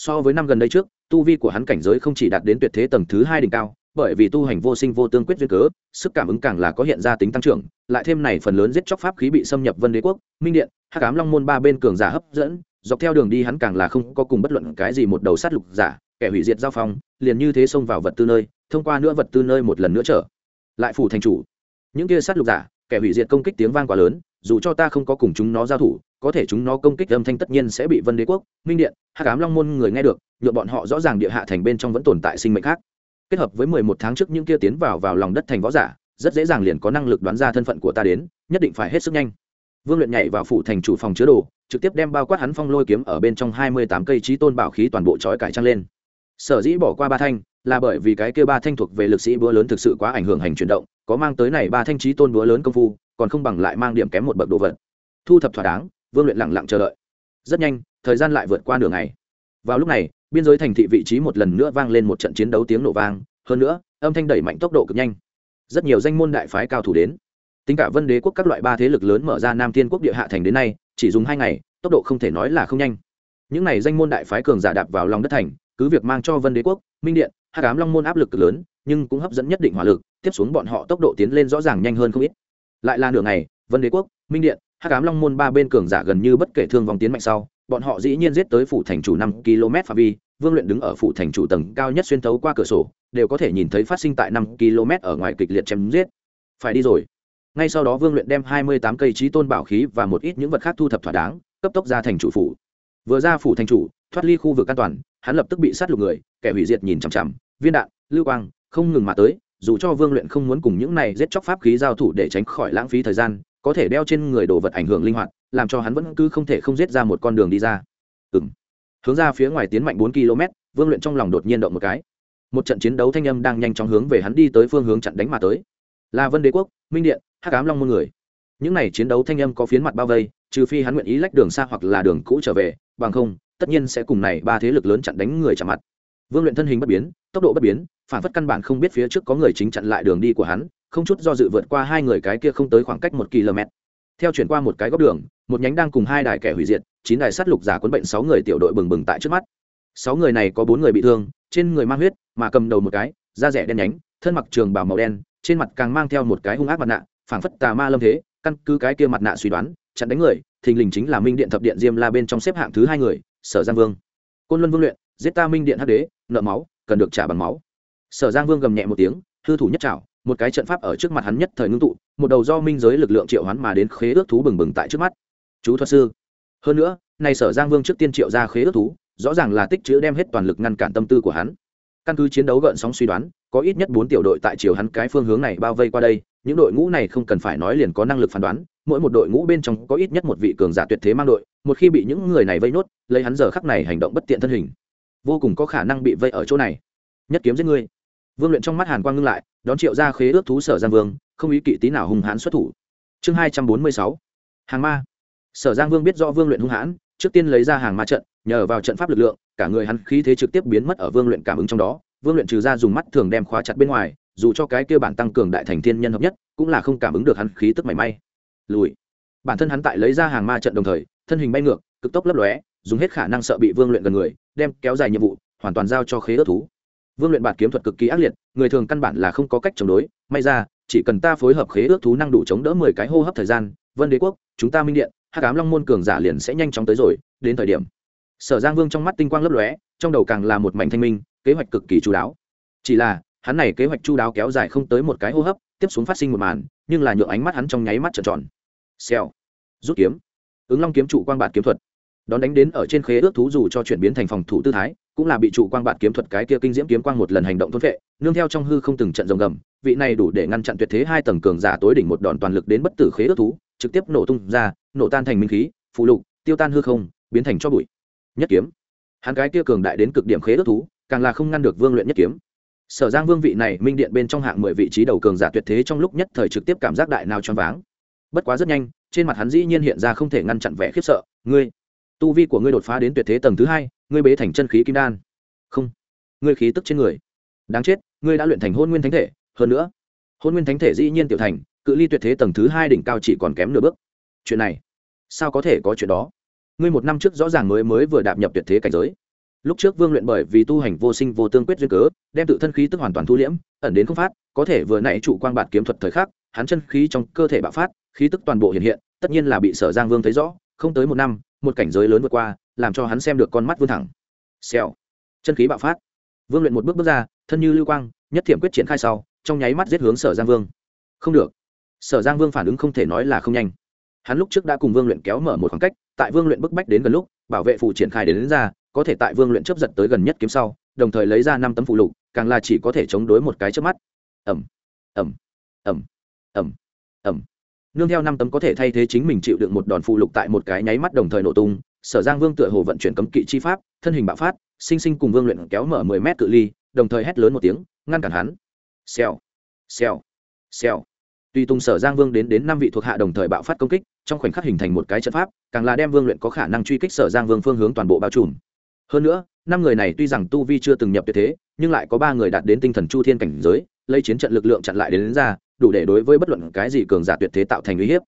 so với năm gần đây trước, tu vi của hắn cảnh giới không chỉ đạt đến tuyệt thế tầng thứ hai đỉnh cao, bởi vì tu hành vô sinh vô tương quyết duyên cớ, sức cảm ứng càng là có hiện ra tính tăng trưởng, lại thêm này phần lớn giết chóc pháp khí bị xâm nhập vân đế quốc, minh điện, hắc ám long môn ba bên cường giả hấp dẫn, dọc theo đường đi hắn càng là không có cùng bất luận cái gì một đầu sát lục giả, kẻ hủy diệt giao phong, liền như thế xông vào vật tư nơi, thông qua nữa vật tư nơi một lần nữa trở lại phủ thành chủ. Những kia sát lục giả, kẻ hủy diệt công kích tiếng vang quá lớn, dù cho ta không có cùng chúng nó giao thủ có thể chúng nó công kích âm thanh tất nhiên sẽ bị vân đế quốc, minh điện, hắc ám long môn người nghe được nhuộm bọn họ rõ ràng địa hạ thành bên trong vẫn tồn tại sinh mệnh khác. Kết hợp với mười một tháng trước những kia tiến vào vào lòng đất thành võ giả, rất dễ dàng liền có năng lực đoán ra thân phận của ta đến, nhất định phải hết sức nhanh. Vương luyện nhảy vào phủ thành chủ phòng chứa đồ, trực tiếp đem bao quát hắn phong lôi kiếm ở bên trong hai mươi tám cây trí tôn bảo khí toàn bộ trói cải trăng lên. Sở dĩ bỏ qua ba thanh, là bởi vì cái kia ba thanh thuộc về lực sĩ búa lớn thực sự quá ảnh hưởng hành chuyển động, có mang tới này ba thanh trí tôn búa lớn công phu, còn không bằng lại mang điểm kém một bậc đồ vật. Thu thập thỏa đáng vương luyện lặng lặng chờ đợi. Rất nhanh, thời gian lại vượt qua nửa ngày. Vào lúc này, biên giới thành thị vị trí một lần nữa vang lên một trận chiến đấu tiếng nổ vang, hơn nữa, âm thanh đẩy mạnh tốc độ cực nhanh. Rất nhiều danh môn đại phái cao thủ đến. Tính cả vân đế quốc các loại ba thế lực lớn mở ra nam thiên quốc địa hạ thành đến nay, chỉ dùng hai ngày, tốc độ không thể nói là không nhanh. Những n à y danh môn đại phái cường giả đạp vào lòng đất thành, cứ việc mang cho vân đế quốc, minh điện hát cám long môn áp lực cực lớn, nhưng cũng hấp dẫn nhất định hỏa lực, tiếp xuống bọn họ tốc độ tiến lên rõ ràng nhanh hơn không ít. Lại là nửa ngày, vân đế quốc, minh điện hắc ám long môn ba bên cường giả gần như bất kể thương vòng tiến mạnh sau, bọn họ dĩ nhiên giết tới phủ thành chủ năm km phạm vi, vương luyện đứng ở phủ thành chủ tầng cao nhất xuyên thấu qua cửa sổ, đều có thể nhìn thấy phát sinh tại năm km ở ngoài kịch liệt chém giết. Phải đi rồi. Ngay sau đó vương luyện đem hai mươi tám cây trí tôn bảo khí và một ít những vật khác thu thập thỏa đáng, cấp tốc ra thành chủ phủ. Vừa ra phủ thành chủ, thoát ly khu vực an toàn, hắn lập tức bị sát lục người, kẻ hủy diệt nhìn chằm chằm, viên đạn, lưu quang, không ngừng mà tới, dù cho vương luyện không muốn cùng những này giết chóc pháp khí giao thủ để tránh khỏi lãng phí thời gian có thể đeo trên người đồ vật ảnh hưởng linh hoạt, làm cho hắn vẫn cứ không thể không giết ra một con đường đi ra. Ừ m hướng ra phía ngoài tiến mạnh bốn km, vương luyện trong lòng đột nhiên động một cái. Một trận chiến đấu thanh âm đang nhanh chóng hướng về hắn đi tới phương hướng chặn đánh mà tới. Là vân đế quốc, minh điện, hắc ám long môn người. Những n à y chiến đấu thanh âm có phiến mặt bao vây, trừ phi hắn nguyện ý lách đường xa hoặc là đường cũ trở về, bằng không, tất nhiên sẽ cùng này ba thế lực lớn chặn đánh người chạm mặt. Vương luyện thân hình bất biến, tốc độ bất biến, phản phất căn bản không biết phía trước có người chính chặn lại đường đi của hắn không chút do dự vượt qua hai người cái kia không tới khoảng cách một km. Theo chuyển qua một cái góc đường, một nhánh đang cùng hai đài kẻ hủy diệt, chín đài sát lục giả cuốn bệnh sáu người tiểu đội bừng bừng tại trước mắt. Sáu người này có bốn người bị thương, trên người mang huyết, mà cầm đầu một cái, da rẻ đen nhánh, thân mặc trường bào màu đen, trên mặt càng mang theo một cái hung ác mặt nạ, phảng phất tà ma lâm thế, căn cứ cái kia mặt nạ suy đoán, chặn đánh người, thình lình chính là minh điện thập điện diêm la bên trong xếp hạng thứ hai người, sở giang vương. Côn luân vương luyện, giết ta minh điện hắc đế, nợ máu, cần được trả bằng máu. Sở giang vương gầm nhẹ một tiếng, hư thủ nhất trảo một cái trận pháp ở trước mặt hắn nhất thời ngưng tụ, một đầu do minh giới lực lượng triệu hắn mà đến khế ước thú bừng bừng tại trước mắt. Chú thuật sư. Hơn nữa, này sở giang vương trước tiên triệu ra khế ước thú, rõ ràng là tích chữ đem hết toàn lực ngăn cản tâm tư của hắn. Căn cứ chiến đấu gợn sóng suy đoán, có ít nhất bốn tiểu đội tại chiều hắn cái phương hướng này bao vây qua đây, những đội ngũ này không cần phải nói liền có năng lực phán đoán, mỗi một đội ngũ bên trong có ít nhất một vị cường giả tuyệt thế mang đội, một khi bị những người này vây nốt, lấy hắn giờ khắc này hành động bất tiện thân hình, vô cùng có khả năng bị vây ở chỗ này. Nhất kiếm giết ngươi. Vương luyện trong mắt hàn quang ngưng lại đón triệu ra khế ước thú sở giang vương, không ý kỵ tí nào hung hãn xuất thủ. Chương hai trăm bốn mươi sáu, hàng ma. Sở giang vương biết rõ vương luyện hung hãn, trước tiên lấy ra hàng ma trận, nhờ vào trận pháp lực lượng, cả người hắn khí thế trực tiếp biến mất ở vương luyện cảm ứng trong đó. Vương luyện trừ ra dùng mắt thường đem khóa chặt bên ngoài, dù cho cái kia bản tăng cường đại thành thiên nhân hợp nhất, cũng là không cảm ứng được hắn khí tức mảy may. Lùi. Bản thân hắn tại lấy ra hàng ma trận đồng thời, thân hình bay ngược, cực tốc lấp lóe, dùng hết khả năng sợ bị vương luyện gần người, đem kéo dài nhiệm vụ, hoàn toàn giao cho khế ước thú vương luyện bản kiếm thuật cực kỳ ác liệt, người thường căn bản là không có cách chống đối. May ra, chỉ cần ta phối hợp khế ước thú năng đủ chống đỡ mười cái hô hấp thời gian, vân đế quốc, chúng ta minh điện, hắc ám long môn cường giả liền sẽ nhanh chóng tới rồi, đến thời điểm. Sở giang vương trong mắt tinh quang lấp lóe, trong đầu càng là một mảnh thanh minh, kế hoạch cực kỳ chú đáo. Chỉ là, hắn này kế hoạch chu đáo kéo dài không tới một cái hô hấp, tiếp xuống phát sinh một màn, nhưng là nhượng ánh mắt hắn trong nháy mắt trợn tròn. Xèo. Rút kiếm. Ứng long kiếm trụ quang bạt kiếm thuật. Đón đánh đến ở trên khế ước thú dù cho chuyển biến thành phòng thủ tư thái cũng là bị trụ quang bạt kiếm thuật cái kia kinh diễm kiếm quang một lần hành động thôn vệ nương theo trong hư không từng trận rồng gầm, vị này đủ để ngăn chặn tuyệt thế hai tầng cường giả tối đỉnh một đòn toàn lực đến bất tử khế ước thú, trực tiếp nổ tung ra, nổ tan thành minh khí, phụ lục, tiêu tan hư không, biến thành cho bụi. Nhất kiếm. Hắn cái kia cường đại đến cực điểm khế ước thú, càng là không ngăn được vương luyện nhất kiếm. Sở giang vương vị này, minh điện bên trong hạng mười vị trí đầu cường giả tuyệt thế trong lúc nhất thời trực tiếp cảm giác đại nào choáng váng. Bất quá rất nhanh, trên mặt hắn dĩ nhiên hiện ra không thể ngăn chặn vẻ khiếp sợ. Ngươi, tu vi của ngươi đột phá đến tuyệt thế tầng thứ hai ngươi bế thành chân khí kim đan. Không. Ngươi khí tức trên người. Đáng chết, ngươi đã luyện thành hôn nguyên thánh thể. Hơn nữa, hôn nguyên thánh thể dĩ nhiên tiểu thành, cự ly tuyệt thế tầng thứ hai đỉnh cao chỉ còn kém nửa bước. Chuyện này, sao có thể có chuyện đó? Ngươi một năm trước rõ ràng mới mới vừa đạp nhập tuyệt thế cảnh giới. Lúc trước vương luyện bởi vì tu hành vô sinh vô tương quyết duyên cớ, đem tự thân khí tức hoàn toàn thu liễm, ẩn đến không phát, có thể vừa nãy trụ quan bạt kiếm thuật thời khắc, hắn chân khí trong cơ thể bạo phát, khí tức toàn bộ hiện hiện, tất nhiên là bị sở giang vương thấy rõ, không tới một năm, một cảnh giới lớn vượt qua làm cho hắn xem được con mắt vươn thẳng. Xèo. Chân khí bạo phát. Vương luyện một bước bước ra thân như lưu quang nhất thiểm quyết triển khai sau trong nháy mắt giết hướng sở giang vương. Không được. Sở giang vương phản ứng không thể nói là không nhanh. Hắn lúc trước đã cùng vương luyện kéo mở một khoảng cách tại vương luyện bức bách đến gần lúc bảo vệ phụ triển khai đến, đến ra có thể tại vương luyện chấp giật tới gần nhất kiếm sau đồng thời lấy ra năm tấm phụ lục càng là chỉ có thể chống đối một cái trước mắt. Ẩm ẩm ẩm ẩm ẩm nương theo năm tấm có thể thay thế chính mình chịu đựng một đòn phụ lục tại một cái nháy mắt đồng thời nổ tung sở giang vương tựa hồ vận chuyển cấm kỵ chi pháp thân hình bạo phát sinh sinh cùng vương luyện kéo mở mười mét cự ly đồng thời hét lớn một tiếng ngăn cản hắn. Xèo xèo xèo. Tuy tung sở giang vương đến đến năm vị thuộc hạ đồng thời bạo phát công kích trong khoảnh khắc hình thành một cái trận pháp càng là đem vương luyện có khả năng truy kích sở giang vương phương hướng toàn bộ bao trùm. Hơn nữa năm người này tuy rằng tu vi chưa từng nhập tuyệt thế nhưng lại có ba người đạt đến tinh thần chu thiên cảnh giới lấy chiến trận lực lượng chặn lại đến, đến ra đủ để đối với bất luận cái gì cường giả tuyệt thế tạo thành uy hiếp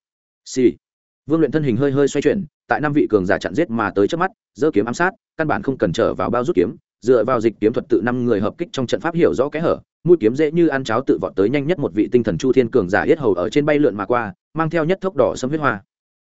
vương luyện thân hình hơi hơi xoay chuyển, tại năm vị cường giả chặn giết mà tới trước mắt, giơ kiếm ám sát, căn bản không cần trở vào bao rút kiếm, dựa vào dịch kiếm thuật tự năm người hợp kích trong trận pháp hiểu rõ kẽ hở, mũi kiếm dễ như ăn cháo tự vọt tới nhanh nhất một vị tinh thần chu thiên cường giả yết hầu ở trên bay lượn mà qua, mang theo nhất thốc đỏ sâm huyết hoa.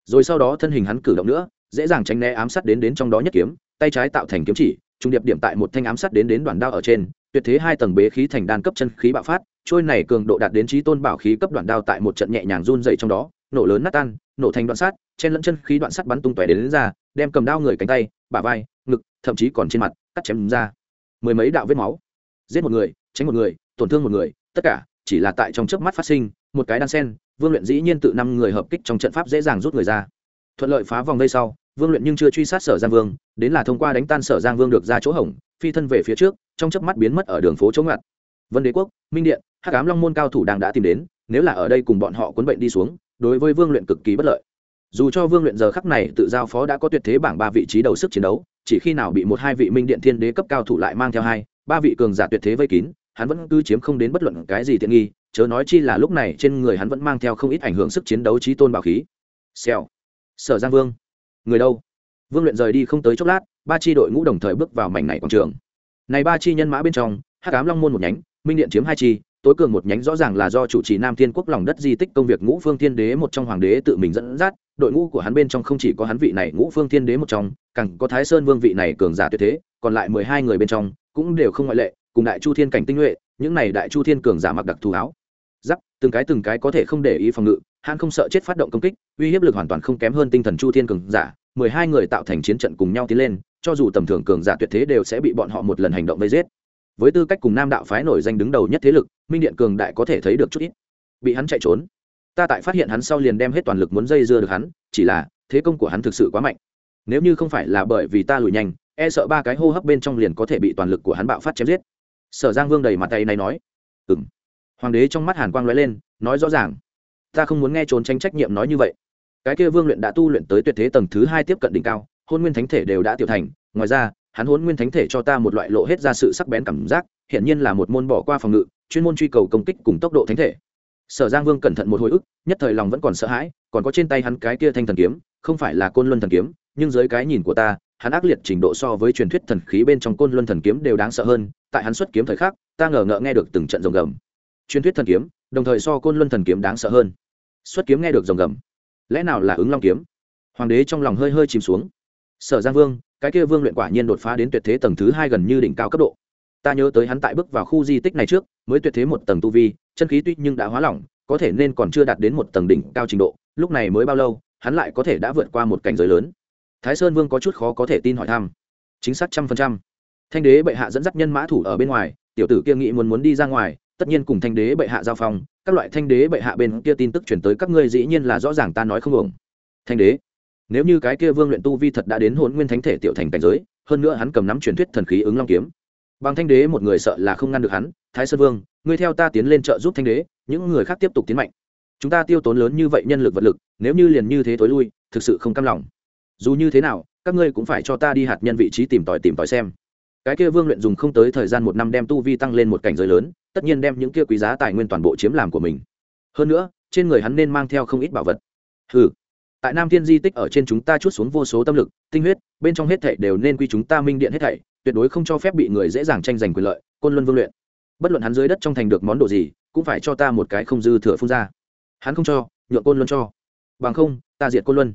Rồi sau đó thân hình hắn cử động nữa, dễ dàng tránh né ám sát đến đến trong đó nhất kiếm, tay trái tạo thành kiếm chỉ, trung điệp điểm tại một thanh ám sát đến đến đoạn đao ở trên, tuyệt thế hai tầng bế khí thành đan cấp chân khí bạo phát, trôi này cường độ đạt đến trí tôn bảo khí cấp đoạn đao tại một trận nhẹ nhàng run dậy trong đó nổ lớn nát tan nổ thành đoạn sát chen lẫn chân khí đoạn sắt bắn tung tóe đến, đến ra đem cầm đao người cánh tay bả vai ngực thậm chí còn trên mặt cắt chém ra. Mười mấy đạo vết máu. Giết một người tránh một người tổn thương một người tất cả chỉ là tại trong chớp mắt phát sinh một cái đan sen vương luyện dĩ nhiên tự năm người hợp kích trong trận pháp dễ dàng rút người ra. Thuận lợi phá vòng vây sau vương luyện nhưng chưa truy sát sở giang vương đến là thông qua đánh tan sở giang vương được ra chỗ hỏng phi thân về phía trước trong chớp mắt biến mất ở đường phố chống ngặt. Vân đế quốc minh điện hắc ám long môn cao thủ đang đã tìm đến nếu là ở đây cùng bọn họ cuốn bệnh đi xuống đối với vương luyện cực kỳ bất lợi. Dù cho vương luyện giờ khắc này tự giao phó đã có tuyệt thế bảng ba vị trí đầu sức chiến đấu, chỉ khi nào bị một hai vị minh điện thiên đế cấp cao thủ lại mang theo hai, ba vị cường giả tuyệt thế vây kín, hắn vẫn cứ chiếm không đến bất luận cái gì tiện nghi, chớ nói chi là lúc này trên người hắn vẫn mang theo không ít ảnh hưởng sức chiến đấu trí tôn bảo khí. Xèo. Sở giang vương. Người đâu? Vương luyện rời đi không tới chốc lát, ba chi đội ngũ đồng thời bước vào mảnh này quảng trường. Này ba chi nhân mã bên trong, hắc ám long môn một nhánh, minh điện chiếm hai chi tối cường một nhánh rõ ràng là do chủ trì nam thiên quốc lòng đất di tích công việc ngũ phương thiên đế một trong hoàng đế tự mình dẫn dắt, đội ngũ của hắn bên trong không chỉ có hắn vị này ngũ phương thiên đế một trong, càng có thái sơn vương vị này cường giả tuyệt thế, còn lại mười hai người bên trong cũng đều không ngoại lệ, cùng đại chu thiên cảnh tinh nhuệ, những này đại chu thiên cường giả mặc đặc thù áo. Giáp, từng cái từng cái có thể không để ý phòng ngự, hắn không sợ chết phát động công kích, uy hiếp lực hoàn toàn không kém hơn tinh thần chu thiên cường giả, mười hai người tạo thành chiến trận cùng nhau tiến lên, cho dù tầm thường cường giả tuyệt thế đều sẽ bị bọn họ một lần hành động vây giết với tư cách cùng nam đạo phái nổi danh đứng đầu nhất thế lực, minh điện cường đại có thể thấy được chút ít. Bị hắn chạy trốn. Ta tại phát hiện hắn sau liền đem hết toàn lực muốn dây dưa được hắn, chỉ là, thế công của hắn thực sự quá mạnh. Nếu như không phải là bởi vì ta lùi nhanh e sợ ba cái hô hấp bên trong liền có thể bị toàn lực của hắn bạo phát chém giết. Sở giang vương đầy mặt tay này nói. Ừ m hoàng đế trong mắt hàn quang nói lên, nói rõ ràng. Ta không muốn nghe trốn tránh trách nhiệm nói như vậy. Cái kia vương luyện đã tu luyện tới tuyệt thế tầng thứ hai tiếp cận đỉnh cao, hôn nguyên thánh thể đều đã tiểu thành, ngoài ra hắn hôn nguyên thánh thể cho ta một loại lộ hết ra sự sắc bén cảm giác, hiển nhiên là một môn bỏ qua phòng ngự, chuyên môn truy cầu công kích cùng tốc độ thánh thể. Sở giang vương cẩn thận một hồi ức, nhất thời lòng vẫn còn sợ hãi, còn có trên tay hắn cái kia thanh thần kiếm, không phải là côn luân thần kiếm, nhưng dưới cái nhìn của ta, hắn ác liệt trình độ so với truyền thuyết thần khí bên trong côn luân thần kiếm đều đáng sợ hơn, tại hắn xuất kiếm thời khắc, ta ngờ ngợ nghe được từng trận rồng gầm. Truyền thuyết thần kiếm, đồng thời so côn luân thần kiếm đáng sợ hơn. Xuất kiếm nghe được rồng gầm. Lẽ nào là ứng long kiếm? Hoàng đế trong lòng hơi hơi chìm xuống. Sở giang vương cái kia vương luyện quả nhiên đột phá đến tuyệt thế tầng thứ hai gần như đỉnh cao cấp độ. Ta nhớ tới hắn tại bước vào khu di tích này trước, mới tuyệt thế một tầng tu vi, chân khí tuy nhưng đã hóa lỏng, có thể nên còn chưa đạt đến một tầng đỉnh cao trình độ, lúc này mới bao lâu, hắn lại có thể đã vượt qua một cảnh giới lớn. Thái sơn vương có chút khó có thể tin hỏi thăm. Chính xác trăm phần trăm. Thanh đế bệ hạ dẫn dắt nhân mã thủ ở bên ngoài, tiểu tử kia nghĩ muốn muốn đi ra ngoài, tất nhiên cùng thanh đế bệ hạ giao phong, các loại thanh đế bệ hạ bên kia tin tức chuyển tới các ngươi dĩ nhiên là rõ ràng ta nói không ổng thanh đế nếu như cái kia vương luyện tu vi thật đã đến hồn nguyên thánh thể tiểu thành cảnh giới, hơn nữa hắn cầm nắm truyền thuyết thần khí ứng long kiếm. Bằng thanh đế một người sợ là không ngăn được hắn, thái sơn vương, ngươi theo ta tiến lên trợ giúp thanh đế, những người khác tiếp tục tiến mạnh. Chúng ta tiêu tốn lớn như vậy nhân lực vật lực, nếu như liền như thế tối lui, thực sự không cam lòng. Dù như thế nào, các ngươi cũng phải cho ta đi hạt nhân vị trí tìm tòi tìm tòi xem. Cái kia vương luyện dùng không tới thời gian một năm đem tu vi tăng lên một cảnh giới lớn, tất nhiên đem những kia quý giá tài nguyên toàn bộ chiếm làm của mình. Hơn nữa, trên người hắn nên mang theo không ít bảo vật. Ừ tại nam thiên di tích ở trên chúng ta chút xuống vô số tâm lực, tinh huyết, bên trong hết thảy đều nên quy chúng ta minh điện hết thảy, tuyệt đối không cho phép bị người dễ dàng tranh giành quyền lợi, côn luân vương luyện. Bất luận hắn dưới đất trong thành được món đồ gì, cũng phải cho ta một cái không dư thừa phun ra. Hắn không cho, nhượng côn luân cho. Bằng không, ta diệt côn luân.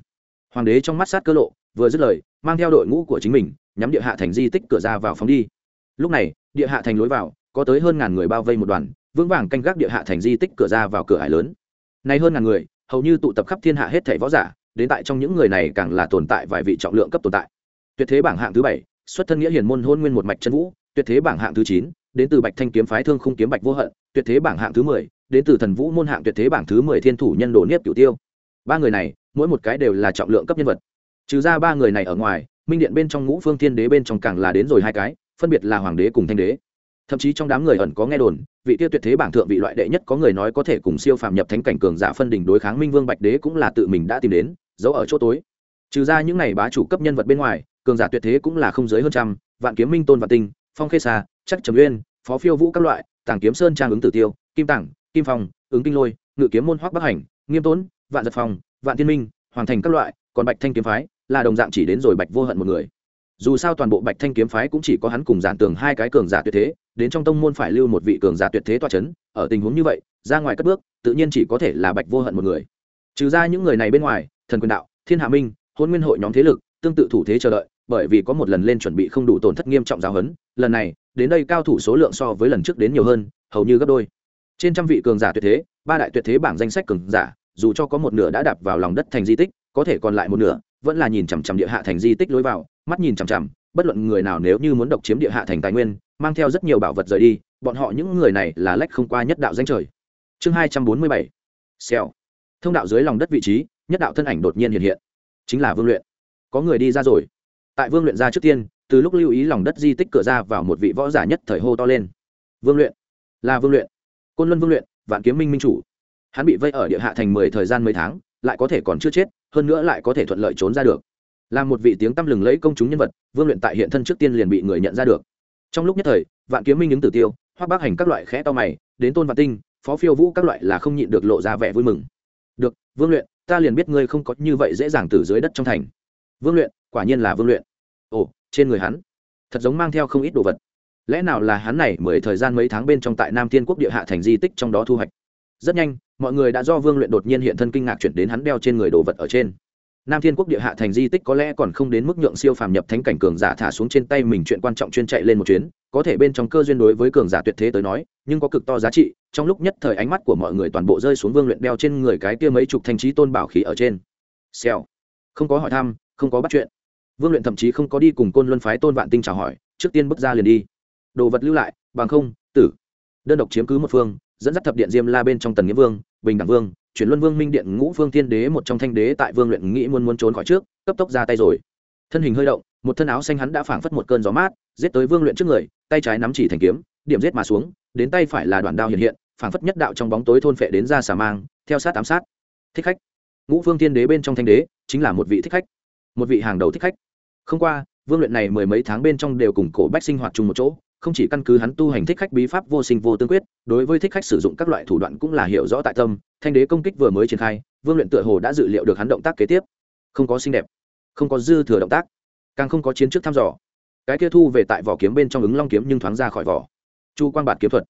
Hoàng đế trong mắt sát cơ lộ, vừa dứt lời, mang theo đội ngũ của chính mình, nhắm địa hạ thành di tích cửa ra vào phóng đi. Lúc này, địa hạ thành lối vào, có tới hơn ngàn người bao vây một đoàn, vững vàng canh gác địa hạ thành di tích cửa ra vào cửa hải lớn. Nay hơn ngàn người, hầu như tụ tập khắp thiên hạ hết thảy võ giả đến tại trong những người này càng là tồn tại vài vị trọng lượng cấp tồn tại. Tuyệt thế bảng hạng thứ bảy, xuất thân nghĩa hiền môn hôn nguyên một mạch chân vũ, tuyệt thế bảng hạng thứ chín, đến từ bạch thanh kiếm phái thương khung kiếm bạch vô hận, tuyệt thế bảng hạng thứ mười, đến từ thần vũ môn hạng tuyệt thế bảng thứ mười thiên thủ nhân đồ niếp cửu tiêu. Ba người này, mỗi một cái đều là trọng lượng cấp nhân vật. Trừ ra ba người này ở ngoài, minh điện bên trong ngũ phương thiên đế bên trong càng là đến rồi hai cái, phân biệt là hoàng đế cùng thanh đế. Thậm chí trong đám người ẩn có nghe đồn, vị tiêu tuyệt thế bảng thượng vị loại đệ nhất có người nói có thể cùng siêu phàm nhập thánh cảnh cường giả phân đỉnh đối kháng minh vương bạch đế cũng là tự mình đã tìm đến giấu ở chỗ tối. Trừ ra những này bá chủ cấp nhân vật bên ngoài, cường giả tuyệt thế cũng là không dưới hơn trăm, vạn kiếm minh, tôn và tinh, phong khê xa chắc trầm uyên, phó phiêu vũ các loại tàng kiếm sơn trang ứng tử tiêu, kim tảng, kim phong, ứng kinh lôi, ngự kiếm môn hoắc bắc hành, nghiêm tốn, vạn giật phong, vạn thiên minh hoàn thành các loại, còn bạch thanh kiếm phái, là đồng dạng chỉ đến rồi bạch vô hận một người. Dù sao toàn bộ bạch thanh kiếm phái cũng chỉ có hắn cùng giản tường hai cái cường giả tuyệt thế, đến trong tông môn phải lưu một vị cường giả tuyệt thế toa c h ấ n ở tình huống như vậy, ra ngoài cất bước, tự nhiên chỉ có thể là bạch vô hận một người. Trừ ra những người này bên ngoài thần quyền đạo, thiên hạ minh, hôn nguyên hội nhóm thế lực, tương tự thủ thế chờ đợi, bởi vì có một lần lên chuẩn bị không đủ tổn thất nghiêm trọng giáo huấn, lần này, đến đây cao thủ số lượng so với lần trước đến nhiều hơn, hầu như gấp đôi. Trên trăm vị cường giả tuyệt thế, ba đại tuyệt thế bảng danh sách cường giả, dù cho có một nửa đã đạp vào lòng đất thành di tích, có thể còn lại một nửa, vẫn là nhìn chằm chằm địa hạ thành di tích lối vào, mắt nhìn chằm chằm, bất luận người nào nếu như muốn độc chiếm địa hạ thành tài nguyên, mang theo rất nhiều bảo vật rời đi, bọn họ những người này là lách không qua nhất đạo danh trời. Chương hai trăm bốn mươi bảy. Xèo. Thông đạo dưới lòng đất vị trí nhất đạo thân ảnh đột nhiên hiện hiện. Chính là vương luyện. Có người đi ra rồi. Tại vương luyện ra trước tiên, từ lúc lưu ý lòng đất di tích cửa ra vào một vị võ giả nhất thời hô to lên. Vương luyện. Là vương luyện. Côn luân vương luyện, vạn kiếm minh minh chủ. Hắn bị vây ở địa hạ thành mười thời gian mấy tháng, lại có thể còn chưa chết, hơn nữa lại có thể thuận lợi trốn ra được. Là một vị tiếng tăm lừng lẫy công chúng nhân vật, vương luyện tại hiện thân trước tiên liền bị người nhận ra được. Trong lúc nhất thời, vạn kiếm minh ứng tử tiêu hoác bác hành các loại khẽ to mày, đến tôn vạn tinh, phó phiêu vũ các loại là không nhịn được lộ ra vẻ vui mừng. Được, vương luyện ta liền biết ngươi không có như vậy dễ dàng từ dưới đất trong thành. Vương luyện, quả nhiên là vương luyện. Ồ, trên người hắn, thật giống mang theo không ít đồ vật. Lẽ nào là hắn này mười thời gian mấy tháng bên trong tại nam thiên quốc địa hạ thành di tích trong đó thu hoạch? Rất nhanh, mọi người đã do vương luyện đột nhiên hiện thân kinh ngạc chuyển đến hắn đeo trên người đồ vật ở trên nam thiên quốc địa hạ thành di tích có lẽ còn không đến mức nhượng siêu phàm nhập thánh cảnh cường giả thả xuống trên tay mình chuyện quan trọng chuyên chạy lên một chuyến, có thể bên trong cơ duyên đối với cường giả tuyệt thế tới nói, nhưng có cực to giá trị, trong lúc nhất thời ánh mắt của mọi người toàn bộ rơi xuống vương luyện đeo trên người cái kia mấy chục thanh trí tôn bảo khí ở trên. Xèo. Không có hỏi thăm, không có bắt chuyện. Vương luyện thậm chí không có đi cùng côn luân phái tôn vạn tinh chào hỏi, trước tiên bước ra liền đi. Đồ vật lưu lại, bằng không, tử. Đơn độc chiếm cứ một phương, dẫn dắt thập điện diêm la bên trong tần nghĩa vương, bình đẳng vương chuyển luân vương minh điện ngũ phương tiên đế một trong thanh đế tại vương luyện nghĩ muốn muốn trốn khỏi trước, cấp tốc ra tay rồi. Thân hình hơi động, một thân áo xanh hắn đã phảng phất một cơn gió mát, giết tới vương luyện trước người, tay trái nắm chỉ thành kiếm, điểm giết mà xuống, đến tay phải là đoạn đao hiện hiện, phảng phất nhất đạo trong bóng tối thôn phệ đến ra xà mang, theo sát ám sát. Thích khách. Ngũ phương tiên đế bên trong thanh đế, chính là một vị thích khách. Một vị hàng đầu thích khách. Không qua, vương luyện này mười mấy tháng bên trong đều cùng cổ bách sinh hoạt chung một chỗ không chỉ căn cứ hắn tu hành thích khách bí pháp vô sinh vô tương quyết, đối với thích khách sử dụng các loại thủ đoạn cũng là hiểu rõ tại tâm, thanh đế công kích vừa mới triển khai, vương luyện tựa hồ đã dự liệu được hắn động tác kế tiếp. Không có xinh đẹp, không có dư thừa động tác, càng không có chiến trước thăm dò. Cái kia thu về tại vỏ kiếm bên trong ứng long kiếm nhưng thoáng ra khỏi vỏ. Chu quang bạt kiếm thuật.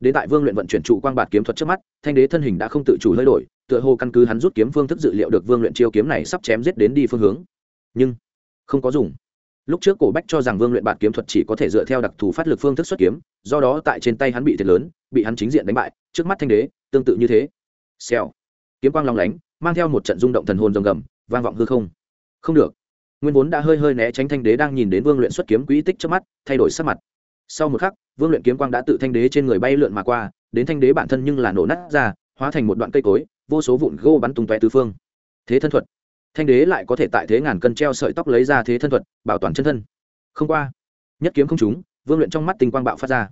Đến tại vương luyện vận chuyển trụ quang bạt kiếm thuật trước mắt, thanh đế thân hình đã không tự chủ hơi đổi, tựa hồ căn cứ hắn rút kiếm phương thức dự liệu được vương luyện chiêu kiếm này sắp chém giết đến đi phương hướng. Nhưng, không có dùng lúc trước cổ bách cho rằng vương luyện bạt kiếm thuật chỉ có thể dựa theo đặc thù phát lực phương thức xuất kiếm, do đó tại trên tay hắn bị thiệt lớn, bị hắn chính diện đánh bại, trước mắt thanh đế, tương tự như thế. Xèo. Kiếm quang long lánh, mang theo một trận rung động thần hồn rồng gầm, vang vọng hư không. Không được. Nguyên vốn đã hơi hơi né tránh thanh đế đang nhìn đến vương luyện xuất kiếm quỹ tích trước mắt, thay đổi sắc mặt. Sau một khắc, vương luyện kiếm quang đã tự thanh đế trên người bay lượn mà qua, đến thanh đế bản thân nhưng là nổ nát ra, hóa thành một đoạn cây cối, vô số vụn gô bắn tung tóe tứ phương. Thế thân thuật thanh đế lại có thể tại thế ngàn cân treo sợi tóc lấy ra thế thân thuật, bảo toàn chân thân. Không qua, nhất kiếm không trúng, vương luyện trong mắt tinh quang bạo phát ra.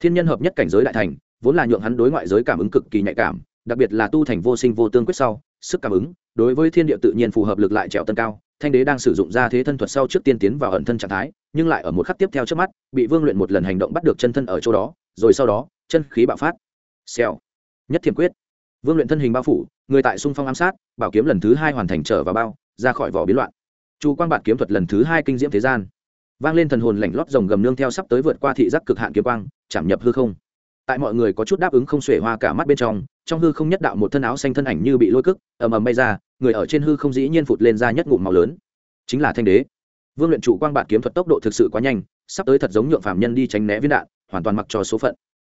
Thiên nhân hợp nhất cảnh giới đại thành, vốn là nhượng hắn đối ngoại giới cảm ứng cực kỳ nhạy cảm, đặc biệt là tu thành vô sinh vô tương quyết sau, sức cảm ứng, đối với thiên địa tự nhiên phù hợp lực lại trèo tân cao, thanh đế đang sử dụng ra thế thân thuật sau trước tiên tiến vào ẩn thân trạng thái, nhưng lại ở một khắc tiếp theo trước mắt, bị vương luyện một lần hành động bắt được chân thân ở chỗ đó, rồi sau đó, chân khí bạo phát. Xèo. Nhất thiểm quyết. Vương luyện thân hình bao phủ người tại xung phong ám sát, bảo kiếm lần thứ hai hoàn thành trở vào bao, ra khỏi vỏ biến loạn. Chu quang bạt kiếm thuật lần thứ hai kinh diễm thế gian. Vang lên thần hồn lảnh lót rồng gầm nương theo sắp tới vượt qua thị giác cực hạn kiếm quang, chạm nhập hư không. Tại mọi người có chút đáp ứng không xuể hoa cả mắt bên trong trong hư không nhất đạo một thân áo xanh thân ảnh như bị lôi cức ầm ầm bay ra, người ở trên hư không dĩ nhiên phụt lên ra nhất ngụm màu lớn. Chính là thanh đế. Vương luyện chủ quang bạn kiếm thuật tốc độ thực sự quá nhanh, sắp tới thật giống nhượng phạm nhân đi tránh né viên đạn, hoàn toàn mặc cho số phận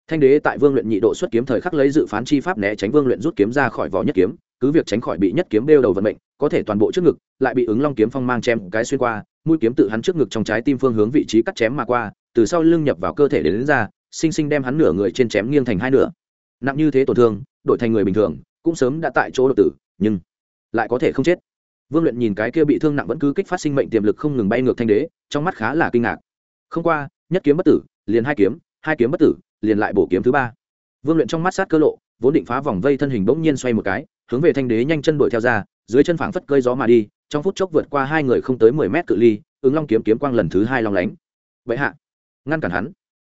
thanh đế tại vương luyện nhị độ xuất kiếm thời khắc lấy dự phán chi pháp né tránh vương luyện rút kiếm ra khỏi vỏ nhất kiếm cứ việc tránh khỏi bị nhất kiếm đeo đầu vận mệnh có thể toàn bộ trước ngực lại bị ứng long kiếm phong mang chém cái xuyên qua mũi kiếm tự hắn trước ngực trong trái tim phương hướng vị trí cắt chém mà qua từ sau lưng nhập vào cơ thể đến, đến ra sinh sinh đem hắn nửa người trên chém nghiêng thành hai nửa. Nặng như thế tổn thương đổi thành người bình thường cũng sớm đã tại chỗ độ tử nhưng lại có thể không chết. Vương luyện nhìn cái kia bị thương nặng vẫn cứ kích phát sinh mệnh tiềm lực không ngừng bay ngược thanh đế trong mắt khá là kinh ngạc. Không qua nhất kiếm bất tử liền hai kiếm hai kiếm bất tử liền lại bổ kiếm thứ ba. Vương luyện trong mắt sát cơ lộ, vốn định phá vòng vây thân hình bỗng nhiên xoay một cái, hướng về thanh đế nhanh chân đuổi theo ra, dưới chân phảng phất cơi gió mà đi, trong phút chốc vượt qua hai người không tới mười mét cự ly, ứng long kiếm kiếm quang lần thứ hai long lánh. Vậy hạ, ngăn cản hắn.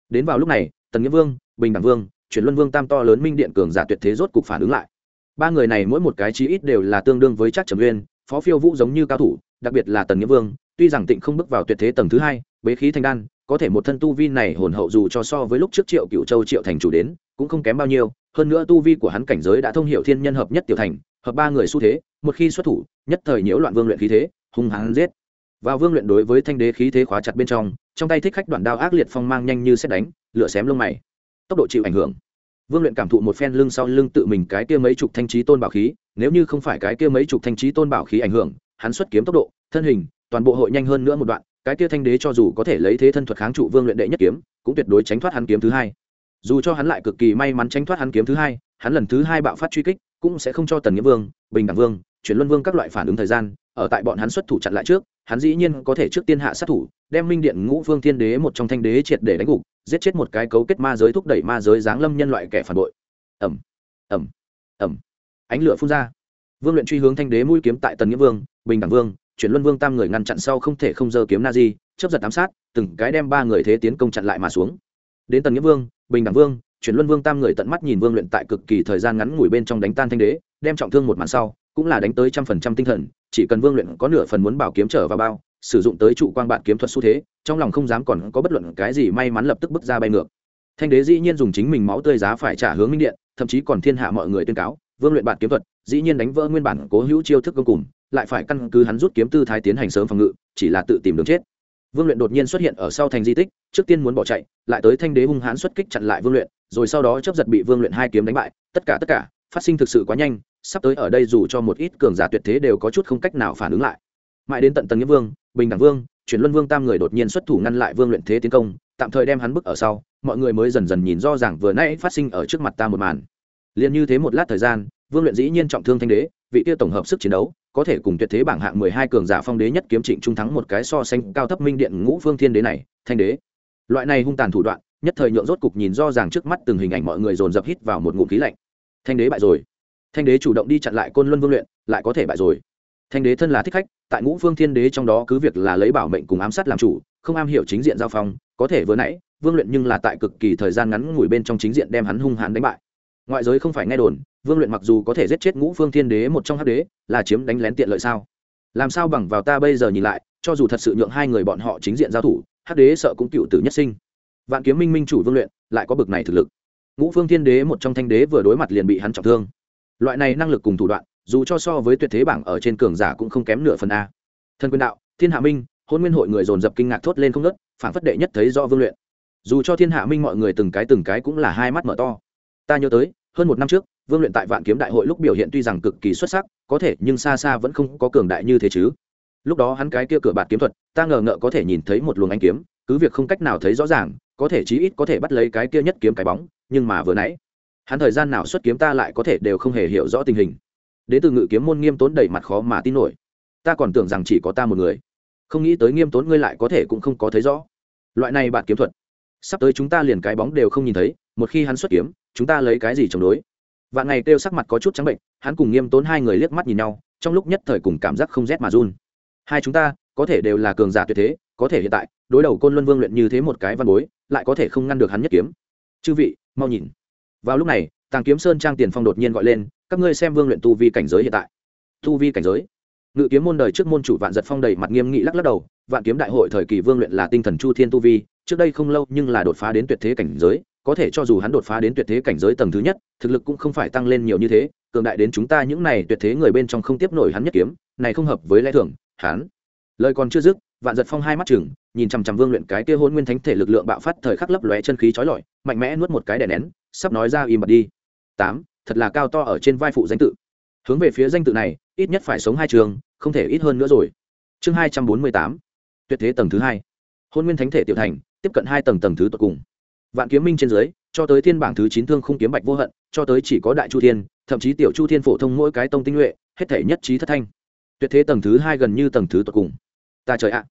Đến vào lúc này, tần nghĩa vương, bình đẳng vương, chuyển luân vương tam to lớn minh điện cường giả tuyệt thế rốt cục phản ứng lại. Ba người này mỗi một cái chí ít đều là tương đương với chắc trầm uyên, phó phiêu vũ giống như cao thủ, đặc biệt là tần nghĩa vương, tuy rằng tịnh không bước vào tuyệt thế tầng thứ hai, bế khí thanh đan có thể một thân tu vi này hồn hậu dù cho so với lúc trước triệu cựu châu triệu thành chủ đến, cũng không kém bao nhiêu, hơn nữa tu vi của hắn cảnh giới đã thông hiểu thiên nhân hợp nhất tiểu thành, hợp ba người xu thế, một khi xuất thủ, nhất thời nhiễu loạn vương luyện khí thế, hung hãn giết. Vào vương luyện đối với thanh đế khí thế khóa chặt bên trong trong tay thích khách đoạn đao ác liệt phong mang nhanh như xét đánh, lửa xém lông mày. Tốc độ chịu ảnh hưởng. Vương luyện cảm thụ một phen lưng sau lưng tự mình cái kia mấy chục thanh trí tôn bảo khí, nếu như không phải cái kia mấy chục thanh trí tôn bảo khí ảnh hưởng, hắn xuất kiếm tốc độ, thân hình, toàn bộ hội nhanh hơn nữa một đoạn cái kia thanh đế cho dù có thể lấy thế thân thuật kháng trụ vương luyện đệ nhất kiếm, cũng tuyệt đối tránh thoát hắn kiếm thứ hai. Dù cho hắn lại cực kỳ may mắn tránh thoát hắn kiếm thứ hai, hắn lần thứ hai bạo phát truy kích, cũng sẽ không cho tần nghĩa vương, bình đẳng vương, chuyển luân vương các loại phản ứng thời gian, ở tại bọn hắn xuất thủ chặn lại trước, hắn dĩ nhiên có thể trước tiên hạ sát thủ, đem minh điện ngũ vương thiên đế một trong thanh đế triệt để đánh gục, giết chết một cái cấu kết ma giới thúc đẩy ma giới giáng lâm nhân loại kẻ phản bội. Ẩm ẩm ẩm ánh lửa phun ra. Vương luyện truy hướng thanh đế mũi kiếm tại tần nghĩa vương, bình đẳng vương chuyển luân vương tam người ngăn chặn sau không thể không dơ kiếm na di chấp giật ám sát, từng cái đem ba người thế tiến công chặn lại mà xuống. Đến tần nghĩa vương, bình đẳng vương, chuyển luân vương tam người tận mắt nhìn vương luyện tại cực kỳ thời gian ngắn ngủi bên trong đánh tan thanh đế, đem trọng thương một màn sau, cũng là đánh tới trăm phần trăm tinh thần, chỉ cần vương luyện có nửa phần muốn bảo kiếm trở vào bao, sử dụng tới trụ quang bạn kiếm thuật xu thế, trong lòng không dám còn có bất luận cái gì may mắn lập tức bước ra bay ngược. Thanh đế dĩ nhiên dùng chính mình máu tươi giá phải trả hướng minh điện, thậm chí còn thiên hạ mọi người tuyên cáo, vương luyện bạn kiếm thuật, dĩ nhiên đánh vỡ nguyên bản cố hữu chiêu thức công cùng lại phải căn cứ hắn rút kiếm tư thái tiến hành sớm phòng ngự, chỉ là tự tìm đường chết. Vương luyện đột nhiên xuất hiện ở sau thành di tích, trước tiên muốn bỏ chạy, lại tới thanh đế hung hãn xuất kích chặn lại vương luyện, rồi sau đó chấp giật bị vương luyện hai kiếm đánh bại, tất cả tất cả, phát sinh thực sự quá nhanh, sắp tới ở đây dù cho một ít cường giả tuyệt thế đều có chút không cách nào phản ứng lại. Mãi đến tận tần nghĩa vương, bình đẳng vương, chuyển luân vương tam người đột nhiên xuất thủ ngăn lại vương luyện thế tiến công, tạm thời đem hắn bức ở sau, mọi người mới dần dần nhìn do rằng vừa nãy phát sinh ở trước mặt ta một màn. Liền như thế một lát thời gian, vương luyện dĩ nhiên trọng thương thanh đế, vị tiêu tổng hợp sức chiến đấu có thể cùng tuyệt thế bảng hạng mười hai cường giả phong đế nhất kiếm trịnh trung thắng một cái so sánh cao thấp minh điện ngũ phương thiên đế này, thanh đế. Loại này hung tàn thủ đoạn, nhất thời nhượng rốt cục nhìn do ràng trước mắt từng hình ảnh mọi người dồn dập hít vào một ngụm khí lạnh. Thanh đế bại rồi. Thanh đế chủ động đi chặn lại côn luân vương luyện, lại có thể bại rồi. Thanh đế thân là thích khách, tại ngũ phương thiên đế trong đó cứ việc là lấy bảo mệnh cùng ám sát làm chủ, không am hiểu chính diện giao phong, có thể vừa nãy, vương luyện nhưng là tại cực kỳ thời gian ngắn ngủi bên trong chính diện đem hắn hung hãn đánh bại. Ngoại giới không phải nghe đồn vương luyện mặc dù có thể giết chết ngũ phương thiên đế một trong hắc đế, là chiếm đánh lén tiện lợi sao? Làm sao bằng vào ta bây giờ nhìn lại, cho dù thật sự nhượng hai người bọn họ chính diện giao thủ, hắc đế sợ cũng cựu tử nhất sinh. Vạn kiếm minh minh chủ vương luyện, lại có bực này thực lực. Ngũ phương thiên đế một trong thanh đế vừa đối mặt liền bị hắn trọng thương. Loại này năng lực cùng thủ đoạn, dù cho so với tuyệt thế bảng ở trên cường giả cũng không kém nửa phần a. Thân quyền đạo, thiên hạ minh, hôn nguyên hội người dồn dập kinh ngạc thốt lên không nớt phản phất đệ nhất thấy do vương luyện. Dù cho thiên hạ minh mọi người từng cái từng cái cũng là hai mắt mở to. Ta nhớ tới hơn một năm trước, vương luyện tại vạn kiếm đại hội lúc biểu hiện tuy rằng cực kỳ xuất sắc, có thể nhưng xa xa vẫn không có cường đại như thế chứ. Lúc đó hắn cái kia cửa bạt kiếm thuật, ta ngờ ngợ có thể nhìn thấy một luồng anh kiếm, cứ việc không cách nào thấy rõ ràng, có thể chí ít có thể bắt lấy cái kia nhất kiếm cái bóng, nhưng mà vừa nãy, hắn thời gian nào xuất kiếm ta lại có thể đều không hề hiểu rõ tình hình. Đến từ ngự kiếm môn nghiêm tốn đầy mặt khó mà tin nổi. Ta còn tưởng rằng chỉ có ta một người. Không nghĩ tới nghiêm tốn ngươi lại có thể cũng không có thấy rõ. Loại này bạt kiếm thuật, sắp tới chúng ta liền cái bóng đều không nhìn thấy một khi hắn xuất kiếm, chúng ta lấy cái gì chống đối? Vạn ngày kêu sắc mặt có chút trắng bệnh, hắn cùng nghiêm tốn hai người liếc mắt nhìn nhau, trong lúc nhất thời cùng cảm giác không rét mà run. Hai chúng ta, có thể đều là cường giả tuyệt thế, có thể hiện tại, đối đầu côn luân vương luyện như thế một cái văn bối, lại có thể không ngăn được hắn nhất kiếm. Chư vị, mau nhìn. Vào lúc này, tàng kiếm sơn trang tiền phong đột nhiên gọi lên, các ngươi xem vương luyện tu vi cảnh giới hiện tại. Tu vi cảnh giới? Ngự kiếm môn đời trước môn chủ vạn giật phong đầy mặt nghiêm nghị lắc lắc đầu, vạn kiếm đại hội thời kỳ vương luyện là tinh thần chu thiên tu vi, trước đây không lâu nhưng là đột phá đến tuyệt thế cảnh giới có thể cho dù hắn đột phá đến tuyệt thế cảnh giới tầng thứ nhất, thực lực cũng không phải tăng lên nhiều như thế, cường đại đến chúng ta những này tuyệt thế người bên trong không tiếp nổi hắn nhất kiếm, này không hợp với lẽ thường, hắn. Lời còn chưa dứt, vạn giật phong hai mắt chừng, nhìn chằm chằm vương luyện cái kia hôn nguyên thánh thể lực lượng bạo phát thời khắc lấp lóe chân khí trói lọi, mạnh mẽ nuốt một cái đè nén, sắp nói ra im bật đi. Tám, thật là cao to ở trên vai phụ danh tự. Hướng về phía danh tự này, ít nhất phải sống hai trường, không thể ít hơn nữa rồi. Chương hai trăm bốn mươi tám, tuyệt thế tầng thứ hai. Hôn nguyên thánh thể tiểu thành, tiếp cận hai tầng tầng thứ tột cùng vạn kiếm minh trên dưới, cho tới thiên bảng thứ chín thương không kiếm bạch vô hận, cho tới chỉ có đại chu thiên, thậm chí tiểu chu thiên phổ thông mỗi cái tông tinh nhuệ, hết thể nhất trí thất thanh. Tuyệt thế tầng thứ hai gần như tầng thứ tột cùng. Ta trời ạ.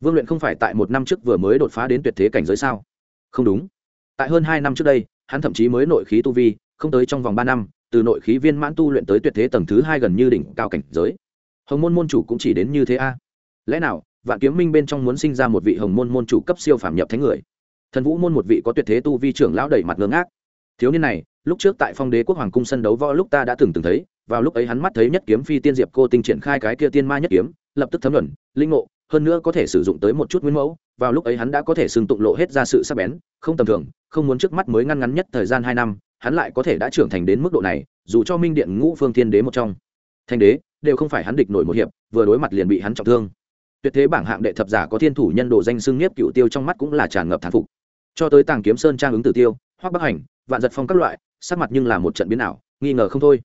Vương luyện không phải tại một năm trước vừa mới đột phá đến tuyệt thế cảnh giới sao? Không đúng. Tại hơn hai năm trước đây, hắn thậm chí mới nội khí tu vi, không tới trong vòng ba năm, từ nội khí viên mãn tu luyện tới tuyệt thế tầng thứ hai gần như đỉnh cao cảnh giới. Hồng môn môn chủ cũng chỉ đến như thế a. Lẽ nào, vạn kiếm minh bên trong muốn sinh ra một vị hồng môn môn chủ cấp siêu phảm nhập thánh người? Thần vũ môn một vị có tuyệt thế tu vi trưởng lão đẩy mặt ngơ ngác. Thiếu niên này, lúc trước tại phong đế quốc hoàng cung sân đấu võ lúc ta đã từng từng thấy, vào lúc ấy hắn mắt thấy nhất kiếm phi tiên diệp cô tinh triển khai cái kia tiên ma nhất kiếm, lập tức thấm luận linh ngộ, hơn nữa có thể sử dụng tới một chút nguyên mẫu, vào lúc ấy hắn đã có thể xưng tụng lộ hết ra sự sắc bén, không tầm thường, không muốn trước mắt mới ngăn ngắn nhất thời gian hai năm, hắn lại có thể đã trưởng thành đến mức độ này, dù cho minh điện ngũ phương thiên đế một trong. Thanh đế, đều không phải hắn địch nổi một hiệp, vừa đối mặt liền bị hắn trọng thương. Tuyệt thế bảng hạng đệ thập giả có thiên thủ nhân đồ danh xưng nhiếp cựu tiêu trong mắt cũng là tràn ngập thán phục cho tới tàng kiếm sơn trang ứng tử tiêu, hoác bắc hành, vạn giật phong các loại, sắc mặt nhưng là một trận biến ảo, nghi ngờ không thôi.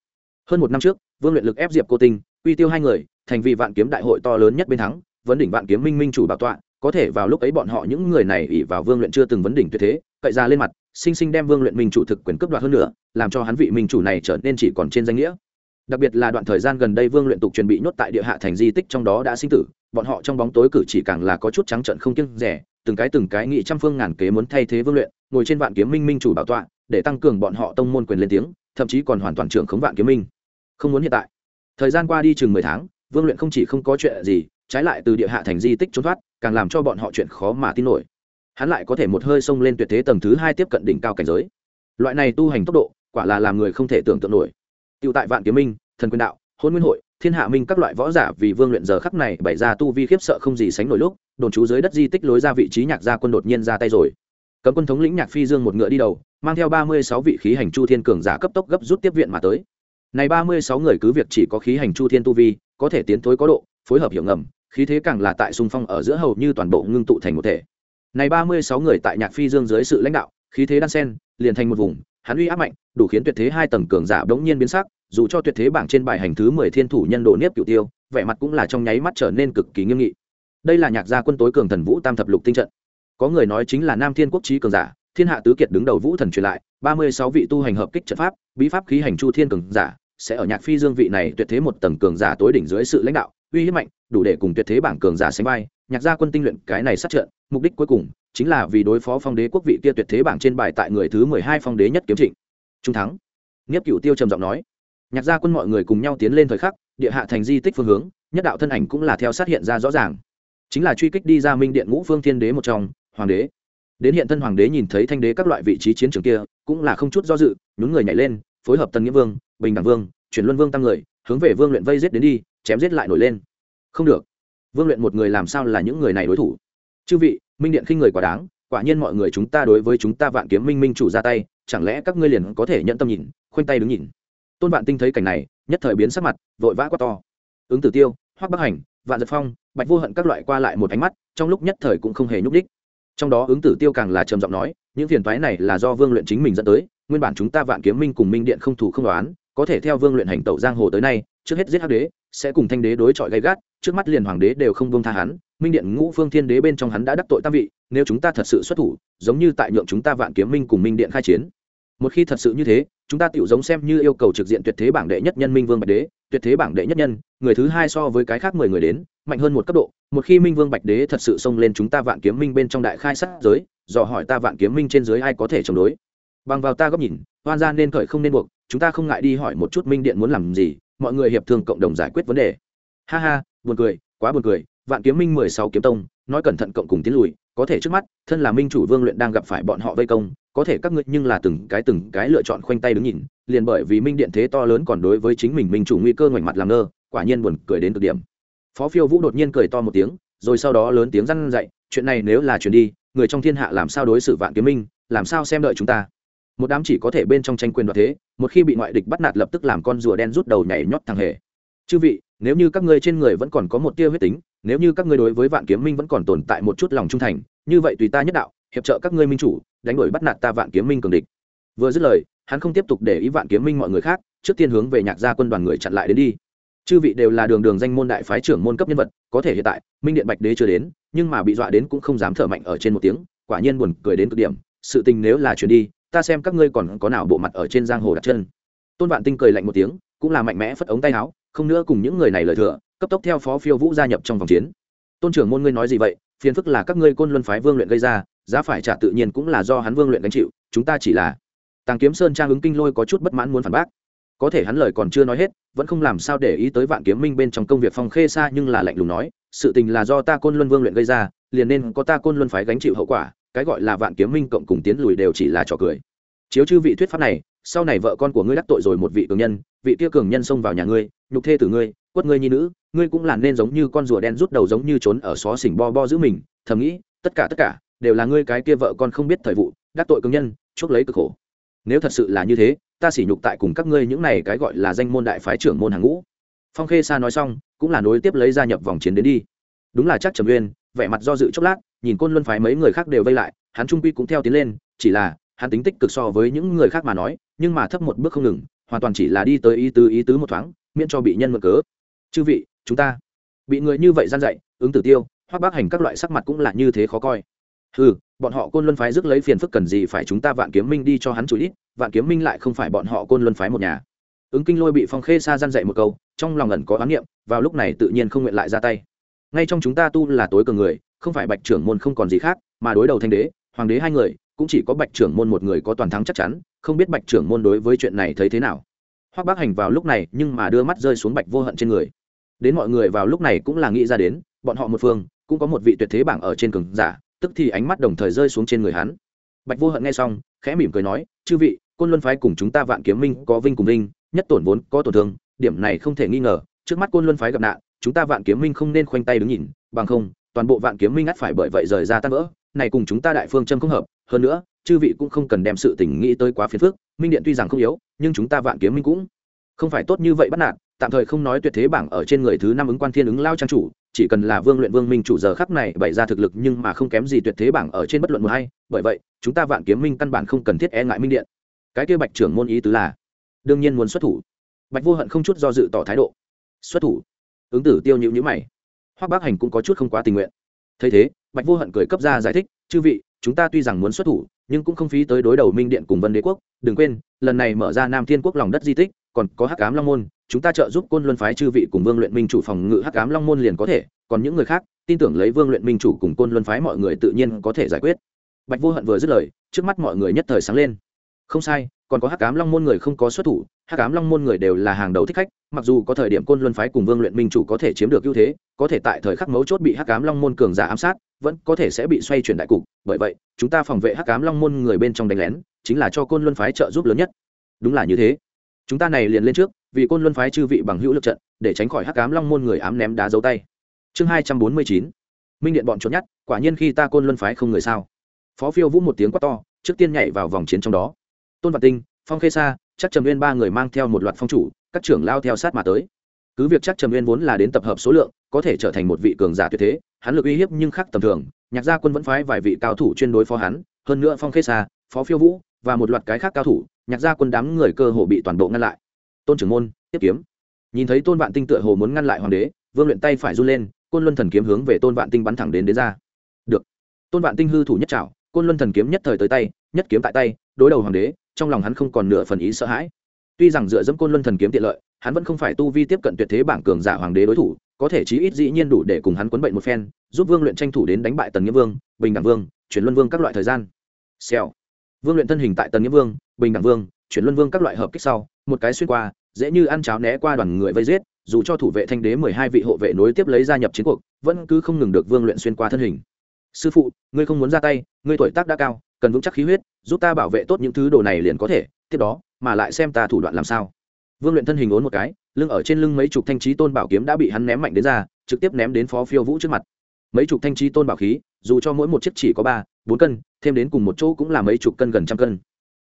Hơn một năm trước, vương luyện lực ép diệp cô tinh uy tiêu hai người, thành vì vạn kiếm đại hội to lớn nhất bên thắng, vấn đỉnh vạn kiếm minh minh chủ bảo tọa, có thể vào lúc ấy bọn họ những người này ỉ vào vương luyện chưa từng vấn đỉnh tuyệt thế, cậy ra lên mặt, sinh sinh đem vương luyện minh chủ thực quyền cấp đoạt hơn nữa, làm cho hắn vị minh chủ này trở nên chỉ còn trên danh nghĩa. Đặc biệt là đoạn thời gian gần đây vương luyện tục chuẩn bị nhốt tại địa hạ thành di tích trong đó đã sinh tử bọn họ trong bóng tối cử chỉ càng là có chút trắng trận không kiêng rẻ, từng cái từng cái nghị trăm phương ngàn kế muốn thay thế vương luyện, ngồi trên vạn kiếm minh minh chủ bảo tọa, để tăng cường bọn họ tông môn quyền lên tiếng, thậm chí còn hoàn toàn trưởng khống vạn kiếm minh. Không muốn hiện tại. Thời gian qua đi chừng mười tháng, vương luyện không chỉ không có chuyện gì, trái lại từ địa hạ thành di tích trốn thoát, càng làm cho bọn họ chuyện khó mà tin nổi. Hắn lại có thể một hơi xông lên tuyệt thế tầng thứ hai tiếp cận đỉnh cao cảnh giới. Loại này tu hành tốc độ, quả là làm người không thể tưởng tượng nổi. Tựu tại vạn kiếm minh, thần quyền đạo, hôn nguyên hội thiên hạ minh các loại võ giả vì vương luyện giờ khắc này bày ra tu vi khiếp sợ không gì sánh nổi lúc, đồn trú dưới đất di tích lối ra vị trí nhạc gia quân đột nhiên ra tay rồi. Cấm quân thống lĩnh nhạc phi dương một ngựa đi đầu, mang theo ba mươi sáu vị khí hành chu thiên cường giả cấp tốc gấp rút tiếp viện mà tới. Này ba mươi sáu người cứ việc chỉ có khí hành chu thiên tu vi, có thể tiến thối có độ, phối hợp hiệu ngầm, khí thế càng là tại xung phong ở giữa hầu như toàn bộ ngưng tụ thành một thể. Này ba mươi sáu người tại nhạc phi dương dưới sự lãnh đạo, khí thế đan sen, liền thành một vùng, hắn uy áp mạnh, đủ khiến tuyệt thế hai tầng cường giả bỗng nhiên biến sắc dù cho tuyệt thế bảng trên bài hành thứ mười thiên thủ nhân độ nếp cựu tiêu, vẻ mặt cũng là trong nháy mắt trở nên cực kỳ nghiêm nghị. Đây là nhạc gia quân tối cường thần vũ tam thập lục tinh trận. Có người nói chính là nam thiên quốc trí cường giả, thiên hạ tứ kiệt đứng đầu vũ thần truyền lại, ba mươi sáu vị tu hành hợp kích trận pháp, bí pháp khí hành chu thiên cường giả, sẽ ở nhạc phi dương vị này tuyệt thế một tầng cường giả tối đỉnh dưới sự lãnh đạo, uy hiếp mạnh, đủ để cùng tuyệt thế bảng cường giả sánh vai. Nhạc gia quân tinh luyện cái này sát trận, mục đích cuối cùng chính là vì đối phó phong đế quốc vị kia tuyệt thế bảng trên bài tại người thứ mười hai phong đế nhất kiếm trịnh. Trung thắng. Nghiếp cựu tiêu trầm giọng nói nhạc gia quân mọi người cùng nhau tiến lên thời khắc, địa hạ thành di tích phương hướng, nhất đạo thân ảnh cũng là theo sát hiện ra rõ ràng. Chính là truy kích đi ra minh điện ngũ phương thiên đế một trong, hoàng đế. Đến hiện thân hoàng đế nhìn thấy thanh đế các loại vị trí chiến trường kia, cũng là không chút do dự, nhún người nhảy lên, phối hợp tân nghĩa vương, bình đẳng vương, chuyển luân vương tăng người, hướng về vương luyện vây giết đến đi, chém giết lại nổi lên. Không được. Vương luyện một người làm sao là những người này đối thủ? Chư vị, minh điện khinh người quá đáng, quả nhiên mọi người chúng ta đối với chúng ta vạn kiếm minh minh chủ ra tay, chẳng lẽ các ngươi liền có thể nhận tâm nhìn, khoanh tay đứng nhìn? Tôn vạn tinh thấy cảnh này, nhất thời biến sắc mặt, vội vã quá to. Ứng tử tiêu, hoắc bắc hành, vạn giật phong, bạch vô hận các loại qua lại một ánh mắt, trong lúc nhất thời cũng không hề nhúc đích trong đó ứng tử tiêu càng là trầm giọng nói, những phiền toái này là do vương luyện chính mình dẫn tới, nguyên bản chúng ta vạn kiếm minh cùng minh điện không thủ không đoán, có thể theo vương luyện hành tẩu giang hồ tới nay, trước hết giết hắc đế, sẽ cùng thanh đế đối chọi gay gắt, trước mắt liền hoàng đế đều không buông tha hắn, minh điện ngũ phương thiên đế bên trong hắn đã đắc tội tam vị, nếu chúng ta thật sự xuất thủ, giống như tại nhượng chúng ta vạn kiếm minh cùng minh điện khai chiến một khi thật sự như thế, chúng ta tiểu giống xem như yêu cầu trực diện tuyệt thế bảng đệ nhất nhân minh vương bạch đế, tuyệt thế bảng đệ nhất nhân, người thứ hai so với cái khác mười người đến, mạnh hơn một cấp độ. Một khi minh vương bạch đế thật sự xông lên chúng ta vạn kiếm minh bên trong đại khai sát giới, dò hỏi ta vạn kiếm minh trên dưới ai có thể chống đối. Bằng vào ta góc nhìn hoan gia nên khởi không nên buộc, chúng ta không ngại đi hỏi một chút minh điện muốn làm gì, mọi người hiệp thương cộng đồng giải quyết vấn đề. Ha ha, buồn cười, quá buồn cười. Vạn kiếm minh mười sáu kiếm tông, nói cẩn thận cộng cùng tiến lùi, có thể trước mắt, thân là minh chủ vương luyện đang gặp phải bọn họ vây công có thể các ngươi nhưng là từng cái từng cái lựa chọn khoanh tay đứng nhìn, liền bởi vì minh điện thế to lớn còn đối với chính mình minh chủ nguy cơ ngoảnh mặt làm ngơ, quả nhiên buồn cười đến cực điểm. Phó phiêu vũ đột nhiên cười to một tiếng, rồi sau đó lớn tiếng răn dạy, chuyện này nếu là chuyện đi, người trong thiên hạ làm sao đối xử vạn kiếm minh, làm sao xem đợi chúng ta? Một đám chỉ có thể bên trong tranh quyền đoạt thế, một khi bị ngoại địch bắt nạt lập tức làm con rùa đen rút đầu nhảy nhót thằng hề. Chư vị, nếu như các ngươi trên người vẫn còn có một tia huyết tính, nếu như các ngươi đối với vạn kiếm minh vẫn còn tồn tại một chút lòng trung thành, như vậy tùy ta nhất đạo, hiệp trợ các ngươi minh chủ đánh đuổi bắt nạt ta vạn kiếm minh cường địch. Vừa dứt lời, hắn không tiếp tục để ý vạn kiếm minh mọi người khác, trước tiên hướng về nhạc gia quân đoàn người chặn lại đến đi. Chư vị đều là đường đường danh môn đại phái trưởng môn cấp nhân vật, có thể hiện tại, minh điện bạch đế chưa đến, nhưng mà bị dọa đến cũng không dám thở mạnh ở trên một tiếng, quả nhiên buồn cười đến cực điểm. Sự tình nếu là chuyển đi, ta xem các ngươi còn có nào bộ mặt ở trên giang hồ đặt chân. Tôn vạn tinh cười lạnh một tiếng, cũng là mạnh mẽ phất ống tay áo, không nữa cùng những người này lời thừa, cấp tốc theo phó phiêu vũ gia nhập trong vòng chiến. Tôn trưởng môn ngươi nói gì vậy? Phiền phức là các ngươi côn luân phái vương luyện gây ra giá phải trả tự nhiên cũng là do hắn vương luyện gánh chịu, chúng ta chỉ là tàng kiếm sơn trang ứng kinh lôi có chút bất mãn muốn phản bác. Có thể hắn lời còn chưa nói hết, vẫn không làm sao để ý tới vạn kiếm minh bên trong công việc phong khê xa nhưng là lạnh lùng nói, sự tình là do ta côn luân vương luyện gây ra, liền nên có ta côn luân phái gánh chịu hậu quả, cái gọi là vạn kiếm minh cộng cùng tiến lùi đều chỉ là trò cười. Chiếu chư vị thuyết pháp này, sau này vợ con của ngươi đắc tội rồi một vị cường nhân, vị kia cường nhân xông vào nhà ngươi, nhục thê tử ngươi, quất ngươi nhi nữ, ngươi cũng là nên giống như con rùa đen rút đầu giống như trốn ở xó xỉnh bo bo giữ mình, thầm nghĩ, tất cả tất cả đều là ngươi cái kia vợ con không biết thời vụ, đắc tội cường nhân, chuốc lấy cực khổ. Nếu thật sự là như thế, ta sỉ nhục tại cùng các ngươi những này cái gọi là danh môn đại phái trưởng môn hàng ngũ. Phong khê sa nói xong, cũng là nối tiếp lấy gia nhập vòng chiến đến đi. Đúng là chắc trầm uyên, vẻ mặt do dự chốc lát, nhìn côn luân phái mấy người khác đều vây lại, hắn trung quy cũng theo tiến lên, chỉ là, hắn tính tích cực so với những người khác mà nói, nhưng mà thấp một bước không ngừng, hoàn toàn chỉ là đi tới ý tứ ý tứ một thoáng, miễn cho bị nhân mượn cớ. Chư vị, chúng ta. Bị người như vậy gian dạy, ứng tử tiêu hoặc bác hành các loại sắc mặt cũng là như thế khó coi ừ bọn họ côn luân phái rước lấy phiền phức cần gì phải chúng ta vạn kiếm minh đi cho hắn chủ ít vạn kiếm minh lại không phải bọn họ côn luân phái một nhà. Ứng kinh lôi bị phong khê xa gian dạy một câu, trong lòng ẩn có oán niệm, vào lúc này tự nhiên không nguyện lại ra tay. Ngay trong chúng ta tu là tối cường người, không phải bạch trưởng môn không còn gì khác, mà đối đầu thanh đế, hoàng đế hai người, cũng chỉ có bạch trưởng môn một người có toàn thắng chắc chắn, không biết bạch trưởng môn đối với chuyện này thấy thế nào. Hoắc bác hành vào lúc này, nhưng mà đưa mắt rơi xuống bạch vô hận trên người. Đến mọi người vào lúc này cũng là nghĩ ra đến, bọn họ một phương, cũng có một vị tuyệt thế bảng ở trên cường giả tức thì ánh mắt đồng thời rơi xuống trên người hắn. Bạch vô hận nghe xong, khẽ mỉm cười nói, chư vị, côn luân phái cùng chúng ta vạn kiếm minh có vinh cùng vinh, nhất tổn vốn có tổn thương, điểm này không thể nghi ngờ, trước mắt côn luân phái gặp nạn, chúng ta vạn kiếm minh không nên khoanh tay đứng nhìn, bằng không, toàn bộ vạn kiếm minh ngắt phải bởi vậy rời ra tan vỡ, này cùng chúng ta đại phương châm không hợp, hơn nữa, chư vị cũng không cần đem sự tình nghĩ tới quá phiền phức, minh điện tuy rằng không yếu, nhưng chúng ta vạn kiếm minh cũng không phải tốt như vậy bắt nạt, tạm thời không nói tuyệt thế bảng ở trên người thứ năm ứng quan thiên ứng lao trang chủ chỉ cần là vương luyện vương minh chủ giờ khắc này bày ra thực lực nhưng mà không kém gì tuyệt thế bảng ở trên bất luận một hay bởi vậy, chúng ta vạn kiếm minh căn bản không cần thiết e ngại minh điện. Cái kia bạch trưởng môn ý tứ là, đương nhiên muốn xuất thủ. Bạch vô hận không chút do dự tỏ thái độ. Xuất thủ. Ứng tử tiêu nhịu nhữ mày. Hoác bác hành cũng có chút không quá tình nguyện. Thấy thế, bạch vô hận cười cấp ra giải thích, chư vị chúng ta tuy rằng muốn xuất thủ, nhưng cũng không phí tới đối đầu minh điện cùng vân đế quốc. Đừng quên, lần này mở ra nam thiên quốc lòng đất di tích, còn có hắc Ám long môn, chúng ta trợ giúp côn luân phái chư vị cùng vương luyện minh chủ phòng ngự hắc Ám long môn liền có thể. Còn những người khác, tin tưởng lấy vương luyện minh chủ cùng côn luân phái mọi người tự nhiên có thể giải quyết. Bạch vô hận vừa dứt lời, trước mắt mọi người nhất thời sáng lên. Không sai, còn có hắc Ám long môn người không có xuất thủ, hắc Ám long môn người đều là hàng đầu thích khách, mặc dù có thời điểm côn luân phái cùng vương luyện minh chủ có thể chiếm được ưu thế, có thể tại thời khắc mấu chốt bị hắc Ám long môn cường giả ám sát vẫn có thể sẽ bị xoay chuyển đại cục, bởi vậy, chúng ta phòng vệ hắc cám long môn người bên trong đánh lén, chính là cho côn luân phái trợ giúp lớn nhất. Đúng là như thế. Chúng ta này liền lên trước, vì côn luân phái chư vị bằng hữu lực trận, để tránh khỏi hắc cám long môn người ám ném đá dấu tay. Chương hai trăm bốn mươi chín. Minh điện bọn trốn nhất quả nhiên khi ta côn luân phái không người sao. Phó phiêu vũ một tiếng quát to, trước tiên nhảy vào vòng chiến trong đó. Tôn vạn tinh, phong khê sa, chắc trầm nguyên ba người mang theo một loạt phong chủ, các trưởng lao theo sát mà tới. Cứ việc chắc trầm nguyên vốn là đến tập hợp số lượng có thể trở thành một vị cường giả tuyệt thế hắn lực uy hiếp nhưng khác tầm thường nhạc gia quân vẫn phái vài vị cao thủ chuyên đối phó hắn hơn nữa phong khê xa, phó phiêu vũ và một loạt cái khác cao thủ nhạc gia quân đám người cơ hồ bị toàn bộ ngăn lại. Tôn trưởng môn tiếp kiếm. Nhìn thấy tôn vạn tinh tựa hồ muốn ngăn lại hoàng đế vương luyện tay phải run lên côn luân thần kiếm hướng về tôn vạn tinh bắn thẳng đến đến ra. Được. Tôn vạn tinh hư thủ nhất trảo côn luân thần kiếm nhất thời tới tay nhất kiếm tại tay đối đầu hoàng đế trong lòng hắn không còn nửa phần ý sợ hãi. Tuy rằng dựa dẫm côn luân thần kiếm tiện lợi hắn vẫn không phải tu vi tiếp cận tuyệt thế bảng cường giả hoàng đế đối thủ có thể chí ít dĩ nhiên đủ để cùng hắn quấn bệnh một phen, giúp vương luyện tranh thủ đến đánh bại tần nghĩa vương, bình đẳng vương, chuyển luân vương các loại thời gian. Xèo. Vương luyện thân hình tại tần nghĩa vương, bình đẳng vương, chuyển luân vương các loại hợp kích sau, một cái xuyên qua, dễ như ăn cháo né qua đoàn người vây giết, dù cho thủ vệ thanh đế mười hai vị hộ vệ nối tiếp lấy gia nhập chiến cuộc, vẫn cứ không ngừng được vương luyện xuyên qua thân hình. Sư phụ, ngươi không muốn ra tay, ngươi tuổi tác đã cao, cần vững chắc khí huyết, giúp ta bảo vệ tốt những thứ đồ này liền có thể, tiếp đó, mà lại xem ta thủ đoạn làm sao vương luyện thân hình ốn một cái, lưng ở trên lưng mấy chục thanh trí tôn bảo kiếm đã bị hắn ném mạnh đến ra, trực tiếp ném đến phó phiêu vũ trước mặt. Mấy chục thanh trí tôn bảo khí, dù cho mỗi một chiếc chỉ có ba, bốn cân, thêm đến cùng một chỗ cũng là mấy chục cân gần trăm cân.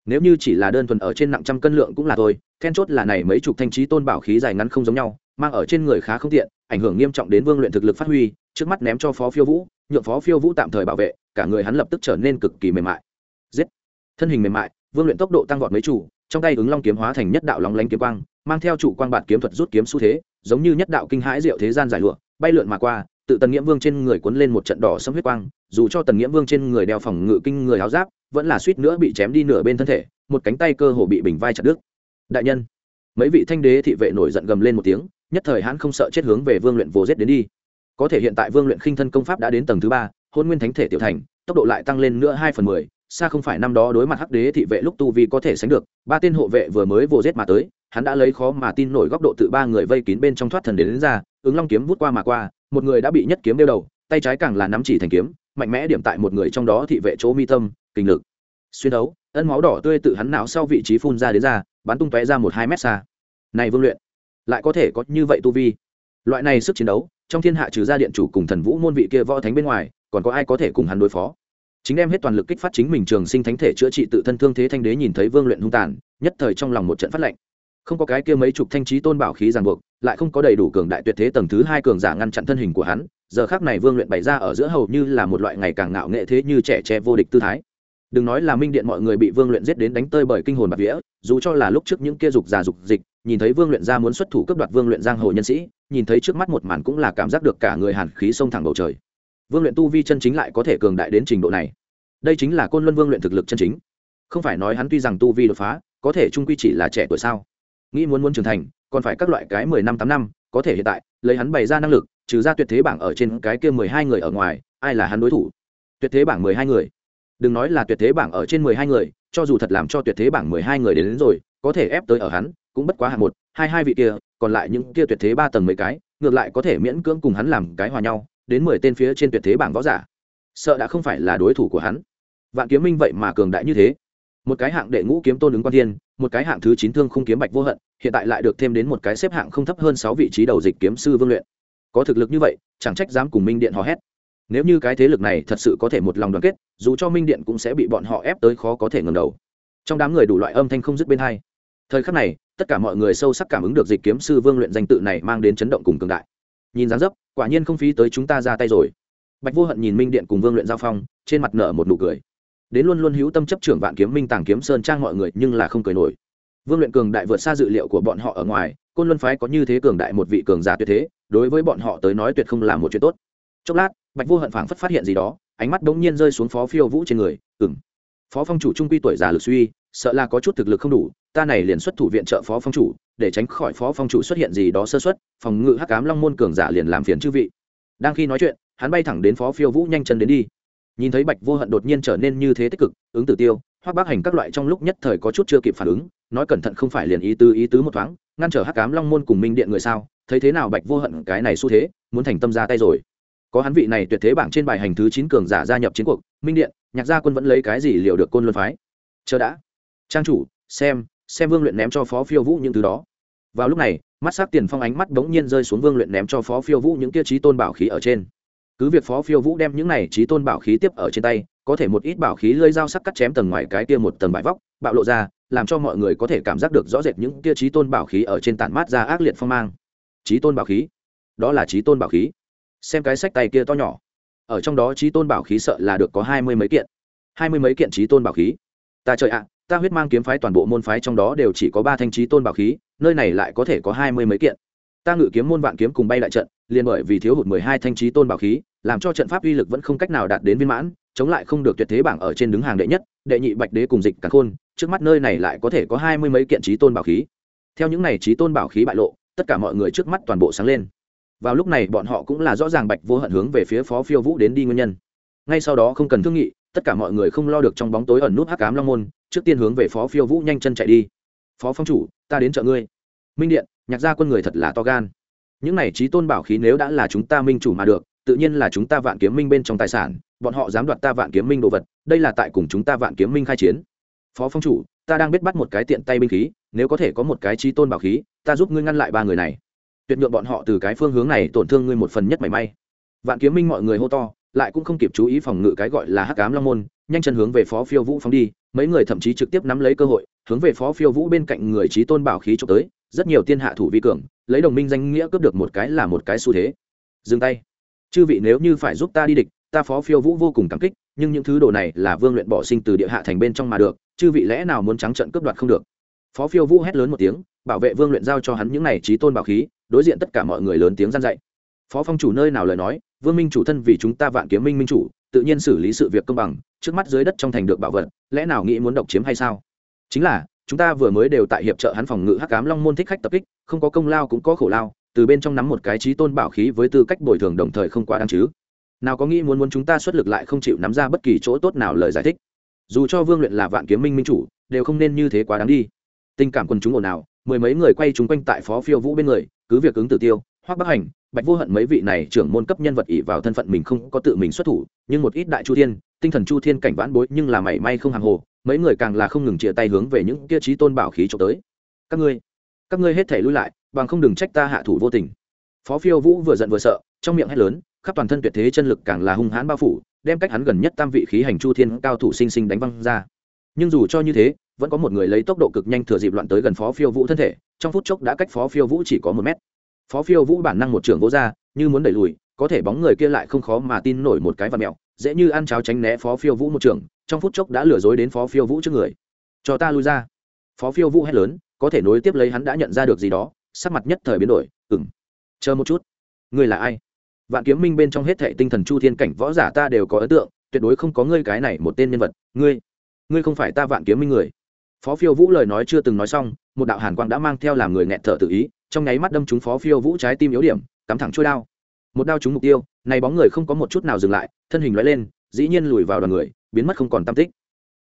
Nếu như chỉ là đơn thuần ở trên nặng trăm cân lượng cũng là thôi, then chốt là này mấy chục thanh trí tôn bảo khí dài ngắn không giống nhau, mang ở trên người khá không tiện, ảnh hưởng nghiêm trọng đến vương luyện thực lực phát huy, trước mắt ném cho phó phiêu vũ, nhượng phó phiêu vũ tạm thời bảo vệ, cả người hắn lập tức trở nên cực kỳ mềm mại. Giết! Thân hình mềm mại, vương luyện tốc độ tăng vọt mấy chủ trong tay ứng long kiếm hóa thành nhất đạo lóng lánh kiếm quang, mang theo trụ quang bạt kiếm thuật rút kiếm xu thế, giống như nhất đạo kinh hãi diệu thế gian giải lụa, bay lượn mà qua, tự tần nghĩa vương trên người cuốn lên một trận đỏ sâm huyết quang, dù cho tần nghĩa vương trên người đeo phòng ngự kinh người áo giáp, vẫn là suýt nữa bị chém đi nửa bên thân thể, một cánh tay cơ hồ bị bình vai chặt đứt. Đại nhân, mấy vị thanh đế thị vệ nổi giận gầm lên một tiếng, nhất thời hắn không sợ chết hướng về vương luyện vô giết đến đi. Có thể hiện tại vương luyện khinh thân công pháp đã đến tầng thứ ba hôn nguyên thánh thể tiểu thành, tốc độ lại tăng lên nữa hai phần mười xa không phải năm đó đối mặt hắc đế thị vệ lúc tu vi có thể sánh được ba tên hộ vệ vừa mới vồ giết mà tới hắn đã lấy khó mà tin nổi góc độ tự ba người vây kín bên trong thoát thần đến, đến ra ứng long kiếm vút qua mà qua một người đã bị nhất kiếm đeo đầu tay trái càng là nắm chỉ thành kiếm mạnh mẽ điểm tại một người trong đó thị vệ chỗ mi tâm kinh lực. Xuyên đấu ân máu đỏ tươi tự hắn não sau vị trí phun ra đến ra bắn tung tóe ra một hai mét xa. Này vương luyện lại có thể có như vậy tu vi? Loại này sức chiến đấu trong thiên hạ trừ ra điện chủ cùng thần vũ môn vị kia võ thánh bên ngoài còn có ai có thể cùng hắn đối phó? Chính đem hết toàn lực kích phát chính mình trường sinh thánh thể chữa trị tự thân thương thế thanh đế nhìn thấy vương luyện hung tàn, nhất thời trong lòng một trận phát lệnh. Không có cái kia mấy chục thanh trí tôn bảo khí ràng buộc, lại không có đầy đủ cường đại tuyệt thế tầng thứ hai cường giả ngăn chặn thân hình của hắn, giờ khác này vương luyện bày ra ở giữa hầu như là một loại ngày càng ngạo nghệ thế như trẻ tre vô địch tư thái. Đừng nói là minh điện mọi người bị vương luyện giết đến đánh tơi bởi kinh hồn bạc vía, dù cho là lúc trước những kia dục già dục dịch, nhìn thấy vương luyện ra muốn xuất thủ cấp đoạt vương luyện giang hồ nhân sĩ, nhìn thấy trước mắt một màn cũng là cảm giác được cả người hàn khí xông thẳng bầu trời vương luyện tu vi chân chính lại có thể cường đại đến trình độ này. Đây chính là côn luân vương luyện thực lực chân chính. Không phải nói hắn tuy rằng tu vi đột phá có thể trung quy chỉ là trẻ tuổi sao? Nghĩ muốn muốn trưởng thành còn phải các loại cái mười năm tám năm có thể hiện tại lấy hắn bày ra năng lực trừ ra tuyệt thế bảng ở trên cái kia mười hai người ở ngoài ai là hắn đối thủ? Tuyệt thế bảng mười hai người. Đừng nói là tuyệt thế bảng ở trên mười hai người cho dù thật làm cho tuyệt thế bảng mười hai người đến, đến rồi có thể ép tới ở hắn cũng bất quá hạng một hai hai vị kia còn lại những kia tuyệt thế ba tầng mấy cái ngược lại có thể miễn cưỡng cùng hắn làm cái hòa nhau đến mười tên phía trên tuyệt thế bảng võ giả. Sợ đã không phải là đối thủ của hắn. Vạn kiếm minh vậy mà cường đại như thế. Một cái hạng đệ ngũ kiếm tôn ứng quan thiên, một cái hạng thứ chín thương không kiếm bạch vô hận, hiện tại lại được thêm đến một cái xếp hạng không thấp hơn sáu vị trí đầu dịch kiếm sư vương luyện. Có thực lực như vậy, chẳng trách dám cùng minh điện hò hét. Nếu như cái thế lực này thật sự có thể một lòng đoàn kết, dù cho minh điện cũng sẽ bị bọn họ ép tới khó có thể ngầm đầu. Trong đám người đủ loại âm thanh không dứt bên hai. Thời khắc này, tất cả mọi người sâu sắc cảm ứng được dịch kiếm sư vương luyện danh tự này mang đến chấn động cùng cường đại nhìn dáng dấp, quả nhiên không phí tới chúng ta ra tay rồi. Bạch vô hận nhìn minh điện cùng vương luyện giao phong, trên mặt nở một nụ cười. Đến luôn luôn hữu tâm chấp trưởng vạn kiếm minh tàng kiếm sơn trang mọi người nhưng là không cười nổi. Vương luyện cường đại vượt xa dự liệu của bọn họ ở ngoài, côn luân phái có như thế cường đại một vị cường giả tuyệt thế, đối với bọn họ tới nói tuyệt không là một chuyện tốt. Chốc lát, bạch vô hận phảng phất phát hiện gì đó, ánh mắt bỗng nhiên rơi xuống phó phiêu vũ trên người ừng phó phong chủ trung quy tuổi già lực suy, sợ là có chút thực lực không đủ, ta này liền xuất thủ viện trợ phó phong chủ, để tránh khỏi phó phong chủ xuất hiện gì đó sơ xuất phòng ngự hắc cám long môn cường giả liền làm phiền chư vị. Đang khi nói chuyện, hắn bay thẳng đến phó phiêu vũ nhanh chân đến đi. Nhìn thấy bạch vô hận đột nhiên trở nên như thế tích cực, ứng tử tiêu hoặc bác hành các loại trong lúc nhất thời có chút chưa kịp phản ứng, nói cẩn thận không phải liền ý tứ ý tứ một thoáng, ngăn trở hắc cám long môn cùng minh điện người sao, thấy thế nào bạch vô hận cái này xu thế, muốn thành tâm ra tay rồi có hắn vị này tuyệt thế bảng trên bài hành thứ chín cường giả gia nhập chiến cuộc, minh điện, nhạc gia quân vẫn lấy cái gì liều được côn luân phái? Chờ đã. Trang chủ, xem xem vương luyện ném cho phó phiêu vũ những thứ đó. Vào lúc này, mắt s á c tiền phong ánh mắt đ ố n g nhiên rơi xuống vương luyện ném cho phó phiêu vũ những kia trí tôn bảo khí ở trên. Cứ việc phó phiêu vũ đem những này trí tôn bảo khí tiếp ở trên tay, có thể một ít bảo khí lơi dao sắc cắt chém tầng ngoài cái kia một tầng bãi vóc, bạo lộ ra, làm cho mọi người có thể cảm giác được rõ rệt những kia trí tôn bảo khí ở trên tản mát ra ác liệt phong mang. Trí tôn bảo khí? Đó là trí tôn bảo khí xem cái sách tay kia to nhỏ. Ở trong đó trí tôn bảo khí sợ là được có hai mươi mấy kiện. Hai mươi mấy kiện trí tôn bảo khí. Ta trời ạ, ta huyết mang kiếm phái toàn bộ môn phái trong đó đều chỉ có ba thanh trí tôn bảo khí, nơi này lại có thể có hai mươi mấy kiện. Ta ngự kiếm môn vạn kiếm cùng bay lại trận, liền bởi vì thiếu hụt mười hai thanh trí tôn bảo khí, làm cho trận pháp uy lực vẫn không cách nào đạt đến viên mãn, chống lại không được tuyệt thế bảng ở trên đứng hàng đệ nhất, đệ nhị bạch đế cùng dịch cắn khôn, trước mắt nơi này lại có thể có hai mươi mấy kiện trí tôn bảo khí. Theo những này trí tôn bảo khí bại lộ, tất cả mọi người trước mắt toàn bộ sáng lên vào lúc này bọn họ cũng là rõ ràng bạch vô hận hướng về phía phó phiêu vũ đến đi nguyên nhân. Ngay sau đó không cần thương nghị, tất cả mọi người không lo được trong bóng tối ẩn nút hắc cám long môn, trước tiên hướng về phó phiêu vũ nhanh chân chạy đi. Phó phong chủ, ta đến chợ ngươi. Minh điện, nhạc gia quân người thật là to gan. Những này trí tôn bảo khí nếu đã là chúng ta minh chủ mà được, tự nhiên là chúng ta vạn kiếm minh bên trong tài sản, bọn họ dám đoạt ta vạn kiếm minh đồ vật, đây là tại cùng chúng ta vạn kiếm minh khai chiến. Phó phong chủ, ta đang biết bắt một cái tiện tay binh khí, nếu có thể có một cái trí tôn bảo khí, ta giúp ngươi ngăn lại ba người này tuyệt nhượng bọn họ từ cái phương hướng này tổn thương ngươi một phần nhất mảy may. Vạn kiếm minh mọi người hô to, lại cũng không kịp chú ý phòng ngự cái gọi là hắc ám long môn, nhanh chân hướng về phó phiêu vũ phóng đi, mấy người thậm chí trực tiếp nắm lấy cơ hội, hướng về phó phiêu vũ bên cạnh người trí tôn bảo khí trộm tới, rất nhiều tiên hạ thủ vi cường, lấy đồng minh danh nghĩa cướp được một cái là một cái xu thế. Dừng tay. Chư vị nếu như phải giúp ta đi địch, ta phó phiêu vũ vô cùng cảm kích, nhưng những thứ đồ này là vương luyện bỏ sinh từ địa hạ thành bên trong mà được, chư vị lẽ nào muốn trắng trận cướp đoạt không được? Phó phiêu vũ hét lớn một tiếng bảo vệ vương luyện giao cho hắn những này trí tôn bảo khí, đối diện tất cả mọi người lớn tiếng gian dạy. Phó phong chủ nơi nào lời nói, vương minh chủ thân vì chúng ta vạn kiếm minh minh chủ, tự nhiên xử lý sự việc công bằng, trước mắt dưới đất trong thành được bảo vật, lẽ nào nghĩ muốn độc chiếm hay sao? Chính là, chúng ta vừa mới đều tại hiệp trợ hắn phòng ngự hắc cám long môn thích khách tập kích, không có công lao cũng có khổ lao, từ bên trong nắm một cái trí tôn bảo khí với tư cách bồi thường đồng thời không quá đáng chứ. Nào có nghĩ muốn muốn chúng ta xuất lực lại không chịu nắm ra bất kỳ chỗ tốt nào lời giải thích. Dù cho vương luyện là vạn kiếm minh minh chủ, đều không nên như thế quá đáng đi. Tình cảm quần chúng ồn ào mười mấy người quay chúng quanh tại phó phiêu vũ bên người, cứ việc ứng tử tiêu, hoác bắc hành, bạch vô hận mấy vị này trưởng môn cấp nhân vật ỷ vào thân phận mình không có tự mình xuất thủ, nhưng một ít đại chu thiên, tinh thần chu thiên cảnh vãn bối nhưng là mảy may không hàng hồ, mấy người càng là không ngừng chia tay hướng về những kia trí tôn bảo khí trộm tới. Các ngươi các ngươi hết thể lui lại, bằng không đừng trách ta hạ thủ vô tình. Phó phiêu vũ vừa giận vừa sợ, trong miệng hét lớn, khắp toàn thân tuyệt thế chân lực càng là hung hãn bao phủ, đem cách hắn gần nhất tam vị khí hành chu thiên cao thủ sinh sinh đánh văng ra. Nhưng dù cho như thế vẫn có một người lấy tốc độ cực nhanh thừa dịp loạn tới gần phó phiêu vũ thân thể, trong phút chốc đã cách phó phiêu vũ chỉ có một mét. Phó phiêu vũ bản năng một trường vỗ ra, như muốn đẩy lùi, có thể bóng người kia lại không khó mà tin nổi một cái và mẹo, dễ như ăn cháo tránh né phó phiêu vũ một trường, trong phút chốc đã lừa dối đến phó phiêu vũ trước người. Cho ta lui ra. Phó phiêu vũ hét lớn, có thể nối tiếp lấy hắn đã nhận ra được gì đó, sắc mặt nhất thời biến đổi ừng chờ một chút. Ngươi là ai? Vạn kiếm minh bên trong hết thệ tinh thần chu thiên cảnh võ giả ta đều có ấn tượng, tuyệt đối không có ngươi cái này một tên nhân vật. Ngươi ngươi không phải ta vạn kiếm minh người phó phiêu vũ lời nói chưa từng nói xong, một đạo hàn quang đã mang theo làm người nghẹn thở tự ý, trong nháy mắt đâm trúng phó phiêu vũ trái tim yếu điểm, cắm thẳng trôi đao. Một đao trúng mục tiêu, này bóng người không có một chút nào dừng lại, thân hình loại lên, dĩ nhiên lùi vào đoàn người, biến mất không còn tam tích.